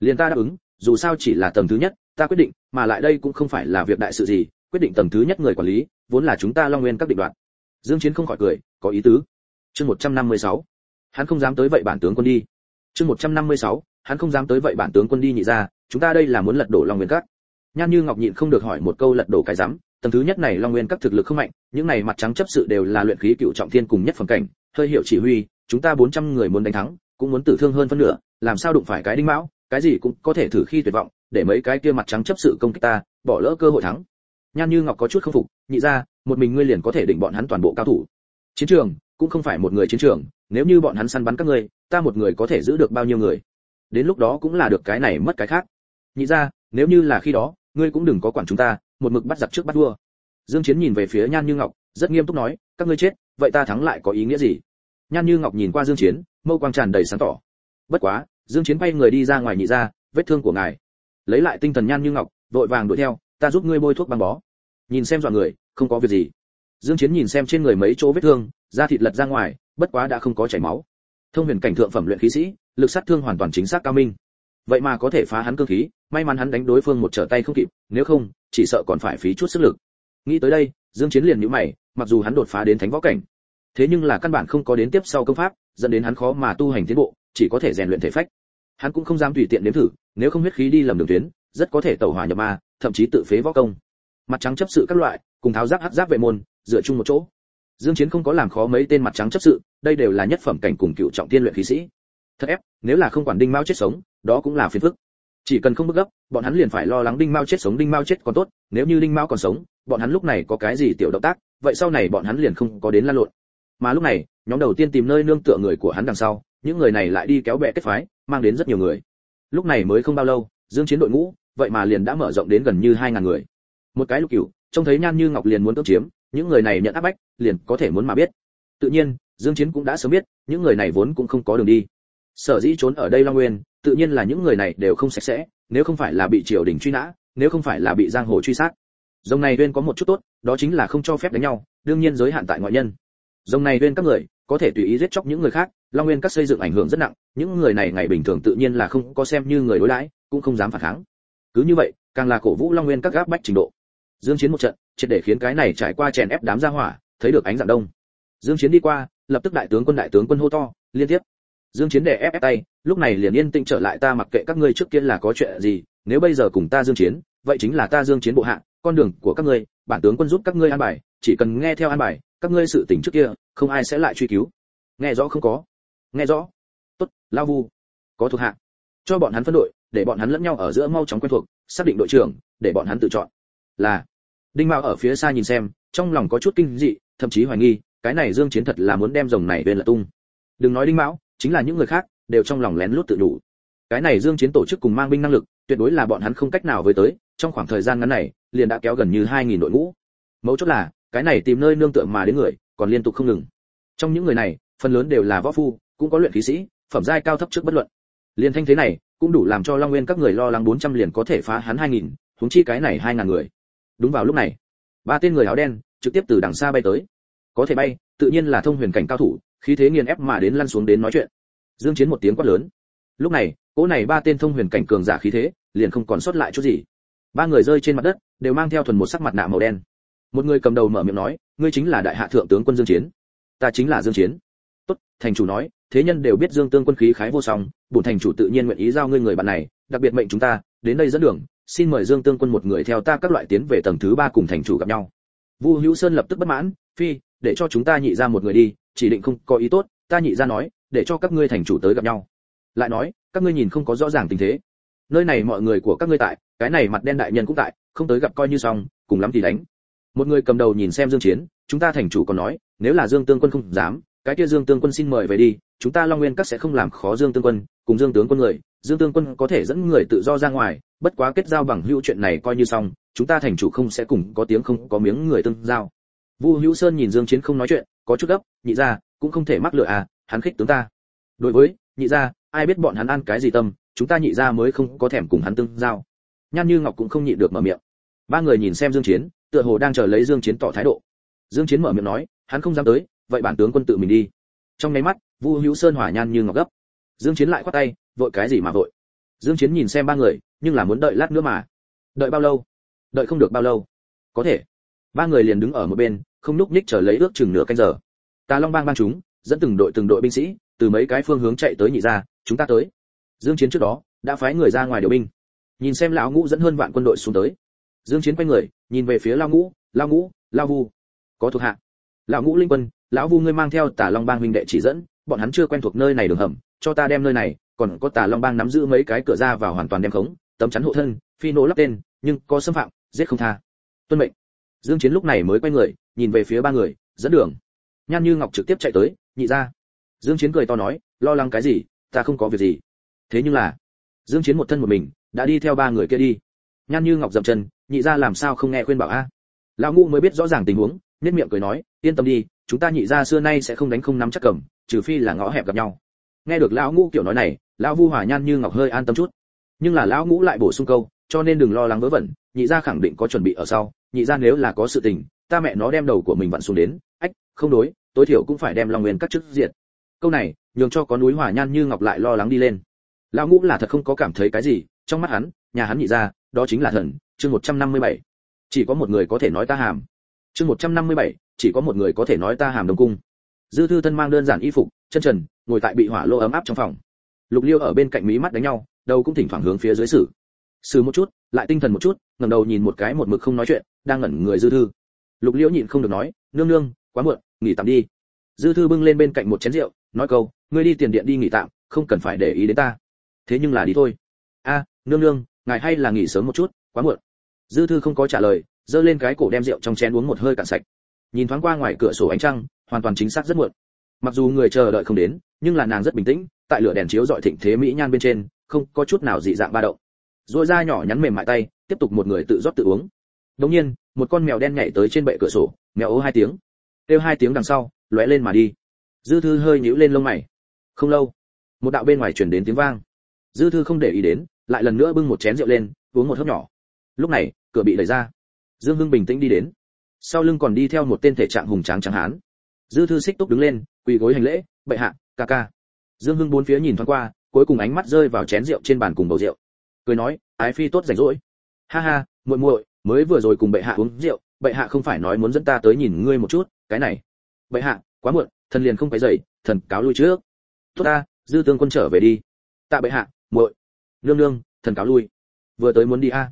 Liền ta đáp ứng, dù sao chỉ là tầng thứ nhất, ta quyết định, mà lại đây cũng không phải là việc đại sự gì, quyết định tầng thứ nhất người quản lý, vốn là chúng ta long nguyên các định đoạn dương chiến không khỏi cười, có ý tứ. Chương 156 hắn không dám tới vậy bản tướng quân đi chương 156 hắn không dám tới vậy bản tướng quân đi nhị ra chúng ta đây là muốn lật đổ long nguyên các. Nhan như ngọc nhịn không được hỏi một câu lật đổ cái rắm, tầng thứ nhất này long nguyên các thực lực không mạnh những này mặt trắng chấp sự đều là luyện khí cựu trọng thiên cùng nhất phẩm cảnh hơi hiểu chỉ huy chúng ta 400 người muốn đánh thắng cũng muốn tử thương hơn phân nửa làm sao đụng phải cái đinh mão cái gì cũng có thể thử khi tuyệt vọng để mấy cái kia mặt trắng chấp sự công kích ta bỏ lỡ cơ hội thắng. Nhan như ngọc có chút không phục nhị ra một mình ngươi liền có thể định bọn hắn toàn bộ cao thủ. Chiến trường cũng không phải một người chiến trường nếu như bọn hắn săn bắn các ngươi ta một người có thể giữ được bao nhiêu người? Đến lúc đó cũng là được cái này mất cái khác. Nhị ra, nếu như là khi đó, ngươi cũng đừng có quản chúng ta, một mực bắt giặc trước bắt vua. Dương chiến nhìn về phía nhan như ngọc, rất nghiêm túc nói, các ngươi chết, vậy ta thắng lại có ý nghĩa gì? Nhan như ngọc nhìn qua dương chiến, mâu quang tràn đầy sáng tỏ. Bất quá, dương chiến bay người đi ra ngoài nhị ra, vết thương của ngài. Lấy lại tinh thần nhan như ngọc, vội vàng đuổi theo, ta giúp ngươi bôi thuốc băng bó. Nhìn xem dọa người, không có việc gì. Dương chiến nhìn xem trên người mấy chỗ vết thương, da thịt lật ra ngoài, bất quá đã không có chảy máu thông huyền cảnh thượng phẩm luyện khí sĩ, lực sát thương hoàn toàn chính xác cao minh. Vậy mà có thể phá hắn cương khí, may mắn hắn đánh đối phương một trở tay không kịp, nếu không, chỉ sợ còn phải phí chút sức lực. Nghĩ tới đây, dương chiến liền nhíu mày, mặc dù hắn đột phá đến thánh võ cảnh, thế nhưng là căn bản không có đến tiếp sau công pháp, dẫn đến hắn khó mà tu hành tiến bộ, chỉ có thể rèn luyện thể phách. Hắn cũng không dám tùy tiện nếm thử, nếu không huyết khí đi lầm đường tuyến, rất có thể tẩu hỏa nhập ma, thậm chí tự phế võ công. Mặt trắng chấp sự các loại, cùng tháo giáp hắc giáp vệ môn, dựa chung một chỗ dương chiến không có làm khó mấy tên mặt trắng chấp sự, đây đều là nhất phẩm cảnh cùng cựu trọng thiên luyện khí sĩ. Thật ép, nếu là không quản đinh mao chết sống, đó cũng là phiền phức. Chỉ cần không bức gấp, bọn hắn liền phải lo lắng đinh mao chết sống, đinh mao chết còn tốt, nếu như đinh mao còn sống, bọn hắn lúc này có cái gì tiểu động tác, vậy sau này bọn hắn liền không có đến lan lộn. Mà lúc này, nhóm đầu tiên tìm nơi nương tựa người của hắn đằng sau, những người này lại đi kéo bè kết phái, mang đến rất nhiều người. Lúc này mới không bao lâu, dương chiến đội ngũ, vậy mà liền đã mở rộng đến gần như hai ngàn người. Một cái lục cửu, trông thấy nhan như ngọc liền muốn cưỡng chiếm những người này nhận áp bách, liền có thể muốn mà biết. Tự nhiên, dương chiến cũng đã sớm biết, những người này vốn cũng không có đường đi. Sở dĩ trốn ở đây long nguyên, tự nhiên là những người này đều không sạch sẽ, nếu không phải là bị triều đình truy nã, nếu không phải là bị giang hồ truy sát. Dòng này uyên có một chút tốt, đó chính là không cho phép đánh nhau, đương nhiên giới hạn tại ngoại nhân. Dòng này uyên các người, có thể tùy ý giết chóc những người khác, long nguyên các xây dựng ảnh hưởng rất nặng, những người này ngày bình thường tự nhiên là không có xem như người đối đãi, cũng không dám phản kháng. Cứ như vậy, càng là cổ vũ long nguyên các gáp bách trình độ dương chiến một trận, triệt để khiến cái này trải qua chèn ép đám gia hỏa, thấy được ánh dạng đông. Dương chiến đi qua, lập tức đại tướng quân đại tướng quân hô to, liên tiếp. Dương chiến để ép ép tay, lúc này liền yên tĩnh trở lại, ta mặc kệ các ngươi trước kia là có chuyện gì, nếu bây giờ cùng ta dương chiến, vậy chính là ta dương chiến bộ hạ, con đường của các ngươi, bản tướng quân giúp các ngươi an bài, chỉ cần nghe theo an bài, các ngươi sự tình trước kia, không ai sẽ lại truy cứu. Nghe rõ không có? Nghe rõ. Tốt, lao vu. Có thuộc hạ. Cho bọn hắn phân đội, để bọn hắn lẫn nhau ở giữa mau chóng quen thuộc, xác định đội trưởng, để bọn hắn tự chọn. Là đinh mao ở phía xa nhìn xem trong lòng có chút kinh dị thậm chí hoài nghi cái này dương chiến thật là muốn đem rồng này bên là tung. Đừng nói đinh mão chính là những người khác đều trong lòng lén lút tự đủ. Cái này dương chiến tổ chức cùng mang binh năng lực tuyệt đối là bọn hắn không cách nào với tới trong khoảng thời gian ngắn này liền đã kéo gần như 2.000 đội ngũ. Mấu chốt là cái này tìm nơi nương tựa mà đến người còn liên tục không ngừng. Trong những người này phần lớn đều là võ phu cũng có luyện khí sĩ phẩm giai cao thấp trước bất luận. Liên thanh thế này cũng đủ làm cho long nguyên các người lo lắng 400 liền có thể phá hắn 2.000, huống chi cái này 2.000 người đúng vào lúc này, ba tên người áo đen trực tiếp từ đằng xa bay tới. Có thể bay, tự nhiên là thông huyền cảnh cao thủ, khí thế nghiền ép mà đến lăn xuống đến nói chuyện. Dương chiến một tiếng quát lớn. Lúc này, cỗ này ba tên thông huyền cảnh cường giả khí thế liền không còn sót lại chút gì. Ba người rơi trên mặt đất, đều mang theo thuần một sắc mặt nạ màu đen. Một người cầm đầu mở miệng nói, ngươi chính là đại hạ thượng tướng quân dương chiến. Ta chính là dương chiến. Tốt, thành chủ nói, thế nhân đều biết dương tương quân khí khái vô song, bổn thành chủ tự nhiên nguyện ý giao ngươi người bạn này, đặc biệt mệnh chúng ta, đến đây dẫn đường xin mời dương tương quân một người theo ta các loại tiến về tầng thứ ba cùng thành chủ gặp nhau. Vu hữu sơn lập tức bất mãn, phi, để cho chúng ta nhị ra một người đi, chỉ định không có ý tốt, ta nhị ra nói, để cho các ngươi thành chủ tới gặp nhau. Lại nói, các ngươi nhìn không có rõ ràng tình thế. Nơi này mọi người của các ngươi tại, cái này mặt đen đại nhân cũng tại, không tới gặp coi như xong, cùng lắm thì đánh. Một người cầm đầu nhìn xem dương chiến, chúng ta thành chủ còn nói, nếu là dương tương quân không dám cái kia dương tương quân xin mời về đi, chúng ta long nguyên các sẽ không làm khó dương tương quân, cùng dương tướng quân người. Dương tương quân có thể dẫn người tự do ra ngoài, bất quá kết giao bằng hữu chuyện này coi như xong, chúng ta thành chủ không sẽ cùng có tiếng không có miếng người tương giao. Vu hữu sơn nhìn dương chiến không nói chuyện, có chút gấp, nhị gia, cũng không thể mắc lừa à hắn khích tướng ta. Đối với, nhị gia, ai biết bọn hắn ăn cái gì tâm, chúng ta nhị gia mới không có thèm cùng hắn tương giao. Nhan như ngọc cũng không nhịn được mở miệng. Ba người nhìn xem dương chiến, tựa hồ đang chờ lấy dương chiến tỏ thái độ. Dương chiến mở miệng nói, hắn không dám tới vậy bản tướng quân tự mình đi. Trong nháy mắt, vu hữu sơn hỏa nhan như ngọc gấp. Dương chiến lại khoát tay, vội cái gì mà vội? Dương chiến nhìn xem ba người, nhưng là muốn đợi lát nữa mà. Đợi bao lâu? Đợi không được bao lâu? Có thể. Ba người liền đứng ở một bên, không núp ních chờ lấy ước chừng nửa canh giờ. Ta long bang bang chúng, dẫn từng đội từng đội binh sĩ, từ mấy cái phương hướng chạy tới nhị ra chúng ta tới. Dương chiến trước đó, đã phái người ra ngoài điều binh. Nhìn xem lão ngũ dẫn hơn vạn quân đội xuống tới. Dương chiến quay người, nhìn về phía lão ngũ lão ngũ, lão vu, có thuộc hạ. Lão ngũ linh quân lão vu ngươi mang theo tà long bang huynh đệ chỉ dẫn, bọn hắn chưa quen thuộc nơi này đường hầm, cho ta đem nơi này, còn có tà long bang nắm giữ mấy cái cửa ra vào hoàn toàn đem khống, tấm chắn hộ thân, phi nổ lắp tên, nhưng có xâm phạm, giết không tha. Tuân mệnh. Dương chiến lúc này mới quay người, nhìn về phía ba người, dẫn đường. Nhan như ngọc trực tiếp chạy tới, nhị ra. Dương chiến cười to nói, lo lắng cái gì, ta không có việc gì. Thế nhưng là, dương chiến một thân một mình, đã đi theo ba người kia đi. Nhan như ngọc dậm chân, nhị gia làm sao không nghe khuyên bảo a? Lão ngũ mới biết rõ ràng tình huống nét miệng cười nói, yên tâm đi chúng ta nhị gia xưa nay sẽ không đánh không nắm chắc cầm trừ phi là ngõ hẹp gặp nhau. Nghe được lão ngũ kiểu nói này lão vu hòa nhan như ngọc hơi an tâm chút. Nhưng là lão ngũ lại bổ sung câu cho nên đừng lo lắng vớ vẩn nhị gia khẳng định có chuẩn bị ở sau nhị gia nếu là có sự tình ta mẹ nó đem đầu của mình vặn xuống đến. Ách không đối tối thiểu cũng phải đem long nguyên cắt chức diệt. Câu này nhường cho có núi hòa nhan như ngọc lại lo lắng đi lên. Lão ngũ là thật không có cảm thấy cái gì trong mắt hắn nhà hắn nhị gia đó chính là thần chương 157. chỉ có một người có thể nói ta hàm. Chương 157, chỉ có một người có thể nói ta hàm đồng cung. Dư thư thân mang đơn giản y phục, chân trần, ngồi tại bị hỏa lô ấm áp trong phòng. Lục liêu ở bên cạnh mí mắt đánh nhau, đầu cũng thỉnh thoảng hướng phía dưới sử sử một chút, lại tinh thần một chút, ngẩng đầu nhìn một cái một mực không nói chuyện, đang ngẩn người dư thư. Lục liễu nhịn không được nói, nương nương, quá muộn, nghỉ tạm đi. Dư thư bưng lên bên cạnh một chén rượu, nói câu, ngươi đi tiền điện đi nghỉ tạm, không cần phải để ý đến ta. Thế nhưng là đi thôi. A, nương nương, ngài hay là nghỉ sớm một chút, quá muộn. Dư thư không có trả lời, giơ lên cái cổ đem rượu trong chén uống một hơi cạn sạch nhìn thoáng qua ngoài cửa sổ ánh trăng, hoàn toàn chính xác rất muộn. Mặc dù người chờ đợi không đến, nhưng là nàng rất bình tĩnh, tại lửa đèn chiếu dọi thịnh thế mỹ nhan bên trên, không có chút nào dị dạng ba động. Dội ra nhỏ nhắn mềm mại tay, tiếp tục một người tự rót tự uống. Đống nhiên, một con mèo đen nhảy tới trên bệ cửa sổ, mèo ố hai tiếng. Kêu hai tiếng đằng sau, lóe lên mà đi. Dư thư hơi nhíu lên lông mày. Không lâu, một đạo bên ngoài truyền đến tiếng vang. Dư thư không để ý đến, lại lần nữa bưng một chén rượu lên, uống một hớp nhỏ. Lúc này, cửa bị đẩy ra. Dương hưng bình tĩnh đi đến sau lưng còn đi theo một tên thể trạng hùng tráng trắng hán. Dư thư xích túc đứng lên, quỳ gối hành lễ, bệ hạ, ca ca. Dương hưng bốn phía nhìn thoáng qua, cuối cùng ánh mắt rơi vào chén rượu trên bàn cùng bầu rượu. Cười nói, ái phi tốt rảnh rỗi. Ha ha, muội muội, mới vừa rồi cùng bệ hạ uống rượu, bệ hạ không phải nói muốn dẫn ta tới nhìn ngươi một chút, cái này. Bệ hạ, quá muộn, thần liền không phải dậy thần cáo lui trước. Tốt ta, dư tương quân trở về đi. Tạ bệ hạ, muội. Nương nương, thần cáo lui. Vừa tới muốn đi a.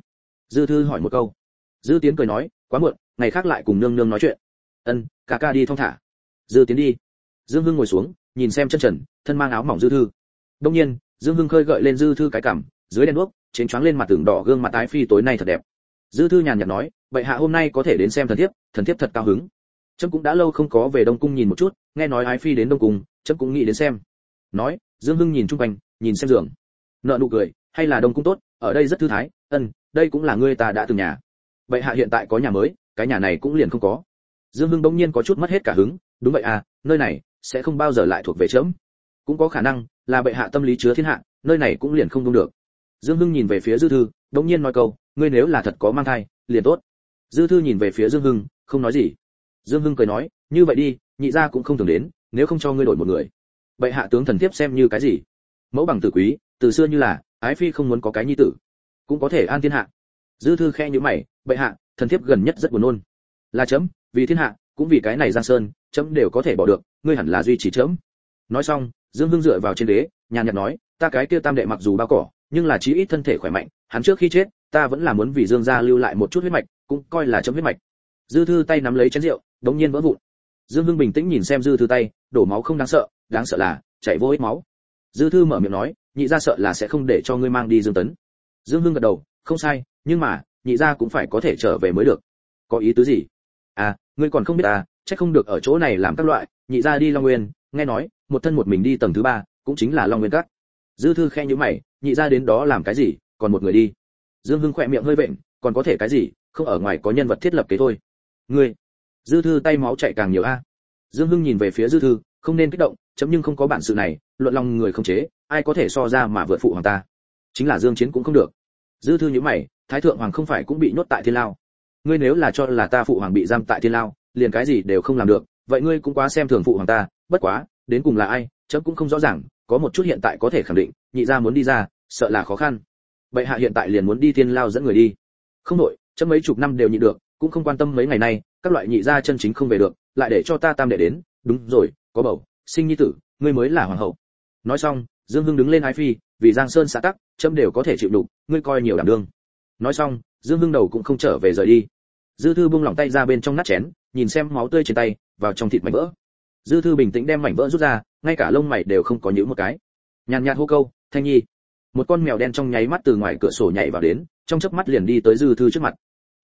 Dư thư hỏi một câu. Dư tiến cười nói, quá muộn ngày khác lại cùng nương nương nói chuyện. Ân, ca ca đi thong thả. Dư tiến đi. Dương hưng ngồi xuống, nhìn xem chân trần, thân mang áo mỏng dư thư. Đông nhiên, dương hưng khơi gợi lên dư thư cái cảm, dưới đèn đuốc chén choáng lên mặt tưởng đỏ gương mặt tái phi tối nay thật đẹp. Dư thư nhàn nhạt nói, bệ hạ hôm nay có thể đến xem thần thiếp thần thiếp thật cao hứng. Trâm cũng đã lâu không có về đông cung nhìn một chút, nghe nói ái phi đến đông cung trâm cũng nghĩ đến xem. Nói, dương hưng nhìn chung quanh, nhìn xem giường. Nợ nụ cười, hay là đông cung tốt, ở đây rất thư thái, ân, đây cũng là ngươi ta đã từng nhà. Bệ hạ hiện tại có nhà mới cái nhà này cũng liền không có. Dương hưng bỗng nhiên có chút mất hết cả hứng, đúng vậy à nơi này sẽ không bao giờ lại thuộc về chớm. Cũng có khả năng là bệ hạ tâm lý chứa thiên hạ, nơi này cũng liền không dung được. Dương hưng nhìn về phía dư thư đống nhiên nói câu, ngươi nếu là thật có mang thai, liền tốt. Dư thư nhìn về phía dương hưng, không nói gì. Dương hưng cười nói, như vậy đi, nhị gia cũng không thường đến, nếu không cho ngươi đổi một người. Bệ hạ tướng thần tiếp xem như cái gì? Mẫu bằng tử quý, từ xưa như là, ái phi không muốn có cái nhi tử. Cũng có thể an thiên hạ. Dư thư khe như mày, bệ hạ thần thiếp gần nhất rất buồn nôn. Là chấm, vì thiên hạ, cũng vì cái này giang sơn, chấm đều có thể bỏ được, ngươi hẳn là duy trì chấm. Nói xong, dương hưng dựa vào trên đế, nhàn nhạt nói, ta cái kia tam đệ mặc dù bao cỏ, nhưng là chí ít thân thể khỏe mạnh, hắn trước khi chết, ta vẫn là muốn vì dương gia lưu lại một chút huyết mạch, cũng coi là chấm huyết mạch. Dư thư tay nắm lấy chén rượu, đống nhiên vỡ vụn. Dương hưng bình tĩnh nhìn xem dư thư tay, đổ máu không đáng sợ đáng sợ là, chảy vô ích máu. Dư thư mở miệng nói, nhị gia sợ là sẽ không để cho ngươi mang đi dương tấn. Dương hưng gật đầu, không sai, nhưng mà nhị gia cũng phải có thể trở về mới được. Có ý tứ gì? À ngươi còn không biết à chắc không được ở chỗ này làm các loại. Nhị gia đi long nguyên, nghe nói, một thân một mình đi tầng thứ ba, cũng chính là long nguyên cắt dư thư khe như mày, nhị gia đến đó làm cái gì, còn một người đi. Dương hưng khỏe miệng hơi vện, còn có thể cái gì, không ở ngoài có nhân vật thiết lập kế thôi. Ngươi. Dư thư tay máu chạy càng nhiều a. Dương hưng nhìn về phía dư thư, không nên kích động, chấm nhưng không có bản sự này, luận lòng người không chế, ai có thể so ra mà vượt phụ hoàng ta. Chính là dương chiến cũng không được dư thư nhíu mày, thái thượng hoàng không phải cũng bị nhốt tại thiên lao. Ngươi nếu là cho là ta phụ hoàng bị giam tại thiên lao, liền cái gì đều không làm được, vậy ngươi cũng quá xem thường phụ hoàng ta, bất quá, đến cùng là ai, chấm cũng không rõ ràng, có một chút hiện tại có thể khẳng định, nhị gia muốn đi ra, sợ là khó khăn. Bệ hạ hiện tại liền muốn đi thiên lao dẫn người đi. Không nội chấm mấy chục năm đều nhịn được, cũng không quan tâm mấy ngày nay, các loại nhị gia chân chính không về được, lại để cho ta tam đệ đến. Đúng rồi, có bầu, sinh nhi tử, ngươi mới là hoàng hậu. Nói xong, dương hưng đứng lên ái phi vì giang sơn xã tắc trâm đều có thể chịu đục ngươi coi nhiều đảm đương. Nói xong, dương hưng đầu cũng không trở về rời đi. Dư thư buông lỏng tay ra bên trong nát chén, nhìn xem máu tươi trên tay, vào trong thịt mảnh vỡ. Dư thư bình tĩnh đem mảnh vỡ rút ra, ngay cả lông mày đều không có nhữ một cái. Nhàn nhạt hô câu, thanh nhi. Một con mèo đen trong nháy mắt từ ngoài cửa sổ nhảy vào đến, trong chớp mắt liền đi tới dư thư trước mặt.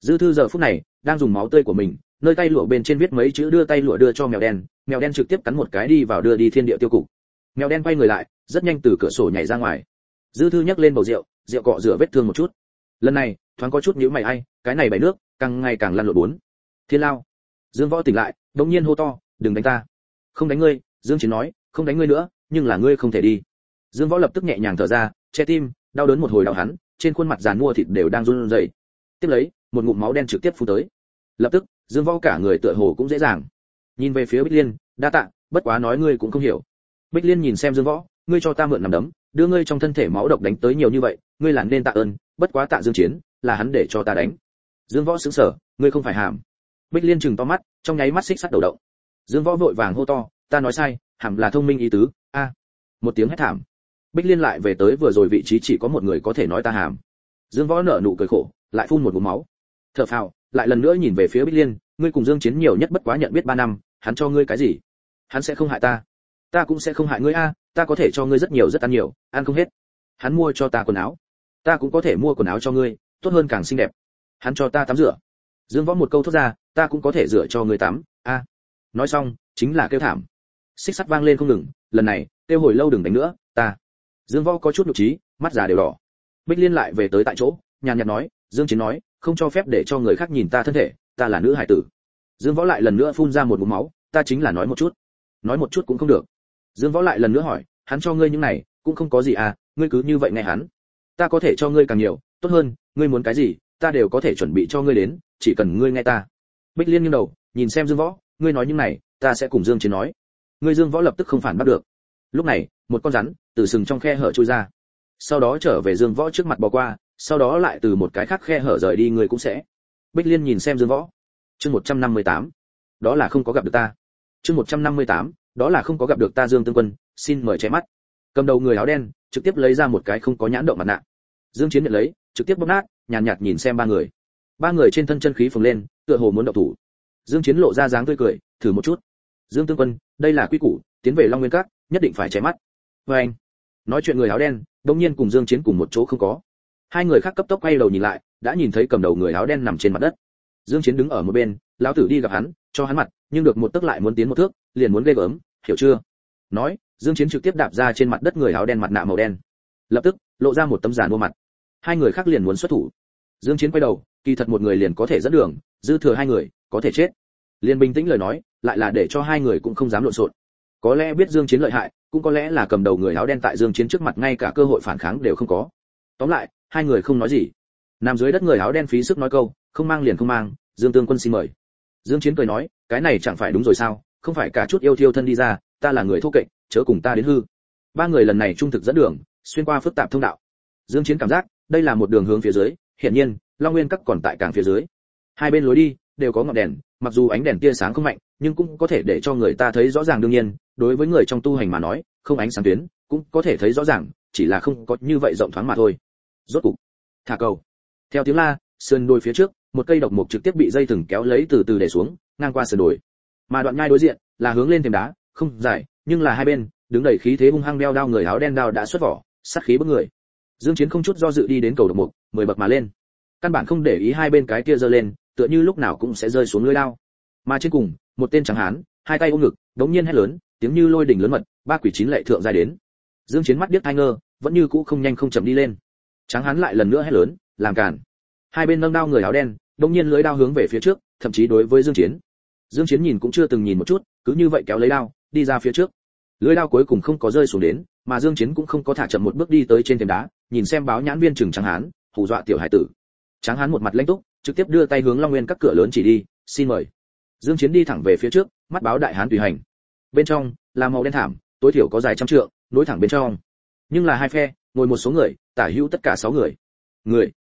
Dư thư giờ phút này, đang dùng máu tươi của mình, nơi tay lụa bên trên viết mấy chữ đưa tay lụa đưa cho mèo đen mèo đen trực tiếp cắn một cái đi vào đưa đi thiên địa tiêu cục mèo đen quay người lại, rất nhanh từ cửa sổ nhảy ra ngoài. Dư thư nhấc lên bầu rượu rượu cọ rửa vết thương một chút. Lần này, thoáng có chút nhíu mày ai, cái này bày nước, càng ngày càng lăn lộn bốn. Thiên lao. Dương võ tỉnh lại, đống nhiên hô to, đừng đánh ta. Không đánh ngươi, dương chiến nói, không đánh ngươi nữa, nhưng là ngươi không thể đi. Dương võ lập tức nhẹ nhàng thở ra, che tim, đau đớn một hồi đau hắn, trên khuôn mặt giàn mua thịt đều đang run rẩy. Tiếp lấy, một ngụm máu đen trực tiếp phun tới. Lập tức, dương võ cả người tựa hồ cũng dễ dàng. Nhìn về phía bích liên, đa tạ, bất quá nói ngươi cũng không hiểu bích liên nhìn xem dương võ, ngươi cho ta mượn nằm đấm, đưa ngươi trong thân thể máu độc đánh tới nhiều như vậy, ngươi là nên tạ ơn, bất quá tạ dương chiến, là hắn để cho ta đánh. Dương võ sững sờ, ngươi không phải hàm. Bích liên chừng to mắt, trong nháy mắt xích sắt đầu động. Dương võ vội vàng hô to, ta nói sai, hàm là thông minh ý tứ, a. Một tiếng hét thảm. Bích liên lại về tới vừa rồi vị trí chỉ có một người có thể nói ta hàm. Dương võ nở nụ cười khổ, lại phun một ngụm máu. Thở phào, lại lần nữa nhìn về phía bích liên, ngươi cùng dương chiến nhiều nhất bất quá nhận biết ba năm, hắn cho ngươi cái gì? Hắn sẽ không hại ta ta cũng sẽ không hại ngươi a, ta có thể cho ngươi rất nhiều, rất ăn nhiều, ăn không hết. Hắn mua cho ta quần áo. Ta cũng có thể mua quần áo cho ngươi, tốt hơn càng xinh đẹp. Hắn cho ta tắm rửa. Dương võ một câu thốt ra, ta cũng có thể rửa cho ngươi tắm. A. Nói xong, chính là kêu thảm. Xích sắt vang lên không ngừng, lần này, kêu hồi lâu đừng đánh nữa, ta. Dương võ có chút nhục trí, mắt già đều đỏ. Bích liên lại về tới tại chỗ, nhàn nhạt nói, dương chiến nói, không cho phép để cho người khác nhìn ta thân thể, ta là nữ hải tử. Dương võ lại lần nữa phun ra một ngụm máu, ta chính là nói một chút. Nói một chút cũng không được dương võ lại lần nữa hỏi hắn cho ngươi những này cũng không có gì à ngươi cứ như vậy nghe hắn. Ta có thể cho ngươi càng nhiều tốt hơn ngươi muốn cái gì ta đều có thể chuẩn bị cho ngươi đến chỉ cần ngươi nghe ta. Bích liên nghiêng đầu nhìn xem dương võ ngươi nói những này ta sẽ cùng dương chiến nói. Ngươi dương võ lập tức không phản bắt được. Lúc này một con rắn từ sừng trong khe hở chui ra. Sau đó trở về dương võ trước mặt bò qua sau đó lại từ một cái khác khe hở rời đi ngươi cũng sẽ. Bích liên nhìn xem dương võ. Chương 158. đó là không có gặp được ta. Chương 158, đó là không có gặp được ta dương tương quân xin mời che mắt. Cầm đầu người áo đen trực tiếp lấy ra một cái không có nhãn động mặt nạ. Dương chiến nhận lấy trực tiếp bóp nát nhàn nhạt, nhạt nhìn xem ba người. Ba người trên thân chân khí phồng lên tựa hồ muốn động thủ. Dương chiến lộ ra dáng tươi cười thử một chút. Dương tương quân đây là quy củ tiến về long nguyên các nhất định phải che mắt. Với anh nói chuyện người áo đen đông nhiên cùng dương chiến cùng một chỗ không có. Hai người khác cấp tốc quay đầu nhìn lại đã nhìn thấy cầm đầu người áo đen nằm trên mặt đất. Dương chiến đứng ở một bên lão tử đi gặp hắn cho hắn mặt nhưng được một tức lại muốn tiến một thước, liền muốn ghê gớm, hiểu chưa? Nói, dương chiến trực tiếp đạp ra trên mặt đất người áo đen mặt nạ màu đen. Lập tức, lộ ra một tấm giả mua mặt. Hai người khác liền muốn xuất thủ. Dương chiến quay đầu, kỳ thật một người liền có thể dẫn đường, dư thừa hai người, có thể chết. Liền bình tĩnh lời nói, lại là để cho hai người cũng không dám lộn xộn. Có lẽ biết dương chiến lợi hại, cũng có lẽ là cầm đầu người áo đen tại dương chiến trước mặt ngay cả cơ hội phản kháng đều không có. Tóm lại, hai người không nói gì. Nằm dưới đất người áo đen phí sức nói câu, không mang liền không mang, dương tương quân xin mời dương chiến cười nói, cái này chẳng phải đúng rồi sao? Không phải cả chút yêu thiêu thân đi ra, ta là người thô kệch, chớ cùng ta đến hư. Ba người lần này trung thực dẫn đường, xuyên qua phức tạp thông đạo. Dương chiến cảm giác, đây là một đường hướng phía dưới, hiển nhiên, long nguyên các còn tại càng phía dưới. Hai bên lối đi, đều có ngọn đèn, mặc dù ánh đèn tia sáng không mạnh, nhưng cũng có thể để cho người ta thấy rõ ràng đương nhiên, đối với người trong tu hành mà nói, không ánh sáng tuyến, cũng có thể thấy rõ ràng, chỉ là không có như vậy rộng thoáng mà thôi. Rốt cục, thả cầu. Theo tiếng la sơn đồi phía trước một cây độc mục trực tiếp bị dây thừng kéo lấy từ từ để xuống, ngang qua sườn đồi. Mà đoạn nhai đối diện là hướng lên thềm đá, không dài, nhưng là hai bên, đứng đầy khí thế hung hăng đeo đao người áo đen đao đã xuất vỏ, sát khí bức người. Dương chiến không chút do dự đi đến cầu độc mục, mười bậc mà lên. Căn bản không để ý hai bên cái kia giơ lên, tựa như lúc nào cũng sẽ rơi xuống lưỡi đao. Mà trên cùng, một tên trắng hán, hai tay ôm ngực, đống nhiên hét lớn, tiếng như lôi đỉnh lớn mật, ba quỷ chín lệ thượng dài đến. Dương chiến mắt điếc thay ngơ, vẫn như cũ không nhanh không chậm đi lên. Trắng hán lại lần nữa hét lớn, làm cản hai bên nâng đao người áo đen đông nhiên lưỡi đao hướng về phía trước, thậm chí đối với dương chiến. Dương chiến nhìn cũng chưa từng nhìn một chút, cứ như vậy kéo lấy đao, đi ra phía trước. Lưỡi đao cuối cùng không có rơi xuống đến, mà dương chiến cũng không có thả chậm một bước đi tới trên thềm đá, nhìn xem báo nhãn viên trưởng trắng hán, hù dọa tiểu hải tử. Trắng hán một mặt lãnh túc, trực tiếp đưa tay hướng long nguyên các cửa lớn chỉ đi, xin mời. Dương chiến đi thẳng về phía trước, mắt báo đại hán tùy hành. Bên trong, là màu đen thảm, tối thiểu có dài trăm trượng, nối thẳng bên trong. Nhưng là hai phe, ngồi một số người, tả hữu tất cả sáu người. Người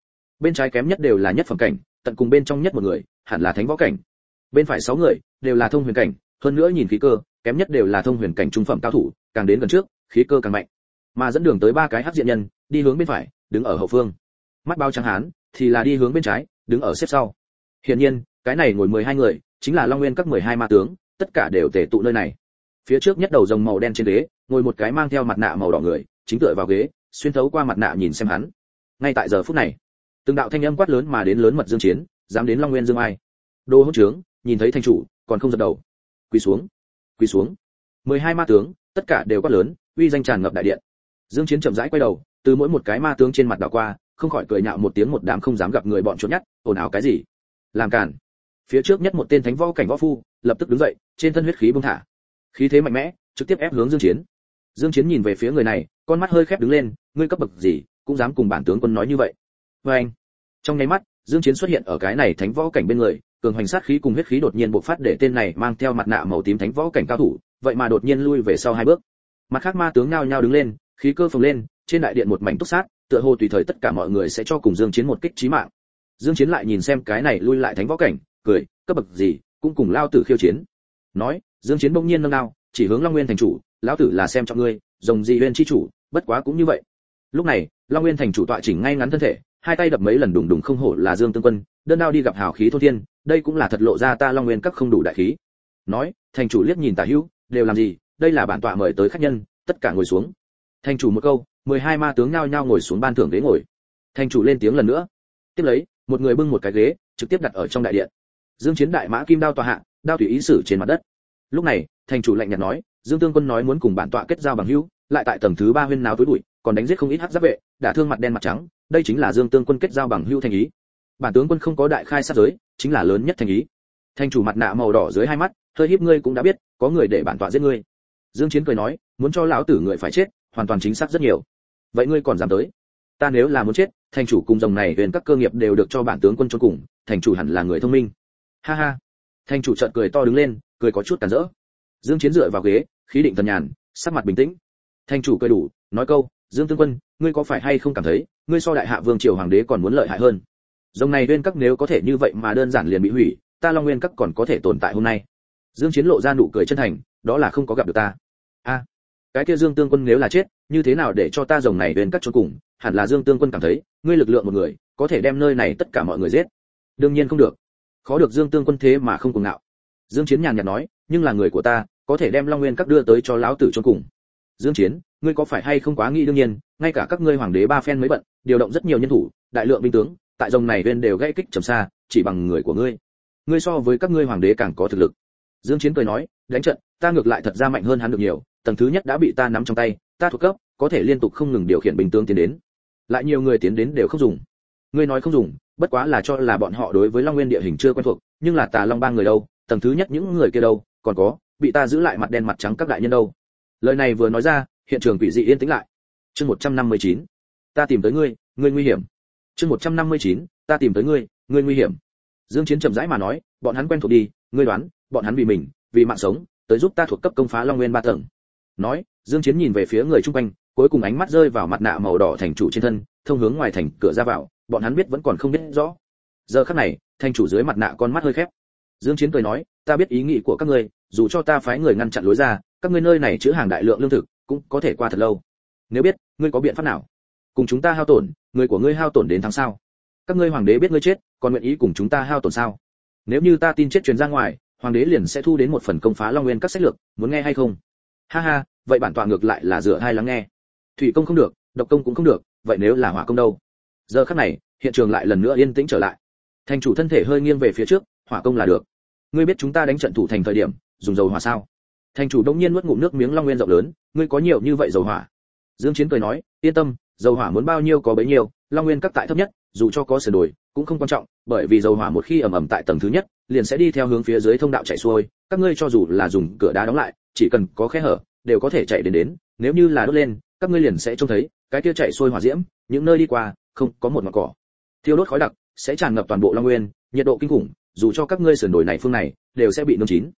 bên trái kém nhất đều là nhất phẩm cảnh, tận cùng bên trong nhất một người, hẳn là thánh võ cảnh. Bên phải sáu người, đều là thông huyền cảnh, hơn nữa nhìn khí cơ, kém nhất đều là thông huyền cảnh trung phẩm cao thủ, càng đến gần trước, khí cơ càng mạnh. Mà dẫn đường tới ba cái hắc diện nhân, đi hướng bên phải, đứng ở hậu phương. Mắt bao trắng hán, thì là đi hướng bên trái, đứng ở xếp sau. Hiển nhiên, cái này ngồi 12 người, chính là long nguyên các 12 ma tướng, tất cả đều tề tụ nơi này. Phía trước nhất đầu rồng màu đen trên ghế, ngồi một cái mang theo mặt nạ màu đỏ người, chính tựa vào ghế, xuyên thấu qua mặt nạ nhìn xem hắn. Ngay tại giờ phút này từng đạo thanh âm quát lớn mà đến lớn mật dương chiến dám đến long nguyên dương ai. Đô hỗn trướng nhìn thấy thanh chủ còn không dập đầu. Quỳ xuống quỳ xuống. 12 ma tướng tất cả đều quát lớn uy danh tràn ngập đại điện. Dương chiến chậm rãi quay đầu từ mỗi một cái ma tướng trên mặt đảo qua không khỏi cười nhạo một tiếng một đám không dám gặp người bọn trốn nhất, ồn ào cái gì? Làm cản phía trước nhất một tên thánh võ cảnh võ phu lập tức đứng dậy trên thân huyết khí bung thả. Khí thế mạnh mẽ trực tiếp ép hướng dương chiến. Dương chiến nhìn về phía người này con mắt hơi khép đứng lên ngươi cấp bậc gì cũng dám cùng bản tướng quân nói như vậy? Với anh, trong nháy mắt, dương chiến xuất hiện ở cái này thánh võ cảnh bên người, cường hoành sát khí cùng huyết khí đột nhiên bộc phát để tên này mang theo mặt nạ màu tím thánh võ cảnh cao thủ, vậy mà đột nhiên lui về sau hai bước. Mặt khác ma tướng nhao nhao đứng lên, khí cơ phồng lên, trên đại điện một mảnh túc sát, tựa hồ tùy thời tất cả mọi người sẽ cho cùng dương chiến một kích chí mạng. Dương chiến lại nhìn xem cái này lui lại thánh võ cảnh, cười, cấp bậc gì, cũng cùng lao tử khiêu chiến. Nói, dương chiến bỗng nhiên nâng cao chỉ hướng long nguyên thành chủ, lão tử là xem trọng ngươi, rồng gì nguyên chi chủ, bất quá cũng như vậy. Lúc này, long nguyên thành chủ tọa chỉnh ngay ngắn thân thể hai tay đập mấy lần đùng đùng không hổ là dương tương quân, đơn đao đi gặp hào khí thôn thiên, đây cũng là thật lộ ra ta long nguyên các không đủ đại khí. Nói, thành chủ liếc nhìn tả hữu, đều làm gì, đây là bản tọa mời tới khách nhân, tất cả ngồi xuống. Thành chủ một câu, mười hai ma tướng nhao nhao ngồi xuống ban thưởng ghế ngồi. Thành chủ lên tiếng lần nữa. Tiếp lấy, một người bưng một cái ghế, trực tiếp đặt ở trong đại điện. Dương chiến đại mã kim đao tòa hạ, đao tùy ý sử trên mặt đất. Lúc này, thành chủ lạnh nhạt nói, dương tương quân nói muốn cùng bản tọa kết giao bằng hữu, lại tại tầng thứ ba huyên náo tối bụi, còn đánh giết không ít hắc giáp vệ đả thương mặt đen mặt trắng đây chính là dương tương quân kết giao bằng hưu thành ý. Bản tướng quân không có đại khai sát giới, chính là lớn nhất thành ý. Thành chủ mặt nạ màu đỏ dưới hai mắt, hơi hiếp ngươi cũng đã biết, có người để bản tọa giết ngươi. Dương chiến cười nói, muốn cho lão tử người phải chết, hoàn toàn chính xác rất nhiều. Vậy ngươi còn dám tới? Ta nếu là muốn chết thành chủ cùng dòng này huyền các cơ nghiệp đều được cho bản tướng quân cho cùng thành chủ hẳn là người thông minh. Ha ha. Thành chủ chợt cười to đứng lên, cười có chút cản rỡ. Dương chiến dựa vào ghế, khí định thần nhàn, sắc mặt bình tĩnh. Thành chủ cười đủ, nói câu dương tướng quân, ngươi có phải hay không cảm thấy, ngươi so đại hạ vương triều hoàng đế còn muốn lợi hại hơn? Dòng này nguyên các nếu có thể như vậy mà đơn giản liền bị hủy, ta long nguyên các còn có thể tồn tại hôm nay. Dương chiến lộ ra nụ cười chân thành, đó là không có gặp được ta. A, cái kia dương tương quân nếu là chết, như thế nào để cho ta rồng này nguyên các cho cùng? Hẳn là dương tương quân cảm thấy, ngươi lực lượng một người, có thể đem nơi này tất cả mọi người giết. Đương nhiên không được. Khó được dương tương quân thế mà không cùng ngạo. Dương chiến nhàn nhạt nói, nhưng là người của ta, có thể đem long nguyên các đưa tới cho lão tử cho cùng dương chiến, ngươi có phải hay không quá nghĩ đương nhiên, ngay cả các ngươi hoàng đế ba phen mới bận, điều động rất nhiều nhân thủ, đại lượng binh tướng, tại dòng này bên đều gãy kích trầm xa, chỉ bằng người của ngươi. Ngươi so với các ngươi hoàng đế càng có thực lực. Dương chiến cười nói, đánh trận, ta ngược lại thật ra mạnh hơn hắn được nhiều, tầng thứ nhất đã bị ta nắm trong tay, ta thuộc cấp, có thể liên tục không ngừng điều khiển binh tướng tiến đến. Lại nhiều người tiến đến đều không dùng. Ngươi nói không dùng, bất quá là cho là bọn họ đối với long nguyên địa hình chưa quen thuộc, nhưng là tà long ba người đâu, tầng thứ nhất những người kia đâu, còn có, bị ta giữ lại mặt đen mặt trắng các đại nhân đâu lời này vừa nói ra, hiện trường quỷ dị yên tĩnh lại. Chương 159. ta tìm tới ngươi ngươi nguy hiểm. Chương 159. ta tìm tới ngươi ngươi nguy hiểm. Dương chiến chậm rãi mà nói, bọn hắn quen thuộc đi, ngươi đoán, bọn hắn vì mình, vì mạng sống, tới giúp ta thuộc cấp công phá long nguyên ba tầng. Nói, dương chiến nhìn về phía người chung quanh, cuối cùng ánh mắt rơi vào mặt nạ màu đỏ thành chủ trên thân, thông hướng ngoài thành cửa ra vào, bọn hắn biết vẫn còn không biết rõ. Giờ khắc này, thành chủ dưới mặt nạ con mắt hơi khép. Dương chiến cười nói, ta biết ý nghĩ của các ngươi dù cho ta phái người ngăn chặn lối ra, các ngươi nơi này chứa hàng đại lượng lương thực, cũng có thể qua thật lâu. Nếu biết, ngươi có biện pháp nào? Cùng chúng ta hao tổn, người của ngươi hao tổn đến tháng sau các ngươi hoàng đế biết ngươi chết, còn nguyện ý cùng chúng ta hao tổn sao? Nếu như ta tin chết truyền ra ngoài, hoàng đế liền sẽ thu đến một phần công phá long nguyên các sách lược, muốn nghe hay không? Ha ha, vậy bản tọa ngược lại là dựa hai lắng nghe. Thủy công không được, độc công cũng không được, vậy nếu là hỏa công đâu? Giờ khắc này, hiện trường lại lần nữa yên tĩnh trở lại. Thành chủ thân thể hơi nghiêng về phía trước, hỏa công là được. Ngươi biết chúng ta đánh trận thủ thành thời điểm dùng dầu hỏa sao? Thành chủ đông nhiên nuốt ngụm nước miếng long nguyên rộng lớn, ngươi có nhiều như vậy dầu hỏa? Dương chiến cười nói, yên tâm, dầu hỏa muốn bao nhiêu có bấy nhiêu, long nguyên các tại thấp nhất, dù cho có sửa đổi, cũng không quan trọng, bởi vì dầu hỏa một khi ẩm ẩm tại tầng thứ nhất, liền sẽ đi theo hướng phía dưới thông đạo chạy xuôi, các ngươi cho dù là dùng cửa đá đóng lại, chỉ cần có khe hở, đều có thể chạy đến đến, nếu như là đốt lên, các ngươi liền sẽ trông thấy, cái kia chạy xuôi hỏa diễm, những nơi đi qua, không có một ngọn cỏ. Thiêu đốt khói đặc sẽ tràn ngập toàn bộ long nguyên, nhiệt độ kinh khủng, dù cho các ngươi sườn đổi này phương này, đều sẽ bị nung chín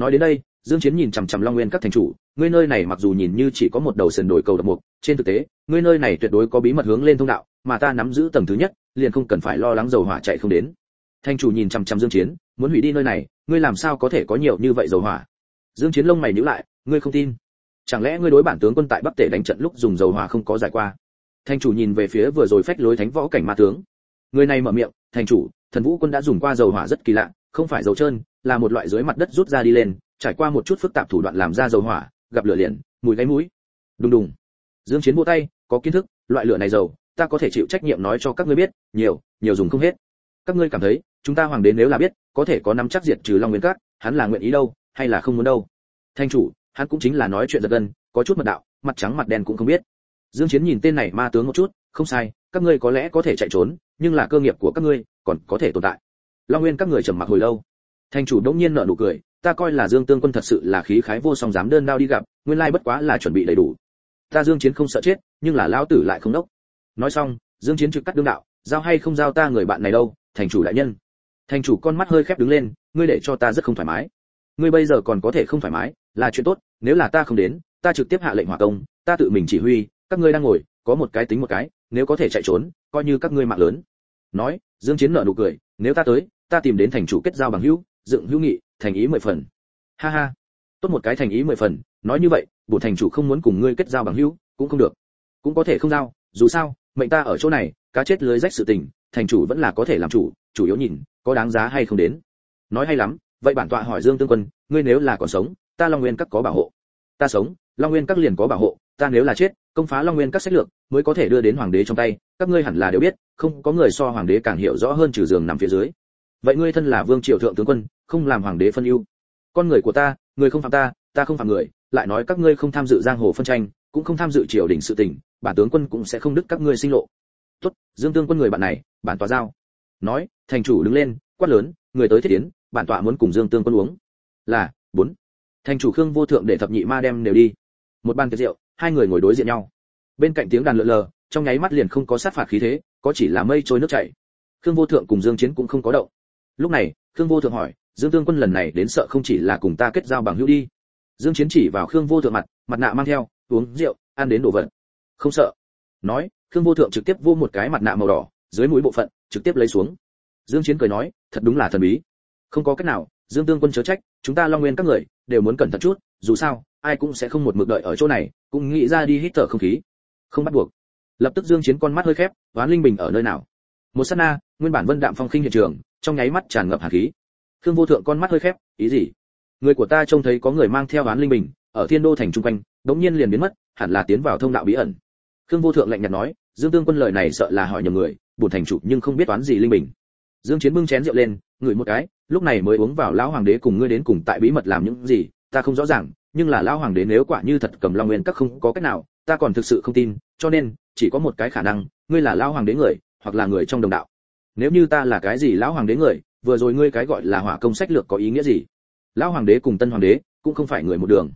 nói đến đây, dương chiến nhìn chằm chằm long nguyên các thành chủ, ngươi nơi này mặc dù nhìn như chỉ có một đầu sườn đồi cầu độc mục, trên thực tế, ngươi nơi này tuyệt đối có bí mật hướng lên thông đạo, mà ta nắm giữ tầng thứ nhất, liền không cần phải lo lắng dầu hỏa chạy không đến. Thành chủ nhìn chằm chằm dương chiến, muốn hủy đi nơi này, ngươi làm sao có thể có nhiều như vậy dầu hỏa? Dương chiến lông mày nhíu lại, ngươi không tin? Chẳng lẽ ngươi đối bản tướng quân tại bắc tể đánh trận lúc dùng dầu hỏa không có giải qua? Thành chủ nhìn về phía vừa rồi phách lối thánh võ cảnh ma tướng. Người này mở miệng, thành chủ, thần vũ quân đã dùng qua dầu hỏa rất kỳ lạ, không phải dầu trơn là một loại dưới mặt đất rút ra đi lên, trải qua một chút phức tạp thủ đoạn làm ra dầu hỏa, gặp lửa liền, mùi gáy mũi. Đùng đùng. Dương chiến vỗ tay, có kiến thức, loại lửa này dầu, ta có thể chịu trách nhiệm nói cho các ngươi biết, nhiều nhiều dùng không hết. Các ngươi cảm thấy, chúng ta hoàng đế nếu là biết, có thể có nắm chắc diệt trừ long nguyên cát hắn là nguyện ý đâu, hay là không muốn đâu? Thanh chủ, hắn cũng chính là nói chuyện giật gân, có chút mật đạo, mặt trắng mặt đen cũng không biết. Dương chiến nhìn tên này ma tướng một chút, không sai, các ngươi có lẽ có thể chạy trốn, nhưng là cơ nghiệp của các ngươi còn có thể tồn tại. Long nguyên các người trầm mặc hồi lâu thành chủ đỗng nhiên nở nụ cười, ta coi là dương tương quân thật sự là khí khái vô song dám đơn đao đi gặp, nguyên lai bất quá là chuẩn bị đầy đủ. Ta dương chiến không sợ chết, nhưng là lão tử lại không đốc. Nói xong, dương chiến trực cắt đương đạo, giao hay không giao ta người bạn này đâu, thành chủ đại nhân. Thành chủ con mắt hơi khép đứng lên, ngươi để cho ta rất không thoải mái. Ngươi bây giờ còn có thể không thoải mái, là chuyện tốt, nếu là ta không đến, ta trực tiếp hạ lệnh hỏa công, ta tự mình chỉ huy, các ngươi đang ngồi, có một cái tính một cái, nếu có thể chạy trốn, coi như các ngươi mạng lớn. Nói, dương chiến nở nụ cười, nếu ta tới, ta tìm đến thành chủ kết giao bằng hữu dựng hữu nghị, thành ý mười phần. Ha ha. Tốt một cái thành ý mười phần, nói như vậy bổn thành chủ không muốn cùng ngươi kết giao bằng hữu, cũng không được. Cũng có thể không giao, dù sao, mệnh ta ở chỗ này, cá chết lưới rách sự tình, thành chủ vẫn là có thể làm chủ chủ yếu nhìn, có đáng giá hay không đến. Nói hay lắm, vậy bản tọa hỏi dương tương quân, ngươi nếu là còn sống, ta long nguyên các có bảo hộ. Ta sống, long nguyên các liền có bảo hộ, ta nếu là chết, công phá long nguyên các sách lược, mới có thể đưa đến hoàng đế trong tay, các ngươi hẳn là đều biết, không có người so hoàng đế càng hiểu rõ hơn trừ giường nằm phía dưới vậy ngươi thân là vương triều thượng tướng quân, không làm hoàng đế phân ưu. Con người của ta, người không phạm ta ta không phạm người, lại nói các ngươi không tham dự giang hồ phân tranh, cũng không tham dự triều đình sự tình, bản tướng quân cũng sẽ không đứt các ngươi sinh lộ. Tốt, dương tương quân người bạn này, bản tòa giao. Nói, thành chủ đứng lên, quát lớn, người tới thiết tiến bản tọa muốn cùng dương tương quân uống. Là, bốn. Thành chủ khương vô thượng để thập nhị ma đem đều đi. Một bàn tiệc rượu, hai người ngồi đối diện nhau. Bên cạnh tiếng đàn lượn lờ, trong nháy mắt liền không có sát phạt khí thế, có chỉ là mây trôi nước chảy. Khương vô thượng cùng dương chiến cũng không có động lúc này, khương vô thượng hỏi, dương tương quân lần này đến sợ không chỉ là cùng ta kết giao bằng hữu đi? Dương chiến chỉ vào khương vô thượng mặt mặt nạ mang theo, uống rượu, ăn đến đồ vật. Không sợ. Nói, khương vô thượng trực tiếp vô một cái mặt nạ màu đỏ, dưới mũi bộ phận, trực tiếp lấy xuống. Dương chiến cười nói, thật đúng là thần bí. Không có cách nào, dương tương quân chớ trách, chúng ta long nguyên các người đều muốn cẩn thận chút, dù sao, ai cũng sẽ không một mực đợi ở chỗ này, cũng nghĩ ra đi hít thở không khí. Không bắt buộc. Lập tức dương chiến con mắt hơi khép đoán linh bình ở nơi nào? Một sát na, nguyên bản vân đạm phong khinh hiện trường trong nháy mắt tràn ngập hàn khí. Khương vô thượng con mắt hơi khép, ý gì? Người của ta trông thấy có người mang theo án linh bình, ở thiên đô thành trung quanh, đống nhiên liền biến mất, hẳn là tiến vào thông đạo bí ẩn. Khương vô thượng lạnh nhạt nói, dương tương quân lời này sợ là hỏi nhầm người, bổn thành chủ nhưng không biết toán gì linh bình. Dương chiến bưng chén rượu lên, ngửi một cái, lúc này mới uống vào lão hoàng đế cùng ngươi đến cùng tại bí mật làm những gì, ta không rõ ràng, nhưng là lão hoàng đế nếu quả như thật cầm long nguyên các không có cách nào, ta còn thực sự không tin, cho nên, chỉ có một cái khả năng, ngươi là lão hoàng đế người, hoặc là người trong đồng đạo nếu như ta là cái gì lão hoàng đế người, vừa rồi ngươi cái gọi là hỏa công sách lược có ý nghĩa gì? Lão hoàng đế cùng tân hoàng đế cũng không phải người một đường.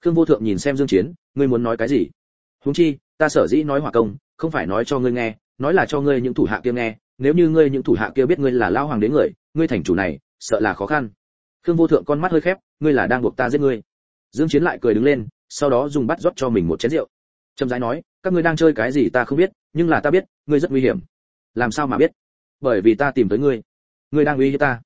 Khương vô thượng nhìn xem dương chiến, ngươi muốn nói cái gì? Huống chi, ta sở dĩ nói hỏa công, không phải nói cho ngươi nghe, nói là cho ngươi những thủ hạ kia nghe. Nếu như ngươi những thủ hạ kia biết ngươi là lão hoàng đế người, ngươi thành chủ này, sợ là khó khăn. Khương vô thượng con mắt hơi khép, ngươi là đang buộc ta giết ngươi. Dương chiến lại cười đứng lên, sau đó dùng bát rót cho mình một chén rượu. Trầm rãi nói, các ngươi đang chơi cái gì ta không biết, nhưng là ta biết, ngươi rất nguy hiểm. Làm sao mà biết? Bởi vì ta tìm tới ngươi. Ngươi đang uy hiếp ta.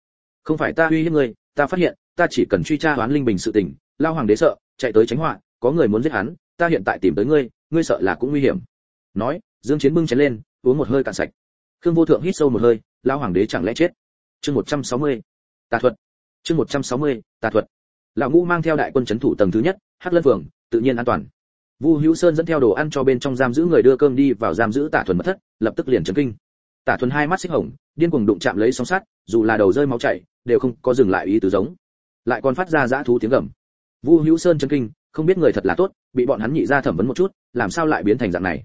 Không phải ta uy hiếp ngươi ta phát hiện ta chỉ cần truy tra đoán linh bình sự tình lao hoàng đế sợ chạy tới tránh họa có người muốn giết hắn ta hiện tại tìm tới ngươi ngươi sợ là cũng nguy hiểm. Nói dương chiến bưng chén lên uống một hơi cạn sạch. Khương vô thượng hít sâu một hơi lao hoàng đế chẳng lẽ chết? Chương 160. tà thuật. Chương 160, tà thuật. Lão ngũ mang theo đại quân chấn thủ tầng thứ nhất hắc lân phường tự nhiên an toàn. Vu hữu sơn dẫn theo đồ ăn cho bên trong giam giữ người đưa cơm đi vào giam giữ tả thuần mất thất lập tức liền chấn kinh tả thuần hai mắt xích hồng, điên cuồng đụng chạm lấy song sắt, dù là đầu rơi máu chảy, đều không có dừng lại ý tứ giống. Lại còn phát ra dã thú tiếng gầm. Vu hữu sơn chấn kinh, không biết người thật là tốt, bị bọn hắn nhị ra thẩm vấn một chút, làm sao lại biến thành dạng này?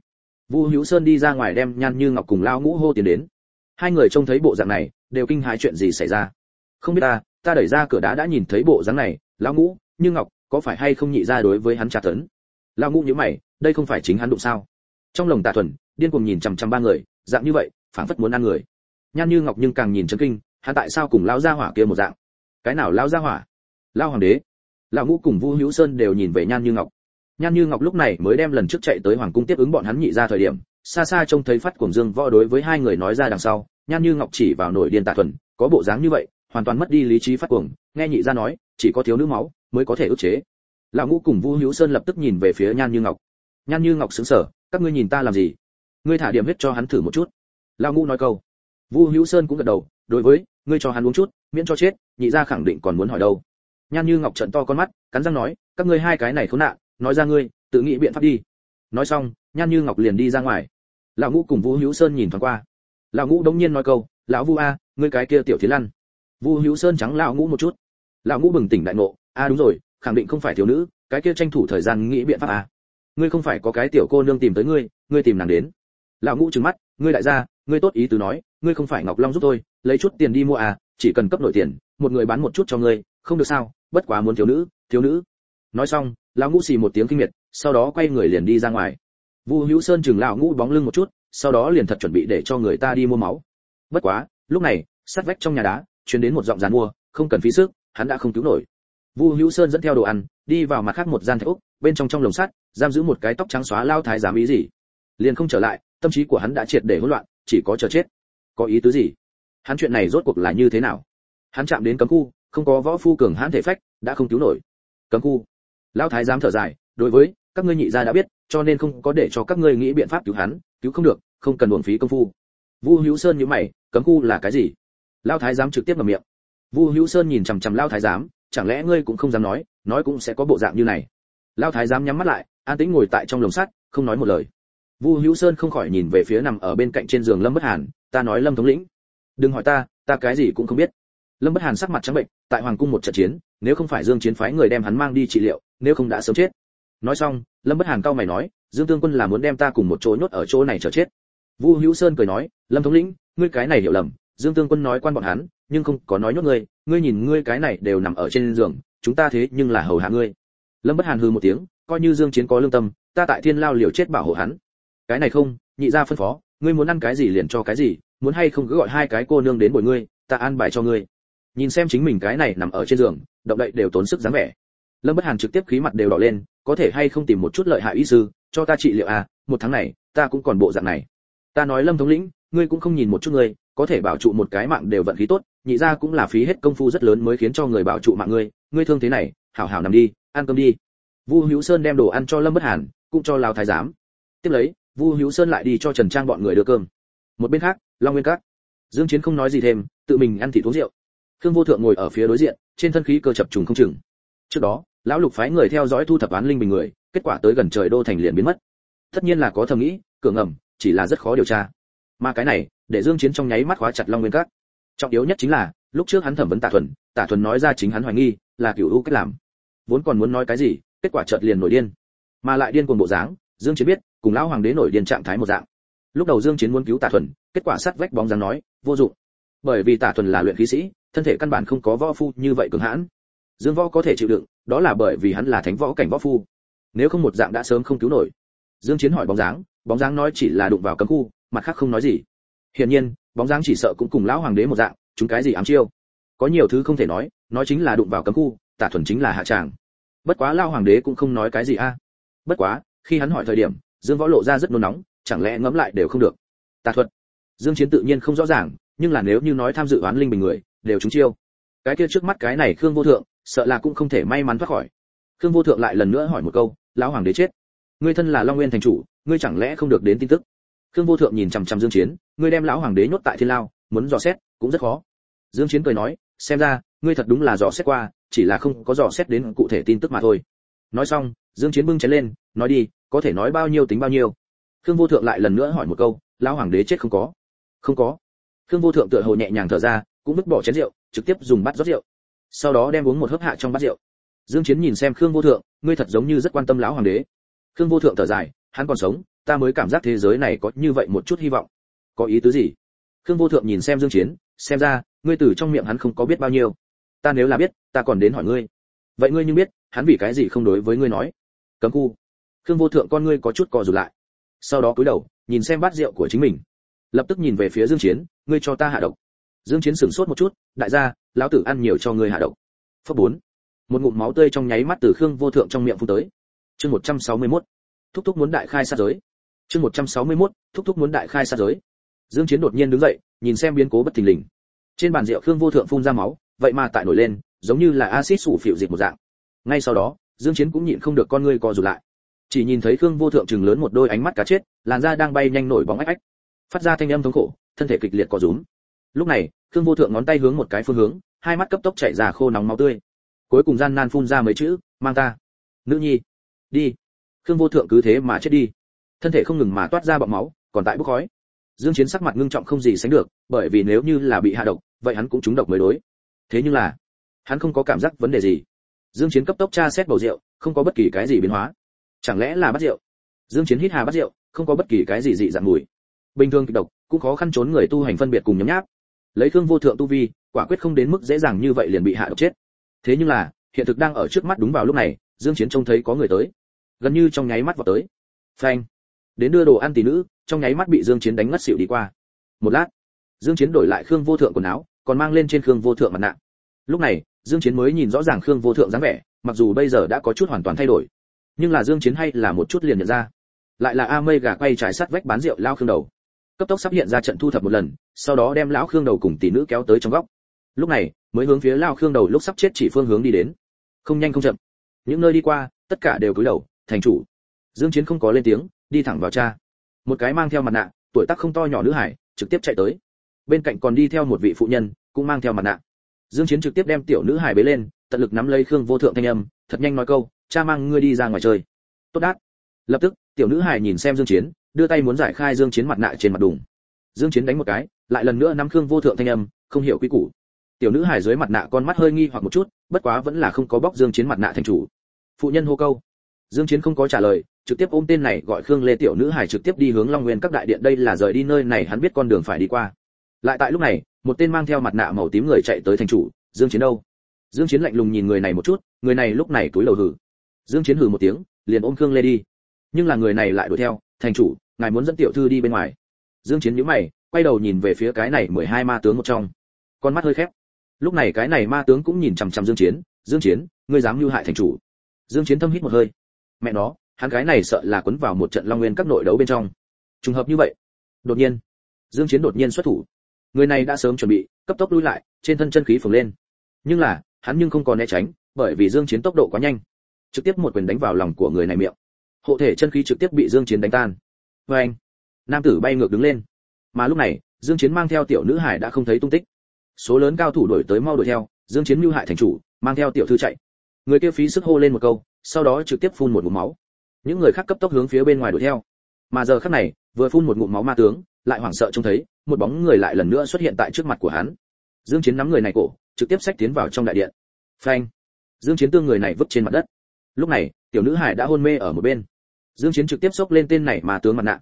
Vu hữu sơn đi ra ngoài đem nhan như ngọc cùng lao ngũ hô tiến đến. Hai người trông thấy bộ dạng này, đều kinh hãi chuyện gì xảy ra? Không biết ta ta đẩy ra cửa đá đã nhìn thấy bộ dáng này, lão ngũ, như ngọc, có phải hay không nhị ra đối với hắn tra tấn? Lão ngũ nhíu mày, đây không phải chính hắn đụng sao? Trong lòng tà thuần, điên cuồng nhìn chằm chằm ba người, dạng như vậy phảng phất muốn ăn người. Nhan như ngọc nhưng càng nhìn chấn kinh, hắn tại sao cùng lão gia hỏa kia một dạng? Cái nào lão gia hỏa? Lão hoàng đế. Lão ngũ cùng vu hữu sơn đều nhìn về nhan như ngọc. Nhan như ngọc lúc này mới đem lần trước chạy tới hoàng cung tiếp ứng bọn hắn nhị ra thời điểm, xa xa trông thấy phát cuồng dương võ đối với hai người nói ra đằng sau, nhan như ngọc chỉ vào nổi điên tạ thuần, có bộ dáng như vậy, hoàn toàn mất đi lý trí phát cuồng, nghe nhị ra nói, chỉ có thiếu nữ máu mới có thể ức chế. Lão ngũ cùng vu hữu sơn lập tức nhìn về phía nhan như ngọc. Nhan như ngọc sững sờ, các ngươi nhìn ta làm gì? Ngươi thả điểm huyết cho hắn thử một chút lão ngũ nói câu. Vu hữu sơn cũng gật đầu, đối với, ngươi cho hắn uống chút, miễn cho chết, nhị ra khẳng định còn muốn hỏi đâu. Nhan như ngọc trận to con mắt, cắn răng nói, các ngươi hai cái này khốn nạn, nói ra ngươi, tự nghĩ biện pháp đi. Nói xong, nhan như ngọc liền đi ra ngoài. Lão ngũ cùng vũ hữu sơn nhìn thoáng qua. Lão ngũ đống nhiên nói câu, lão vu a, ngươi cái kia tiểu thiến lăn. Vu hữu sơn trắng lão ngũ một chút. Lão ngũ bừng tỉnh đại ngộ, a, đúng rồi, khẳng định không phải thiếu nữ, cái kia tranh thủ thời gian nghĩ biện pháp à ngươi không phải có cái tiểu cô nương tìm tới ngươi ngươi tìm nàng đến. Lão ngũ trừng mắt, ngươi đại gia ngươi tốt ý tứ nói, ngươi không phải ngọc long giúp tôi, lấy chút tiền đi mua à chỉ cần cấp nổi tiền, một người bán một chút cho ngươi, không được sao, bất quá muốn thiếu nữ thiếu nữ. Nói xong, lão ngũ xì một tiếng kinh miệt, sau đó quay người liền đi ra ngoài. Vu hữu sơn chừng lão ngũ bóng lưng một chút, sau đó liền thật chuẩn bị để cho người ta đi mua máu. Bất quá, lúc này, sát vách trong nhà đá truyền đến một giọng dàn mua, không cần phí sức, hắn đã không cứu nổi. Vu hữu sơn dẫn theo đồ ăn, đi vào mặt khác một gian thạch úc bên trong trong lồng sắt, giam giữ một cái tóc trắng xóa lao thái giám ý gì. Liền không trở lại, tâm trí của hắn đã triệt để hỗn loạn chỉ có chờ chết. Có ý tứ gì? Hắn chuyện này rốt cuộc là như thế nào? Hắn chạm đến cấm khu, không có võ phu cường hãn thể phách, đã không cứu nổi. Cấm khu. Lao thái giám thở dài, đối với, các ngươi nhị gia đã biết, cho nên không có để cho các ngươi nghĩ biện pháp cứu hắn, cứu không được, không cần uổng phí công phu. Vu hữu sơn nhíu mày, cấm khu là cái gì? Lao thái giám trực tiếp mở miệng. Vu hữu sơn nhìn chằm chằm lao thái giám, chẳng lẽ ngươi cũng không dám nói nói cũng sẽ có bộ dạng như này. Lao thái giám nhắm mắt lại, an tĩnh ngồi tại trong lồng sắt, không nói một lời vu hữu sơn không khỏi nhìn về phía nằm ở bên cạnh trên giường lâm bất hàn, ta nói lâm thống lĩnh. Đừng hỏi ta ta cái gì cũng không biết. Lâm bất hàn sắc mặt trắng bệnh, tại hoàng cung một trận chiến, nếu không phải dương chiến phái người đem hắn mang đi trị liệu, nếu không đã sớm chết. Nói xong, lâm bất hàn cao mày nói, dương tương quân là muốn đem ta cùng một chỗ nhốt ở chỗ này chờ chết. Vu hữu sơn cười nói, lâm thống lĩnh, ngươi cái này hiểu lầm, dương tương quân nói quan bọn hắn, nhưng không có nói nhốt ngươi ngươi nhìn ngươi cái này đều nằm ở trên giường, chúng ta thế nhưng là hầu hạ ngươi. Lâm bất hàn hừ một tiếng, coi như dương chiến có lương tâm, ta tại thiên lao liều chết bảo hộ hắn cái này không, nhị gia phân phó, ngươi muốn ăn cái gì liền cho cái gì, muốn hay không cứ gọi hai cái cô nương đến bồi ngươi, ta an bài cho ngươi. Nhìn xem chính mình cái này nằm ở trên giường, động đậy đều tốn sức dáng vẻ. Lâm bất hàn trực tiếp khí mặt đều đỏ lên, có thể hay không tìm một chút lợi hại y sư, cho ta trị liệu à một tháng này, ta cũng còn bộ dạng này. Ta nói lâm thống lĩnh, ngươi cũng không nhìn một chút ngươi, có thể bảo trụ một cái mạng đều vận khí tốt, nhị ra cũng là phí hết công phu rất lớn mới khiến cho người bảo trụ mạng ngươi ngươi thương thế này, hảo hảo nằm đi, ăn cơm đi. Vu hữu sơn đem đồ ăn cho lâm bất hàn, cũng cho lao thái giám. Tiếp lấy vu hữu sơn lại đi cho trần trang bọn người đưa cơm. Một bên khác, long nguyên các. Dương chiến không nói gì thêm, tự mình ăn thịt uống rượu. Khương vô thượng ngồi ở phía đối diện, trên thân khí cơ chập trùng không chừng. Trước đó, lão lục phái người theo dõi thu thập án linh bình người, kết quả tới gần trời đô thành liền biến mất. Tất nhiên là có thầm nghĩ, cửa ngầm, chỉ là rất khó điều tra. Mà cái này, để dương chiến trong nháy mắt khóa chặt long nguyên các. Trọng yếu nhất chính là, lúc trước hắn thẩm vấn tả thuần tả thuần nói ra chính hắn hoài nghi, là cửu u cách làm. Vốn còn muốn nói cái gì, kết quả chợt liền nổi điên. Mà lại điên cuồng bộ dáng, dương chiến biết cùng lão hoàng đế nổi điên trạng thái một dạng. Lúc đầu dương chiến muốn cứu tả thuần, kết quả sát vách bóng dáng nói, vô dụng. Bởi vì tả thuần là luyện khí sĩ, thân thể căn bản không có võ phu như vậy cường hãn. Dương võ có thể chịu đựng, đó là bởi vì hắn là thánh võ cảnh võ phu. Nếu không một dạng đã sớm không cứu nổi. Dương chiến hỏi bóng dáng bóng dáng nói chỉ là đụng vào cấm khu, mặt khác không nói gì. Hiển nhiên, bóng dáng chỉ sợ cũng cùng lão hoàng đế một dạng, chúng cái gì ám chiêu. Có nhiều thứ không thể nói nói chính là đụng vào cấm khu, tả thuần chính là hạ tràng. Bất quá lão hoàng đế cũng không nói cái gì a. Bất quá, khi hắn hỏi thời điểm dương võ lộ ra rất nôn nóng, chẳng lẽ ngẫm lại đều không được? Tà thuật. Dương chiến tự nhiên không rõ ràng, nhưng là nếu như nói tham dự oán linh bình người, đều trúng chiêu. Cái kia trước mắt cái này khương vô thượng, sợ là cũng không thể may mắn thoát khỏi. Khương vô thượng lại lần nữa hỏi một câu, lão hoàng đế chết, ngươi thân là long nguyên thành chủ, ngươi chẳng lẽ không được đến tin tức? Khương vô thượng nhìn chằm chằm dương chiến, ngươi đem lão hoàng đế nhốt tại thiên lao, muốn dò xét cũng rất khó. Dương chiến cười nói, xem ra, ngươi thật đúng là dò xét qua, chỉ là không có dò xét đến cụ thể tin tức mà thôi. Nói xong, dương chiến bưng chén lên, nói đi có thể nói bao nhiêu tính bao nhiêu. Khương vô thượng lại lần nữa hỏi một câu, lão hoàng đế chết không có? Không có. Khương vô thượng tựa hồ nhẹ nhàng thở ra, cũng vứt bỏ chén rượu, trực tiếp dùng bát rót rượu. Sau đó đem uống một hớp hạ trong bát rượu. Dương chiến nhìn xem khương vô thượng, ngươi thật giống như rất quan tâm lão hoàng đế. Khương vô thượng thở dài, hắn còn sống, ta mới cảm giác thế giới này có như vậy một chút hy vọng. Có ý tứ gì? Khương vô thượng nhìn xem dương chiến, xem ra, ngươi từ trong miệng hắn không có biết bao nhiêu. Ta nếu là biết, ta còn đến hỏi ngươi. Vậy ngươi như biết, hắn vì cái gì không đối với ngươi nói? Cấm khu khương vô thượng con ngươi có chút co rụt lại. Sau đó cúi đầu, nhìn xem bát rượu của chính mình. Lập tức nhìn về phía dương chiến, ngươi cho ta hạ độc. Dương chiến sửng sốt một chút, đại gia, lão tử ăn nhiều cho ngươi hạ độc. Phấp bốn. Một ngụm máu tươi trong nháy mắt từ khương vô thượng trong miệng phun tới. Chương 161. thúc thúc muốn đại khai sát giới. Chương 161. thúc thúc muốn đại khai sát giới. Dương chiến đột nhiên đứng dậy, nhìn xem biến cố bất thình lình. Trên bàn rượu khương vô thượng phun ra máu, vậy mà tại nổi lên, giống như là axit sủ phiểu dịch một dạng. Ngay sau đó, dương chiến cũng nhịn không được con ngươi co rụt lại chỉ nhìn thấy khương vô thượng chừng lớn một đôi ánh mắt cá chết, làn da đang bay nhanh nổi bóng ách ách. Phát ra thanh âm thống khổ, thân thể kịch liệt co rúm. Lúc này, khương vô thượng ngón tay hướng một cái phương hướng, hai mắt cấp tốc chạy ra khô nóng máu tươi. Cuối cùng gian nan phun ra mấy chữ, mang ta. Nữ nhi, đi. Khương vô thượng cứ thế mà chết đi. Thân thể không ngừng mà toát ra bọng máu, còn tại bốc khói. Dương chiến sắc mặt ngưng trọng không gì sánh được, bởi vì nếu như là bị hạ độc, vậy hắn cũng trúng độc mới đối. Thế nhưng là, hắn không có cảm giác vấn đề gì. Dương chiến cấp tốc tra xét bầu rượu, không có bất kỳ cái gì biến hóa chẳng lẽ là bắt rượu? Dương chiến hít hà bắt rượu, không có bất kỳ cái gì dị dạng mùi. Bình thường kịch độc, cũng khó khăn trốn người tu hành phân biệt cùng nhấm nháp. Lấy thương vô thượng tu vi, quả quyết không đến mức dễ dàng như vậy liền bị hạ độc chết. Thế nhưng là, hiện thực đang ở trước mắt đúng vào lúc này, dương chiến trông thấy có người tới. Gần như trong nháy mắt vào tới. Phanh! Đến đưa đồ ăn tỷ nữ, trong nháy mắt bị dương chiến đánh ngất xỉu đi qua. Một lát, dương chiến đổi lại khương vô thượng quần áo, còn mang lên trên khương vô thượng mặt nạ. Lúc này, dương chiến mới nhìn rõ ràng khương vô thượng dáng vẻ, mặc dù bây giờ đã có chút hoàn toàn thay đổi nhưng là dương chiến hay là một chút liền nhận ra. Lại là a mây gà quay trái sắt vách bán rượu lao khương đầu. Cấp tốc sắp hiện ra trận thu thập một lần, sau đó đem lão khương đầu cùng tỷ nữ kéo tới trong góc. Lúc này, mới hướng phía lao khương đầu lúc sắp chết chỉ phương hướng đi đến. Không nhanh không chậm. Những nơi đi qua, tất cả đều cúi đầu, thành chủ. Dương chiến không có lên tiếng, đi thẳng vào cha. Một cái mang theo mặt nạ, tuổi tác không to nhỏ nữ hải, trực tiếp chạy tới. Bên cạnh còn đi theo một vị phụ nhân, cũng mang theo mặt nạ. Dương chiến trực tiếp đem tiểu nữ hải bế lên, tận lực nắm lấy khương vô thượng thanh âm, thật nhanh nói câu cha mang ngươi đi ra ngoài chơi. Tốt đát. Lập tức, tiểu nữ hài nhìn xem dương chiến, đưa tay muốn giải khai dương chiến mặt nạ trên mặt đùng. Dương chiến đánh một cái, lại lần nữa nắm khương vô thượng thanh âm, không hiểu quy củ. Tiểu nữ hài dưới mặt nạ con mắt hơi nghi hoặc một chút, bất quá vẫn là không có bóc dương chiến mặt nạ thành chủ. Phụ nhân hô câu. Dương chiến không có trả lời, trực tiếp ôm tên này gọi khương lê tiểu nữ hải trực tiếp đi hướng long nguyên các đại điện, đây là rời đi nơi này, hắn biết con đường phải đi qua. Lại tại lúc này, một tên mang theo mặt nạ màu tím người chạy tới thành chủ, dương chiến đâu? Dương chiến lạnh lùng nhìn người này một chút, người này lúc này túi đầu hử dương chiến hừ một tiếng, liền ôm khương lê đi. Nhưng là người này lại đuổi theo, thành chủ, ngài muốn dẫn tiểu thư đi bên ngoài. Dương chiến nhíu mày, quay đầu nhìn về phía cái này 12 ma tướng một trong. Con mắt hơi khép. Lúc này cái này ma tướng cũng nhìn chằm chằm dương chiến dương chiến, ngươi dám lưu hại thành chủ? Dương chiến thâm hít một hơi. Mẹ nó, hắn cái này sợ là quấn vào một trận long nguyên các nội đấu bên trong. Trùng hợp như vậy, đột nhiên, dương chiến đột nhiên xuất thủ. Người này đã sớm chuẩn bị, cấp tốc lui lại, trên thân chân khí phồng lên. Nhưng là, hắn nhưng không còn né tránh, bởi vì dương chiến tốc độ quá nhanh trực tiếp một quyền đánh vào lòng của người này miệng. Hộ thể chân khí trực tiếp bị dương chiến đánh tan. Với anh, nam tử bay ngược đứng lên. Mà lúc này, dương chiến mang theo tiểu nữ hải đã không thấy tung tích. Số lớn cao thủ đuổi tới mau đuổi theo, dương chiến lưu hại thành chủ, mang theo tiểu thư chạy. Người kia phí sức hô lên một câu, sau đó trực tiếp phun một ngụm máu. Những người khác cấp tốc hướng phía bên ngoài đuổi theo. Mà giờ khắc này, vừa phun một ngụm máu ma tướng, lại hoảng sợ trông thấy, một bóng người lại lần nữa xuất hiện tại trước mặt của hắn. Dương chiến nắm người này cổ, trực tiếp xách tiến vào trong đại điện. Phanh! Dương chiến tương người này vứt trên mặt đất lúc này, tiểu nữ hải đã hôn mê ở một bên. Dương chiến trực tiếp xốc lên tên này mà tướng mặt nạ.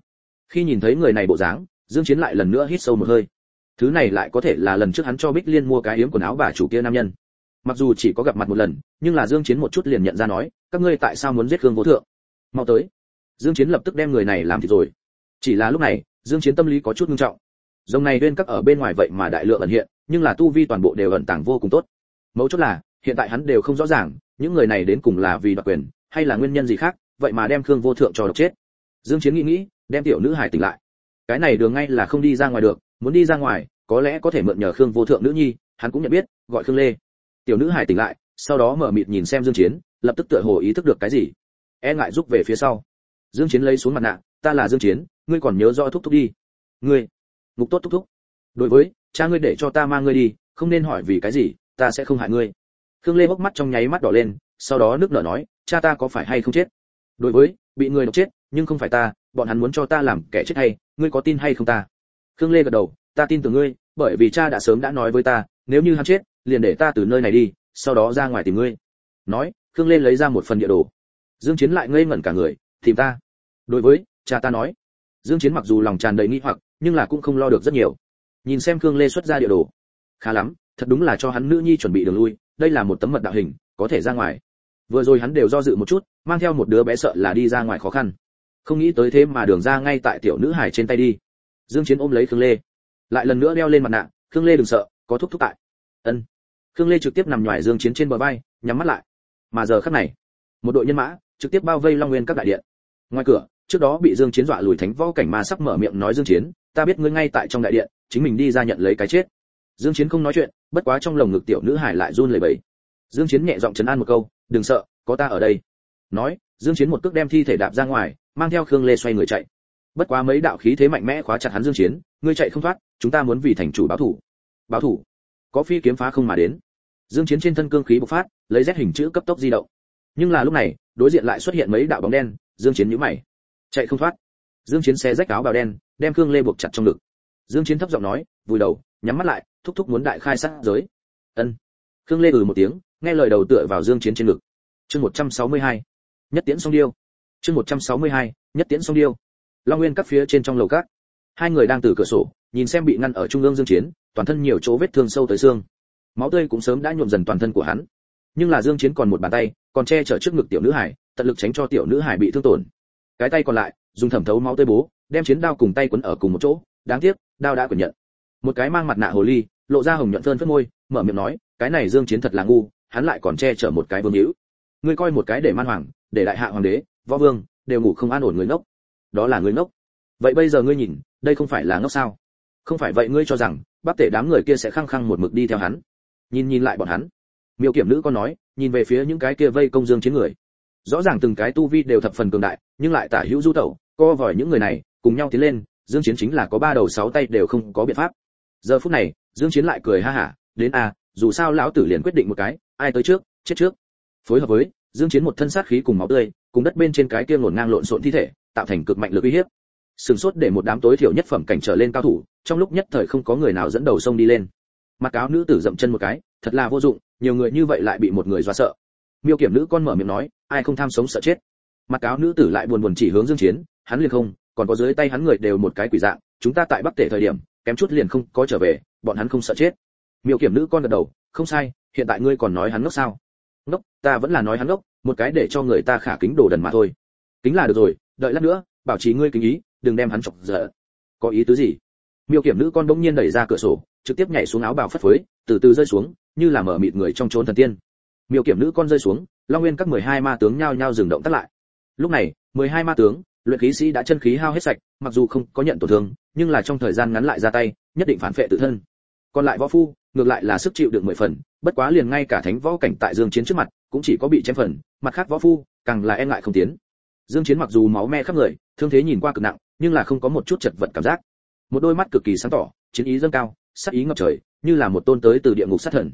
Khi nhìn thấy người này bộ dáng, dương chiến lại lần nữa hít sâu một hơi. Thứ này lại có thể là lần trước hắn cho bích liên mua cái yếm quần áo bà chủ kia nam nhân. Mặc dù chỉ có gặp mặt một lần, nhưng là dương chiến một chút liền nhận ra nói, các ngươi tại sao muốn giết gương vô thượng? Mau tới. Dương chiến lập tức đem người này làm thịt rồi. Chỉ là lúc này, dương chiến tâm lý có chút nghiêm trọng. Dòng này bên các ở bên ngoài vậy mà đại lượng ẩn hiện, nhưng là tu vi toàn bộ đều ẩn tàng vô cùng tốt. Mấu chốt là, hiện tại hắn đều không rõ ràng những người này đến cùng là vì đoạt quyền, hay là nguyên nhân gì khác, vậy mà đem khương vô thượng cho độc chết. Dương chiến nghĩ nghĩ, đem tiểu nữ hải tỉnh lại. Cái này đường ngay là không đi ra ngoài được, muốn đi ra ngoài, có lẽ có thể mượn nhờ khương vô thượng nữ nhi, hắn cũng nhận biết, gọi khương lê. Tiểu nữ hải tỉnh lại, sau đó mở mịt nhìn xem dương chiến, lập tức tựa hồ ý thức được cái gì. E ngại rút về phía sau. Dương chiến lấy xuống mặt nạ, ta là dương chiến, ngươi còn nhớ rõ thúc thúc đi. Ngươi, ngục tốt thúc thúc. Đối với, cha ngươi để cho ta mang ngươi đi, không nên hỏi vì cái gì, ta sẽ không hại ngươi khương lê hốc mắt trong nháy mắt đỏ lên, sau đó nước nở nói, cha ta có phải hay không chết? Đối với, bị người độc chết, nhưng không phải ta, bọn hắn muốn cho ta làm kẻ chết hay, ngươi có tin hay không ta? Khương lê gật đầu, ta tin tưởng ngươi, bởi vì cha đã sớm đã nói với ta, nếu như hắn chết, liền để ta từ nơi này đi, sau đó ra ngoài tìm ngươi. Nói, khương lê lấy ra một phần địa đồ. Dương chiến lại ngây ngẩn cả người, tìm ta? Đối với, cha ta nói. Dương chiến mặc dù lòng tràn đầy nghi hoặc, nhưng là cũng không lo được rất nhiều. Nhìn xem khương lê xuất ra địa đồ. Khá lắm, thật đúng là cho hắn nữ nhi chuẩn bị đường lui đây là một tấm mật đạo hình, có thể ra ngoài. Vừa rồi hắn đều do dự một chút, mang theo một đứa bé sợ là đi ra ngoài khó khăn. Không nghĩ tới thế mà đường ra ngay tại tiểu nữ hải trên tay đi. Dương chiến ôm lấy khương lê. Lại lần nữa đeo lên mặt nạ, khương lê đừng sợ, có thúc thúc tại. Ân. Khương lê trực tiếp nằm ngoài dương chiến trên bờ vai, nhắm mắt lại. Mà giờ khắc này, một đội nhân mã trực tiếp bao vây long nguyên các đại điện. Ngoài cửa, trước đó bị dương chiến dọa lùi thánh võ cảnh ma sắp mở miệng nói, dương chiến, ta biết ngươi ngay tại trong đại điện, chính mình đi ra nhận lấy cái chết dương chiến không nói chuyện, bất quá trong lồng ngực tiểu nữ hải lại run lẩy bẩy. Dương chiến nhẹ giọng trấn an một câu, đừng sợ, có ta ở đây. Nói, dương chiến một cước đem thi thể đạp ra ngoài, mang theo khương lê xoay người chạy. Bất quá mấy đạo khí thế mạnh mẽ khóa chặt hắn dương chiến, ngươi chạy không thoát, chúng ta muốn vì thành chủ báo thủ. Báo thủ? Có phi kiếm phá không mà đến. Dương chiến trên thân cương khí bộc phát, lấy rét hình chữ cấp tốc di động. Nhưng là lúc này, đối diện lại xuất hiện mấy đạo bóng đen, dương chiến nhíu mày. Chạy không thoát. Dương chiến xé rách áo bào đen, đem cương lê buộc chặt trong lực dương chiến thấp giọng nói, vùi đầu, nhắm mắt lại thúc thúc muốn đại khai sát giới. Ân. Cương lê ừ một tiếng, nghe lời đầu tựa vào dương chiến trên ngực. Chương 162. nhất tiễn song điêu. Chương 162. nhất tiễn song điêu. Long nguyên các phía trên trong lầu các, hai người đang từ cửa sổ, nhìn xem bị ngăn ở trung ương dương chiến, toàn thân nhiều chỗ vết thương sâu tới xương. Máu tươi cũng sớm đã nhuộm dần toàn thân của hắn. Nhưng là dương chiến còn một bàn tay, còn che chở trước ngực tiểu nữ hải, tận lực tránh cho tiểu nữ hải bị thương tổn. Cái tay còn lại, dùng thẩm thấu máu tươi bố, đem chiến đao cùng tay quấn ở cùng một chỗ. Đáng tiếc, đao đã quyền nhận. Một cái mang mặt nạ hồ ly lộ ra hồng nhuận phơn phất môi, mở miệng nói, cái này dương chiến thật là ngu, hắn lại còn che chở một cái vương hữu. Ngươi coi một cái để man hoàng, để đại hạ hoàng đế, võ vương, đều ngủ không an ổn người ngốc. Đó là người ngốc. Vậy bây giờ ngươi nhìn, đây không phải là ngốc sao? Không phải vậy ngươi cho rằng, bác tể đám người kia sẽ khăng khăng một mực đi theo hắn? Nhìn nhìn lại bọn hắn. Miêu kiểm nữ con nói, nhìn về phía những cái kia vây công dương chiến người. Rõ ràng từng cái tu vi đều thập phần cường đại, nhưng lại tả hữu du tẩu, co vòi những người này, cùng nhau tiến lên, dương chiến chính là có ba đầu sáu tay đều không có biện pháp. Giờ phút này dương chiến lại cười ha hả đến a à, dù sao lão tử liền quyết định một cái ai tới trước chết trước. Phối hợp với dương chiến một thân sát khí cùng máu tươi cùng đất bên trên cái kia lộn ngang lộn xộn thi thể tạo thành cực mạnh lực uy hiếp. Sừng sốt để một đám tối thiểu nhất phẩm cảnh trở lên cao thủ trong lúc nhất thời không có người nào dẫn đầu sông đi lên. Mặt cáo nữ tử dậm chân một cái thật là vô dụng nhiều người như vậy lại bị một người dọa sợ. Miêu kiểm nữ con mở miệng nói ai không tham sống sợ chết. Mặt cáo nữ tử lại buồn buồn chỉ hướng dương chiến hắn liền không còn có dưới tay hắn người đều một cái quỷ dạng chúng ta tại bắc tể thời điểm kém chút liền không có trở về, bọn hắn không sợ chết. Miêu kiểm nữ con gật đầu, không sai, hiện tại ngươi còn nói hắn ngốc sao? Ngốc, ta vẫn là nói hắn ngốc, một cái để cho người ta khả kính đồ đần mà thôi. Kính là được rồi, đợi lát nữa, bảo trì ngươi kính ý, đừng đem hắn chọc giận. Có ý tứ gì? Miêu kiểm nữ con bỗng nhiên đẩy ra cửa sổ, trực tiếp nhảy xuống áo bào phất phới, từ từ rơi xuống, như là mở mịt người trong chốn thần tiên. Miêu kiểm nữ con rơi xuống, long nguyên các 12 ma tướng nhao nhao dừng động tắt lại. Lúc này 12 ma tướng luyện khí sĩ đã chân khí hao hết sạch, mặc dù không có nhận tổn thương, nhưng là trong thời gian ngắn lại ra tay, nhất định phản phệ tự thân. Còn lại võ phu, ngược lại là sức chịu được mười phần, bất quá liền ngay cả thánh võ cảnh tại dương chiến trước mặt, cũng chỉ có bị chém phần, mặt khác võ phu, càng là e ngại không tiến. Dương chiến mặc dù máu me khắp người, thương thế nhìn qua cực nặng, nhưng là không có một chút chật vật cảm giác. Một đôi mắt cực kỳ sáng tỏ, chiến ý dâng cao sát ý ngập trời, như là một tôn tới từ địa ngục sát thần.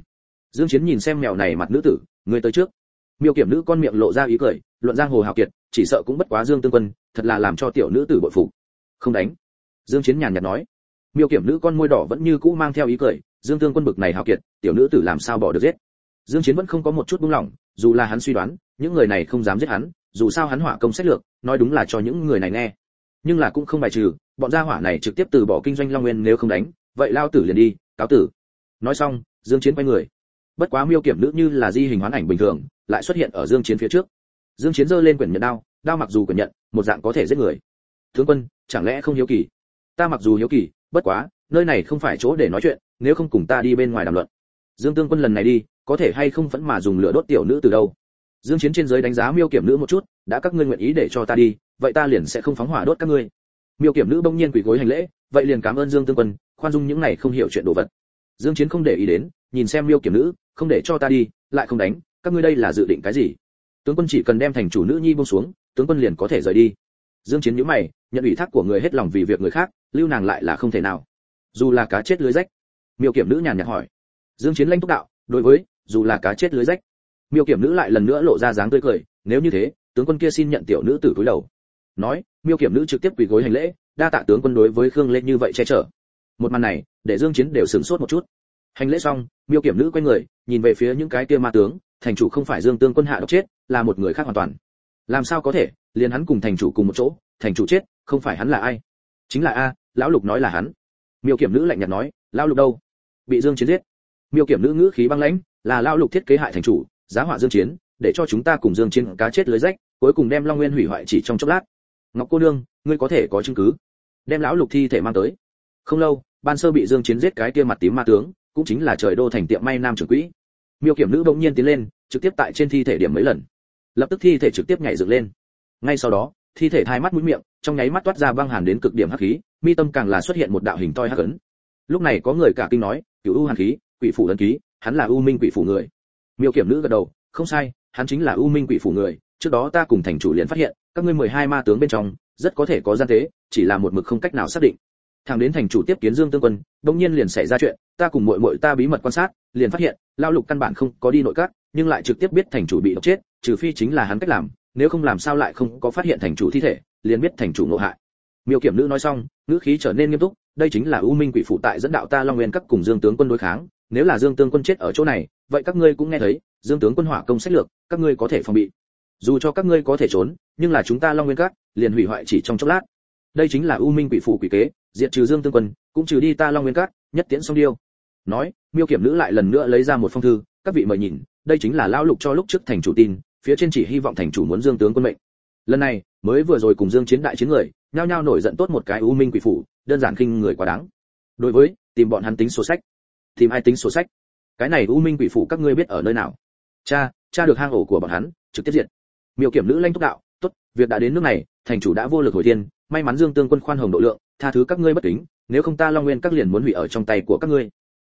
Dương chiến nhìn xem mèo này mặt nữ tử, người tới trước. Miêu kiểm nữ con miệng lộ ra ý cười luận giang hồ hào kiệt, chỉ sợ cũng bất quá dương tương quân, thật là làm cho tiểu nữ tử bội phục. Không đánh. Dương chiến nhàn nhạt nói. Miêu kiểm nữ con môi đỏ vẫn như cũ mang theo ý cười, dương tương quân bực này hào kiệt, tiểu nữ tử làm sao bỏ được giết. Dương chiến vẫn không có một chút buông lỏng, dù là hắn suy đoán, những người này không dám giết hắn, dù sao hắn hỏa công sách lược, nói đúng là cho những người này nghe. Nhưng là cũng không bài trừ, bọn gia hỏa này trực tiếp từ bỏ kinh doanh long nguyên nếu không đánh, vậy lao tử liền đi, cáo tử. Nói xong, dương chiến quay người. Bất quá miêu kiểm nữ như là di hình hoán ảnh bình thường, lại xuất hiện ở dương chiến phía trước dương chiến giơ lên quyển nhận đao đao mặc dù quyển nhận, một dạng có thể giết người. Tướng quân, chẳng lẽ không hiếu kỳ? Ta mặc dù hiếu kỳ, bất quá, nơi này không phải chỗ để nói chuyện, nếu không cùng ta đi bên ngoài đàm luận. Dương tương quân lần này đi, có thể hay không vẫn mà dùng lửa đốt tiểu nữ từ đâu? Dương chiến trên dưới đánh giá miêu kiểm nữ một chút, đã các ngươi nguyện ý để cho ta đi, vậy ta liền sẽ không phóng hỏa đốt các ngươi. Miêu kiểm nữ bỗng nhiên quỳ gối hành lễ, vậy liền cảm ơn dương tương quân, khoan dung những này không hiểu chuyện đồ vật. Dương chiến không để ý đến, nhìn xem miêu kiểm nữ, không để cho ta đi, lại không đánh, các ngươi đây là dự định cái gì? Tướng quân chỉ cần đem thành chủ nữ nhi buông xuống, tướng quân liền có thể rời đi. Dương chiến nhíu mày, nhận ủy thác của người hết lòng vì việc người khác, lưu nàng lại là không thể nào. Dù là cá chết lưới rách. Miêu kiểm nữ nhàn nhạt hỏi. Dương chiến lanh túc đạo, đối với, dù là cá chết lưới rách. Miêu kiểm nữ lại lần nữa lộ ra dáng tươi cười, nếu như thế, tướng quân kia xin nhận tiểu nữ tử cúi đầu. Nói, miêu kiểm nữ trực tiếp quỳ gối hành lễ, đa tạ tướng quân đối với khương lê như vậy che chở. Một màn này, để dương chiến đều sửng sốt một chút. Hành lễ xong, miêu kiểm nữ quay người, nhìn về phía những cái kia ma tướng thành chủ không phải dương tương quân hạ độc chết, là một người khác hoàn toàn. Làm sao có thể, liền hắn cùng thành chủ cùng một chỗ, thành chủ chết, không phải hắn là ai? Chính là a, lão lục nói là hắn. Miêu kiểm nữ lạnh nhạt nói, lão lục đâu? Bị dương chiến giết. Miêu kiểm nữ ngữ khí băng lãnh, là lão lục thiết kế hại thành chủ, giá họa dương chiến, để cho chúng ta cùng dương chiến cá chết lưới rách, cuối cùng đem long nguyên hủy hoại chỉ trong chốc lát. Ngọc cô nương, ngươi có thể có chứng cứ? Đem lão lục thi thể mang tới. Không lâu, ban sơ bị dương chiến giết cái kia mặt tím ma tướng, cũng chính là trời đô thành tiệm may nam trưởng quỹ miêu kiểm nữ bỗng nhiên tiến lên, trực tiếp tại trên thi thể điểm mấy lần. Lập tức thi thể trực tiếp nhảy dựng lên. Ngay sau đó, thi thể thay mắt mũi miệng, trong nháy mắt toát ra băng hàn đến cực điểm hắc khí, mi tâm càng là xuất hiện một đạo hình toi hắc ấn. Lúc này có người cả kinh nói, cửu u hàn khí, quỷ phủ ấn ký, hắn là u minh quỷ phủ người. Miêu kiểm nữ gật đầu, không sai, hắn chính là u minh quỷ phủ người, trước đó ta cùng thành chủ liền phát hiện, các ngươi mười hai ma tướng bên trong, rất có thể có gian tế, chỉ là một mực không cách nào xác định thằng đến thành chủ tiếp kiến dương tương quân bỗng nhiên liền xảy ra chuyện, ta cùng muội muội ta bí mật quan sát, liền phát hiện, lao lục căn bản không có đi nội các, nhưng lại trực tiếp biết thành chủ bị độc chết, trừ phi chính là hắn cách làm, nếu không làm sao lại không có phát hiện thành chủ thi thể, liền biết thành chủ ngộ hại. Miêu kiểm nữ nói xong, ngữ khí trở nên nghiêm túc, đây chính là u minh quỷ phụ tại dẫn đạo ta long nguyên các cùng dương tướng quân đối kháng, nếu là dương tướng quân chết ở chỗ này, vậy các ngươi cũng nghe thấy, dương tướng quân hỏa công sách lược, các ngươi có thể phòng bị. Dù cho các ngươi có thể trốn, nhưng là chúng ta long nguyên các, liền hủy hoại chỉ trong chốc lát. Đây chính là u minh quỷ phụ quỷ kế diệt trừ dương tướng quân, cũng trừ đi ta long nguyên cát nhất tiễn song điêu. Nói, miêu kiểm nữ lại lần nữa lấy ra một phong thư, các vị mời nhìn, đây chính là lão lục cho lúc trước thành chủ tin, phía trên chỉ hy vọng thành chủ muốn dương tướng quân mệnh. Lần này, mới vừa rồi cùng dương chiến đại chiến người, nhao nhao nổi giận tốt một cái u minh quỷ phủ, đơn giản khinh người quá đáng. Đối với, tìm bọn hắn tính sổ sách. Tìm ai tính sổ sách? Cái này u minh quỷ phủ các ngươi biết ở nơi nào? Cha cha được hang ổ của bọn hắn, trực tiếp diện miêu kiểm nữ lanh tốc đạo, tốt, việc đã đến nước này, thành chủ đã vô lực hồi thiên, may mắn dương tương quân khoan hồng độ lượng tha thứ các ngươi bất kính, nếu không ta long nguyên các liền muốn hủy ở trong tay của các ngươi.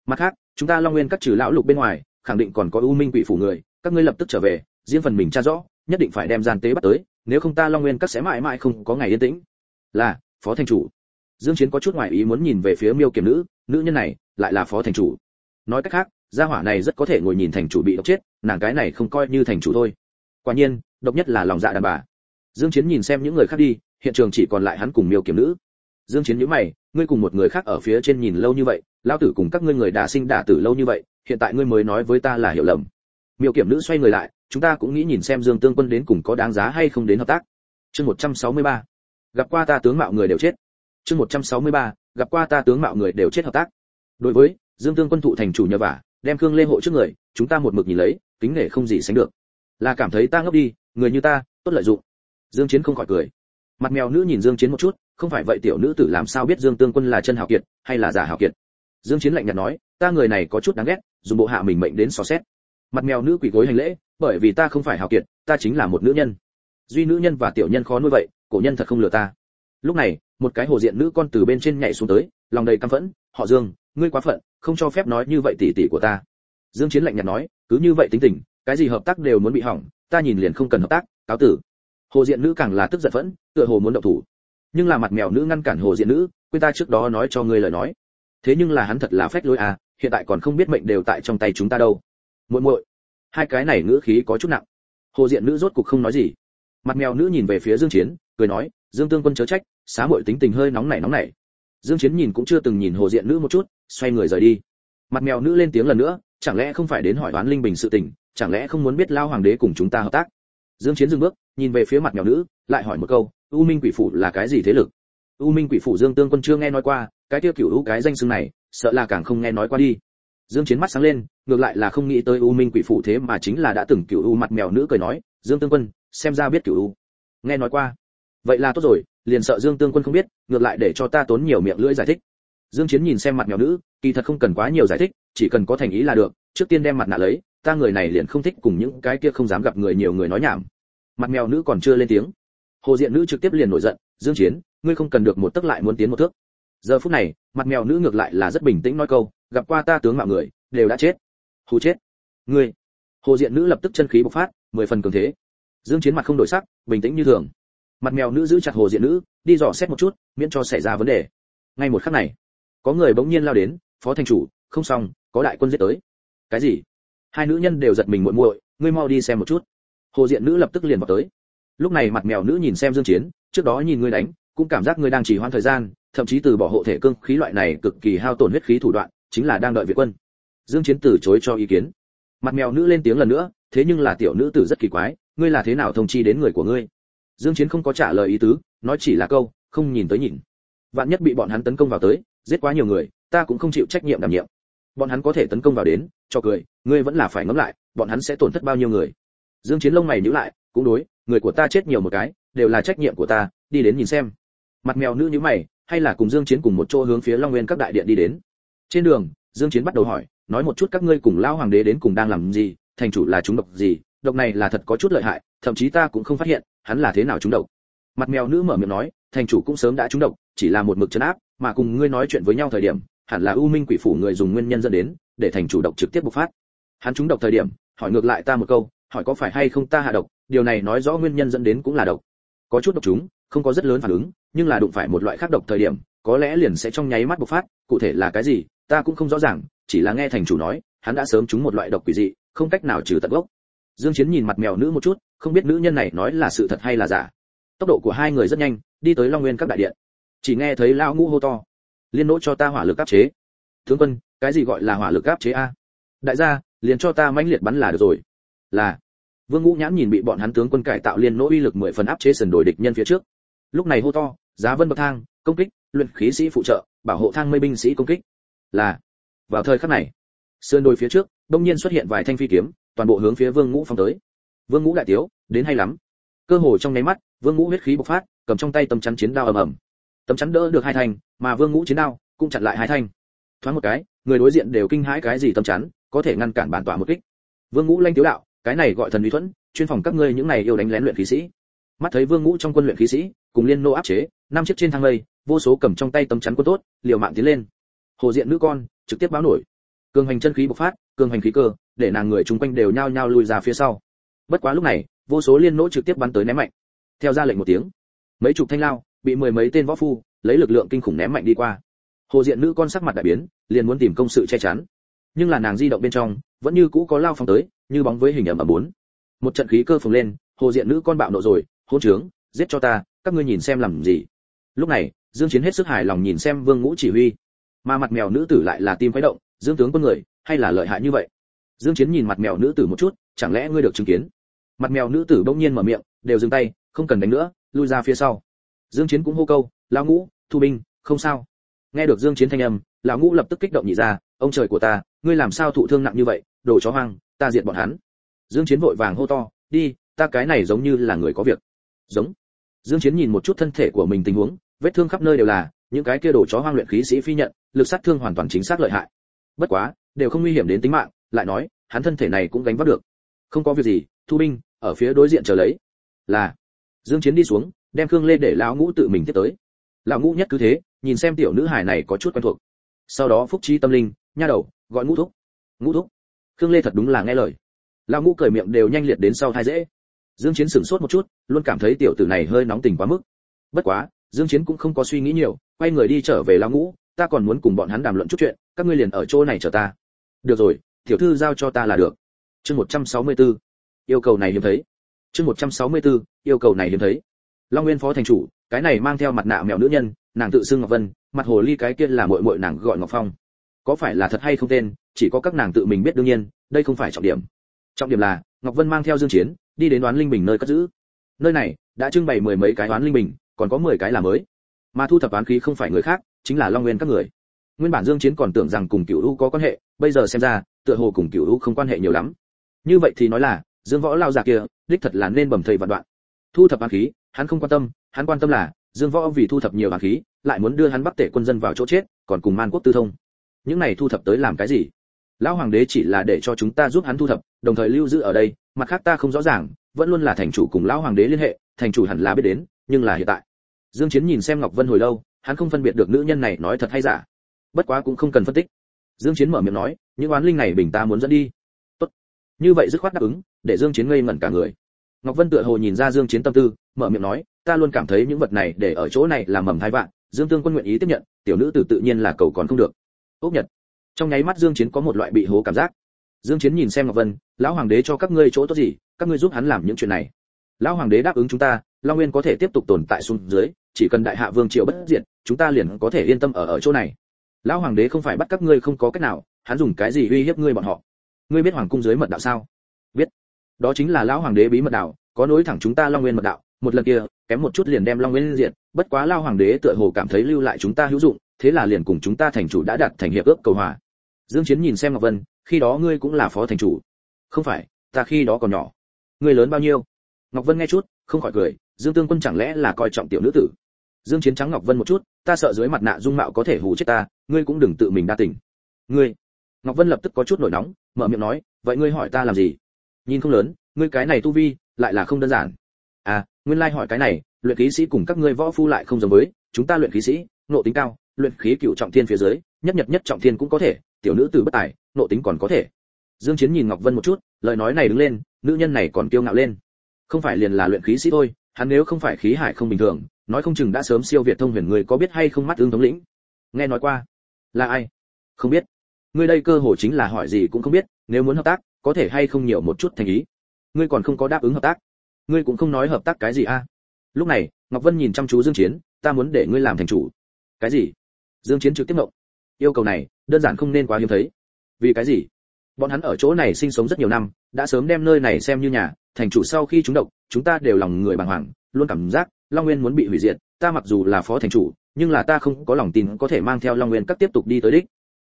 Mặt khác, chúng ta long nguyên các trừ lão lục bên ngoài, khẳng định còn có u minh quỷ phủ người, các ngươi lập tức trở về, riêng phần mình tra rõ, nhất định phải đem gian tế bắt tới, nếu không ta long nguyên các sẽ mãi mãi không có ngày yên tĩnh. Là, phó thành chủ. Dương chiến có chút ngoài ý muốn nhìn về phía miêu kiểm nữ nữ nhân này lại là phó thành chủ. Nói cách khác, gia hỏa này rất có thể ngồi nhìn thành chủ bị độc chết, nàng cái này không coi như thành chủ thôi. Quả nhiên, độc nhất là lòng dạ đàn bà. Dương chiến nhìn xem những người khác đi, hiện trường chỉ còn lại hắn cùng miêu kiểm nữ dương chiến nhíu mày, ngươi cùng một người khác ở phía trên nhìn lâu như vậy, lão tử cùng các ngươi người đả sinh đả tử lâu như vậy, hiện tại ngươi mới nói với ta là hiểu lầm. Miêu kiểm nữ xoay người lại, chúng ta cũng nghĩ nhìn xem dương tương quân đến cùng có đáng giá hay không đến hợp tác. Chương 163. gặp qua ta tướng mạo người đều chết. Chương 163. gặp qua ta tướng mạo người đều chết hợp tác. Đối với, dương tương quân thụ thành chủ nhờ vả, đem cương lê hộ trước người, chúng ta một mực nhìn lấy, kính nể không gì sánh được. Là cảm thấy ta ngốc đi, người như ta, tốt lợi dụng. Dương chiến không khỏi cười. Mặt mèo nữ nhìn dương chiến một chút không phải vậy tiểu nữ tử làm sao biết dương tương quân là chân hào kiệt hay là giả hào kiệt? Dương chiến lạnh nhạt nói, ta người này có chút đáng ghét, dùng bộ hạ mình mệnh đến xò xét. Mặt mèo nữ quỳ gối hành lễ, bởi vì ta không phải hào kiệt, ta chính là một nữ nhân. Duy nữ nhân và tiểu nhân khó nuôi vậy, cổ nhân thật không lừa ta. Lúc này, một cái hồ diện nữ con từ bên trên nhảy xuống tới, lòng đầy căm phẫn, họ dương, ngươi quá phận, không cho phép nói như vậy tỷ tỷ của ta. Dương chiến lạnh nhạt nói, cứ như vậy tính tình, cái gì hợp tác đều muốn bị hỏng, ta nhìn liền không cần hợp tác, cáo tử. Hồ diện nữ càng là tức giận phẫn, tựa hồ muốn động thủ nhưng là mặt mèo nữ ngăn cản hồ diện nữ, quên ta trước đó nói cho ngươi lời nói. Thế nhưng là hắn thật là phách lối à hiện tại còn không biết mệnh đều tại trong tay chúng ta đâu. Muội muội, hai cái này ngữ khí có chút nặng. Hồ diện nữ rốt cục không nói gì. Mặt mèo nữ nhìn về phía dương chiến, cười nói, dương tương quân chớ trách, xá muội tính tình hơi nóng nảy nóng nảy. Dương chiến nhìn cũng chưa từng nhìn hồ diện nữ một chút, xoay người rời đi. Mặt mèo nữ lên tiếng lần nữa, chẳng lẽ không phải đến hỏi đoán linh bình sự tình, chẳng lẽ không muốn biết lao hoàng đế cùng chúng ta hợp tác? Dương chiến dừng bước, nhìn về phía mặt mèo nữ, lại hỏi một câu u minh quỷ phủ là cái gì thế lực? U minh quỷ phủ dương tương quân chưa nghe nói qua, cái tiêu cửu u cái danh xưng này, sợ là càng không nghe nói qua đi. Dương chiến mắt sáng lên, ngược lại là không nghĩ tới u minh quỷ phủ thế mà chính là đã từng cửu u mặt mèo nữ cười nói, dương tương quân, xem ra biết cửu u nghe nói qua. Vậy là tốt rồi, liền sợ dương tương quân không biết, ngược lại để cho ta tốn nhiều miệng lưỡi giải thích. Dương chiến nhìn xem mặt mèo nữ, kỳ thật không cần quá nhiều giải thích, chỉ cần có thành ý là được, trước tiên đem mặt nạ lấy, ta người này liền không thích cùng những cái kia không dám gặp người nhiều người nói nhảm. Mặt mèo nữ còn chưa lên tiếng hồ diện nữ trực tiếp liền nổi giận, dương chiến, ngươi không cần được một tức lại muốn tiến một thước. Giờ phút này, mặt mèo nữ ngược lại là rất bình tĩnh nói câu, gặp qua ta tướng mạo người, đều đã chết. Hù chết. Ngươi. Hồ diện nữ lập tức chân khí bộc phát, mười phần cường thế. Dương chiến mặt không đổi sắc, bình tĩnh như thường. Mặt mèo nữ giữ chặt hồ diện nữ, đi dò xét một chút, miễn cho xảy ra vấn đề. Ngay một khắc này, có người bỗng nhiên lao đến, phó thành chủ, không xong, có đại quân giết tới. Cái gì? Hai nữ nhân đều giật mình muội muội, ngươi mau đi xem một chút. Hồ diện nữ lập tức liền vào tới lúc này mặt mèo nữ nhìn xem dương chiến, trước đó nhìn ngươi đánh, cũng cảm giác ngươi đang chỉ hoãn thời gian, thậm chí từ bỏ hộ thể cương khí loại này cực kỳ hao tổn huyết khí thủ đoạn, chính là đang đợi việt quân. Dương chiến từ chối cho ý kiến. Mặt mèo nữ lên tiếng lần nữa, thế nhưng là tiểu nữ tử rất kỳ quái, ngươi là thế nào thông chi đến người của ngươi? Dương chiến không có trả lời ý tứ, nói chỉ là câu, không nhìn tới nhìn. Vạn nhất bị bọn hắn tấn công vào tới, giết quá nhiều người, ta cũng không chịu trách nhiệm đảm nhiệm. Bọn hắn có thể tấn công vào đến, cho cười, ngươi vẫn là phải ngẫm lại, bọn hắn sẽ tổn thất bao nhiêu người. Dương chiến lông mày nhíu lại cũng đối, người của ta chết nhiều một cái, đều là trách nhiệm của ta, đi đến nhìn xem. Mặt mèo nữ như mày, hay là cùng dương chiến cùng một chỗ hướng phía long nguyên các đại điện đi đến. Trên đường, dương chiến bắt đầu hỏi, nói một chút các ngươi cùng lao hoàng đế đến cùng đang làm gì, thành chủ là chúng độc gì, độc này là thật có chút lợi hại, thậm chí ta cũng không phát hiện, hắn là thế nào chúng độc. Mặt mèo nữ mở miệng nói, thành chủ cũng sớm đã trúng độc, chỉ là một mực chấn áp, mà cùng ngươi nói chuyện với nhau thời điểm, hẳn là u minh quỷ phủ người dùng nguyên nhân dẫn đến, để thành chủ độc trực tiếp bộc phát. Hắn trúng độc thời điểm, hỏi ngược lại ta một câu, hỏi có phải hay không ta hạ độc điều này nói rõ nguyên nhân dẫn đến cũng là độc. Có chút độc chúng, không có rất lớn phản ứng, nhưng là đụng phải một loại khác độc thời điểm, có lẽ liền sẽ trong nháy mắt bộc phát, cụ thể là cái gì, ta cũng không rõ ràng, chỉ là nghe thành chủ nói, hắn đã sớm trúng một loại độc quỷ dị, không cách nào trừ tận gốc. Dương chiến nhìn mặt mèo nữ một chút, không biết nữ nhân này nói là sự thật hay là giả. Tốc độ của hai người rất nhanh, đi tới long nguyên các đại điện. Chỉ nghe thấy lão ngũ hô to. Liên nỗ cho ta hỏa lực áp chế. Tướng quân, cái gì gọi là hỏa lực áp chế a? Đại gia, liền cho ta mãnh liệt bắn là được rồi. Là vương ngũ nhãn nhìn bị bọn hắn tướng quân cải tạo liên nỗ uy lực mười phần áp chế sần đổi địch nhân phía trước. Lúc này hô to, giá vân bậc thang, công kích, luyện khí sĩ phụ trợ, bảo hộ thang mây binh sĩ công kích. Là, vào thời khắc này, sườn đồi phía trước, đông nhiên xuất hiện vài thanh phi kiếm, toàn bộ hướng phía vương ngũ phóng tới. Vương ngũ đại tiếu, đến hay lắm. Cơ hồ trong nháy mắt, vương ngũ huyết khí bộc phát, cầm trong tay tấm chắn chiến đao ầm ầm. Tấm chắn đỡ được hai thanh, mà vương ngũ chiến đao cũng chặn lại hai thanh. Thoáng một cái, người đối diện đều kinh hãi cái gì tấm chắn, có thể ngăn cản bản tỏa một kích. Vương ngũ lanh tiếu đạo cái này gọi thần uy thuẫn, chuyên phòng các ngươi những này yêu đánh lén luyện khí sĩ. Mắt thấy vương ngũ trong quân luyện khí sĩ, cùng liên nô áp chế, năm chiếc trên thang lây, vô số cầm trong tay tấm chắn quân tốt, liều mạng tiến lên. Hồ diện nữ con, trực tiếp báo nổi. Cường hành chân khí bộc phát, cường hành khí cơ, để nàng người chung quanh đều nhao nhao lùi ra phía sau. Bất quá lúc này, vô số liên nỗ trực tiếp bắn tới ném mạnh. Theo ra lệnh một tiếng, mấy chục thanh lao, bị mười mấy tên võ phu, lấy lực lượng kinh khủng ném mạnh đi qua. Hồ diện nữ con sắc mặt đại biến, liền muốn tìm công sự che chắn. Nhưng là nàng di động bên trong, vẫn như cũ có lao phóng tới như bóng với hình ẩm ẩm bốn. Một trận khí cơ phồng lên, hồ diện nữ con bạo nộ rồi hôn trướng, giết cho ta, các ngươi nhìn xem làm gì. Lúc này, dương chiến hết sức hài lòng nhìn xem vương ngũ chỉ huy. Mà mặt mèo nữ tử lại là tim phái động, dương tướng quân người, hay là lợi hại như vậy? Dương chiến nhìn mặt mèo nữ tử một chút, chẳng lẽ ngươi được chứng kiến? Mặt mèo nữ tử bỗng nhiên mở miệng, đều dừng tay, không cần đánh nữa, lui ra phía sau. Dương chiến cũng hô câu, lão ngũ, thu binh, không sao. Nghe được dương chiến thanh âm, lão ngũ lập tức kích động nhị ra, ông trời của ta, ngươi làm sao thụ thương nặng như vậy, đồ chó hoang ta diệt bọn hắn. Dương chiến vội vàng hô to, đi, ta cái này giống như là người có việc. Giống. Dương chiến nhìn một chút thân thể của mình tình huống, vết thương khắp nơi đều là, những cái kia đồ chó hoang luyện khí sĩ phi nhận, lực sát thương hoàn toàn chính xác lợi hại. Bất quá, đều không nguy hiểm đến tính mạng, lại nói, hắn thân thể này cũng gánh vác được. Không có việc gì, thu binh, ở phía đối diện chờ lấy. Là. Dương chiến đi xuống, đem khương lê để lão ngũ tự mình tiếp tới. Lão ngũ nhất cứ thế, nhìn xem tiểu nữ hài này có chút quen thuộc. Sau đó phúc trí tâm linh, nha đầu, gọi ngũ thúc. Ngũ thúc khương lê thật đúng là nghe lời. Lão ngũ cởi miệng đều nhanh liệt đến sau thai dễ. Dương chiến sửng sốt một chút, luôn cảm thấy tiểu tử này hơi nóng tình quá mức. Bất quá, dương chiến cũng không có suy nghĩ nhiều, quay người đi trở về lão ngũ, ta còn muốn cùng bọn hắn đàm luận chút chuyện, các ngươi liền ở chỗ này chờ ta. Được rồi, tiểu thư giao cho ta là được. Chương 164. yêu cầu này hiếm thấy. Chương 164. yêu cầu này hiếm thấy. Long nguyên phó thành chủ, cái này mang theo mặt nạ mèo nữ nhân, nàng tự xưng ngọc vân, mặt hồ ly cái kia là muội muội nàng gọi ngọc phong. Có phải là thật hay không tên chỉ có các nàng tự mình biết đương nhiên, đây không phải trọng điểm. Trọng điểm là, ngọc vân mang theo dương chiến, đi đến đoán linh bình nơi cất giữ. Nơi này, đã trưng bày mười mấy cái đoán linh bình, còn có mười cái là mới. Mà thu thập đoán khí không phải người khác, chính là long nguyên các người. Nguyên bản dương chiến còn tưởng rằng cùng cửu u có quan hệ, bây giờ xem ra, tựa hồ cùng cửu u không quan hệ nhiều lắm. Như vậy thì nói là, dương võ lao giả kia, đích thật là nên bẩm thầy vạn đoạn. Thu thập toán khí, hắn không quan tâm, hắn quan tâm là, dương võ vì thu thập nhiều toán khí, lại muốn đưa hắn bắc tể quân dân vào chỗ chết, còn cùng man quốc tư thông. Những này thu thập tới làm cái gì? Lão hoàng đế chỉ là để cho chúng ta giúp hắn thu thập, đồng thời lưu giữ ở đây, mặt khác ta không rõ ràng, vẫn luôn là thành chủ cùng lão hoàng đế liên hệ, thành chủ hẳn là biết đến, nhưng là hiện tại. Dương chiến nhìn xem ngọc vân hồi lâu, hắn không phân biệt được nữ nhân này nói thật hay giả. Bất quá cũng không cần phân tích. Dương chiến mở miệng nói, những oán linh này bình ta muốn dẫn đi. Tốt. Như vậy dứt khoát đáp ứng, để dương chiến ngây ngẩn cả người. Ngọc vân tựa hồ nhìn ra dương chiến tâm tư, mở miệng nói, ta luôn cảm thấy những vật này để ở chỗ này là mầm thai vạn, dương tương quân nguyện ý tiếp nhận, tiểu nữ tử tự nhiên là cầu còn không được. Ốc nhật trong nháy mắt dương chiến có một loại bị hố cảm giác. Dương chiến nhìn xem ngọc vân, lão hoàng đế cho các ngươi chỗ tốt gì? Các ngươi giúp hắn làm những chuyện này. Lão hoàng đế đáp ứng chúng ta, long nguyên có thể tiếp tục tồn tại xuống dưới, chỉ cần đại hạ vương triều bất diệt, chúng ta liền có thể yên tâm ở ở chỗ này. Lão hoàng đế không phải bắt các ngươi không có cách nào, hắn dùng cái gì uy hiếp ngươi bọn họ? Ngươi biết hoàng cung dưới mật đạo sao? Biết. Đó chính là lão hoàng đế bí mật đạo, có nối thẳng chúng ta long nguyên mật đạo, một lần kia, kém một chút liền đem long nguyên diệt, bất quá lão hoàng đế tựa hồ cảm thấy lưu lại chúng ta hữu dụng, thế là liền cùng chúng ta thành chủ đã đạt thành hiệp ước cầu hòa dương chiến nhìn xem ngọc vân, khi đó ngươi cũng là phó thành chủ. Không phải, ta khi đó còn nhỏ. Ngươi lớn bao nhiêu? Ngọc vân nghe chút, không khỏi cười, dương tương quân chẳng lẽ là coi trọng tiểu nữ tử? Dương chiến trắng ngọc vân một chút, ta sợ dưới mặt nạ dung mạo có thể hù chết ta, ngươi cũng đừng tự mình đa tình. Ngươi? Ngọc vân lập tức có chút nổi nóng, mở miệng nói, vậy ngươi hỏi ta làm gì? Nhìn không lớn, ngươi cái này tu vi, lại là không đơn giản. À nguyên lai hỏi cái này, luyện khí sĩ cùng các ngươi võ phu lại không giống với, chúng ta luyện khí sĩ, nộ tính cao, luyện khí cựu trọng thiên phía dưới, nhất nhật nhất trọng thiên cũng có thể tiểu nữ tử bất tài nộ tính còn có thể. Dương chiến nhìn ngọc vân một chút lời nói này đứng lên nữ nhân này còn kiêu ngạo lên. Không phải liền là luyện khí sĩ thôi hắn nếu không phải khí hải không bình thường nói không chừng đã sớm siêu việt thông huyền người có biết hay không mắt ương thống lĩnh. Nghe nói qua. Là ai? Không biết. Ngươi đây cơ hồ chính là hỏi gì cũng không biết nếu muốn hợp tác có thể hay không nhiều một chút thành ý. Ngươi còn không có đáp ứng hợp tác. Ngươi cũng không nói hợp tác cái gì a. Lúc này ngọc vân nhìn chăm chú dương chiến ta muốn để ngươi làm thành chủ. Cái gì? Dương chiến trực tiếp động, yêu cầu này đơn giản không nên quá hiếm thấy. Vì cái gì? Bọn hắn ở chỗ này sinh sống rất nhiều năm, đã sớm đem nơi này xem như nhà, thành chủ sau khi chúng độc, chúng ta đều lòng người bàng hoàng, luôn cảm giác long nguyên muốn bị hủy diệt, ta mặc dù là phó thành chủ, nhưng là ta không có lòng tin có thể mang theo long nguyên các tiếp tục đi tới đích.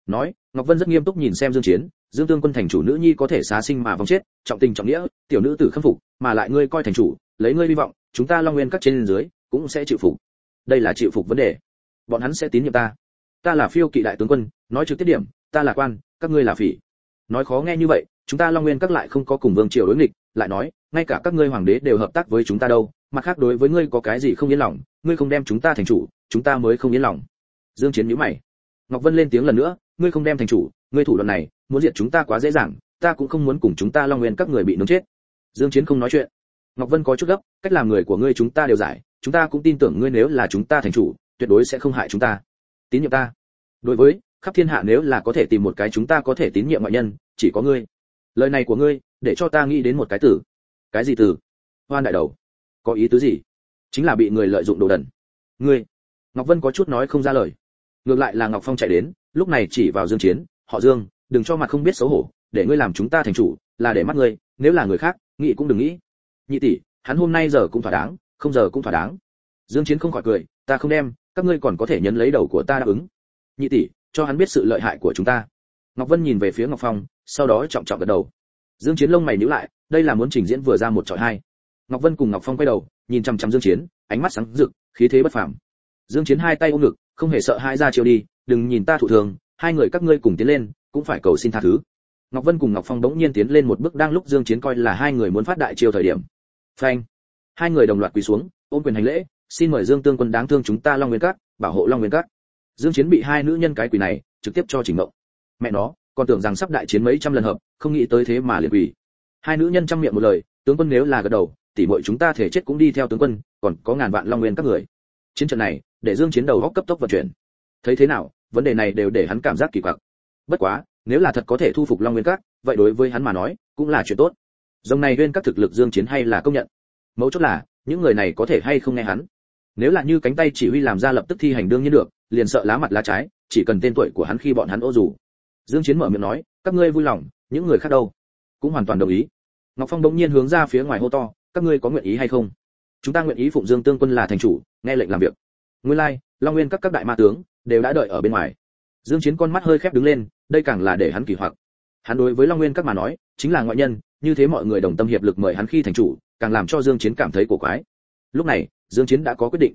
Nói, ngọc vân rất nghiêm túc nhìn xem dương chiến, dương tương quân thành chủ nữ nhi có thể xá sinh mà vong chết, trọng tình trọng nghĩa, tiểu nữ tử khâm phục, mà lại ngươi coi thành chủ, lấy ngươi hy vọng, chúng ta long nguyên các trên dưới cũng sẽ chịu phục. Đây là chịu phục vấn đề. Bọn hắn sẽ tín nhiệm ta ta là phiêu kỵ đại tướng quân, nói trực tiếp điểm, ta là quan, các ngươi là phỉ. Nói khó nghe như vậy, chúng ta long nguyên các lại không có cùng vương triều đối nghịch, lại nói, ngay cả các ngươi hoàng đế đều hợp tác với chúng ta đâu, mặt khác đối với ngươi có cái gì không yên lòng, ngươi không đem chúng ta thành chủ, chúng ta mới không yên lòng. Dương chiến nhíu mày. Ngọc vân lên tiếng lần nữa, ngươi không đem thành chủ, ngươi thủ đoạn này, muốn diệt chúng ta quá dễ dàng, ta cũng không muốn cùng chúng ta long nguyên các người bị nướng chết. Dương chiến không nói chuyện. Ngọc vân có chút gấp, cách làm người của ngươi chúng ta đều giải, chúng ta cũng tin tưởng ngươi nếu là chúng ta thành chủ, tuyệt đối sẽ không hại chúng ta tín nhiệm ta. Đối với, khắp thiên hạ nếu là có thể tìm một cái chúng ta có thể tín nhiệm ngoại nhân, chỉ có ngươi. Lời này của ngươi, để cho ta nghĩ đến một cái từ. Cái gì từ? Hoan đại đầu. Có ý tứ gì? Chính là bị người lợi dụng đồ đần. Ngươi. Ngọc vân có chút nói không ra lời. Ngược lại là ngọc phong chạy đến, lúc này chỉ vào dương chiến, họ dương, đừng cho mặt không biết xấu hổ, để ngươi làm chúng ta thành chủ, là để mắt ngươi, nếu là người khác, nghĩ cũng đừng nghĩ. Nhị tỷ, hắn hôm nay giờ cũng thỏa đáng, không giờ cũng thỏa đáng. Dương chiến không khỏi cười, ta không đem các ngươi còn có thể nhấn lấy đầu của ta đáp ứng. Nhị tỷ, cho hắn biết sự lợi hại của chúng ta. Ngọc vân nhìn về phía ngọc phong, sau đó trọng trọng gật đầu. Dương chiến lông mày nhíu lại, đây là muốn trình diễn vừa ra một trọi hai. Ngọc vân cùng ngọc phong quay đầu, nhìn chăm chăm dương chiến, ánh mắt sáng rực, khí thế bất phàm. Dương chiến hai tay ôm ngực, không hề sợ hai ra chiều đi, đừng nhìn ta thủ thường, hai người các ngươi cùng tiến lên, cũng phải cầu xin tha thứ. Ngọc vân cùng ngọc phong bỗng nhiên tiến lên một bước đang lúc dương chiến coi là hai người muốn phát đại chiêu thời điểm. Phanh! Hai người đồng loạt quỳ xuống, ôm quyền hành lễ xin mời dương tương quân đáng thương chúng ta long nguyên các, bảo hộ long nguyên các. Dương chiến bị hai nữ nhân cái quỷ này trực tiếp cho chỉnh ngộng mẹ nó, còn tưởng rằng sắp đại chiến mấy trăm lần hợp, không nghĩ tới thế mà liền quỷ. Hai nữ nhân trong miệng một lời, tướng quân nếu là gật đầu tỷ muội chúng ta thể chết cũng đi theo tướng quân, còn có ngàn vạn long nguyên các người. Chiến trận này, để dương chiến đầu góc cấp tốc vận chuyển. Thấy thế nào, vấn đề này đều để hắn cảm giác kỳ quặc. Bất quá, nếu là thật có thể thu phục long nguyên các, vậy đối với hắn mà nói, cũng là chuyện tốt. Dòng này nguyên các thực lực dương chiến hay là công nhận? Mấu chốt là, những người này có thể hay không nghe hắn? Nếu là như cánh tay chỉ huy làm ra lập tức thi hành đương nhiên được, liền sợ lá mặt lá trái, chỉ cần tên tuổi của hắn khi bọn hắn ô dù. Dương chiến mở miệng nói, các ngươi vui lòng, những người khác đâu? Cũng hoàn toàn đồng ý. Ngọc phong đống nhiên hướng ra phía ngoài hô to, các ngươi có nguyện ý hay không? Chúng ta nguyện ý phụng dương tương quân là thành chủ, nghe lệnh làm việc. Nguyên lai, long nguyên các các đại ma tướng, đều đã đợi ở bên ngoài. Dương chiến con mắt hơi khép đứng lên, đây càng là để hắn kỳ hoặc. Hắn đối với long nguyên các mà nói, chính là ngoại nhân, như thế mọi người đồng tâm hiệp lực mời hắn khi thành chủ, càng làm cho dương chiến cảm thấy cổ quái. Lúc này dương chiến đã có quyết định.